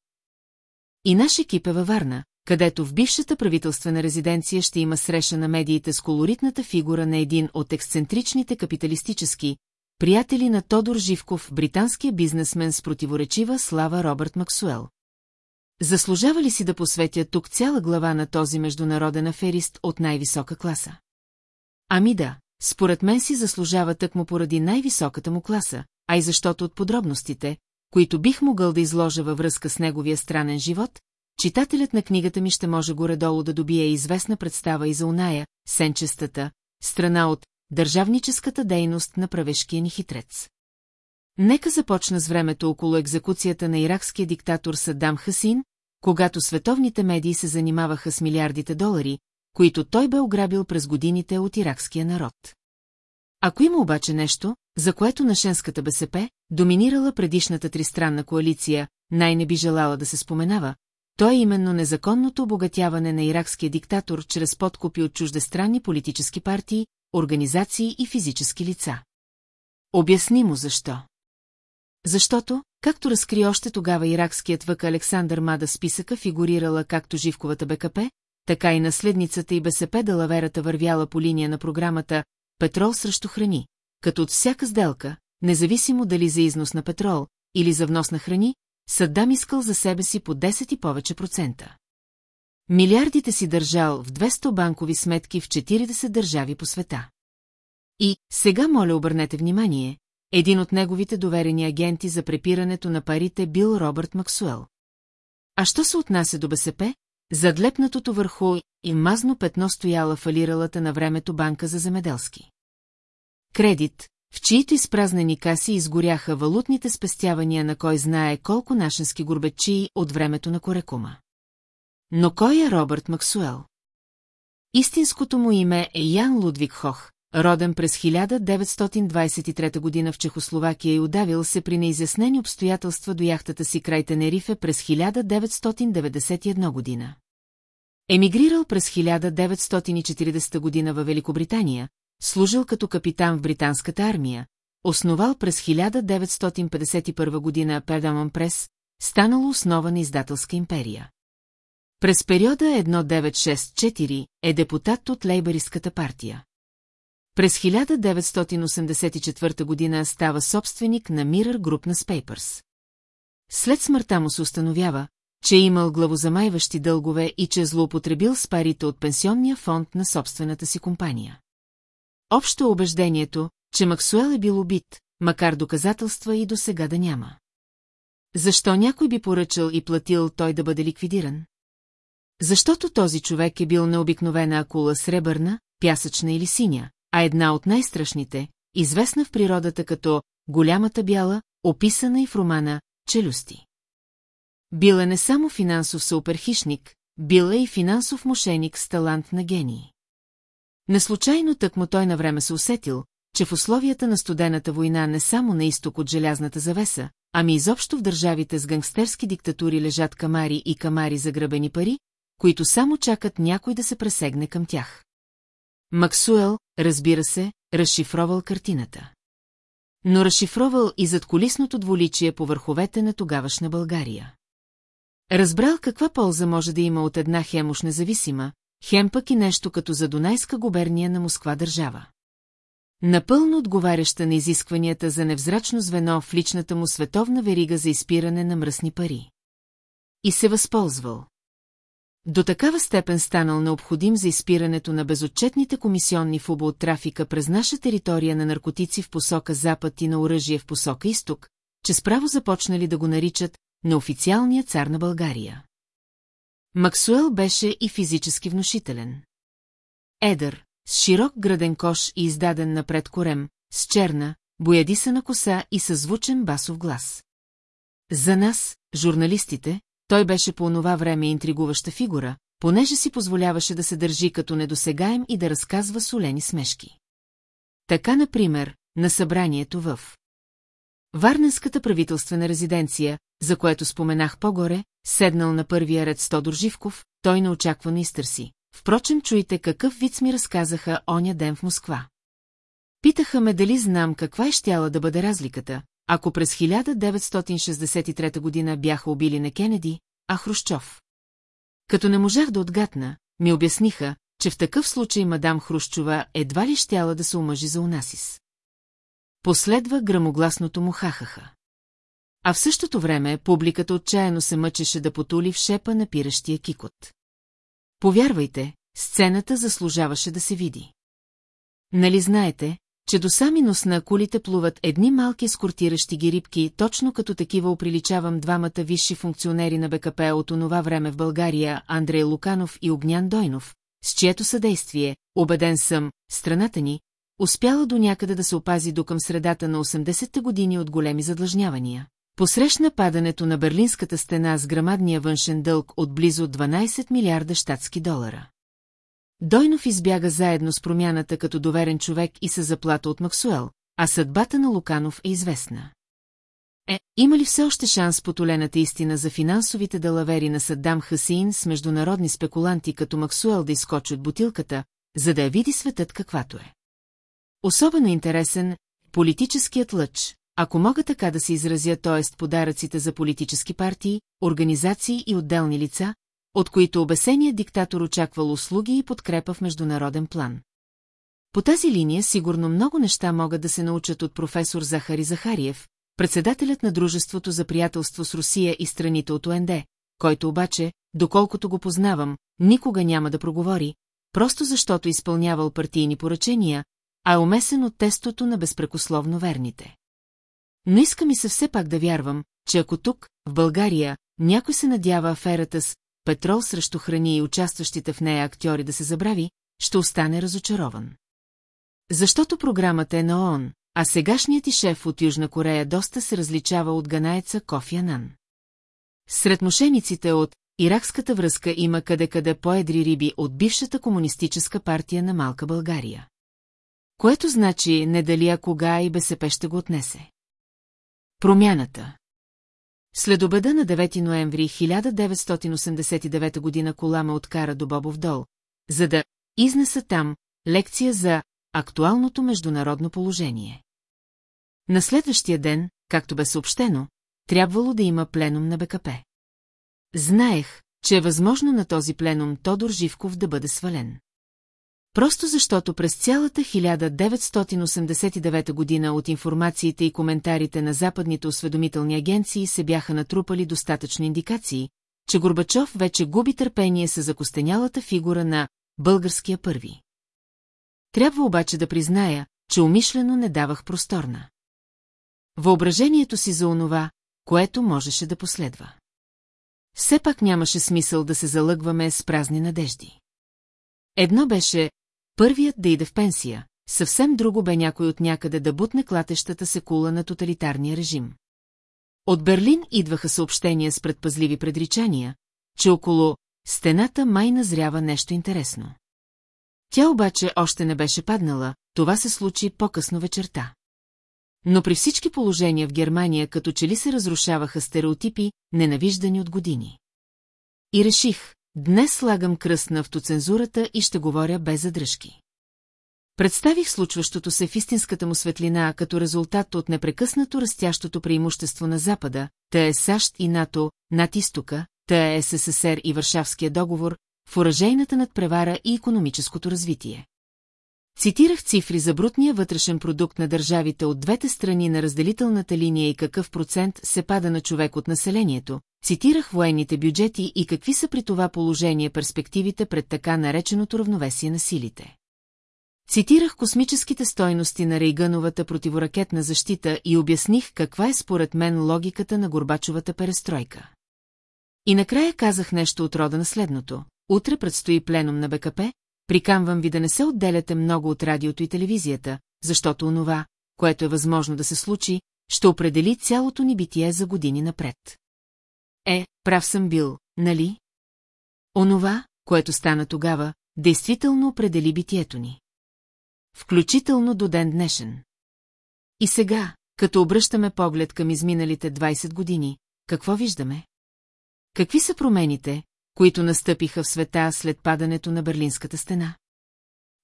И наш екип е във Варна, където в бившата правителствена резиденция ще има среща на медиите с колоритната фигура на един от ексцентричните капиталистически, приятели на Тодор Живков, британския бизнесмен с противоречива слава Робърт Максуел. Заслужава ли си да посветя тук цяла глава на този международен аферист от най-висока класа? Ами да, според мен си заслужава тъкмо поради най-високата му класа, а и защото от подробностите, които бих могъл да изложа във връзка с неговия странен живот, читателят на книгата ми ще може горе-долу да добие известна представа и за оная, сенчестата, страна от държавническата дейност на правешкия ни хитрец. Нека започна с времето около екзекуцията на иракския диктатор Саддам Хасин, когато световните медии се занимаваха с милиардите долари, които той бе ограбил през годините от иракския народ. Ако има обаче нещо, за което нашенската БСП, доминирала предишната тристранна коалиция, най-не би желала да се споменава, то е именно незаконното обогатяване на иракския диктатор чрез подкупи от чуждестранни политически партии, организации и физически лица. Обясни му защо. Защото, както разкри още тогава иракският вък Александър Мада списъка фигурирала както Живковата БКП, така и наследницата и БСП далаверата вървяла по линия на програмата «Петрол срещу храни», като от всяка сделка, независимо дали за износ на петрол или за внос на храни, Саддам искал за себе си по 10 и повече процента. Милиардите си държал в 200 банкови сметки в 40 държави по света. И, сега моля обърнете внимание, един от неговите доверени агенти за препирането на парите бил Робърт Максуел. А що се отнася до БСП, задлепнатото върху и мазно петно стояла фалиралата на времето банка за земеделски. Кредит, в чието изпразнени каси изгоряха валутните спестявания на кой знае колко нашенски горбечии от времето на Корекума. Но кой е Робърт Максуел? Истинското му име е Ян Лудвиг Хох, роден през 1923 година в Чехословакия и удавил се при неизяснени обстоятелства до яхтата си край Тенерифе през 1991 година. Емигрирал през 1940 година във Великобритания, служил като капитан в британската армия, основал през 1951 година Педамон Прес, станало основа на издателска империя. През периода 1964 е депутат от Лейбаристската партия. През 1984 година става собственик на Mirror Group на Spapers. След смъртта му се установява, че е имал главозамайващи дългове и че е злоупотребил с парите от пенсионния фонд на собствената си компания. Общо убеждението, че Максуел е бил убит, макар доказателства и до сега да няма. Защо някой би поръчал и платил той да бъде ликвидиран? Защото този човек е бил необикновена акула сребърна, пясъчна или синя, а една от най-страшните, известна в природата като голямата бяла, описана и в романа «Челюсти». Бил е не само финансов суперхищник, бил е и финансов мошеник с талант на гении. Неслучайно тъкмо той навреме се усетил, че в условията на студената война не само на изток от желязната завеса, ами изобщо в държавите с гангстерски диктатури лежат камари и камари за грабени пари, които само чакат някой да се пресегне към тях. Максуел, разбира се, разшифровал картината. Но разшифровал и зад колисното дволичие по върховете на тогавашна България. Разбрал каква полза може да има от една хемош независима, хем пък и нещо като за Дунайска губерния на Москва държава. Напълно отговаряща на изискванията за невзрачно звено в личната му световна верига за изпиране на мръсни пари. И се възползвал. До такава степен станал необходим за изпирането на безотчетните комисионни в от трафика през наша територия на наркотици в посока запад и на оръжие в посока изток, че справо започнали да го наричат неофициалния цар на България. Максуел беше и физически внушителен. Едър, с широк граден кош и издаден напред корем, с черна, боядисана коса и със звучен басов глас. За нас, журналистите, той беше по онова време интригуваща фигура, понеже си позволяваше да се държи като недосегаем и да разказва солени смешки. Така, например, на събранието в Варненската правителствена резиденция, за което споменах по-горе, седнал на първия ред Стодор Живков, той неочаквано изтърси. Впрочем, чуйте какъв вид ми разказаха оня ден в Москва. Питаха ме дали знам каква е щяла да бъде разликата, ако през 1963 година бяха убили не Кенеди, а Хрущов. Като не можах да отгатна, ми обясниха, че в такъв случай мадам Хрущова едва ли щяла да се омъжи за Унасис. Последва грамогласното му хахаха. А в същото време публиката отчаяно се мъчеше да потули в шепа на пиращия кикот. Повярвайте, сцената заслужаваше да се види. Нали знаете, че до сами нос на акулите плуват едни малки скортиращи ги рибки, точно като такива оприличавам двамата висши функционери на БКП от онова време в България, Андрей Луканов и Огнян Дойнов, с чието съдействие, убеден съм, страната ни, успяла до някъде да се опази до към средата на 80-те години от големи задлъжнявания. Посрещна падането на Берлинската стена с грамадния външен дълг от близо 12 милиарда щатски долара. Дойнов избяга заедно с промяната като доверен човек и се заплата от Максуел, а съдбата на Луканов е известна. Е, има ли все още шанс потолената истина за финансовите далавери на Саддам Хасин с международни спекуланти като Максуел да изкочи от бутилката, за да я види светът каквато е? Особено интересен политическият лъч, ако мога така да се изразя, т.е. подаръците за политически партии, организации и отделни лица, от които обесеният диктатор очаквал услуги и подкрепа в международен план. По тази линия сигурно много неща могат да се научат от професор Захари Захариев, председателят на Дружеството за приятелство с Русия и страните от ОНД, който обаче, доколкото го познавам, никога няма да проговори, просто защото изпълнявал партийни поръчения, а е умесен от тестото на безпрекословно верните. Но иска ми се все пак да вярвам, че ако тук, в България, някой се надява аферата с петрол срещу храни и участващите в нея актьори да се забрави, ще остане разочарован. Защото програмата е на ООН, а сегашният и шеф от Южна Корея доста се различава от ганаеца Кофи Анан. Сред мошениците от иракската връзка има къде-къде по-едри риби от бившата комунистическа партия на Малка България. Което значи не дали а кога и БСП ще го отнесе. Промяната След обеда на 9 ноември 1989 година кола ме откара до Бобов дол, за да изнеса там лекция за актуалното международно положение. На следващия ден, както бе съобщено, трябвало да има пленум на БКП. Знаех, че е възможно на този пленум Тодор Живков да бъде свален. Просто защото през цялата 1989 година от информациите и коментарите на западните осведомителни агенции се бяха натрупали достатъчно индикации, че Горбачов вече губи търпение с закостенялата фигура на българския първи. Трябва обаче да призная, че умишлено не давах просторна. Въображението си за онова, което можеше да последва. Все пак нямаше смисъл да се залъгваме с празни надежди. Едно беше първият да иде в пенсия, съвсем друго бе някой от някъде да бутне клатещата се кула на тоталитарния режим. От Берлин идваха съобщения с предпазливи предричания, че около стената май назрява нещо интересно. Тя обаче още не беше паднала, това се случи по-късно вечерта. Но при всички положения в Германия като че ли се разрушаваха стереотипи, ненавиждани от години. И реших, днес слагам кръст на автоцензурата и ще говоря без задръжки. Представих случващото се в истинската му светлина като резултат от непрекъснато растящото преимущество на Запада, та е САЩ и НАТО, над изтока, та е СССР и Варшавския договор, в оръжейната надпревара и економическото развитие. Цитирах цифри за брутния вътрешен продукт на държавите от двете страни на разделителната линия и какъв процент се пада на човек от населението, цитирах военните бюджети и какви са при това положение перспективите пред така нареченото равновесие на силите. Цитирах космическите стойности на Рейгановата противоракетна защита и обясних каква е според мен логиката на Горбачовата перестройка. И накрая казах нещо от рода на следното. Утре предстои пленум на БКП, прикамвам ви да не се отделяте много от радиото и телевизията, защото онова, което е възможно да се случи, ще определи цялото ни битие за години напред. Е, прав съм бил, нали? Онова, което стана тогава, действително определи битието ни. Включително до ден днешен. И сега, като обръщаме поглед към изминалите 20 години, какво виждаме? Какви са промените, които настъпиха в света след падането на Берлинската стена?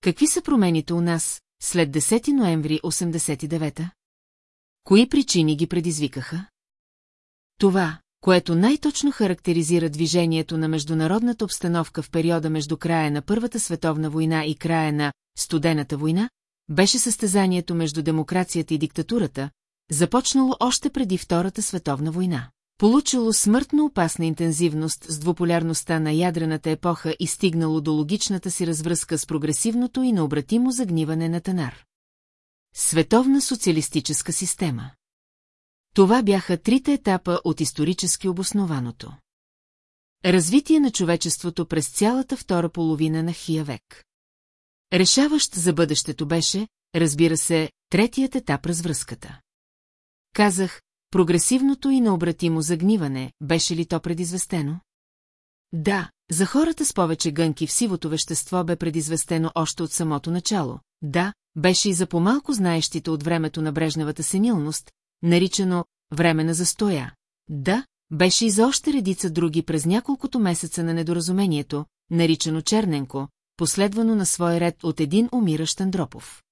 Какви са промените у нас след 10 ноември 89-та? Кои причини ги предизвикаха? Това, което най-точно характеризира движението на международната обстановка в периода между края на Първата световна война и края на Студената война, беше състезанието между демокрацията и диктатурата, започнало още преди Втората световна война. Получило смъртно опасна интензивност с двуполярността на ядрената епоха и стигнало до логичната си развръзка с прогресивното и необратимо загниване на Танар. Световна социалистическа система Това бяха трите етапа от исторически обоснованото. Развитие на човечеството през цялата втора половина на хия век. Решаващ за бъдещето беше, разбира се, третият етап развръзката. Казах, прогресивното и необратимо загниване, беше ли то предизвестено? Да, за хората с повече гънки в сивото вещество бе предизвестено още от самото начало. Да, беше и за помалко знаещите от времето на брежневата сенилност, наричано време на застоя. Да, беше и за още редица други през няколкото месеца на недоразумението, наричано Черненко, последвано на свой ред от един умиращ Андропов.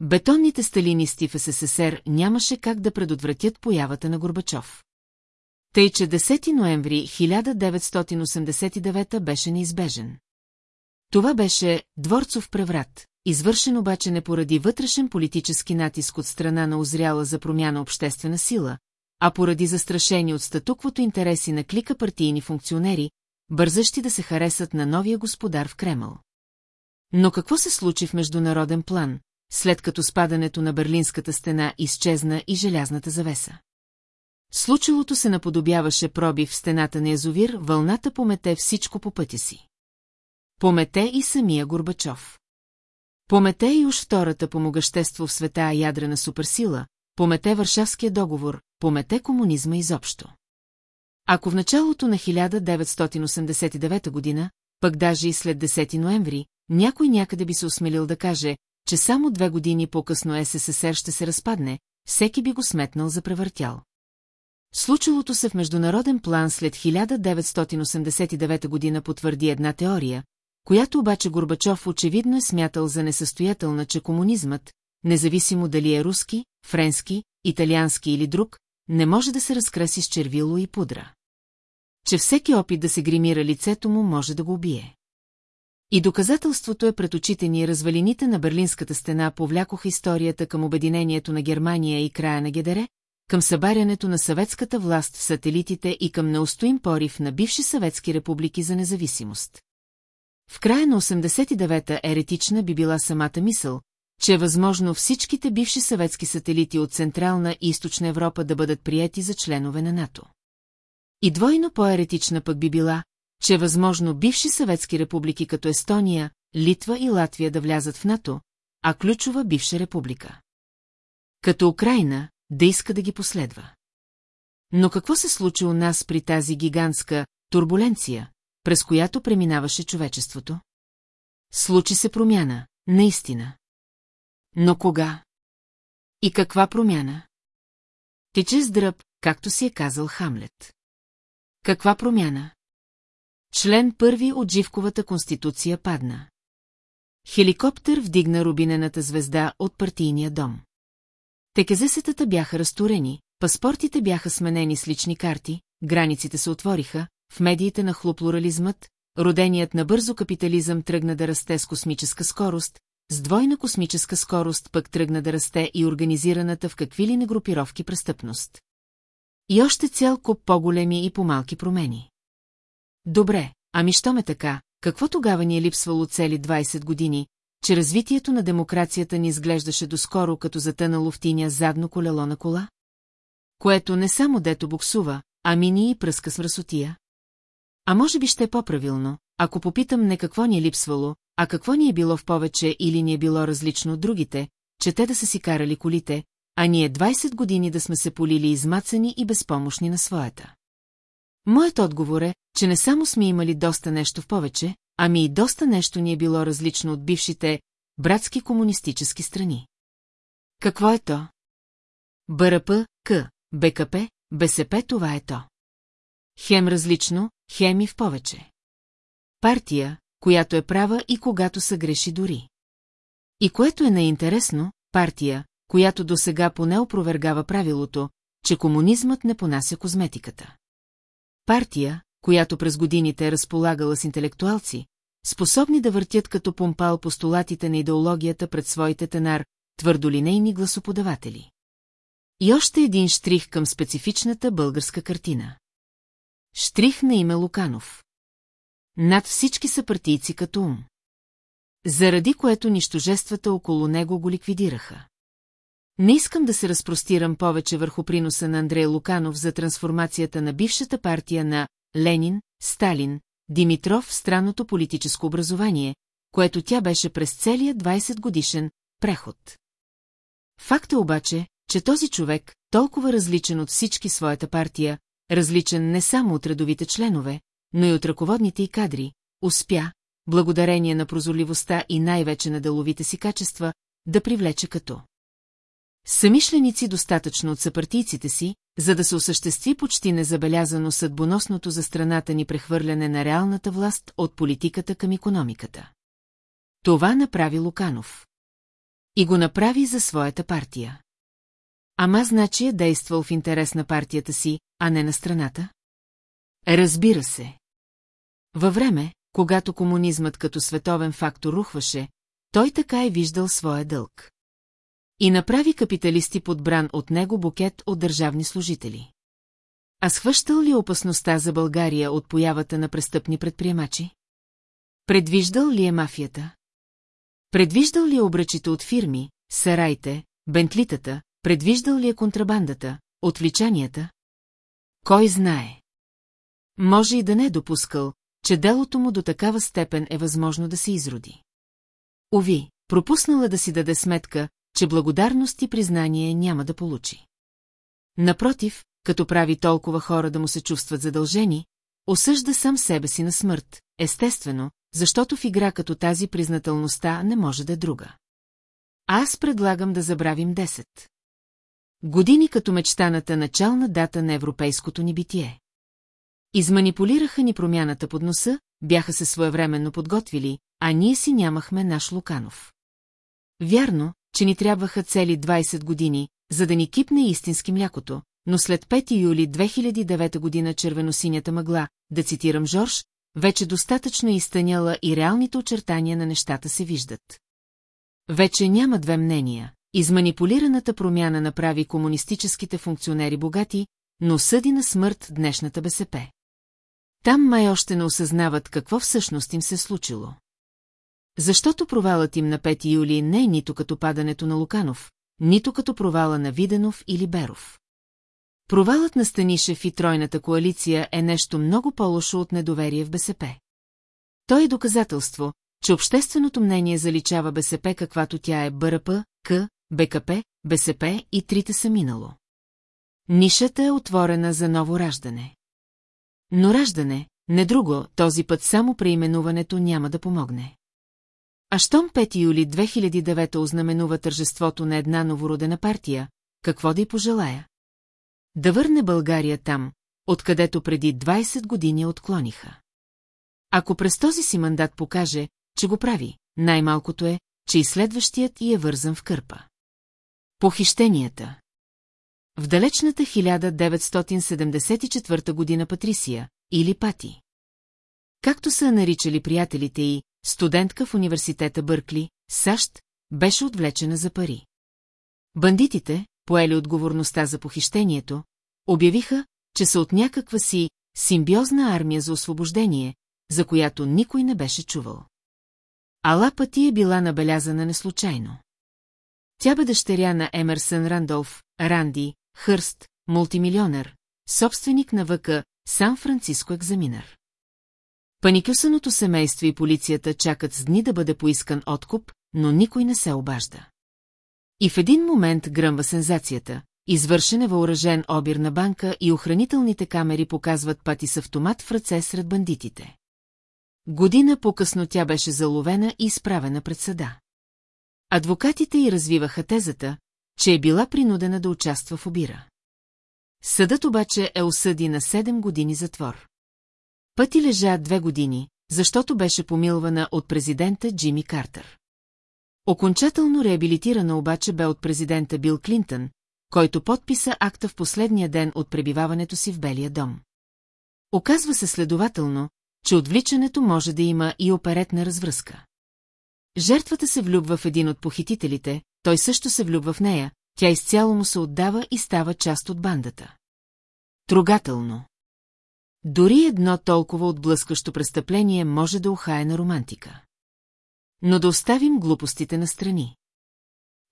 Бетонните сталинисти в СССР нямаше как да предотвратят появата на Горбачов. Тъй, че 10 ноември 1989 беше неизбежен. Това беше дворцов преврат, извършен обаче не поради вътрешен политически натиск от страна на озряла за промяна обществена сила, а поради застрашени от статуквото интереси на клика партийни функционери, бързащи да се харесат на новия господар в Кремъл. Но какво се случи в международен план, след като спадането на Берлинската стена изчезна и желязната завеса? Случилото се наподобяваше проби в стената на язовир, вълната помете всичко по пътя си. Помете и самия Горбачов. Помете и уж втората по могъщество в света ядрена суперсила, помете Варшавския договор, помете комунизма изобщо. Ако в началото на 1989 година, пък даже и след 10 ноември, някой някъде би се осмелил да каже, че само две години по-късно СССР ще се разпадне, всеки би го сметнал за превъртял. Случилото се в международен план след 1989 година потвърди една теория, която обаче Горбачов очевидно е смятал за несъстоятелна, че комунизмът, независимо дали е руски, френски, италиански или друг, не може да се разкраси с червило и пудра. Че всеки опит да се гримира лицето му може да го убие. И доказателството е пред очите ни развалините на Берлинската стена повлякоха историята към обединението на Германия и края на Гедере, към събарянето на съветската власт в сателитите и към неустоим порив на бивши съветски републики за независимост. В края на 89-та еретична би била самата мисъл, че е възможно всичките бивши съветски сателити от Централна и Източна Европа да бъдат прияти за членове на НАТО. И двойно по-еретична пък би била, че е възможно бивши съветски републики като Естония, Литва и Латвия да влязат в НАТО, а ключова бивша република. Като Украина, да иска да ги последва. Но какво се случи у нас при тази гигантска турбуленция, през която преминаваше човечеството? Случи се промяна, наистина. Но кога? И каква промяна? Тече с дръб, както си е казал Хамлет. Каква промяна? Член първи от Живковата конституция падна. Хеликоптер вдигна рубинената звезда от партийния дом. Текезесетата бяха разторени, паспортите бяха сменени с лични карти, границите се отвориха, в медиите на хлоплурализмът, роденият на бързо капитализъм тръгна да расте с космическа скорост, с двойна космическа скорост пък тръгна да расте и организираната в какви ли не групировки престъпност. И още цял куп по-големи и по-малки промени. Добре, ами що ме така, какво тогава ни е липсвало цели 20 години, че развитието на демокрацията ни изглеждаше доскоро като затънало в тиня задно колело на кола? Което не само дето буксува, ами ни и пръска с мръсотия. А може би ще е по-правилно, ако попитам не какво ни е липсвало, а какво ни е било в повече или ни е било различно от другите, че те да са си карали колите, а ние 20 години да сме се полили измацани и безпомощни на своята. Моят отговор е, че не само сме имали доста нещо в повече, ами и доста нещо ни е било различно от бившите братски комунистически страни. Какво е то? БРП, К, БКП, БСП това е то. Хем различно, хем и в повече. Партия, която е права и когато са греши дори. И което е наинтересно, партия, която до сега поне опровергава правилото, че комунизмът не понася козметиката. Партия, която през годините е разполагала с интелектуалци, способни да въртят като помпал постулатите на идеологията пред своите тенар, твърдолинейни гласоподаватели. И още един штрих към специфичната българска картина. Штрих на име Луканов. Над всички са партийци като ум. Заради което нищожествата около него го ликвидираха. Не искам да се разпростирам повече върху приноса на Андрей Луканов за трансформацията на бившата партия на Ленин, Сталин, Димитров в странното политическо образование, което тя беше през целия 20 годишен преход. Факт е обаче, че този човек, толкова различен от всички своята партия, различен не само от редовите членове, но и от ръководните и кадри, успя, благодарение на прозорливостта и най-вече на деловите си качества, да привлече като Самишленици достатъчно от съпартийците си, за да се осъществи почти незабелязано съдбоносното за страната ни прехвърляне на реалната власт от политиката към економиката. Това направи Луканов. И го направи за своята партия. Ама значи е действал в интерес на партията си, а не на страната? Разбира се. Във време, когато комунизмът като световен фактор рухваше, той така е виждал своя дълг. И направи капиталисти подбран от него букет от държавни служители. А схващал ли опасността за България от появата на престъпни предприемачи? Предвиждал ли е мафията? Предвиждал ли е обръчите от фирми, сарайте, бентлитата, предвиждал ли е контрабандата, отвличанията? Кой знае? Може и да не е допускал, че делото му до такава степен е възможно да се изроди. Ови, пропуснала да си даде сметка, че благодарност и признание няма да получи. Напротив, като прави толкова хора да му се чувстват задължени, осъжда сам себе си на смърт, естествено, защото в игра като тази признателността не може да е друга. Аз предлагам да забравим 10. Години като мечтаната начална дата на европейското ни битие. Изманипулираха ни промяната под носа, бяха се своевременно подготвили, а ние си нямахме наш Луканов. Вярно, че ни трябваха цели 20 години, за да ни кипне истински млякото, но след 5 юли 2009 година червеносинята мъгла, да цитирам Жорж, вече достатъчно изтъняла и реалните очертания на нещата се виждат. Вече няма две мнения. Изманипулираната промяна направи комунистическите функционери богати, но съди на смърт днешната БСП. Там май още не осъзнават какво всъщност им се случило. Защото провалът им на 5 юли не е нито като падането на Луканов, нито като провала на Виденов или Беров. Провалът на Станишев и тройната коалиция е нещо много по-лошо от недоверие в БСП. Той е доказателство, че общественото мнение заличава БСП каквато тя е БРП, К, БКП, БСП и трите са минало. Нишата е отворена за ново раждане. Но раждане, не друго, този път само преименуването няма да помогне. А щом 5 юли 2009 ознаменува тържеството на една новородена партия, какво да й пожелая? Да върне България там, откъдето преди 20 години отклониха. Ако през този си мандат покаже, че го прави, най-малкото е, че и следващият и е вързан в кърпа. Похищенията В далечната 1974 година Патрисия, или Пати. Както са наричали приятелите й, студентка в университета Бъркли, САЩ, беше отвлечена за пари. Бандитите, поели отговорността за похищението, обявиха, че са от някаква си симбиозна армия за освобождение, за която никой не беше чувал. Ала пъти е била набелязана неслучайно. Тя бе дъщеря на Емерсън Рандолф, Ранди, Хърст, мултимилионер, собственик на ВК Сан-Франциско екзаминър. Паникюсаното семейство и полицията чакат с дни да бъде поискан откуп, но никой не се обажда. И в един момент гръмва сензацията. Извършен е въоръжен обир на банка и охранителните камери показват пати с автомат в ръце сред бандитите. Година по-късно тя беше заловена и изправена пред съда. Адвокатите й развиваха тезата, че е била принудена да участва в обира. Съдът обаче е осъди на 7 години затвор. Пъти лежа две години, защото беше помилвана от президента Джими Картер. Окончателно реабилитирана обаче бе от президента Бил Клинтън, който подписа акта в последния ден от пребиваването си в Белия дом. Оказва се следователно, че отвличането може да има и оперетна развръзка. Жертвата се влюбва в един от похитителите, той също се влюбва в нея, тя изцяло му се отдава и става част от бандата. Трогателно. Дори едно толкова отблъскащо престъпление може да ухае на романтика. Но да оставим глупостите на страни.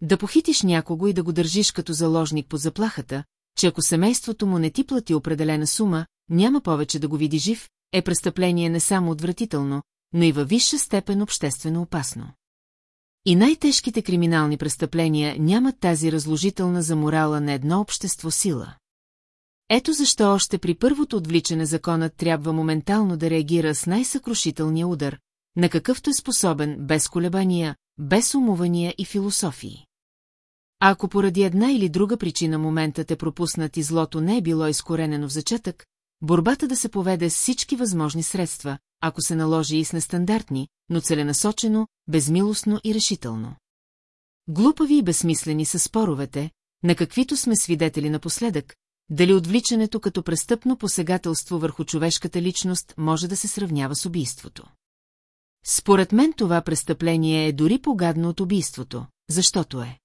Да похитиш някого и да го държиш като заложник под заплахата, че ако семейството му не ти плати определена сума, няма повече да го види жив, е престъпление не само отвратително, но и във висша степен обществено опасно. И най-тежките криминални престъпления нямат тази разложителна за морала на едно общество сила. Ето защо още при първото отвличане законът трябва моментално да реагира с най-съкрушителния удар, на какъвто е способен без колебания, без умувания и философии. А ако поради една или друга причина моментът е пропуснат и злото не е било изкоренено в зачатък, борбата да се поведе с всички възможни средства, ако се наложи и с нестандартни, но целенасочено, безмилостно и решително. Глупави и безсмислени са споровете, на каквито сме свидетели напоследък, дали отвличането като престъпно посегателство върху човешката личност може да се сравнява с убийството. Според мен това престъпление е дори погадно от убийството, защото е.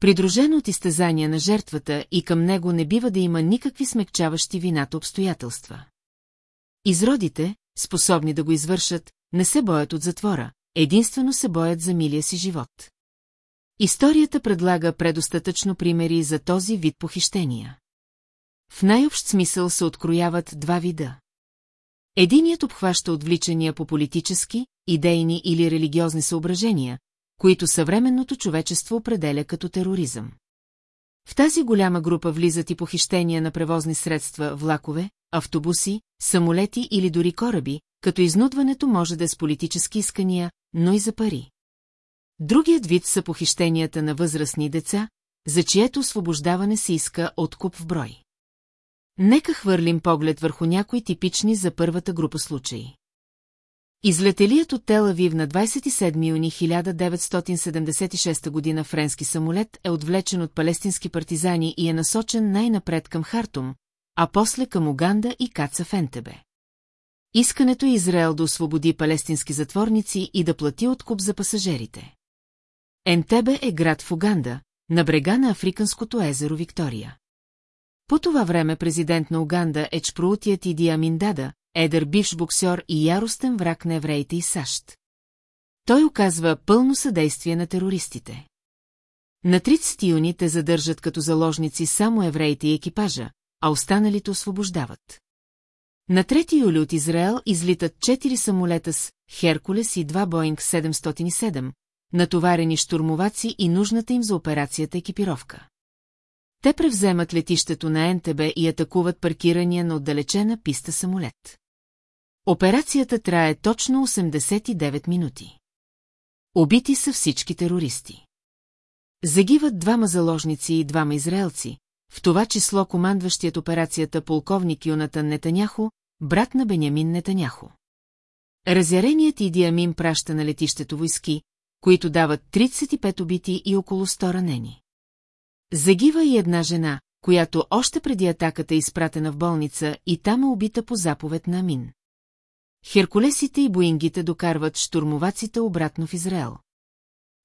Придружено от изтезания на жертвата и към него не бива да има никакви смекчаващи вината обстоятелства. Изродите, способни да го извършат, не се боят от затвора, единствено се боят за милия си живот. Историята предлага предостатъчно примери за този вид похищения. В най-общ смисъл се открояват два вида. Единият обхваща отвличания по политически, идейни или религиозни съображения, които съвременното човечество определя като тероризъм. В тази голяма група влизат и похищения на превозни средства, влакове, автобуси, самолети или дори кораби, като изнудването може да е с политически искания, но и за пари. Другият вид са похищенията на възрастни деца, за чието освобождаване се иска откуп в брой. Нека хвърлим поглед върху някои типични за първата група случаи. Излетелият от Телавив на 27 юни 1976 година френски самолет е отвлечен от палестински партизани и е насочен най-напред към Хартум, а после към Уганда и Каца Фентебе. Искането е Израел да освободи палестински затворници и да плати откуп за пасажирите. Ентебе е град в Уганда, на брега на Африканското езеро Виктория. По това време президент на Уганда е чпроутият Иди Аминдада, едър бивш боксер и яростен враг на евреите и САЩ. Той оказва пълно съдействие на терористите. На 30 юни те задържат като заложници само евреите и екипажа, а останалите освобождават. На 3 юли от Израел излитат 4 самолета с Херкулес и 2 Боинг 707, натоварени штурмоваци и нужната им за операцията екипировка. Те превземат летището на НТБ и атакуват паркирания на отдалечена писта самолет. Операцията трае точно 89 минути. Убити са всички терористи. Загиват двама заложници и двама израелци, в това число командващият операцията полковник Юнатан Нетаняхо, брат на Бенямин Нетаняхо. Разяреният Иди Амин праща на летището войски, които дават 35 убити и около 100 ранени. Загива и една жена, която още преди атаката е изпратена в болница и там е убита по заповед на Амин. Херкулесите и боингите докарват штурмоваците обратно в Израел.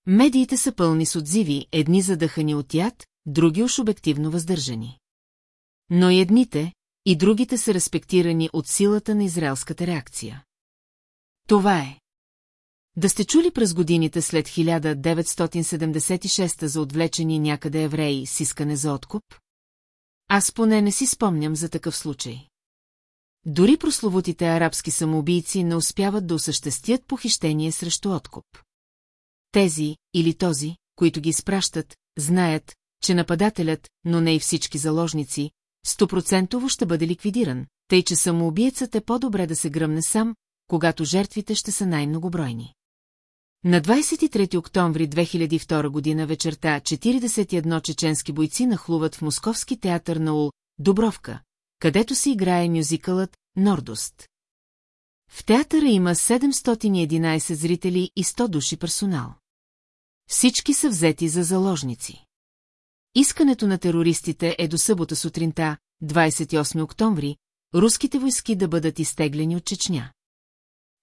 Медиите са пълни с отзиви, едни задъхани от яд, други уж обективно въздържани. Но и едните, и другите са респектирани от силата на израелската реакция. Това е. Да сте чули през годините след 1976 за отвлечени някъде евреи с искане за откуп? Аз поне не си спомням за такъв случай. Дори прословутите арабски самоубийци не успяват да осъществят похищение срещу откуп. Тези, или този, които ги изпращат, знаят, че нападателят, но не и всички заложници, стопроцентово ще бъде ликвидиран, тъй че самоубиецът е по-добре да се гръмне сам, когато жертвите ще са най-многобройни. На 23 октомври 2002 година вечерта 41 чеченски бойци нахлуват в Московски театър на Ул, Дубровка, където се играе мюзикълът Нордост. В театъра има 711 зрители и 100 души персонал. Всички са взети за заложници. Искането на терористите е до събота сутринта, 28 октомври, руските войски да бъдат изтеглени от Чечня.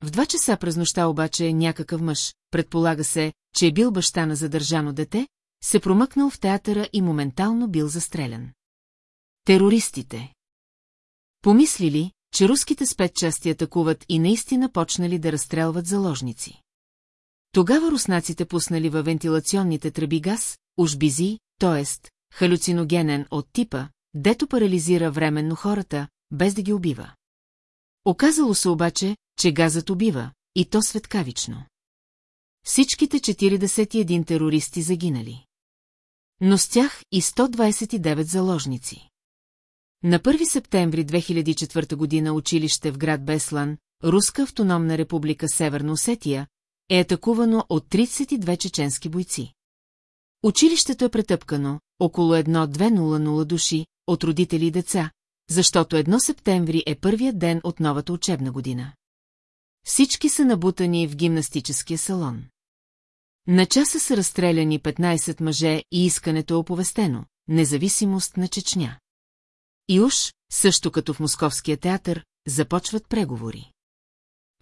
В два часа през нощта обаче някакъв мъж, предполага се, че е бил баща на задържано дете, се промъкнал в театъра и моментално бил застрелян. Терористите. Помислили, че руските спецчасти атакуват и наистина почнали да разстрелват заложници. Тогава руснаците пуснали във вентилационните тръби газ, ужбизи, т.е. халюциногенен от типа, дето парализира временно хората, без да ги убива. Оказало се обаче, че газът убива, и то светкавично. Всичките 41 терористи загинали. Но с тях и 129 заложници. На 1 септември 2004 година училище в град Беслан, Руска автономна република Северна Осетия, е атакувано от 32 чеченски бойци. Училището е претъпкано, около 1-200 души, от родители и деца, защото 1 септември е първият ден от новата учебна година. Всички са набутани в гимнастическия салон. На часа са разстреляни 15 мъже и искането е оповестено – независимост на Чечня. И уж, също като в Московския театър, започват преговори.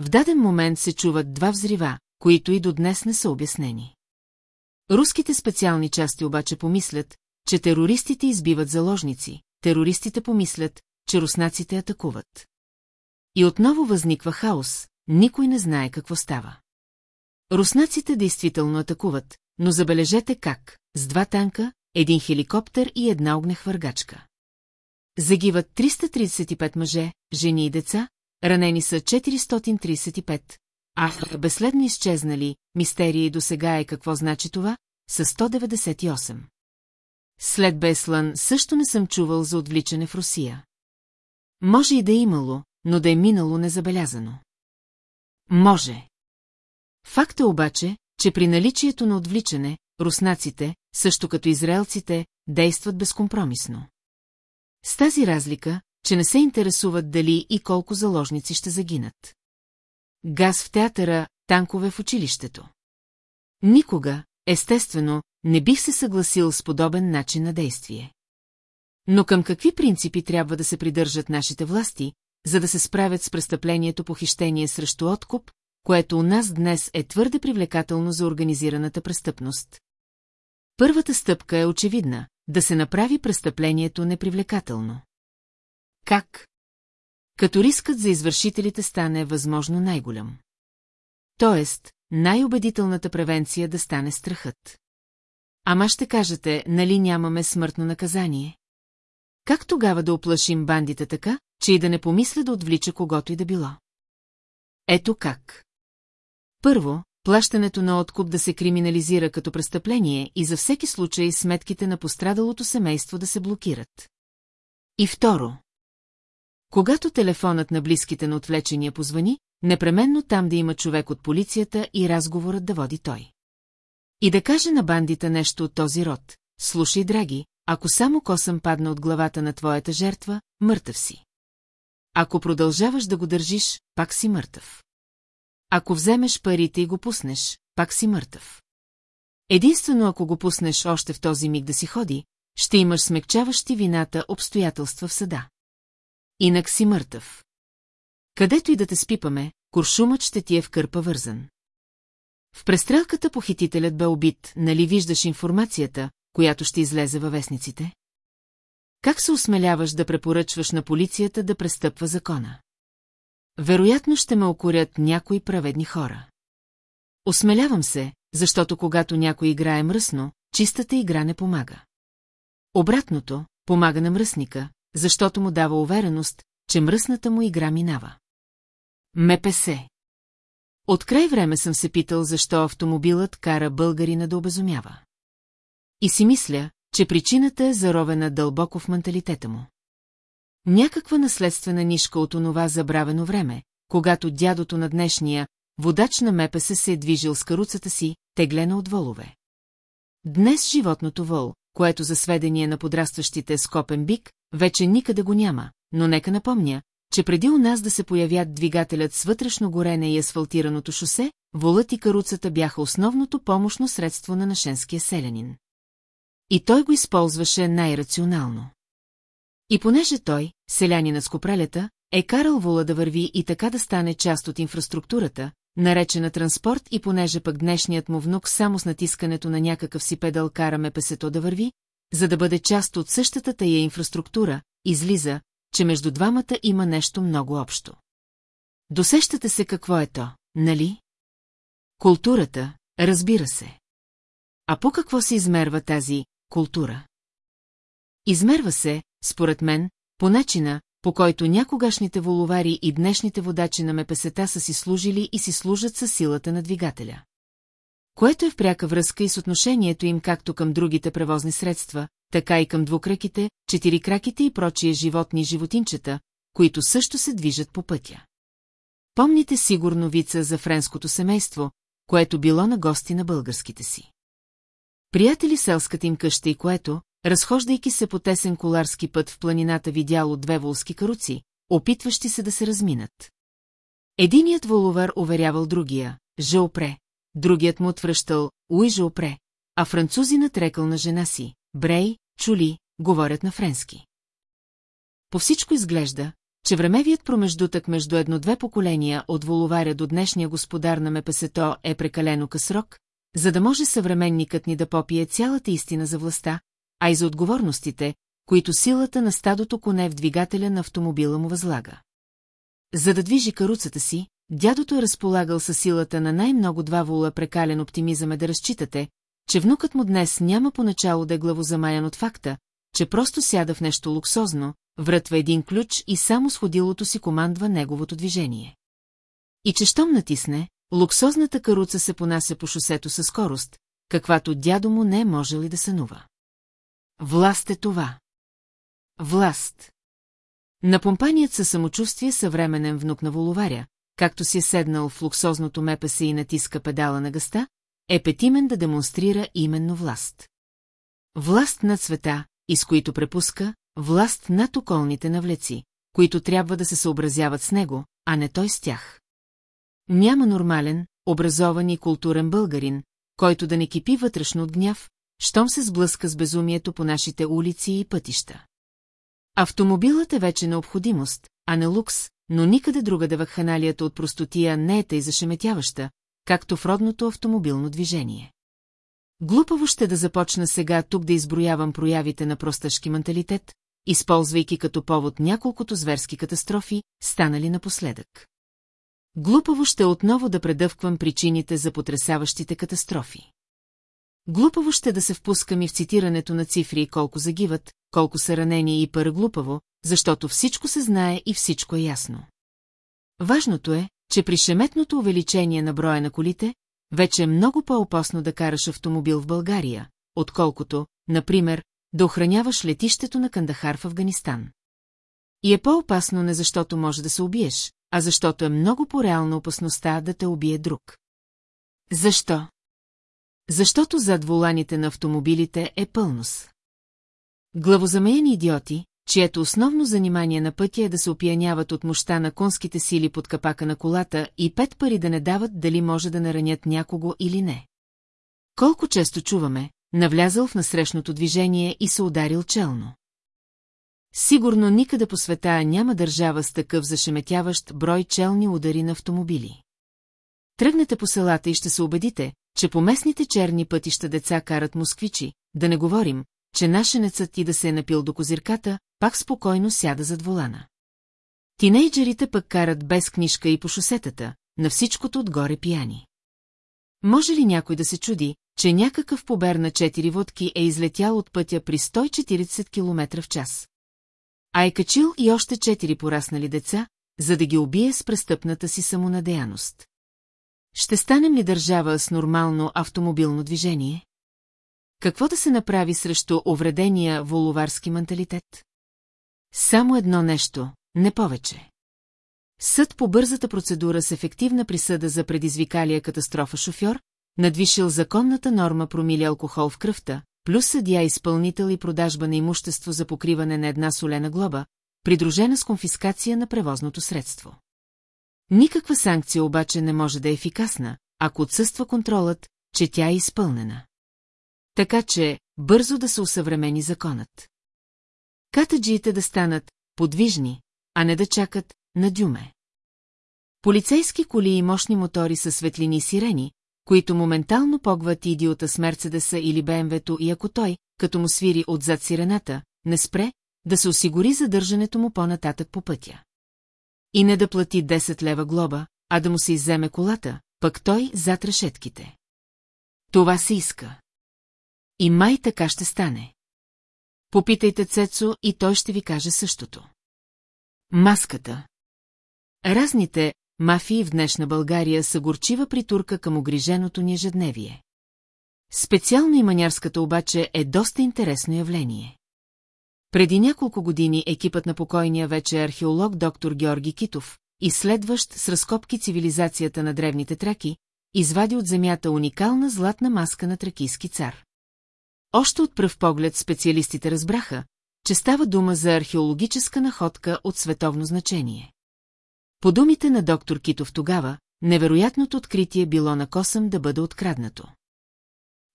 В даден момент се чуват два взрива, които и до днес не са обяснени. Руските специални части обаче помислят, че терористите избиват заложници, терористите помислят, че руснаците атакуват. И отново възниква хаос, никой не знае какво става. Руснаците действително атакуват, но забележете как, с два танка, един хеликоптер и една огнехвъргачка. Загиват 335 мъже, жени и деца, ранени са 435, а безследно изчезнали, мистерия и досега е какво значи това, са 198. След Беслан също не съм чувал за отвличане в Русия. Може и да е имало, но да е минало незабелязано. Може. Факт е обаче, че при наличието на отвличане, руснаците, също като израелците, действат безкомпромисно. С тази разлика, че не се интересуват дали и колко заложници ще загинат. Газ в театъра, танкове в училището. Никога, естествено, не бих се съгласил с подобен начин на действие. Но към какви принципи трябва да се придържат нашите власти, за да се справят с престъплението похищение срещу откуп, което у нас днес е твърде привлекателно за организираната престъпност? Първата стъпка е очевидна – да се направи престъплението непривлекателно. Как? Като рискът за извършителите стане възможно най-голям. Тоест, най-убедителната превенция да стане страхът. Ама ще кажете, нали нямаме смъртно наказание? Как тогава да оплашим бандите така, че и да не помисля да отвлича когото и да било? Ето как. Първо, плащането на откуп да се криминализира като престъпление и за всеки случай сметките на пострадалото семейство да се блокират. И второ. Когато телефонът на близките на отвлечения позвани, непременно там да има човек от полицията и разговорът да води той. И да каже на бандите нещо от този род. Слушай, драги, ако само косъм падна от главата на твоята жертва, мъртъв си. Ако продължаваш да го държиш, пак си мъртъв. Ако вземеш парите и го пуснеш, пак си мъртъв. Единствено ако го пуснеш още в този миг да си ходи, ще имаш смекчаващи вината обстоятелства в съда. Инак си мъртъв. Където и да те спипаме, куршумът ще ти е в кърпа вързан. В престрелката похитителят бе убит, нали виждаш информацията, която ще излезе във вестниците? Как се осмеляваш да препоръчваш на полицията да престъпва закона? Вероятно ще ме окорят някои праведни хора. Осмелявам се, защото когато някой играе мръсно, чистата игра не помага. Обратното, помага на мръсника, защото му дава увереност, че мръсната му игра минава. МПС От край време съм се питал, защо автомобилът кара българина да обезумява. И си мисля, че причината е заровена дълбоко в менталитета му. Някаква наследствена нишка от онова забравено време, когато дядото на днешния, водач на МПС се е движил с каруцата си, теглена от волове. Днес животното вол, което за сведение на подрастващите скопен бик, вече никъде го няма, но нека напомня, че преди у нас да се появят двигателят с вътрешно горене и асфалтираното шосе, волът и каруцата бяха основното помощно средство на нашенския селянин. И той го използваше най-рационално. И понеже той, селянина с копралята, е карал вола да върви и така да стане част от инфраструктурата, наречена транспорт и понеже пък днешният му внук само с натискането на някакъв си педал кара мепесето да върви, за да бъде част от същата тая инфраструктура, излиза, че между двамата има нещо много общо. Досещате се какво е то, нали? Културата, разбира се. А по какво се измерва тази култура? Измерва се, според мен, по начина, по който някогашните воловари и днешните водачи на МПС-та са си служили и си служат със силата на двигателя. Което е в пряка връзка и с отношението им както към другите превозни средства, така и към двукраките, четирикраките и прочие животни и животинчета, които също се движат по пътя. Помните сигурно вица за френското семейство, което било на гости на българските си. Приятели селската им къща и което, разхождайки се по тесен коларски път в планината видяло две волски каруци, опитващи се да се разминат. Единият воловар уверявал другия, Жаопре, другият му отвръщал, Уи Жаопре, а французинът рекал на жена си, Брей, чули, говорят на френски. По всичко изглежда, че времевият промеждутък между едно-две поколения от воловаря до днешния господар на МПСТО е прекалено късрок, за да може съвременникът ни да попие цялата истина за властта, а и за отговорностите, които силата на стадото коне в двигателя на автомобила му възлага. За да движи каруцата си, дядото е разполагал със силата на най-много два вола прекален оптимизъм е да разчитате, че внукът му днес няма поначало да е главозамаян от факта, че просто сяда в нещо луксозно, вратва един ключ и само с ходилото си командва неговото движение. И че щом натисне, луксозната каруца се понася по шосето със скорост, каквато дядо му не е можел и да сънува. Власт е това. Власт. Напомпаният със самочувствие съвременен внук на воловаря, както си е седнал в луксозното мепесе и натиска педала на гъста, е петимен да демонстрира именно власт. Власт над света, из които препуска, власт над околните навлеци, които трябва да се съобразяват с него, а не той с тях. Няма нормален, образован и културен българин, който да не кипи вътрешно от гняв, щом се сблъска с безумието по нашите улици и пътища. Автомобилът е вече необходимост, а не лукс, но никъде другаде вакханалията от простотия не е тъй зашеметяваща, както в родното автомобилно движение. Глупаво ще да започна сега тук да изброявам проявите на простъшки менталитет, използвайки като повод няколкото зверски катастрофи, станали напоследък. Глупаво ще отново да предъвквам причините за потрясаващите катастрофи. Глупаво ще да се впускам и в цитирането на цифри колко загиват, колко са ранени и параглупаво, защото всичко се знае и всичко е ясно. Важното е, че при шеметното увеличение на броя на колите, вече е много по-опасно да караш автомобил в България, отколкото, например, да охраняваш летището на Кандахар в Афганистан. И е по-опасно не защото може да се убиеш, а защото е много по-реална опасността да те убие друг. Защо? Защото зад воланите на автомобилите е пълност. Главозамеяни идиоти, чието основно занимание на пътя е да се опияняват от мощта на конските сили под капака на колата и пет пари да не дават дали може да наранят някого или не. Колко често чуваме, навлязал в насрещното движение и се ударил челно. Сигурно никъде по света няма държава с такъв зашеметяващ брой челни удари на автомобили. Тръгнете по селата и ще се убедите, че по местните черни пътища деца карат москвичи, да не говорим, че нашенецът ти да се е напил до козирката, пак спокойно сяда зад волана. Тинейджерите пък карат без книжка и по шосетата, на всичкото отгоре пияни. Може ли някой да се чуди, че някакъв побер на четири водки е излетял от пътя при 140 км в час? А е качил и още четири пораснали деца, за да ги убие с престъпната си самонадеяност. Ще станем ли държава с нормално автомобилно движение? Какво да се направи срещу увредения воловарски менталитет? Само едно нещо, не повече. Съд по бързата процедура с ефективна присъда за предизвикалия катастрофа шофьор, надвишил законната норма промили алкохол в кръвта, плюс съдия изпълнител и продажба на имущество за покриване на една солена глоба, придружена с конфискация на превозното средство. Никаква санкция обаче не може да е ефикасна, ако отсъства контролът, че тя е изпълнена. Така че, бързо да се усъвремени законът. Катаджиите да станат подвижни, а не да чакат на дюме. Полицейски коли и мощни мотори са светлини и сирени, които моментално погват идиота с Мерцедеса или БМВ-то и ако той, като му свири отзад сирената, не спре, да се осигури задържането му по-нататък по пътя. И не да плати 10 лева глоба, а да му се изземе колата, пък той зад решетките. Това се иска. И май така ще стане. Попитайте Цецо и той ще ви каже същото. Маската. Разните мафии в днешна България са горчива притурка към огриженото ни ежедневие. Специално и манярската обаче е доста интересно явление. Преди няколко години екипът на покойния вече археолог доктор Георги Китов, изследващ с разкопки цивилизацията на древните траки, извади от земята уникална златна маска на тракийски цар. Още от пръв поглед специалистите разбраха, че става дума за археологическа находка от световно значение. По думите на доктор Китов тогава, невероятното откритие било на косъм да бъде откраднато.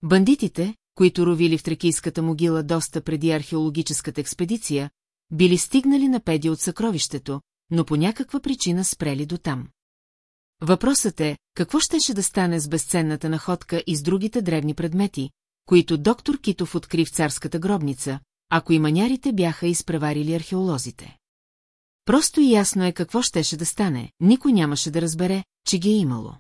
Бандитите, които ровили в тракийската могила доста преди археологическата експедиция, били стигнали на педи от съкровището, но по някаква причина спрели до там. Въпросът е, какво щеше да стане с безценната находка и с другите древни предмети, които доктор Китов откри в царската гробница, ако и манярите бяха изпреварили археолозите. Просто и ясно е какво щеше да стане, никой нямаше да разбере, че ги е имало.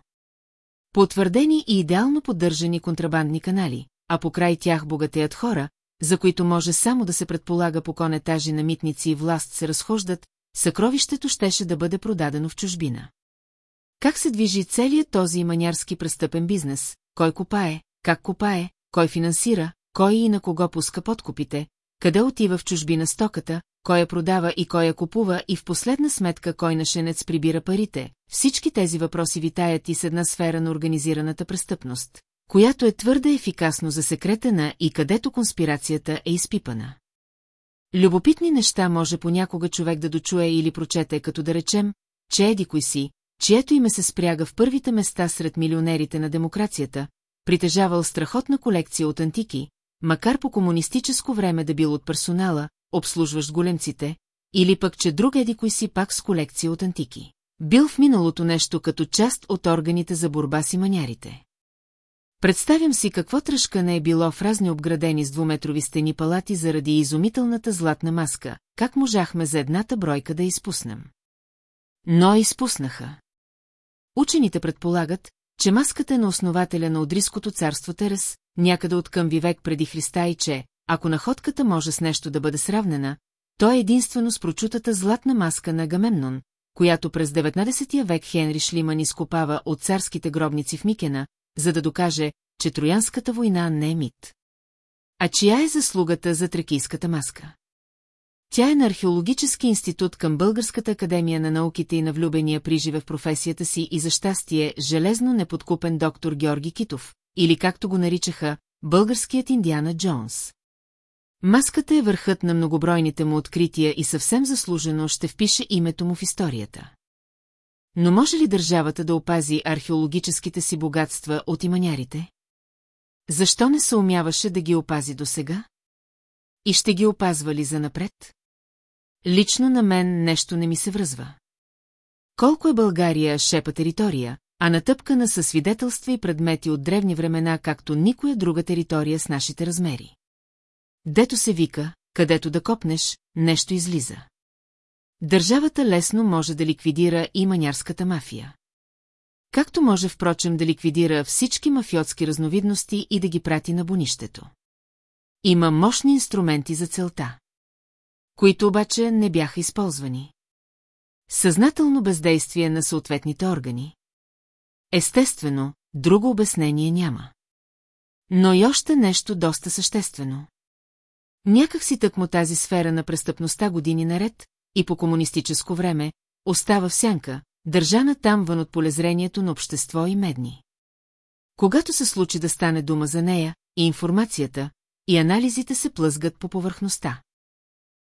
Потвърдени и идеално поддържани контрабандни канали, а покрай тях богатеят хора, за които може само да се предполага по конетажи на митници и власт се разхождат, съкровището щеше да бъде продадено в чужбина. Как се движи целият този манярски престъпен бизнес, кой копае, как копае, кой финансира, кой и на кого пуска подкупите, къде отива в чужбина стоката, кой я продава и кой я купува и в последна сметка кой нашенец прибира парите, всички тези въпроси витаят и с една сфера на организираната престъпност, която е твърде ефикасно засекретена и където конспирацията е изпипана. Любопитни неща може понякога човек да дочуе или прочете, като да речем, че еди кой си, чието име се спряга в първите места сред милионерите на демокрацията, притежавал страхотна колекция от антики, макар по комунистическо време да бил от персонала, обслужващ големците, или пък, че друг еди кой си пак с колекция от антики. Бил в миналото нещо като част от органите за борба с манярите. Представям си какво тръжкане е било в разни обградени с двуметрови стени палати заради изумителната златна маска, как можахме за едната бройка да изпуснем. Но изпуснаха. Учените предполагат, че маската е на основателя на Одриското царство Терес, някъде от към вивек преди Христа и че, ако находката може с нещо да бъде сравнена, то е единствено с прочутата златна маска на Гамемнон, която през 19 век Хенри Шлиман изкопава от царските гробници в Микена, за да докаже, че Троянската война не е мит. А чия е заслугата за тракийската маска? Тя е на археологически институт към Българската академия на науките и на влюбения приживе в професията си и за щастие железно неподкупен доктор Георги Китов, или както го наричаха, българският Индиана Джонс. Маската е върхът на многобройните му открития и съвсем заслужено ще впише името му в историята. Но може ли държавата да опази археологическите си богатства от иманярите? Защо не се умяваше да ги опази досега? И ще ги опазва ли занапред? Лично на мен нещо не ми се връзва. Колко е България шепа територия, а натъпкана със свидетелства и предмети от древни времена, както никоя друга територия с нашите размери. Дето се вика, където да копнеш, нещо излиза. Държавата лесно може да ликвидира и манярската мафия. Както може, впрочем, да ликвидира всички мафиотски разновидности и да ги прати на бонището. Има мощни инструменти за целта, които обаче не бяха използвани. Съзнателно бездействие на съответните органи. Естествено, друго обяснение няма. Но и още нещо доста съществено. Някак си тъкмо тази сфера на престъпността години наред и по комунистическо време остава в сянка, държана там вън от полезрението на общество и медни. Когато се случи да стане дума за нея, и информацията, и анализите се плъзгат по повърхността.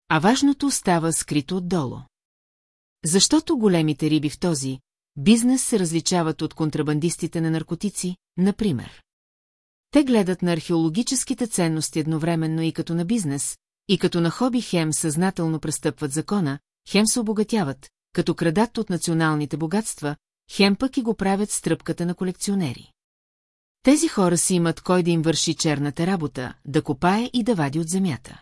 А важното остава скрито отдолу. Защото големите риби в този бизнес се различават от контрабандистите на наркотици, например. Те гледат на археологическите ценности едновременно и като на бизнес, и като на хоби хем съзнателно престъпват закона, хем се обогатяват, като крадат от националните богатства, хем пък и го правят с тръпката на колекционери. Тези хора си имат кой да им върши черната работа, да копае и да вади от земята.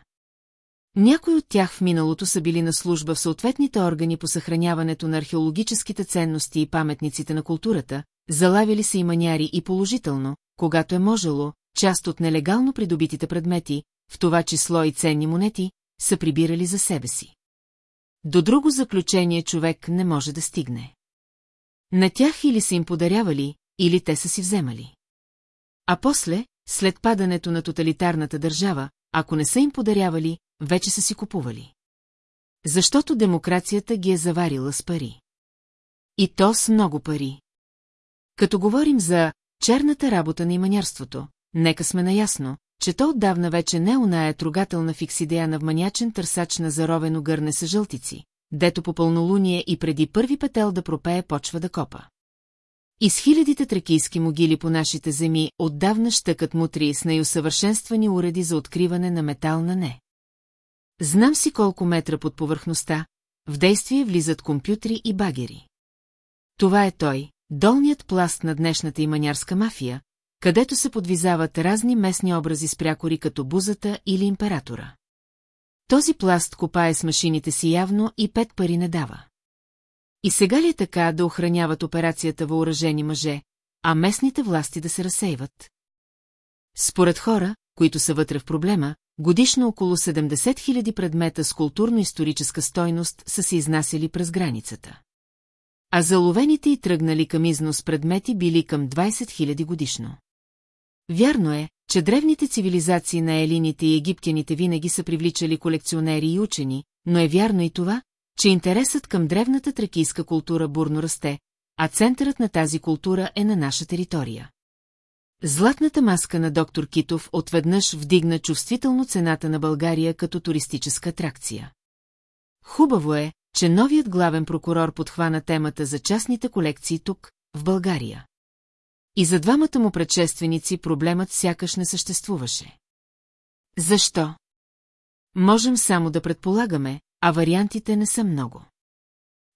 Някои от тях в миналото са били на служба в съответните органи по съхраняването на археологическите ценности и паметниците на културата, залавили се и маняри и положително, когато е можело, част от нелегално придобитите предмети, в това число и ценни монети, са прибирали за себе си. До друго заключение човек не може да стигне. На тях или са им подарявали, или те са си вземали. А после, след падането на тоталитарната държава, ако не са им подарявали, вече са си купували. Защото демокрацията ги е заварила с пари. И то с много пари. Като говорим за черната работа на иманярството, нека сме наясно, че то отдавна вече не оная трогателна фиксидея на вманячен търсач на заровено гърне с жълтици, дето по пълнолуние и преди първи петел да пропее почва да копа. И с хилядите тракийски могили по нашите земи отдавна щъкат мутри с най-усъвършенствани уреди за откриване на метал на не. Знам си колко метра под повърхността, в действие влизат компютри и багери. Това е той, долният пласт на днешната иманярска мафия, където се подвизават разни местни образи с прякори като бузата или императора. Този пласт копае с машините си явно и пет пари не дава. И сега ли е така да охраняват операцията въоръжени мъже, а местните власти да се разсейват? Според хора, които са вътре в проблема, годишно около 70 000 предмета с културно-историческа стойност са се изнасяли през границата. А заловените и тръгнали към износ предмети били към 20 000 годишно. Вярно е, че древните цивилизации на елините и египтяните винаги са привличали колекционери и учени, но е вярно и това, че интересът към древната тракийска култура бурно расте, а центърът на тази култура е на наша територия. Златната маска на доктор Китов отведнъж вдигна чувствително цената на България като туристическа атракция. Хубаво е, че новият главен прокурор подхвана темата за частните колекции тук, в България. И за двамата му предшественици проблемът сякаш не съществуваше. Защо? Можем само да предполагаме, а вариантите не са много.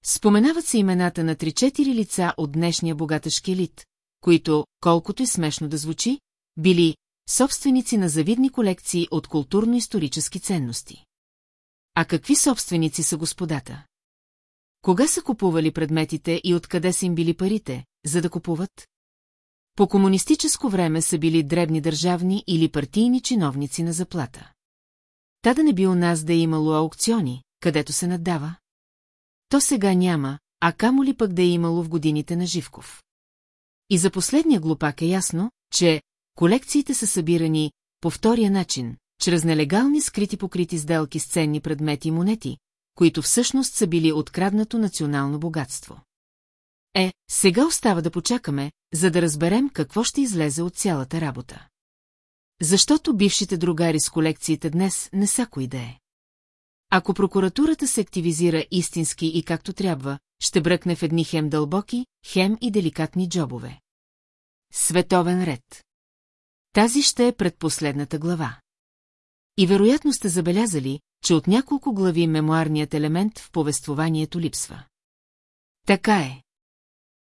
Споменават се имената на 3-4 лица от днешния богатъшки елит, които, колкото и смешно да звучи, били собственици на завидни колекции от културно-исторически ценности. А какви собственици са господата? Кога са купували предметите и откъде са им били парите, за да купуват? По комунистическо време са били дребни държавни или партийни чиновници на заплата. Та да не би у нас да е имало аукциони, където се наддава? То сега няма, а камо ли пък да е имало в годините на Живков. И за последния глупак е ясно, че колекциите са събирани по втория начин, чрез нелегални скрити покрити сделки с ценни предмети и монети, които всъщност са били откраднато национално богатство. Е, сега остава да почакаме, за да разберем какво ще излезе от цялата работа. Защото бившите другари с колекциите днес не са кои да е. Ако прокуратурата се активизира истински и както трябва, ще бръкне в едни хем дълбоки, хем и деликатни джобове. Световен ред. Тази ще е предпоследната глава. И вероятно сте забелязали, че от няколко глави мемуарният елемент в повествованието липсва. Така е.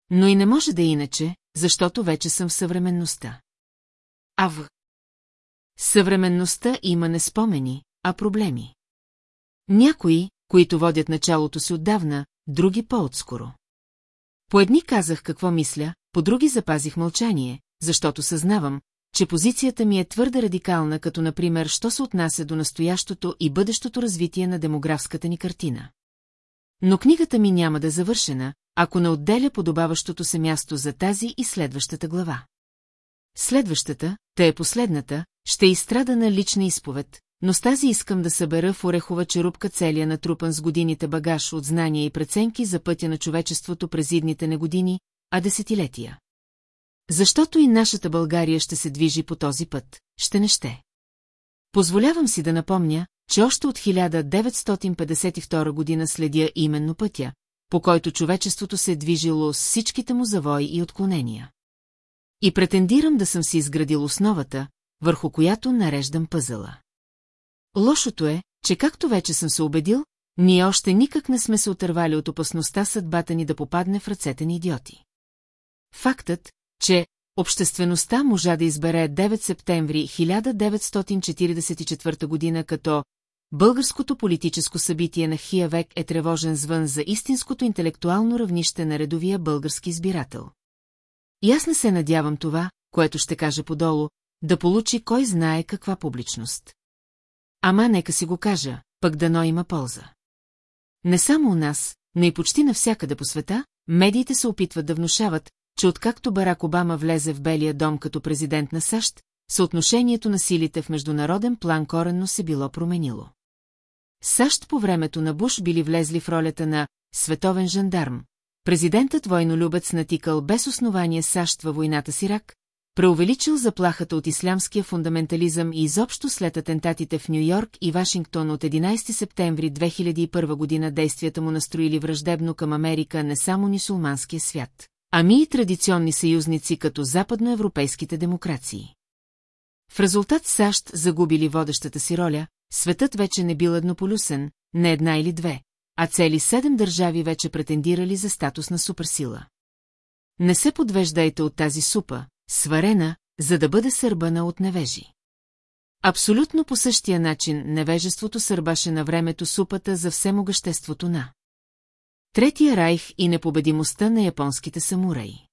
Но и не може да е иначе, защото вече съм в съвременността. А в съвременността има не спомени, а проблеми. Някои, които водят началото си отдавна, други по-отскоро. По едни казах какво мисля, по други запазих мълчание, защото съзнавам, че позицията ми е твърде радикална, като например, що се отнася до настоящото и бъдещото развитие на демографската ни картина. Но книгата ми няма да е завършена, ако не отделя подобаващото се място за тази и следващата глава. Следващата, те е последната, ще изстрада на лична изповед, но с тази искам да събера в орехова черупка целия натрупан с годините багаж от знания и преценки за пътя на човечеството през идните не години, а десетилетия. Защото и нашата България ще се движи по този път, ще не ще. Позволявам си да напомня, че още от 1952 година следя именно пътя, по който човечеството се е движило с всичките му завои и отклонения. И претендирам да съм си изградил основата, върху която нареждам пъзела. Лошото е, че както вече съм се убедил, ние още никак не сме се отървали от опасността съдбата ни да попадне в ръцете на идиоти. Фактът, че обществеността можа да избере 9 септември 1944 година като Българското политическо събитие на хия век е тревожен звън за истинското интелектуално равнище на редовия български избирател. И аз не се надявам това, което ще кажа подолу, да получи кой знае каква публичност. Ама нека си го кажа, пък дано има полза. Не само у нас, но и почти навсякъде по света, медиите се опитват да внушават, че откакто Барак Обама влезе в Белия дом като президент на САЩ, съотношението на силите в международен план коренно се било променило. САЩ по времето на Буш били влезли в ролята на световен жандарм. Президентът войнолюбец натикал без основание САЩ във войната с Ирак, преувеличил заплахата от ислямския фундаментализъм и изобщо след атентатите в Нью-Йорк и Вашингтон от 11 септември 2001 година действията му настроили враждебно към Америка не само нисулманския свят, ами и традиционни съюзници като западноевропейските демокрации. В резултат САЩ загубили водещата си роля, светът вече не бил еднополюсен, не една или две, а цели седем държави вече претендирали за статус на суперсила. Не се подвеждайте от тази супа, сварена, за да бъде сърбана от невежи. Абсолютно по същия начин невежеството сърбаше на времето супата за всемогъществото на. Третия райх и непобедимостта на японските самураи.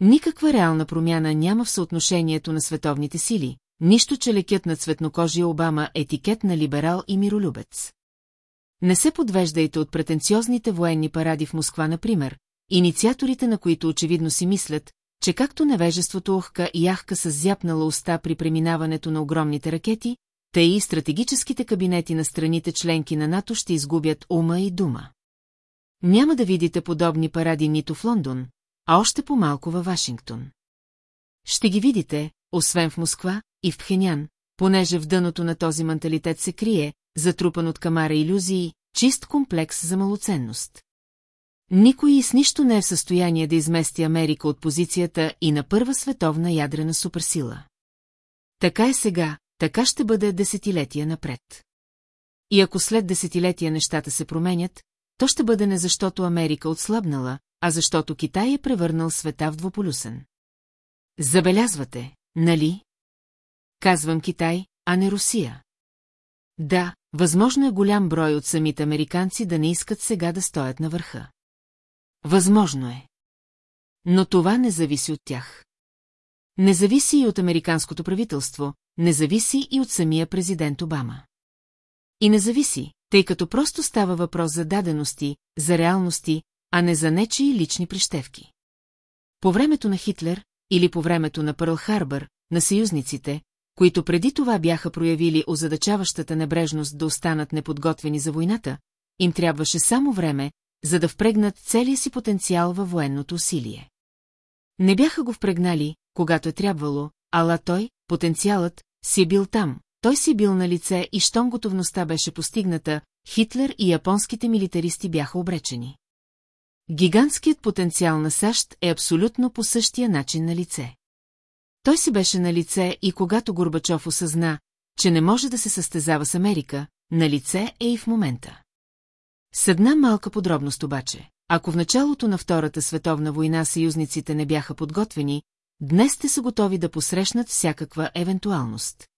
Никаква реална промяна няма в съотношението на световните сили, нищо, че лекят на цветнокожия Обама етикет на либерал и миролюбец. Не се подвеждайте от претенциозните военни паради в Москва, например, инициаторите на които очевидно си мислят, че както невежеството охка и яхка с зяпнала уста при преминаването на огромните ракети, тъй и стратегическите кабинети на страните членки на НАТО ще изгубят ума и дума. Няма да видите подобни паради нито в Лондон, а още по-малко във Вашингтон. Ще ги видите, освен в Москва и в Пхенян, понеже в дъното на този менталитет се крие, затрупан от камара иллюзии, чист комплекс за малоценност. Никой и с нищо не е в състояние да измести Америка от позицията и на първа световна ядрена суперсила. Така е сега, така ще бъде десетилетия напред. И ако след десетилетия нещата се променят, то ще бъде не защото Америка отслабнала, а защото Китай е превърнал света в двуполюсен. Забелязвате, нали? Казвам Китай, а не Русия. Да, възможно е голям брой от самите американци да не искат сега да стоят на върха. Възможно е. но това не зависи от тях. Не зависи и от американското правителство, не зависи и от самия президент Обама. И не зависи, тъй като просто става въпрос за дадености, за реалности, а не за нечии лични прищевки. По времето на Хитлер, или по времето на Пърл Харбър, на съюзниците, които преди това бяха проявили озадачаващата небрежност да останат неподготвени за войната, им трябваше само време, за да впрегнат целия си потенциал във военното усилие. Не бяха го впрегнали, когато е трябвало, ала той, потенциалът, си е бил там, той си бил на лице и щом готовността беше постигната, Хитлер и японските милитаристи бяха обречени. Гигантският потенциал на САЩ е абсолютно по същия начин на лице. Той си беше на лице и когато Горбачов осъзна, че не може да се състезава с Америка, на лице е и в момента. С една малка подробност обаче, ако в началото на Втората световна война съюзниците не бяха подготвени, днес те са готови да посрещнат всякаква евентуалност.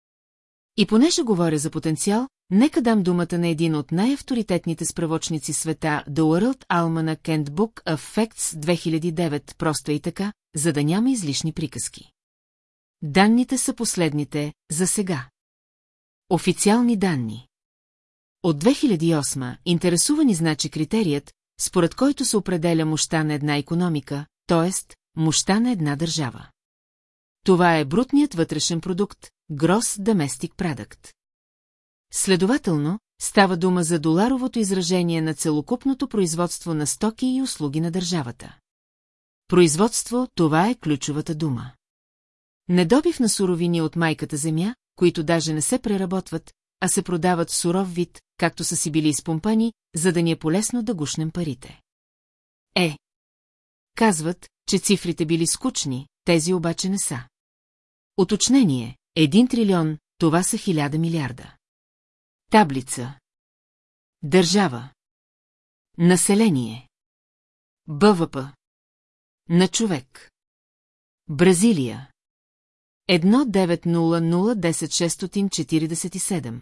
И понеже говоря за потенциал, нека дам думата на един от най-авторитетните справочници света The World Almanac Handbook of Facts 2009, просто и така, за да няма излишни приказки. Данните са последните, за сега. Официални данни. От 2008 интересувани значи критерият, според който се определя мощта на една економика, т.е. мощта на една държава. Това е брутният вътрешен продукт, Gross Domestic Product. Следователно, става дума за доларовото изражение на целокупното производство на стоки и услуги на държавата. Производство – това е ключовата дума. Недобив на суровини от майката земя, които даже не се преработват, а се продават суров вид, както са си били изпомпани, за да ни е полезно да гушнем парите. Е. Казват, че цифрите били скучни, тези обаче не са. Уточнение. Един трилион, това са хиляда милиарда. Таблица. Държава. Население. БВП. На човек. Бразилия. 1-900-10647.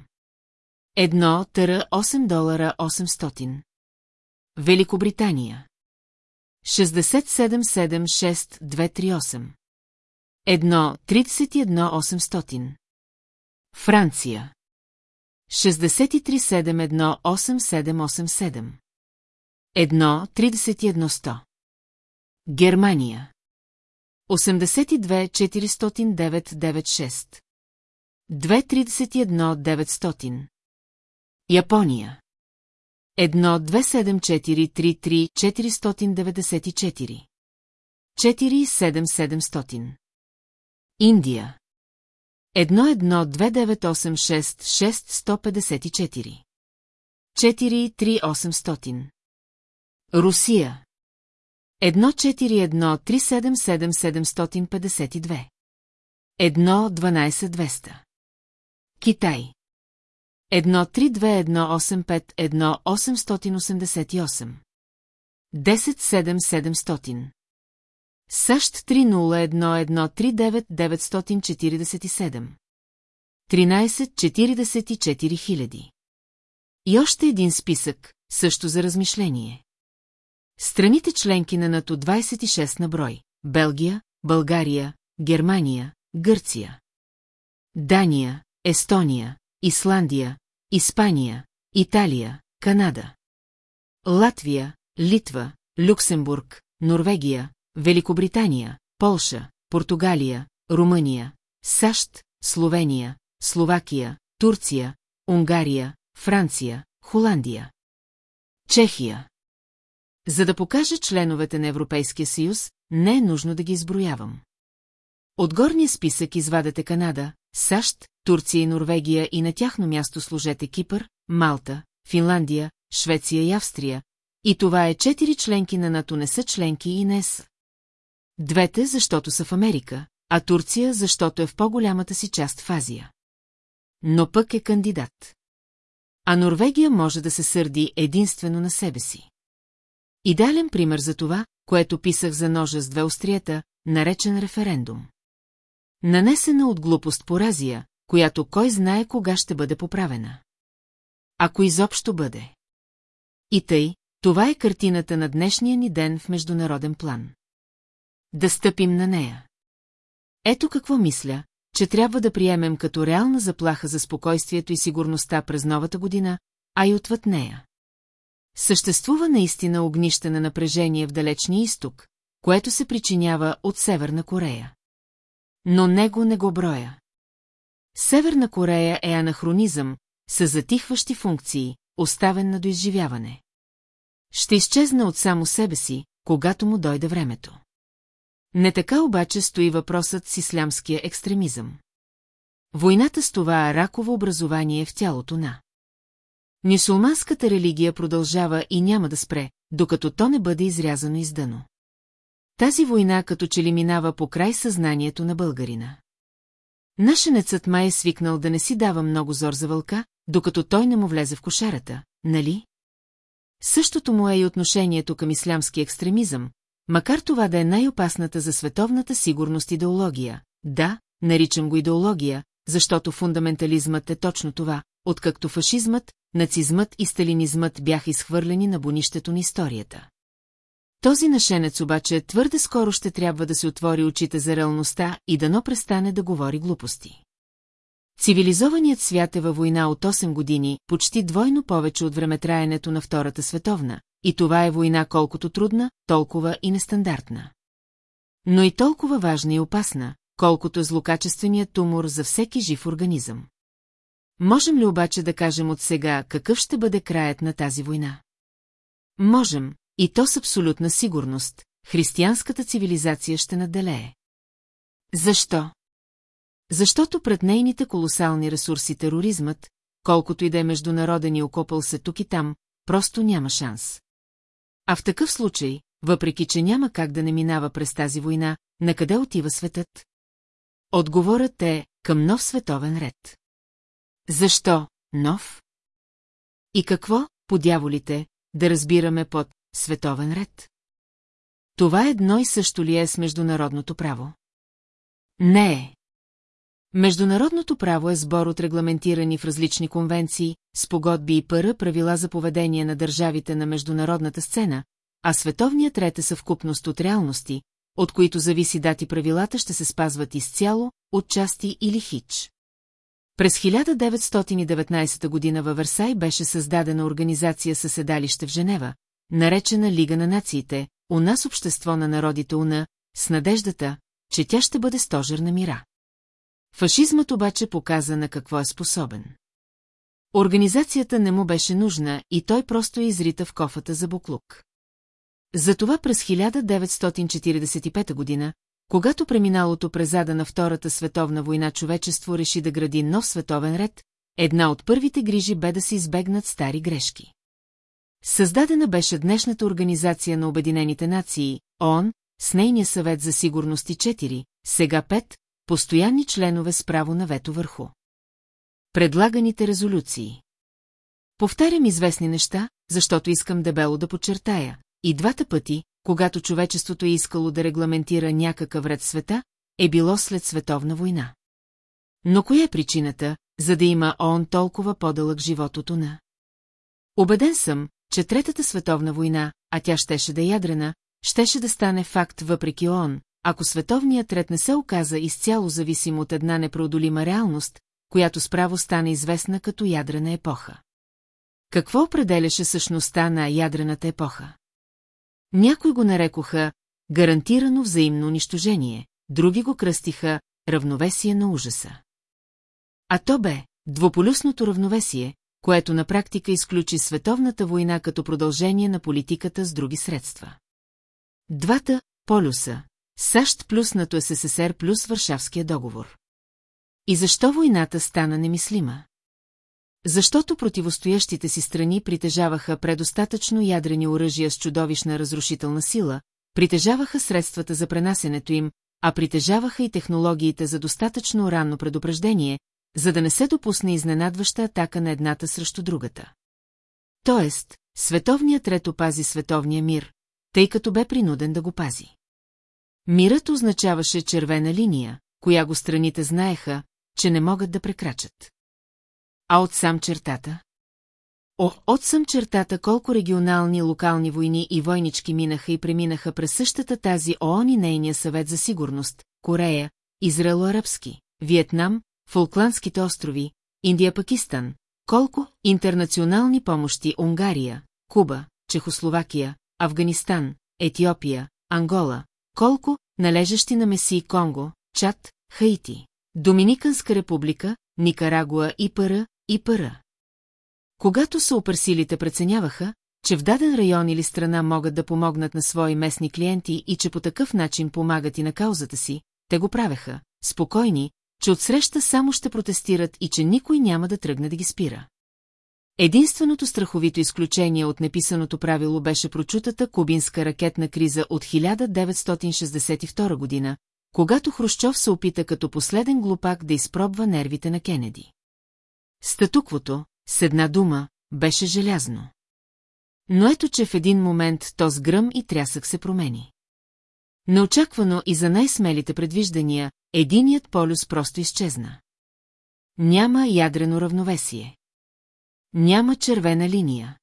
1 търа 8 долара 800. Великобритания. 6776238. 1 31 800. Франция. 6371 8787. 1 31 100. Германия. 82 409 96. 231 900. Япония. 1-274-33 494. 47 Индия. 1-1-298-6-6-154. 4-3-800. Русия. 1-4-1-377-752. 1-12-200. Китай. 1-3-2-1-8-5-1-888. 10-7-700. САЩ 301-139-947. 13-44 хиляди. И още един списък, също за размишление. Страните членки на НАТО 26 на брой. Белгия, България, Германия, Гърция. Дания, Естония, Исландия, Испания, Италия, Канада. Латвия, Литва, Люксембург, Норвегия, Великобритания, Полша, Португалия, Румъния, САЩ, Словения, Словакия, Турция, Унгария, Франция, Холандия. Чехия. За да покажа членовете на Европейския съюз, не е нужно да ги изброявам. От горния списък извадете Канада, САЩ, Турция и Норвегия и на тяхно място служете Кипър, Малта, Финландия, Швеция и Австрия, и това е четири членки на НАТО не са членки и не са. Двете, защото са в Америка, а Турция, защото е в по-голямата си част в Азия. Но пък е кандидат. А Норвегия може да се сърди единствено на себе си. Идеален пример за това, което писах за ножа с две острията, наречен референдум. Нанесена от глупост поразия, която кой знае кога ще бъде поправена. Ако изобщо бъде. И тъй, това е картината на днешния ни ден в международен план. Да стъпим на нея. Ето какво мисля, че трябва да приемем като реална заплаха за спокойствието и сигурността през новата година, а и отвъд нея. Съществува наистина огнище на напрежение в далечния изток, което се причинява от Северна Корея. Но него не го броя. Северна Корея е анахронизъм, с затихващи функции, оставен на доизживяване. Ще изчезне от само себе си, когато му дойде времето. Не така обаче стои въпросът с ислямския екстремизъм. Войната с това раково образование в тялото на. Нюсулманската религия продължава и няма да спре, докато то не бъде изрязано издано. Тази война като че ли минава по край съзнанието на българина. Нашенецът май е свикнал да не си дава много зор за вълка, докато той не му влезе в кошарата, нали? Същото му е и отношението към ислямски екстремизъм, макар това да е най-опасната за световната сигурност идеология. Да, наричам го идеология, защото фундаментализмът е точно това, откакто фашизмът, нацизмът и сталинизмът бяха изхвърлени на бонището на историята. Този нашенец обаче твърде скоро ще трябва да се отвори очите за реалността и дано престане да говори глупости. Цивилизованият свят е във война от 8 години, почти двойно повече от времетраенето на Втората световна, и това е война колкото трудна, толкова и нестандартна. Но и толкова важна и опасна, колкото е злокачественият тумор за всеки жив организъм. Можем ли обаче да кажем от сега какъв ще бъде краят на тази война? Можем, и то с абсолютна сигурност, християнската цивилизация ще наделее. Защо? Защото пред нейните колосални ресурси тероризмът, колкото и да е международен и окопал се тук и там, просто няма шанс. А в такъв случай, въпреки че няма как да не минава през тази война, на къде отива светът? Отговорът е към нов световен ред. Защо нов? И какво, по дяволите, да разбираме под световен ред? Това едно и също ли е с международното право? Не е. Международното право е сбор от регламентирани в различни конвенции, спогодби и пъра правила за поведение на държавите на международната сцена, а световният ред е съвкупност от реалности, от които зависи дати правилата ще се спазват изцяло, отчасти или хич. През 1919 година във Версай беше създадена организация със седалище в Женева, наречена Лига на нациите, у нас общество на народите уна, с надеждата, че тя ще бъде стожер на мира. Фашизмът обаче показа на какво е способен. Организацията не му беше нужна и той просто я изрита в кофата за буклук. Затова през 1945 година, когато преминалото през зада на Втората световна война човечество реши да гради нов световен ред, една от първите грижи бе да се избегнат стари грешки. Създадена беше днешната Организация на Обединените нации, ООН, с нейния съвет за сигурност и 4, сега 5, постоянни членове с право на вето върху. Предлаганите резолюции. Повтарям известни неща, защото искам дебело да подчертая. И двата пъти, когато човечеството е искало да регламентира някакъв ред света, е било след световна война. Но коя е причината, за да има ООН толкова по-дълъг живот от уна? Обеден съм, че Третата световна война, а тя щеше да е ядрена, щеше да стане факт въпреки ООН, ако световният ред не се оказа изцяло зависим от една непроодолима реалност, която справо стана известна като ядрена епоха. Какво определяше същността на ядрената епоха? Някои го нарекоха гарантирано взаимно унищожение, други го кръстиха равновесие на ужаса. А то бе двополюсното равновесие, което на практика изключи световната война като продължение на политиката с други средства. Двата полюса САЩ плюс НАТО СССР плюс Варшавския договор. И защо войната стана немислима? Защото противостоящите си страни притежаваха предостатъчно ядрени оръжия с чудовищна разрушителна сила, притежаваха средствата за пренасенето им, а притежаваха и технологиите за достатъчно ранно предупреждение, за да не се допусне изненадваща атака на едната срещу другата. Тоест, световният ред опази световния мир, тъй като бе принуден да го пази. Мирът означаваше червена линия, коя го страните знаеха, че не могат да прекрачат. А от сам чертата? О, от съм чертата колко регионални локални войни и войнички минаха и преминаха през същата тази ООН и нейния съвет за сигурност, Корея, Израело-Арабски, Виетнам, Фолкландските острови, Индия-Пакистан, колко интернационални помощи Унгария, Куба, Чехословакия, Афганистан, Етиопия, Ангола, колко належащи на Меси Конго, Чад, Хаити, Доминиканска република, Никарагуа и Пара, и Пара. Когато съуперсилите преценяваха, че в даден район или страна могат да помогнат на свои местни клиенти и че по такъв начин помагат и на каузата си, те го правеха, спокойни, че отсреща само ще протестират и че никой няма да тръгне да ги спира. Единственото страховито изключение от неписаното правило беше прочутата кубинска ракетна криза от 1962 година, когато Хрущов се опита като последен глупак да изпробва нервите на Кенеди. Статуквото, с една дума, беше желязно. Но ето, че в един момент то с гръм и трясък се промени. Неочаквано и за най-смелите предвиждания, единият полюс просто изчезна. Няма ядрено равновесие. Няма червена линия.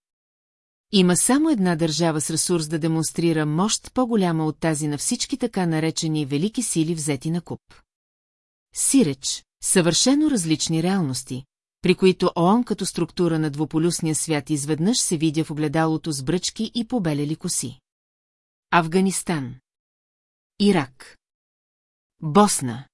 Има само една държава с ресурс да демонстрира мощ по-голяма от тази на всички така наречени велики сили взети на куп. Сиреч, съвършено различни реалности, при които ООН като структура на двуполюсния свят изведнъж се видя в огледалото с бръчки и побелели коси. Афганистан Ирак Босна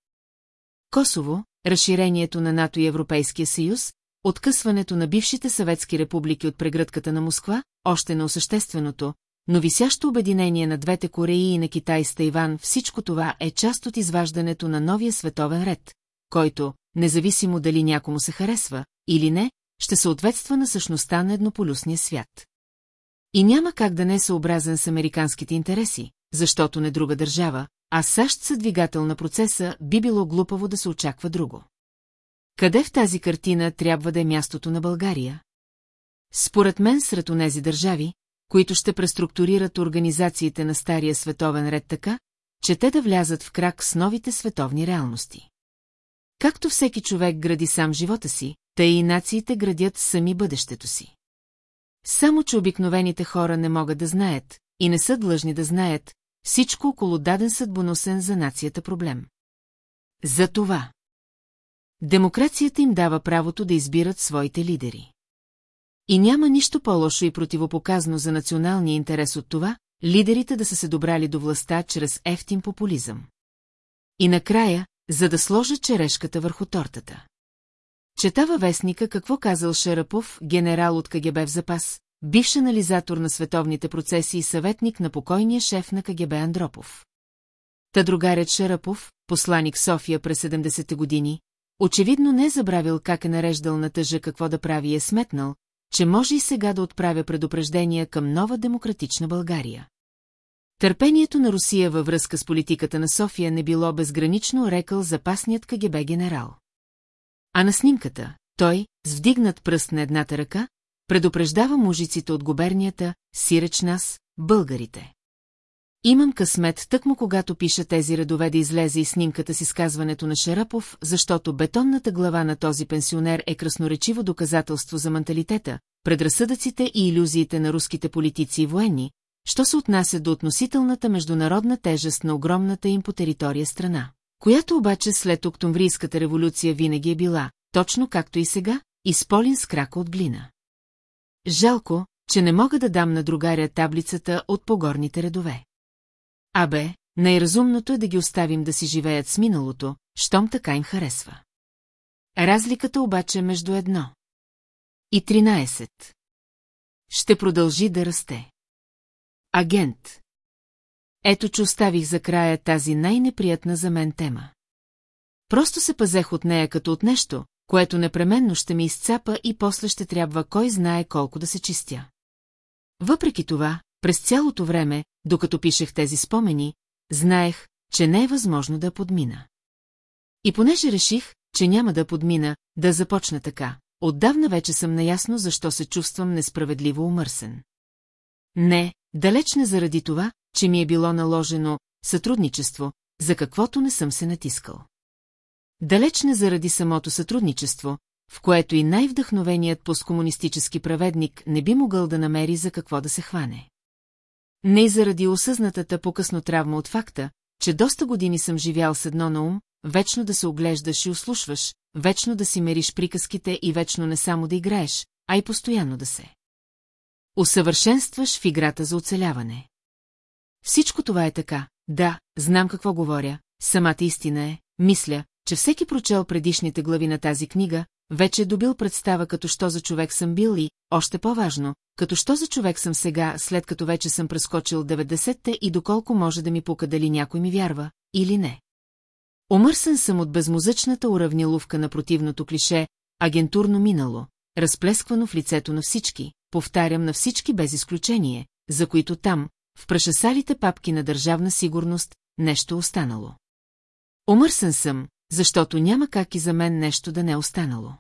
Косово, разширението на НАТО и Европейския съюз, откъсването на бившите съветски републики от прегръдката на Москва, още на осъщественото, но висящо обединение на двете Кореи и на Китай с Тайван, всичко това е част от изваждането на новия световен ред, който, независимо дали някому се харесва или не, ще съответства на същността на еднополюсния свят. И няма как да не е съобразен с американските интереси, защото не друга държава, а САЩ са двигател на процеса, би било глупаво да се очаква друго. Къде в тази картина трябва да е мястото на България? Според мен сред онези държави, които ще преструктурират организациите на Стария световен ред така, че те да влязат в крак с новите световни реалности. Както всеки човек гради сам живота си, тъй и нациите градят сами бъдещето си. Само, че обикновените хора не могат да знаят, и не са длъжни да знаят, всичко около даден съдбоносен за нацията проблем. За това. Демокрацията им дава правото да избират своите лидери. И няма нищо по-лошо и противопоказно за националния интерес от това, лидерите да са се добрали до властта чрез ефтин популизъм. И накрая, за да сложа черешката върху тортата. Четава вестника какво казал Шарапов, генерал от КГБ в запас, бивш анализатор на световните процеси и съветник на покойния шеф на КГБ Андропов. Та другарят Шарапов, посланик София през 70-те години, очевидно не е забравил как е нареждал на тъжа какво да прави и е сметнал, че може и сега да отправя предупреждения към нова демократична България. Търпението на Русия във връзка с политиката на София не било безгранично, рекал запасният КГБ генерал. А на снимката, той, с вдигнат пръст на едната ръка, предупреждава мужиците от губернията, сиреч нас, българите. Имам късмет, тъкмо когато пиша тези редове да излезе и снимката с изказването на Шарапов, защото бетонната глава на този пенсионер е красноречиво доказателство за менталитета, предразсъдъците и иллюзиите на руските политици и военни, що се отнася до относителната международна тежест на огромната им по територия страна, която обаче след Октомврийската революция винаги е била, точно както и сега, изполин с крака от глина. Жалко, че не мога да дам на другаря таблицата от погорните редове. Абе, най-разумното е да ги оставим да си живеят с миналото, щом така им харесва. Разликата обаче между едно и 13 ще продължи да расте. Агент. Ето, че оставих за края тази най-неприятна за мен тема. Просто се пазех от нея като от нещо, което непременно ще ми изцапа и после ще трябва кой знае колко да се чистя. Въпреки това, през цялото време, докато пишех тези спомени, знаех, че не е възможно да подмина. И понеже реших, че няма да подмина, да започна така, отдавна вече съм наясно защо се чувствам несправедливо умърсен. Не, далеч не заради това, че ми е било наложено сътрудничество, за каквото не съм се натискал. Далеч не заради самото сътрудничество, в което и най-вдъхновеният посткомунистически праведник не би могъл да намери за какво да се хване. Не и заради осъзнатата по-късно травма от факта, че доста години съм живял с едно на ум, вечно да се оглеждаш и услушваш, вечно да си мериш приказките и вечно не само да играеш, а и постоянно да се. Усъвършенстваш в играта за оцеляване. Всичко това е така, да, знам какво говоря, самата истина е, мисля, че всеки прочел предишните глави на тази книга, вече е добил представа като що за човек съм бил и, още по-важно, като що за човек съм сега, след като вече съм прескочил 90-те и доколко може да ми пука дали някой ми вярва, или не. Омърсен съм от безмозъчната уравниловка на противното клише, агентурно минало, разплесквано в лицето на всички, повтарям на всички без изключение, за които там, в прашасалите папки на държавна сигурност, нещо останало. Омърсен съм, защото няма как и за мен нещо да не е останало.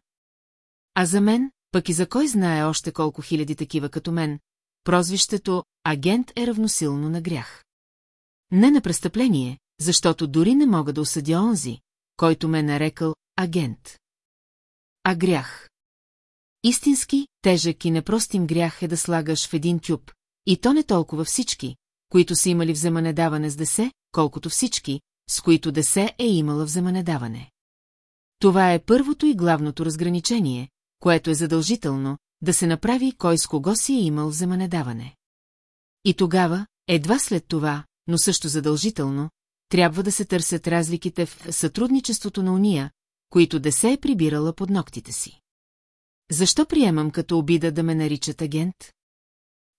А за мен, пък и за кой знае още колко хиляди такива като мен, прозвището «агент» е равносилно на грях. Не на престъпление, защото дори не мога да осъдя онзи, който ме е нарекал агент. А грях. Истински, тежък и непростим грях е да слагаш в един тюб, и то не толкова всички, които са имали вземанедаване с десе, колкото всички, с които десе е имала вземанедаване. Това е първото и главното разграничение, което е задължително, да се направи кой с кого си е имал вземанедаване. И тогава, едва след това, но също задължително, трябва да се търсят разликите в сътрудничеството на уния, които да се е прибирала под ногтите си. Защо приемам като обида да ме наричат агент?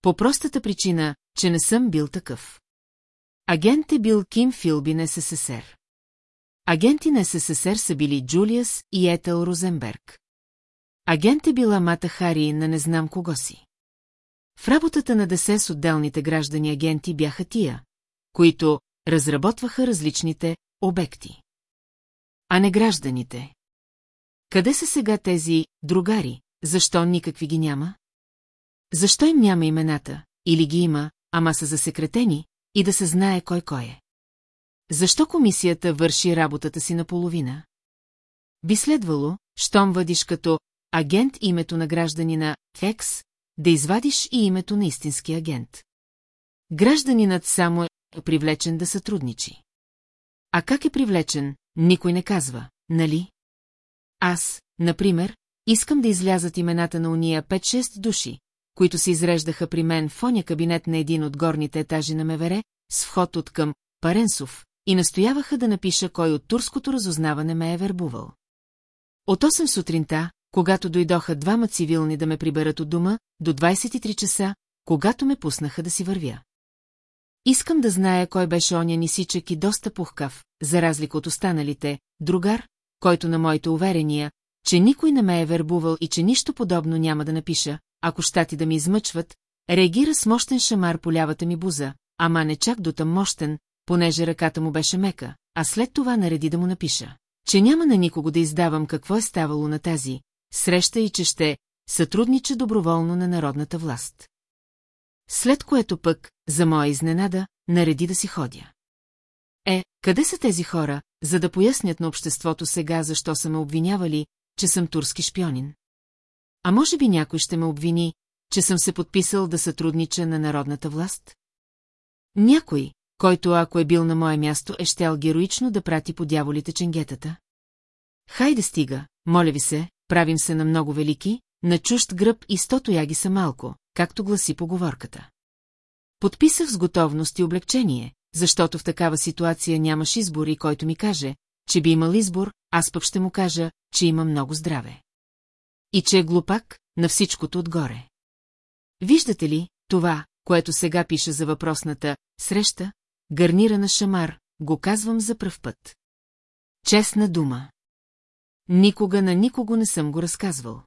По простата причина, че не съм бил такъв. Агент е бил Ким Филби на СССР. Агенти на СССР са били Джулиас и Етел Розенберг. Агент е била Мата Хари на не знам кого си. В работата на ДС с отделните граждани агенти бяха тия, които разработваха различните обекти. А не гражданите. Къде са сега тези другари, защо никакви ги няма? Защо им няма имената, или ги има, ама са засекретени, и да се знае кой кой е? Защо комисията върши работата си наполовина? Би следвало, щом въдиш като агент името на гражданина Екс, да извадиш и името на истински агент. Гражданинът само е привлечен да сътрудничи. А как е привлечен, никой не казва, нали? Аз, например, искам да излязат имената на уния 5-6 души, които се изреждаха при мен в оня кабинет на един от горните етажи на Мевере, с вход от към Паренсов, и настояваха да напиша кой от турското разузнаване ме е вербувал. От 8 сутринта, когато дойдоха двама цивилни да ме приберат от дома, до 23 часа, когато ме пуснаха да си вървя. Искам да зная кой беше оня нисичък и доста пухкав, за разлика от останалите, другар, който на моите уверения, че никой не ме е вербувал и че нищо подобно няма да напиша, ако щати да ми измъчват, реагира с мощен шамар по лявата ми буза, ама не чак до там мощен, понеже ръката му беше мека, а след това нареди да му напиша, че няма на никого да издавам какво е ставало на тази, среща и че ще сътруднича доброволно на народната власт. След което пък, за моя изненада, нареди да си ходя. Е, къде са тези хора, за да пояснят на обществото сега, защо са ме обвинявали, че съм турски шпионин? А може би някой ще ме обвини, че съм се подписал да сътруднича на народната власт? Някой, който ако е бил на мое място, е щял героично да прати по дяволите ченгетата? Хайде стига, моля ви се, правим се на много велики, на чужд гръб и стото яги са малко, както гласи поговорката. Подписах с готовност и облегчение, защото в такава ситуация нямаш избор и който ми каже, че би имал избор, аз пък ще му кажа, че има много здраве. И че е глупак на всичкото отгоре. Виждате ли, това, което сега пише за въпросната среща, гарнирана шамар, го казвам за пръв път. Честна дума. Никога на никого не съм го разказвал.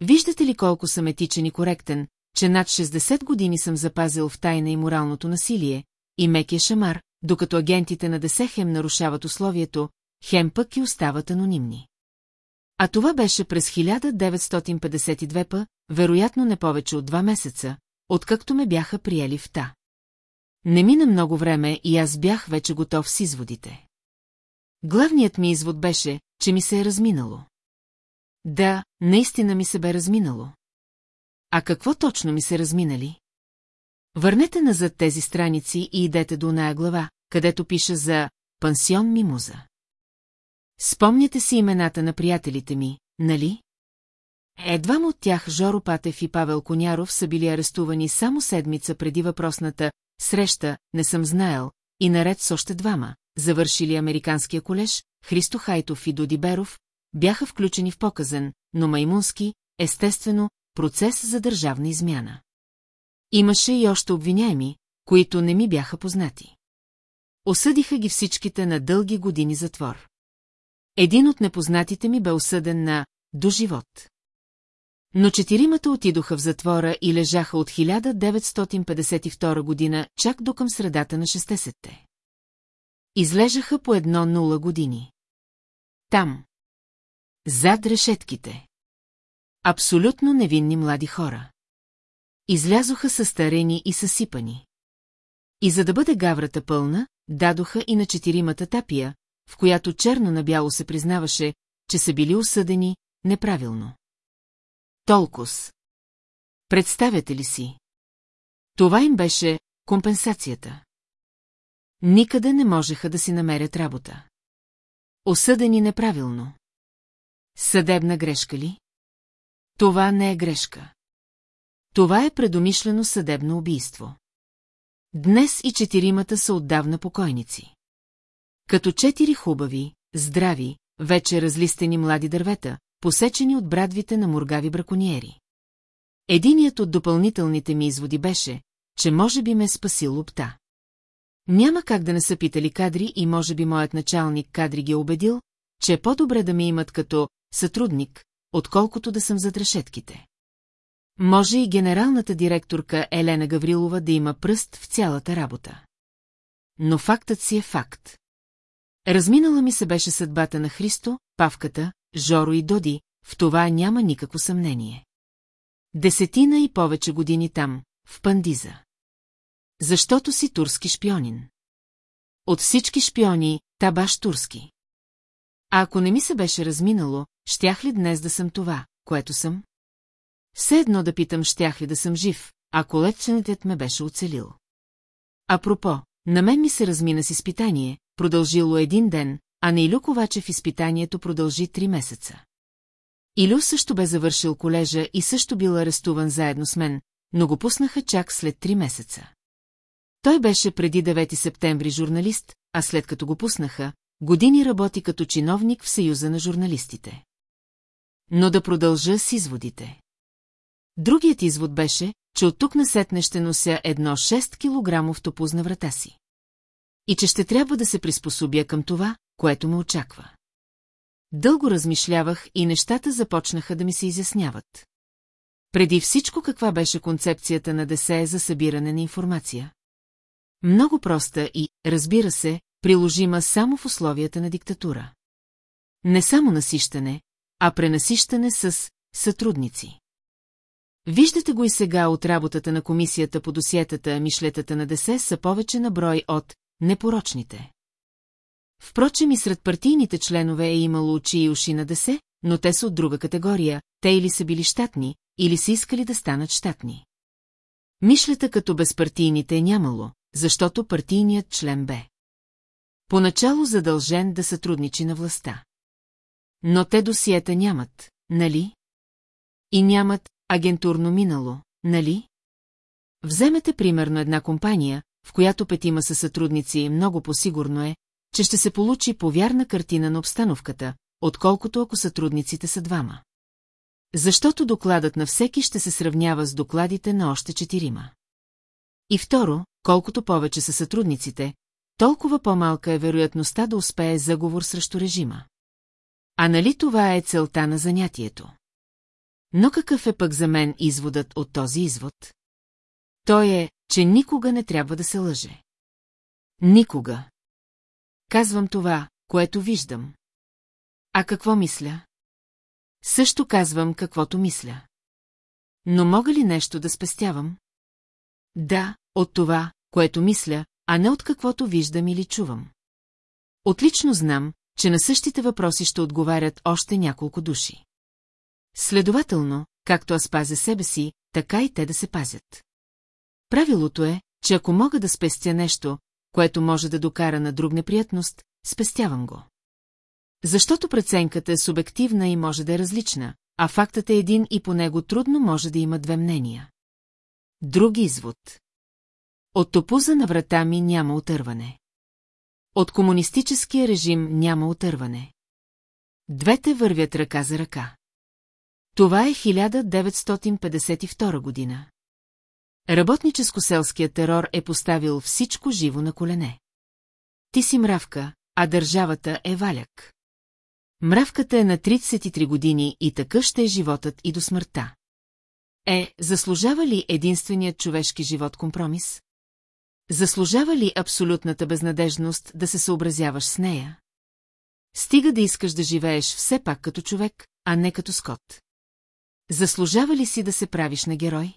Виждате ли колко съм етичен и коректен, че над 60 години съм запазил в тайна и моралното насилие, и мекия шамар, докато агентите на Десехем нарушават условието, хем пък и остават анонимни. А това беше през 1952 п, вероятно не повече от два месеца, откакто ме бяха приели в та. Не мина много време и аз бях вече готов с изводите. Главният ми извод беше, че ми се е разминало. Да, наистина ми се бе разминало. А какво точно ми се разминали? Върнете назад тези страници и идете до оная глава, където пиша за «Пансион Мимуза». Спомняте си имената на приятелите ми, нали? Едвам от тях Жоро Патев и Павел Коняров са били арестувани само седмица преди въпросната среща, не съм знаел, и наред с още двама, завършили Американския колеж, Христо Хайтов и Доди Беров, бяха включени в показен, но маймунски, естествено, процес за държавна измяна. Имаше и още обвиняеми, които не ми бяха познати. Осъдиха ги всичките на дълги години затвор. Един от непознатите ми бе осъден на «до живот». Но четиримата отидоха в затвора и лежаха от 1952 година чак до към средата на 60-те. Излежаха по едно нула години. Там. Зад решетките. Абсолютно невинни млади хора. Излязоха състарени и съсипани. И за да бъде гаврата пълна, дадоха и на четиримата тапия, в която черно на бяло се признаваше, че са били осъдени неправилно. Толкос. Представяте ли си? Това им беше компенсацията. Никъде не можеха да си намерят работа. Осъдени неправилно. Съдебна грешка ли? Това не е грешка. Това е предомишлено съдебно убийство. Днес и четиримата са отдавна покойници. Като четири хубави, здрави, вече разлистени млади дървета, посечени от брадвите на мургави браконьери. Единият от допълнителните ми изводи беше, че може би ме спасил лупта. Няма как да не са питали кадри и може би моят началник кадри ги е убедил, че е по-добре да ми имат като сътрудник, отколкото да съм зад решетките. Може и генералната директорка Елена Гаврилова да има пръст в цялата работа. Но фактът си е факт. Разминала ми се беше съдбата на Христо, Павката, Жоро и Доди, в това няма никакво съмнение. Десетина и повече години там, в Пандиза. Защото си турски шпионин. От всички шпиони, та баш турски. А ако не ми се беше разминало, щях ли днес да съм това, което съм? Все едно да питам, щях ли да съм жив, ако леченетът ме беше оцелил. Апропо, на мен ми се размина с изпитание, продължило един ден, а на Илю Ковачев изпитанието продължи три месеца. Илю също бе завършил колежа и също бил арестуван заедно с мен, но го пуснаха чак след три месеца. Той беше преди 9 септември журналист, а след като го пуснаха, години работи като чиновник в Съюза на журналистите. Но да продължа с изводите. Другият извод беше, че от тук насетне ще нося едно 6 килограмов топуз на врата си. И че ще трябва да се приспособя към това, което ме очаква. Дълго размишлявах и нещата започнаха да ми се изясняват. Преди всичко каква беше концепцията на ДСЕ за събиране на информация? Много проста и, разбира се, приложима само в условията на диктатура. Не само насищане, а пренасищане с сътрудници. Виждате го и сега от работата на комисията по досиетата, мишлетата на ДСЕ са повече на брой от непорочните. Впрочем и сред партийните членове е имало очи и уши на десе, но те са от друга категория, те или са били щатни, или са искали да станат щатни. Мишлета като безпартийните е нямало, защото партийният член бе. Поначало задължен да сътрудничи на властта. Но те досиета нямат, нали? И нямат агентурно минало, нали? Вземете примерно една компания, в която петима са сътрудници, много по-сигурно е, че ще се получи повярна картина на обстановката, отколкото ако сътрудниците са двама. Защото докладът на всеки ще се сравнява с докладите на още четирима. И второ, колкото повече са сътрудниците, толкова по-малка е вероятността да успее заговор срещу режима. А нали това е целта на занятието? Но какъв е пък за мен изводът от този извод? Той е, че никога не трябва да се лъже. Никога. Казвам това, което виждам. А какво мисля? Също казвам каквото мисля. Но мога ли нещо да спестявам? Да, от това, което мисля, а не от каквото виждам или чувам. Отлично знам, че на същите въпроси ще отговарят още няколко души. Следователно, както аз пазя себе си, така и те да се пазят. Правилото е, че ако мога да спестя нещо, което може да докара на друг неприятност, спестявам го. Защото преценката е субективна и може да е различна, а фактът е един и по него трудно може да има две мнения. Друг извод. От топуза на врата ми няма отърване. От комунистическия режим няма отърване. Двете вървят ръка за ръка. Това е 1952 година. Работническо-селският терор е поставил всичко живо на колене. Ти си мравка, а държавата е валяк. Мравката е на 33 години и такъв ще е животът и до смъртта. Е, заслужава ли единственият човешки живот компромис? Заслужава ли абсолютната безнадежност да се съобразяваш с нея? Стига да искаш да живееш все пак като човек, а не като скот. Заслужава ли си да се правиш на герой?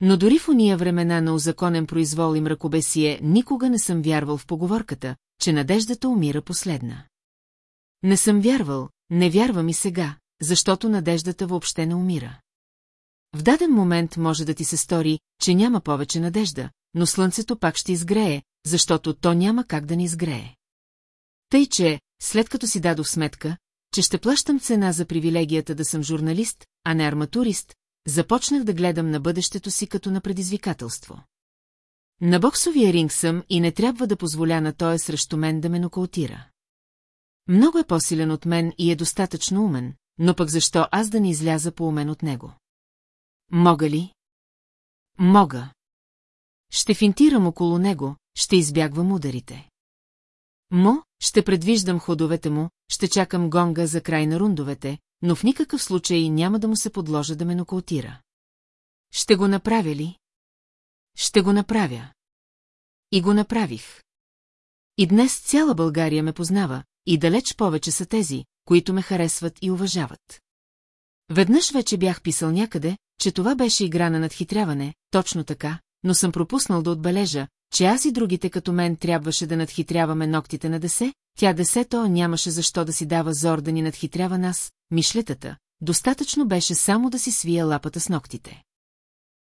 Но дори в уния времена на узаконен произвол и мракобесие никога не съм вярвал в поговорката, че надеждата умира последна. Не съм вярвал, не вярвам и сега, защото надеждата въобще не умира. В даден момент може да ти се стори, че няма повече надежда, но слънцето пак ще изгрее, защото то няма как да ни изгрее. Тъй, че, след като си дадох сметка, че ще плащам цена за привилегията да съм журналист, а не арматурист, започнах да гледам на бъдещето си като на предизвикателство. На боксовия ринг съм и не трябва да позволя на той срещу мен да ме нокаутира. Много е по-силен от мен и е достатъчно умен, но пък защо аз да не изляза по умен от него? Мога ли? Мога. Ще финтирам около него, ще избягвам ударите. Мо, ще предвиждам ходовете му, ще чакам гонга за край на рундовете, но в никакъв случай няма да му се подложа да ме нокаутира. Ще го направя ли? Ще го направя. И го направих. И днес цяла България ме познава, и далеч повече са тези, които ме харесват и уважават. Веднъж вече бях писал някъде, че това беше игра на надхитряване, точно така, но съм пропуснал да отбележа, че аз и другите като мен трябваше да надхитряваме ногтите на десе, тя десето нямаше защо да си дава зор да ни надхитрява нас, мишлетата, достатъчно беше само да си свия лапата с ногтите.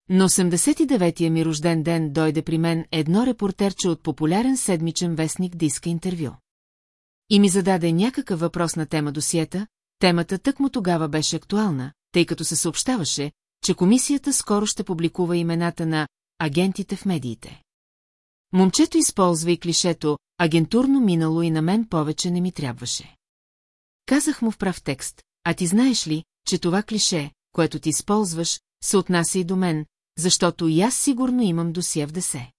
На 89-я ми рожден ден дойде при мен едно репортерче от популярен седмичен вестник да иска интервю. И ми зададе някакъв въпрос на тема досиета, темата тък му тогава беше актуална, тъй като се съобщаваше, че комисията скоро ще публикува имената на агентите в медиите. Момчето използва и клишето «агентурно минало и на мен повече не ми трябваше». Казах му в прав текст, а ти знаеш ли, че това клише, което ти използваш, се отнася и до мен, защото и аз сигурно имам досие в десе.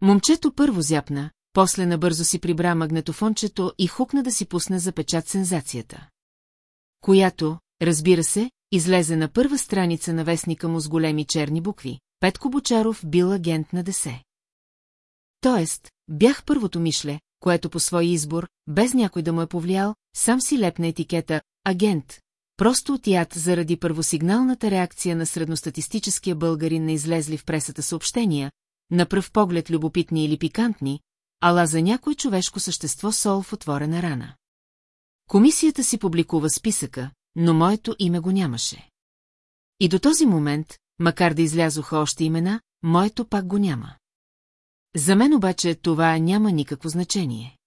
Момчето първо зяпна, после набързо си прибра магнетофончето и хукна да си пусне за печат сензацията. Която, разбира се, излезе на първа страница на вестника му с големи черни букви. Петко Бочаров бил агент на десе. Тоест, бях първото мишле, което по свой избор, без някой да му е повлиял, сам си лепна етикета «агент», просто от яд заради първосигналната реакция на средностатистическия българин на излезли в пресата съобщения, на пръв поглед любопитни или пикантни, ала за някое човешко същество сол в отворена рана. Комисията си публикува списъка, но моето име го нямаше. И до този момент, макар да излязоха още имена, моето пак го няма. За мен обаче това няма никакво значение.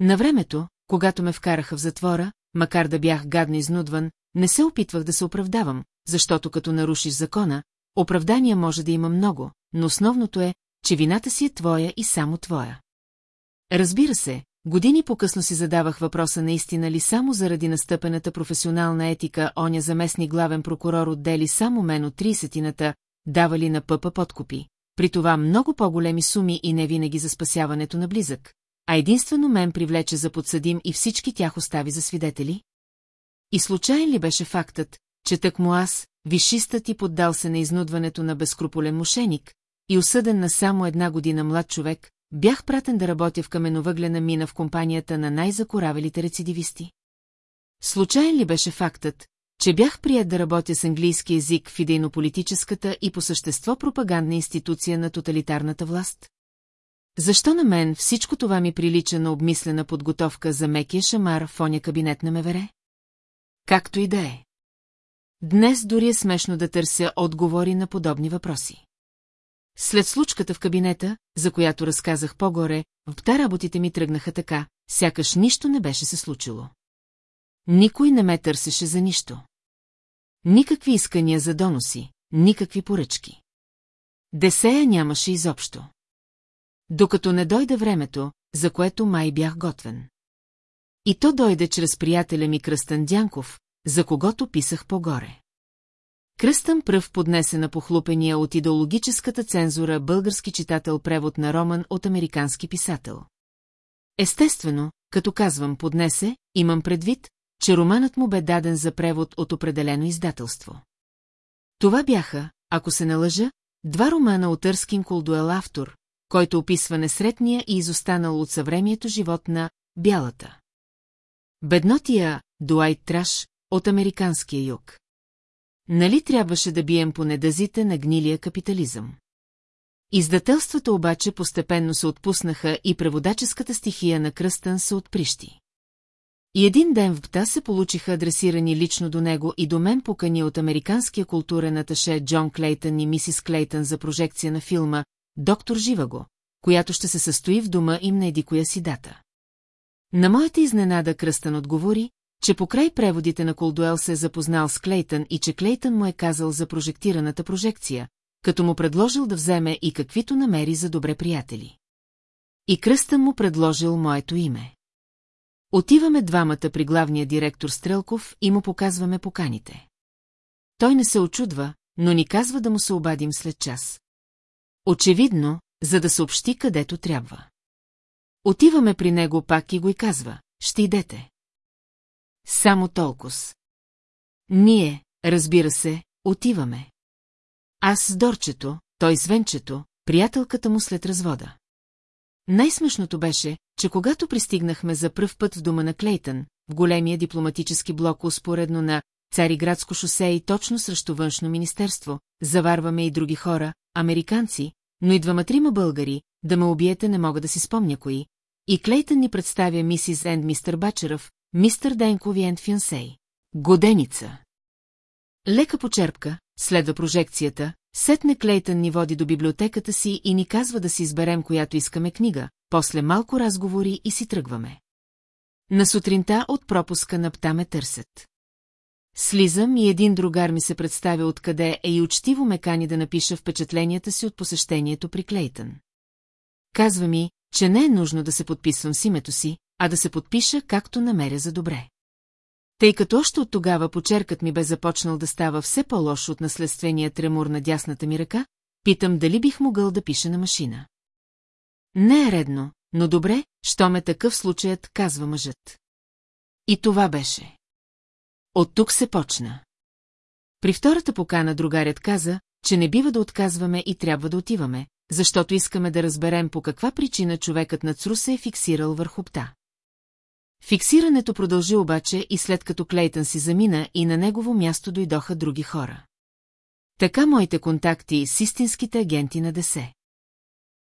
На времето, когато ме вкараха в затвора, макар да бях гадно изнудван, не се опитвах да се оправдавам, защото като нарушиш закона, оправдания може да има много, но основното е, че вината си е твоя и само твоя. Разбира се, години по-късно си задавах въпроса наистина ли само заради настъпената професионална етика оня заместник главен прокурор отдели само мен от 30-тината, дава ли на пъпа подкупи, при това много по-големи суми и не винаги за спасяването на близък, а единствено мен привлече за подсъдим и всички тях остави за свидетели? И случайен ли беше фактът, че тък му аз, вишистът и поддал се на изнудването на безкруполен мошеник, и осъден на само една година млад човек, бях пратен да работя в каменовъглена мина в компанията на най-закоравелите рецидивисти. Случайен ли беше фактът, че бях прият да работя с английски език в идейно-политическата и по същество пропагандна институция на тоталитарната власт? Защо на мен всичко това ми прилича на обмислена подготовка за мекия шамар в оня кабинет на Мевере? Както и да е. Днес дори е смешно да търся отговори на подобни въпроси. След случката в кабинета, за която разказах по-горе, в пта работите ми тръгнаха така, сякаш нищо не беше се случило. Никой не ме търсеше за нищо. Никакви искания за доноси, никакви поръчки. Десея нямаше изобщо. Докато не дойде времето, за което май бях готвен. И то дойде чрез приятеля ми Кръстън Дянков, за когото писах по-горе. Кръстън пръв поднесе на похлупения от идеологическата цензура български читател превод на роман от американски писател. Естествено, като казвам поднесе, имам предвид, че романът му бе даден за превод от определено издателство. Това бяха, ако се не лъжа, два романа отЪрскин Колдуел автор, който описва несретния и изостанал от съвремието живот на бялата. Беднотия Дуайт Траш от американския юг. Нали трябваше да бием по недазите на гнилия капитализъм? Издателствата обаче постепенно се отпуснаха и преводаческата стихия на Кръстън се отприщи. И един ден в БТА се получиха адресирани лично до него и до мен покани от американския културен аташе Джон Клейтън и мисис Клейтън за прожекция на филма «Доктор Живаго», която ще се състои в дома им на едикоя си дата. На моята изненада Кръстън отговори, че покрай преводите на Колдуел се е запознал с Клейтън и че Клейтън му е казал за прожектираната прожекция, като му предложил да вземе и каквито намери за добре приятели. И Кръстън му предложил моето име. Отиваме двамата при главния директор Стрелков и му показваме поканите. Той не се очудва, но ни казва да му се обадим след час. Очевидно, за да съобщи където трябва. Отиваме при него пак и го и казва, ще идете. Само толкова. Ние, разбира се, отиваме. Аз с Дорчето, той с Венчето, приятелката му след развода. Най-смешното беше, че когато пристигнахме за пръв път в дома на Клейтън, в големия дипломатически блок успоредно на Цариградско шосе и точно срещу външно министерство, заварваме и други хора, американци, но и двама-трима българи, да ме убиете не мога да си спомня кои. И Клейтън ни представя мисис Енд мистер Бачеров, мистер Денкови Енд Фюнсей. Годеница. Лека почерпка, следва прожекцията, сетне Клейтън ни води до библиотеката си и ни казва да си изберем която искаме книга, после малко разговори и си тръгваме. На сутринта от пропуска на пта ме търсят. Слизам и един другар ми се представя откъде е и учтиво ме кани да напиша впечатленията си от посещението при Клейтън. Казва ми, че не е нужно да се подписвам с името си, а да се подпиша както намеря за добре. Тъй като още от тогава почеркът ми бе започнал да става все по-лошо от наследствения тремор на дясната ми ръка, питам дали бих могъл да пиша на машина. Не е редно, но добре, що ме такъв случаят, казва мъжът. И това беше. От тук се почна. При втората покана другарят каза, че не бива да отказваме и трябва да отиваме, защото искаме да разберем по каква причина човекът на Цру се е фиксирал върху пта. Фиксирането продължи обаче и след като Клейтън си замина и на негово място дойдоха други хора. Така моите контакти с истинските агенти на ДСЕ.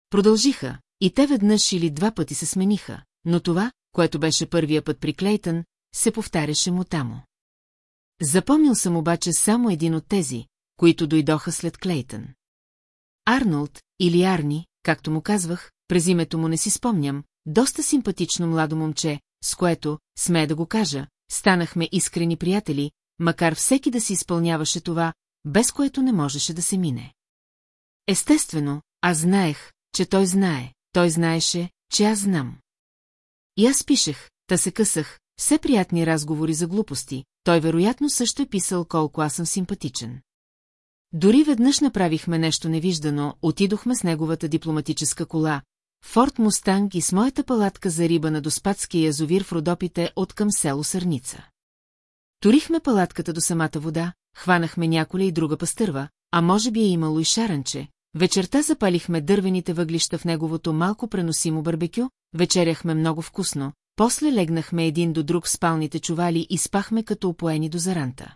Продължиха, и те веднъж или два пъти се смениха, но това, което беше първия път при Клейтън, се повтаряше му тамо. Запомнил съм обаче само един от тези, които дойдоха след Клейтън. Арнолд, или Арни, както му казвах, през името му не си спомням, доста симпатично младо момче, с което, смея да го кажа, станахме искрени приятели, макар всеки да си изпълняваше това, без което не можеше да се мине. Естествено, аз знаех, че той знае, той знаеше, че аз знам. И аз пишех, та се късах, все приятни разговори за глупости, той вероятно също е писал колко аз съм симпатичен. Дори веднъж направихме нещо невиждано, отидохме с неговата дипломатическа кола, Форт Мустанг и с моята палатка за риба на Доспадския язовир в Родопите от към село Сърница. Турихме палатката до самата вода, хванахме няколя и друга пастърва, а може би е имало и шаранче. Вечерта запалихме дървените въглища в неговото малко преносимо барбекю, вечеряхме много вкусно, после легнахме един до друг в спалните чували и спахме като опоени до заранта.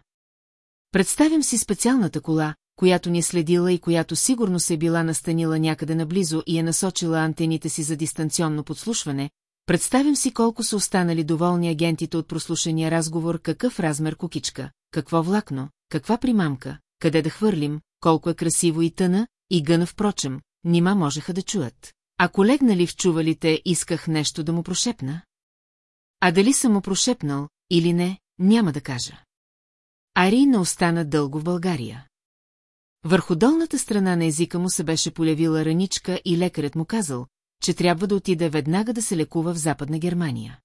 Представям си специалната кола, която ни е следила и която сигурно се е била настанила някъде наблизо и е насочила антените си за дистанционно подслушване, представям си колко са останали доволни агентите от прослушания разговор, какъв размер кукичка, какво влакно, каква примамка, къде да хвърлим, колко е красиво и тъна, и гъна впрочем, нима можеха да чуят. Ако легнали в чувалите, исках нещо да му прошепна. А дали съм му прошепнал, или не, няма да кажа. Ари не остана дълго в България. Върху долната страна на езика му се беше полявила раничка и лекарят му казал, че трябва да отиде веднага да се лекува в Западна Германия.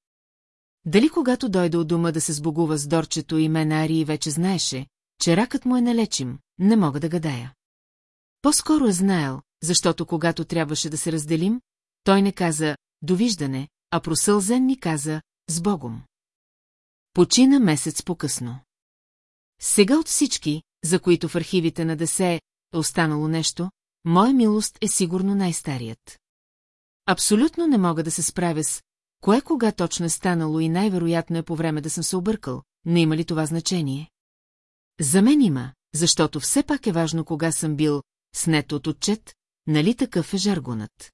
Дали когато дойде от дома да се сбогува с Дорчето и мен Ари вече знаеше, че ракът му е налечим, не мога да гадая. По-скоро е знаел, защото когато трябваше да се разделим, той не каза «довиждане», а просълзен ми каза «с Богом». Почина месец по-късно. Сега от всички, за които в архивите на ДСЕ е останало нещо, моя милост е сигурно най-старият. Абсолютно не мога да се справя с кое кога точно е станало и най-вероятно е по време да съм се объркал, не има ли това значение? За мен има, защото все пак е важно кога съм бил снет от отчет, нали такъв е жаргонът.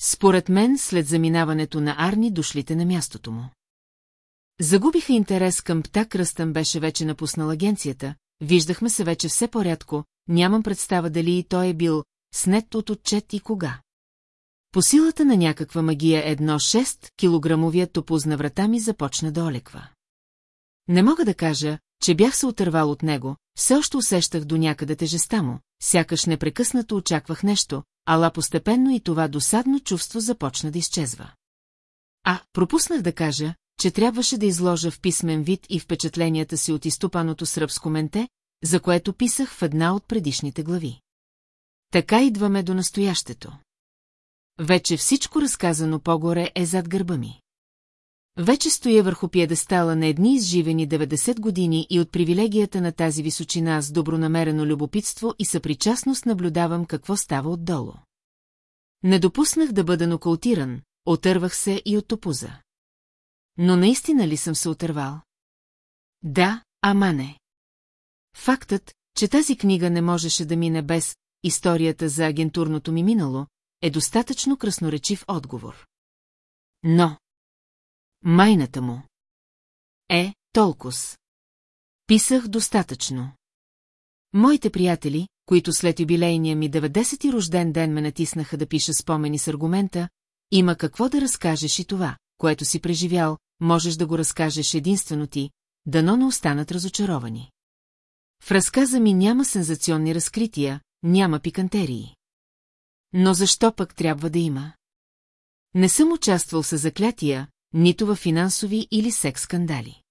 Според мен, след заминаването на Арни, дошлите на мястото му. Загубиха интерес към птак Ръстън беше вече напуснал агенцията, виждахме се вече все по-рядко, нямам представа дали и той е бил снет от отчет и кога. По силата на някаква магия едно 6 килограмовият топуз на врата ми започна да олеква. Не мога да кажа, че бях се отървал от него, все още усещах до някъде тежеста му, сякаш непрекъснато очаквах нещо, ала постепенно и това досадно чувство започна да изчезва. А, пропуснах да кажа, че трябваше да изложа в писмен вид и впечатленията си от изтупаното сръбско менте, за което писах в една от предишните глави. Така идваме до настоящето. Вече всичко разказано по-горе е зад гърба ми. Вече стоя върху пиедестала на едни изживени 90 години и от привилегията на тази височина с добронамерено любопитство и съпричастност наблюдавам какво става отдолу. Не допуснах да бъда нокаутиран, отървах се и от топуза. Но наистина ли съм се отървал? Да, ама не. Фактът, че тази книга не можеше да мине без историята за агентурното ми минало, е достатъчно красноречив отговор. Но... Майната му. Е, толкос. Писах достатъчно. Моите приятели, които след юбилейния ми 90-ти рожден ден ме натиснаха да пиша спомени с аргумента, има какво да разкажеш и това, което си преживял, можеш да го разкажеш единствено ти, дано не останат разочаровани. В разказа ми няма сензационни разкрития, няма пикантерии. Но защо пък трябва да има? Не съм участвал с заклятия, нито в финансови или секс скандали.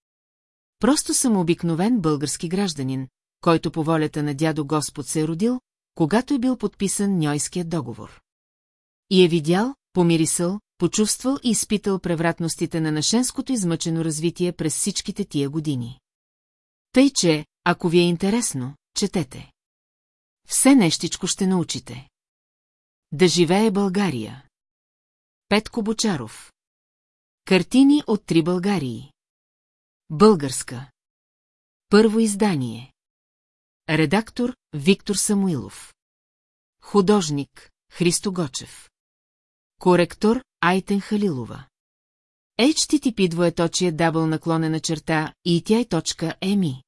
Просто съм обикновен български гражданин, който по волята на дядо Господ се е родил, когато е бил подписан Ньойският договор. И е видял, помирисъл, почувствал и изпитал превратностите на нашенското измъчено развитие през всичките тия години. Тъй, че, ако ви е интересно, четете. Все нещичко ще научите. Да живее България. Петко Бочаров Картини от три Българии. Българска. Първо издание. Редактор Виктор Самуилов. Художник Христо Гочев. Коректор Айтен Халилова. HTTP двоеточие дабл наклонена черта и тя е точка еми.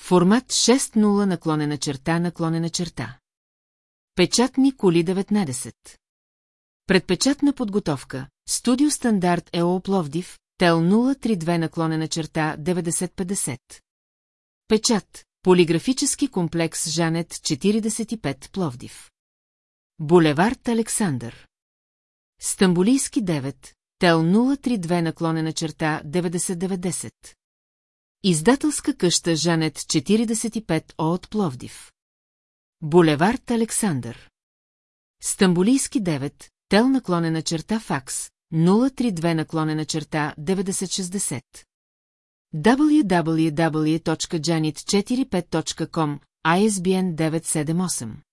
Формат 6.0 наклонена черта наклонена черта. Печатни коли 19. Предпечатна подготовка. Студио стандарт ЕО Пловдив, ТЕЛ 032 наклонена черта 9050. Печат. Полиграфически комплекс Жанет 45 Пловдив. Булевард Александър. Стамбулийски 9, Тел 032 наклонена черта 9090. Издателска къща Жанет 45 О от Пловдив. Булевард Александър. Стамбулийски 9, Тел наклонена черта факс 032 наклонена черта 9060. www.janit45.com ISBN 978